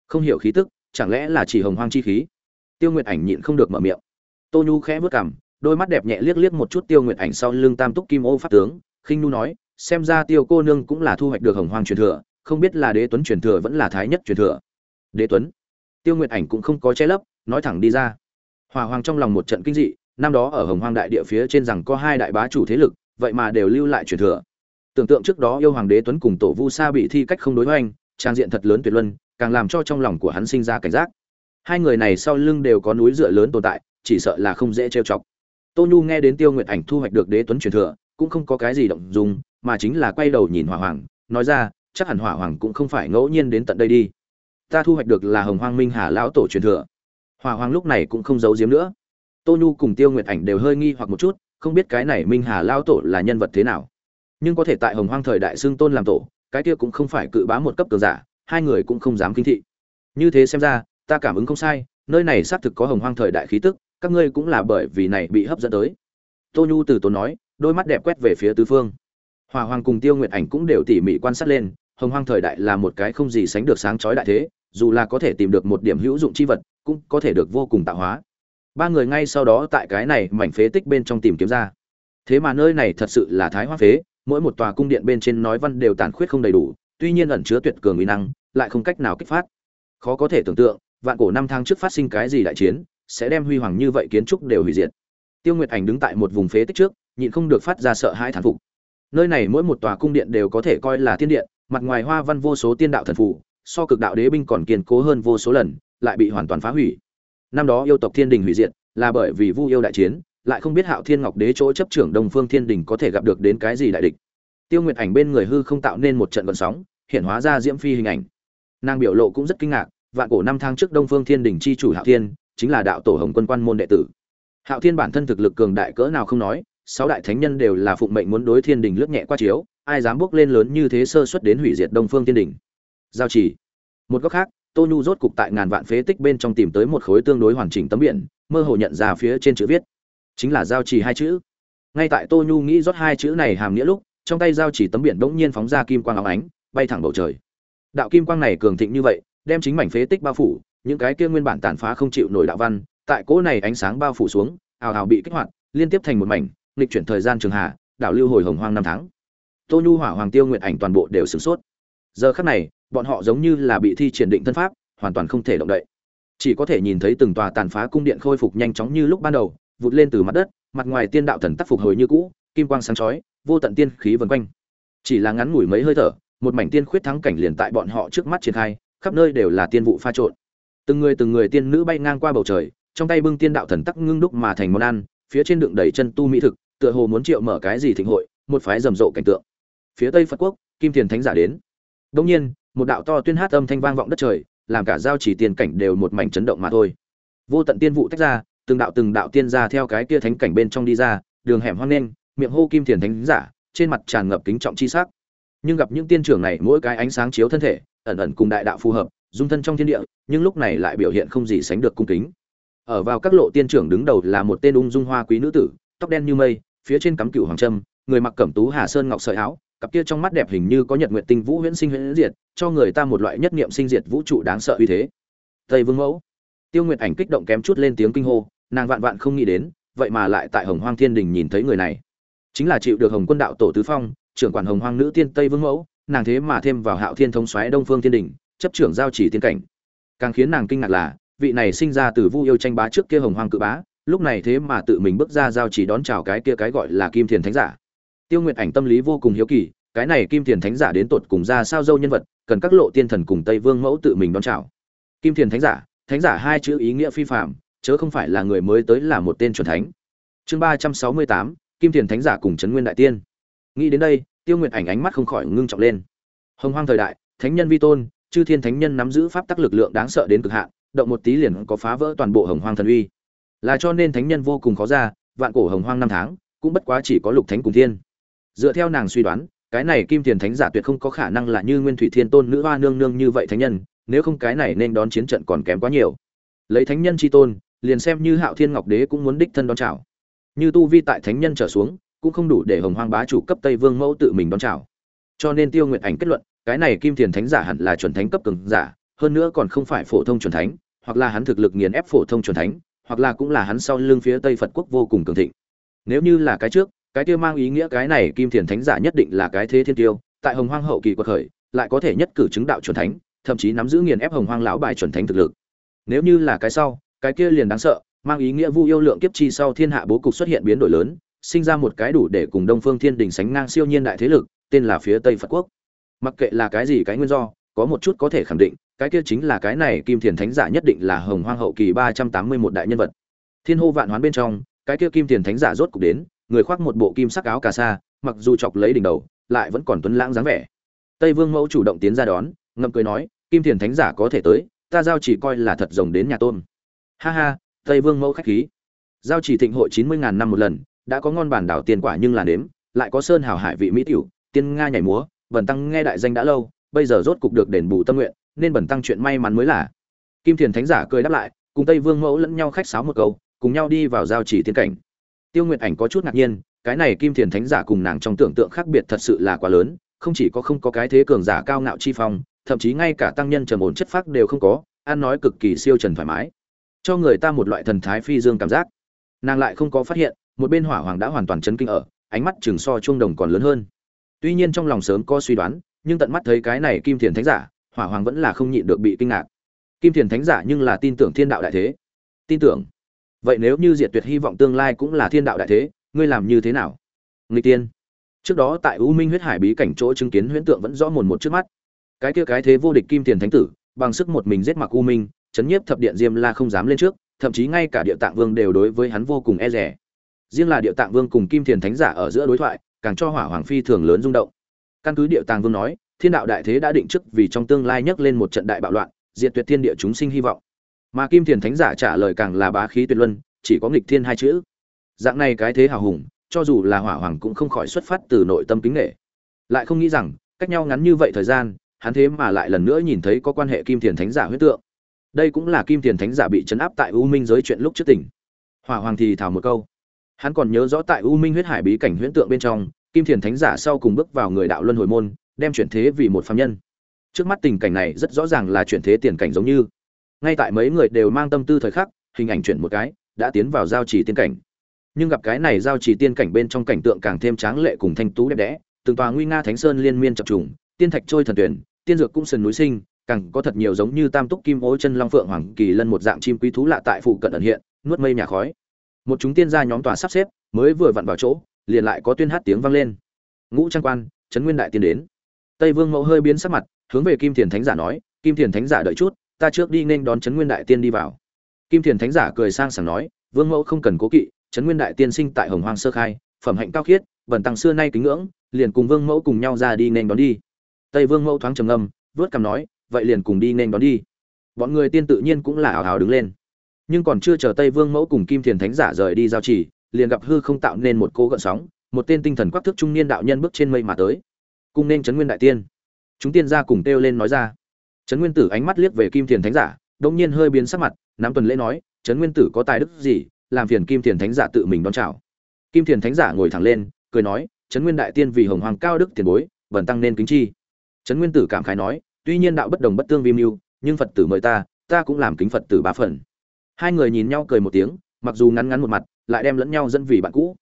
Không hiểu khí tức? Chẳng lẽ là chỉ hồng hoang chi khí? Tiêu nguyệt ảnh nhịn không được mở miệng. Tô nhu khẽ vớt cảm đôi mắt đẹp nhẹ liếc liếc một chút tiêu nguyệt ảnh sau lưng tam túc kim ô pháp tướng, khinh nu nói, xem ra tiêu cô nương cũng là thu hoạch được hồng hoang truyền thừa không biết là đế tuấn truyền thừa vẫn là thái nhất truyền thừa. Đế tuấn? Tiêu nguyệt ảnh cũng không có che lấp, nói thẳng đi ra. Hòa hoàng trong lòng một trận kinh dị, năm đó ở hồng hoang đại địa phía trên rằng có hai đại bá chủ thế lực, vậy mà đều lưu lại truyền thừa. Tưởng tượng trước đó yêu hoàng đế tuấn cùng tổ vu sa bị thi cách không đối hoành, trang diện thật lớn tuyệt luân, càng làm cho trong lòng của hắn sinh ra cảnh giác. Hai người này sau lưng đều có núi dựa lớn tồn tại, chỉ sợ là không dễ trêu chọc. Tô nhu nghe đến tiêu nguyệt ảnh thu hoạch được đế tuấn truyền thừa, cũng không có cái gì động dùng mà chính là quay đầu nhìn hòa hoàng, nói ra chắc hẳn hỏa hoàng cũng không phải ngẫu nhiên đến tận đây đi. Ta thu hoạch được là hồng hoang minh hà lão tổ truyền thừa. Hỏa hoàng lúc này cũng không giấu giếm nữa. Tô nhu cùng tiêu nguyệt ảnh đều hơi nghi hoặc một chút, không biết cái này minh hà lão tổ là nhân vật thế nào. Nhưng có thể tại hồng hoang thời đại xương tôn làm tổ, cái kia cũng không phải cự bá một cấp cường giả, hai người cũng không dám kinh thị. Như thế xem ra, ta cảm ứng không sai, nơi này xác thực có hồng hoang thời đại khí tức, các ngươi cũng là bởi vì này bị hấp dẫn tới. Tô nhu từ tốn nói, đôi mắt đẹp quét về phía tứ phương. Hòa hoàng cùng tiêu nguyệt ảnh cũng đều tỉ mỉ quan sát lên hồng hoang thời đại là một cái không gì sánh được sáng chói đại thế, dù là có thể tìm được một điểm hữu dụng chi vật, cũng có thể được vô cùng tạo hóa. Ba người ngay sau đó tại cái này mảnh phế tích bên trong tìm kiếm ra. Thế mà nơi này thật sự là thái hoa phế, mỗi một tòa cung điện bên trên nói văn đều tàn khuyết không đầy đủ, tuy nhiên ẩn chứa tuyệt cường uy năng, lại không cách nào kích phát. Khó có thể tưởng tượng, vạn cổ năm tháng trước phát sinh cái gì đại chiến, sẽ đem huy hoàng như vậy kiến trúc đều hủy diệt. Tiêu nguyệt ảnh đứng tại một vùng phế tích trước, nhịn không được phát ra sợ hãi thán phục. Nơi này mỗi một tòa cung điện đều có thể coi là thiên điện mặt ngoài hoa văn vô số tiên đạo thần phụ so cực đạo đế binh còn kiên cố hơn vô số lần, lại bị hoàn toàn phá hủy. Năm đó yêu tộc thiên đình hủy diệt, là bởi vì vu yêu đại chiến, lại không biết hạo thiên ngọc đế chỗ chấp trưởng đông phương thiên đình có thể gặp được đến cái gì đại địch. Tiêu nguyệt ảnh bên người hư không tạo nên một trận vận sóng, hiện hóa ra diễm phi hình ảnh. Nàng biểu lộ cũng rất kinh ngạc, vạn cổ năm tháng trước đông phương thiên đình chi chủ hạo thiên, chính là đạo tổ hồng quân quan môn đệ tử. Hạo thiên bản thân thực lực cường đại cỡ nào không nói, sáu đại thánh nhân đều là phụng mệnh muốn đối thiên đình lướt nhẹ qua chiếu ai dám bước lên lớn như thế sơ suất đến hủy diệt đông phương thiên đình giao chỉ. Một góc khác, tô nhu rốt cục tại ngàn vạn phế tích bên trong tìm tới một khối tương đối hoàn chỉnh tấm biển, mơ hồ nhận ra phía trên chữ viết. Chính là giao chỉ hai chữ. Ngay tại tô nhu nghĩ rót hai chữ này hàm nghĩa lúc, trong tay giao chỉ tấm biển bỗng nhiên phóng ra kim quang óng ánh, bay thẳng bầu trời. Đạo kim quang này cường thịnh như vậy, đem chính mảnh phế tích bao phủ, những cái kia nguyên bản tàn phá không chịu nổi đạo văn, tại cỗ này ánh sáng bao phủ xuống, ào ào bị kích hoạt, liên tiếp thành một mảnh, nghịch chuyển thời gian trường hạ, đảo lưu hồi hồng hoang năm tháng tô nhu, hỏa hoàng tiêu nguyện ảnh toàn bộ đều sửng sốt. Giờ khắc này, bọn họ giống như là bị thi triển định thân pháp, hoàn toàn không thể động đậy. Chỉ có thể nhìn thấy từng tòa tàn phá cung điện khôi phục nhanh chóng như lúc ban đầu, vụt lên từ mặt đất, mặt ngoài tiên đạo thần tắc phục hồi như cũ, kim quang sáng chói, vô tận tiên khí vần quanh. Chỉ là ngắn ngủi mấy hơi thở, một mảnh tiên khuyết thắng cảnh liền tại bọn họ trước mắt triển khai, khắp nơi đều là tiên vụ pha trộn. Từng người từng người tiên nữ bay ngang qua bầu trời, trong tay bưng tiên đạo thần tắc ngưng đúc mà thành món ăn, phía trên đựng đầy chân tu mỹ thực, tựa hồ muốn triệu mở cái gì thịnh hội, một phái rầm rộ cảnh tượng phía tây phật quốc, kim thiền thánh giả đến. Đông nhiên, một đạo to tuyên hát âm thanh vang vọng đất trời, làm cả giao chỉ tiền cảnh đều một mảnh chấn động mà thôi. Vô tận tiên vụ tách ra, từng đạo từng đạo tiên ra theo cái kia thánh cảnh bên trong đi ra, đường hẻm hoang nên miệng hô kim thiền thánh giả, trên mặt tràn ngập kính trọng chi sắc. Nhưng gặp những tiên trưởng này, mỗi cái ánh sáng chiếu thân thể, ẩn ẩn cùng đại đạo phù hợp, dung thân trong thiên địa, nhưng lúc này lại biểu hiện không gì sánh được cung kính. Ở vào các lộ tiên trưởng đứng đầu là một tên ung dung hoa quý nữ tử, tóc đen như mây, phía trên cắm cựu hoàng trâm, người mặc cẩm tú hà sơn ngọc sợi áo cặp kia trong mắt đẹp hình như có nhật nguyện tinh vũ huyễn sinh huyễn diệt, cho người ta một loại nhất niệm sinh diệt vũ trụ đáng sợ uy thế. Tây vương mẫu. Tiêu nguyệt ảnh kích động kém chút lên tiếng kinh hô, nàng vạn vạn không nghĩ đến, vậy mà lại tại hồng hoang thiên đình nhìn thấy người này. Chính là chịu được hồng quân đạo tổ tứ phong, trưởng quản hồng hoang nữ tiên tây vương mẫu, nàng thế mà thêm vào hạo thiên thông xoáy đông phương thiên đình, chấp trưởng giao chỉ tiên cảnh. Càng khiến nàng kinh ngạc là, vị này sinh ra từ vu yêu tranh bá trước kia hồng hoang cự bá, lúc này thế mà tự mình bước ra giao chỉ đón chào cái kia cái gọi là kim thiền thánh giả tiêu nguyệt ảnh tâm lý vô cùng hiếu kỳ, cái này kim thiền thánh giả đến tột cùng ra sao dâu nhân vật, cần các lộ tiên thần cùng tây vương mẫu tự mình đón chào. Kim thiền thánh giả thánh giả hai chữ ý nghĩa phi phạm chớ không phải là người mới tới là một tên chuẩn thánh. Chương ba trăm sáu mươi tám, kim thiền thánh giả cùng trấn nguyên đại tiên. Nghĩ đến đây, tiêu nguyệt ảnh ánh mắt không khỏi ngưng trọng lên. Hồng hoang thời đại, thánh nhân vi tôn, chư thiên thánh nhân nắm giữ pháp tắc lực lượng đáng sợ đến cực hạn, động một tí liền có phá vỡ toàn bộ hồng hoang thần uy. Là cho nên thánh nhân vô cùng khó ra, vạn cổ hồng hoang năm tháng, cũng bất quá chỉ có lục thánh cùng thiên dựa theo nàng suy đoán, cái này kim tiền thánh giả tuyệt không có khả năng là như nguyên thủy thiên tôn nữ hoa nương nương như vậy thánh nhân, nếu không cái này nên đón chiến trận còn kém quá nhiều. Lấy thánh nhân chi tôn, liền xem như hạo thiên ngọc đế cũng muốn đích thân đón chào. Như tu vi tại thánh nhân trở xuống, cũng không đủ để hồng hoang bá chủ cấp tây vương mẫu tự mình đón chào. Cho nên tiêu nguyện ảnh kết luận, cái này kim tiền thánh giả hẳn là chuẩn thánh cấp cường giả, hơn nữa còn không phải phổ thông chuẩn thánh, hoặc là hắn thực lực nghiền ép phổ thông chuẩn thánh, hoặc là cũng là hắn sau lưng phía tây phật quốc vô cùng cường thịnh. Nếu như là cái trước cái kia mang ý nghĩa cái này kim thiền thánh giả nhất định là cái thế thiên tiêu, tại hồng hoang hậu kỳ quật khởi, lại có thể nhất cử chứng đạo chuẩn thánh, thậm chí nắm giữ nghiền ép hồng hoang lão bài chuẩn thánh thực lực. Nếu như là cái sau, cái kia liền đáng sợ, mang ý nghĩa vu yêu lượng kiếp chi sau thiên hạ bố cục xuất hiện biến đổi lớn, sinh ra một cái đủ để cùng đông phương thiên đình sánh ngang siêu nhiên đại thế lực, tên là phía tây phật quốc. Mặc kệ là cái gì cái nguyên do, có một chút có thể khẳng định, cái kia chính là cái này kim thiền thánh giả nhất định là hồng hoang hậu kỳ ba trăm tám mươi một đại nhân vật. Thiên hô vạn hoán bên trong, cái kia kim tiền thánh giả rốt cục đến người khoác một bộ kim sắc áo cà sa, mặc dù chọc lấy đỉnh đầu, lại vẫn còn tuấn lãng dáng vẻ. Tây vương mẫu chủ động tiến ra đón, ngậm cười nói, kim thiền thánh giả có thể tới, ta giao chỉ coi là thật rồng đến nhà tôn. Ha ha, tây vương mẫu khách khí. Giao chỉ thịnh hội chín mươi ngàn năm một lần, đã có ngon bản đảo tiền quả nhưng là nếm, lại có sơn hào hải vị mỹ tiểu, tiên nga nhảy múa bẩn tăng nghe đại danh đã lâu, bây giờ rốt cục được đền bù tâm nguyện, nên bẩn tăng chuyện may mắn mới là. Kim thiền thánh giả cười đáp lại, cùng tây vương mẫu lẫn nhau khách sáo một câu, cùng nhau đi vào giao chỉ tiên cảnh tiêu nguyệt ảnh có chút ngạc nhiên, cái này kim thiền thánh giả cùng nàng trong tưởng tượng khác biệt thật sự là quá lớn, không chỉ có không có cái thế cường giả cao ngạo chi phong, thậm chí ngay cả tăng nhân trầm ổn chất phác đều không có, ăn nói cực kỳ siêu trần thoải mái. Cho người ta một loại thần thái phi dương cảm giác. Nàng lại không có phát hiện, một bên hỏa hoàng đã hoàn toàn chấn kinh ở, ánh mắt chừng so chuông đồng còn lớn hơn. Tuy nhiên trong lòng sớm có suy đoán, nhưng tận mắt thấy cái này kim thiền thánh giả, hỏa hoàng vẫn là không nhịn được bị kinh ngạc. Kim thiền thánh giả nhưng là tin tưởng thiên đạo đại thế. Tin tưởng vậy nếu như diệt tuyệt hy vọng tương lai cũng là thiên đạo đại thế, ngươi làm như thế nào? Nghịch tiên. Trước đó tại u minh huyết hải bí cảnh chỗ chứng kiến huyễn tượng vẫn rõ mồn một trước mắt. Cái kia cái thế vô địch kim tiền thánh tử, bằng sức một mình giết mặc u minh, chấn nhiếp thập điện diêm la không dám lên trước, thậm chí ngay cả địa tạng vương đều đối với hắn vô cùng e rẻ riêng là địa tạng vương cùng kim tiền thánh giả ở giữa đối thoại, càng cho hỏa hoàng phi thường lớn rung động. Căn cứ địa tạng vương nói, thiên đạo đại thế đã định trước vì trong tương lai nhấc lên một trận đại bạo loạn, diệt tuyệt thiên địa chúng sinh hy vọng mà kim tiền thánh giả trả lời càng là bá khí tuyệt luân, chỉ có nghịch thiên hai chữ. Dạng này cái thế hào hùng, cho dù là hỏa hoàng cũng không khỏi xuất phát từ nội tâm kính nghệ lại không nghĩ rằng, cách nhau ngắn như vậy thời gian, hắn thế mà lại lần nữa nhìn thấy có quan hệ kim thiền thánh giả huyết tượng. Đây cũng là kim thiền thánh giả bị chấn áp tại u minh giới chuyện lúc trước tỉnh hỏa hoàng thì thảo một câu. Hắn còn nhớ rõ tại u minh huyết hải bí cảnh huyễn tượng bên trong, kim thiền thánh giả sau cùng bước vào người đạo luân hồi môn, đem chuyển thế vì một phạm nhân. Trước mắt tình cảnh này rất rõ ràng là chuyển thế tiền cảnh giống như ngay tại mấy người đều mang tâm tư thời khắc, hình ảnh chuyển một cái, đã tiến vào giao trì tiên cảnh. Nhưng gặp cái này giao trì tiên cảnh bên trong cảnh tượng càng thêm tráng lệ cùng thanh tú đẹp đẽ, từng tòa nguy nga thánh sơn liên miên chập trùng, tiên thạch trôi thần tuyển, tiên dược cũng sườn núi sinh, càng có thật nhiều giống như tam túc kim ố chân long phượng hoàng kỳ lân một dạng chim quý thú lạ tại phụ cận ẩn hiện, nuốt mây nhà khói. Một chúng tiên gia nhóm tòa sắp xếp, mới vừa vặn vào chỗ, liền lại có tuyên hát tiếng vang lên. Ngũ trang quan, trấn nguyên đại tiên đến. Tây vương mẫu hơi biến sắc mặt, hướng về kim thiền thánh giả nói, kim thiền thánh giả đợi chút ta trước đi nên đón trấn nguyên đại tiên đi vào. Kim thiền thánh giả cười sang sảng nói, vương mẫu không cần cố kỵ, trấn nguyên đại tiên sinh tại hồng hoàng sơ khai, phẩm hạnh cao khiết, bần tăng xưa nay kính ngưỡng, liền cùng vương mẫu cùng nhau ra đi nên đón đi. Tây vương mẫu thoáng trầm ngâm, vớt cằm nói, vậy liền cùng đi nên đón đi. Bọn người tiên tự nhiên cũng là ảo ảo đứng lên. Nhưng còn chưa chờ tây vương mẫu cùng kim thiền thánh giả rời đi giao chỉ liền gặp hư không tạo nên một cô gợn sóng, một tên tinh thần quắc thức trung niên đạo nhân bước trên mây mà tới. Cùng nên trấn nguyên đại tiên. Chúng tiên ra cùng kêu lên nói ra trấn nguyên tử ánh mắt liếc về kim thiền thánh giả đông nhiên hơi biến sắc mặt, nắm tuần lễ nói, trấn nguyên tử có tài đức gì, làm phiền kim thiền thánh giả tự mình đón chào? Kim thiền thánh giả ngồi thẳng lên, cười nói, trấn nguyên đại tiên vì hồng hoàng cao đức tiền bối vần tăng nên kính chi. Trấn nguyên tử cảm khái nói, tuy nhiên đạo bất đồng bất tương vi mưu, nhưng phật tử mời ta ta cũng làm kính phật tử ba phần. Hai người nhìn nhau cười một tiếng, mặc dù ngắn ngắn một mặt, lại đem lẫn nhau dẫn vì bạn cũ.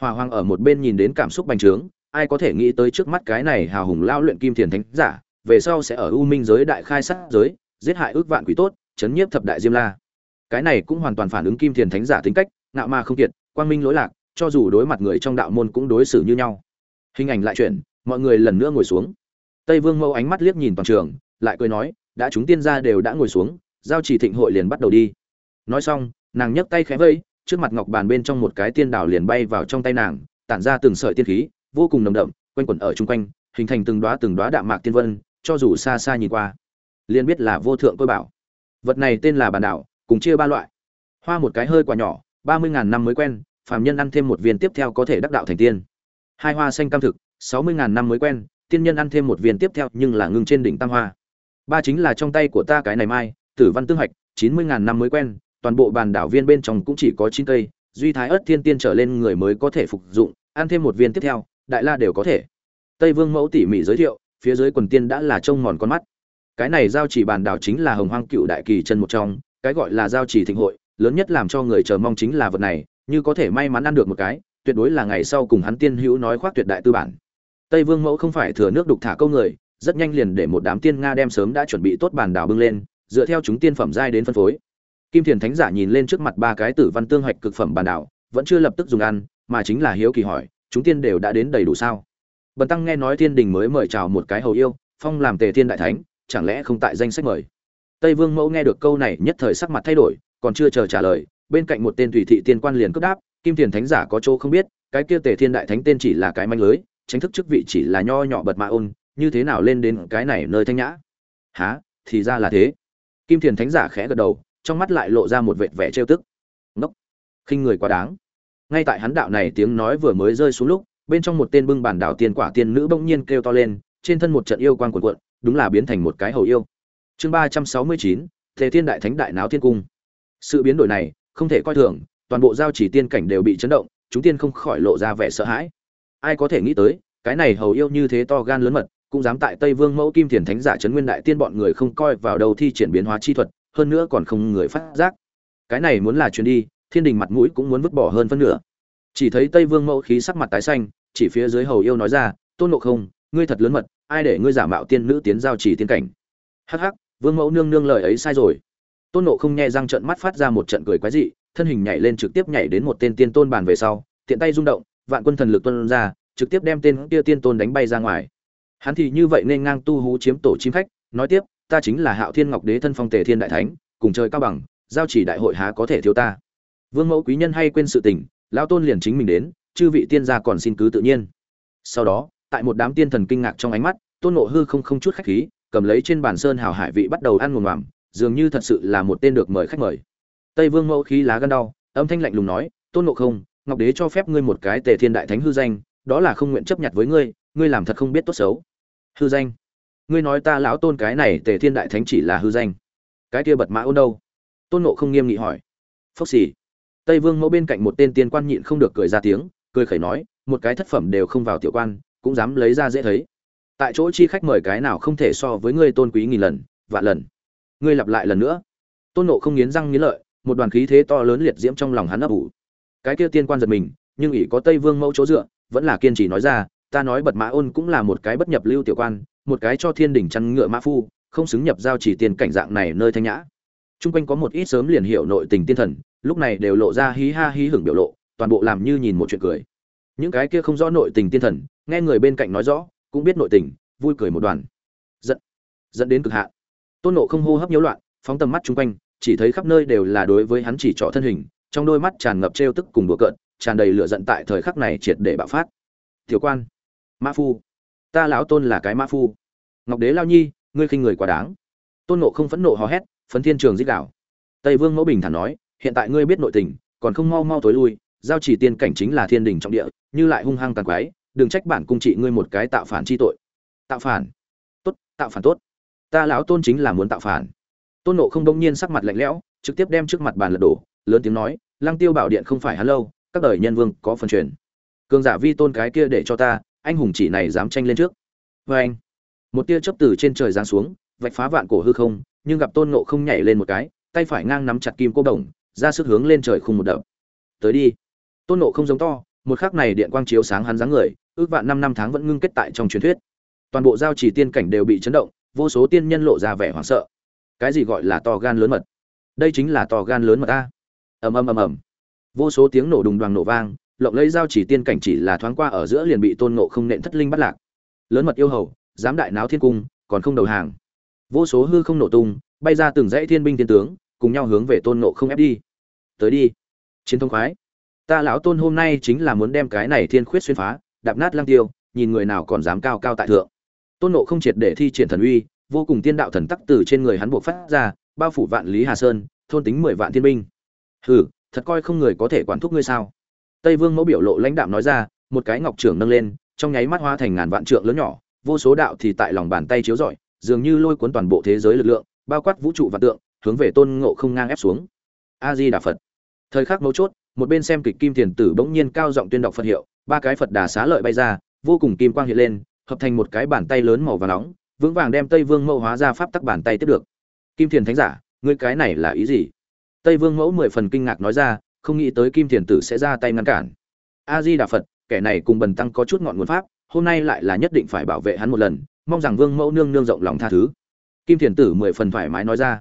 Hòa hoàng ở một bên nhìn đến cảm xúc bành trướng, ai có thể nghĩ tới trước mắt cái này hào hùng lao luyện kim thiền thánh giả về sau sẽ ở u minh giới đại khai sát giới, giết hại ước vạn quỷ tốt, chấn nhiếp thập đại diêm la. Cái này cũng hoàn toàn phản ứng kim thiền thánh giả tính cách, ngạo ma không kiệt, quang minh lỗi lạc, cho dù đối mặt người trong đạo môn cũng đối xử như nhau. Hình ảnh lại chuyển, mọi người lần nữa ngồi xuống. Tây vương mẫu ánh mắt liếc nhìn toàn trường, lại cười nói, đã chúng tiên gia đều đã ngồi xuống, giao chỉ thịnh hội liền bắt đầu đi. Nói xong, nàng nhấc tay khẽ vây, trước mặt ngọc bàn bên trong một cái tiên đảo liền bay vào trong tay nàng, tản ra từng sợi tiên khí, vô cùng nồng đậm, quanh quẩn ở chung quanh, hình thành từng đóa từng đóa đạm mạc tiên vân cho dù xa xa nhìn qua, liền biết là vô thượng côi bảo. Vật này tên là bản đảo, cùng chia ba loại. Hoa một cái hơi quả nhỏ, ba mươi ngàn năm mới quen, phàm nhân ăn thêm một viên tiếp theo có thể đắc đạo thành tiên. Hai hoa xanh cam thực, sáu mươi ngàn năm mới quen, tiên nhân ăn thêm một viên tiếp theo nhưng là ngưng trên đỉnh tam hoa. Ba chính là trong tay của ta cái này mai, tử văn tương hạch, chín mươi ngàn năm mới quen, toàn bộ bàn đảo viên bên trong cũng chỉ có chín cây, duy thái ớt thiên tiên trở lên người mới có thể phục dụng, ăn thêm một viên tiếp theo, đại la đều có thể. Tây vương mẫu tỉ mỉ giới thiệu phía dưới quần tiên đã là trông mòn con mắt. Cái này giao chỉ bàn đảo chính là hồng hoang cựu đại kỳ chân một trong, cái gọi là giao chỉ thịnh hội, lớn nhất làm cho người chờ mong chính là vật này, như có thể may mắn ăn được một cái, tuyệt đối là ngày sau cùng hắn tiên hữu nói khoác tuyệt đại tư bản. Tây vương mẫu không phải thừa nước đục thả câu người, rất nhanh liền để một đám tiên nga đem sớm đã chuẩn bị tốt bàn đảo bưng lên, dựa theo chúng tiên phẩm giai đến phân phối. Kim thiền thánh giả nhìn lên trước mặt ba cái tử văn tương hoạch cực phẩm bàn đảo, vẫn chưa lập tức dùng ăn, mà chính là hiếu kỳ hỏi, chúng tiên đều đã đến đầy đủ sao? Bần tăng nghe nói thiên đình mới mời chào một cái hầu yêu, phong làm tề thiên đại thánh, chẳng lẽ không tại danh sách mời? Tây vương mẫu nghe được câu này nhất thời sắc mặt thay đổi, còn chưa chờ trả lời, bên cạnh một tên tùy thị tiên quan liền cướp đáp, kim thiền thánh giả có chỗ không biết, cái kia tề thiên đại thánh tên chỉ là cái manh lưới, tránh thức chức vị chỉ là nho nhỏ bật mạ ôn, như thế nào lên đến cái này nơi thanh nhã? Há thì ra là thế. Kim thiền thánh giả khẽ gật đầu, trong mắt lại lộ ra một vệt vẻ trêu tức. Ngốc, khinh người quá đáng. Ngay tại hắn đạo này tiếng nói vừa mới rơi xuống lúc bên trong một tên bưng bản đảo tiên quả tiên nữ bỗng nhiên kêu to lên, trên thân một trận yêu quan cuộn cuộn, đúng là biến thành một cái hầu yêu. Chương ba trăm sáu mươi chín, thế thiên đại thánh đại náo thiên cung. Sự biến đổi này, không thể coi thường, toàn bộ giao chỉ tiên cảnh đều bị chấn động, chúng tiên không khỏi lộ ra vẻ sợ hãi. Ai có thể nghĩ tới, cái này hầu yêu như thế to gan lớn mật, cũng dám tại tây vương mẫu kim thiền thánh giả chấn nguyên đại tiên bọn người không coi vào đầu thi triển biến hóa chi thuật, hơn nữa còn không người phát giác. Cái này muốn là chuyến đi, thiên đình mặt mũi cũng muốn vứt bỏ hơn phân nửa. Chỉ thấy tây vương mẫu khí sắc mặt tái xanh chỉ phía dưới hầu yêu nói ra, tôn nộ không, ngươi thật lớn mật, ai để ngươi giả mạo tiên nữ tiến giao chỉ tiên cảnh? Hắc hắc, vương mẫu nương nương lời ấy sai rồi. Tôn nộ không nghe răng trận mắt phát ra một trận cười quái dị, thân hình nhảy lên trực tiếp nhảy đến một tên tiên tôn bàn về sau, tiện tay rung động, vạn quân thần lực tuân ra, trực tiếp đem tên kia tiên tôn đánh bay ra ngoài. Hắn thì như vậy nên ngang tu hú chiếm tổ chim khách, nói tiếp, ta chính là hạo thiên ngọc đế thân phong tề thiên đại thánh, cùng trời cao bằng, giao chỉ đại hội há có thể thiếu ta? Vương mẫu quý nhân hay quên sự tình, lão tôn liền chính mình đến chư vị tiên gia còn xin cứ tự nhiên. Sau đó, tại một đám tiên thần kinh ngạc trong ánh mắt, tôn nộ hư không không chút khách khí, cầm lấy trên bàn sơn hào hải vị bắt đầu ăn ngồm ngoàm dường như thật sự là một tên được mời khách mời. Tây vương mẫu khí lá gân đau, âm thanh lạnh lùng nói, tôn nộ không, ngọc đế cho phép ngươi một cái tề thiên đại thánh hư danh, đó là không nguyện chấp nhận với ngươi ngươi làm thật không biết tốt xấu. Hư danh? Ngươi nói ta lão tôn cái này tề thiên đại thánh chỉ là hư danh. Cái kia bật mã ôn đâu? Tôn nộ không nghiêm nghị hỏi. Phốc xì. Tây vương mẫu bên cạnh một tên tiên quan nhịn không được cười ra tiếng cười khẩy nói một cái thất phẩm đều không vào tiểu quan cũng dám lấy ra dễ thấy. Tại chỗ chi khách mời cái nào không thể so với ngươi tôn quý nghìn lần vạn lần. Ngươi lặp lại lần nữa. Tôn nộ không nghiến răng nghiến lợi một đoàn khí thế to lớn liệt diễm trong lòng hắn ấp ủ. Cái kia tiên quan giật mình nhưng ỷ có tây vương mẫu chỗ dựa vẫn là kiên trì nói ra ta nói bật mã ôn cũng là một cái bất nhập lưu tiểu quan một cái cho thiên đỉnh chăn ngựa mã phu không xứng nhập giao chỉ tiền cảnh dạng này nơi thanh nhã. Trung quanh có một ít sớm liền hiểu nội tình tiên thần, lúc này đều lộ ra hí ha hí hưởng biểu lộ, toàn bộ làm như nhìn một chuyện cười. Những cái kia không rõ nội tình tiên thần, nghe người bên cạnh nói rõ, cũng biết nội tình, vui cười một đoàn. Giận, dẫn đến cực hạn. Tôn Nộ không hô hấp nhiễu loạn, phóng tầm mắt chung quanh, chỉ thấy khắp nơi đều là đối với hắn chỉ trỏ thân hình, trong đôi mắt tràn ngập trêu tức cùng đùa cợt, tràn đầy lửa giận tại thời khắc này triệt để bạo phát. Tiểu quan, Mã phu, ta lão Tôn là cái Mã phu. Ngọc Đế lao nhi, ngươi khinh người quá đáng. Tôn Nộ không phẫn nộ hò hét, phấn thiên trường dích đạo tây vương mẫu bình thản nói hiện tại ngươi biết nội tình còn không mau mau tối lui giao chỉ tiên cảnh chính là thiên đình trọng địa, như lại hung hăng tàn quái, đừng trách bản cung trị ngươi một cái tạo phản chi tội. Tạo phản? Tốt, tạo phản tốt. Ta lão tôn chính là muốn tạo phản. Tôn nộ không đông nhiên sắc mặt lạnh lẽo, trực tiếp đem trước mặt bàn lật đổ, lớn tiếng nói, lăng tiêu bảo điện không phải hắn lâu, các đời nhân vương có phần truyền. Cường giả vi tôn cái kia để cho ta, anh hùng chỉ này dám tranh lên trước. Vê anh. Một tia chớp từ trên trời giáng xuống, vạch phá vạn cổ hư không, nhưng gặp tôn nộ không nhảy lên một cái, tay phải ngang nắm chặt kim cô đồng, ra sức hướng lên trời khung một đập. Tới đi tôn nộ không giống to, một khắc này điện quang chiếu sáng hắn dáng người, ước vạn năm năm tháng vẫn ngưng kết tại trong truyền thuyết. Toàn bộ giao chỉ tiên cảnh đều bị chấn động, vô số tiên nhân lộ ra vẻ hoảng sợ. Cái gì gọi là to gan lớn mật? Đây chính là to gan lớn mật ta ầm ầm ầm ầm. Vô số tiếng nổ đùng đoàn nổ vang, lộng lấy giao chỉ tiên cảnh chỉ là thoáng qua ở giữa liền bị tôn nộ không nện thất linh bắt lạc. Lớn mật yêu hầu, dám đại náo thiên cung, còn không đầu hàng. Vô số hư không nổ tung, bay ra từng dãy thiên binh thiên tướng, cùng nhau hướng về tôn nộ không ép đi. Tới đi. Chiến thông khoái ta lão tôn hôm nay chính là muốn đem cái này thiên khuyết xuyên phá đạp nát lang tiêu nhìn người nào còn dám cao cao tại thượng tôn nộ không triệt để thi triển thần uy vô cùng tiên đạo thần tắc từ trên người hắn buộc phát ra bao phủ vạn lý hà sơn thôn tính mười vạn thiên binh hừ thật coi không người có thể quản thúc ngươi sao tây vương mẫu biểu lộ lãnh đạm nói ra một cái ngọc trưởng nâng lên trong nháy mắt hoa thành ngàn vạn trượng lớn nhỏ vô số đạo thì tại lòng bàn tay chiếu rọi dường như lôi cuốn toàn bộ thế giới lực lượng, bao quát vũ trụ và tượng, hướng về Tôn Ngộ không ngang ép xuống. A Di Đà Phật. Thời khắc mấu chốt, một bên xem kịch Kim Tiền Tử bỗng nhiên cao giọng tuyên đọc Phật hiệu, ba cái Phật đà xá lợi bay ra, vô cùng kim quang hiện lên, hợp thành một cái bàn tay lớn màu vàng nóng, vững vàng đem Tây Vương Mẫu hóa ra pháp tắc bàn tay tiếp được. Kim Tiền Thánh giả, ngươi cái này là ý gì? Tây Vương Mẫu mười phần kinh ngạc nói ra, không nghĩ tới Kim Tiền Tử sẽ ra tay ngăn cản. A Di Đà Phật, kẻ này cùng Bần tăng có chút ngọn nguồn pháp, hôm nay lại là nhất định phải bảo vệ hắn một lần, mong rằng vương mẫu nương nương rộng lòng tha thứ kim thiền tử mười phần thoải mái nói ra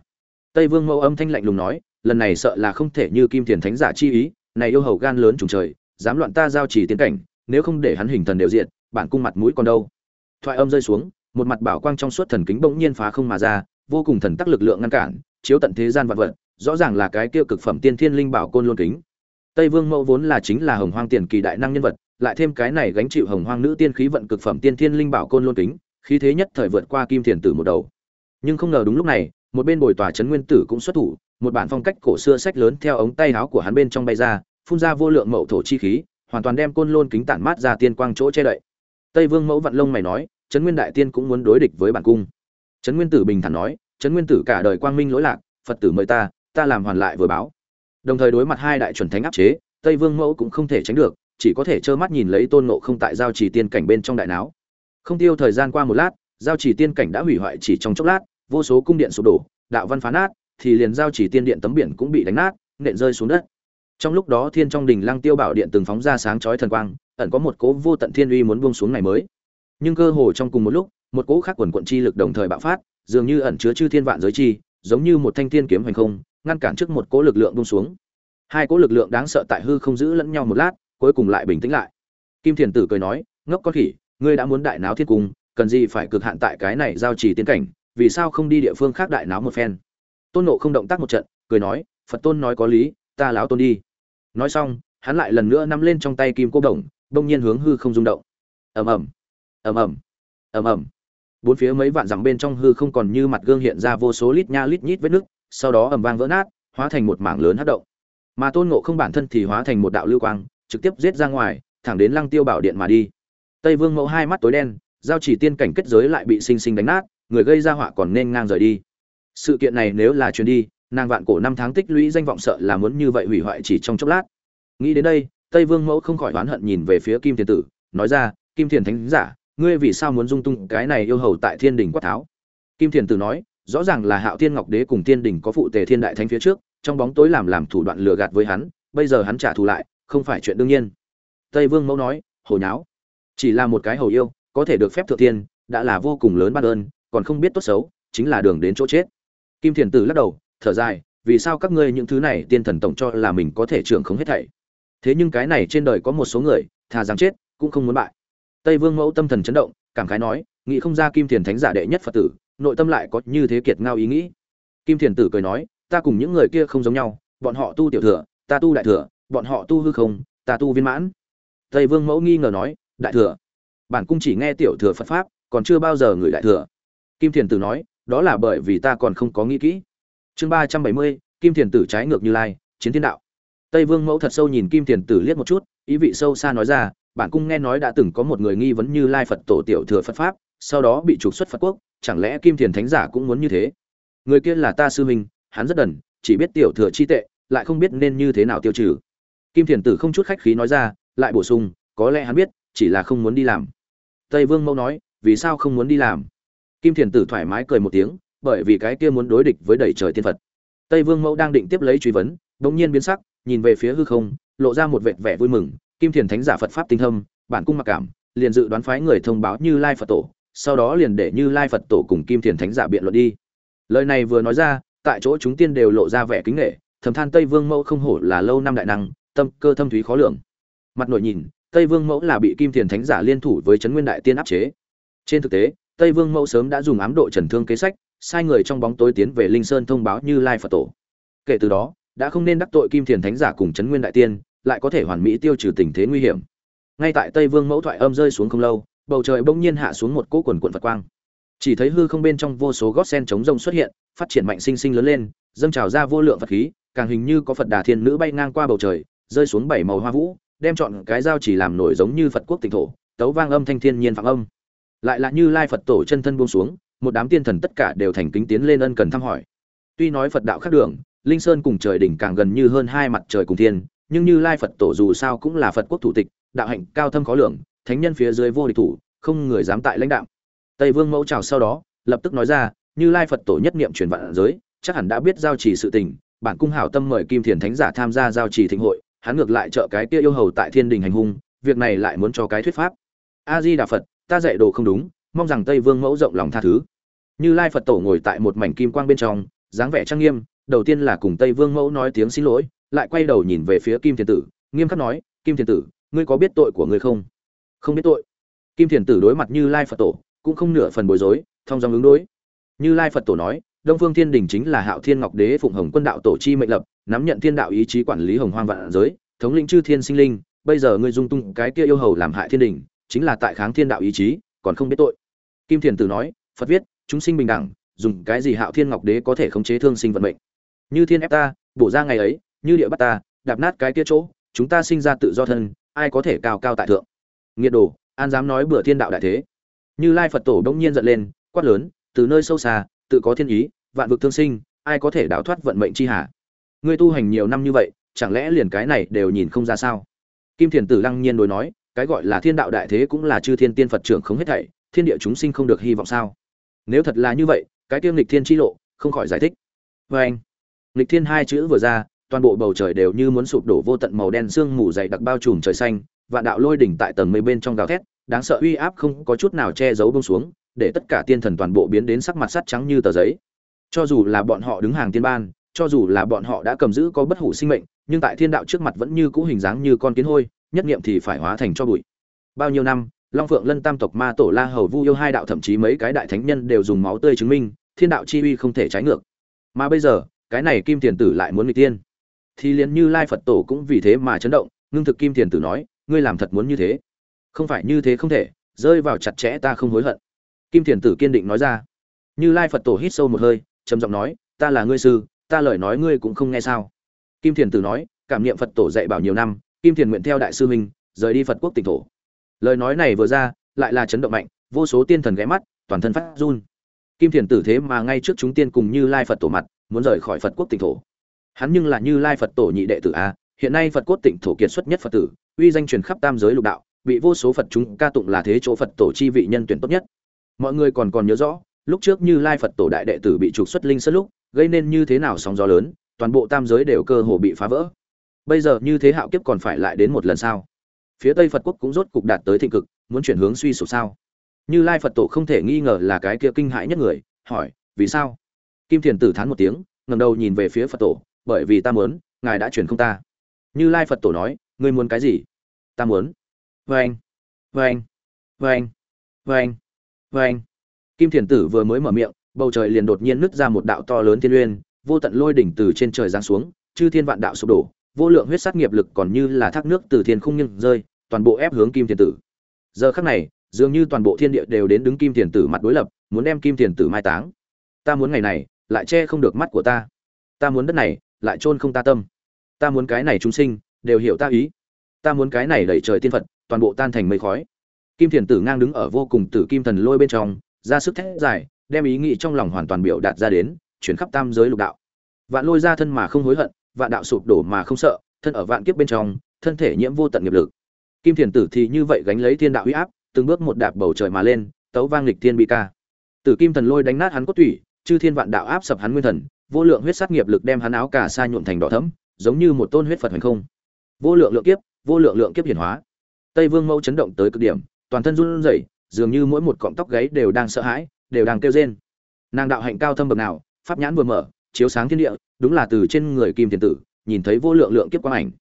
tây vương mẫu âm thanh lạnh lùng nói lần này sợ là không thể như kim thiền thánh giả chi ý này yêu hầu gan lớn trùng trời, dám loạn ta giao chỉ tiến cảnh, nếu không để hắn hình thần đều diện bản cung mặt mũi còn đâu. Thoại âm rơi xuống, một mặt bảo quang trong suốt thần kính bỗng nhiên phá không mà ra, vô cùng thần tắc lực lượng ngăn cản, chiếu tận thế gian vạn vật, rõ ràng là cái kia cực phẩm tiên thiên linh bảo côn lôn kính. Tây vương mẫu vốn là chính là hồng hoang tiền kỳ đại năng nhân vật, lại thêm cái này gánh chịu hồng hoang nữ tiên khí vận cực phẩm tiên thiên linh bảo côn lôn kính, khí thế nhất thời vượt qua kim thiền tử một đầu. Nhưng không ngờ đúng lúc này một bên bồi tòa trấn nguyên tử cũng xuất thủ, một bản phong cách cổ xưa sách lớn theo ống tay áo của hắn bên trong bay ra, phun ra vô lượng mậu thổ chi khí, hoàn toàn đem côn lôn kính tản mát ra tiên quang chỗ che đậy. Tây vương mẫu vạn lông mày nói, trấn nguyên đại tiên cũng muốn đối địch với bản cung. Trấn nguyên tử bình thản nói, trấn nguyên tử cả đời quang minh lỗi lạc, phật tử mời ta ta làm hoàn lại vừa báo. Đồng thời đối mặt hai đại chuẩn thánh áp chế, tây vương mẫu cũng không thể tránh được, chỉ có thể trơ mắt nhìn lấy tôn nộ không tại giao trì tiên cảnh bên trong đại não không tiêu thời gian qua một lát, giao trì tiên cảnh đã hủy hoại chỉ trong chốc lát vô số cung điện sụp đổ, đạo văn phá nát, thì liền giao chỉ tiên điện tấm biển cũng bị đánh nát, nện rơi xuống đất. Trong lúc đó thiên trong đình lăng tiêu bảo điện từng phóng ra sáng chói thần quang, ẩn có một cố vô tận thiên uy muốn buông xuống ngày mới. Nhưng cơ hồ trong cùng một lúc, một cỗ khác quần quận chi lực đồng thời bạo phát, dường như ẩn chứa chư thiên vạn giới chi, giống như một thanh thiên kiếm hành không, ngăn cản trước một cỗ lực lượng buông xuống. Hai cỗ lực lượng đáng sợ tại hư không giữ lẫn nhau một lát, cuối cùng lại bình tĩnh lại. Kim thiền tử cười nói, ngốc con khỉ, ngươi đã muốn đại náo thiên cung, cần gì phải cực hạn tại cái này giao trì tiến cảnh? Vì sao không đi địa phương khác đại náo một phen? Tôn nộ không động tác một trận, cười nói, phật tôn nói có lý, ta láo tôn đi. Nói xong, hắn lại lần nữa nắm lên trong tay kim cô đồng, bỗng nhiên hướng hư không rung động. Ầm ầm ầm ầm ầm ầm. Bốn phía mấy vạn dặm bên trong hư không còn như mặt gương hiện ra vô số lít nha lít nhít vết nước sau đó ầm vang vỡ nát, hóa thành một mảng lớn hát động. Mà tôn ngộ không bản thân thì hóa thành một đạo lưu quang, trực tiếp giết ra ngoài, thẳng đến lăng tiêu bảo điện mà đi. Tây vương mẫu hai mắt tối đen, giao chỉ tiên cảnh kết giới lại bị sinh sinh đánh nát người gây ra họa còn nên ngang rời đi. Sự kiện này nếu là chuyến đi, nàng vạn cổ năm tháng tích lũy danh vọng sợ là muốn như vậy hủy hoại chỉ trong chốc lát. Nghĩ đến đây, tây vương mẫu không khỏi oán hận nhìn về phía kim thiền tử, nói ra, kim thiền thánh giả, ngươi vì sao muốn dung tung cái này yêu hầu tại thiên đình quát tháo? Kim thiền tử nói, rõ ràng là hạo thiên ngọc đế cùng thiên đình có phụ tề thiên đại thánh phía trước, trong bóng tối làm làm thủ đoạn lừa gạt với hắn, bây giờ hắn trả thù lại, không phải chuyện đương nhiên. Tây vương mẫu nói hồi nháo, chỉ là một cái hầu yêu, có thể được phép thượng tiên đã là vô cùng lớn ban ơn còn không biết tốt xấu, chính là đường đến chỗ chết. Kim thiền tử lắc đầu, thở dài, vì sao các ngươi những thứ này tiên thần tổng cho là mình có thể trưởng không hết thảy? Thế nhưng cái này trên đời có một số người, thà rằng chết, cũng không muốn bại. Tây vương mẫu tâm thần chấn động, cảm khái nói, nghĩ không ra kim thiền thánh giả đệ nhất phật tử, nội tâm lại có như thế kiệt ngao ý nghĩ. Kim thiền tử cười nói, ta cùng những người kia không giống nhau, bọn họ tu tiểu thừa, ta tu đại thừa, bọn họ tu hư không, ta tu viên mãn. Tây vương mẫu nghi ngờ nói, đại thừa. Bản cung chỉ nghe tiểu thừa phật pháp, còn chưa bao giờ người đại thừa kim thiền tử nói, đó là bởi vì ta còn không có nghĩ kỹ. Chương ba trăm bảy mươi, kim thiền tử trái ngược như lai, chiến thiên đạo. Tây vương mẫu thật sâu nhìn kim thiền tử liếc một chút, ý vị sâu xa nói ra, bản cung nghe nói đã từng có một người nghi vấn như lai phật tổ tiểu thừa phật pháp, sau đó bị trục xuất phật quốc, chẳng lẽ kim thiền thánh giả cũng muốn như thế? Người kia là ta sư huynh, hắn rất đần, chỉ biết tiểu thừa chi tệ, lại không biết nên như thế nào tiêu trừ. Kim thiền tử không chút khách khí nói ra, lại bổ sung, có lẽ hắn biết, chỉ là không muốn đi làm. Tây vương mẫu nói, vì sao không muốn đi làm? Kim thiền tử thoải mái cười một tiếng, bởi vì cái kia muốn đối địch với đẩy trời tiên phật. Tây vương mẫu đang định tiếp lấy truy vấn đ nhiên biến sắc, nhìn về phía hư không, lộ ra một vệt vẻ vui mừng, kim thiền thánh giả phật pháp tinh thâm bản cung mặc cảm, liền dự đoán phái người thông báo như lai phật tổ, sau đó liền để như lai phật tổ cùng kim thiền thánh giả biện luận đi. Lời này vừa nói ra, tại chỗ chúng tiên đều lộ ra vẻ kính nghệ thầm than tây vương mẫu không hổ là lâu năm đại năng, tâm cơ thâm thúy khó lường. Mặt nội nhìn, tây vương mẫu là bị kim thiền thánh giả liên thủ với trấn nguyên đại tiên áp chế. Trên thực tế tây vương mẫu sớm đã dùng ám độ trần thương kế sách, sai người trong bóng tối tiến về linh sơn thông báo như lai phật tổ. Kể từ đó, đã không nên đắc tội kim thiền thánh giả cùng trấn nguyên đại tiên, lại có thể hoàn mỹ tiêu trừ tình thế nguy hiểm. Ngay tại tây vương mẫu thoại âm rơi xuống không lâu, bầu trời bỗng nhiên hạ xuống một cỗ quần quần phật quang. Chỉ thấy hư không bên trong vô số gót sen chống rông xuất hiện, phát triển mạnh sinh sinh lớn lên, dâng trào ra vô lượng phật khí, càng hình như có phật đà thiên nữ bay ngang qua bầu trời, rơi xuống bảy màu hoa vũ, đem chọn cái dao chỉ làm nổi giống như phật quốc tịnh thổ, tấu vang âm thanh thiên nhiên phảng âm lại là như lai phật tổ chân thân buông xuống, một đám tiên thần tất cả đều thành kính tiến lên ân cần thăm hỏi. Tuy nói phật đạo khác đường, linh sơn cùng trời đỉnh càng gần như hơn hai mặt trời cùng thiên, nhưng như lai phật tổ dù sao cũng là phật quốc thủ tịch, đạo hạnh cao thâm khó lường, thánh nhân phía dưới vô địch thủ, không người dám tại lãnh đạo. Tây vương mẫu chào sau đó, lập tức nói ra, như lai phật tổ nhất niệm truyền vạn giới, chắc hẳn đã biết giao trì sự tình, bản cung hảo tâm mời kim thiền thánh giả tham gia giao trì thịnh hội, hắn ngược lại trợ cái kia yêu hầu tại thiên đình hành hung, việc này lại muốn cho cái thuyết pháp. A di đà phật ta dạy đồ không đúng, mong rằng tây vương mẫu rộng lòng tha thứ. Như lai phật tổ ngồi tại một mảnh kim quang bên trong, dáng vẻ trang nghiêm, đầu tiên là cùng tây vương mẫu nói tiếng xin lỗi, lại quay đầu nhìn về phía kim thiền tử, nghiêm khắc nói, kim thiền tử, ngươi có biết tội của ngươi không? Không biết tội. Kim thiền tử đối mặt như lai phật tổ, cũng không nửa phần bối rối thông dong ứng đối. Như lai phật tổ nói, đông phương thiên đình chính là hạo thiên ngọc đế phụng hồng quân đạo tổ chi mệnh lập, nắm nhận thiên đạo ý chí quản lý hồng hoang vạn giới, thống lĩnh chư thiên sinh linh, bây giờ ngươi dung tung cái kia yêu hầu làm hại thiên đình chính là tại kháng thiên đạo ý chí, còn không biết tội. Kim thiền tử nói, phật viết, chúng sinh bình đẳng, dùng cái gì hạo thiên ngọc đế có thể khống chế thương sinh vận mệnh? Như thiên ép ta, bổ ra ngày ấy, như địa bắt ta, đạp nát cái kia chỗ, chúng ta sinh ra tự do thân, ai có thể cao cao tại thượng? Nghiệt đồ, an dám nói bừa thiên đạo đại thế? Như lai phật tổ đông nhiên giận lên, quát lớn, từ nơi sâu xa, tự có thiên ý, vạn vực thương sinh, ai có thể đào thoát vận mệnh chi hạ? ngươi tu hành nhiều năm như vậy, chẳng lẽ liền cái này đều nhìn không ra sao? Kim thiền tử lăng nhiên đối nói cái gọi là thiên đạo đại thế cũng là chư thiên tiên phật trưởng không hết thảy, thiên địa chúng sinh không được hy vọng sao? Nếu thật là như vậy, cái tiêm lịch thiên chi lộ, không khỏi giải thích. Vê anh lịch thiên hai chữ vừa ra, toàn bộ bầu trời đều như muốn sụp đổ vô tận màu đen sương mù dày đặc bao trùm trời xanh, vạn đạo lôi đỉnh tại tầng mây bên trong gào thét, đáng sợ uy áp không có chút nào che giấu bông xuống, để tất cả tiên thần toàn bộ biến đến sắc mặt sắt trắng như tờ giấy. Cho dù là bọn họ đứng hàng tiên ban, cho dù là bọn họ đã cầm giữ có bất hủ sinh mệnh, nhưng tại thiên đạo trước mặt vẫn như cũ hình dáng như con kiến hôi nhất niệm thì phải hóa thành cho bụi. Bao nhiêu năm, long phượng lân tam tộc ma tổ la hầu vu yêu hai đạo thậm chí mấy cái đại thánh nhân đều dùng máu tươi chứng minh, thiên đạo chi uy không thể trái ngược. Mà bây giờ, cái này kim tiền tử lại muốn người tiên thì liền như lai phật tổ cũng vì thế mà chấn động, ngưng thực kim tiền tử nói, ngươi làm thật muốn như thế. Không phải như thế không thể, rơi vào chặt chẽ ta không hối hận. Kim tiền tử kiên định nói ra. Như lai phật tổ hít sâu một hơi, trầm giọng nói, ta là ngươi sư, ta lời nói ngươi cũng không nghe sao. Kim thiền tử nói, cảm niệm phật tổ dạy bảo nhiều năm kim thiền nguyện theo đại sư huynh, rời đi phật quốc tỉnh thổ. Lời nói này vừa ra, lại là chấn động mạnh, vô số tiên thần ghé mắt, toàn thân phát run. Kim thiền tử thế mà ngay trước chúng tiên cùng như lai phật tổ mặt, muốn rời khỏi phật quốc tỉnh thổ. Hắn nhưng là như lai phật tổ nhị đệ tử a, hiện nay phật quốc tỉnh thổ kiệt xuất nhất phật tử, uy danh truyền khắp tam giới lục đạo, bị vô số phật chúng ca tụng là thế chỗ phật tổ chi vị nhân tuyển tốt nhất. Mọi người còn còn nhớ rõ, lúc trước như lai phật tổ đại đệ tử bị trục xuất linh sân lúc, gây nên như thế nào sóng gió lớn, toàn bộ tam giới đều cơ hồ bị phá vỡ bây giờ như thế hạo kiếp còn phải lại đến một lần sao? Phía tây phật quốc cũng rốt cục đạt tới thịnh cực, muốn chuyển hướng suy sụp sao? Như lai phật tổ không thể nghi ngờ là cái kia kinh hãi nhất người, hỏi, vì sao? Kim thiền tử thán một tiếng ngầm đầu nhìn về phía phật tổ, bởi vì ta muốn, ngài đã chuyển không ta. Như lai phật tổ nói, ngươi muốn cái gì? Ta muốn. Vê anh vê anh vê anh vê anh vê anh kim thiền tử vừa mới mở miệng, bầu trời liền đột nhiên nứt ra một đạo to lớn thiên uyên, vô tận lôi đỉnh từ trên trời giáng xuống, chư thiên vạn đạo sụp đổ vô lượng huyết sát nghiệp lực còn như là thác nước từ thiên khung nghiêng rơi, toàn bộ ép hướng kim tiền tử. Giờ khắc này, dường như toàn bộ thiên địa đều đến đứng kim tiền tử mặt đối lập, muốn đem kim tiền tử mai táng. Ta muốn ngày này, lại che không được mắt của ta. Ta muốn đất này, lại chôn không ta tâm. Ta muốn cái này chúng sinh, đều hiểu ta ý. Ta muốn cái này đẩy trời tiên phật, toàn bộ tan thành mây khói. Kim thiền tử ngang đứng ở vô cùng tử kim thần lôi bên trong, ra sức thét dài, đem ý nghĩ trong lòng hoàn toàn biểu đạt ra đến, chuyển khắp tam giới lục đạo. Vạn lôi ra thân mà không hối hận vạn đạo sụp đổ mà không sợ, thân ở vạn kiếp bên trong, thân thể nhiễm vô tận nghiệp lực. Kim thiền tử thì như vậy gánh lấy thiên đạo uy áp, từng bước một đạp bầu trời mà lên, tấu vang lịch thiên bị ca. Tử kim thần lôi đánh nát hắn cốt tủy, chư thiên vạn đạo áp sập hắn nguyên thần, vô lượng huyết sát nghiệp lực đem hắn áo cả sa nhuộm thành đỏ thẫm, giống như một tôn huyết phật hành không. Vô lượng lượng kiếp, vô lượng lượng kiếp hiển hóa. Tây vương mẫu chấn động tới cực điểm, toàn thân run rẩy, dường như mỗi một cọng tóc gáy đều đang sợ hãi, đều đang kêu rên. Nàng đạo hạnh cao thâm bậc nào, pháp nhãn vừa mở chiếu sáng thiên địa, đúng là từ trên người kim thiền tử, nhìn thấy vô lượng lượng kiếp quang ảnh.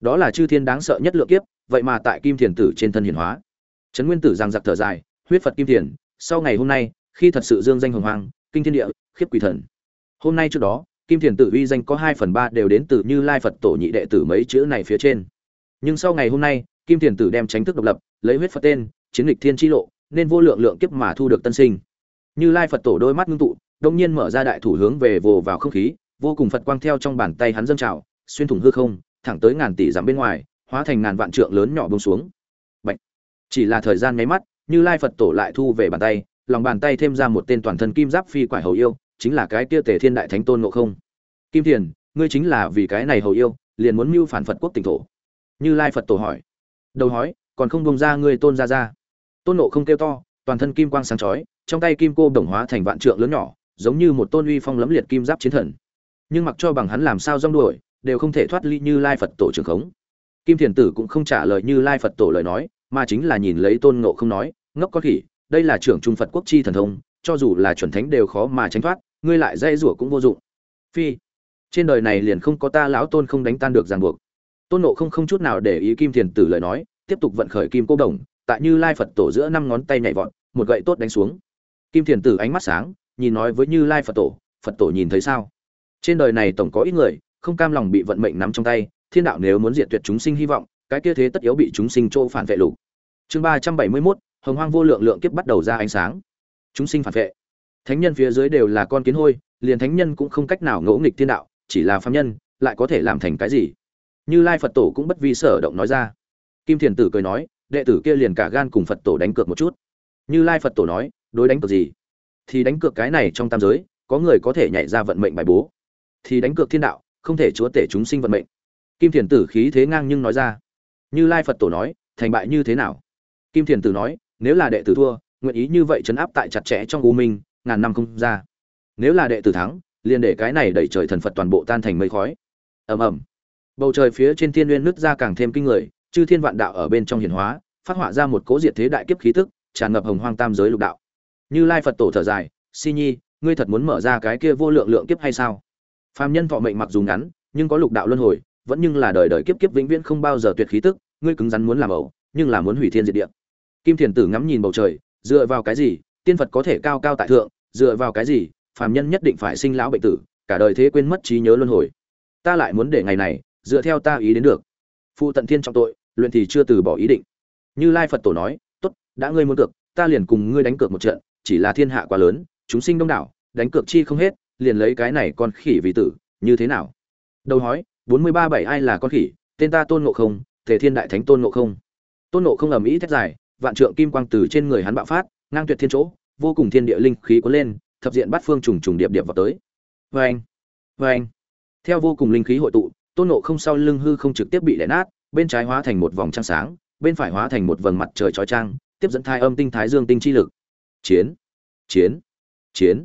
Đó là chư thiên đáng sợ nhất lượng kiếp, vậy mà tại kim thiền tử trên thân hiển hóa. Trấn nguyên tử giang giặc thở dài, huyết phật kim thiền, sau ngày hôm nay, khi thật sự dương danh hồng hoàng kinh thiên địa, khiếp quỷ thần. Hôm nay trước đó, kim thiền tử uy danh có hai phần ba đều đến từ như lai phật tổ nhị đệ tử mấy chữ này phía trên. Nhưng sau ngày hôm nay, kim thiền tử đem tránh thức độc lập, lấy huyết phật tên, chiến lịch thiên tri lộ, nên vô lượng lượng kiếp mà thu được tân sinh. Như lai phật tổ đôi mắt ngưng tụ đông nhiên mở ra đại thủ hướng về vồ vào không khí, vô cùng phật quang theo trong bàn tay hắn dâng trào, xuyên thủng hư không, thẳng tới ngàn tỷ dặm bên ngoài, hóa thành ngàn vạn trượng lớn nhỏ bông xuống. Bạch. chỉ là thời gian nháy mắt, như lai phật tổ lại thu về bàn tay, lòng bàn tay thêm ra một tên toàn thân kim giáp phi quải hầu yêu, chính là cái kia tề thiên đại thánh tôn ngộ không. Kim thiền, ngươi chính là vì cái này hầu yêu, liền muốn mưu phản phật quốc tỉnh thổ? Như lai phật tổ hỏi. Đầu hói còn không bông ra ngươi tôn ra ra tôn nộ không kêu to, toàn thân kim quang sáng chói, trong tay kim cô đồng hóa thành vạn trượng lớn nhỏ giống như một tôn uy phong lẫm liệt kim giáp chiến thần. Nhưng mặc cho bằng hắn làm sao rong đuổi, đều không thể thoát ly như lai phật tổ trường khống. Kim thiền tử cũng không trả lời như lai phật tổ lời nói, mà chính là nhìn lấy tôn ngộ không nói, ngốc có khỉ, đây là trưởng trung phật quốc chi thần thông, cho dù là chuẩn thánh đều khó mà tránh thoát, ngươi lại dây rủa cũng vô dụng. Phi, trên đời này liền không có ta lão tôn không đánh tan được ràng buộc. Tôn nộ không không chút nào để ý kim thiền tử lời nói, tiếp tục vận khởi kim cô đồng, tại như lai phật tổ giữa năm ngón tay nhảy vọt, một gậy tốt đánh xuống. Kim thiền tử ánh mắt sáng nhìn nói với như lai phật tổ phật tổ nhìn thấy sao? Trên đời này tổng có ít người không cam lòng bị vận mệnh nắm trong tay, thiên đạo nếu muốn diệt tuyệt chúng sinh hy vọng, cái kia thế tất yếu bị chúng sinh chỗ phản vệ lục. Chương ba trăm bảy mươi mốt, hồng hoang vô lượng lượng kiếp bắt đầu ra ánh sáng. Chúng sinh phản vệ. Thánh nhân phía dưới đều là con kiến hôi, liền thánh nhân cũng không cách nào ngỗ nghịch thiên đạo, chỉ là phàm nhân, lại có thể làm thành cái gì? Như lai phật tổ cũng bất vi sở động nói ra. Kim thiền tử cười nói, đệ tử kia liền cả gan cùng phật tổ đánh cược một chút. Như lai phật tổ nói, đối đánh cược gì? Thì đánh cược cái này trong tam giới, có người có thể nhảy ra vận mệnh bài bố. Thì đánh cược thiên đạo, không thể chúa tể chúng sinh vận mệnh. Kim thiền tử khí thế ngang nhưng nói ra. Như lai phật tổ nói, thành bại như thế nào? Kim thiền tử nói, nếu là đệ tử thua, nguyện ý như vậy chấn áp tại chặt chẽ trong u minh, ngàn năm không ra. Nếu là đệ tử thắng, liền để cái này đẩy trời thần phật toàn bộ tan thành mây khói. Ầm ầm. Bầu trời phía trên thiên nguyên nứt ra càng thêm kinh người, chư thiên vạn đạo ở bên trong hiển hóa, phát họa ra một cố diệt thế đại kiếp khí tức, tràn ngập hồng hoang tam giới lục đạo như lai phật tổ thở dài, si nhi, ngươi thật muốn mở ra cái kia vô lượng lượng kiếp hay sao? Phàm nhân thọ mệnh mặc dù ngắn, nhưng có lục đạo luân hồi, vẫn nhưng là đời đời kiếp kiếp vĩnh viễn không bao giờ tuyệt khí tức, ngươi cứng rắn muốn làm ẩu, nhưng là muốn hủy thiên diệt địa. Kim thiền tử ngắm nhìn bầu trời, dựa vào cái gì? Tiên phật có thể cao cao tại thượng, dựa vào cái gì? Phàm nhân nhất định phải sinh lão bệnh tử, cả đời thế quên mất trí nhớ luân hồi. Ta lại muốn để ngày này, dựa theo ta ý đến được. Phụ tận thiên trọng tội, luyện thì chưa từ bỏ ý định. Như lai phật tổ nói, tốt, đã ngươi muốn cược, ta liền cùng ngươi đánh cược một trận chỉ là thiên hạ quá lớn chúng sinh đông đảo đánh cược chi không hết liền lấy cái này con khỉ vì tử như thế nào? Đầu hói bốn mươi ba bảy ai là con khỉ tên ta tôn ngộ không thể thiên đại thánh tôn ngộ không. Tôn ngộ không ầm ĩ thét dài vạn trượng kim quang từ trên người hắn bạo phát ngang tuyệt thiên chỗ vô cùng thiên địa linh khí cuốn lên thập diện bát phương trùng trùng điệp điệp vào tới. Vê anh vê anh theo vô cùng linh khí hội tụ tôn ngộ không sau lưng hư không trực tiếp bị đè nát bên trái hóa thành một vòng trăng sáng bên phải hóa thành một vầng mặt trời trói trang, tiếp dẫn thai âm tinh thái dương tinh chi lực chiến chiến chiến.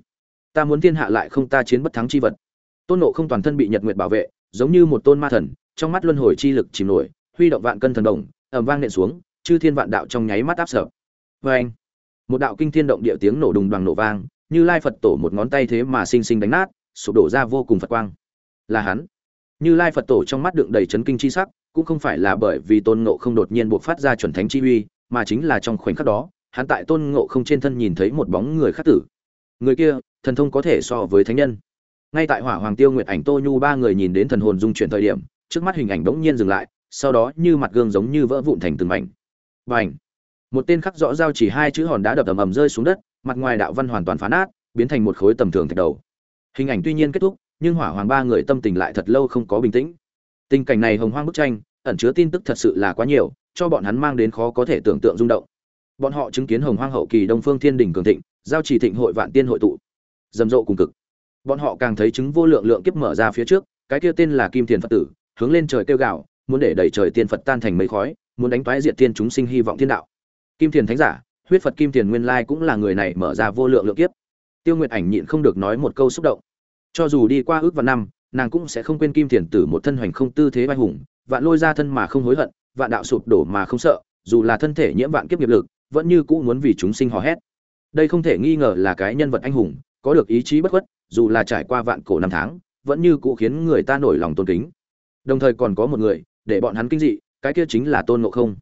Ta muốn thiên hạ lại không ta chiến bất thắng chi vật. Tôn nộ không toàn thân bị nhật nguyệt bảo vệ, giống như một tôn ma thần, trong mắt luân hồi chi lực chìm nổi, huy động vạn cân thần đồng, ầm vang nện xuống, chư thiên vạn đạo trong nháy mắt áp sở vê anh, một đạo kinh thiên động địa tiếng nổ đùng đoàn nổ vang, như lai phật tổ một ngón tay thế mà xinh xinh đánh nát, sụp đổ ra vô cùng phật quang. Là hắn. Như lai phật tổ trong mắt đựng đầy chấn kinh chi sắc, cũng không phải là bởi vì tôn ngộ không đột nhiên buộc phát ra chuẩn thánh chi uy, mà chính là trong khoảnh khắc đó hắn tại tôn ngộ không trên thân nhìn thấy một bóng người khắc tử. Người kia, thần thông có thể so với thánh nhân. Ngay tại hỏa hoàng tiêu nguyệt ảnh tô nhu ba người nhìn đến thần hồn dung chuyển thời điểm, trước mắt hình ảnh bỗng nhiên dừng lại, sau đó như mặt gương giống như vỡ vụn thành từng mảnh. Và ảnh một tên khắc rõ giao chỉ hai chữ hòn đá đập ầm ầm rơi xuống đất, mặt ngoài đạo văn hoàn toàn phá nát, biến thành một khối tầm thường thạch đầu. Hình ảnh tuy nhiên kết thúc, nhưng hỏa hoàng ba người tâm tình lại thật lâu không có bình tĩnh. Tình cảnh này hồng hoang bức tranh, ẩn chứa tin tức thật sự là quá nhiều, cho bọn hắn mang đến khó có thể tưởng tượng rung động bọn họ chứng kiến hồng hoang hậu kỳ đông phương thiên đình cường thịnh, giao chỉ thịnh hội vạn tiên hội tụ. Rầm rộ cùng cực. Bọn họ càng thấy chứng vô lượng lượng kiếp mở ra phía trước, cái kia tên là kim thiền phật tử, hướng lên trời kêu gạo muốn để đẩy trời tiên phật tan thành mây khói, muốn đánh toái diệt tiên chúng sinh hy vọng thiên đạo. Kim thiền thánh giả, huyết phật kim thiền nguyên lai cũng là người này mở ra vô lượng lượng kiếp. Tiêu nguyệt ảnh nhịn không được nói một câu xúc động. Cho dù đi qua ước vạn năm, nàng cũng sẽ không quên kim thiền tử một thân hoành không tư thế vai hùng, vạn lôi ra thân mà không hối hận, vạn đạo sụp đổ mà không sợ, dù là thân thể nhiễm vạn kiếp nghiệp lực vẫn như cũ muốn vì chúng sinh hò hét. Đây không thể nghi ngờ là cái nhân vật anh hùng, có được ý chí bất khuất, dù là trải qua vạn cổ năm tháng, vẫn như cũ khiến người ta nổi lòng tôn kính. Đồng thời còn có một người, để bọn hắn kinh dị, cái kia chính là tôn ngộ không.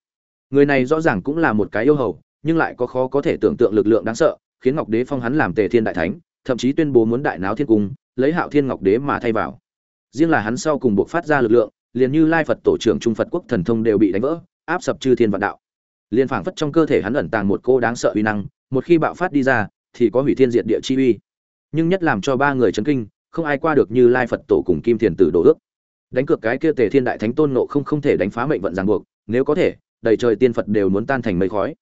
Người này rõ ràng cũng là một cái yêu hầu, nhưng lại có khó có thể tưởng tượng lực lượng đáng sợ, khiến ngọc đế phong hắn làm tề thiên đại thánh, thậm chí tuyên bố muốn đại náo thiên cung, lấy hạo thiên ngọc đế mà thay vào. Riêng là hắn sau cùng buộc phát ra lực lượng, liền như lai phật tổ trưởng trung phật quốc thần thông đều bị đánh vỡ, áp sập chư thiên vạn đạo liền phảng phất trong cơ thể hắn ẩn tàng một cô đáng sợ uy năng, một khi bạo phát đi ra, thì có hủy thiên diệt địa chi uy. Nhưng nhất làm cho ba người chấn kinh, không ai qua được như lai phật tổ cùng kim thiền tử đổ ước. Đánh cược cái kia tề thiên đại thánh tôn nộ không không thể đánh phá mệnh vận ràng buộc, nếu có thể, đầy trời tiên phật đều muốn tan thành mây khói.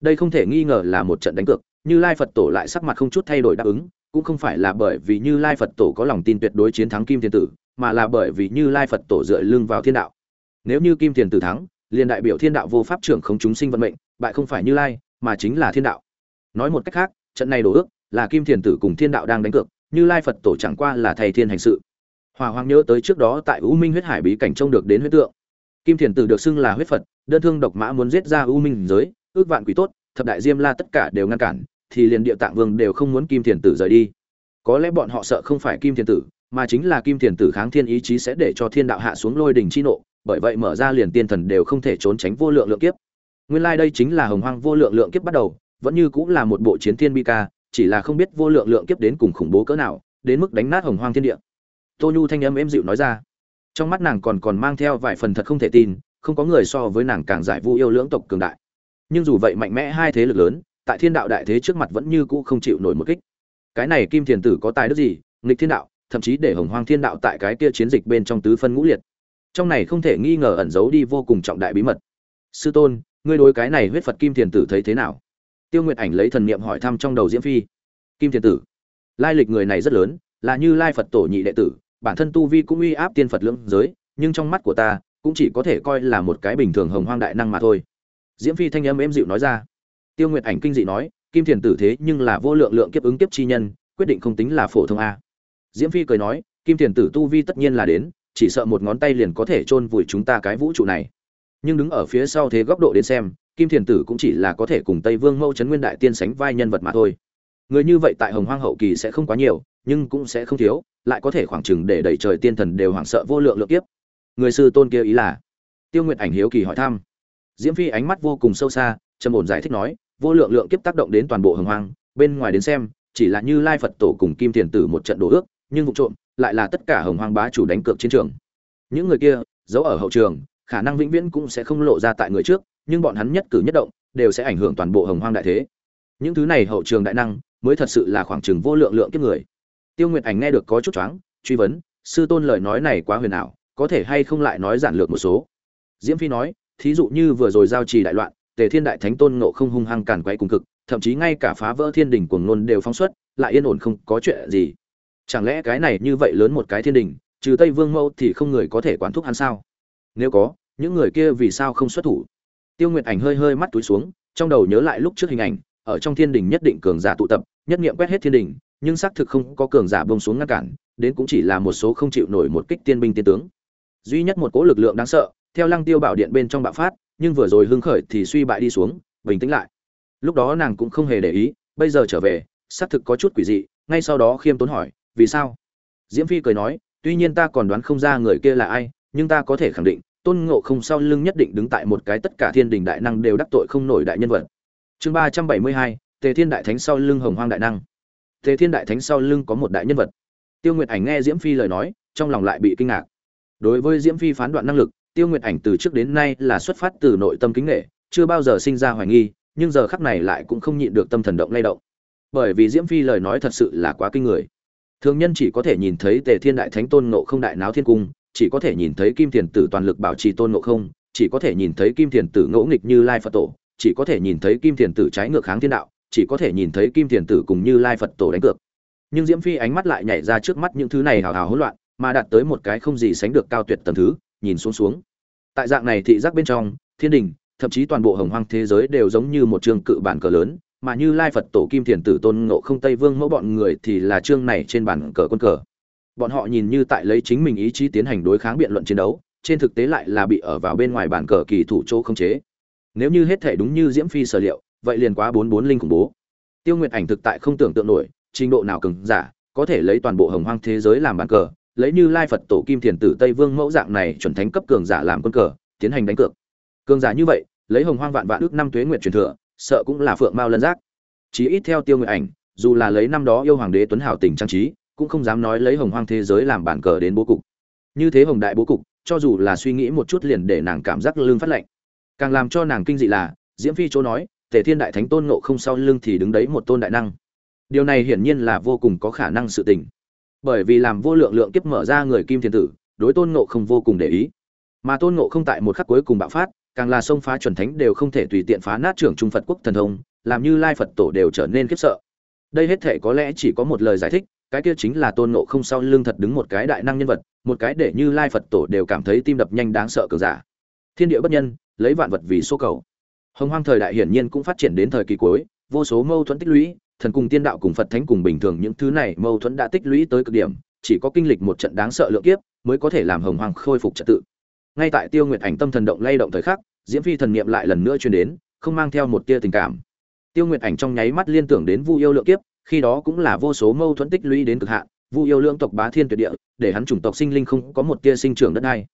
Đây không thể nghi ngờ là một trận đánh cược, như lai phật tổ lại sắc mặt không chút thay đổi đáp ứng, cũng không phải là bởi vì như lai phật tổ có lòng tin tuyệt đối chiến thắng kim thiền tử, mà là bởi vì như lai phật tổ dựa lưng vào thiên đạo. Nếu như kim thiền tử thắng liền đại biểu thiên đạo vô pháp trưởng không chúng sinh vận mệnh, bại không phải như lai, mà chính là thiên đạo. Nói một cách khác, trận này đổ ước là kim thiền tử cùng thiên đạo đang đánh cược, như lai phật tổ chẳng qua là thầy thiên hành sự. Hòa hoàng nhớ tới trước đó tại u minh huyết hải bí cảnh trông được đến huyết tượng. Kim thiền tử được xưng là huyết phật, đơn thương độc mã muốn giết ra u minh giới, ước vạn quỷ tốt, thập đại diêm la tất cả đều ngăn cản, thì liền địa tạng vương đều không muốn kim thiền tử rời đi. Có lẽ bọn họ sợ không phải kim thiền tử, mà chính là kim thiền tử kháng thiên ý chí sẽ để cho thiên đạo hạ xuống lôi đỉnh chi nộ bởi vậy mở ra liền tiên thần đều không thể trốn tránh vô lượng lượng kiếp. Nguyên lai like đây chính là hồng hoang vô lượng lượng kiếp bắt đầu, vẫn như cũng là một bộ chiến thiên bi ca, chỉ là không biết vô lượng lượng kiếp đến cùng khủng bố cỡ nào, đến mức đánh nát hồng hoang thiên địa. Tô nhu thanh âm êm dịu nói ra. Trong mắt nàng còn còn mang theo vài phần thật không thể tin, không có người so với nàng càng giải vu yêu lưỡng tộc cường đại. Nhưng dù vậy mạnh mẽ hai thế lực lớn, tại thiên đạo đại thế trước mặt vẫn như cũ không chịu nổi một kích. Cái này kim thiền tử có tài đức gì, nghịch thiên đạo, thậm chí để hồng hoang thiên đạo tại cái kia chiến dịch bên trong tứ phân ngũ liệt trong này không thể nghi ngờ ẩn giấu đi vô cùng trọng đại bí mật. Sư tôn, ngươi đối cái này huyết phật kim thiền tử thấy thế nào? Tiêu nguyệt ảnh lấy thần niệm hỏi thăm trong đầu diễm phi. Kim thiền tử, lai lịch người này rất lớn, là như lai phật tổ nhị đệ tử, bản thân tu vi cũng uy áp tiên phật lưỡng giới, nhưng trong mắt của ta, cũng chỉ có thể coi là một cái bình thường hồng hoang đại năng mà thôi. Diễm phi thanh âm êm dịu nói ra. Tiêu nguyệt ảnh kinh dị nói, kim thiền tử thế nhưng là vô lượng lượng kiếp ứng kiếp chi nhân, quyết định không tính là phổ thông a. Diễm phi cười nói, kim thiền tử tu vi tất nhiên là đến chỉ sợ một ngón tay liền có thể chôn vùi chúng ta cái vũ trụ này. Nhưng đứng ở phía sau thế góc độ đến xem, kim thiền tử cũng chỉ là có thể cùng tây vương mẫu trấn nguyên đại tiên sánh vai nhân vật mà thôi. Người như vậy tại hồng hoang hậu kỳ sẽ không quá nhiều, nhưng cũng sẽ không thiếu, lại có thể khoảng chừng để đẩy trời tiên thần đều hoảng sợ vô lượng lượng kiếp. Người sư tôn kia ý là? Tiêu nguyệt ảnh hiếu kỳ hỏi thăm. Diễm phi ánh mắt vô cùng sâu xa, trầm ổn giải thích nói, vô lượng lượng kiếp tác động đến toàn bộ hồng hoang, bên ngoài đến xem, chỉ là như lai phật tổ cùng kim thiền tử một trận đổ ước, nhưng vụ trộm lại là tất cả hồng hoang bá chủ đánh cược chiến trường. Những người kia, giấu ở hậu trường, khả năng vĩnh viễn cũng sẽ không lộ ra tại người trước, nhưng bọn hắn nhất cử nhất động, đều sẽ ảnh hưởng toàn bộ hồng hoang đại thế. Những thứ này hậu trường đại năng, mới thật sự là khoảng chừng vô lượng lượng kiếp người. Tiêu nguyệt ảnh nghe được có chút choáng, truy vấn, sư tôn lời nói này quá huyền ảo, có thể hay không lại nói giản lược một số? Diễm phi nói, thí dụ như vừa rồi giao trì đại loạn, tề thiên đại thánh tôn ngộ không hung hăng càn quay cùng cực, thậm chí ngay cả phá vỡ thiên đình cuồng nôn đều phóng xuất, lại yên ổn không có chuyện gì chẳng lẽ cái này như vậy lớn một cái thiên đình, trừ tây vương mẫu thì không người có thể quán thúc hắn sao? Nếu có, những người kia vì sao không xuất thủ? Tiêu nguyệt ảnh hơi hơi mắt túi xuống, trong đầu nhớ lại lúc trước hình ảnh, ở trong thiên đình nhất định cường giả tụ tập, nhất nghiệm quét hết thiên đình, nhưng xác thực không có cường giả bông xuống ngăn cản, đến cũng chỉ là một số không chịu nổi một kích tiên binh tiên tướng. Duy nhất một cỗ lực lượng đáng sợ, theo lăng tiêu bảo điện bên trong bạo phát, nhưng vừa rồi hưng khởi thì suy bại đi xuống, bình tĩnh lại. Lúc đó nàng cũng không hề để ý, bây giờ trở về, xác thực có chút quỷ dị, ngay sau đó khiêm tốn hỏi vì sao? Diễm phi cười nói, tuy nhiên ta còn đoán không ra người kia là ai, nhưng ta có thể khẳng định, tôn ngộ không sau lưng nhất định đứng tại một cái tất cả thiên đình đại năng đều đắc tội không nổi đại nhân vật. Chương ba trăm bảy mươi hai, tề thiên đại thánh sau lưng hồng hoang đại năng. Tề thiên đại thánh sau lưng có một đại nhân vật. Tiêu nguyệt ảnh nghe diễm phi lời nói, trong lòng lại bị kinh ngạc. Đối với diễm phi phán đoạn năng lực, tiêu nguyệt ảnh từ trước đến nay là xuất phát từ nội tâm kính nghệ chưa bao giờ sinh ra hoài nghi, nhưng giờ khắc này lại cũng không nhịn được tâm thần động lay động. Bởi vì diễm phi lời nói thật sự là quá kinh người thường nhân chỉ có thể nhìn thấy tề thiên đại thánh tôn nộ không đại náo thiên cung, chỉ có thể nhìn thấy kim thiền tử toàn lực bảo trì tôn nộ không, chỉ có thể nhìn thấy kim thiền tử ngỗ nghịch như lai phật tổ, chỉ có thể nhìn thấy kim thiền tử trái ngược kháng thiên đạo, chỉ có thể nhìn thấy kim thiền tử cùng như lai phật tổ đánh cược. Nhưng diễm phi ánh mắt lại nhảy ra trước mắt những thứ này hào hào hỗn loạn, mà đạt tới một cái không gì sánh được cao tuyệt tầm thứ, nhìn xuống xuống. Tại dạng này thị giác bên trong, thiên đình, thậm chí toàn bộ hồng hoang thế giới đều giống như một trường cự bản cờ lớn mà như lai phật tổ kim thiền tử tôn ngộ không tây vương mẫu bọn người thì là chương này trên bản cờ quân cờ. Bọn họ nhìn như tại lấy chính mình ý chí tiến hành đối kháng biện luận chiến đấu, trên thực tế lại là bị ở vào bên ngoài bản cờ kỳ thủ chỗ không chế. Nếu như hết thể đúng như diễm phi sở liệu, vậy liền quá bốn bốn linh khủng bố. Tiêu nguyệt ảnh thực tại không tưởng tượng nổi, trình độ nào cường giả, có thể lấy toàn bộ hồng hoang thế giới làm bàn cờ, lấy như lai phật tổ kim thiền tử tây vương mẫu dạng này chuẩn thánh cấp cường giả làm quân cờ, tiến hành đánh cược. Cường giả như vậy, lấy hồng hoang vạn vạn ước năm tuế nguyệt truyền thừa sợ cũng là phượng mao lân giác. Chí ít theo tiêu nguyệt ảnh, dù là lấy năm đó yêu hoàng đế tuấn hảo tình trang trí, cũng không dám nói lấy hồng hoang thế giới làm bản cờ đến bố cục. Như thế hồng đại bố cục, cho dù là suy nghĩ một chút liền để nàng cảm giác lương phát lệnh càng làm cho nàng kinh dị là, diễm phi chỗ nói, tề thiên đại thánh tôn ngộ không sau lưng thì đứng đấy một tôn đại năng. Điều này hiển nhiên là vô cùng có khả năng sự tình. Bởi vì làm vô lượng lượng kiếp mở ra người kim thiên tử, đối tôn ngộ không vô cùng để ý. Mà tôn ngộ không tại một khắc cuối cùng bạo phát càng là sông phá chuẩn thánh đều không thể tùy tiện phá nát trưởng trung phật quốc thần thông, làm như lai phật tổ đều trở nên khiếp sợ. Đây hết thể có lẽ chỉ có một lời giải thích, cái kia chính là tôn ngộ không sau lưng thật đứng một cái đại năng nhân vật, một cái để như lai phật tổ đều cảm thấy tim đập nhanh đáng sợ cờ giả. Thiên địa bất nhân, lấy vạn vật vì số cầu. Hồng hoang thời đại hiển nhiên cũng phát triển đến thời kỳ cuối, vô số mâu thuẫn tích lũy, thần cùng tiên đạo cùng phật thánh cùng bình thường những thứ này mâu thuẫn đã tích lũy tới cực điểm, chỉ có kinh lịch một trận đáng sợ lượng kiếp mới có thể làm hồng hoang khôi phục trật tự ngay tại tiêu nguyệt ảnh tâm thần động lay động thời khắc, diễm phi thần niệm lại lần nữa truyền đến, không mang theo một tia tình cảm. Tiêu nguyệt ảnh trong nháy mắt liên tưởng đến vu yêu lượng kiếp, khi đó cũng là vô số mâu thuẫn tích lũy đến cực hạn, vu yêu Lượng tộc bá thiên tuyệt địa, để hắn chủng tộc sinh linh không có một tia sinh trưởng đất đai.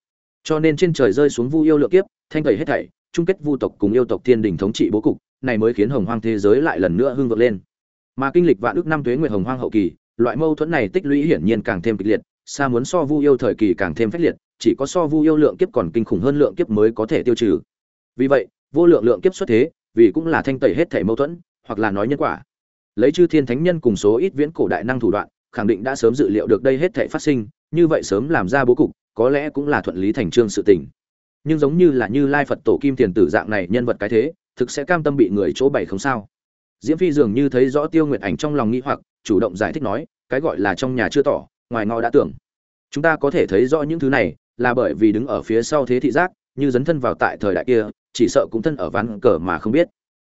Cho nên trên trời rơi xuống vu yêu lượng kiếp, thanh tẩy hết thảy, chung kết vu tộc cùng yêu tộc thiên đình thống trị bố cục, này mới khiến hồng hoang thế giới lại lần nữa hưng vượng lên. Mà kinh lịch vạn ước năm tuế nguyệt hồng hoang hậu kỳ, loại mâu thuẫn này tích lũy hiển nhiên càng thêm kịch liệt, xa muốn so vu yêu thời kỳ càng thêm phách liệt chỉ có so vu yêu lượng kiếp còn kinh khủng hơn lượng kiếp mới có thể tiêu trừ. Vì vậy, vô lượng lượng kiếp xuất thế, vì cũng là thanh tẩy hết thể mâu thuẫn, hoặc là nói nhân quả. Lấy chư thiên thánh nhân cùng số ít viễn cổ đại năng thủ đoạn, khẳng định đã sớm dự liệu được đây hết thể phát sinh, như vậy sớm làm ra bố cục, có lẽ cũng là thuận lý thành trương sự tình. Nhưng giống như là như lai phật tổ kim tiền tử dạng này nhân vật cái thế, thực sẽ cam tâm bị người chỗ bày không sao. Diễm phi dường như thấy rõ tiêu nguyệt ảnh trong lòng nghĩ hoặc, chủ động giải thích nói, cái gọi là trong nhà chưa tỏ, ngoài ngõ đã tưởng. Chúng ta có thể thấy rõ những thứ này là bởi vì đứng ở phía sau thế thị giác, như dấn thân vào tại thời đại kia, chỉ sợ cũng thân ở ván cờ mà không biết.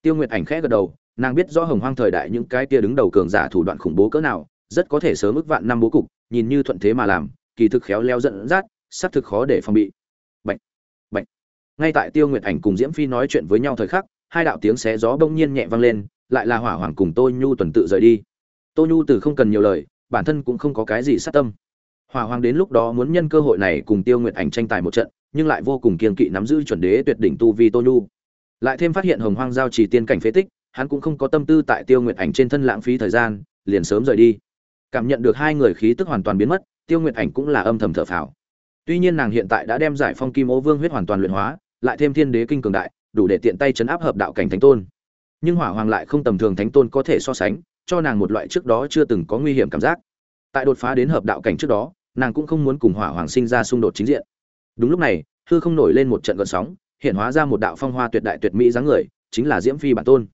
Tiêu nguyệt ảnh khẽ gật đầu, nàng biết rõ hồng hoang thời đại những cái kia đứng đầu cường giả thủ đoạn khủng bố cỡ nào, rất có thể sớm ức vạn năm bố cục, nhìn như thuận thế mà làm, kỳ thực khéo leo dẫn dắt, xác thực khó để phòng bị. Bệnh bệnh ngay tại tiêu nguyệt ảnh cùng diễm phi nói chuyện với nhau thời khắc, hai đạo tiếng xé gió bỗng nhiên nhẹ vang lên, lại là hỏa hoàng cùng tô nhu tuần tự rời đi. Tô nhu từ không cần nhiều lời, bản thân cũng không có cái gì sát tâm hỏa hoàng đến lúc đó muốn nhân cơ hội này cùng tiêu nguyệt ảnh tranh tài một trận, nhưng lại vô cùng kiên kỵ nắm giữ chuẩn đế tuyệt đỉnh tu vi tô nhu. Lại thêm phát hiện hồng hoang giao chỉ tiên cảnh phế tích, hắn cũng không có tâm tư tại tiêu nguyệt ảnh trên thân lãng phí thời gian, liền sớm rời đi. Cảm nhận được hai người khí tức hoàn toàn biến mất, tiêu nguyệt ảnh cũng là âm thầm thở phào. Tuy nhiên nàng hiện tại đã đem giải phong kim ô vương huyết hoàn toàn luyện hóa, lại thêm thiên đế kinh cường đại, đủ để tiện tay chấn áp hợp đạo cảnh thánh tôn. Nhưng hỏa hoàng lại không tầm thường thánh tôn có thể so sánh, cho nàng một loại trước đó chưa từng có nguy hiểm cảm giác. Tại đột phá đến hợp đạo cảnh trước đó nàng cũng không muốn cùng hỏa hoàng sinh ra xung đột chính diện. Đúng lúc này, hư không nổi lên một trận gợn sóng, hiện hóa ra một đạo phong hoa tuyệt đại tuyệt mỹ dáng người, chính là diễm phi bản tôn.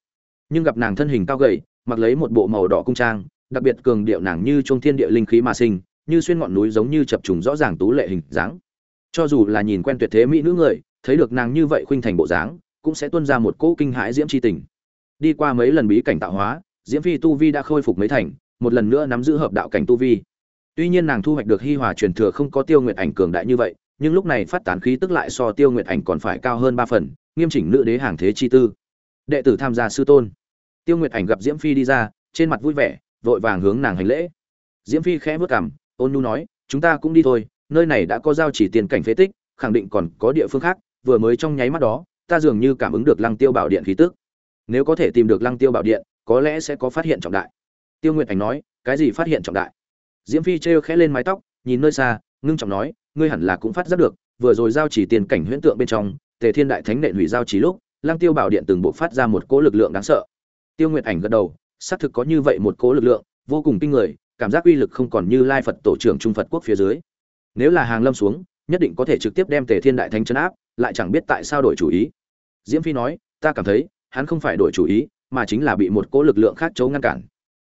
Nhưng gặp nàng thân hình cao gầy, mặc lấy một bộ màu đỏ cung trang, đặc biệt cường điệu nàng như trung thiên địa linh khí mà sinh, như xuyên ngọn núi giống như chập trùng rõ ràng tú lệ hình dáng. Cho dù là nhìn quen tuyệt thế mỹ nữ người, thấy được nàng như vậy khuynh thành bộ dáng, cũng sẽ tuôn ra một cỗ kinh hãi diễm chi tình. Đi qua mấy lần bí cảnh tạo hóa, diễm phi tu vi đã khôi phục mấy thành, một lần nữa nắm giữ hợp đạo cảnh tu vi tuy nhiên nàng thu hoạch được hi hòa truyền thừa không có tiêu nguyệt ảnh cường đại như vậy nhưng lúc này phát tán khí tức lại so tiêu nguyệt ảnh còn phải cao hơn ba phần nghiêm chỉnh nữ đế hàng thế chi tư. Đệ tử tham gia sư tôn. Tiêu nguyệt ảnh gặp diễm phi đi ra trên mặt vui vẻ vội vàng hướng nàng hành lễ. Diễm phi khẽ bước cằm, ôn nhu nói chúng ta cũng đi thôi nơi này đã có giao chỉ tiền cảnh phế tích khẳng định còn có địa phương khác vừa mới trong nháy mắt đó ta dường như cảm ứng được lăng tiêu bảo điện khí tức. Nếu có thể tìm được lăng tiêu bảo điện có lẽ sẽ có phát hiện trọng đại. Tiêu nguyệt ảnh nói cái gì phát hiện trọng đại? Diễm phi trêu khẽ lên mái tóc, nhìn nơi xa, ngưng trọng nói, ngươi hẳn là cũng phát giác được, vừa rồi giao chỉ tiền cảnh huyễn tượng bên trong, tề thiên đại thánh nệ hủy giao chỉ lúc, lăng tiêu bảo điện từng bộ phát ra một cỗ lực lượng đáng sợ. Tiêu nguyệt ảnh gật đầu, xác thực có như vậy một cỗ lực lượng, vô cùng kinh người, cảm giác uy lực không còn như lai phật tổ trưởng trung phật quốc phía dưới. Nếu là hàng lâm xuống, nhất định có thể trực tiếp đem tề thiên đại thánh chấn áp, lại chẳng biết tại sao đổi chủ ý. Diễm phi nói, ta cảm thấy, hắn không phải đổi chủ ý, mà chính là bị một cỗ lực lượng khác chấu ngăn cản.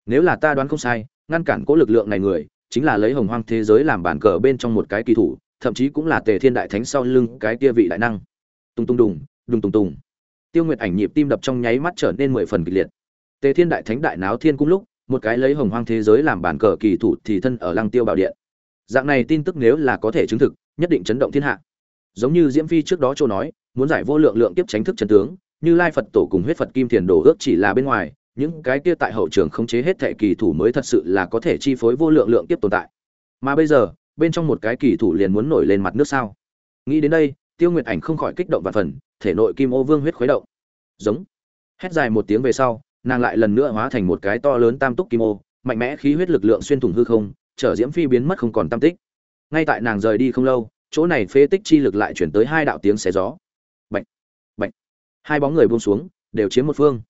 Nếu là ta đoán không sai ngăn cản cỗ lực lượng này người, chính là lấy hồng hoang thế giới làm bản cờ bên trong một cái kỳ thủ, thậm chí cũng là tề thiên đại thánh sau lưng cái kia vị đại năng. Tung tung đùng đùng tung tung. Tiêu nguyệt ảnh nhịp tim đập trong nháy mắt trở nên mười phần kịch liệt. Tề thiên đại thánh đại náo thiên cung lúc, một cái lấy hồng hoang thế giới làm bản cờ kỳ thủ thì thân ở lăng tiêu bảo điện. Dạng này tin tức nếu là có thể chứng thực, nhất định chấn động thiên hạ. Giống như diễm phi trước đó châu nói, muốn giải vô lượng lượng tiếp tránh thức chân tướng, như lai phật tổ cùng huyết phật kim thiền đổ ước chỉ là bên ngoài những cái kia tại hậu trường khống chế hết thệ kỳ thủ mới thật sự là có thể chi phối vô lượng lượng tiếp tồn tại. Mà bây giờ, bên trong một cái kỳ thủ liền muốn nổi lên mặt nước sao? Nghĩ đến đây, tiêu nguyệt ảnh không khỏi kích động và phần, thể nội kim ô vương huyết khuấy động. Giống. Hét dài một tiếng về sau, nàng lại lần nữa hóa thành một cái to lớn tam túc kim ô, mạnh mẽ khí huyết lực lượng xuyên thủng hư không, trở diễm phi biến mất không còn tam tích. Ngay tại nàng rời đi không lâu, chỗ này phế tích chi lực lại chuyển tới hai đạo tiếng xé gió. Bệnh bệnh hai bóng người buông xuống, đều chiếm một phương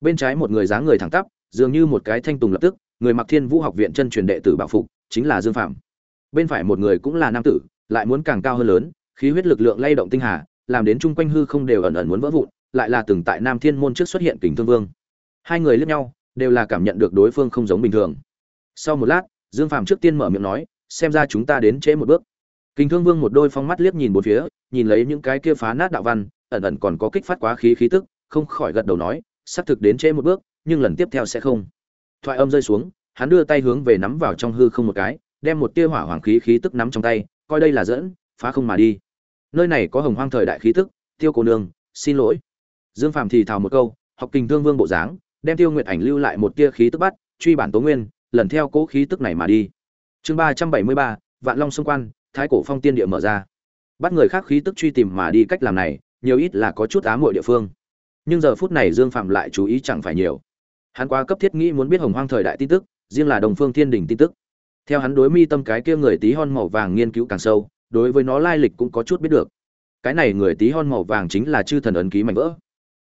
bên trái một người dáng người thẳng tắp, dường như một cái thanh tùng lập tức, người mặc thiên vũ học viện chân truyền đệ tử bảo phục, chính là dương phạm bên phải một người cũng là nam tử, lại muốn càng cao hơn lớn, khí huyết lực lượng lay động tinh hà, làm đến chung quanh hư không đều ẩn ẩn muốn vỡ vụn, lại là từng tại nam thiên môn trước xuất hiện kình thương vương. Hai người liếc nhau, đều là cảm nhận được đối phương không giống bình thường. Sau một lát, dương phạm trước tiên mở miệng nói, xem ra chúng ta đến trễ một bước. Kình thương vương một đôi phong mắt liếc nhìn bốn phía, nhìn lấy những cái kia phá nát đạo văn, ẩn ẩn còn có kích phát quá khí khí tức, không khỏi gật đầu nói xác thực đến trễ một bước, nhưng lần tiếp theo sẽ không. Thoại âm rơi xuống, hắn đưa tay hướng về nắm vào trong hư không một cái, đem một tia hỏa hoàng khí khí tức nắm trong tay, coi đây là dẫn, phá không mà đi. Nơi này có hồng hoang thời đại khí tức, tiêu cô nương, xin lỗi. Dương phàm thì thào một câu, học kình thương vương bộ dáng, đem tiêu nguyệt ảnh lưu lại một tia khí tức bắt, truy bản tố nguyên, lần theo cố khí tức này mà đi. Chương ba trăm bảy mươi ba, vạn long xung quan, thái cổ phong tiên địa mở ra. Bắt người khác khí tức truy tìm mà đi cách làm này, nhiều ít là có chút ám muội địa phương nhưng giờ phút này dương phạm lại chú ý chẳng phải nhiều. Hắn quá cấp thiết nghĩ muốn biết hồng hoang thời đại tin tức, riêng là đồng phương thiên đình tin tức. Theo hắn đối mi tâm cái kia người tí hon màu vàng nghiên cứu càng sâu, đối với nó lai lịch cũng có chút biết được. Cái này người tí hon màu vàng chính là chư thần ấn ký mảnh vỡ.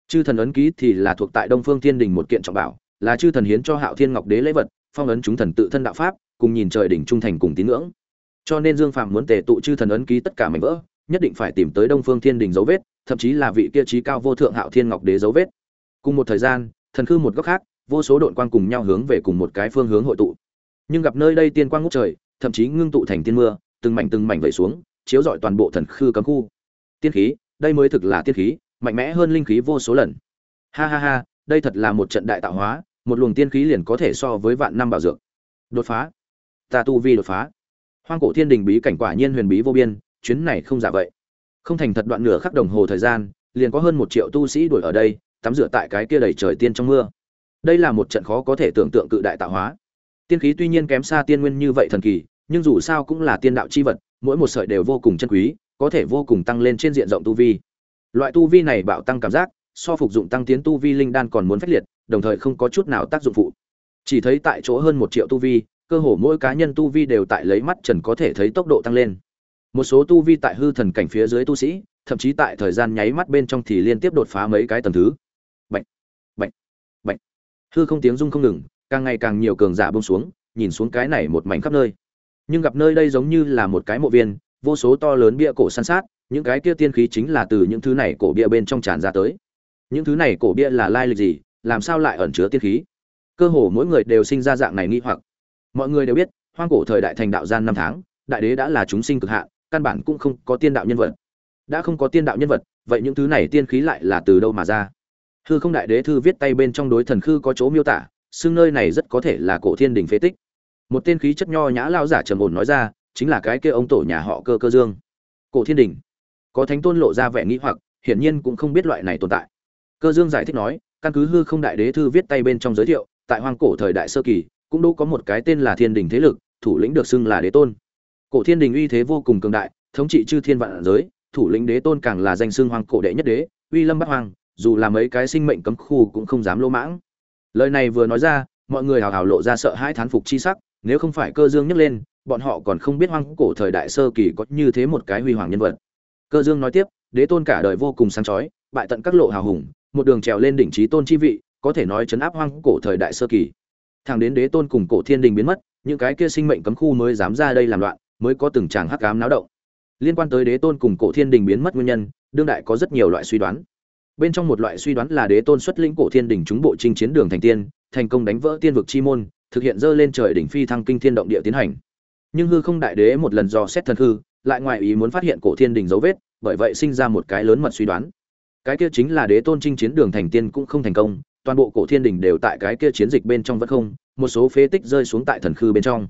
Chư thần ấn ký thì là thuộc tại đông phương thiên đình một kiện trọng bảo, là chư thần hiến cho hạo thiên ngọc đế lễ vật, phong ấn chúng thần tự thân đạo pháp, cùng nhìn trời đỉnh trung thành cùng tín ngưỡng. Cho nên dương phạm muốn tề tụ chư thần ấn ký tất cả mảnh vỡ, nhất định phải tìm tới đông phương thiên đình dấu vết thậm chí là vị kia trí cao vô thượng hạo thiên ngọc đế dấu vết. Cùng một thời gian, thần khư một góc khác, vô số đội quang cùng nhau hướng về cùng một cái phương hướng hội tụ. Nhưng gặp nơi đây tiên quang ngút trời, thậm chí ngưng tụ thành tiên mưa, từng mảnh từng mảnh vẩy xuống, chiếu rọi toàn bộ thần khư cấm khu. Tiên khí, đây mới thực là tiên khí, mạnh mẽ hơn linh khí vô số lần. Ha ha ha, đây thật là một trận đại tạo hóa, một luồng tiên khí liền có thể so với vạn năm bảo dược. Đột phá. Ta tu vi đột phá. Hoang cổ thiên đình bí cảnh quả nhiên huyền bí vô biên, chuyến này không giả vậy không thành thật đoạn nửa khắc đồng hồ thời gian, liền có hơn một triệu tu sĩ đuổi ở đây, tắm rửa tại cái kia đầy trời tiên trong mưa. Đây là một trận khó có thể tưởng tượng cự đại tạo hóa. Tiên khí tuy nhiên kém xa tiên nguyên như vậy thần kỳ, nhưng dù sao cũng là tiên đạo chi vật, mỗi một sợi đều vô cùng chân quý, có thể vô cùng tăng lên trên diện rộng tu vi. Loại tu vi này bạo tăng cảm giác, so phục dụng tăng tiến tu vi linh đan còn muốn phách liệt, đồng thời không có chút nào tác dụng phụ. Chỉ thấy tại chỗ hơn một triệu tu vi, cơ hồ mỗi cá nhân tu vi đều tại lấy mắt trần có thể thấy tốc độ tăng lên một số tu vi tại hư thần cảnh phía dưới tu sĩ, thậm chí tại thời gian nháy mắt bên trong thì liên tiếp đột phá mấy cái tầng thứ. Bệnh bệnh bệnh hư không tiếng rung không ngừng, càng ngày càng nhiều cường giả bông xuống, nhìn xuống cái này một mảnh khắp nơi. Nhưng gặp nơi đây giống như là một cái mộ viên, vô số to lớn bia cổ san sát, những cái kia tiên khí chính là từ những thứ này cổ bia bên trong tràn ra tới. Những thứ này cổ bia là lai lịch gì, làm sao lại ẩn chứa tiên khí? Cơ hồ mỗi người đều sinh ra dạng này nghi hoặc. Mọi người đều biết, hoang cổ thời đại thành đạo gian năm tháng, đại đế đã là chúng sinh cực hạn căn bản cũng không có tiên đạo nhân vật. Đã không có tiên đạo nhân vật, vậy những thứ này tiên khí lại là từ đâu mà ra? Hư không đại đế thư viết tay bên trong đối thần khư có chỗ miêu tả xương nơi này rất có thể là cổ thiên đình phế tích. Một tên khí chất nho nhã lao giả trầm ổn nói ra, chính là cái kia ông tổ nhà họ cơ cơ dương. Cổ thiên đình. Có thánh tôn lộ ra vẻ nghĩ hoặc, hiển nhiên cũng không biết loại này tồn tại. Cơ dương giải thích nói, căn cứ hư không đại đế thư viết tay bên trong giới thiệu, tại hoang cổ thời đại sơ kỳ, cũng đâu có một cái tên là thiên đình thế lực, thủ lĩnh được xưng là đế tôn cổ thiên đình uy thế vô cùng cường đại, thống trị chư thiên vạn giới, thủ lĩnh đế tôn càng là danh xương hoàng cổ đệ nhất đế, uy lâm bắc hoàng, dù là mấy cái sinh mệnh cấm khu cũng không dám lỗ mãng. Lời này vừa nói ra, mọi người hào hào lộ ra sợ hãi thán phục chi sắc, nếu không phải cơ dương nhấc lên, bọn họ còn không biết hoang cổ thời đại sơ kỳ có như thế một cái huy hoàng nhân vật. Cơ dương nói tiếp, đế tôn cả đời vô cùng sáng chói, bại tận các lộ hào hùng, một đường trèo lên đỉnh trí tôn chi vị, có thể nói chấn áp hoang cổ thời đại sơ kỳ. Thẳng đến đế tôn cùng cổ thiên đình biến mất, những cái kia sinh mệnh cấm khu mới dám ra đây làm loạn mới có từng tràng hắc ám náo động. Liên quan tới đế tôn cùng cổ thiên đình biến mất nguyên nhân, đương đại có rất nhiều loại suy đoán. Bên trong một loại suy đoán là đế tôn xuất lĩnh cổ thiên đình chúng bộ chinh chiến đường thành tiên, thành công đánh vỡ tiên vực chi môn, thực hiện dơ lên trời đỉnh phi thăng kinh thiên động địa tiến hành. Nhưng hư không đại đế một lần dò xét thần hư, lại ngoài ý muốn phát hiện cổ thiên đình dấu vết, bởi vậy sinh ra một cái lớn mật suy đoán. Cái kia chính là đế tôn chinh chiến đường thành tiên cũng không thành công, toàn bộ cổ thiên đình đều tại cái kia chiến dịch bên trong vẫn không, một số phế tích rơi xuống tại thần khư bên trong.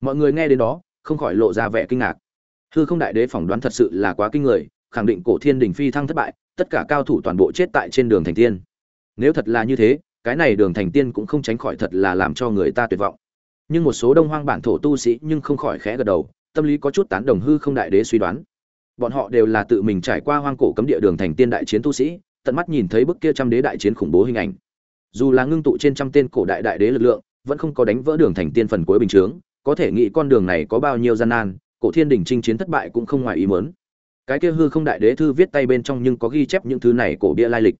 Mọi người nghe đến đó không khỏi lộ ra vẻ kinh ngạc. Hư không đại đế phỏng đoán thật sự là quá kinh người, khẳng định cổ thiên đình phi thăng thất bại, tất cả cao thủ toàn bộ chết tại trên đường thành tiên. Nếu thật là như thế, cái này đường thành tiên cũng không tránh khỏi thật là làm cho người ta tuyệt vọng. Nhưng một số đông hoang bản thổ tu sĩ nhưng không khỏi khẽ gật đầu, tâm lý có chút tán đồng hư không đại đế suy đoán. Bọn họ đều là tự mình trải qua hoang cổ cấm địa đường thành tiên đại chiến tu sĩ, tận mắt nhìn thấy bức kia trăm đế đại chiến khủng bố hình ảnh. Dù là ngưng tụ trên trăm tên cổ đại đại đế lực lượng, vẫn không có đánh vỡ đường thành tiên phần cuối bình chướng có thể nghĩ con đường này có bao nhiêu gian nan, cổ thiên đình chinh chiến thất bại cũng không ngoài ý mớn cái kia hư không đại đế thư viết tay bên trong nhưng có ghi chép những thứ này cổ bia lai lịch.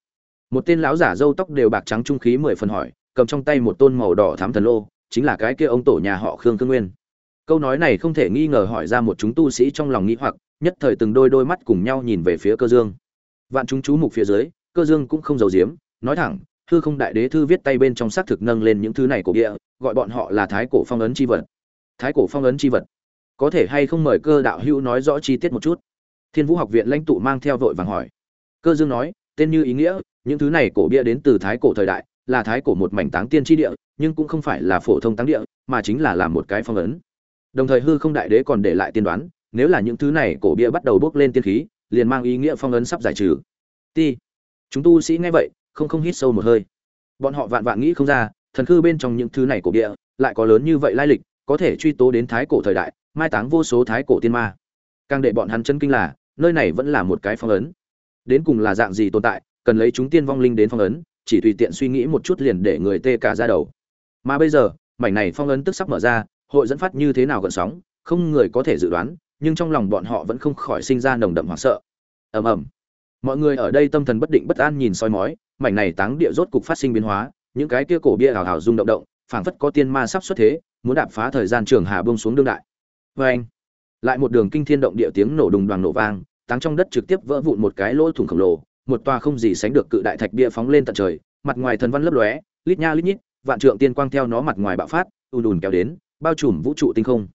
Một tên lão giả râu tóc đều bạc trắng trung khí mười phần hỏi, cầm trong tay một tôn màu đỏ thám thần lô, chính là cái kia ông tổ nhà họ khương cương nguyên. Câu nói này không thể nghi ngờ hỏi ra một chúng tu sĩ trong lòng nghĩ hoặc, nhất thời từng đôi đôi mắt cùng nhau nhìn về phía cơ dương. Vạn chúng chú mục phía dưới, cơ dương cũng không giấu giếm, nói thẳng, hư không đại đế thư viết tay bên trong xác thực nâng lên những thứ này cổ địa gọi bọn họ là thái cổ phong ấn chi vật thái cổ phong ấn chi vật. Có thể hay không mời cơ đạo hữu nói rõ chi tiết một chút? Thiên vũ học viện lãnh tụ mang theo vội vàng hỏi. Cơ dương nói, tên như ý nghĩa, những thứ này cổ bia đến từ thái cổ thời đại, là thái cổ một mảnh táng tiên tri địa, nhưng cũng không phải là phổ thông táng địa, mà chính là làm một cái phong ấn. Đồng thời hư không đại đế còn để lại tiên đoán, nếu là những thứ này cổ bia bắt đầu bốc lên tiên khí, liền mang ý nghĩa phong ấn sắp giải trừ. Ti chúng tu sĩ nghe vậy, không không hít sâu một hơi. Bọn họ vạn vạn nghĩ không ra, thần khư bên trong những thứ này cổ bia, lại có lớn như vậy lai lịch có thể truy tố đến thái cổ thời đại, mai táng vô số thái cổ tiên ma. Càng để bọn hắn chân kinh là, nơi này vẫn là một cái phong ấn. Đến cùng là dạng gì tồn tại, cần lấy chúng tiên vong linh đến phong ấn, chỉ tùy tiện suy nghĩ một chút liền để người tê cả ra đầu. Mà bây giờ, mảnh này phong ấn tức sắp mở ra, hội dẫn phát như thế nào gần sóng, không người có thể dự đoán, nhưng trong lòng bọn họ vẫn không khỏi sinh ra nồng đậm hoảng sợ. Ầm ầm. Mọi người ở đây tâm thần bất định bất an nhìn soi mói, mảnh này táng địa rốt cục phát sinh biến hóa, những cái kia cổ bia hào hào rung động động, phảng phất có tiên ma sắp xuất thế muốn đạp phá thời gian trường hà bông xuống đương đại. Vê anh, lại một đường kinh thiên động địa tiếng nổ đùng đoàn nổ vang, táng trong đất trực tiếp vỡ vụn một cái lỗ thủng khổng lồ, một tòa không gì sánh được cự đại thạch bia phóng lên tận trời, mặt ngoài thần văn lấp lóe, lít nha lít nhít, vạn trượng tiên quang theo nó mặt ngoài bạo phát, ùn ùn kéo đến, bao trùm vũ trụ tinh không.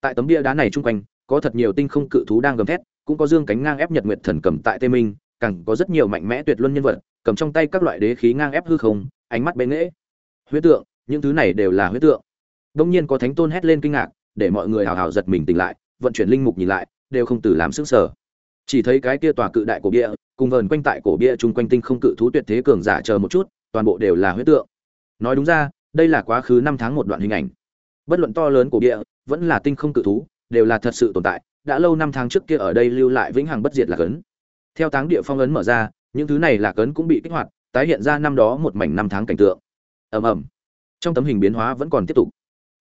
Tại tấm bia đá này chung quanh, có thật nhiều tinh không cự thú đang gầm thét, cũng có dương cánh ngang ép nhật nguyệt thần cầm tại tây minh, càng có rất nhiều mạnh mẽ tuyệt luân nhân vật, cầm trong tay các loại đế khí ngang ép hư không, ánh mắt bén nghễ. Huyết tượng, những thứ này đều là huyết tượng đông nhiên có thánh tôn hét lên kinh ngạc, để mọi người hào hào giật mình tỉnh lại, vận chuyển linh mục nhìn lại, đều không từ làm sức sở chỉ thấy cái kia tòa cự đại cổ bia, cùng vờn quanh tại cổ bia chung quanh tinh không cự thú tuyệt thế cường giả chờ một chút, toàn bộ đều là huyết tượng. Nói đúng ra, đây là quá khứ năm tháng một đoạn hình ảnh. Bất luận to lớn của bia, vẫn là tinh không cự thú, đều là thật sự tồn tại, đã lâu năm tháng trước kia ở đây lưu lại vĩnh hằng bất diệt là cấn theo táng địa phong ấn mở ra, những thứ này là cấn cũng bị kích hoạt, tái hiện ra năm đó một mảnh năm tháng cảnh tượng. Ầm ầm. Trong tấm hình biến hóa vẫn còn tiếp tục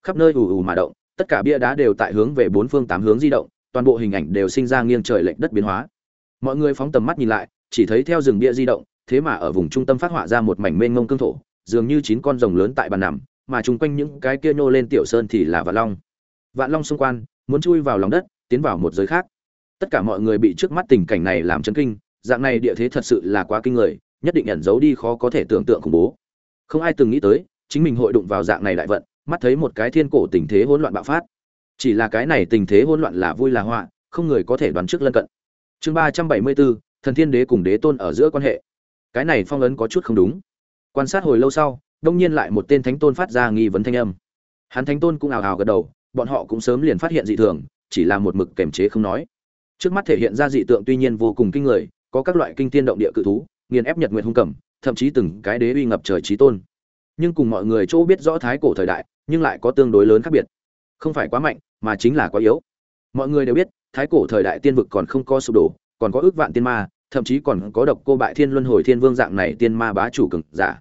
khắp nơi ù ù mà động, tất cả bia đá đều tại hướng về bốn phương tám hướng di động, toàn bộ hình ảnh đều sinh ra nghiêng trời lệch đất biến hóa. Mọi người phóng tầm mắt nhìn lại, chỉ thấy theo rừng bia di động, thế mà ở vùng trung tâm phát họa ra một mảnh mênh mông cương thổ, dường như chín con rồng lớn tại bàn nằm, mà chung quanh những cái kia nhô lên tiểu sơn thì là vạn long. Vạn long xung quanh, muốn chui vào lòng đất, tiến vào một giới khác. Tất cả mọi người bị trước mắt tình cảnh này làm chấn kinh, dạng này địa thế thật sự là quá kinh người, nhất định ẩn giấu đi khó có thể tưởng tượng khủng bố. Không ai từng nghĩ tới, chính mình hội đụng vào dạng này đại vận mắt thấy một cái thiên cổ tình thế hỗn loạn bạo phát. Chỉ là cái này tình thế hỗn loạn là vui là họa, không người có thể đoán trước lân cận. Chương ba trăm bảy mươi bốn, thần thiên đế cùng đế tôn ở giữa quan hệ. Cái này phong ấn có chút không đúng. Quan sát hồi lâu sau, đông nhiên lại một tên thánh tôn phát ra nghi vấn thanh âm. Hắn thánh tôn cũng ào ào gật đầu, bọn họ cũng sớm liền phát hiện dị thường, chỉ là một mực kềm chế không nói. Trước mắt thể hiện ra dị tượng tuy nhiên vô cùng kinh người, có các loại kinh tiên động địa cự thú, nghiền ép nhật nguyệt hung cẩm thậm chí từng cái đế uy ngập trời trí tôn. Nhưng cùng mọi người chỗ biết rõ thái cổ thời đại nhưng lại có tương đối lớn khác biệt. Không phải quá mạnh, mà chính là quá yếu. Mọi người đều biết, thái cổ thời đại tiên vực còn không có sụp đổ, còn có ước vạn tiên ma, thậm chí còn có độc cô bại thiên luân hồi thiên vương dạng này tiên ma bá chủ cường giả.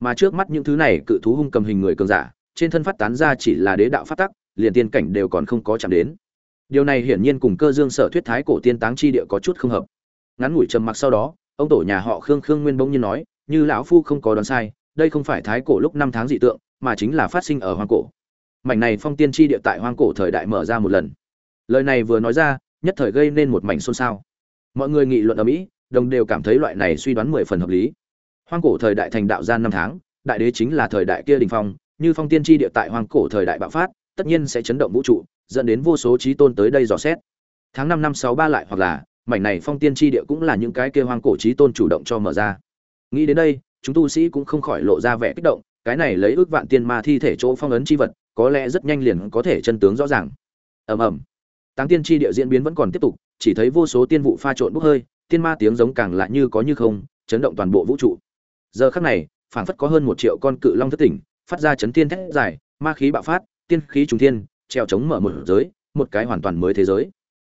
Mà trước mắt những thứ này cự thú hung cầm hình người cường giả, trên thân phát tán ra chỉ là đế đạo phát tắc, liền tiên cảnh đều còn không có chạm đến. Điều này hiển nhiên cùng cơ dương sở thuyết thái cổ tiên táng chi địa có chút không hợp. Ngắn ngủi trầm mặc sau đó, ông tổ nhà họ khương khương nguyên bỗng nhiên nói, như lão phu không có đoán sai, đây không phải thái cổ lúc năm tháng dị tượng mà chính là phát sinh ở hoang cổ. Mảnh này phong tiên chi địa tại hoang cổ thời đại mở ra một lần. Lời này vừa nói ra, nhất thời gây nên một mảnh xôn xao. Mọi người nghị luận ở mỹ, đồng đều cảm thấy loại này suy đoán mười phần hợp lý. Hoang cổ thời đại thành đạo gian năm tháng, đại đế chính là thời đại kia đình phong, như phong tiên tri địa tại hoang cổ thời đại bạo phát, tất nhiên sẽ chấn động vũ trụ, dẫn đến vô số trí tôn tới đây dò xét. Tháng năm năm sáu ba lại hoặc là, mảnh này phong tiên tri địa cũng là những cái kia hoang cổ trí tôn chủ động cho mở ra. Nghĩ đến đây, chúng tu sĩ cũng không khỏi lộ ra vẻ kích động cái này lấy ước vạn tiên ma thi thể chỗ phong ấn chi vật, có lẽ rất nhanh liền có thể chân tướng rõ ràng. Ầm ầm. Táng tiên chi địa diễn biến vẫn còn tiếp tục, chỉ thấy vô số tiên vụ pha trộn bốc hơi, tiên ma tiếng giống càng lạ như có như không, chấn động toàn bộ vũ trụ. Giờ khắc này, phảng phất có hơn một triệu con cự long thất tỉnh, phát ra chấn thiên thét dài, ma khí bạo phát, tiên khí trùng thiên treo chống mở một giới, một cái hoàn toàn mới thế giới.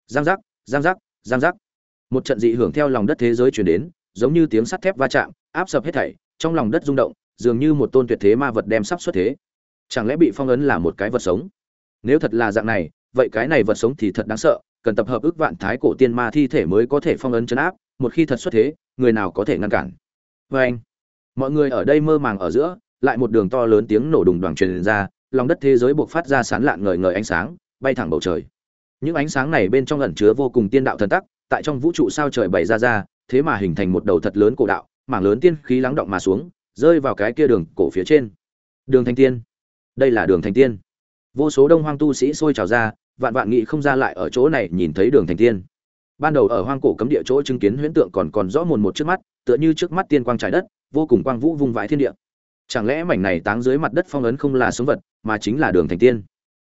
Giang giác giang giác giang giác. Một trận dị hưởng theo lòng đất thế giới truyền đến, giống như tiếng sắt thép va chạm, áp sập hết thảy, trong lòng đất rung động dường như một tôn tuyệt thế ma vật đem sắp xuất thế. Chẳng lẽ bị phong ấn là một cái vật sống? Nếu thật là dạng này, vậy cái này vật sống thì thật đáng sợ, cần tập hợp ước vạn thái cổ tiên ma thi thể mới có thể phong ấn chấn áp, một khi thật xuất thế, người nào có thể ngăn cản? Vê anh, mọi người ở đây mơ màng ở giữa, lại một đường to lớn tiếng nổ đùng đoàn truyền ra, lòng đất thế giới buộc phát ra sán lạn ngời ngời ánh sáng, bay thẳng bầu trời. Những ánh sáng này bên trong ẩn chứa vô cùng tiên đạo thần tắc, tại trong vũ trụ sao trời bày ra ra, thế mà hình thành một đầu thật lớn cổ đạo, mảng lớn tiên khí lắng động mà xuống rơi vào cái kia đường cổ phía trên. Đường thành tiên. Đây là đường thành tiên. Vô số đông hoang tu sĩ sôi trào ra, vạn vạn nghị không ra lại ở chỗ này nhìn thấy đường thành tiên. Ban đầu ở hoang cổ cấm địa chỗ chứng kiến huyễn tượng còn còn rõ mồn một trước mắt, tựa như trước mắt tiên quang trái đất, vô cùng quang vũ vung vãi thiên địa. Chẳng lẽ mảnh này táng dưới mặt đất phong ấn không là sống vật, mà chính là đường thành tiên?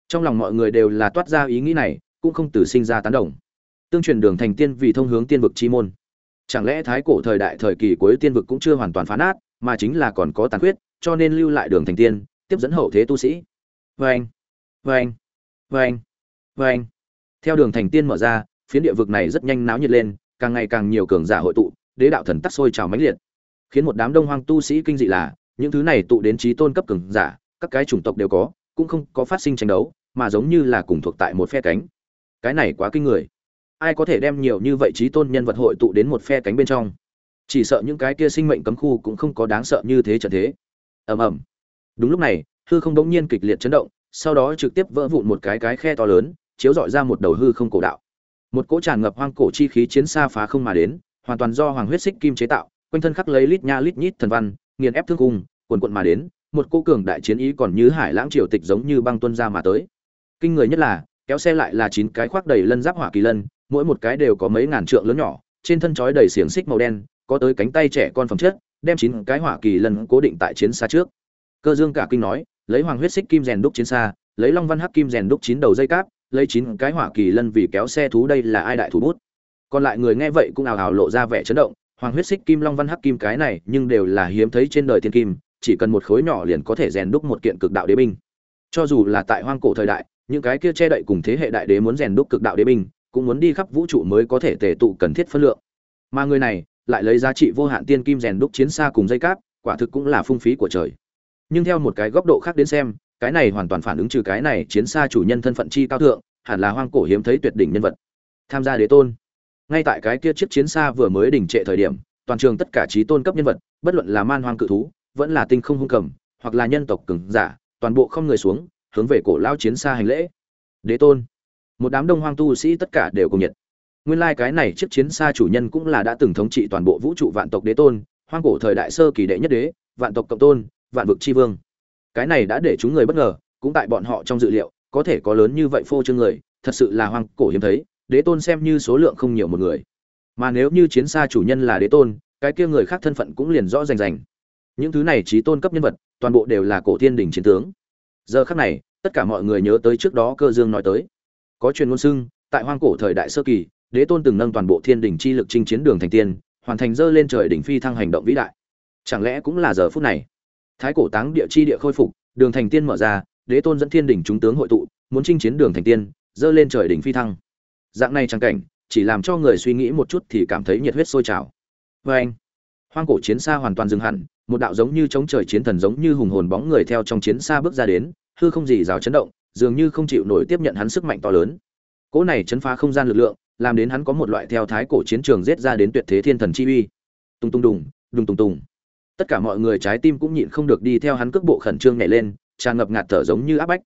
Trong lòng mọi người đều là toát ra ý nghĩ này, cũng không từ sinh ra tán đồng. Tương truyền đường thành tiên vì thông hướng tiên vực chi môn. Chẳng lẽ thái cổ thời đại thời kỳ cuối tiên vực cũng chưa hoàn toàn phá nát mà chính là còn có tàn khuyết cho nên lưu lại đường thành tiên tiếp dẫn hậu thế tu sĩ. Vâng, vâng vâng vâng. Theo đường thành tiên mở ra phiến địa vực này rất nhanh náo nhiệt lên càng ngày càng nhiều cường giả hội tụ đế đạo thần tắc sôi trào mãnh liệt. Khiến một đám đông hoang tu sĩ kinh dị là những thứ này tụ đến trí tôn cấp cường giả các cái chủng tộc đều có cũng không có phát sinh tranh đấu mà giống như là cùng thuộc tại một phe cánh. Cái này quá kinh người. Ai có thể đem nhiều như vậy trí tôn nhân vật hội tụ đến một phe cánh bên trong? Chỉ sợ những cái kia sinh mệnh cấm khu cũng không có đáng sợ như thế trận thế. Ầm ầm. Đúng lúc này, hư không đống nhiên kịch liệt chấn động, sau đó trực tiếp vỡ vụn một cái cái khe to lớn, chiếu dọi ra một đầu hư không cổ đạo. Một cỗ tràn ngập hoang cổ chi khí chiến xa phá không mà đến, hoàn toàn do hoàng huyết xích kim chế tạo, quanh thân khắc lấy lít nha lít nhít thần văn, nghiền ép thương cung quần quận mà đến, một cô cường đại chiến ý còn như hải lãng triều tịch giống như băng tuân ra mà tới. Kinh người nhất là, kéo xe lại là chín cái khoác đầy lân giáp hỏa kỳ lân, mỗi một cái đều có mấy ngàn trượng lớn nhỏ, trên thân chói đầy xiềng xích màu đen có tới cánh tay trẻ con phẩm chất, đem chín cái hỏa kỳ lân cố định tại chiến xa trước. Cơ dương cả kinh nói, lấy hoàng huyết xích kim rèn đúc chiến xa, lấy long văn hắc kim rèn đúc chín đầu dây cáp, lấy chín cái hỏa kỳ lân vì kéo xe thú đây là ai đại thủ bút. Còn lại người nghe vậy cũng ào ào lộ ra vẻ chấn động, hoàng huyết xích kim, long văn hắc kim cái này nhưng đều là hiếm thấy trên đời thiên kim, chỉ cần một khối nhỏ liền có thể rèn đúc một kiện cực đạo đế binh. Cho dù là tại hoang cổ thời đại, những cái kia che đậy cùng thế hệ đại đế muốn rèn đúc cực đạo đế binh, cũng muốn đi khắp vũ trụ mới có thể tề tụ cần thiết phân lượng. Mà người này lại lấy giá trị vô hạn tiên kim rèn đúc chiến xa cùng dây cáp, quả thực cũng là phung phí của trời. Nhưng theo một cái góc độ khác đến xem, cái này hoàn toàn phản ứng trừ cái này chiến xa chủ nhân thân phận chi cao thượng, hẳn là hoang cổ hiếm thấy tuyệt đỉnh nhân vật. Tham gia đế tôn. Ngay tại cái kia chiếc chiến xa vừa mới đỉnh trệ thời điểm, toàn trường tất cả trí tôn cấp nhân vật, bất luận là man hoang cự thú, vẫn là tinh không hung cầm, hoặc là nhân tộc cường giả, toàn bộ không người xuống, hướng về cổ lao chiến xa hành lễ. Đế tôn. Một đám đông hoang tu sĩ tất cả đều cùng nhiệt nguyên lai cái này chiếc chiến xa chủ nhân cũng là đã từng thống trị toàn bộ vũ trụ vạn tộc đế tôn, hoang cổ thời đại sơ kỳ đệ nhất đế, vạn tộc cộng tôn, vạn vực tri vương. Cái này đã để chúng người bất ngờ, cũng tại bọn họ trong dự liệu, có thể có lớn như vậy phô trương người, thật sự là hoang cổ hiếm thấy, đế tôn xem như số lượng không nhiều một người. Mà nếu như chiến xa chủ nhân là đế tôn, cái kia người khác thân phận cũng liền rõ rành rành. Những thứ này trí tôn cấp nhân vật, toàn bộ đều là cổ thiên đình chiến tướng. Giờ khác này, tất cả mọi người nhớ tới trước đó cơ dương nói tới. Có truyền ngôn xưng, tại hoang cổ thời đại sơ kỳ đế tôn từng nâng toàn bộ thiên đình chi lực chinh chiến đường thành tiên, hoàn thành dơ lên trời đỉnh phi thăng hành động vĩ đại. Chẳng lẽ cũng là giờ phút này? Thái cổ táng địa chi địa khôi phục, đường thành tiên mở ra, đế tôn dẫn thiên đỉnh chúng tướng hội tụ, muốn chinh chiến đường thành tiên, dơ lên trời đỉnh phi thăng. Dạng này trang cảnh, chỉ làm cho người suy nghĩ một chút thì cảm thấy nhiệt huyết sôi trào. Vê anh, hoang cổ chiến xa hoàn toàn dừng hẳn, một đạo giống như chống trời chiến thần giống như hùng hồn bóng người theo trong chiến xa bước ra đến, hư không gì rào chấn động, dường như không chịu nổi tiếp nhận hắn sức mạnh to lớn. Cỗ này chấn phá không gian lực lượng làm đến hắn có một loại theo thái cổ chiến trường giết ra đến tuyệt thế thiên thần chi uy. Tung tung đùng đùng tung tung. Tất cả mọi người trái tim cũng nhịn không được đi theo hắn cước bộ khẩn trương nhảy lên, tràn ngập ngạt thở giống như áp bách.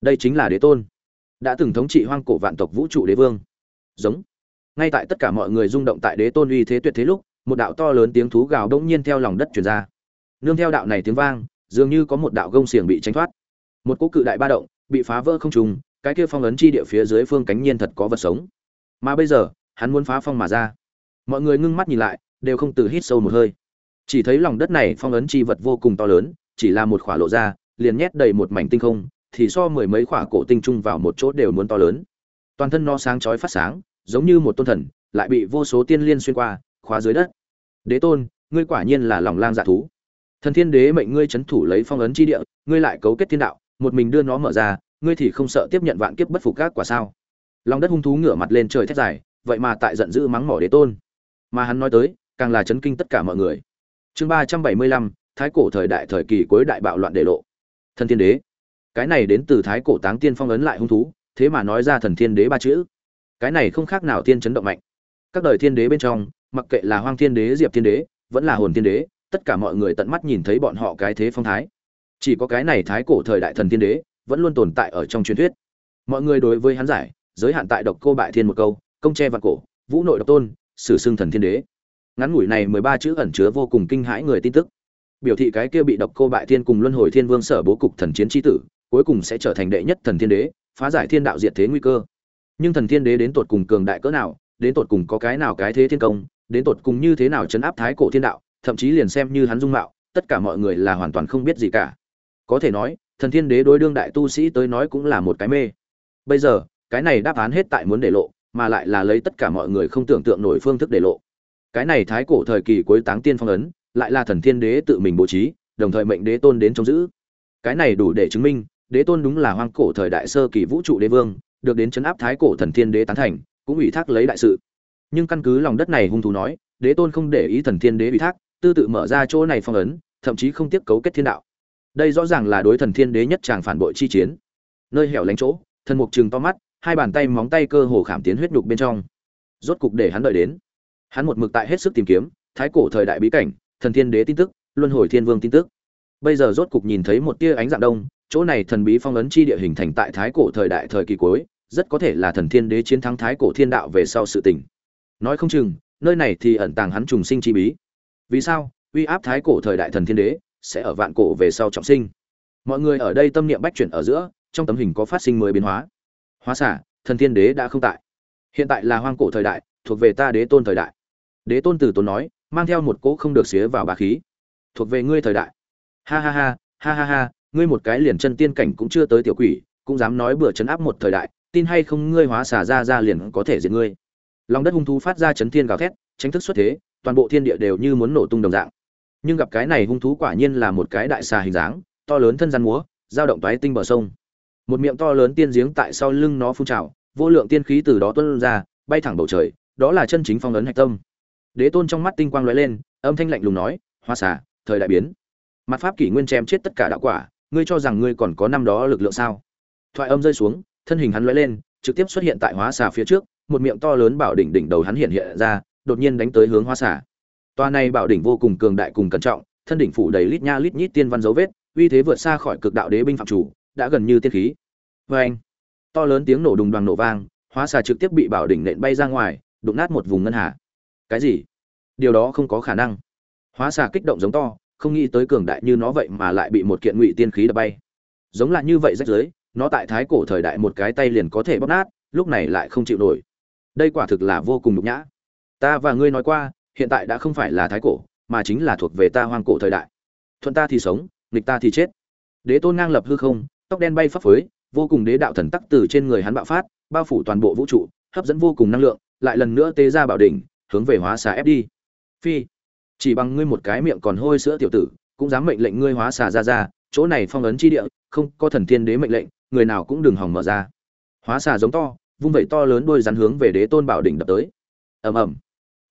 Đây chính là đế tôn. Đã từng thống trị hoang cổ vạn tộc vũ trụ đế vương. Giống. Ngay tại tất cả mọi người rung động tại đế tôn uy thế tuyệt thế lúc, một đạo to lớn tiếng thú gào đống nhiên theo lòng đất truyền ra. Nương theo đạo này tiếng vang, dường như có một đạo gông xiềng bị tránh thoát. Một cỗ cự đại ba động, bị phá vỡ không trùng cái kia phong ấn chi địa phía dưới phương cánh nhiên thật có vật sống mà bây giờ, hắn muốn phá phong mà ra. Mọi người ngưng mắt nhìn lại, đều không từ hít sâu một hơi. Chỉ thấy lòng đất này phong ấn chi vật vô cùng to lớn, chỉ là một khỏa lộ ra, liền nhét đầy một mảnh tinh không, thì so mười mấy khỏa cổ tinh chung vào một chỗ đều muốn to lớn. Toàn thân nó sáng chói phát sáng, giống như một tôn thần, lại bị vô số tiên liên xuyên qua, khóa dưới đất. Đế tôn, ngươi quả nhiên là lòng lang dạ thú. Thần thiên đế mệnh ngươi chấn thủ lấy phong ấn chi địa, ngươi lại cấu kết thiên đạo, một mình đưa nó mở ra, ngươi thì không sợ tiếp nhận vạn kiếp bất phục các quả sao? Lòng đất hung thú ngửa mặt lên trời thét dài, vậy mà tại giận dữ mắng mỏ đế tôn. Mà hắn nói tới, càng là chấn kinh tất cả mọi người. Chương ba trăm bảy mươi lăm, thái cổ thời đại thời kỳ cuối đại bạo loạn đệ lộ. Thần thiên đế. Cái này đến từ thái cổ táng tiên phong ấn lại hung thú, thế mà nói ra thần thiên đế ba chữ. Cái này không khác nào tiên chấn động mạnh. Các đời thiên đế bên trong, mặc kệ là hoang thiên đế, diệp thiên đế, vẫn là hồn thiên đế, tất cả mọi người tận mắt nhìn thấy bọn họ cái thế phong thái. Chỉ có cái này thái cổ thời đại thần thiên đế, vẫn luôn tồn tại ở trong truyền thuyết. Mọi người đối với hắn giải giới hạn tại độc cô bại thiên một câu, công tre vạn cổ, vũ nội độc tôn, sử xưng thần thiên đế. Ngắn ngủi này mười ba chữ ẩn chứa vô cùng kinh hãi người tin tức. Biểu thị cái kia bị độc cô bại thiên cùng luân hồi thiên vương sở bố cục thần chiến tri tử, cuối cùng sẽ trở thành đệ nhất thần thiên đế, phá giải thiên đạo diệt thế nguy cơ. Nhưng thần thiên đế đến tột cùng cường đại cỡ nào, đến tột cùng có cái nào cái thế thiên công, đến tột cùng như thế nào chấn áp thái cổ thiên đạo, thậm chí liền xem như hắn dung mạo, tất cả mọi người là hoàn toàn không biết gì cả. Có thể nói, thần thiên đế đối đương đại tu sĩ tới nói cũng là một cái mê. Bây giờ cái này đáp án hết tại muốn để lộ, mà lại là lấy tất cả mọi người không tưởng tượng nổi phương thức để lộ. Cái này thái cổ thời kỳ cuối táng tiên phong ấn, lại là thần thiên đế tự mình bố trí, đồng thời mệnh đế tôn đến trông giữ. Cái này đủ để chứng minh, đế tôn đúng là hoang cổ thời đại sơ kỳ vũ trụ đế vương, được đến chấn áp thái cổ thần thiên đế tán thành, cũng ủy thác lấy đại sự. Nhưng căn cứ lòng đất này hung thú nói, đế tôn không để ý thần thiên đế ủy thác, tư tự mở ra chỗ này phong ấn, thậm chí không tiếp cấu kết thiên đạo. Đây rõ ràng là đối thần thiên đế nhất tràng phản bội chi chiến. Nơi hẻo lánh chỗ, thần mục trừng to mắt hai bàn tay móng tay cơ hồ khảm tiến huyết nhục bên trong. Rốt cục để hắn đợi đến. Hắn một mực tại hết sức tìm kiếm, thái cổ thời đại bí cảnh, thần thiên đế tin tức, luân hồi thiên vương tin tức. Bây giờ rốt cục nhìn thấy một tia ánh dạng đông, chỗ này thần bí phong ấn chi địa hình thành tại thái cổ thời đại thời kỳ cuối, rất có thể là thần thiên đế chiến thắng thái cổ thiên đạo về sau sự tình. Nói không chừng, nơi này thì ẩn tàng hắn trùng sinh chi bí. Vì sao, uy áp thái cổ thời đại thần thiên đế sẽ ở vạn cổ về sau trọng sinh? Mọi người ở đây tâm niệm bách chuyển ở giữa, trong tấm hình có phát sinh mới biến hóa hóa xả, thần thiên đế đã không tại. Hiện tại là hoang cổ thời đại, thuộc về ta đế tôn thời đại. Đế tôn từ tôn nói, mang theo một cỗ không được xía vào bà khí. Thuộc về ngươi thời đại. Ha ha ha ha ha ha, ngươi một cái liền chân tiên cảnh cũng chưa tới tiểu quỷ, cũng dám nói bừa chấn áp một thời đại, tin hay không ngươi hóa xả ra ra liền có thể diệt ngươi. Lòng đất hung thú phát ra chấn thiên gào thét tránh thức xuất thế, toàn bộ thiên địa đều như muốn nổ tung đồng dạng. Nhưng gặp cái này hung thú quả nhiên là một cái đại xà hình dáng, to lớn thân rắn múa, dao động toái tinh bờ sông một miệng to lớn tiên giếng tại sau lưng nó phun trào vô lượng tiên khí từ đó tuôn ra bay thẳng bầu trời đó là chân chính phong ấn hạch tâm. Đế tôn trong mắt tinh quang lóe lên âm thanh lạnh lùng nói hoa xà thời đại biến. Mặt pháp kỷ nguyên chém chết tất cả đạo quả ngươi cho rằng ngươi còn có năm đó lực lượng sao? Thoại âm rơi xuống thân hình hắn lóe lên trực tiếp xuất hiện tại hóa xà phía trước một miệng to lớn bảo đỉnh đỉnh đầu hắn hiện hiện ra đột nhiên đánh tới hướng Hoa xà. Toa này bảo đỉnh vô cùng cường đại cùng cẩn trọng, thân đỉnh phủ đầy lít nha lít nhít tiên văn dấu vết, uy thế vượt xa khỏi cực đạo đế binh phạm chủ, đã gần như tiên khí. Oeng! To lớn tiếng nổ đùng đoàng nổ vang, hóa xà trực tiếp bị bảo đỉnh nện bay ra ngoài, đụng nát một vùng ngân hà. Cái gì? Điều đó không có khả năng. Hóa xà kích động giống to, không nghĩ tới cường đại như nó vậy mà lại bị một kiện ngụy tiên khí đập bay. Giống là như vậy rách rưới, nó tại thái cổ thời đại một cái tay liền có thể bóp nát, lúc này lại không chịu nổi. Đây quả thực là vô cùng nhục nhã. Ta và ngươi nói qua, hiện tại đã không phải là thái cổ mà chính là thuộc về ta hoang cổ thời đại thuận ta thì sống nghịch ta thì chết đế tôn ngang lập hư không tóc đen bay phấp phới, vô cùng đế đạo thần tắc từ trên người hắn bạo phát, bao phủ toàn bộ vũ trụ, hấp dẫn vô cùng năng lượng, lại lần nữa tế ra bảo đỉnh, hướng về hóa xà ép đi. Phi, chỉ bằng ngươi một cái miệng còn hôi sữa tiểu tử, cũng dám mệnh lệnh ngươi hóa xà ra ra, chỗ này phong ấn chi địa, không có thần thiên đế mệnh lệnh, người nào cũng đừng hòng mở ra. Hóa xà giống to, vung vẩy to lớn đôi rắn hướng về đế tôn bảo đỉnh đập tới. Ầm ầm.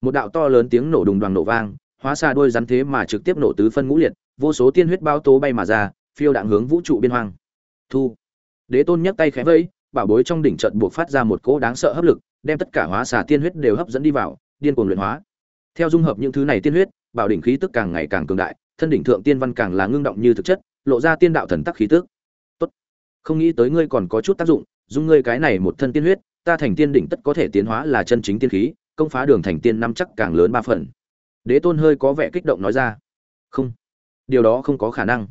Một đạo to lớn tiếng nổ đùng đoàn nổ vang, hóa xà đôi rắn thế mà trực tiếp nổ tứ phân ngũ liệt, vô số tiên huyết bao tố bay mà ra, phiêu đạn hướng vũ trụ biên hoang thu. Đế tôn nhấc tay khẽ vẫy, bảo bối trong đỉnh trận buộc phát ra một cỗ đáng sợ hấp lực, đem tất cả hóa xà tiên huyết đều hấp dẫn đi vào, điên cuồng luyện hóa. Theo dung hợp những thứ này tiên huyết, bảo đỉnh khí tức càng ngày càng cường đại, thân đỉnh thượng tiên văn càng là ngưng động như thực chất, lộ ra tiên đạo thần tắc khí tức. Tốt. Không nghĩ tới ngươi còn có chút tác dụng, dung ngươi cái này một thân tiên huyết, ta thành tiên đỉnh tất có thể tiến hóa là chân chính tiên khí, công phá đường thành tiên năm chắc càng lớn ba phần. Đế tôn hơi có vẻ kích động nói ra. Không. Điều đó không có khả năng.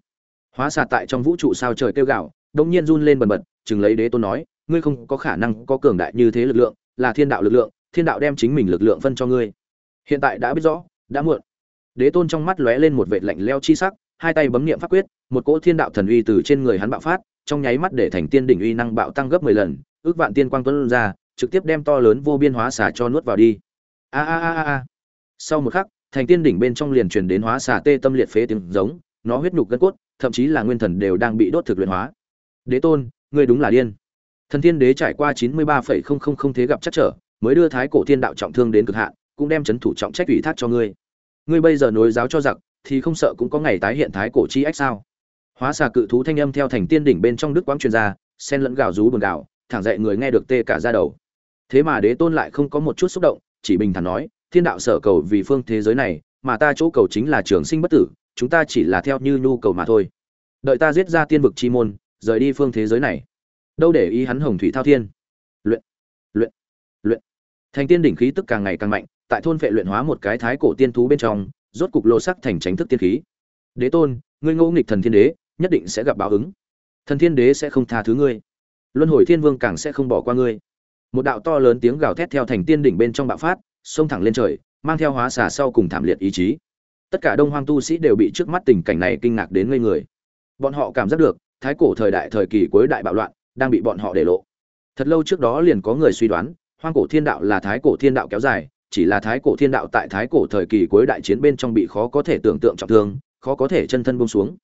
Hóa xà tại trong vũ trụ sao trời kêu gạo đông nhiên run lên bần bật, chừng lấy đế tôn nói, ngươi không có khả năng có cường đại như thế lực lượng, là thiên đạo lực lượng, thiên đạo đem chính mình lực lượng phân cho ngươi. Hiện tại đã biết rõ, đã muộn. Đế tôn trong mắt lóe lên một vệt lạnh leo chi sắc, hai tay bấm niệm pháp quyết, một cỗ thiên đạo thần uy từ trên người hắn bạo phát, trong nháy mắt để thành tiên đỉnh uy năng bạo tăng gấp mười lần, ước vạn tiên quang tuấn ra, trực tiếp đem to lớn vô biên hóa xả cho nuốt vào đi. A a a a sau một khắc, thành tiên đỉnh bên trong liền truyền đến hóa xả tê tâm liệt phế tiếng giống, nó huyết nhục gân cốt, thậm chí là nguyên thần đều đang bị đốt thực luyện hóa đế tôn, ngươi đúng là điên. Thần thiên đế trải qua chín mươi ba phẩy không không không thế gặp chắc trở, mới đưa thái cổ thiên đạo trọng thương đến cực hạn, cũng đem chấn thủ trọng trách ủy thác cho ngươi. Ngươi bây giờ nối giáo cho giặc, thì không sợ cũng có ngày tái hiện thái cổ chi ách sao? Hóa xà cự thú thanh âm theo thành tiên đỉnh bên trong đức quang truyền ra sen lẫn gào rú buồn gào, thẳng dậy người nghe được tê cả ra đầu. Thế mà đế tôn lại không có một chút xúc động, chỉ bình thản nói, thiên đạo sở cầu vì phương thế giới này, mà ta chỗ cầu chính là trường sinh bất tử, chúng ta chỉ là theo như nhu cầu mà thôi. Đợi ta giết ra tiên vực chi môn rời đi phương thế giới này. Đâu để ý hắn hồng thủy thao thiên. Luyện luyện luyện. Thành tiên đỉnh khí tức càng ngày càng mạnh, tại thôn vệ luyện hóa một cái thái cổ tiên thú bên trong, rốt cục lô sắc thành tránh thức tiên khí. Đế tôn, ngươi ngô nghịch thần thiên đế, nhất định sẽ gặp báo ứng. Thần thiên đế sẽ không tha thứ ngươi. Luân hồi thiên vương càng sẽ không bỏ qua ngươi. Một đạo to lớn tiếng gào thét theo thành tiên đỉnh bên trong bạo phát, xông thẳng lên trời, mang theo hóa xà sau cùng thảm liệt ý chí. Tất cả đông hoang tu sĩ đều bị trước mắt tình cảnh này kinh ngạc đến ngây người. Bọn họ cảm giác được thái cổ thời đại thời kỳ cuối đại bạo loạn, đang bị bọn họ để lộ. Thật lâu trước đó liền có người suy đoán, hoang cổ thiên đạo là thái cổ thiên đạo kéo dài, chỉ là thái cổ thiên đạo tại thái cổ thời kỳ cuối đại chiến bên trong bị khó có thể tưởng tượng trọng thương, khó có thể chân thân buông xuống.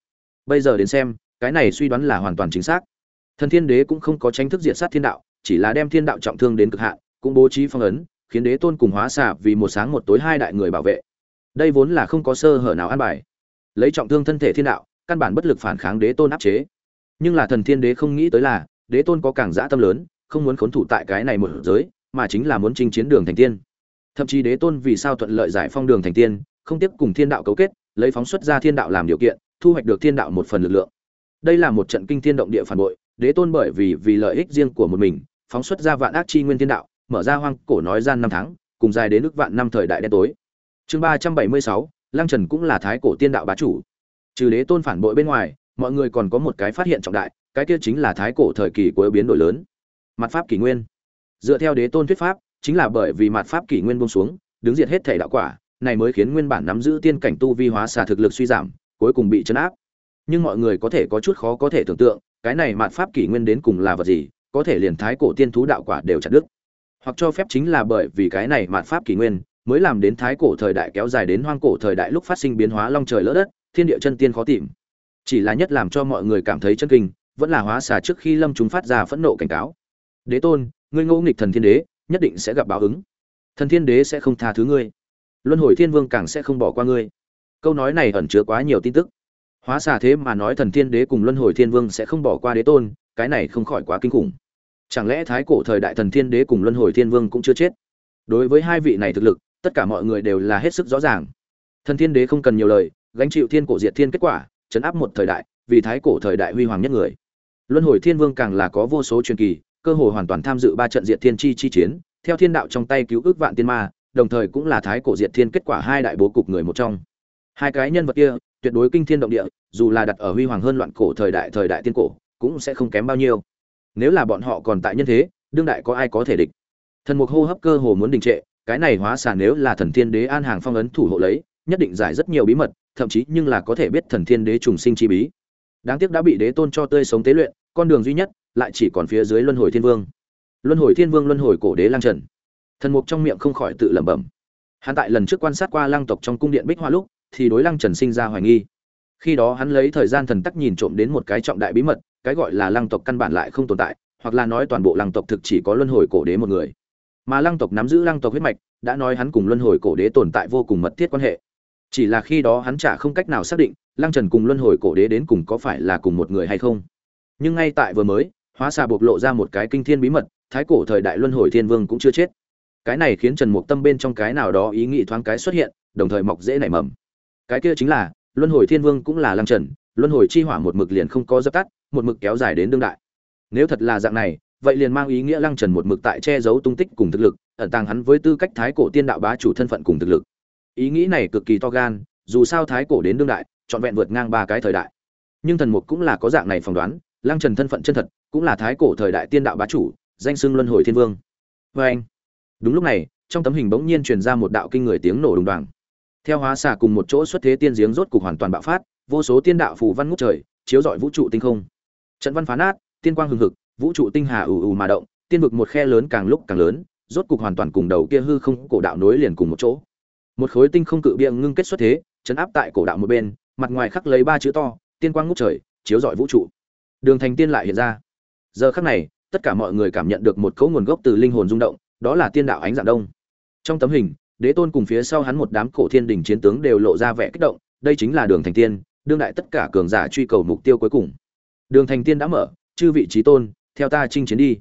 Bây giờ đến xem, cái này suy đoán là hoàn toàn chính xác. Thần thiên đế cũng không có tránh thức diện sát thiên đạo, chỉ là đem thiên đạo trọng thương đến cực hạn, cũng bố trí phong ấn, khiến đế tôn cùng hóa xạ vì một sáng một tối hai đại người bảo vệ. Đây vốn là không có sơ hở nào an bài. Lấy trọng thương thân thể thiên đạo, căn bản bất lực phản kháng đế tôn áp chế nhưng là thần thiên đế không nghĩ tới là, đế tôn có càng dã tâm lớn, không muốn khốn thủ tại cái này một giới, mà chính là muốn chinh chiến đường thành tiên. Thậm chí đế tôn vì sao thuận lợi giải phong đường thành tiên, không tiếp cùng thiên đạo cấu kết, lấy phóng xuất ra thiên đạo làm điều kiện, thu hoạch được thiên đạo một phần lực lượng. Đây là một trận kinh thiên động địa phản bội, đế tôn bởi vì vì lợi ích riêng của một mình, phóng xuất ra vạn ác chi nguyên thiên đạo, mở ra hoang cổ nói gian năm tháng, cùng dài đến nước vạn năm thời đại đen tối. Chương ba trăm bảy mươi sáu, lăng trần cũng là thái cổ tiên đạo bá chủ. Trừ đế tôn phản bội bên ngoài mọi người còn có một cái phát hiện trọng đại, cái kia chính là thái cổ thời kỳ của biến đổi lớn. Mặt pháp kỷ nguyên. Dựa theo đế tôn thuyết pháp, chính là bởi vì mặt pháp kỷ nguyên buông xuống, đứng diệt hết thể đạo quả, này mới khiến nguyên bản nắm giữ tiên cảnh tu vi hóa xà thực lực suy giảm, cuối cùng bị chấn áp. Nhưng mọi người có thể có chút khó có thể tưởng tượng, cái này mặt pháp kỷ nguyên đến cùng là vật gì, có thể liền thái cổ tiên thú đạo quả đều chặt đứt. Hoặc cho phép chính là bởi vì cái này mặt pháp kỷ nguyên, mới làm đến thái cổ thời đại kéo dài đến hoang cổ thời đại lúc phát sinh biến hóa long trời lỡ đất, thiên địa chân tiên khó tìm chỉ là nhất làm cho mọi người cảm thấy chân kinh, vẫn là hóa xà trước khi lâm chúng phát ra phẫn nộ cảnh cáo. Đế tôn, ngươi ngẫu nghịch thần thiên đế, nhất định sẽ gặp báo ứng. Thần thiên đế sẽ không tha thứ ngươi. Luân hồi thiên vương càng sẽ không bỏ qua ngươi. Câu nói này ẩn chứa quá nhiều tin tức. Hóa xà thế mà nói thần thiên đế cùng luân hồi thiên vương sẽ không bỏ qua đế tôn, cái này không khỏi quá kinh khủng. Chẳng lẽ thái cổ thời đại thần thiên đế cùng luân hồi thiên vương cũng chưa chết? Đối với hai vị này thực lực, tất cả mọi người đều là hết sức rõ ràng. Thần thiên đế không cần nhiều lời, gánh chịu thiên cổ diệt thiên kết quả chấn áp một thời đại, vì thái cổ thời đại huy hoàng nhất người. Luân hồi thiên vương càng là có vô số truyền kỳ, cơ hội hoàn toàn tham dự ba trận diệt thiên chi chi chiến, theo thiên đạo trong tay cứu ước vạn tiên ma, đồng thời cũng là thái cổ diệt thiên kết quả hai đại bố cục người một trong. Hai cái nhân vật kia, tuyệt đối kinh thiên động địa, dù là đặt ở huy hoàng hơn loạn cổ thời đại thời đại tiên cổ, cũng sẽ không kém bao nhiêu. Nếu là bọn họ còn tại nhân thế, đương đại có ai có thể địch? Thần mục hô hấp cơ hồ muốn đình trệ, cái này hóa sản nếu là thần thiên đế an hàng phong ấn thủ hộ lấy, nhất định giải rất nhiều bí mật thậm chí nhưng là có thể biết thần thiên đế trùng sinh chi bí. Đáng tiếc đã bị đế tôn cho tươi sống tế luyện, con đường duy nhất lại chỉ còn phía dưới luân hồi thiên vương. Luân hồi thiên vương, luân hồi cổ đế lang trần. Thần mục trong miệng không khỏi tự lẩm bẩm. Hắn tại lần trước quan sát qua lang tộc trong cung điện bích hoa lúc, thì đối lang trần sinh ra hoài nghi. Khi đó hắn lấy thời gian thần tắc nhìn trộm đến một cái trọng đại bí mật, cái gọi là lang tộc căn bản lại không tồn tại, hoặc là nói toàn bộ lang tộc thực chỉ có luân hồi cổ đế một người. Mà lang tộc nắm giữ lang tộc huyết mạch, đã nói hắn cùng luân hồi cổ đế tồn tại vô cùng mật thiết quan hệ chỉ là khi đó hắn chả không cách nào xác định, lăng trần cùng luân hồi cổ đế đến cùng có phải là cùng một người hay không. Nhưng ngay tại vừa mới, hóa xà bộc lộ ra một cái kinh thiên bí mật, thái cổ thời đại luân hồi thiên vương cũng chưa chết. Cái này khiến trần mục tâm bên trong cái nào đó ý nghĩ thoáng cái xuất hiện, đồng thời mọc dễ nảy mầm. Cái kia chính là, luân hồi thiên vương cũng là lăng trần, luân hồi chi hỏa một mực liền không có dập tắt, một mực kéo dài đến đương đại. Nếu thật là dạng này, vậy liền mang ý nghĩa lăng trần một mực tại che giấu tung tích cùng thực lực, ẩn tàng hắn với tư cách thái cổ tiên đạo bá chủ thân phận cùng thực lực ý nghĩ này cực kỳ to gan, dù sao thái cổ đến đương đại, trọn vẹn vượt ngang ba cái thời đại. Nhưng thần mục cũng là có dạng này phỏng đoán, lăng trần thân phận chân thật, cũng là thái cổ thời đại tiên đạo bá chủ, danh xưng luân hồi thiên vương. Vê anh, đúng lúc này, trong tấm hình bỗng nhiên truyền ra một đạo kinh người tiếng nổ đùng đoàng. Theo hóa xả cùng một chỗ xuất thế tiên giếng rốt cục hoàn toàn bạo phát, vô số tiên đạo phù văn ngút trời, chiếu rọi vũ trụ tinh không. Trận văn phá nát, tiên quang hừng hực, vũ trụ tinh hà ù ù mà động, tiên vực một khe lớn càng lúc càng lớn, rốt cục hoàn toàn cùng đầu kia hư không cổ đạo nối liền cùng một chỗ một khối tinh không cự bia ngưng kết xuất thế, chấn áp tại cổ đạo một bên, mặt ngoài khắc lấy ba chữ to, tiên quang ngút trời, chiếu rọi vũ trụ. Đường thành tiên lại hiện ra. Giờ khắc này, tất cả mọi người cảm nhận được một cấu nguồn gốc từ linh hồn rung động, đó là tiên đạo ánh dạng đông. Trong tấm hình, đế tôn cùng phía sau hắn một đám cổ thiên đình chiến tướng đều lộ ra vẻ kích động, đây chính là đường thành tiên, đương đại tất cả cường giả truy cầu mục tiêu cuối cùng. Đường thành tiên đã mở, chư vị trí tôn, theo ta chinh chiến đi.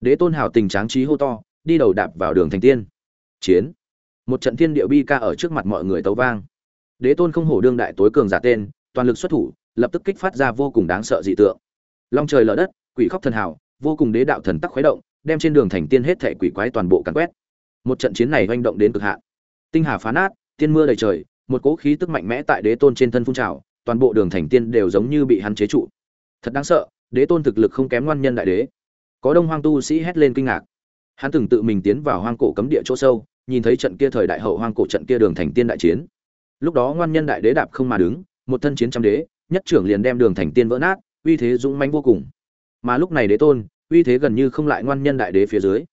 Đế tôn hào tình tráng trí hô to, đi đầu đạp vào đường thành tiên. Chiến một trận thiên địa bi ca ở trước mặt mọi người tấu vang. Đế tôn không hổ đương đại tối cường giả tên, toàn lực xuất thủ, lập tức kích phát ra vô cùng đáng sợ dị tượng. Long trời lở đất, quỷ khóc thần hào, vô cùng đế đạo thần tắc khuấy động, đem trên đường thành tiên hết thệ quỷ quái toàn bộ càn quét. Một trận chiến này oanh động đến cực hạn. Tinh hà phá nát, tiên mưa đầy trời, một cỗ khí tức mạnh mẽ tại đế tôn trên thân phun trào, toàn bộ đường thành tiên đều giống như bị hắn chế trụ. Thật đáng sợ, đế tôn thực lực không kém ngoan nhân đại đế. Có đông hoang tu sĩ hét lên kinh ngạc. Hắn từng tự mình tiến vào hoang cổ cấm địa chỗ sâu nhìn thấy trận kia thời đại hậu hoang cổ trận kia đường thành tiên đại chiến. Lúc đó ngoan nhân đại đế đạp không mà đứng, một thân chiến trăm đế, nhất trưởng liền đem đường thành tiên vỡ nát, uy thế dũng mãnh vô cùng. Mà lúc này đế tôn, uy thế gần như không lại ngoan nhân đại đế phía dưới.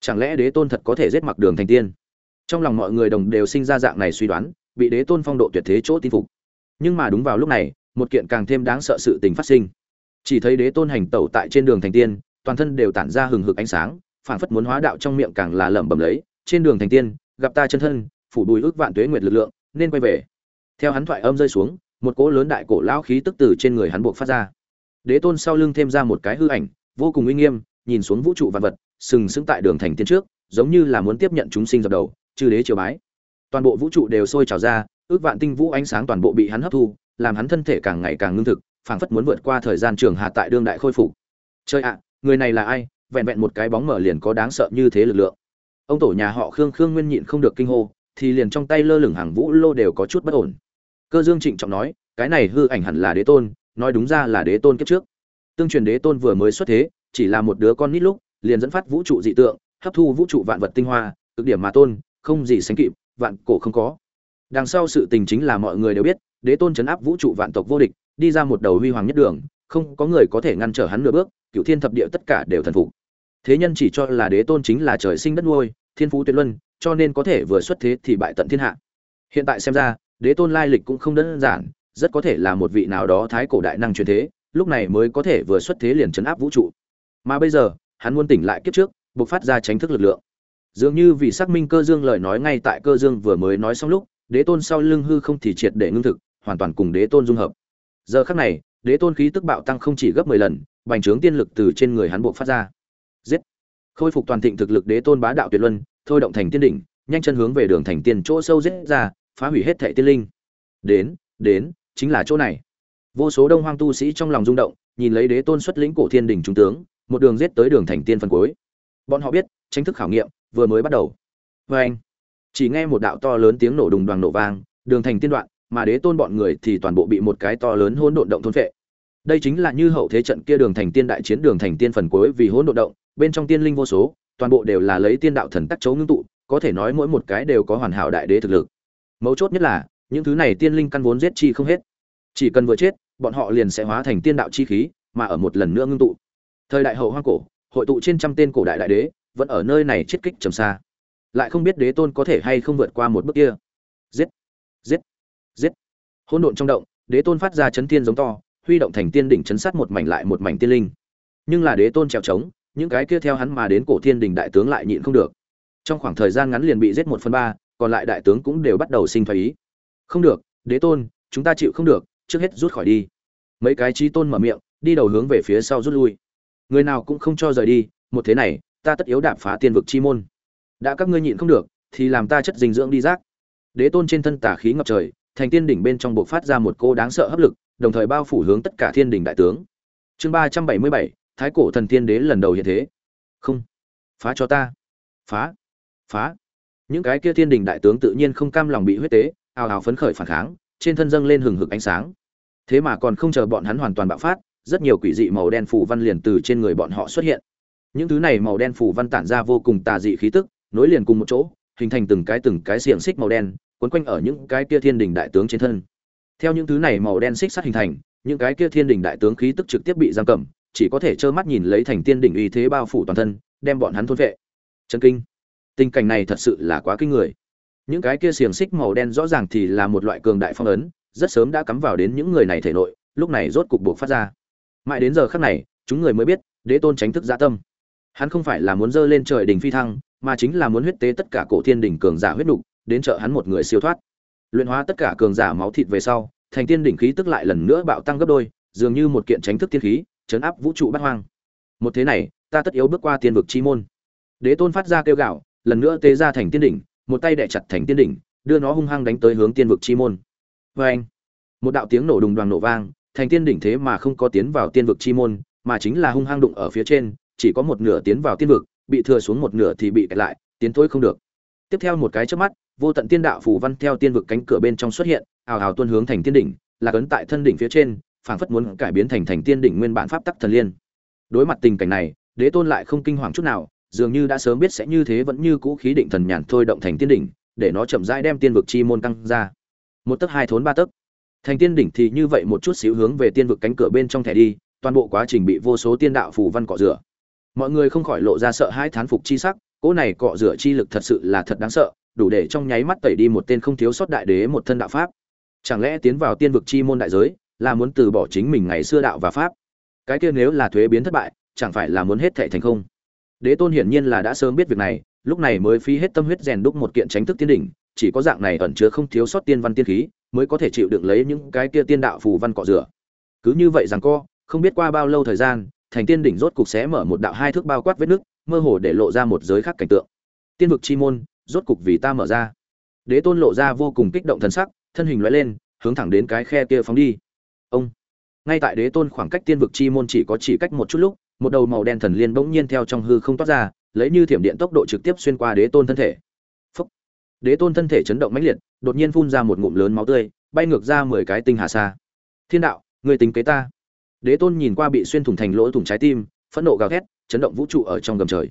Chẳng lẽ đế tôn thật có thể giết mặc đường thành tiên? Trong lòng mọi người đồng đều sinh ra dạng này suy đoán, bị đế tôn phong độ tuyệt thế chỗ tin phục. Nhưng mà đúng vào lúc này, một kiện càng thêm đáng sợ sự tình phát sinh. Chỉ thấy đế tôn hành tẩu tại trên đường thành tiên, toàn thân đều tản ra hừng hực ánh sáng, phảng phất muốn hóa đạo trong miệng càng là lẩm bẩm lấy trên đường thành tiên, gặp ta chân thân, phủ bùi ước vạn tuế nguyệt lực lượng, nên quay về. Theo hắn thoại âm rơi xuống, một cỗ lớn đại cổ lão khí tức từ trên người hắn buộc phát ra. Đế tôn sau lưng thêm ra một cái hư ảnh, vô cùng uy nghiêm, nhìn xuống vũ trụ vạn vật, sừng sững tại đường thành tiên trước, giống như là muốn tiếp nhận chúng sinh dập đầu, chư đế triều bái. Toàn bộ vũ trụ đều sôi trào ra, ước vạn tinh vũ ánh sáng toàn bộ bị hắn hấp thu, làm hắn thân thể càng ngày càng ngưng thực, phảng phất muốn vượt qua thời gian trường hạ tại đương đại khôi phục. Chơi ạ, người này là ai? Vẹn vẹn một cái bóng mở liền có đáng sợ như thế lực lượng ông tổ nhà họ khương khương nguyên nhịn không được kinh hô, thì liền trong tay lơ lửng hàng vũ lô đều có chút bất ổn. Cơ dương trịnh trọng nói, cái này hư ảnh hẳn là đế tôn, nói đúng ra là đế tôn kiếp trước. Tương truyền đế tôn vừa mới xuất thế, chỉ là một đứa con nít lúc, liền dẫn phát vũ trụ dị tượng, hấp thu vũ trụ vạn vật tinh hoa, cực điểm mà tôn, không gì sánh kịp, vạn cổ không có. Đằng sau sự tình chính là mọi người đều biết, đế tôn chấn áp vũ trụ vạn tộc vô địch, đi ra một đầu huy hoàng nhất đường, không có người có thể ngăn trở hắn nửa bước cựu thiên thập địa tất cả đều thần phục thế nhân chỉ cho là đế tôn chính là trời sinh đất nuôi, thiên phú tuyệt luân, cho nên có thể vừa xuất thế thì bại tận thiên hạ. Hiện tại xem ra, đế tôn lai lịch cũng không đơn giản, rất có thể là một vị nào đó thái cổ đại năng truyền thế, lúc này mới có thể vừa xuất thế liền chấn áp vũ trụ. Mà bây giờ, hắn muốn tỉnh lại kiếp trước buộc phát ra tránh thức lực lượng. Dường như vì xác minh cơ dương lời nói ngay tại cơ dương vừa mới nói xong lúc, đế tôn sau lưng hư không thì triệt để ngưng thực, hoàn toàn cùng đế tôn dung hợp. Giờ khắc này, đế tôn khí tức bạo tăng không chỉ gấp mười lần, bành trướng tiên lực từ trên người hắn buộc phát ra khôi phục toàn thịnh thực lực đế tôn bá đạo tuyệt luân, thôi động thành tiên đỉnh, nhanh chân hướng về đường thành tiên chỗ sâu giết ra, phá hủy hết thệ tiên linh. Đến đến, chính là chỗ này. Vô số đông hoang tu sĩ trong lòng rung động, nhìn lấy đế tôn xuất lĩnh cổ thiên đỉnh trung tướng, một đường giết tới đường thành tiên phân cuối. Bọn họ biết, tranh thức khảo nghiệm vừa mới bắt đầu. Vê anh, chỉ nghe một đạo to lớn tiếng nổ đùng đoàn nổ vang, đường thành tiên đoạn, mà đế tôn bọn người thì toàn bộ bị một cái to lớn hỗn độn động thôn phệ. Đây chính là như hậu thế trận kia đường thành tiên đại chiến đường thành tiên phần cuối vì hỗn độn động bên trong tiên linh vô số, toàn bộ đều là lấy tiên đạo thần tắc chấu ngưng tụ, có thể nói mỗi một cái đều có hoàn hảo đại đế thực lực. Mấu chốt nhất là, những thứ này tiên linh căn vốn giết chi không hết. Chỉ cần vừa chết, bọn họ liền sẽ hóa thành tiên đạo chi khí, mà ở một lần nữa ngưng tụ. Thời đại hậu hoang cổ, hội tụ trên trăm tên cổ đại đại đế, vẫn ở nơi này chết kích trầm xa. Lại không biết đế tôn có thể hay không vượt qua một bước kia. Giết! Giết! Giết! Hỗn độn trong động, đế tôn phát ra chấn thiên giống to, huy động thành tiên đỉnh chấn sát một mảnh lại một mảnh tiên linh. Nhưng là đế tôn trèo trống những cái kia theo hắn mà đến cổ thiên đình đại tướng lại nhịn không được. Trong khoảng thời gian ngắn liền bị giết một phần ba, còn lại đại tướng cũng đều bắt đầu sinh thái ý. Không được, đế tôn, chúng ta chịu không được, trước hết rút khỏi đi. Mấy cái chi tôn mở miệng, đi đầu hướng về phía sau rút lui. Người nào cũng không cho rời đi, một thế này, ta tất yếu đạp phá tiên vực chi môn. Đã các ngươi nhịn không được, thì làm ta chất dinh dưỡng đi rác. Đế tôn trên thân tà khí ngập trời, thành tiên đỉnh bên trong buộc phát ra một cô đáng sợ hấp lực, đồng thời bao phủ hướng tất cả thiên đỉnh đại tướng. Chương ba trăm bảy mươi bảy thái cổ thần tiên đế lần đầu hiện thế. Không. Phá cho ta. Phá. Phá. Những cái kia thiên đình đại tướng tự nhiên không cam lòng bị huyết tế, ào ào phấn khởi phản kháng, trên thân dâng lên hừng hực ánh sáng. Thế mà còn không chờ bọn hắn hoàn toàn bạo phát, rất nhiều quỷ dị màu đen phủ văn liền từ trên người bọn họ xuất hiện. Những thứ này màu đen phủ văn tản ra vô cùng tà dị khí tức, nối liền cùng một chỗ, hình thành từng cái từng cái xiềng xích màu đen quấn quanh ở những cái kia thiên đình đại tướng trên thân. Theo những thứ này màu đen xích sắt hình thành, những cái kia thiên đình đại tướng khí tức trực tiếp bị giam cầm chỉ có thể trơ mắt nhìn lấy thành tiên đỉnh uy thế bao phủ toàn thân, đem bọn hắn thôn vệ. Chân kinh. Tình cảnh này thật sự là quá kinh người. Những cái kia xiềng xích màu đen rõ ràng thì là một loại cường đại phong ấn, rất sớm đã cắm vào đến những người này thể nội, lúc này rốt cục buộc phát ra. Mãi đến giờ khắc này, chúng người mới biết, đế tôn tránh thức gia tâm. Hắn không phải là muốn dơ lên trời đỉnh phi thăng, mà chính là muốn huyết tế tất cả cổ thiên đỉnh cường giả huyết đục, đến trợ hắn một người siêu thoát. Luyện hóa tất cả cường giả máu thịt về sau, thành tiên đỉnh khí tức lại lần nữa bạo tăng gấp đôi, dường như một kiện tránh thức tiên khí chấn áp vũ trụ bát hoang. Một thế này, ta tất yếu bước qua tiên vực chi môn. Đế tôn phát ra kêu gạo lần nữa tế ra thành tiên đỉnh, một tay đẻ chặt thành tiên đỉnh, đưa nó hung hăng đánh tới hướng tiên vực chi môn. Vê anh một đạo tiếng nổ đùng đoàn nổ vang, thành tiên đỉnh thế mà không có tiến vào tiên vực chi môn, mà chính là hung hăng đụng ở phía trên, chỉ có một nửa tiến vào tiên vực, bị thừa xuống một nửa thì bị kẹt lại, tiến thôi không được. Tiếp theo một cái chớp mắt, vô tận tiên đạo phù văn theo tiên vực cánh cửa bên trong xuất hiện, ào ào tuôn hướng thành tiên đỉnh là cấn tại thân đỉnh phía trên phảng phất muốn cải biến thành thành tiên đỉnh nguyên bản pháp tắc thần liên. Đối mặt tình cảnh này, đế tôn lại không kinh hoàng chút nào, dường như đã sớm biết sẽ như thế vẫn như cũ khí định thần nhàn thôi động thành tiên đỉnh, để nó chậm rãi đem tiên vực chi môn căng ra. Một tấc, hai thốn, ba tấc. Thành tiên đỉnh thì như vậy một chút xíu hướng về tiên vực cánh cửa bên trong thẻ đi, toàn bộ quá trình bị vô số tiên đạo phù văn cọ rửa. Mọi người không khỏi lộ ra sợ hãi thán phục chi sắc, cỗ này cọ rửa chi lực thật sự là thật đáng sợ, đủ để trong nháy mắt tẩy đi một tên không thiếu sót đại đế một thân đạo pháp. Chẳng lẽ tiến vào tiên vực chi môn đại giới là muốn từ bỏ chính mình ngày xưa đạo và pháp. Cái kia nếu là thuế biến thất bại, chẳng phải là muốn hết thệ thành không? Đế tôn hiển nhiên là đã sớm biết việc này, lúc này mới phí hết tâm huyết rèn đúc một kiện tránh thức tiên đỉnh, chỉ có dạng này ẩn chứa không thiếu sót tiên văn tiên khí, mới có thể chịu đựng lấy những cái kia tiên đạo phù văn cọ rửa. Cứ như vậy rằng co, không biết qua bao lâu thời gian, thành tiên đỉnh rốt cục xé mở một đạo hai thước bao quát vết nước mơ hồ để lộ ra một giới khác cảnh tượng. Tiên vực chi môn, rốt cục vì ta mở ra. Đế tôn lộ ra vô cùng kích động thần sắc, thân hình loại lên, hướng thẳng đến cái khe kia phóng đi ông. Ngay tại đế tôn khoảng cách tiên vực chi môn chỉ có chỉ cách một chút lúc, một đầu màu đen thần liên bỗng nhiên theo trong hư không toát ra, lấy như thiểm điện tốc độ trực tiếp xuyên qua đế tôn thân thể. Phúc. đế tôn thân thể chấn động mãnh liệt, đột nhiên phun ra một ngụm lớn máu tươi, bay ngược ra mười cái tinh hà xa. Thiên đạo, người tính kế ta. Đế tôn nhìn qua bị xuyên thủng thành lỗ thủng trái tim, phẫn nộ gào thét, chấn động vũ trụ ở trong gầm trời.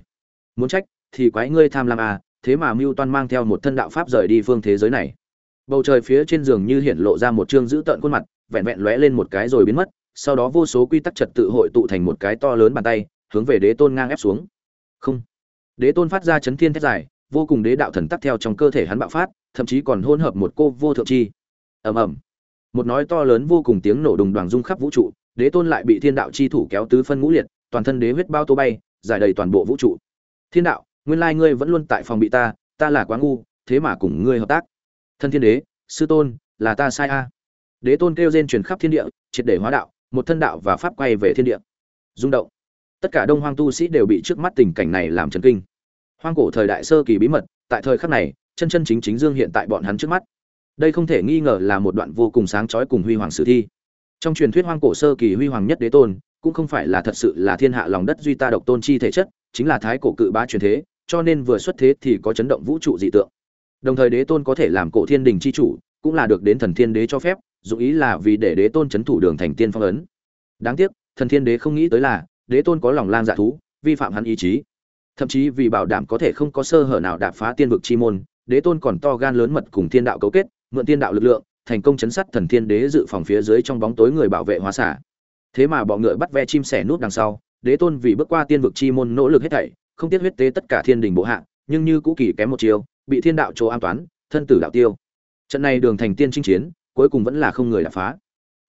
Muốn trách, thì quái ngươi tham lam à thế mà mưu toan mang theo một thân đạo pháp rời đi phương thế giới này. Bầu trời phía trên giường như hiện lộ ra một chương dữ tợn khuôn mặt vẹn vẹn lóe lên một cái rồi biến mất, sau đó vô số quy tắc trật tự hội tụ thành một cái to lớn bàn tay, hướng về đế tôn ngang ép xuống. Không. Đế tôn phát ra chấn thiên thét dài, vô cùng đế đạo thần tắc theo trong cơ thể hắn bạo phát, thậm chí còn hỗn hợp một cô vô thượng chi. Ầm ầm. Một nói to lớn vô cùng tiếng nổ đùng đoàn rung khắp vũ trụ, đế tôn lại bị thiên đạo chi thủ kéo tứ phân ngũ liệt, toàn thân đế huyết bao tô bay, giải đầy toàn bộ vũ trụ. Thiên đạo, nguyên lai ngươi vẫn luôn tại phòng bị ta ta là quá ngu, thế mà cùng ngươi hợp tác. Thân thiên đế, sư tôn, là ta sai a đế tôn kêu rên truyền khắp thiên địa, triệt để hóa đạo, một thân đạo và pháp quay về thiên địa. Rung động. Tất cả đông hoang tu sĩ đều bị trước mắt tình cảnh này làm chấn kinh. Hoang cổ thời đại sơ kỳ bí mật, tại thời khắc này, chân chân chính chính dương hiện tại bọn hắn trước mắt. Đây không thể nghi ngờ là một đoạn vô cùng sáng chói cùng huy hoàng sử thi. Trong truyền thuyết hoang cổ sơ kỳ huy hoàng nhất đế tôn, cũng không phải là thật sự là thiên hạ lòng đất duy ta độc tôn chi thể chất, chính là thái cổ cự bá truyền thế, cho nên vừa xuất thế thì có chấn động vũ trụ dị tượng. Đồng thời đế tôn có thể làm cổ thiên đình chi chủ, cũng là được đến thần thiên đế cho phép dụng ý là vì để đế tôn chấn thủ đường thành tiên phong ấn. Đáng tiếc, thần thiên đế không nghĩ tới là, đế tôn có lòng lang dạ thú, vi phạm hắn ý chí. Thậm chí vì bảo đảm có thể không có sơ hở nào đạp phá tiên vực chi môn, đế tôn còn to gan lớn mật cùng thiên đạo cấu kết, mượn tiên đạo lực lượng, thành công chấn sát thần thiên đế dự phòng phía dưới trong bóng tối người bảo vệ hóa xả thế mà bọ ngựa bắt ve chim sẻ nút đằng sau, đế tôn vì bước qua tiên vực chi môn nỗ lực hết thảy, không tiếc huyết tế tất cả thiên đình bộ hạ, nhưng như cũ kỳ kém một chiều bị thiên đạo chỗ an toán, thân tử đạo tiêu. Trận này đường thành tiên chinh chiến cuối cùng vẫn là không người đả phá.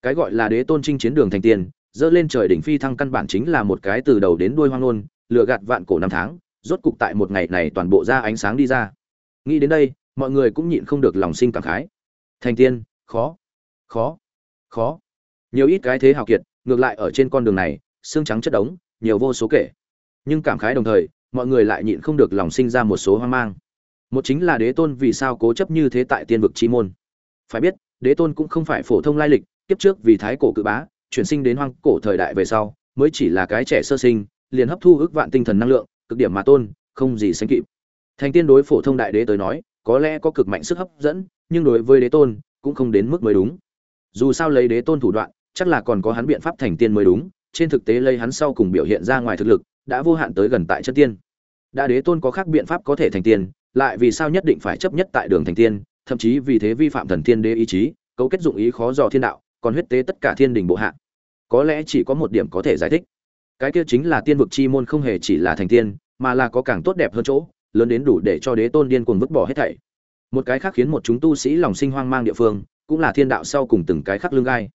Cái gọi là đế tôn chinh chiến đường thành tiên, dơ lên trời đỉnh phi thăng căn bản chính là một cái từ đầu đến đuôi hoang ngôn, lừa gạt vạn cổ năm tháng, rốt cục tại một ngày này toàn bộ ra ánh sáng đi ra. Nghĩ đến đây, mọi người cũng nhịn không được lòng sinh cảm khái. Thành tiên, khó khó khó. Nhiều ít cái thế hào kiệt, ngược lại ở trên con đường này, xương trắng chất đống, nhiều vô số kể. Nhưng cảm khái đồng thời, mọi người lại nhịn không được lòng sinh ra một số hoang mang. Một chính là đế tôn vì sao cố chấp như thế tại tiên vực chi môn. Phải biết đế tôn cũng không phải phổ thông lai lịch, kiếp trước vì thái cổ cự bá, chuyển sinh đến hoang cổ thời đại về sau, mới chỉ là cái trẻ sơ sinh, liền hấp thu ước vạn tinh thần năng lượng, cực điểm mà tôn, không gì sánh kịp. Thành tiên đối phổ thông đại đế tới nói, có lẽ có cực mạnh sức hấp dẫn, nhưng đối với đế tôn, cũng không đến mức mới đúng. Dù sao lấy đế tôn thủ đoạn, chắc là còn có hắn biện pháp thành tiên mới đúng, trên thực tế lấy hắn sau cùng biểu hiện ra ngoài thực lực, đã vô hạn tới gần tại chân tiên. Đã đế tôn có khác biện pháp có thể thành tiên, lại vì sao nhất định phải chấp nhất tại đường thành tiên thậm chí vì thế vi phạm thần tiên đế ý chí, cấu kết dụng ý khó dò thiên đạo, còn huyết tế tất cả thiên đình bộ hạ. Có lẽ chỉ có một điểm có thể giải thích. Cái kia chính là tiên vực chi môn không hề chỉ là thành tiên, mà là có càng tốt đẹp hơn chỗ, lớn đến đủ để cho đế tôn điên cuồng vứt bỏ hết thảy. Một cái khác khiến một chúng tu sĩ lòng sinh hoang mang địa phương, cũng là thiên đạo sau cùng từng cái khác lương gai.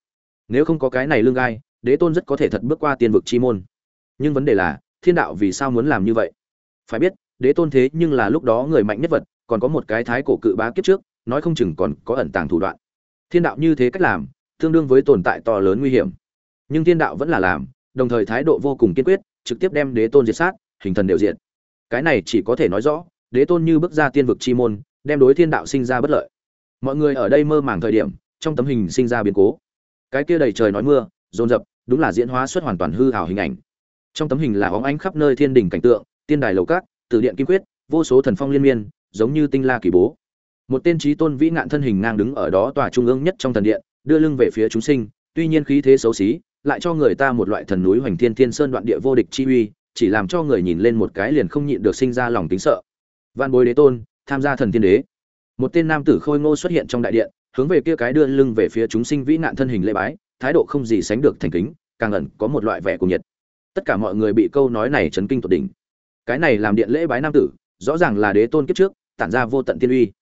Nếu không có cái này lương gai, đế tôn rất có thể thật bước qua tiên vực chi môn. Nhưng vấn đề là, thiên đạo vì sao muốn làm như vậy? Phải biết, đế tôn thế nhưng là lúc đó người mạnh nhất vật, còn có một cái thái cổ cự bá kiếp trước nói không chừng còn có ẩn tàng thủ đoạn. Thiên đạo như thế cách làm, tương đương với tồn tại to lớn nguy hiểm. Nhưng thiên đạo vẫn là làm, đồng thời thái độ vô cùng kiên quyết, trực tiếp đem đế tôn diệt sát, hình thần đều diện cái này chỉ có thể nói rõ, đế tôn như bước ra tiên vực chi môn, đem đối thiên đạo sinh ra bất lợi. Mọi người ở đây mơ màng thời điểm, trong tấm hình sinh ra biến cố. Cái kia đầy trời nói mưa, dồn dập, đúng là diễn hóa xuất hoàn toàn hư ảo hình ảnh. Trong tấm hình là óng ánh khắp nơi thiên đình cảnh tượng, tiên đài lầu cát, từ điện kim quyết, vô số thần phong liên miên, giống như tinh la kỳ bố một tên trí tôn vĩ ngạn thân hình ngang đứng ở đó tòa trung ương nhất trong thần điện, đưa lưng về phía chúng sinh, tuy nhiên khí thế xấu xí, lại cho người ta một loại thần núi hoành thiên thiên sơn đoạn địa vô địch chi uy, chỉ làm cho người nhìn lên một cái liền không nhịn được sinh ra lòng tính sợ. Văn bối đế tôn, tham gia thần thiên đế. Một tên nam tử khôi ngô xuất hiện trong đại điện, hướng về kia cái đưa lưng về phía chúng sinh vĩ nạn thân hình lễ bái, thái độ không gì sánh được thành kính, càng ẩn có một loại vẻ cùng nhiệt. Tất cả mọi người bị câu nói này chấn kinh tột đỉnh. Cái này làm điện lễ bái nam tử, rõ ràng là đế tôn kiếp trước, tản ra vô tận tiên uy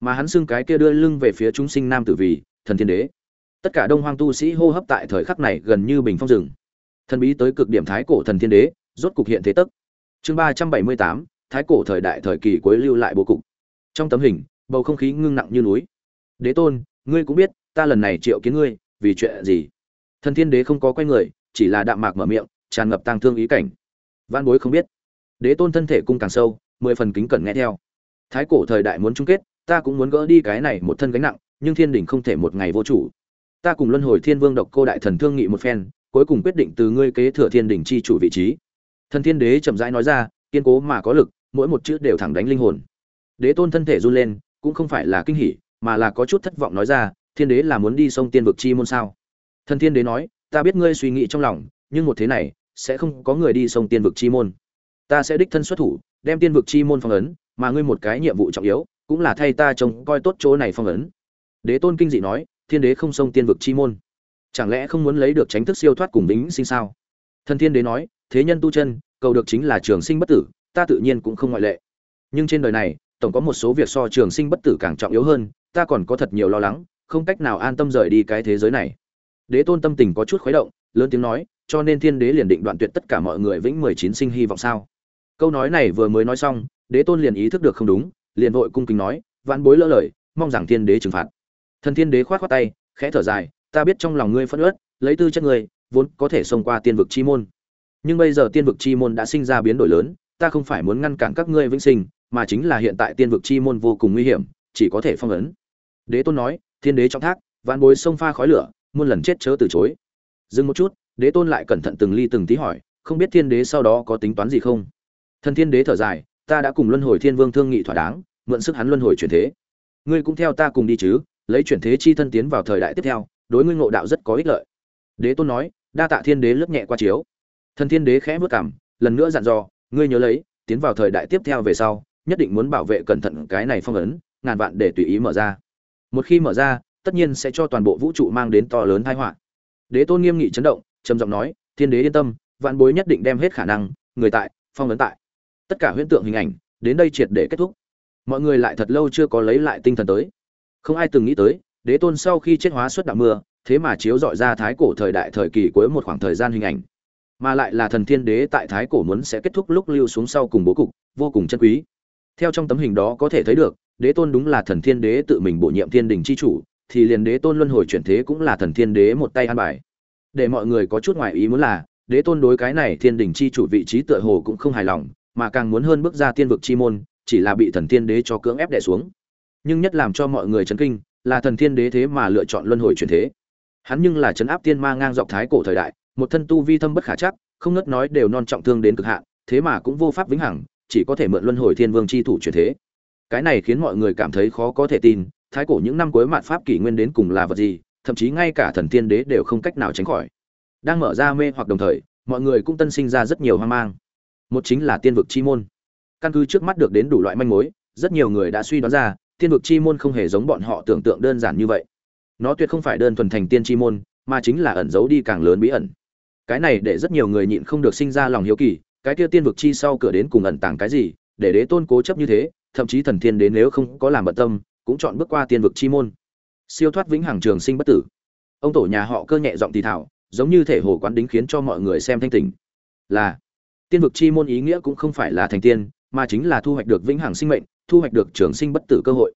mà hắn xưng cái kia đưa lưng về phía chúng sinh nam tử vì thần thiên đế. Tất cả đông hoang tu sĩ hô hấp tại thời khắc này gần như bình phong rừng. Thần bí tới cực điểm thái cổ thần thiên đế, rốt cục hiện thế tức. Chương ba trăm bảy mươi tám, thái cổ thời đại thời kỳ cuối lưu lại bố cục. Trong tấm hình, bầu không khí ngưng nặng như núi. Đế tôn, ngươi cũng biết, ta lần này triệu kiến ngươi, vì chuyện gì? Thần thiên đế không có quay người, chỉ là đạm mạc mở miệng, tràn ngập tang thương ý cảnh. Văn bối không biết. Đế tôn thân thể cung càng sâu, mười phần kính cẩn nghe theo. Thái cổ thời đại muốn chung kết ta cũng muốn gỡ đi cái này một thân gánh nặng, nhưng thiên đình không thể một ngày vô chủ. Ta cùng luân hồi thiên vương độc cô đại thần thương nghị một phen, cuối cùng quyết định từ ngươi kế thừa thiên đình chi chủ vị trí. Thần thiên đế chậm rãi nói ra, kiên cố mà có lực, mỗi một chữ đều thẳng đánh linh hồn. Đế tôn thân thể run lên, cũng không phải là kinh hỉ, mà là có chút thất vọng nói ra, thiên đế là muốn đi sông tiên vực chi môn sao? Thần thiên đế nói, ta biết ngươi suy nghĩ trong lòng, nhưng một thế này, sẽ không có người đi sông tiên vực chi môn. Ta sẽ đích thân xuất thủ, đem tiên vực chi môn phong ấn, mà ngươi một cái nhiệm vụ trọng yếu cũng là thay ta trông coi tốt chỗ này phong ấn. Đế tôn kinh dị nói, thiên đế không sông tiên vực chi môn. Chẳng lẽ không muốn lấy được tránh thức siêu thoát cùng vĩnh sinh sao? Thần thiên đế nói, thế nhân tu chân, cầu được chính là trường sinh bất tử, ta tự nhiên cũng không ngoại lệ. Nhưng trên đời này, tổng có một số việc so trường sinh bất tử càng trọng yếu hơn, ta còn có thật nhiều lo lắng, không cách nào an tâm rời đi cái thế giới này. Đế tôn tâm tình có chút khuấy động, lớn tiếng nói, cho nên thiên đế liền định đoạn tuyệt tất cả mọi người vĩnh mười chín sinh hy vọng sao? Câu nói này vừa mới nói xong, đế tôn liền ý thức được không đúng liền vội cung kính nói, vãn bối lỡ lời, mong rằng thiên đế trừng phạt. Thần thiên đế khoát khoát tay, khẽ thở dài, ta biết trong lòng ngươi phẫn uất, lấy tư chất ngươi, vốn có thể xông qua tiên vực chi môn. Nhưng bây giờ tiên vực chi môn đã sinh ra biến đổi lớn, ta không phải muốn ngăn cản các ngươi vĩnh sinh, mà chính là hiện tại tiên vực chi môn vô cùng nguy hiểm, chỉ có thể phong ấn. Đế tôn nói, thiên đế trong thác vạn bối sông pha khói lửa, muôn lần chết chớ từ chối. Dừng một chút, đế tôn lại cẩn thận từng ly từng tí hỏi, không biết thiên đế sau đó có tính toán gì không? Thần thiên đế thở dài, ta đã cùng luân hồi thiên vương thương nghị thỏa đáng mượn sức hắn luân hồi chuyển thế. Ngươi cũng theo ta cùng đi chứ, lấy chuyển thế chi thân tiến vào thời đại tiếp theo, đối ngươi ngộ đạo rất có ích lợi. Đế tôn nói, đa tạ thiên đế lướt nhẹ qua chiếu. Thần thiên đế khẽ vất cảm lần nữa dặn dò, ngươi nhớ lấy, tiến vào thời đại tiếp theo về sau, nhất định muốn bảo vệ cẩn thận cái này phong ấn, ngàn vạn để tùy ý mở ra. Một khi mở ra, tất nhiên sẽ cho toàn bộ vũ trụ mang đến to lớn tai họa. Đế tôn nghiêm nghị chấn động, trầm giọng nói, thiên đế yên tâm, vạn bối nhất định đem hết khả năng, người tại, phong ấn tại. Tất cả huyễn tượng hình ảnh, đến đây triệt để kết thúc mọi người lại thật lâu chưa có lấy lại tinh thần tới. Không ai từng nghĩ tới, đế tôn sau khi chết hóa xuất đạo mưa, thế mà chiếu dọi ra thái cổ thời đại thời kỳ cuối một khoảng thời gian hình ảnh. Mà lại là thần thiên đế tại thái cổ muốn sẽ kết thúc lúc lưu xuống sau cùng bố cục, vô cùng chân quý. Theo trong tấm hình đó có thể thấy được, đế tôn đúng là thần thiên đế tự mình bổ nhiệm thiên đình c h i chủ, thì liền đế tôn luân hồi chuyển thế cũng là thần thiên đế một tay an bài. Để mọi người có chút ngoại ý muốn là, đế tôn đối cái này thiên đình c h i chủ vị trí tựa hồ cũng không hài lòng, mà càng muốn hơn bước ra tiên vực chi môn chỉ là bị thần thiên đế cho cưỡng ép đẻ xuống. Nhưng nhất làm cho mọi người chấn kinh, là thần thiên đế thế mà lựa chọn luân hồi truyền thế. Hắn nhưng là chấn áp tiên ma ngang dọc thái cổ thời đại, một thân tu vi thâm bất khả chắc, không ngất nói đều non trọng thương đến cực hạn, thế mà cũng vô pháp vĩnh hằng, chỉ có thể mượn luân hồi thiên vương c h i thủ truyền thế. Cái này khiến mọi người cảm thấy khó có thể tin, thái cổ những năm cuối mạn pháp kỷ nguyên đến cùng là vật gì, thậm chí ngay cả thần tiên đế đều không cách nào tránh khỏi. Đang mở ra mê hoặc đồng thời, mọi người cũng tân sinh ra rất nhiều hoang mang. Một chính là tiên vực chi môn căn cứ trước mắt được đến đủ loại manh mối, rất nhiều người đã suy đoán ra, tiên vực chi môn không hề giống bọn họ tưởng tượng đơn giản như vậy. Nó tuyệt không phải đơn thuần thành tiên chi môn, mà chính là ẩn giấu đi càng lớn bí ẩn. Cái này để rất nhiều người nhịn không được sinh ra lòng hiếu kỳ, cái kia tiên vực chi sau cửa đến cùng ẩn tàng cái gì, để đế tôn cố chấp như thế, thậm chí thần thiên đến nếu không có làm bận tâm, cũng chọn bước qua tiên vực chi môn. Siêu thoát vĩnh hằng trường sinh bất tử. Ông tổ nhà họ cơ nhẹ giọng thì thảo giống như thể hồ quán đính khiến cho mọi người xem thanh tỉnh. Là, tiên vực chi môn ý nghĩa cũng không phải là thành tiên mà chính là thu hoạch được vĩnh hằng sinh mệnh, thu hoạch được trường sinh bất tử cơ hội.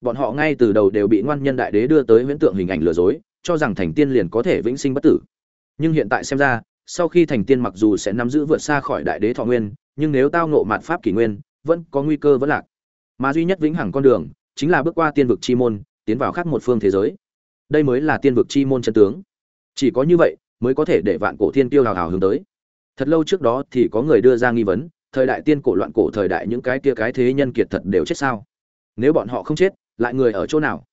Bọn họ ngay từ đầu đều bị ngoan nhân đại đế đưa tới huyễn tượng hình ảnh lừa dối, cho rằng thành tiên liền có thể vĩnh sinh bất tử. Nhưng hiện tại xem ra, sau khi thành tiên mặc dù sẽ nắm giữ vượt xa khỏi đại đế thọ nguyên, nhưng nếu tao ngộ mạt pháp kỷ nguyên, vẫn có nguy cơ vẫn lạc. Mà duy nhất vĩnh hằng con đường, chính là bước qua tiên vực chi môn, tiến vào khác một phương thế giới. Đây mới là tiên vực chi môn chân tướng. Chỉ có như vậy, mới có thể để vạn cổ thiên tiêu hào hào hướng tới. Thật lâu trước đó thì có người đưa ra nghi vấn thời đại tiên cổ loạn cổ thời đại những cái kia cái thế nhân kiệt thật đều chết sao? Nếu bọn họ không chết, lại người ở chỗ nào?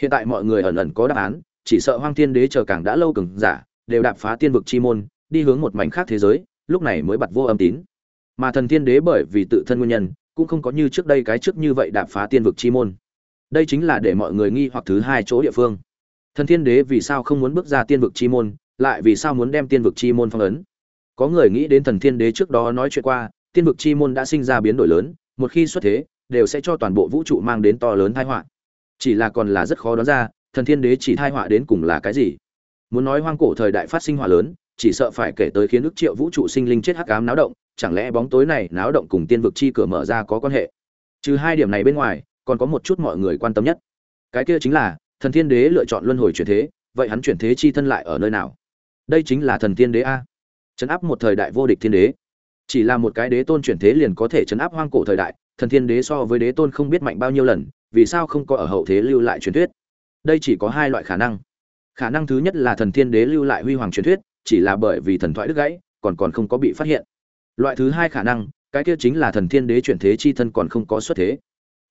Hiện tại mọi người ẩn ẩn có đáp án, chỉ sợ hoang thiên đế chờ càng đã lâu cừng giả, đều đạp phá tiên vực chi môn, đi hướng một mảnh khác thế giới, lúc này mới bật vô âm tín. Mà thần thiên đế bởi vì tự thân nguyên nhân, cũng không có như trước đây cái trước như vậy đạp phá tiên vực chi môn. Đây chính là để mọi người nghi hoặc thứ hai chỗ địa phương. Thần thiên đế vì sao không muốn bước ra tiên vực chi môn, lại vì sao muốn đem tiên vực chi môn phong ấn? Có người nghĩ đến thần thiên đế trước đó nói chuyện qua tiên vực chi môn đã sinh ra biến đổi lớn, một khi xuất thế, đều sẽ cho toàn bộ vũ trụ mang đến to lớn tai họa. Chỉ là còn là rất khó đoán ra, thần thiên đế chỉ tai họa đến cùng là cái gì. Muốn nói hoang cổ thời đại phát sinh hỏa lớn, chỉ sợ phải kể tới khiến ức triệu vũ trụ sinh linh chết hắc ám náo động, chẳng lẽ bóng tối này náo động cùng tiên vực chi cửa mở ra có quan hệ? Trừ hai điểm này bên ngoài, còn có một chút mọi người quan tâm nhất. Cái kia chính là, thần thiên đế lựa chọn luân hồi chuyển thế, vậy hắn chuyển thế chi thân lại ở nơi nào? Đây chính là thần thiên đế a. Trấn áp một thời đại vô địch thiên đế chỉ là một cái đế tôn chuyển thế liền có thể chấn áp hoang cổ thời đại, thần thiên đế so với đế tôn không biết mạnh bao nhiêu lần, vì sao không có ở hậu thế lưu lại truyền thuyết? Đây chỉ có hai loại khả năng. Khả năng thứ nhất là thần thiên đế lưu lại huy hoàng truyền thuyết, chỉ là bởi vì thần thoại đứt gãy, còn còn không có bị phát hiện. Loại thứ hai khả năng, cái kia chính là thần thiên đế chuyển thế chi thân còn không có xuất thế.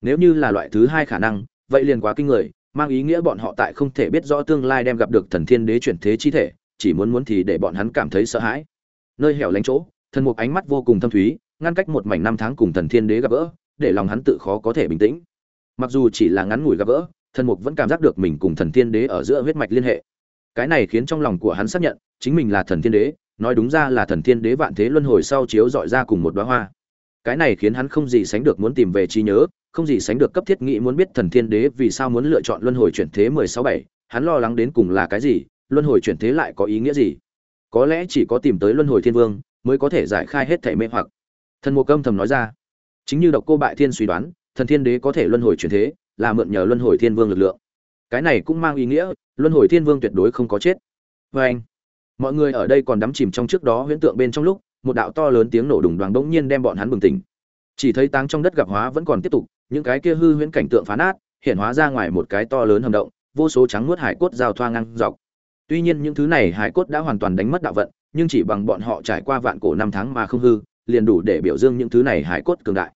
Nếu như là loại thứ hai khả năng, vậy liền quá kinh người, mang ý nghĩa bọn họ tại không thể biết rõ tương lai đem gặp được thần thiên đế chuyển thế chi thể, chỉ muốn muốn thì để bọn hắn cảm thấy sợ hãi. Nơi hẻo lánh chỗ thần mục ánh mắt vô cùng thâm thúy, ngăn cách một mảnh năm tháng cùng thần thiên đế gặp gỡ, để lòng hắn tự khó có thể bình tĩnh. Mặc dù chỉ là ngắn ngủi gặp gỡ, thần mục vẫn cảm giác được mình cùng thần thiên đế ở giữa huyết mạch liên hệ. Cái này khiến trong lòng của hắn xác nhận, chính mình là thần thiên đế, nói đúng ra là thần thiên đế vạn thế luân hồi sau chiếu dọi ra cùng một đoá hoa. Cái này khiến hắn không gì sánh được muốn tìm về trí nhớ, không gì sánh được cấp thiết nghĩ muốn biết thần thiên đế vì sao muốn lựa chọn luân hồi chuyển thế mười sáu bảy, hắn lo lắng đến cùng là cái gì, luân hồi chuyển thế lại có ý nghĩa gì? Có lẽ chỉ có tìm tới luân hồi thiên vương mới có thể giải khai hết thể mê hoặc. Thần mục âm thầm nói ra. Chính như độc cô bại thiên suy đoán, thần thiên đế có thể luân hồi chuyển thế, là mượn nhờ luân hồi thiên vương lực lượng. Cái này cũng mang ý nghĩa, luân hồi thiên vương tuyệt đối không có chết. Vê anh, mọi người ở đây còn đắm chìm trong trước đó huyễn tượng bên trong lúc, một đạo to lớn tiếng nổ đùng đoàn bỗng nhiên đem bọn hắn bừng tỉnh. Chỉ thấy táng trong đất gặp hóa vẫn còn tiếp tục, những cái kia hư huyễn cảnh tượng phá nát, hiện hóa ra ngoài một cái to lớn hầm động, vô số trắng nuốt hải cốt giao thoa ngang dọc. Tuy nhiên những thứ này hải cốt đã hoàn toàn đánh mất đạo vận nhưng chỉ bằng bọn họ trải qua vạn cổ năm tháng mà không hư, liền đủ để biểu dương những thứ này hải cốt cường đại.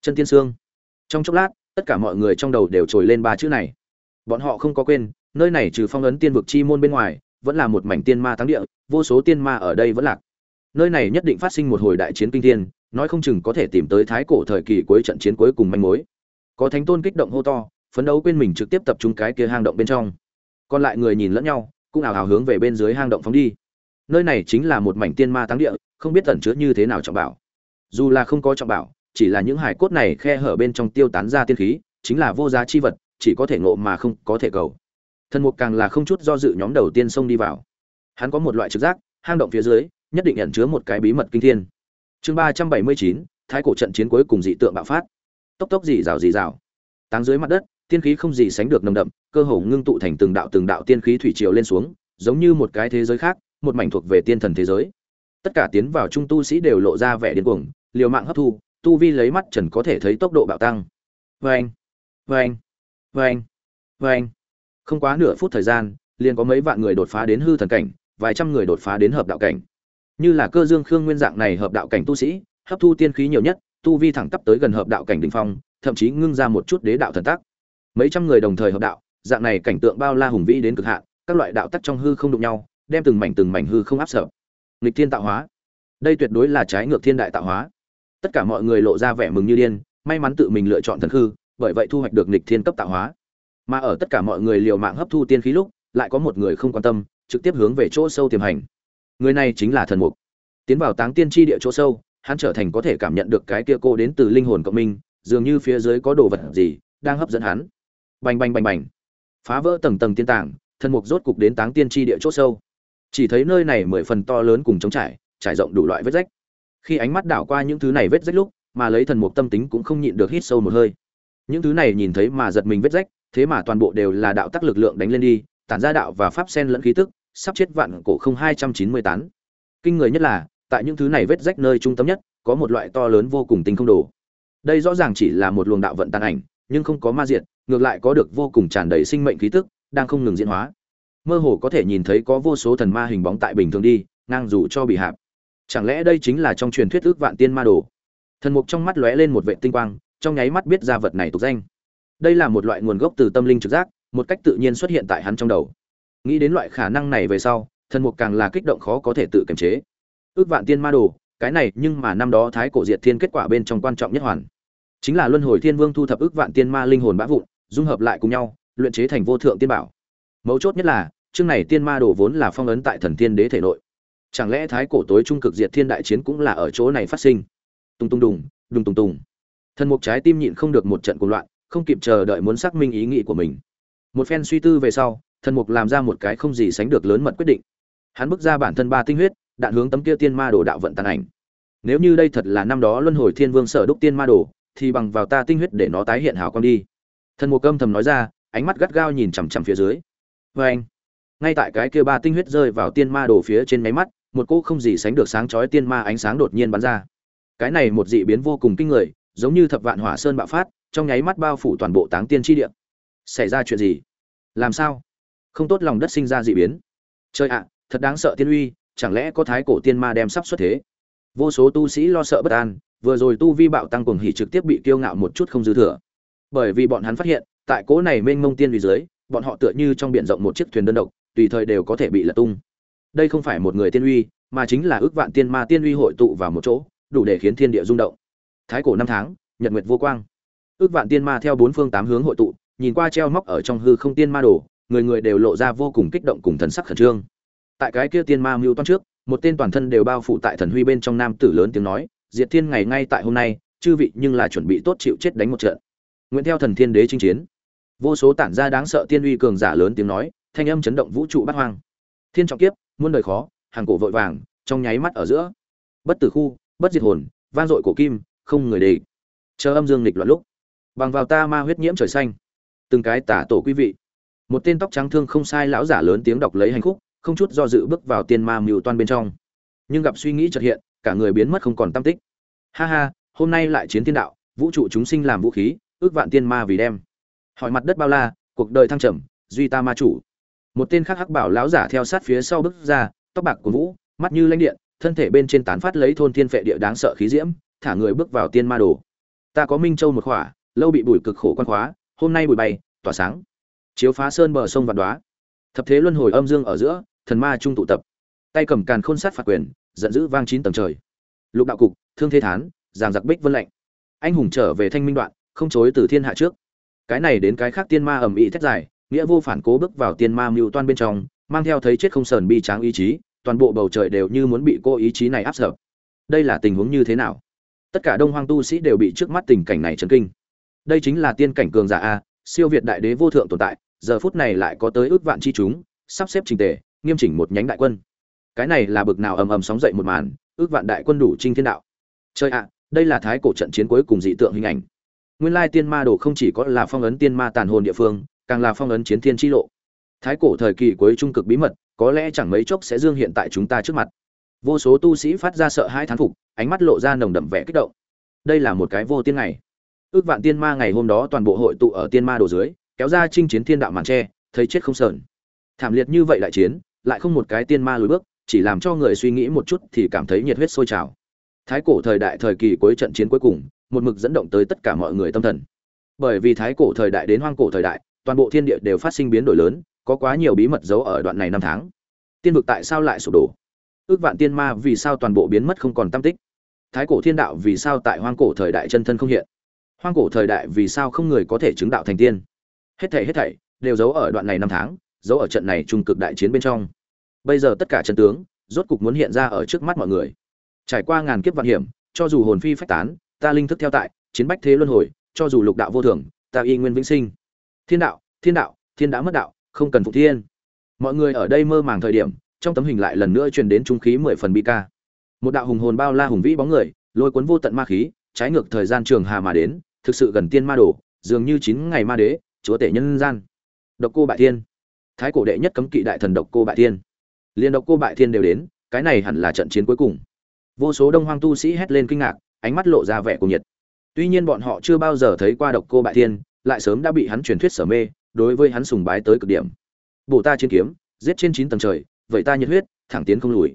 Chân tiên sương. Trong chốc lát, tất cả mọi người trong đầu đều trồi lên ba chữ này. Bọn họ không có quên, nơi này trừ phong ấn tiên vực chi môn bên ngoài, vẫn là một mảnh tiên ma thắng địa, vô số tiên ma ở đây vẫn lạc. Nơi này nhất định phát sinh một hồi đại chiến kinh thiên, nói không chừng có thể tìm tới thái cổ thời kỳ cuối trận chiến cuối cùng manh mối. Có thánh tôn kích động hô to, phấn đấu quên mình trực tiếp tập trung cái kia hang động bên trong. Còn lại người nhìn lẫn nhau, cũng ảo hào hướng về bên dưới hang động phóng đi nơi này chính là một mảnh tiên ma táng địa, không biết tẩn chứa như thế nào trọng bảo. Dù là không có trọng bảo, chỉ là những hải cốt này khe hở bên trong tiêu tán ra tiên khí, chính là vô giá chi vật, chỉ có thể ngộ mà không có thể cầu. Thần mục càng là không chút do dự nhóm đầu tiên xông đi vào. Hắn có một loại trực giác, hang động phía dưới, nhất định ẩn chứa một cái bí mật kinh thiên. Chương ba trăm bảy mươi chín, thái cổ trận chiến cuối cùng dị tượng bạo phát. Tốc tốc dị rào dị rào. Táng dưới mặt đất, tiên khí không gì sánh được nồng đậm, cơ hồ ngưng tụ thành từng đạo từng đạo tiên khí thủy triều lên xuống, giống như một cái thế giới khác một mảnh thuộc về tiên thần thế giới. Tất cả tiến vào trung tu sĩ đều lộ ra vẻ điên cuồng, liều mạng hấp thu, tu vi lấy mắt trần có thể thấy tốc độ bạo tăng. Vê anh vê anh không quá nửa phút thời gian, liền có mấy vạn người đột phá đến hư thần cảnh, vài trăm người đột phá đến hợp đạo cảnh. Như là cơ dương khương nguyên dạng này hợp đạo cảnh tu sĩ, hấp thu tiên khí nhiều nhất, tu vi thẳng tắp tới gần hợp đạo cảnh đỉnh phong, thậm chí ngưng ra một chút đế đạo thần tác mấy trăm người đồng thời hợp đạo, dạng này cảnh tượng bao la hùng vĩ đến cực hạn, các loại đạo tắc trong hư không đụng nhau đem từng mảnh từng mảnh hư không áp sợ nghịch thiên tạo hóa. Đây tuyệt đối là trái ngược thiên đại tạo hóa. Tất cả mọi người lộ ra vẻ mừng như điên, may mắn tự mình lựa chọn thần hư bởi vậy thu hoạch được nghịch thiên cấp tạo hóa. Mà ở tất cả mọi người liều mạng hấp thu tiên khí lúc, lại có một người không quan tâm, trực tiếp hướng về chỗ sâu tiềm hành. Người này chính là thần mục. Tiến vào táng tiên tri địa chỗ sâu, hắn trở thành có thể cảm nhận được cái kia cô đến từ linh hồn cộng minh, dường như phía dưới có đồ vật gì đang hấp dẫn hắn. Bành bành bành bành. Phá vỡ tầng tầng tiên tảng thần mục rốt cục đến táng tiên tri địa chỗ sâu chỉ thấy nơi này mười phần to lớn cùng trống trải trải rộng đủ loại vết rách. Khi ánh mắt đảo qua những thứ này vết rách lúc, mà lấy thần mục tâm tính cũng không nhịn được hít sâu một hơi. Những thứ này nhìn thấy mà giật mình vết rách, thế mà toàn bộ đều là đạo tắc lực lượng đánh lên đi, tản ra đạo và pháp sen lẫn khí tức, sắp chết vạn cổ không hai trăm chín mươi tám. Kinh người nhất là, tại những thứ này vết rách nơi trung tâm nhất, có một loại to lớn vô cùng tinh không đồ. Đây rõ ràng chỉ là một luồng đạo vận tàn ảnh, nhưng không có ma diện ngược lại có được vô cùng tràn đầy sinh mệnh khí tức, đang không ngừng diễn hóa mơ hồ có thể nhìn thấy có vô số thần ma hình bóng tại bình thường đi, ngang dù cho bị hạp. Chẳng lẽ đây chính là trong truyền thuyết ước vạn tiên ma đồ? Thần mục trong mắt lóe lên một vệ tinh quang, trong nháy mắt biết ra vật này tục danh. Đây là một loại nguồn gốc từ tâm linh trực giác, một cách tự nhiên xuất hiện tại hắn trong đầu. Nghĩ đến loại khả năng này về sau, thần mục càng là kích động khó có thể tự kiềm chế. Ước vạn tiên ma đồ, cái này nhưng mà năm đó thái cổ diệt thiên kết quả bên trong quan trọng nhất hoàn. Chính là luân hồi thiên vương thu thập ước vạn tiên ma linh hồn bã vụn, dung hợp lại cùng nhau, luyện chế thành vô thượng tiên bảo mấu chốt nhất là, chương này tiên ma đồ vốn là phong ấn tại thần tiên đế thể nội. Chẳng lẽ thái cổ tối trung cực diệt thiên đại chiến cũng là ở chỗ này phát sinh? Tung tung đùng đùng tung tung. Thần mục trái tim nhịn không được một trận cuồng loạn, không kịp chờ đợi muốn xác minh ý nghĩ của mình. Một phen suy tư về sau, thần mục làm ra một cái không gì sánh được lớn mật quyết định. Hắn bước ra bản thân ba tinh huyết, đạn hướng tấm kia tiên ma đồ đạo vận tàn ảnh. Nếu như đây thật là năm đó luân hồi thiên vương sở đúc tiên ma đồ, thì bằng vào ta tinh huyết để nó tái hiện hào quang đi. Thần mục âm thầm nói ra, ánh mắt gắt gao nhìn chằm chằm phía dưới vê anh, ngay tại cái kia ba tinh huyết rơi vào tiên ma đồ phía trên máy mắt, một cỗ không gì sánh được sáng chói tiên ma ánh sáng đột nhiên bắn ra. Cái này một dị biến vô cùng kinh người, giống như thập vạn hỏa sơn bạo phát, trong nháy mắt bao phủ toàn bộ táng tiên tri địa. Xảy ra chuyện gì? Làm sao? Không tốt lòng đất sinh ra dị biến. Trời ạ, thật đáng sợ tiên uy, chẳng lẽ có thái cổ tiên ma đem sắp xuất thế? Vô số tu sĩ lo sợ bất an, vừa rồi tu vi bạo tăng cuồng hỉ trực tiếp bị kiêu ngạo một chút không dư thừa. Bởi vì bọn hắn phát hiện, tại cỗ này mênh mông tiên uy dưới bọn họ tựa như trong biển rộng một chiếc thuyền đơn độc, tùy thời đều có thể bị lật tung. Đây không phải một người tiên uy, mà chính là ước vạn tiên ma tiên uy hội tụ vào một chỗ, đủ để khiến thiên địa rung động. Thái cổ năm tháng, nhật nguyệt vô quang. Ước vạn tiên ma theo bốn phương tám hướng hội tụ, nhìn qua treo móc ở trong hư không tiên ma đồ, người người đều lộ ra vô cùng kích động cùng thần sắc khẩn trương. Tại cái kia tiên ma mưu toan trước, một tên toàn thân đều bao phủ tại thần huy bên trong nam tử lớn tiếng nói, diệt thiên ngày ngay tại hôm nay, chư vị nhưng là chuẩn bị tốt chịu chết đánh một trận. Nguyện theo thần thiên đế chinh chiến vô số tản ra đáng sợ tiên uy cường giả lớn tiếng nói, thanh âm chấn động vũ trụ bát hoang. Thiên trọng kiếp, muôn đời khó, hàng cổ vội vàng, trong nháy mắt ở giữa. Bất tử khu, bất diệt hồn, vang dội cổ kim, không người đề chờ âm dương lịch loạn lúc, bằng vào ta ma huyết nhiễm trời xanh. Từng cái tả tổ quý vị. Một tên tóc trắng thương không sai lão giả lớn tiếng đọc lấy hành khúc, không chút do dự bước vào tiên ma mưu toan bên trong. Nhưng gặp suy nghĩ chợt hiện, cả người biến mất không còn tâm tích. Ha ha, hôm nay lại chiến thiên đạo, vũ trụ chúng sinh làm vũ khí, ước vạn tiên ma vì đem hỏi mặt đất bao la, cuộc đời thăng trầm, duy ta ma chủ. Một tên khác hắc bảo lão giả theo sát phía sau bước ra, tóc bạc của vũ, mắt như lãnh điện, thân thể bên trên tán phát lấy thôn thiên phệ địa đáng sợ khí diễm, thả người bước vào tiên ma đồ. Ta có minh châu một khỏa, lâu bị bùi cực khổ quan khóa, hôm nay bùi bay, tỏa sáng. Chiếu phá sơn bờ sông vạn đoá thập thế luân hồi âm dương ở giữa, thần ma trung tụ tập. Tay cầm càn khôn sát phạt quyền, giận dữ vang chín tầng trời. Lục đạo cục, thương thế thán giàng giặc bích vân lạnh. Anh hùng trở về thanh minh đoạn, không chối từ thiên hạ trước cái này đến cái khác tiên ma ầm ĩ thét dài, nghĩa vô phản cố bước vào tiên ma mưu toan bên trong, mang theo thấy chết không sờn bi tráng ý chí, toàn bộ bầu trời đều như muốn bị cô ý chí này áp sợ đây là tình huống như thế nào? Tất cả đông hoang tu sĩ đều bị trước mắt tình cảnh này chấn kinh. Đây chính là tiên cảnh cường giả a, siêu việt đại đế vô thượng tồn tại, giờ phút này lại có tới ước vạn chi chúng, sắp xếp trình tề, nghiêm chỉnh một nhánh đại quân. Cái này là bực nào ầm ầm sóng dậy một màn, ước vạn đại quân đủ trinh thiên đạo. Chơi ạ, đây là thái cổ trận chiến cuối cùng dị tượng hình ảnh nguyên lai tiên ma đồ không chỉ có là phong ấn tiên ma tàn hồn địa phương, càng là phong ấn chiến thiên chi lộ. Thái cổ thời kỳ cuối trung cực bí mật, có lẽ chẳng mấy chốc sẽ dương hiện tại chúng ta trước mặt. Vô số tu sĩ phát ra sợ hãi thán phục, ánh mắt lộ ra nồng đậm vẻ kích động. Đây là một cái vô tiên ngày. Ước vạn tiên ma ngày hôm đó toàn bộ hội tụ ở tiên ma đồ dưới, kéo ra chinh chiến thiên đạo màn tre, thấy chết không sờn. Thảm liệt như vậy đại chiến, lại không một cái tiên ma lùi bước, chỉ làm cho người suy nghĩ một chút thì cảm thấy nhiệt huyết sôi trào. Thái cổ thời đại thời kỳ cuối trận chiến cuối cùng một mực dẫn động tới tất cả mọi người tâm thần. Bởi vì thái cổ thời đại đến hoang cổ thời đại, toàn bộ thiên địa đều phát sinh biến đổi lớn, có quá nhiều bí mật giấu ở đoạn này năm tháng. Tiên vực tại sao lại sụp đổ? Ước vạn tiên ma vì sao toàn bộ biến mất không còn tam tích? Thái cổ thiên đạo vì sao tại hoang cổ thời đại chân thân không hiện? Hoang cổ thời đại vì sao không người có thể chứng đạo thành tiên? Hết thảy hết thảy đều giấu ở đoạn này năm tháng, giấu ở trận này trung cực đại chiến bên trong. Bây giờ tất cả trận tướng rốt cục muốn hiện ra ở trước mắt mọi người. Trải qua ngàn kiếp vạn hiểm, cho dù hồn phi phách tán ta linh thức theo tại, chiến bách thế luân hồi, cho dù lục đạo vô thường, ta y nguyên vĩnh sinh. Thiên đạo thiên đạo, thiên đã mất đạo, không cần phụ thiên. Mọi người ở đây mơ màng thời điểm, trong tấm hình lại lần nữa truyền đến trung khí mười phần bi ca. Một đạo hùng hồn bao la hùng vĩ bóng người, lôi cuốn vô tận ma khí, trái ngược thời gian trường hà mà đến, thực sự gần tiên ma đồ, dường như chín ngày ma đế, chúa tể nhân gian. Độc cô bại thiên. Thái cổ đệ nhất cấm kỵ đại thần độc cô bại thiên. Liên độc cô bại thiên đều đến, cái này hẳn là trận chiến cuối cùng. Vô số đông hoang tu sĩ hét lên kinh ngạc ánh mắt lộ ra vẻ cuồng nhiệt. Tuy nhiên bọn họ chưa bao giờ thấy qua độc cô bại thiên, lại sớm đã bị hắn truyền thuyết sở mê, đối với hắn sùng bái tới cực điểm. Bổ ta chiến kiếm, giết trên chín tầng trời, vậy ta nhiệt huyết, thẳng tiến không lùi.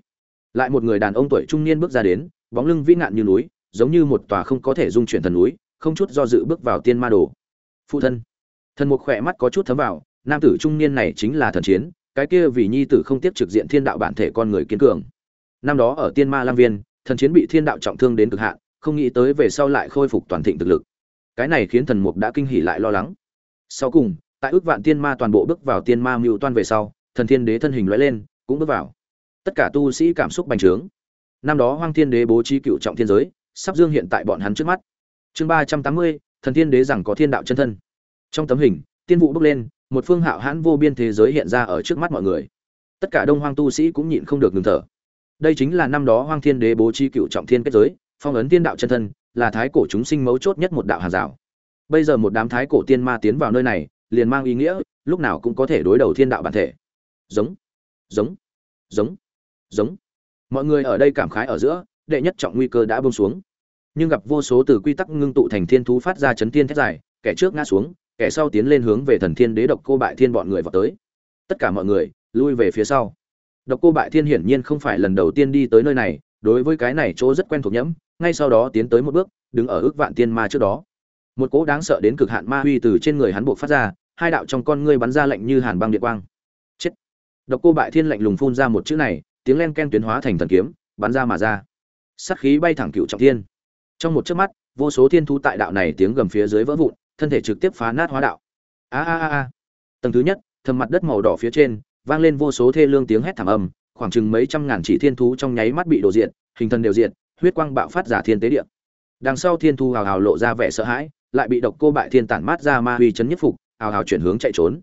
Lại một người đàn ông tuổi trung niên bước ra đến, bóng lưng vĩ ngạn như núi, giống như một tòa không có thể dung chuyển thần núi, không chút do dự bước vào tiên ma đồ. Phụ thân. Thần mục khỏe mắt có chút thấm vào, nam tử trung niên này chính là thần chiến, cái kia vì nhi tử không tiếp trực diện thiên đạo bản thể con người kiên cường. Năm đó ở tiên ma lang viên, thần chiến bị thiên đạo trọng thương đến cực hạn không nghĩ tới về sau lại khôi phục toàn thịnh thực lực. Cái này khiến thần mục đã kinh hỉ lại lo lắng. Sau cùng, tại ước vạn tiên ma toàn bộ bước vào tiên ma mưu toan về sau, thần thiên đế thân hình lóe lên, cũng bước vào. Tất cả tu sĩ cảm xúc bành trướng. Năm đó hoang thiên đế bố trí cựu trọng thiên giới, sắp dương hiện tại bọn hắn trước mắt. Chương ba trăm tám mươi, thần thiên đế rằng có thiên đạo chân thân. Trong tấm hình, tiên vụ bước lên, một phương hạo hãn vô biên thế giới hiện ra ở trước mắt mọi người. Tất cả đông hoang tu sĩ cũng nhịn không được ngừng thở. Đây chính là năm đó hoang thiên đế bố trí cựu trọng thiên kết giới phong ấn tiên đạo chân thân, là thái cổ chúng sinh mấu chốt nhất một đạo hàng rào. Bây giờ một đám thái cổ tiên ma tiến vào nơi này, liền mang ý nghĩa, lúc nào cũng có thể đối đầu thiên đạo bản thể. Giống giống giống giống. Mọi người ở đây cảm khái ở giữa, đệ nhất trọng nguy cơ đã bông xuống. Nhưng gặp vô số từ quy tắc ngưng tụ thành thiên thú phát ra chấn thiên thét dài, kẻ trước ngã xuống, kẻ sau tiến lên hướng về thần thiên đế độc cô bại thiên bọn người vào tới. Tất cả mọi người, lui về phía sau. Độc cô bại thiên hiển nhiên không phải lần đầu tiên đi tới nơi này đối với cái này chỗ rất quen thuộc nhẫm, ngay sau đó tiến tới một bước, đứng ở ước vạn tiên ma trước đó. Một cỗ đáng sợ đến cực hạn ma huy từ trên người hắn buộc phát ra, hai đạo trong con ngươi bắn ra lạnh như hàn băng điện quang. Chết. Độc cô bại thiên lạnh lùng phun ra một chữ này, tiếng len ken tuyến hóa thành thần kiếm, bắn ra mà ra. Sát khí bay thẳng cựu trọng thiên. Trong một chớp mắt, vô số thiên thu tại đạo này tiếng gầm phía dưới vỡ vụn, thân thể trực tiếp phá nát hóa đạo. A a a a. Tầng thứ nhất thầm mặt đất màu đỏ phía trên, vang lên vô số thê lương tiếng hét thảm âm khoảng chừng mấy trăm ngàn chỉ thiên thú trong nháy mắt bị đổ diện hình thần đều diện huyết quang bạo phát giả thiên tế địa. Đằng sau thiên thu hào hào lộ ra vẻ sợ hãi, lại bị độc cô bại thiên tản mát ra ma huy chấn nhất phục, hào hào chuyển hướng chạy trốn.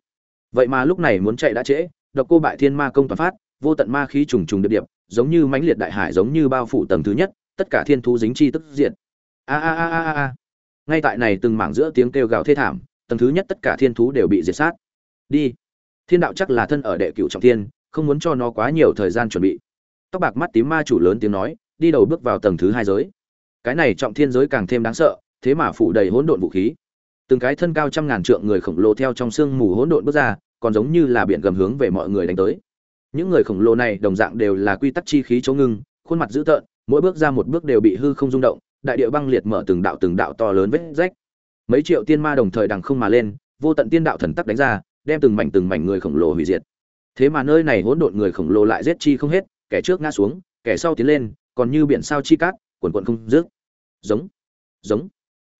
Vậy mà lúc này muốn chạy đã trễ, độc cô bại thiên ma công toàn phát, vô tận ma khí trùng trùng điệp điệp, giống như mãnh liệt đại hải giống như bao phủ tầng thứ nhất, tất cả thiên thú dính chi tức diện a a a a a. Ngay tại này từng mảng giữa tiếng kêu gào thê thảm, tầng thứ nhất tất cả thiên thú đều bị diệt sát. Đi. Thiên đạo chắc là thân ở đệ cửu trọng thiên không muốn cho nó quá nhiều thời gian chuẩn bị. Tóc bạc mắt tím ma chủ lớn tiếng nói, đi đầu bước vào tầng thứ hai giới. Cái này trọng thiên giới càng thêm đáng sợ, thế mà phủ đầy hỗn độn vũ khí. Từng cái thân cao trăm ngàn trượng người khổng lồ theo trong sương mù hỗn độn bước ra, còn giống như là biển gầm hướng về mọi người đánh tới. Những người khổng lồ này đồng dạng đều là quy tắc chi khí chống ngưng, khuôn mặt dữ tợn, mỗi bước ra một bước đều bị hư không rung động, đại địa băng liệt mở từng đạo từng đạo to lớn vết rách. Mấy triệu tiên ma đồng thời đằng không mà lên, vô tận tiên đạo thần tắc đánh ra, đem từng mảnh từng mảnh người khổng lồ hủy diệt thế mà nơi này hỗn độn người khổng lồ lại giết chi không hết, kẻ trước ngã xuống, kẻ sau tiến lên, còn như biển sao chi cát, quần quận không dứt. Giống giống.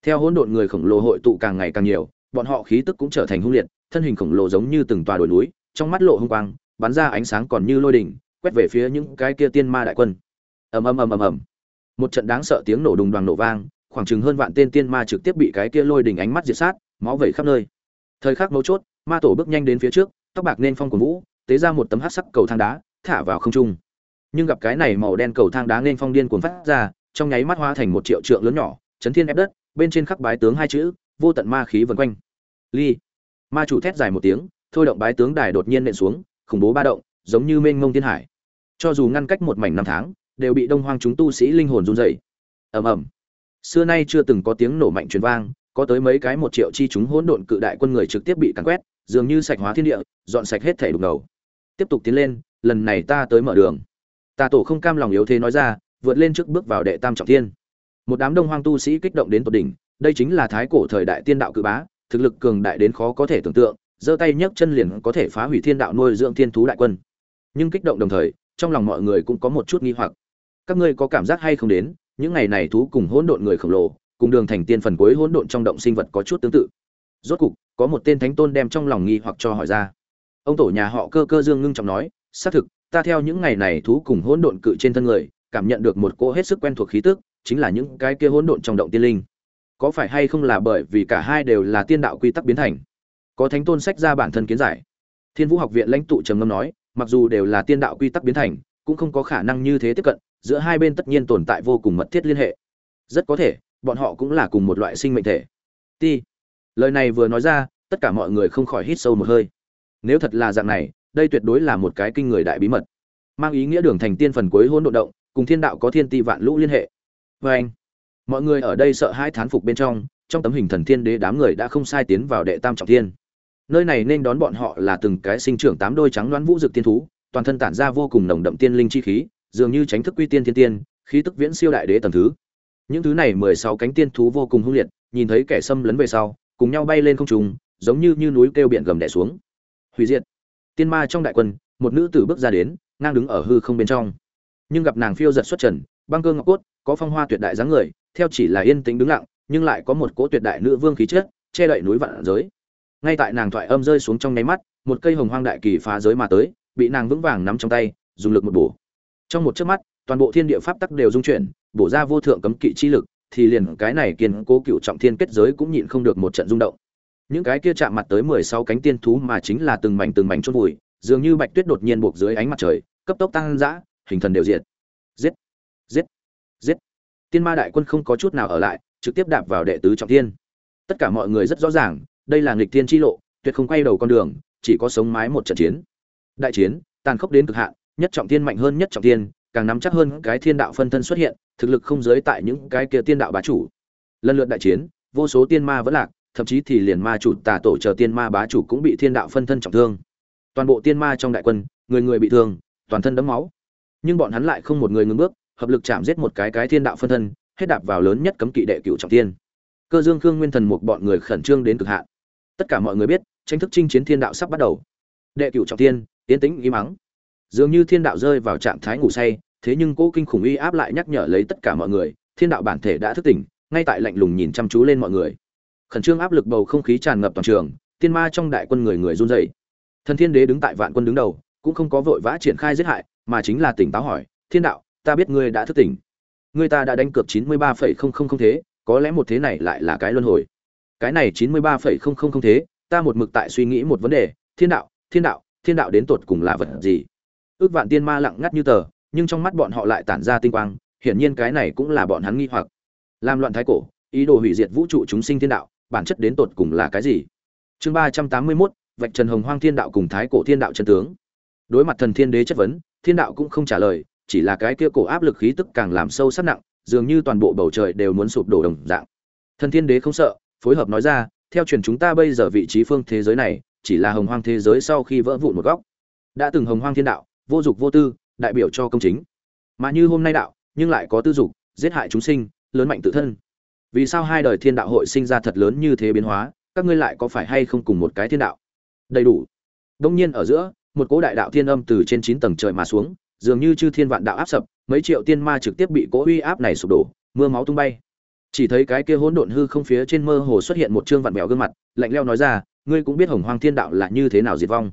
Theo hỗn độn người khổng lồ hội tụ càng ngày càng nhiều, bọn họ khí tức cũng trở thành hung liệt, thân hình khổng lồ giống như từng tòa đồi núi, trong mắt lộ hung quang, bắn ra ánh sáng còn như lôi đỉnh, quét về phía những cái kia tiên ma đại quân. Ầm ầm ầm ầm ầm. Một trận đáng sợ tiếng nổ đùng đoàng nổ vang, khoảng chừng hơn vạn tên tiên ma trực tiếp bị cái kia lôi đỉnh ánh mắt diệt sát, máu vẩy khắp nơi. Thời khắc mấu chốt, ma tổ bước nhanh đến phía trước, tóc bạc nên phong của vũ tế ra một tấm hắc sắc cầu thang đá, thả vào không trung. Nhưng gặp cái này màu đen cầu thang đá nên phong điên cuồng phát ra, trong nháy mắt hóa thành một triệu trượng lớn nhỏ, chấn thiên ép đất, bên trên khắc bái tướng hai chữ, vô tận ma khí vần quanh. Ly. Ma chủ thét dài một tiếng, thôi động bái tướng đài đột nhiên nện xuống, khủng bố ba động, giống như mênh mông thiên hải. Cho dù ngăn cách một mảnh năm tháng, đều bị đông hoang chúng tu sĩ linh hồn run rẩy. Ầm ầm. Xưa nay chưa từng có tiếng nổ mạnh truyền vang, có tới mấy cái một triệu chi chúng hỗn độn cự đại quân người trực tiếp bị cắn quét, dường như sạch hóa thiên địa, dọn sạch hết thể đục ngầu tiếp tục tiến lên, lần này ta tới mở đường. Ta tổ không cam lòng yếu thế nói ra, vượt lên trước bước vào đệ tam trọng thiên. Một đám đông hoang tu sĩ kích động đến tột đỉnh, đây chính là thái cổ thời đại tiên đạo cự bá, thực lực cường đại đến khó có thể tưởng tượng, giơ tay nhấc chân liền có thể phá hủy thiên đạo nuôi dưỡng thiên thú đại quân. Nhưng kích động đồng thời, trong lòng mọi người cũng có một chút nghi hoặc. Các ngươi có cảm giác hay không đến, những ngày này thú cùng hỗn độn người khổng lồ, cùng đường thành tiên phần cuối hỗn độn trong động sinh vật có chút tương tự. Rốt cục, có một tên thánh tôn đem trong lòng nghi hoặc cho hỏi ra ông tổ nhà họ cơ cơ dương ngưng trọng nói, xác thực, ta theo những ngày này thú cùng hỗn độn cự trên thân người, cảm nhận được một cỗ hết sức quen thuộc khí tức, chính là những cái kia hỗn độn trong động tiên linh. Có phải hay không là bởi vì cả hai đều là tiên đạo quy tắc biến thành? Có thánh tôn sách ra bản thân kiến giải. Thiên vũ học viện lãnh tụ trầm ngâm nói, mặc dù đều là tiên đạo quy tắc biến thành, cũng không có khả năng như thế tiếp cận, giữa hai bên tất nhiên tồn tại vô cùng mật thiết liên hệ. Rất có thể, bọn họ cũng là cùng một loại sinh mệnh thể. Ti, lời này vừa nói ra, tất cả mọi người không khỏi hít sâu một hơi nếu thật là dạng này, đây tuyệt đối là một cái kinh người đại bí mật. Mang ý nghĩa đường thành tiên phần cuối hôn độn động, cùng thiên đạo có thiên ti vạn lũ liên hệ. Vê anh, mọi người ở đây sợ hai thán phục bên trong trong tấm hình thần thiên đế đám người đã không sai tiến vào đệ tam trọng thiên. Nơi này nên đón bọn họ là từng cái sinh trưởng tám đôi trắng đoán vũ dực tiên thú, toàn thân tản ra vô cùng nồng đậm tiên linh chi khí, dường như tránh thức quy tiên thiên tiên, khí tức viễn siêu đại đế tầm thứ. Những thứ này mười sáu cánh tiên thú vô cùng hung liệt, nhìn thấy kẻ xâm lấn về sau, cùng nhau bay lên không trung, giống như như núi kêu biển gầm đè xuống hủy diệt. Tiên ma trong đại quân, một nữ tử bước ra đến, ngang đứng ở hư không bên trong. Nhưng gặp nàng phiêu giật xuất trần, băng cơ ngọc cốt, có phong hoa tuyệt đại dáng người, theo chỉ là yên tĩnh đứng lặng, nhưng lại có một cỗ tuyệt đại nữ vương khí chất, che đậy núi vạn giới. Ngay tại nàng thoại âm rơi xuống trong nháy mắt, một cây hồng hoang đại kỳ phá giới mà tới, bị nàng vững vàng nắm trong tay, dùng lực một bổ. Trong một chớp mắt, toàn bộ thiên địa pháp tắc đều dung chuyển, bổ ra vô thượng cấm kỵ chi lực, thì liền cái này kiên cố cựu trọng thiên kết giới cũng nhịn không được một trận rung động những cái kia chạm mặt tới mười sáu cánh tiên thú mà chính là từng mảnh từng mảnh chôn vùi, dường như bạch tuyết đột nhiên buộc dưới ánh mặt trời, cấp tốc tăng dã, hình thần đều diệt. Giết! Giết! Giết! Tiên ma đại quân không có chút nào ở lại, trực tiếp đạp vào đệ tứ trọng thiên. Tất cả mọi người rất rõ ràng, đây là nghịch thiên chi lộ, tuyệt không quay đầu con đường, chỉ có sống mái một trận chiến. Đại chiến, tàn khốc đến cực hạn, nhất trọng thiên mạnh hơn nhất trọng thiên, càng nắm chắc hơn cái thiên đạo phân thân xuất hiện, thực lực không giới tại những cái kia tiên đạo bá chủ. Lần lượt đại chiến, vô số tiên ma vẫn lạc thậm chí thì liền ma chủ tà tổ chờ tiên ma bá chủ cũng bị thiên đạo phân thân trọng thương. Toàn bộ tiên ma trong đại quân, người người bị thương, toàn thân đấm máu. Nhưng bọn hắn lại không một người ngưng bước, hợp lực chạm giết một cái cái thiên đạo phân thân, hết đạp vào lớn nhất cấm kỵ đệ cửu trọng tiên. Cơ dương khương nguyên thần một bọn người khẩn trương đến cực hạn. Tất cả mọi người biết, tranh thức chinh chiến thiên đạo sắp bắt đầu. Đệ cửu trọng tiên tiến tĩnh, im mắng dường như thiên đạo rơi vào trạng thái ngủ say, thế nhưng cỗ kinh khủng uy áp lại nhắc nhở lấy tất cả mọi người, thiên đạo bản thể đã thức tỉnh, ngay tại lạnh lùng nhìn chăm chú lên mọi người khẩn trương áp lực bầu không khí tràn ngập toàn trường, tiên ma trong đại quân người người run rẩy. Thần thiên đế đứng tại vạn quân đứng đầu, cũng không có vội vã triển khai giết hại, mà chính là tỉnh táo hỏi, thiên đạo, ta biết ngươi đã thức tỉnh. Ngươi ta đã đánh cược chín mươi ba phẩy không không không thế, có lẽ một thế này lại là cái luân hồi. Cái này chín mươi ba phẩy không không không thế, ta một mực tại suy nghĩ một vấn đề, thiên đạo thiên đạo thiên đạo đến tột cùng là vật gì? Ước vạn tiên ma lặng ngắt như tờ, nhưng trong mắt bọn họ lại tản ra tinh quang, hiển nhiên cái này cũng là bọn hắn nghi hoặc. Làm loạn thái cổ, ý đồ hủy diệt vũ trụ chúng sinh thiên đạo bản chất đến tột cùng là cái gì? Chương ba trăm tám mươi mốt, vạch trần hồng hoang thiên đạo cùng thái cổ thiên đạo chân tướng. Đối mặt thần thiên đế chất vấn, thiên đạo cũng không trả lời, chỉ là cái kia cổ áp lực khí tức càng làm sâu sắc nặng, dường như toàn bộ bầu trời đều muốn sụp đổ đồng dạng. Thần thiên đế không sợ, phối hợp nói ra, theo truyền chúng ta bây giờ vị trí phương thế giới này, chỉ là hồng hoang thế giới sau khi vỡ vụn một góc. Đã từng hồng hoang thiên đạo, vô dục vô tư, đại biểu cho công chính. Mà như hôm nay đạo, nhưng lại có tư dục, giết hại chúng sinh, lớn mạnh tự thân vì sao hai đời thiên đạo hội sinh ra thật lớn như thế biến hóa, các ngươi lại có phải hay không cùng một cái thiên đạo? Đầy đủ. Đông nhiên ở giữa, một cỗ đại đạo thiên âm từ trên chín tầng trời mà xuống, dường như chư thiên vạn đạo áp sập, mấy triệu tiên ma trực tiếp bị cỗ uy áp này sụp đổ, mưa máu tung bay. Chỉ thấy cái kia hỗn độn hư không phía trên mơ hồ xuất hiện một trương vạn mèo gương mặt, lạnh leo nói ra, ngươi cũng biết hồng hoang thiên đạo là như thế nào diệt vong.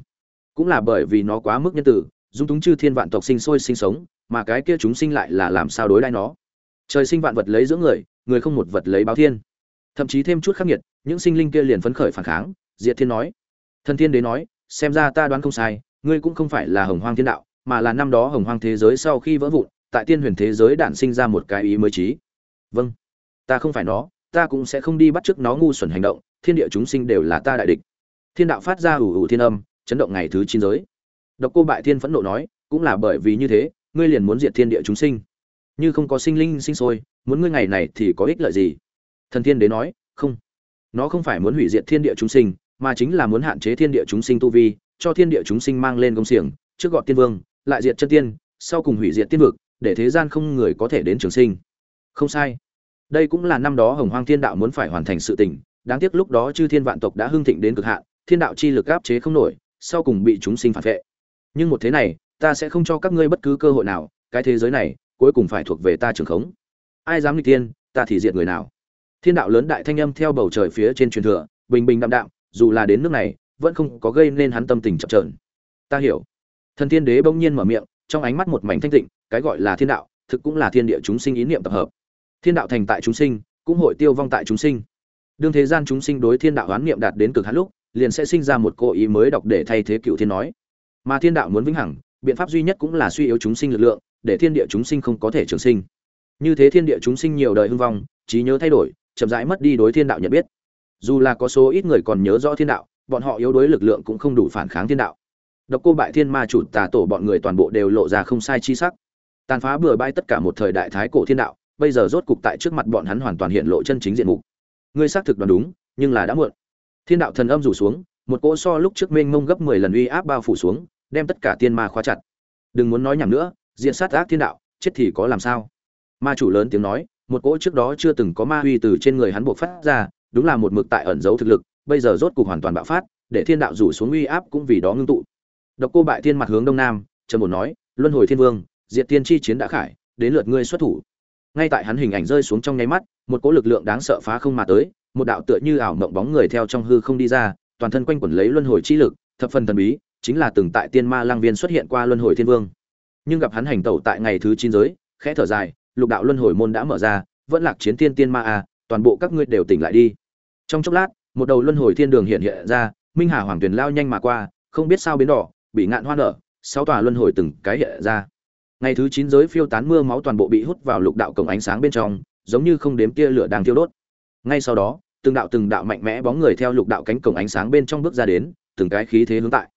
Cũng là bởi vì nó quá mức nhân tử, dung túng chư thiên vạn tộc sinh sôi sinh sống, mà cái kia chúng sinh lại là làm sao đối đãi nó? Trời sinh vạn vật lấy giữa người người không một vật lấy báo thiên. Thậm chí thêm chút khắc nghiệt, những sinh linh kia liền phấn khởi phản kháng, diệt thiên nói. Thần thiên đế nói, xem ra ta đoán không sai, ngươi cũng không phải là hồng hoang thiên đạo, mà là năm đó hồng hoang thế giới sau khi vỡ vụn, tại tiên huyền thế giới đản sinh ra một cái ý mới trí. Vâng. Ta không phải nó, ta cũng sẽ không đi bắt chước nó ngu xuẩn hành động, thiên địa chúng sinh đều là ta đại địch. Thiên đạo phát ra ủ ủ thiên âm, chấn động ngày thứ chín giới. Độc cô bại thiên phẫn nộ nói, cũng là bởi vì như thế, ngươi liền muốn diệt thiên địa chúng sinh. Như không có sinh linh sinh sôi muốn ngươi ngày này thì có ích lợi gì? Thần thiên đế nói, không. Nó không phải muốn hủy diệt thiên địa chúng sinh, mà chính là muốn hạn chế thiên địa chúng sinh tu vi, cho thiên địa chúng sinh mang lên công xiềng, trước gọn tiên vương, lại diệt chân tiên, sau cùng hủy diệt tiên vực, để thế gian không người có thể đến trường sinh. Không sai. Đây cũng là năm đó hồng hoang thiên đạo muốn phải hoàn thành sự tình. Đáng tiếc lúc đó chư thiên vạn tộc đã hưng thịnh đến cực hạn, thiên đạo chi lực áp chế không nổi, sau cùng bị chúng sinh phản vệ. Nhưng một thế này, ta sẽ không cho các ngươi bất cứ cơ hội nào, cái thế giới này, cuối cùng phải thuộc về ta trường khống ai dám nghịch thiên, ta thì diệt người nào. Thiên đạo lớn đại thanh âm theo bầu trời phía trên truyền thừa, bình bình đạm đạm, dù là đến nước này, vẫn không có gây nên hắn tâm tình chập trờn ta hiểu. Thần thiên đế bỗng nhiên mở miệng, trong ánh mắt một mảnh thanh tịnh, cái gọi là thiên đạo, thực cũng là thiên địa chúng sinh ý niệm tập hợp. Thiên đạo thành tại chúng sinh, cũng hội tiêu vong tại chúng sinh. Đương thế gian chúng sinh đối thiên đạo hoán niệm đạt đến cực hạn lúc, liền sẽ sinh ra một cố ý mới đọc để thay thế cựu thiên nói. Mà thiên đạo muốn vĩnh hằng, biện pháp duy nhất cũng là suy yếu chúng sinh lực lượng, để thiên địa chúng sinh không có thể trường sinh như thế thiên địa chúng sinh nhiều đời hưng vong, trí nhớ thay đổi, chậm rãi mất đi đối thiên đạo nhận biết. Dù là có số ít người còn nhớ rõ thiên đạo, bọn họ yếu đối lực lượng cũng không đủ phản kháng thiên đạo. Độc cô bại thiên ma chủ tà tổ bọn người toàn bộ đều lộ ra không sai chi sắc. Tàn phá bừa bãi tất cả một thời đại thái cổ thiên đạo, bây giờ rốt cục tại trước mặt bọn hắn hoàn toàn hiện lộ chân chính diện mục. Ngươi xác thực đoán đúng, nhưng là đã muộn. Thiên đạo thần âm rủ xuống, một cỗ so lúc trước mênh mông gấp mười lần uy áp bao phủ xuống, đem tất cả tiên ma khóa chặt. Đừng muốn nói nhảm nữa, diện sát ác thiên đạo, chết thì có làm sao? Ma chủ lớn tiếng nói, một cỗ trước đó chưa từng có ma uy từ trên người hắn buộc phát ra, đúng là một mực tại ẩn giấu thực lực, bây giờ rốt cục hoàn toàn bạo phát, để thiên đạo rủ xuống uy áp cũng vì đó ngưng tụ. Độc cô bại thiên mặt hướng đông nam trần một nói, luân hồi thiên vương, diệt tiên chi chiến đã khải, đến lượt ngươi xuất thủ. Ngay tại hắn hình ảnh rơi xuống trong nháy mắt, một cỗ lực lượng đáng sợ phá không mà tới, một đạo tựa như ảo mộng bóng người theo trong hư không đi ra, toàn thân quanh quẩn lấy luân hồi chi lực, thập phần thần bí, chính là từng tại tiên ma lang viên xuất hiện qua luân hồi thiên vương. Nhưng gặp hắn hành tẩu tại ngày thứ chín giới, khẽ thở dài lục đạo luân hồi môn đã mở ra, vẫn lạc chiến thiên tiên ma a toàn bộ các ngươi đều tỉnh lại đi. Trong chốc lát, một đầu luân hồi thiên đường hiện hiện ra, minh hà hoàng tuyền lao nhanh mà qua, không biết sao biến đỏ, bị ngạn hoa nở, sáu tòa luân hồi từng cái hiện ra. Ngày thứ chín giới phiêu tán mưa máu toàn bộ bị hút vào lục đạo cổng ánh sáng bên trong, giống như không đếm tia lửa đang thiêu đốt. Ngay sau đó, từng đạo từng đạo mạnh mẽ bóng người theo lục đạo cánh cổng ánh sáng bên trong bước ra đến, từng cái khí thế hướng tại.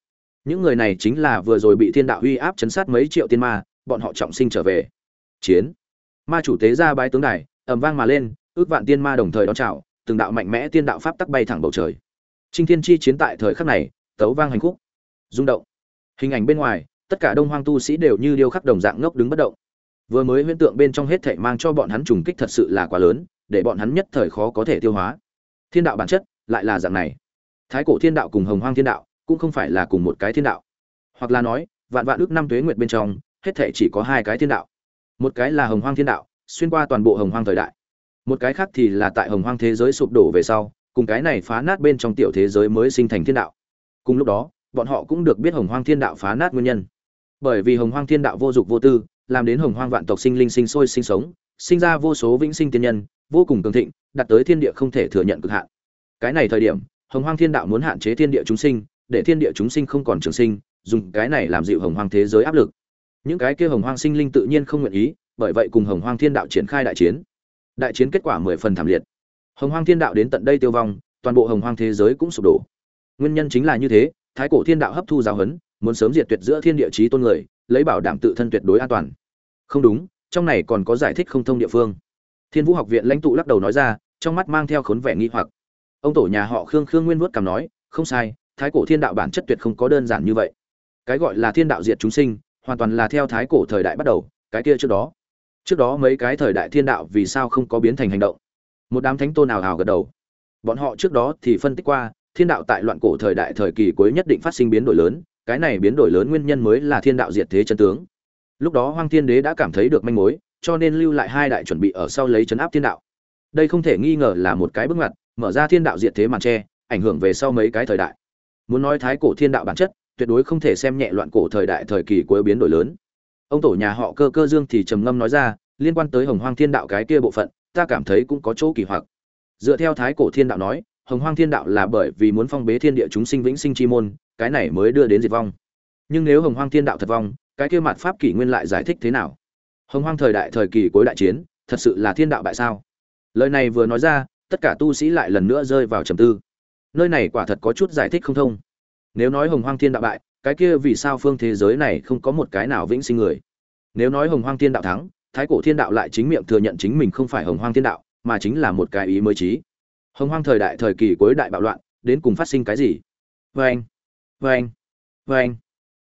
Những người này chính là vừa rồi bị thiên đạo uy áp chấn sát mấy triệu tiên ma, bọn họ trọng sinh trở về. Chiến ma chủ tế ra bái tướng đài, ầm vang mà lên, ước vạn tiên ma đồng thời đón chào, từng đạo mạnh mẽ tiên đạo pháp tắc bay thẳng bầu trời. Trinh thiên chi chiến tại thời khắc này, tấu vang hành khúc. Rung động. Hình ảnh bên ngoài, tất cả đông hoang tu sĩ đều như điêu khắc đồng dạng ngốc đứng bất động. Vừa mới huyễn tượng bên trong hết thảy mang cho bọn hắn trùng kích thật sự là quá lớn, để bọn hắn nhất thời khó có thể tiêu hóa. Thiên đạo bản chất, lại là dạng này. Thái cổ thiên đạo cùng hồng hoang thiên đạo, cũng không phải là cùng một cái thiên đạo. Hoặc là nói, vạn vạn ước năm tuế nguyệt bên trong, hết thảy chỉ có hai cái thiên đạo một cái là hồng hoang thiên đạo, xuyên qua toàn bộ hồng hoang thời đại. Một cái khác thì là tại hồng hoang thế giới sụp đổ về sau, cùng cái này phá nát bên trong tiểu thế giới mới sinh thành thiên đạo. Cùng lúc đó, bọn họ cũng được biết hồng hoang thiên đạo phá nát nguyên nhân. Bởi vì hồng hoang thiên đạo vô dục vô tư, làm đến hồng hoang vạn tộc sinh linh sinh sôi sinh sống, sinh ra vô số vĩnh sinh tiên nhân, vô cùng cường thịnh đặt tới thiên địa không thể thừa nhận cực hạn. Cái này thời điểm, hồng hoang thiên đạo muốn hạn chế thiên địa chúng sinh, để thiên địa chúng sinh không còn trường sinh, dùng cái này làm dịu hồng hoang thế giới áp lực những cái kia hồng hoang sinh linh tự nhiên không nguyện ý, bởi vậy cùng hồng hoang thiên đạo triển khai đại chiến. Đại chiến kết quả mười phần thảm liệt. Hồng hoang thiên đạo đến tận đây tiêu vong, toàn bộ hồng hoang thế giới cũng sụp đổ. Nguyên nhân chính là như thế, thái cổ thiên đạo hấp thu giáo huấn, muốn sớm diệt tuyệt giữa thiên địa chí tôn người, lấy bảo đảm tự thân tuyệt đối an toàn. Không đúng, trong này còn có giải thích không thông địa phương. Thiên vũ học viện lãnh tụ lắc đầu nói ra, trong mắt mang theo khốn vẻ nghi hoặc. Ông tổ nhà họ khương khương nguyên vuốt cằm nói, không sai, thái cổ thiên đạo bản chất tuyệt không có đơn giản như vậy. Cái gọi là thiên đạo diệt chúng sinh hoàn toàn là theo thái cổ thời đại bắt đầu, cái kia trước đó. Trước đó mấy cái thời đại thiên đạo vì sao không có biến thành hành động? Một đám thánh tôn nào hào gật đầu. Bọn họ trước đó thì phân tích qua, thiên đạo tại loạn cổ thời đại thời kỳ cuối nhất định phát sinh biến đổi lớn, cái này biến đổi lớn nguyên nhân mới là thiên đạo diệt thế chân tướng. Lúc đó hoang thiên đế đã cảm thấy được manh mối, cho nên lưu lại hai đại chuẩn bị ở sau lấy chấn áp thiên đạo. Đây không thể nghi ngờ là một cái bước ngoặt, mở ra thiên đạo diệt thế màn tre, ảnh hưởng về sau mấy cái thời đại. Muốn nói thái cổ thiên đạo bản chất tuyệt đối không thể xem nhẹ loạn cổ thời đại thời kỳ cuối biến đổi lớn. Ông tổ nhà họ cơ cơ dương thì trầm ngâm nói ra, liên quan tới hồng hoang thiên đạo cái kia bộ phận, ta cảm thấy cũng có chỗ kỳ hoặc. Dựa theo thái cổ thiên đạo nói, hồng hoang thiên đạo là bởi vì muốn phong bế thiên địa chúng sinh vĩnh sinh chi môn, cái này mới đưa đến diệt vong. Nhưng nếu hồng hoang thiên đạo thật vong, cái kia mặt pháp kỷ nguyên lại giải thích thế nào? Hồng hoang thời đại thời kỳ cuối đại chiến, thật sự là thiên đạo bại sao? Lời này vừa nói ra, tất cả tu sĩ lại lần nữa rơi vào trầm tư. Nơi này quả thật có chút giải thích không thông nếu nói hồng hoang thiên đạo bại, cái kia vì sao phương thế giới này không có một cái nào vĩnh sinh người? Nếu nói hồng hoang thiên đạo thắng, thái cổ thiên đạo lại chính miệng thừa nhận chính mình không phải hồng hoang thiên đạo, mà chính là một cái ý mới trí. Hồng hoang thời đại thời kỳ cuối đại bạo loạn, đến cùng phát sinh cái gì? Vê anh vê anh vê anh.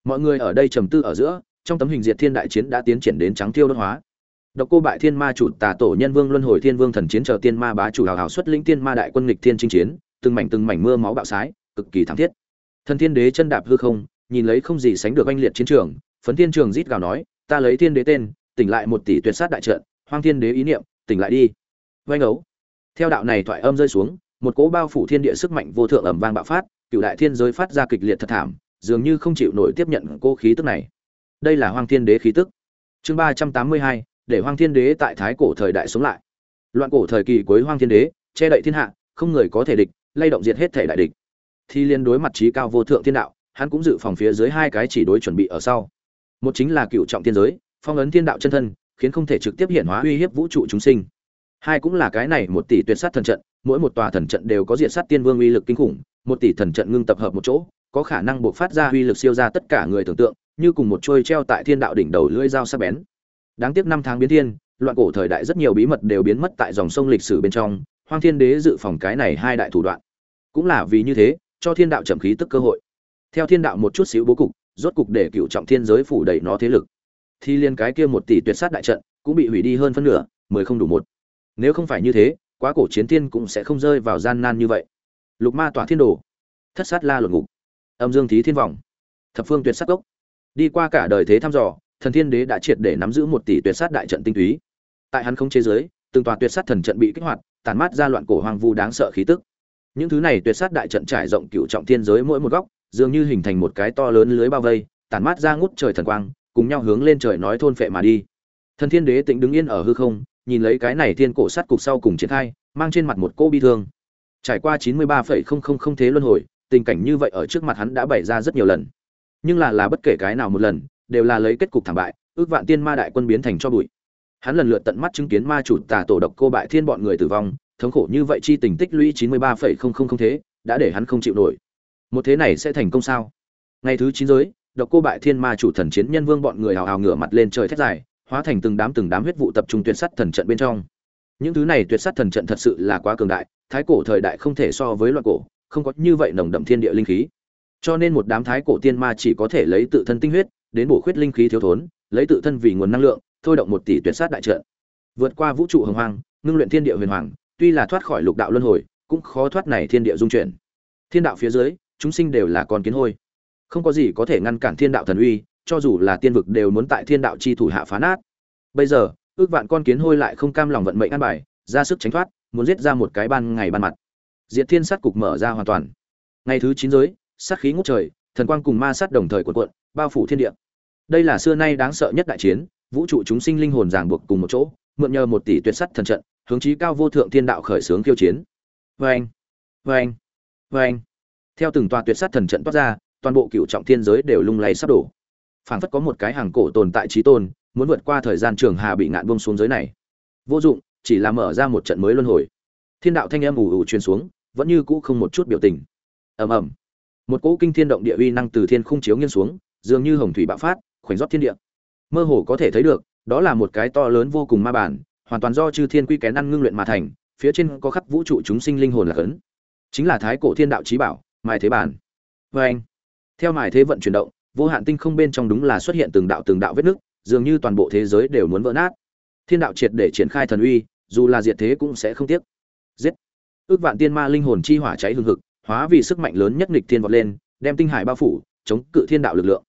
Mọi người ở đây trầm tư ở giữa, trong tấm hình diệt thiên đại chiến đã tiến triển đến trắng tiêu đốt hóa. Độc cô bại thiên ma chủ tà tổ nhân vương luân hồi thiên vương thần chiến chờ tiên ma bá chủ hào hào xuất lĩnh tiên ma đại quân nghịch thiên chinh chiến, từng mảnh từng mảnh mưa máu bạo sái cực kỳ thảm thiết thần thiên đế chân đạp hư không, nhìn lấy không gì sánh được oanh liệt chiến trường, phấn thiên trường rít gào nói, ta lấy thiên đế tên, tỉnh lại một tỷ tuyệt sát đại trận, hoang thiên đế ý niệm, tỉnh lại đi. Oanh ấu. Theo đạo này thoại âm rơi xuống, một cỗ bao phủ thiên địa sức mạnh vô thượng ẩm vang bạo phát cựu đại thiên giới phát ra kịch liệt thật thảm, dường như không chịu nổi tiếp nhận cô khí tức này. Đây là hoang thiên đế khí tức. Chương ba trăm tám mươi hai, để hoang thiên đế tại thái cổ thời đại sống lại. Loạn cổ thời kỳ cuối hoang thiên đế, che đậy thiên hạ, không người có thể địch, lay động diệt hết thể đại địch thi liên đối mặt trí cao vô thượng thiên đạo, hắn cũng dự phòng phía dưới hai cái chỉ đối chuẩn bị ở sau. Một chính là cựu trọng thiên giới, phong ấn thiên đạo chân thân, khiến không thể trực tiếp hiện hóa uy hiếp vũ trụ chúng sinh. Hai cũng là cái này một tỷ tuyệt sát thần trận, mỗi một tòa thần trận đều có diện sát tiên vương uy lực kinh khủng, một tỷ thần trận ngưng tập hợp một chỗ, có khả năng buộc phát ra uy lực siêu ra tất cả người tưởng tượng, như cùng một trôi treo tại thiên đạo đỉnh đầu lưỡi dao sắc bén. Đáng tiếc năm tháng biến thiên, loạn cổ thời đại rất nhiều bí mật đều biến mất tại dòng sông lịch sử bên trong, hoang thiên đế dự phòng cái này hai đại thủ đoạn. Cũng là vì như thế cho thiên đạo chậm khí tức cơ hội. Theo thiên đạo một chút xíu bố cục, rốt cục để cựu trọng thiên giới phủ đầy nó thế lực. Thì liên cái kia một tỷ tuyệt sát đại trận cũng bị hủy đi hơn phân nửa, mười không đủ một. Nếu không phải như thế, quá cổ chiến thiên cũng sẽ không rơi vào gian nan như vậy. Lục ma tỏa thiên đồ, thất sát la lột ngục. Âm dương thí thiên vọng. Thập phương tuyệt sát gốc đi qua cả đời thế thăm dò, thần thiên đế đã triệt để nắm giữ một tỷ tuyệt sát đại trận tinh túy. Tại hắn không chế giới, từng tòa tuyệt sát thần trận bị kích hoạt tàn mát ra loạn cổ hoang vu đáng sợ khí tức những thứ này tuyệt sát đại trận trải rộng cựu trọng thiên giới mỗi một góc, dường như hình thành một cái to lớn lưới bao vây tàn mát ra ngút trời thần quang, cùng nhau hướng lên trời nói thôn phệ mà đi. Thần thiên đế tĩnh đứng yên ở hư không, nhìn lấy cái này thiên cổ sát cục sau cùng triển khai, mang trên mặt một cô bi thương. Trải qua chín mươi ba phẩy không không không thế luân hồi, tình cảnh như vậy ở trước mặt hắn đã bày ra rất nhiều lần. Nhưng là là bất kể cái nào một lần, đều là lấy kết cục thảm bại, ước vạn tiên ma đại quân biến thành cho bụi. Hắn lần lượt tận mắt chứng kiến ma chủ tà tổ độc cô bại thiên bọn người tử vong thống khổ như vậy chi tình tích lũy chín mươi ba phẩy không không không thế, đã để hắn không chịu nổi. Một thế này sẽ thành công sao? Ngày thứ chín giới, độc cô bại thiên ma chủ thần chiến nhân vương bọn người hào hào ngửa mặt lên trời thét dài, hóa thành từng đám từng đám huyết vụ tập trung tuyệt sắt thần trận bên trong. Những thứ này tuyệt sắt thần trận thật sự là quá cường đại, thái cổ thời đại không thể so với loạn cổ, không có như vậy nồng đậm thiên địa linh khí. Cho nên một đám thái cổ tiên ma chỉ có thể lấy tự thân tinh huyết, đến bổ khuyết linh khí thiếu thốn, lấy tự thân vì nguồn năng lượng, thôi động một tỷ tuyệt sát đại trận. Vượt qua vũ trụ hồng hoang, ngưng luyện thiên địa huyền hoàng tuy là thoát khỏi lục đạo luân hồi, cũng khó thoát này thiên địa dung chuyển. Thiên đạo phía dưới, chúng sinh đều là con kiến hôi. Không có gì có thể ngăn cản thiên đạo thần uy, cho dù là tiên vực đều muốn tại thiên đạo chi thủ hạ phá nát. Bây giờ, ước vạn con kiến hôi lại không cam lòng vận mệnh ăn bài, ra sức tránh thoát, muốn giết ra một cái ban ngày ban mặt. Diệt thiên sát cục mở ra hoàn toàn. Ngày thứ chín giới sát khí ngút trời, thần quang cùng ma sát đồng thời cuộn cuộn, bao phủ thiên địa. Đây là xưa nay đáng sợ nhất đại chiến, vũ trụ chúng sinh linh hồn ràng buộc cùng một chỗ, mượn nhờ một tỷ tuyệt sắt thần trận hướng chí cao vô thượng thiên đạo khởi xướng khiêu chiến. Vê anh vê theo từng tòa tuyệt sát thần trận toát ra, toàn bộ cựu trọng thiên giới đều lung lay sắp đổ. Phảng phất có một cái hàng cổ tồn tại chí tôn, muốn vượt qua thời gian trường hà bị ngạn buông xuống giới này. Vô dụng, chỉ là mở ra một trận mới luân hồi. Thiên đạo thanh âm ù ù truyền xuống, vẫn như cũ không một chút biểu tình. Ầm ầm. Một cỗ kinh thiên động địa uy năng từ thiên khung chiếu nghiêng xuống, dường như hồng thủy bạo phát, khoảnh rót thiên địa. Mơ hồ có thể thấy được, đó là một cái to lớn vô cùng ma bản hoàn toàn do chư thiên quy kén ăn ngưng luyện mà thành, phía trên có khắc vũ trụ chúng sinh linh hồn là cấn chính là thái cổ thiên đạo trí bảo, mài thế bản. Vê anh. Theo mài thế vận chuyển động, vô hạn tinh không bên trong đúng là xuất hiện từng đạo từng đạo vết nứt, dường như toàn bộ thế giới đều muốn vỡ nát. Thiên đạo triệt để triển khai thần uy, dù là diệt thế cũng sẽ không tiếc. Giết. Ước vạn tiên ma linh hồn chi hỏa cháy hừng hực, hóa vì sức mạnh lớn nhất nghịch thiên vọt lên, đem tinh hải bao phủ, chống cự thiên đạo lực lượng.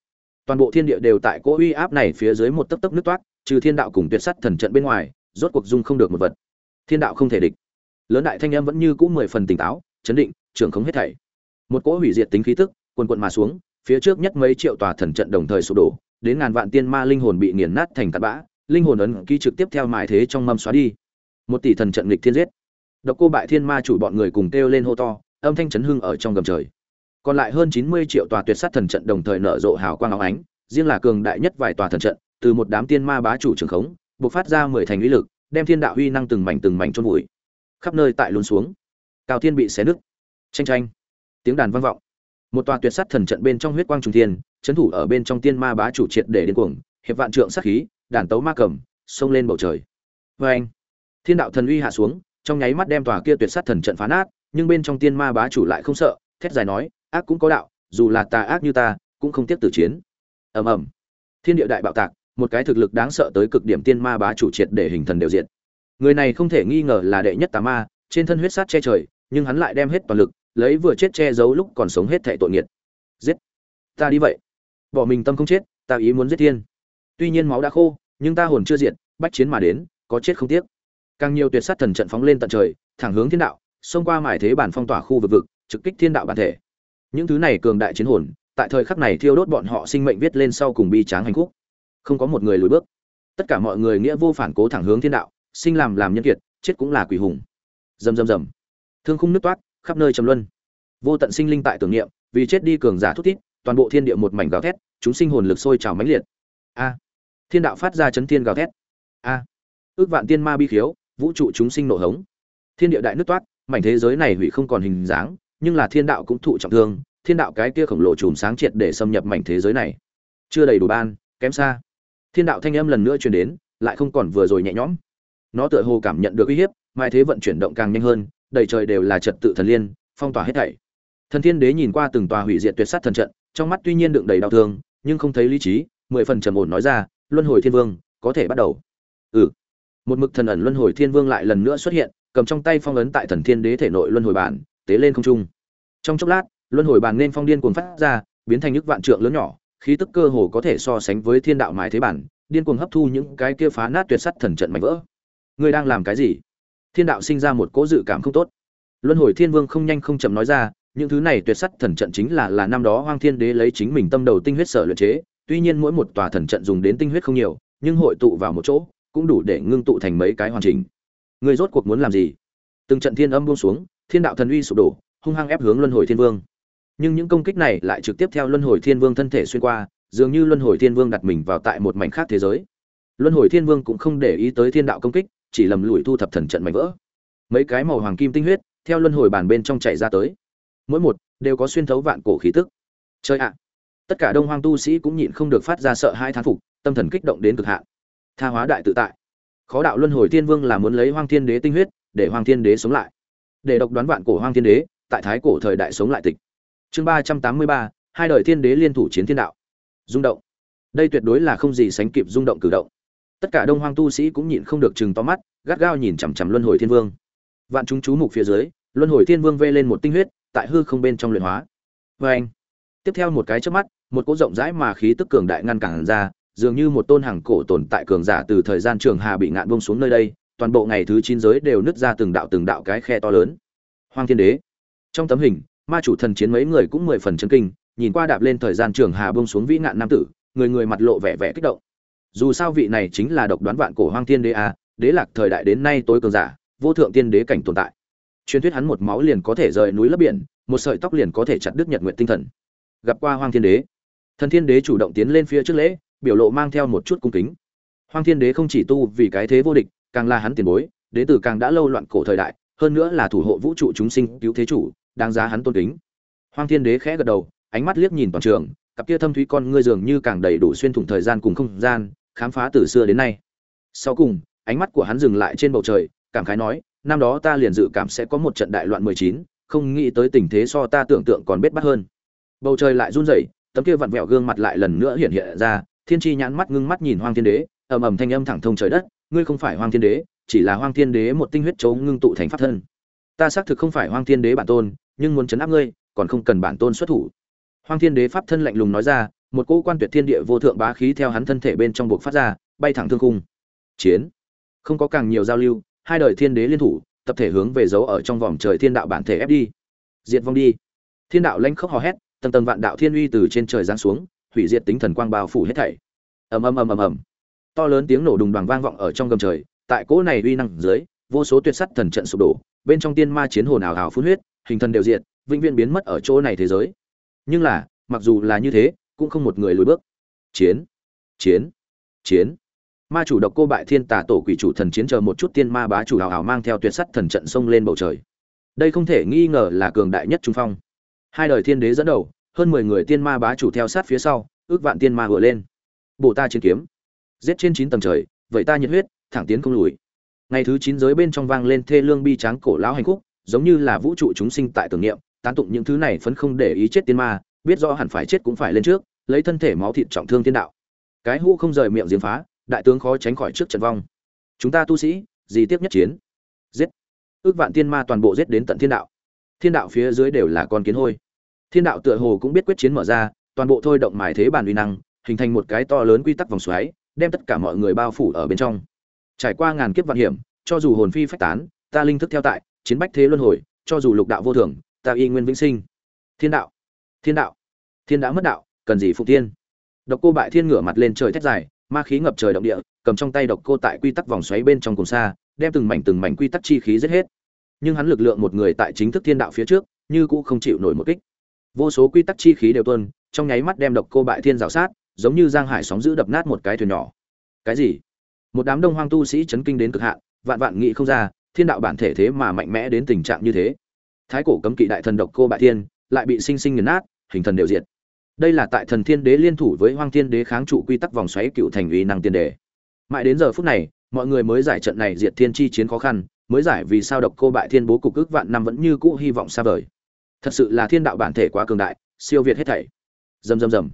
Toàn bộ thiên địa đều tại cỗ uy áp này phía dưới một tấc tấc nước toát, trừ thiên đạo cùng tuyệt sắt thần trận bên ngoài rốt cuộc dung không được một vật. Thiên đạo không thể địch. Lớn đại thanh em vẫn như cũ mười phần tỉnh táo, chấn định, trưởng không hết thảy. Một cỗ hủy diệt tính khí tức quần quận mà xuống, phía trước nhất mấy triệu tòa thần trận đồng thời sụp đổ, đến ngàn vạn tiên ma linh hồn bị nghiền nát thành tạt bã, linh hồn ấn ký trực tiếp theo mài thế trong mâm xóa đi. Một tỷ thần trận nghịch thiên giết. Độc cô bại thiên ma chủ bọn người cùng kêu lên hô to, âm thanh chấn hưng ở trong gầm trời. Còn lại hơn chín mươi triệu tòa tuyệt sát thần trận đồng thời nở rộ hào quang óng ánh, riêng là cường đại nhất vài tòa thần trận, từ một đám tiên ma bá chủ trường khống bộc phát ra mười thành uy lực, đem thiên đạo huy năng từng mảnh từng mảnh trôn vùi. Khắp nơi tại lún xuống. Cao thiên bị xé nứt. Tranh tranh tiếng đàn vang vọng. Một tòa tuyệt sát thần trận bên trong huyết quang trùng thiên trấn thủ ở bên trong tiên ma bá chủ triệt để điên cuồng, hiệp vạn trượng sát khí, đàn tấu ma cầm, xông lên bầu trời. Vê anh, thiên đạo thần uy hạ xuống, trong nháy mắt đem tòa kia tuyệt sát thần trận phá nát, nhưng bên trong tiên ma bá chủ lại không sợ, thét dài nói, ác cũng có đạo, dù là tà ác như ta, cũng không tiếp tử chiến. Ầm ầm. Thiên địa đại bạo tạc một cái thực lực đáng sợ tới cực điểm tiên ma bá chủ triệt để hình thần đều diện. Người này không thể nghi ngờ là đệ nhất tà ma, trên thân huyết sát che trời, nhưng hắn lại đem hết toàn lực, lấy vừa chết che giấu lúc còn sống hết thệ tội nghiệt. Giết! Ta đi vậy. Bỏ mình tâm không chết, ta ý muốn giết thiên. Tuy nhiên máu đã khô, nhưng ta hồn chưa diệt, bách chiến mà đến, có chết không tiếc. Càng nhiều tuyệt sát thần trận phóng lên tận trời, thẳng hướng thiên đạo, xông qua mải thế bản phong tỏa khu vực vực, trực kích thiên đạo bản thể. Những thứ này cường đại chiến hồn, tại thời khắc này thiêu đốt bọn họ sinh mệnh viết lên sau cùng bi tráng hành khúc không có một người lùi bước. Tất cả mọi người nghĩa vô phản cố thẳng hướng thiên đạo, sinh làm làm nhân kiệt, chết cũng là quỷ hùng. Rầm rầm rầm. Thương khung nước toát, khắp nơi trầm luân. Vô tận sinh linh tại tưởng niệm, vì chết đi cường giả thút tít toàn bộ thiên địa một mảnh gào thét, chúng sinh hồn lực sôi trào mãnh liệt. A. Thiên đạo phát ra chấn thiên gào thét. A. Ước vạn tiên ma bi khiếu, vũ trụ chúng sinh nổ hống. Thiên địa đại nước toát, mảnh thế giới này hủy không còn hình dáng, nhưng là thiên đạo cũng thụ trọng thương, thiên đạo cái kia khổng lồ chùm sáng triệt để xâm nhập mảnh thế giới này. Chưa đầy đủ ban, kém xa thiên đạo thanh âm lần nữa truyền đến, lại không còn vừa rồi nhẹ nhõm. Nó tựa hồ cảm nhận được uy hiếp, mai thế vận chuyển động càng nhanh hơn, đầy trời đều là trật tự thần liên, phong tỏa hết thảy. Thần thiên đế nhìn qua từng tòa hủy diệt tuyệt sát thần trận, trong mắt tuy nhiên đựng đầy đau thương, nhưng không thấy lý trí, mười phần trầm ổn nói ra, luân hồi thiên vương, có thể bắt đầu. Ừ. Một mực thần ẩn luân hồi thiên vương lại lần nữa xuất hiện, cầm trong tay phong ấn tại thần thiên đế thể nội luân hồi bản, tế lên không trung. Trong chốc lát, luân hồi bàn nên phong điên cuồng phát ra, biến thành nước vạn trượng lớn nhỏ khí tức cơ hồ có thể so sánh với thiên đạo mái thế bản, điên cuồng hấp thu những cái kia phá nát tuyệt sắt thần trận mạnh vỡ. Ngươi đang làm cái gì? Thiên đạo sinh ra một cỗ dự cảm không tốt. Luân hồi thiên vương không nhanh không chậm nói ra, những thứ này tuyệt sắt thần trận chính là là năm đó hoang thiên đế lấy chính mình tâm đầu tinh huyết sở luyện chế, tuy nhiên mỗi một tòa thần trận dùng đến tinh huyết không nhiều, nhưng hội tụ vào một chỗ, cũng đủ để ngưng tụ thành mấy cái hoàn chỉnh. Người rốt cuộc muốn làm gì? Từng trận thiên âm buông xuống, thiên đạo thần uy sụp đổ, hung hăng ép hướng luân hồi thiên vương nhưng những công kích này lại trực tiếp theo luân hồi thiên vương thân thể xuyên qua, dường như luân hồi thiên vương đặt mình vào tại một mảnh khác thế giới. Luân hồi thiên vương cũng không để ý tới thiên đạo công kích, chỉ lầm lùi thu thập thần trận mảnh vỡ. Mấy cái màu hoàng kim tinh huyết theo luân hồi bàn bên trong chạy ra tới. Mỗi một đều có xuyên thấu vạn cổ khí tức. Chơi ạ! Tất cả đông hoang tu sĩ cũng nhịn không được phát ra sợ hai thán phục, tâm thần kích động đến cực hạn. Tha hóa đại tự tại. Khó đạo luân hồi thiên vương là muốn lấy hoang thiên đế tinh huyết để hoang thiên đế sống lại. Để độc đoán vạn cổ hoang thiên đế, tại thái cổ thời đại sống lại tịch chương ba trăm tám mươi ba, hai đời thiên đế liên thủ chiến thiên đạo. Rung động. Đây tuyệt đối là không gì sánh kịp rung động cử động. Tất cả đông hoang tu sĩ cũng nhịn không được chừng to mắt, gắt gao nhìn chằm chằm luân hồi thiên vương. Vạn chúng chú mục phía dưới, luân hồi thiên vương vê lên một tinh huyết, tại hư không bên trong luyện hóa. Vê anh, tiếp theo một cái trước mắt, một cỗ rộng rãi mà khí tức cường đại ngăn cản ra, dường như một tôn hàng cổ tồn tại cường giả từ thời gian trường hà bị ngạn bông xuống nơi đây, toàn bộ ngày thứ chín giới đều nứt ra từng đạo từng đạo cái khe to lớn. Hoang thiên đế. Trong tấm hình ma chủ thần chiến mấy người cũng mười phần chân kinh, nhìn qua đạp lên thời gian trường hà bông xuống vĩ ngạn nam tử, người người mặt lộ vẻ vẻ kích động. Dù sao vị này chính là độc đoán vạn cổ hoang thiên đế a, đế lạc thời đại đến nay tối cường giả, vô thượng tiên đế cảnh tồn tại. Truyền thuyết hắn một máu liền có thể rời núi lấp biển, một sợi tóc liền có thể chặt đứt nhật nguyện tinh thần. Gặp qua hoang thiên đế, thần thiên đế chủ động tiến lên phía trước lễ, biểu lộ mang theo một chút cung kính. Hoang thiên đế không chỉ tu vì cái thế vô địch, càng là hắn tiền bối, đế tử càng đã lâu loạn cổ thời đại, hơn nữa là thủ hộ vũ trụ chúng sinh cứu thế chủ đáng giá hắn tôn kính. Hoang thiên đế khẽ gật đầu, ánh mắt liếc nhìn toàn trường, cặp kia thâm thúy con ngươi dường như càng đầy đủ xuyên thủng thời gian cùng không gian, khám phá từ xưa đến nay. Sau cùng, ánh mắt của hắn dừng lại trên bầu trời, cảm khái nói, năm đó ta liền dự cảm sẽ có một trận đại loạn mười chín, không nghĩ tới tình thế so ta tưởng tượng còn bết bắt hơn. Bầu trời lại run rẩy, tấm kia vặn vẹo gương mặt lại lần nữa hiện hiện ra, thiên tri nhãn mắt ngưng mắt nhìn hoang thiên đế, ầm ầm thanh âm thẳng thông trời đất, ngươi không phải hoang thiên đế, chỉ là hoang thiên đế một tinh huyết chấu ngưng tụ thành pháp thân ta xác thực không phải hoang thiên đế bản tôn, nhưng muốn chấn áp ngươi, còn không cần bản tôn xuất thủ. Hoang thiên đế pháp thân lạnh lùng nói ra, một cỗ quan tuyệt thiên địa vô thượng bá khí theo hắn thân thể bên trong buộc phát ra, bay thẳng thương cung chiến. Không có càng nhiều giao lưu, hai đời thiên đế liên thủ, tập thể hướng về dấu ở trong vòng trời thiên đạo bản thể ép đi. Diệt vong đi. Thiên đạo lanh khóc hò hét, tầng tầng vạn đạo thiên uy từ trên trời giáng xuống, hủy diệt tính thần quang bao phủ hết thảy. Ầm ầm ầm ầm ầm. To lớn tiếng nổ đùng đoàn vang vọng ở trong gầm trời, tại cỗ này uy năng dưới, vô số tuyệt sắt thần trận sụp đổ bên trong tiên ma chiến hồn ảo ảo phun huyết, hình thần đều diệt, vĩnh viễn biến mất ở chỗ này thế giới. Nhưng là, mặc dù là như thế, cũng không một người lùi bước. Chiến chiến chiến. Ma chủ độc cô bại thiên tà tổ quỷ chủ thần chiến chờ một chút tiên ma bá chủ hào hào mang theo tuyệt sắt thần trận sông lên bầu trời. Đây không thể nghi ngờ là cường đại nhất trung phong. Hai đời thiên đế dẫn đầu, hơn mười người tiên ma bá chủ theo sát phía sau, ước vạn tiên ma vừa lên. Bổ ta chiến kiếm. Giết trên chín tầng trời, vậy ta nhiệt huyết, thẳng tiến không lùi ngày thứ chín giới bên trong vang lên thê lương bi tráng cổ lão hành khúc, giống như là vũ trụ chúng sinh tại tưởng niệm, tán tụng những thứ này phấn không để ý chết tiên ma, biết rõ hẳn phải chết cũng phải lên trước, lấy thân thể máu thịt trọng thương tiên đạo. Cái hũ không rời miệng giếng phá, đại tướng khó tránh khỏi trước trận vong. Chúng ta tu sĩ, gì tiếp nhất chiến? Giết. Ước vạn tiên ma toàn bộ giết đến tận thiên đạo. Thiên đạo phía dưới đều là con kiến hôi. Thiên đạo tựa hồ cũng biết quyết chiến mở ra, toàn bộ thôi động mài thế bản uy năng, hình thành một cái to lớn quy tắc vòng xoáy, đem tất cả mọi người bao phủ ở bên trong trải qua ngàn kiếp vạn hiểm, cho dù hồn phi phách tán, ta linh thức theo tại, chiến bách thế luân hồi, cho dù lục đạo vô thường, ta y nguyên vĩnh sinh. Thiên đạo thiên đạo, thiên đã mất đạo, cần gì phục tiên độc cô bại thiên ngửa mặt lên trời thét dài, ma khí ngập trời động địa, cầm trong tay độc cô tại quy tắc vòng xoáy bên trong cùng xa, đem từng mảnh từng mảnh quy tắc chi khí giết hết. Nhưng hắn lực lượng một người tại chính thức thiên đạo phía trước, như cũ không chịu nổi một kích. Vô số quy tắc chi khí đều tuân trong nháy mắt đem độc cô bại thiên rào sát, giống như giang hải sóng giữ đập nát một cái thuyền nhỏ. Cái gì? Một đám đông hoang tu sĩ chấn kinh đến cực hạn, vạn vạn nghị không ra, thiên đạo bản thể thế mà mạnh mẽ đến tình trạng như thế. Thái cổ cấm kỵ đại thần độc cô bại thiên, lại bị sinh sinh nghiền nát, hình thần đều diệt. Đây là tại thần thiên đế liên thủ với hoang thiên đế kháng trụ quy tắc vòng xoáy cựu thành uy năng tiên đề mãi đến giờ phút này, mọi người mới giải trận này diệt thiên chi chiến khó khăn, mới giải vì sao độc cô bại thiên bố cục ước vạn năm vẫn như cũ hy vọng xa vời. Thật sự là thiên đạo bản thể quá cường đại, siêu việt hết thảy. Rầm rầm rầm.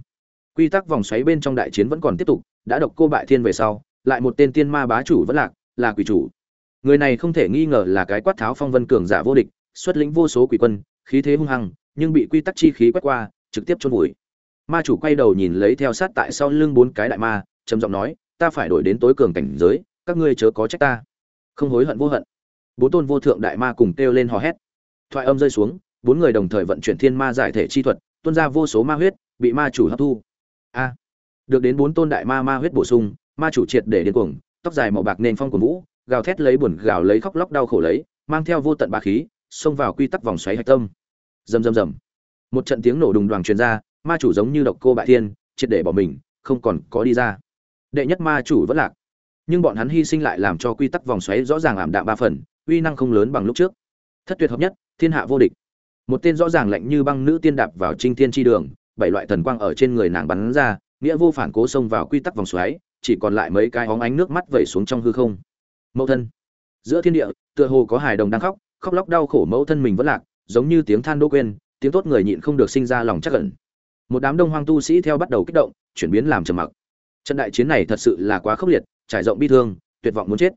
Quy tắc vòng xoáy bên trong đại chiến vẫn còn tiếp tục, đã độc cô bại thiên về sau lại một tên tiên ma bá chủ vẫn lạc, là quỷ chủ. Người này không thể nghi ngờ là cái quát tháo phong vân cường giả vô địch, xuất lĩnh vô số quỷ quân, khí thế hung hăng, nhưng bị quy tắc chi khí quét qua, trực tiếp chôn vùi. Ma chủ quay đầu nhìn lấy theo sát tại sau lưng bốn cái đại ma, trầm giọng nói, ta phải đổi đến tối cường cảnh giới, các ngươi chớ có trách ta. Không hối hận vô hận. Bốn tôn vô thượng đại ma cùng kêu lên hò hét. Thoại âm rơi xuống, bốn người đồng thời vận chuyển thiên ma giải thể chi thuật, tuôn ra vô số ma huyết, bị ma chủ hấp thu. A. Được đến bốn tôn đại ma ma huyết bổ sung ma chủ triệt để điên cuồng, tóc dài màu bạc nền phong của vũ gào thét lấy buồn, gào lấy khóc lóc đau khổ lấy, mang theo vô tận ba khí, xông vào quy tắc vòng xoáy hạch tâm. Rầm rầm rầm. Một trận tiếng nổ đùng đoàng truyền ra, ma chủ giống như độc cô bại thiên, triệt để bỏ mình, không còn có đi ra. Đệ nhất ma chủ vẫn lạc. Nhưng bọn hắn hy sinh lại làm cho quy tắc vòng xoáy rõ ràng ảm đạm ba phần, uy năng không lớn bằng lúc trước. Thất tuyệt hợp nhất, thiên hạ vô địch. Một tên rõ ràng lạnh như băng nữ tiên đạp vào trinh thiên tri đường, bảy loại thần quang ở trên người nàng bắn ra, nghĩa vô phản cố xông vào quy tắc vòng xoáy chỉ còn lại mấy cái hóng ánh nước mắt vẩy xuống trong hư không. Mẫu thân. Giữa thiên địa, tựa hồ có hài đồng đang khóc khóc lóc đau khổ mẫu thân mình vẫn lạc, giống như tiếng than đô quên, tiếng tốt người nhịn không được sinh ra lòng chắc ẩn. Một đám đông hoang tu sĩ theo bắt đầu kích động, chuyển biến làm trầm mặc. Trận đại chiến này thật sự là quá khốc liệt, trải rộng bi thương, tuyệt vọng muốn chết.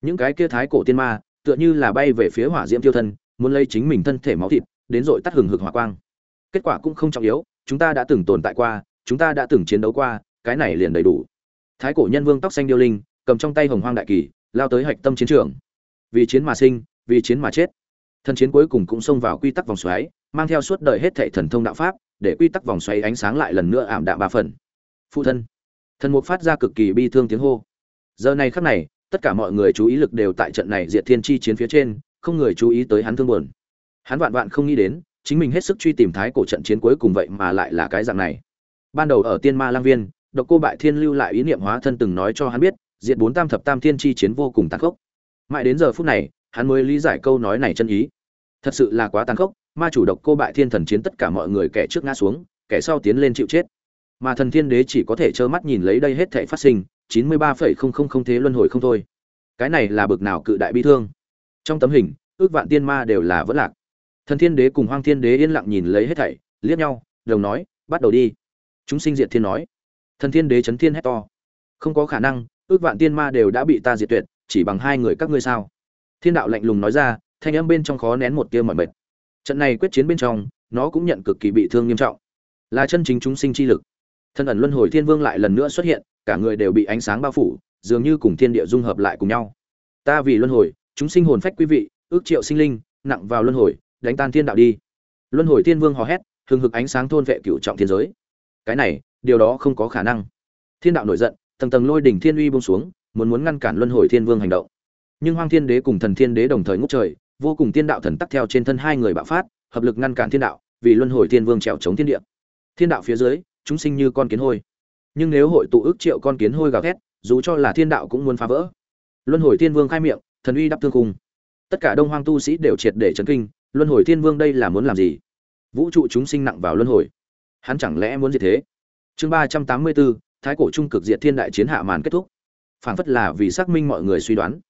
Những cái kia thái cổ tiên ma, tựa như là bay về phía hỏa diễm tiêu thân, muốn lấy chính mình thân thể máu thịt, đến rồi tắt hừng hực hỏa quang. Kết quả cũng không trọng yếu, chúng ta đã từng tồn tại qua, chúng ta đã từng chiến đấu qua, cái này liền đầy đủ thái cổ nhân vương tóc xanh điêu linh, cầm trong tay hồng hoang đại kỳ, lao tới hạch tâm chiến trường. Vì chiến mà sinh, vì chiến mà chết. Thần chiến cuối cùng cũng xông vào quy tắc vòng xoáy, mang theo suốt đời hết thệ thần thông đạo pháp, để quy tắc vòng xoáy ánh sáng lại lần nữa ảm đạm ba phần. Phụ thân. Thần mục phát ra cực kỳ bi thương tiếng hô. Giờ này khắc này, tất cả mọi người chú ý lực đều tại trận này diệt thiên chi chiến phía trên, không người chú ý tới hắn thương buồn. Hắn vạn vạn không nghĩ đến, chính mình hết sức truy tìm thái cổ trận chiến cuối cùng vậy mà lại là cái dạng này. Ban đầu ở tiên ma lang viên độc cô bại thiên lưu lại ý niệm hóa thân từng nói cho hắn biết, diệt bốn tam thập tam thiên chi chiến vô cùng tàn khốc. Mãi đến giờ phút này, hắn mới lý giải câu nói này chân ý. Thật sự là quá tàn khốc, ma chủ độc cô bại thiên thần chiến tất cả mọi người kẻ trước ngã xuống, kẻ sau tiến lên chịu chết. Mà thần thiên đế chỉ có thể trơ mắt nhìn lấy đây hết thể phát sinh, chín mươi ba phẩy không không không thế luân hồi không thôi. Cái này là bực nào cự đại bi thương. Trong tấm hình, ước vạn tiên ma đều là vẫn lạc. Thần thiên đế cùng hoang thiên đế yên lặng nhìn lấy hết thảy, liếc nhau, đồng nói, bắt đầu đi. Chúng sinh diệt thiên nói thần thiên đế chấn thiên hét to. Không có khả năng, ước vạn tiên ma đều đã bị ta diệt tuyệt, chỉ bằng hai người các ngươi sao? Thiên đạo lạnh lùng nói ra, thanh âm bên trong khó nén một tia mọi mệt. Trận này quyết chiến bên trong, nó cũng nhận cực kỳ bị thương nghiêm trọng. Là chân chính chúng sinh chi lực. Thân ẩn luân hồi thiên vương lại lần nữa xuất hiện, cả người đều bị ánh sáng bao phủ, dường như cùng thiên địa dung hợp lại cùng nhau. Ta vì luân hồi, chúng sinh hồn phách quý vị, ước triệu sinh linh, nặng vào luân hồi, đánh tan thiên đạo đi. Luân hồi thiên vương hò hét, hừng hực ánh sáng thôn vệ cựu trọng thiên giới. Cái này điều đó không có khả năng. Thiên đạo nổi giận, tầng tầng lôi đỉnh thiên uy bông xuống, muốn muốn ngăn cản luân hồi thiên vương hành động. Nhưng hoang thiên đế cùng thần thiên đế đồng thời ngút trời, vô cùng tiên đạo thần tắc theo trên thân hai người bạo phát, hợp lực ngăn cản thiên đạo, vì luân hồi thiên vương trèo chống thiên địa. Thiên đạo phía dưới, chúng sinh như con kiến hôi. Nhưng nếu hội tụ ước triệu con kiến hôi gào thét, dù cho là thiên đạo cũng muốn phá vỡ. Luân hồi thiên vương khai miệng, thần uy đắp thương cung tất cả đông hoang tu sĩ đều triệt để chấn kinh, luân hồi thiên vương đây là muốn làm gì? Vũ trụ chúng sinh nặng vào luân hồi. Hắn chẳng lẽ muốn gì thế? Chương ba trăm tám mươi bốn thái cổ trung cực diệt thiên đại chiến hạ màn kết thúc. Phảng phất là vì xác minh mọi người suy đoán.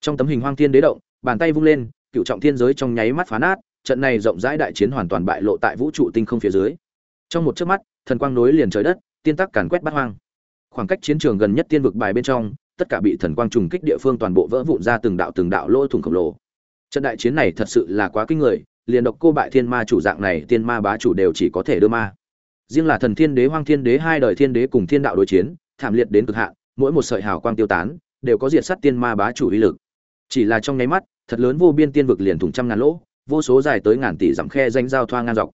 Trong tấm hình hoang thiên đế động, bàn tay vung lên, cựu trọng thiên giới trong nháy mắt phá nát, trận này rộng rãi đại chiến hoàn toàn bại lộ tại vũ trụ tinh không phía dưới. Trong một chớp mắt, thần quang nối liền trời đất, tiên tắc càn quét bát hoang. Khoảng cách chiến trường gần nhất tiên vực bài bên trong, tất cả bị thần quang trùng kích địa phương toàn bộ vỡ vụn ra từng đạo từng đạo lỗ thủng khổng lồ. Trận đại chiến này thật sự là quá kinh người, liền độc cô bại thiên ma chủ dạng này, tiên ma bá chủ đều chỉ có thể đưa ma riêng là thần thiên đế, hoang thiên đế, hai đời thiên đế cùng thiên đạo đối chiến, thảm liệt đến cực hạn, mỗi một sợi hào quang tiêu tán, đều có diệt sát tiên ma bá chủ uy lực. Chỉ là trong nháy mắt, thật lớn vô biên tiên vực liền thủng trăm ngàn lỗ, vô số dài tới ngàn tỷ dặm khe danh giao thoa ngang dọc.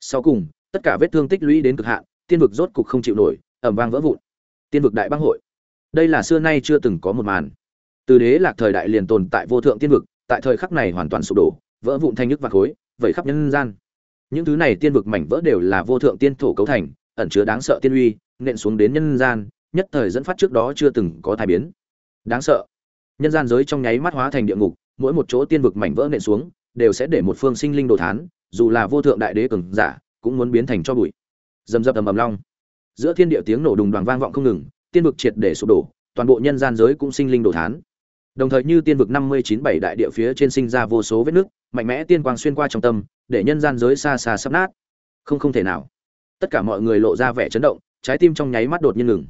Sau cùng, tất cả vết thương tích lũy đến cực hạn, tiên vực rốt cục không chịu nổi ẩm vang vỡ vụn. Tiên vực đại bang hội. Đây là xưa nay chưa từng có một màn. Từ đế lạc thời đại liền tồn tại vô thượng tiên vực, tại thời khắc này hoàn toàn sụp đổ, vỡ vụn thanh nhức và khối, vẩy khắp nhân gian những thứ này tiên vực mảnh vỡ đều là vô thượng tiên thổ cấu thành, ẩn chứa đáng sợ tiên uy, nện xuống đến nhân gian, nhất thời dẫn phát trước đó chưa từng có thai biến. Đáng sợ. Nhân gian giới trong nháy mắt hóa thành địa ngục, mỗi một chỗ tiên vực mảnh vỡ nện xuống, đều sẽ để một phương sinh linh đồ thán, dù là vô thượng đại đế cường giả, cũng muốn biến thành cho bụi. Dầm dập ầm ầm long. Giữa thiên địa tiếng nổ đùng đoàn vang vọng không ngừng, tiên vực triệt để sụp đổ, toàn bộ nhân gian giới cũng sinh linh đồ thán. Đồng thời như tiên vực năm mươi chín bảy đại địa phía trên sinh ra vô số vết nước mạnh mẽ tiên quang xuyên qua trong tâm để nhân gian giới xa xa sắp nát. Không không thể nào. Tất cả mọi người lộ ra vẻ chấn động, trái tim trong nháy mắt đột nhiên ngừng.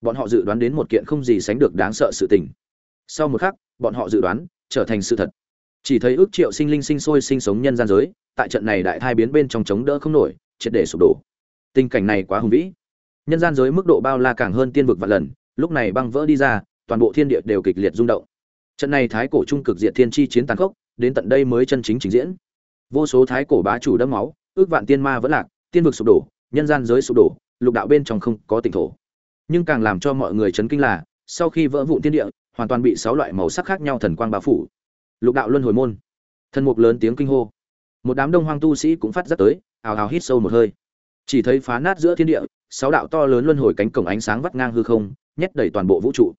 Bọn họ dự đoán đến một kiện không gì sánh được đáng sợ sự tình. Sau một khắc, bọn họ dự đoán trở thành sự thật. Chỉ thấy ước triệu sinh linh sinh sôi sinh sống nhân gian giới, tại trận này đại thai biến bên trong chống đỡ không nổi, triệt để sụp đổ. Tình cảnh này quá hùng vĩ. Nhân gian giới mức độ bao la càng hơn tiên vực vạn lần, lúc này băng vỡ đi ra, toàn bộ thiên địa đều kịch liệt rung động. Trận này thái cổ trung cực diệt thiên chi chiến tàn khốc, đến tận đây mới chân chính trình diễn vô số thái cổ bá chủ đẫm máu, ước vạn tiên ma vẫn lạc, tiên vực sụp đổ, nhân gian giới sụp đổ, lục đạo bên trong không có tỉnh thổ. Nhưng càng làm cho mọi người chấn kinh là, sau khi vỡ vụn thiên địa, hoàn toàn bị sáu loại màu sắc khác nhau thần quang bao phủ. Lục đạo luân hồi môn. Thần mục lớn tiếng kinh hô. Một đám đông hoang tu sĩ cũng phát rất tới, ào ào hít sâu một hơi. Chỉ thấy phá nát giữa thiên địa, sáu đạo to lớn luân hồi cánh cổng ánh sáng vắt ngang hư không, nhét đầy toàn bộ vũ trụ.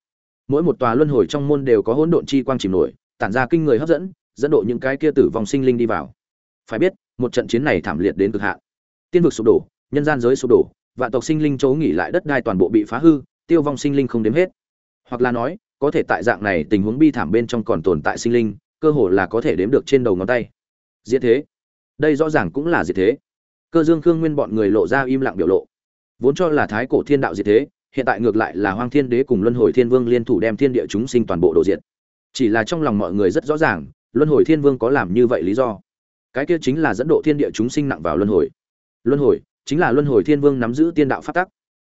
Mỗi một tòa luân hồi trong môn đều có hỗn độn chi quang chìm nổi, tản ra kinh người hấp dẫn dẫn độ những cái kia tử vong sinh linh đi vào phải biết, một trận chiến này thảm liệt đến cực hạn. Tiên vực sụp đổ, nhân gian giới sụp đổ, vạn tộc sinh linh chỗ nghỉ lại đất đai toàn bộ bị phá hư, tiêu vong sinh linh không đếm hết. Hoặc là nói, có thể tại dạng này tình huống bi thảm bên trong còn tồn tại sinh linh, cơ hồ là có thể đếm được trên đầu ngón tay. Diệt thế. Đây rõ ràng cũng là diệt thế. Cơ dương khương nguyên bọn người lộ ra im lặng biểu lộ. Vốn cho là thái cổ thiên đạo diệt thế, hiện tại ngược lại là hoang thiên đế cùng luân hồi thiên vương liên thủ đem thiên địa chúng sinh toàn bộ đồ diệt. Chỉ là trong lòng mọi người rất rõ ràng, luân hồi thiên vương có làm như vậy lý do cái kia chính là dẫn độ thiên địa chúng sinh nặng vào luân hồi. Luân hồi, chính là luân hồi thiên vương nắm giữ tiên đạo phát tắc.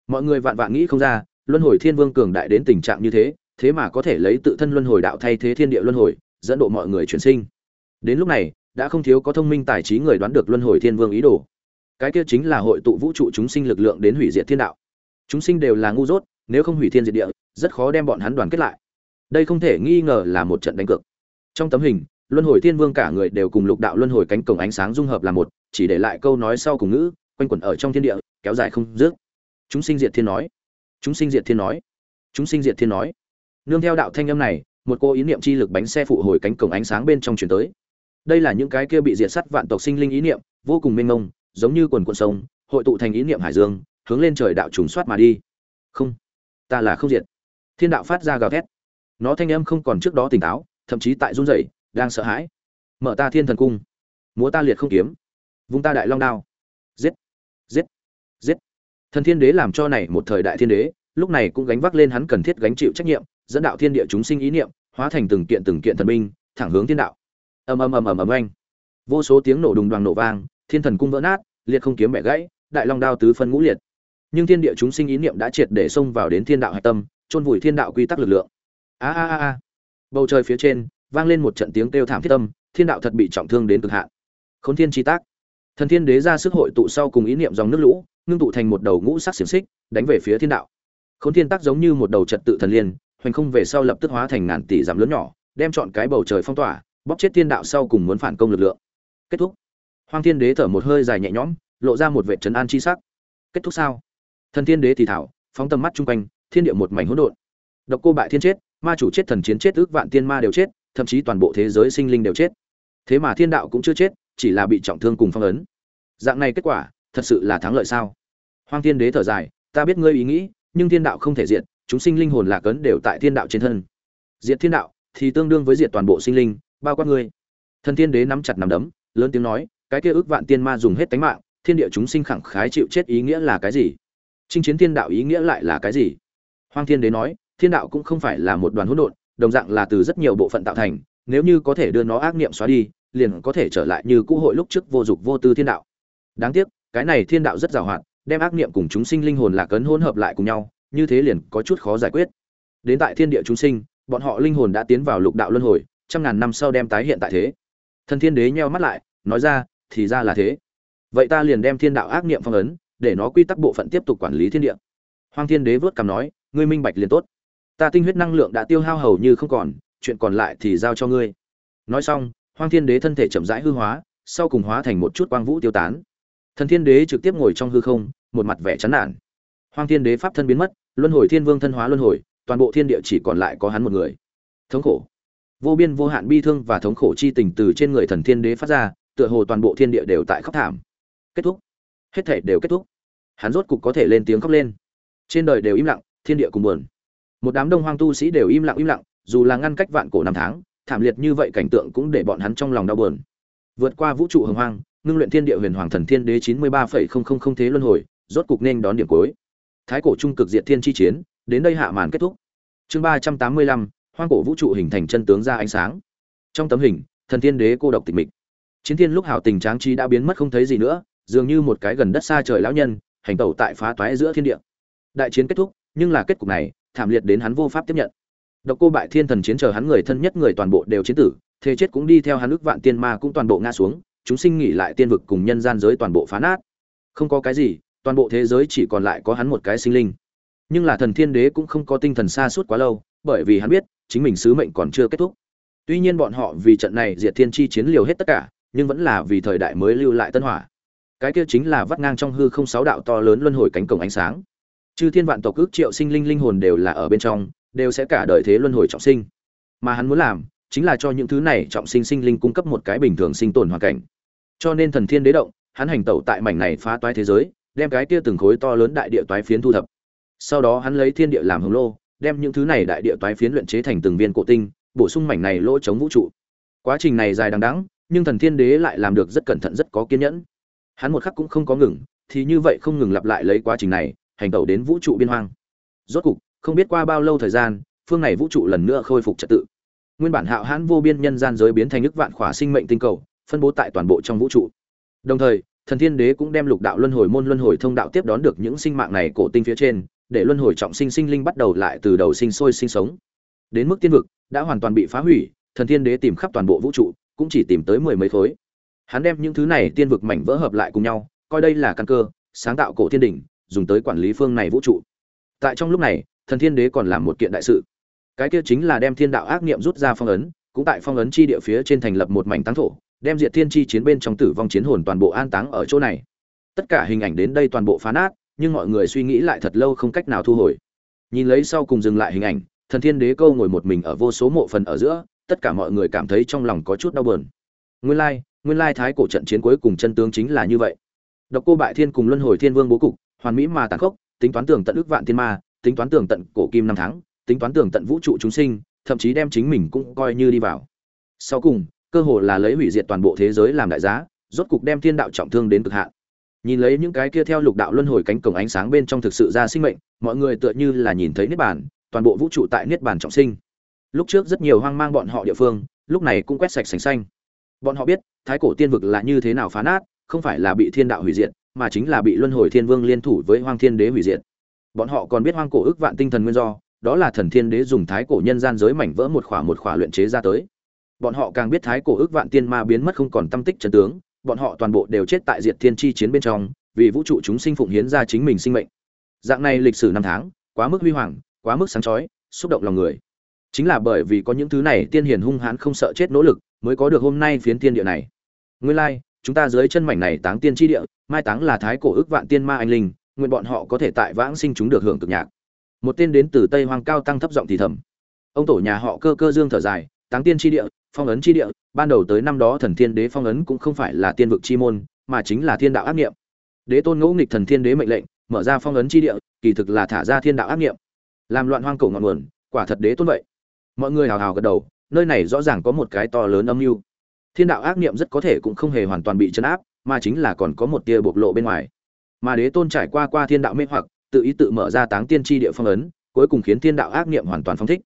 Mọi người vạn vạn nghĩ không ra, luân hồi thiên vương cường đại đến tình trạng như thế thế mà có thể lấy tự thân luân hồi đạo thay thế thiên địa luân hồi, dẫn độ mọi người chuyển sinh. Đến lúc này, đã không thiếu có thông minh tài trí người đoán được luân hồi thiên vương ý đồ. Cái kia chính là hội tụ vũ trụ chúng sinh lực lượng đến hủy diệt thiên đạo. Chúng sinh đều là ngu dốt, nếu không hủy thiên diệt địa, rất khó đem bọn hắn đoàn kết lại. Đây không thể nghi ngờ là một trận đánh cược. Trong tấm hình luân hồi thiên vương cả người đều cùng lục đạo luân hồi cánh cổng ánh sáng dung hợp là một, chỉ để lại câu nói sau cùng ngữ, quanh quẩn ở trong thiên địa, kéo dài không dứt. Chúng sinh diệt thiên nói. Chúng sinh diệt thiên nói. Chúng sinh diệt thiên nói. Nương theo đạo thanh âm này, một cô ý niệm chi lực bánh xe phụ hồi cánh cổng ánh sáng bên trong chuyển tới. Đây là những cái kia bị diệt sắt vạn tộc sinh linh ý niệm, vô cùng mênh mông, giống như quần quần sông, hội tụ thành ý niệm hải dương, hướng lên trời đạo trùng soát mà đi. Không, ta là không diệt. Thiên đạo phát ra gào thét. Nó thanh âm không còn trước đó tỉnh táo, thậm chí tại run rẩy đang sợ hãi. Mở ta thiên thần cung. Múa ta liệt không kiếm. Vung ta đại long đao. Giết. Giết. Giết. Thần thiên đế làm cho này một thời đại thiên đế, lúc này cũng gánh vác lên hắn cần thiết gánh chịu trách nhiệm, dẫn đạo thiên địa chúng sinh ý niệm, hóa thành từng kiện từng kiện thần binh, thẳng hướng thiên đạo. Ầm ầm ầm ầm ầm anh vô số tiếng nổ đùng đoàng nổ vang, thiên thần cung vỡ nát, liệt không kiếm bẻ gãy, đại long đao tứ phân ngũ liệt. Nhưng thiên địa chúng sinh ý niệm đã triệt để xông vào đến thiên đạo hạch tâm, chôn vùi thiên đạo quy tắc lực lượng. A a a. Bầu trời phía trên vang lên một trận tiếng kêu thảm thiết tâm thiên đạo thật bị trọng thương đến cực hạn. Khốn thiên chi tác. Thần thiên đế ra sức hội tụ sau cùng ý niệm dòng nước lũ, ngưng tụ thành một đầu ngũ sắc xiềng xích, đánh về phía thiên đạo. Khốn thiên tác giống như một đầu trật tự thần liên, hoành không về sau lập tức hóa thành ngàn tỷ giảm lớn nhỏ, đem chọn cái bầu trời phong tỏa, bóp chết thiên đạo sau cùng muốn phản công lực lượng. Kết thúc. Hoàng thiên đế thở một hơi dài nhẹ nhõm, lộ ra một vệ trấn an chi sắc. Kết thúc sao? Thần thiên đế thì thảo, phóng tầm mắt chung quanh, thiên địa một mảnh hỗn độn. Độc cô bại thiên chết, ma chủ chết thần chiến chết ước vạn tiên ma đều chết thậm chí toàn bộ thế giới sinh linh đều chết. Thế mà thiên đạo cũng chưa chết chỉ là bị trọng thương cùng phong ấn. Dạng này kết quả thật sự là thắng lợi sao? Hoang thiên đế thở dài ta biết ngươi ý nghĩ nhưng thiên đạo không thể diệt, chúng sinh linh hồn lạc ấn đều tại thiên đạo trên thân. Diệt thiên đạo thì tương đương với diệt toàn bộ sinh linh bao quát ngươi. Thần thiên đế nắm chặt nắm đấm lớn tiếng nói cái kia ước vạn tiên ma dùng hết tánh mạng thiên địa chúng sinh khẳng khái chịu chết ý nghĩa là cái gì? Chinh chiến thiên đạo ý nghĩa lại là cái gì? Hoang thiên đế nói thiên đạo cũng không phải là một đoàn hỗn độn đồng dạng là từ rất nhiều bộ phận tạo thành, nếu như có thể đưa nó ác niệm xóa đi, liền có thể trở lại như cũ hội lúc trước vô dục vô tư thiên đạo. Đáng tiếc, cái này thiên đạo rất giàu hoạt đem ác niệm cùng chúng sinh linh hồn lạc ấn hỗn hợp lại cùng nhau, như thế liền có chút khó giải quyết. Đến tại thiên địa chúng sinh, bọn họ linh hồn đã tiến vào lục đạo luân hồi, trăm ngàn năm sau đem tái hiện tại thế. Thần thiên đế nheo mắt lại, nói ra, thì ra là thế. Vậy ta liền đem thiên đạo ác niệm phong ấn, để nó quy tắc bộ phận tiếp tục quản lý thiên địa. Hoang thiên đế vớt cằm nói, ngươi minh bạch liền tốt ta tinh huyết năng lượng đã tiêu hao hầu như không còn, chuyện còn lại thì giao cho ngươi. Nói xong, hoang thiên đế thân thể chậm rãi hư hóa, sau cùng hóa thành một chút quang vũ tiêu tán. Thần thiên đế trực tiếp ngồi trong hư không, một mặt vẻ chán nản. Hoang thiên đế pháp thân biến mất, luân hồi thiên vương thân hóa luân hồi, toàn bộ thiên địa chỉ còn lại có hắn một người. Thống khổ. Vô biên vô hạn bi thương và thống khổ chi tình từ trên người thần thiên đế phát ra, tựa hồ toàn bộ thiên địa đều tại khóc thảm. Kết thúc. Hết thể đều kết thúc. Hắn rốt cục có thể lên tiếng khóc lên. Trên đời đều im lặng, thiên địa cùng buồn một đám đông hoang tu sĩ đều im lặng im lặng, dù là ngăn cách vạn cổ năm tháng, thảm liệt như vậy cảnh tượng cũng để bọn hắn trong lòng đau buồn. Vượt qua vũ trụ hồng hoang, ngưng luyện thiên địa huyền hoàng thần thiên đế chín mươi ba phẩy không không không thế luân hồi, rốt cục nên đón điểm cuối. Thái cổ trung cực diệt thiên chi chiến, đến đây hạ màn kết thúc. Chương ba trăm tám mươi lăm, hoang cổ vũ trụ hình thành chân tướng ra ánh sáng. Trong tấm hình, thần thiên đế cô độc tịch mịch. Chiến thiên lúc hào tình tráng trí đã biến mất không thấy gì nữa, dường như một cái gần đất xa trời lão nhân, hành tẩu tại phá toái giữa thiên địa. Đại chiến kết thúc, nhưng là kết cục này thảm liệt đến hắn vô pháp tiếp nhận. Độc cô bại thiên thần chiến chờ hắn người thân nhất người toàn bộ đều chiến tử thế chết cũng đi theo hắn ức vạn tiên ma cũng toàn bộ ngã xuống, chúng sinh nghỉ lại tiên vực cùng nhân gian giới toàn bộ phá nát. Không có cái gì, toàn bộ thế giới chỉ còn lại có hắn một cái sinh linh. Nhưng là thần thiên đế cũng không có tinh thần xa suốt quá lâu, bởi vì hắn biết, chính mình sứ mệnh còn chưa kết thúc. Tuy nhiên bọn họ vì trận này diệt thiên chi chiến liều hết tất cả, nhưng vẫn là vì thời đại mới lưu lại tân hỏa. Cái kia chính là vắt ngang trong hư không sáu đạo to lớn luân hồi cánh cổng ánh sáng chư thiên vạn tộc ước triệu sinh linh linh hồn đều là ở bên trong, đều sẽ cả đời thế luân hồi trọng sinh. Mà hắn muốn làm, chính là cho những thứ này trọng sinh sinh linh cung cấp một cái bình thường sinh tồn hoàn cảnh. Cho nên thần thiên đế động, hắn hành tẩu tại mảnh này phá toái thế giới, đem cái kia từng khối to lớn đại địa toái phiến thu thập. Sau đó hắn lấy thiên địa làm hồng lô, đem những thứ này đại địa toái phiến luyện chế thành từng viên cổ tinh, bổ sung mảnh này lỗ chống vũ trụ. Quá trình này dài đằng đẵng, nhưng thần thiên đế lại làm được rất cẩn thận rất có kiên nhẫn. Hắn một khắc cũng không có ngừng, thì như vậy không ngừng lặp lại lấy quá trình này hành tẩu đến vũ trụ biên hoang. Rốt cục, không biết qua bao lâu thời gian, phương này vũ trụ lần nữa khôi phục trật tự. Nguyên bản hạo hãn vô biên nhân gian giới biến thành nước vạn khỏa sinh mệnh tinh cầu, phân bố tại toàn bộ trong vũ trụ. Đồng thời, thần thiên đế cũng đem lục đạo luân hồi môn luân hồi thông đạo tiếp đón được những sinh mạng này cổ tinh phía trên, để luân hồi trọng sinh sinh linh bắt đầu lại từ đầu sinh sôi sinh sống. Đến mức tiên vực, đã hoàn toàn bị phá hủy, thần thiên đế tìm khắp toàn bộ vũ trụ, cũng chỉ tìm tới mười mấy khối. Hắn đem những thứ này tiên vực mảnh vỡ hợp lại cùng nhau, coi đây là căn cơ, sáng tạo cổ thiên đỉnh dùng tới quản lý phương này vũ trụ. Tại trong lúc này, thần thiên đế còn làm một kiện đại sự. Cái kia chính là đem thiên đạo ác niệm rút ra phong ấn, cũng tại phong ấn chi địa phía trên thành lập một mảnh táng thổ, đem diệt thiên chi chiến bên trong tử vong chiến hồn toàn bộ an táng ở chỗ này. Tất cả hình ảnh đến đây toàn bộ phá nát, nhưng mọi người suy nghĩ lại thật lâu không cách nào thu hồi. Nhìn lấy sau cùng dừng lại hình ảnh, thần thiên đế câu ngồi một mình ở vô số mộ phần ở giữa, tất cả mọi người cảm thấy trong lòng có chút đau buồn. Nguyên lai nguyên lai thái cổ trận chiến cuối cùng chân tướng chính là như vậy. Độc cô bại thiên cùng luân hồi thiên vương bố cục hoàn mỹ mà tàn khốc, tính toán tưởng tận ước vạn thiên ma, tính toán tưởng tận cổ kim năm tháng, tính toán tưởng tận vũ trụ chúng sinh, thậm chí đem chính mình cũng coi như đi vào. Sau cùng, cơ hồ là lấy hủy diệt toàn bộ thế giới làm đại giá, rốt cục đem thiên đạo trọng thương đến cực hạn. Nhìn lấy những cái kia theo lục đạo luân hồi cánh cổng ánh sáng bên trong thực sự ra sinh mệnh, mọi người tựa như là nhìn thấy niết bàn, toàn bộ vũ trụ tại niết bàn trọng sinh. Lúc trước rất nhiều hoang mang bọn họ địa phương, lúc này cũng quét sạch sành xanh. Bọn họ biết, thái cổ tiên vực là như thế nào phá nát, không phải là bị thiên đạo hủy diệt mà chính là bị luân hồi thiên vương liên thủ với hoang thiên đế hủy diệt. Bọn họ còn biết hoang cổ ước vạn tinh thần nguyên do, đó là thần thiên đế dùng thái cổ nhân gian giới mảnh vỡ một khỏa một khỏa luyện chế ra tới. Bọn họ càng biết thái cổ ước vạn tiên ma biến mất không còn tâm tích chân tướng, bọn họ toàn bộ đều chết tại diệt thiên chi chiến bên trong, vì vũ trụ chúng sinh phụng hiến ra chính mình sinh mệnh. Dạng này lịch sử năm tháng, quá mức huy hoàng, quá mức sáng chói, xúc động lòng người. Chính là bởi vì có những thứ này, tiên hiền hung hãn không sợ chết nỗ lực, mới có được hôm nay phiến tiên địa này. Nguyên lai chúng ta dưới chân mảnh này táng tiên chi địa, mai táng là thái cổ ước vạn tiên ma anh linh, nguyện bọn họ có thể tại vãng sinh chúng được hưởng cực nhạc. Một tên đến từ tây hoang cao tăng thấp giọng thì thầm. Ông tổ nhà họ cơ cơ dương thở dài, táng tiên chi địa, phong ấn chi địa, ban đầu tới năm đó thần thiên đế phong ấn cũng không phải là tiên vực chi môn, mà chính là thiên đạo ác niệm. Đế tôn ngẫu nghịch thần thiên đế mệnh lệnh, mở ra phong ấn chi địa, kỳ thực là thả ra thiên đạo ác niệm. Làm loạn hoang cổ ngọn nguồn, quả thật đế tôn vậy. Mọi người hào hào gật đầu, nơi này rõ ràng có một cái to lớn âm mưu thiên đạo ác niệm rất có thể cũng không hề hoàn toàn bị chấn áp, mà chính là còn có một tia bộc lộ bên ngoài. Mà đế tôn trải qua qua thiên đạo mê hoặc, tự ý tự mở ra táng tiên tri địa phong ấn, cuối cùng khiến thiên đạo ác niệm hoàn toàn phong thích.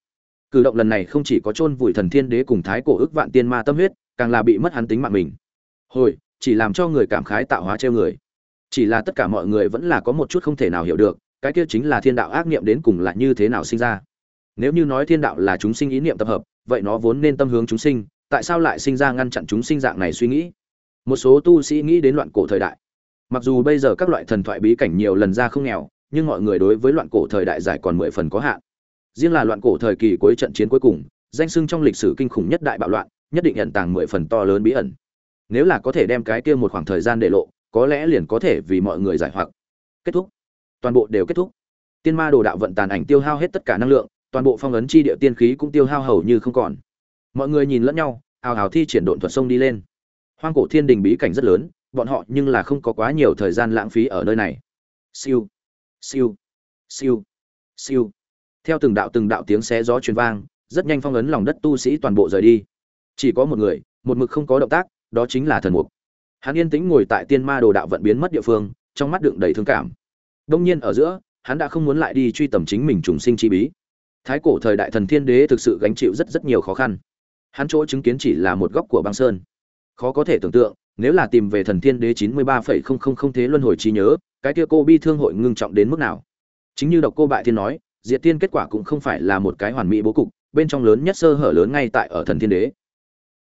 Cử động lần này không chỉ có chôn vùi thần thiên đế cùng thái cổ ức vạn tiên ma tâm huyết, càng là bị mất hắn tính mạng mình. Hồi, chỉ làm cho người cảm khái tạo hóa treo người. Chỉ là tất cả mọi người vẫn là có một chút không thể nào hiểu được, cái kia chính là thiên đạo ác niệm đến cùng là như thế nào sinh ra. Nếu như nói thiên đạo là chúng sinh ý niệm tập hợp, vậy nó vốn nên tâm hướng chúng sinh tại sao lại sinh ra ngăn chặn chúng sinh dạng này suy nghĩ? Một số tu sĩ nghĩ đến loạn cổ thời đại. Mặc dù bây giờ các loại thần thoại bí cảnh nhiều lần ra không nghèo, nhưng mọi người đối với loạn cổ thời đại giải còn mười phần có hạn. Riêng là loạn cổ thời kỳ cuối trận chiến cuối cùng, danh sưng trong lịch sử kinh khủng nhất đại bạo loạn, nhất định nhận tàng mười phần to lớn bí ẩn. Nếu là có thể đem cái kia một khoảng thời gian để lộ, có lẽ liền có thể vì mọi người giải hoặc. Kết thúc. Toàn bộ đều kết thúc. Tiên ma đồ đạo vận tàn ảnh tiêu hao hết tất cả năng lượng, toàn bộ phong ấn chi địa tiên khí cũng tiêu hao hầu như không còn mọi người nhìn lẫn nhau hào hào thi triển độn thuật sông đi lên. Hoang cổ thiên đình bí cảnh rất lớn, bọn họ nhưng là không có quá nhiều thời gian lãng phí ở nơi này. Siêu siêu siêu siêu. Theo từng đạo từng đạo tiếng xé gió truyền vang, rất nhanh phong ấn lòng đất tu sĩ toàn bộ rời đi. Chỉ có một người, một mực không có động tác, đó chính là thần mục. Hắn yên tĩnh ngồi tại tiên ma đồ đạo vận biến mất địa phương, trong mắt đựng đầy thương cảm. Đông nhiên ở giữa, hắn đã không muốn lại đi truy tầm chính mình trùng sinh chi bí. Thái cổ thời đại thần thiên đế thực sự gánh chịu rất rất nhiều khó khăn hắn chỗ chứng kiến chỉ là một góc của băng sơn. Khó có thể tưởng tượng, nếu là tìm về thần thiên đế chín mươi ba phẩy không không không thế luân hồi trí nhớ, cái kia cô bi thương hội ngưng trọng đến mức nào? Chính như độc cô bại thiên nói, diệt tiên kết quả cũng không phải là một cái hoàn mỹ bố cục, bên trong lớn nhất sơ hở lớn ngay tại ở thần thiên đế.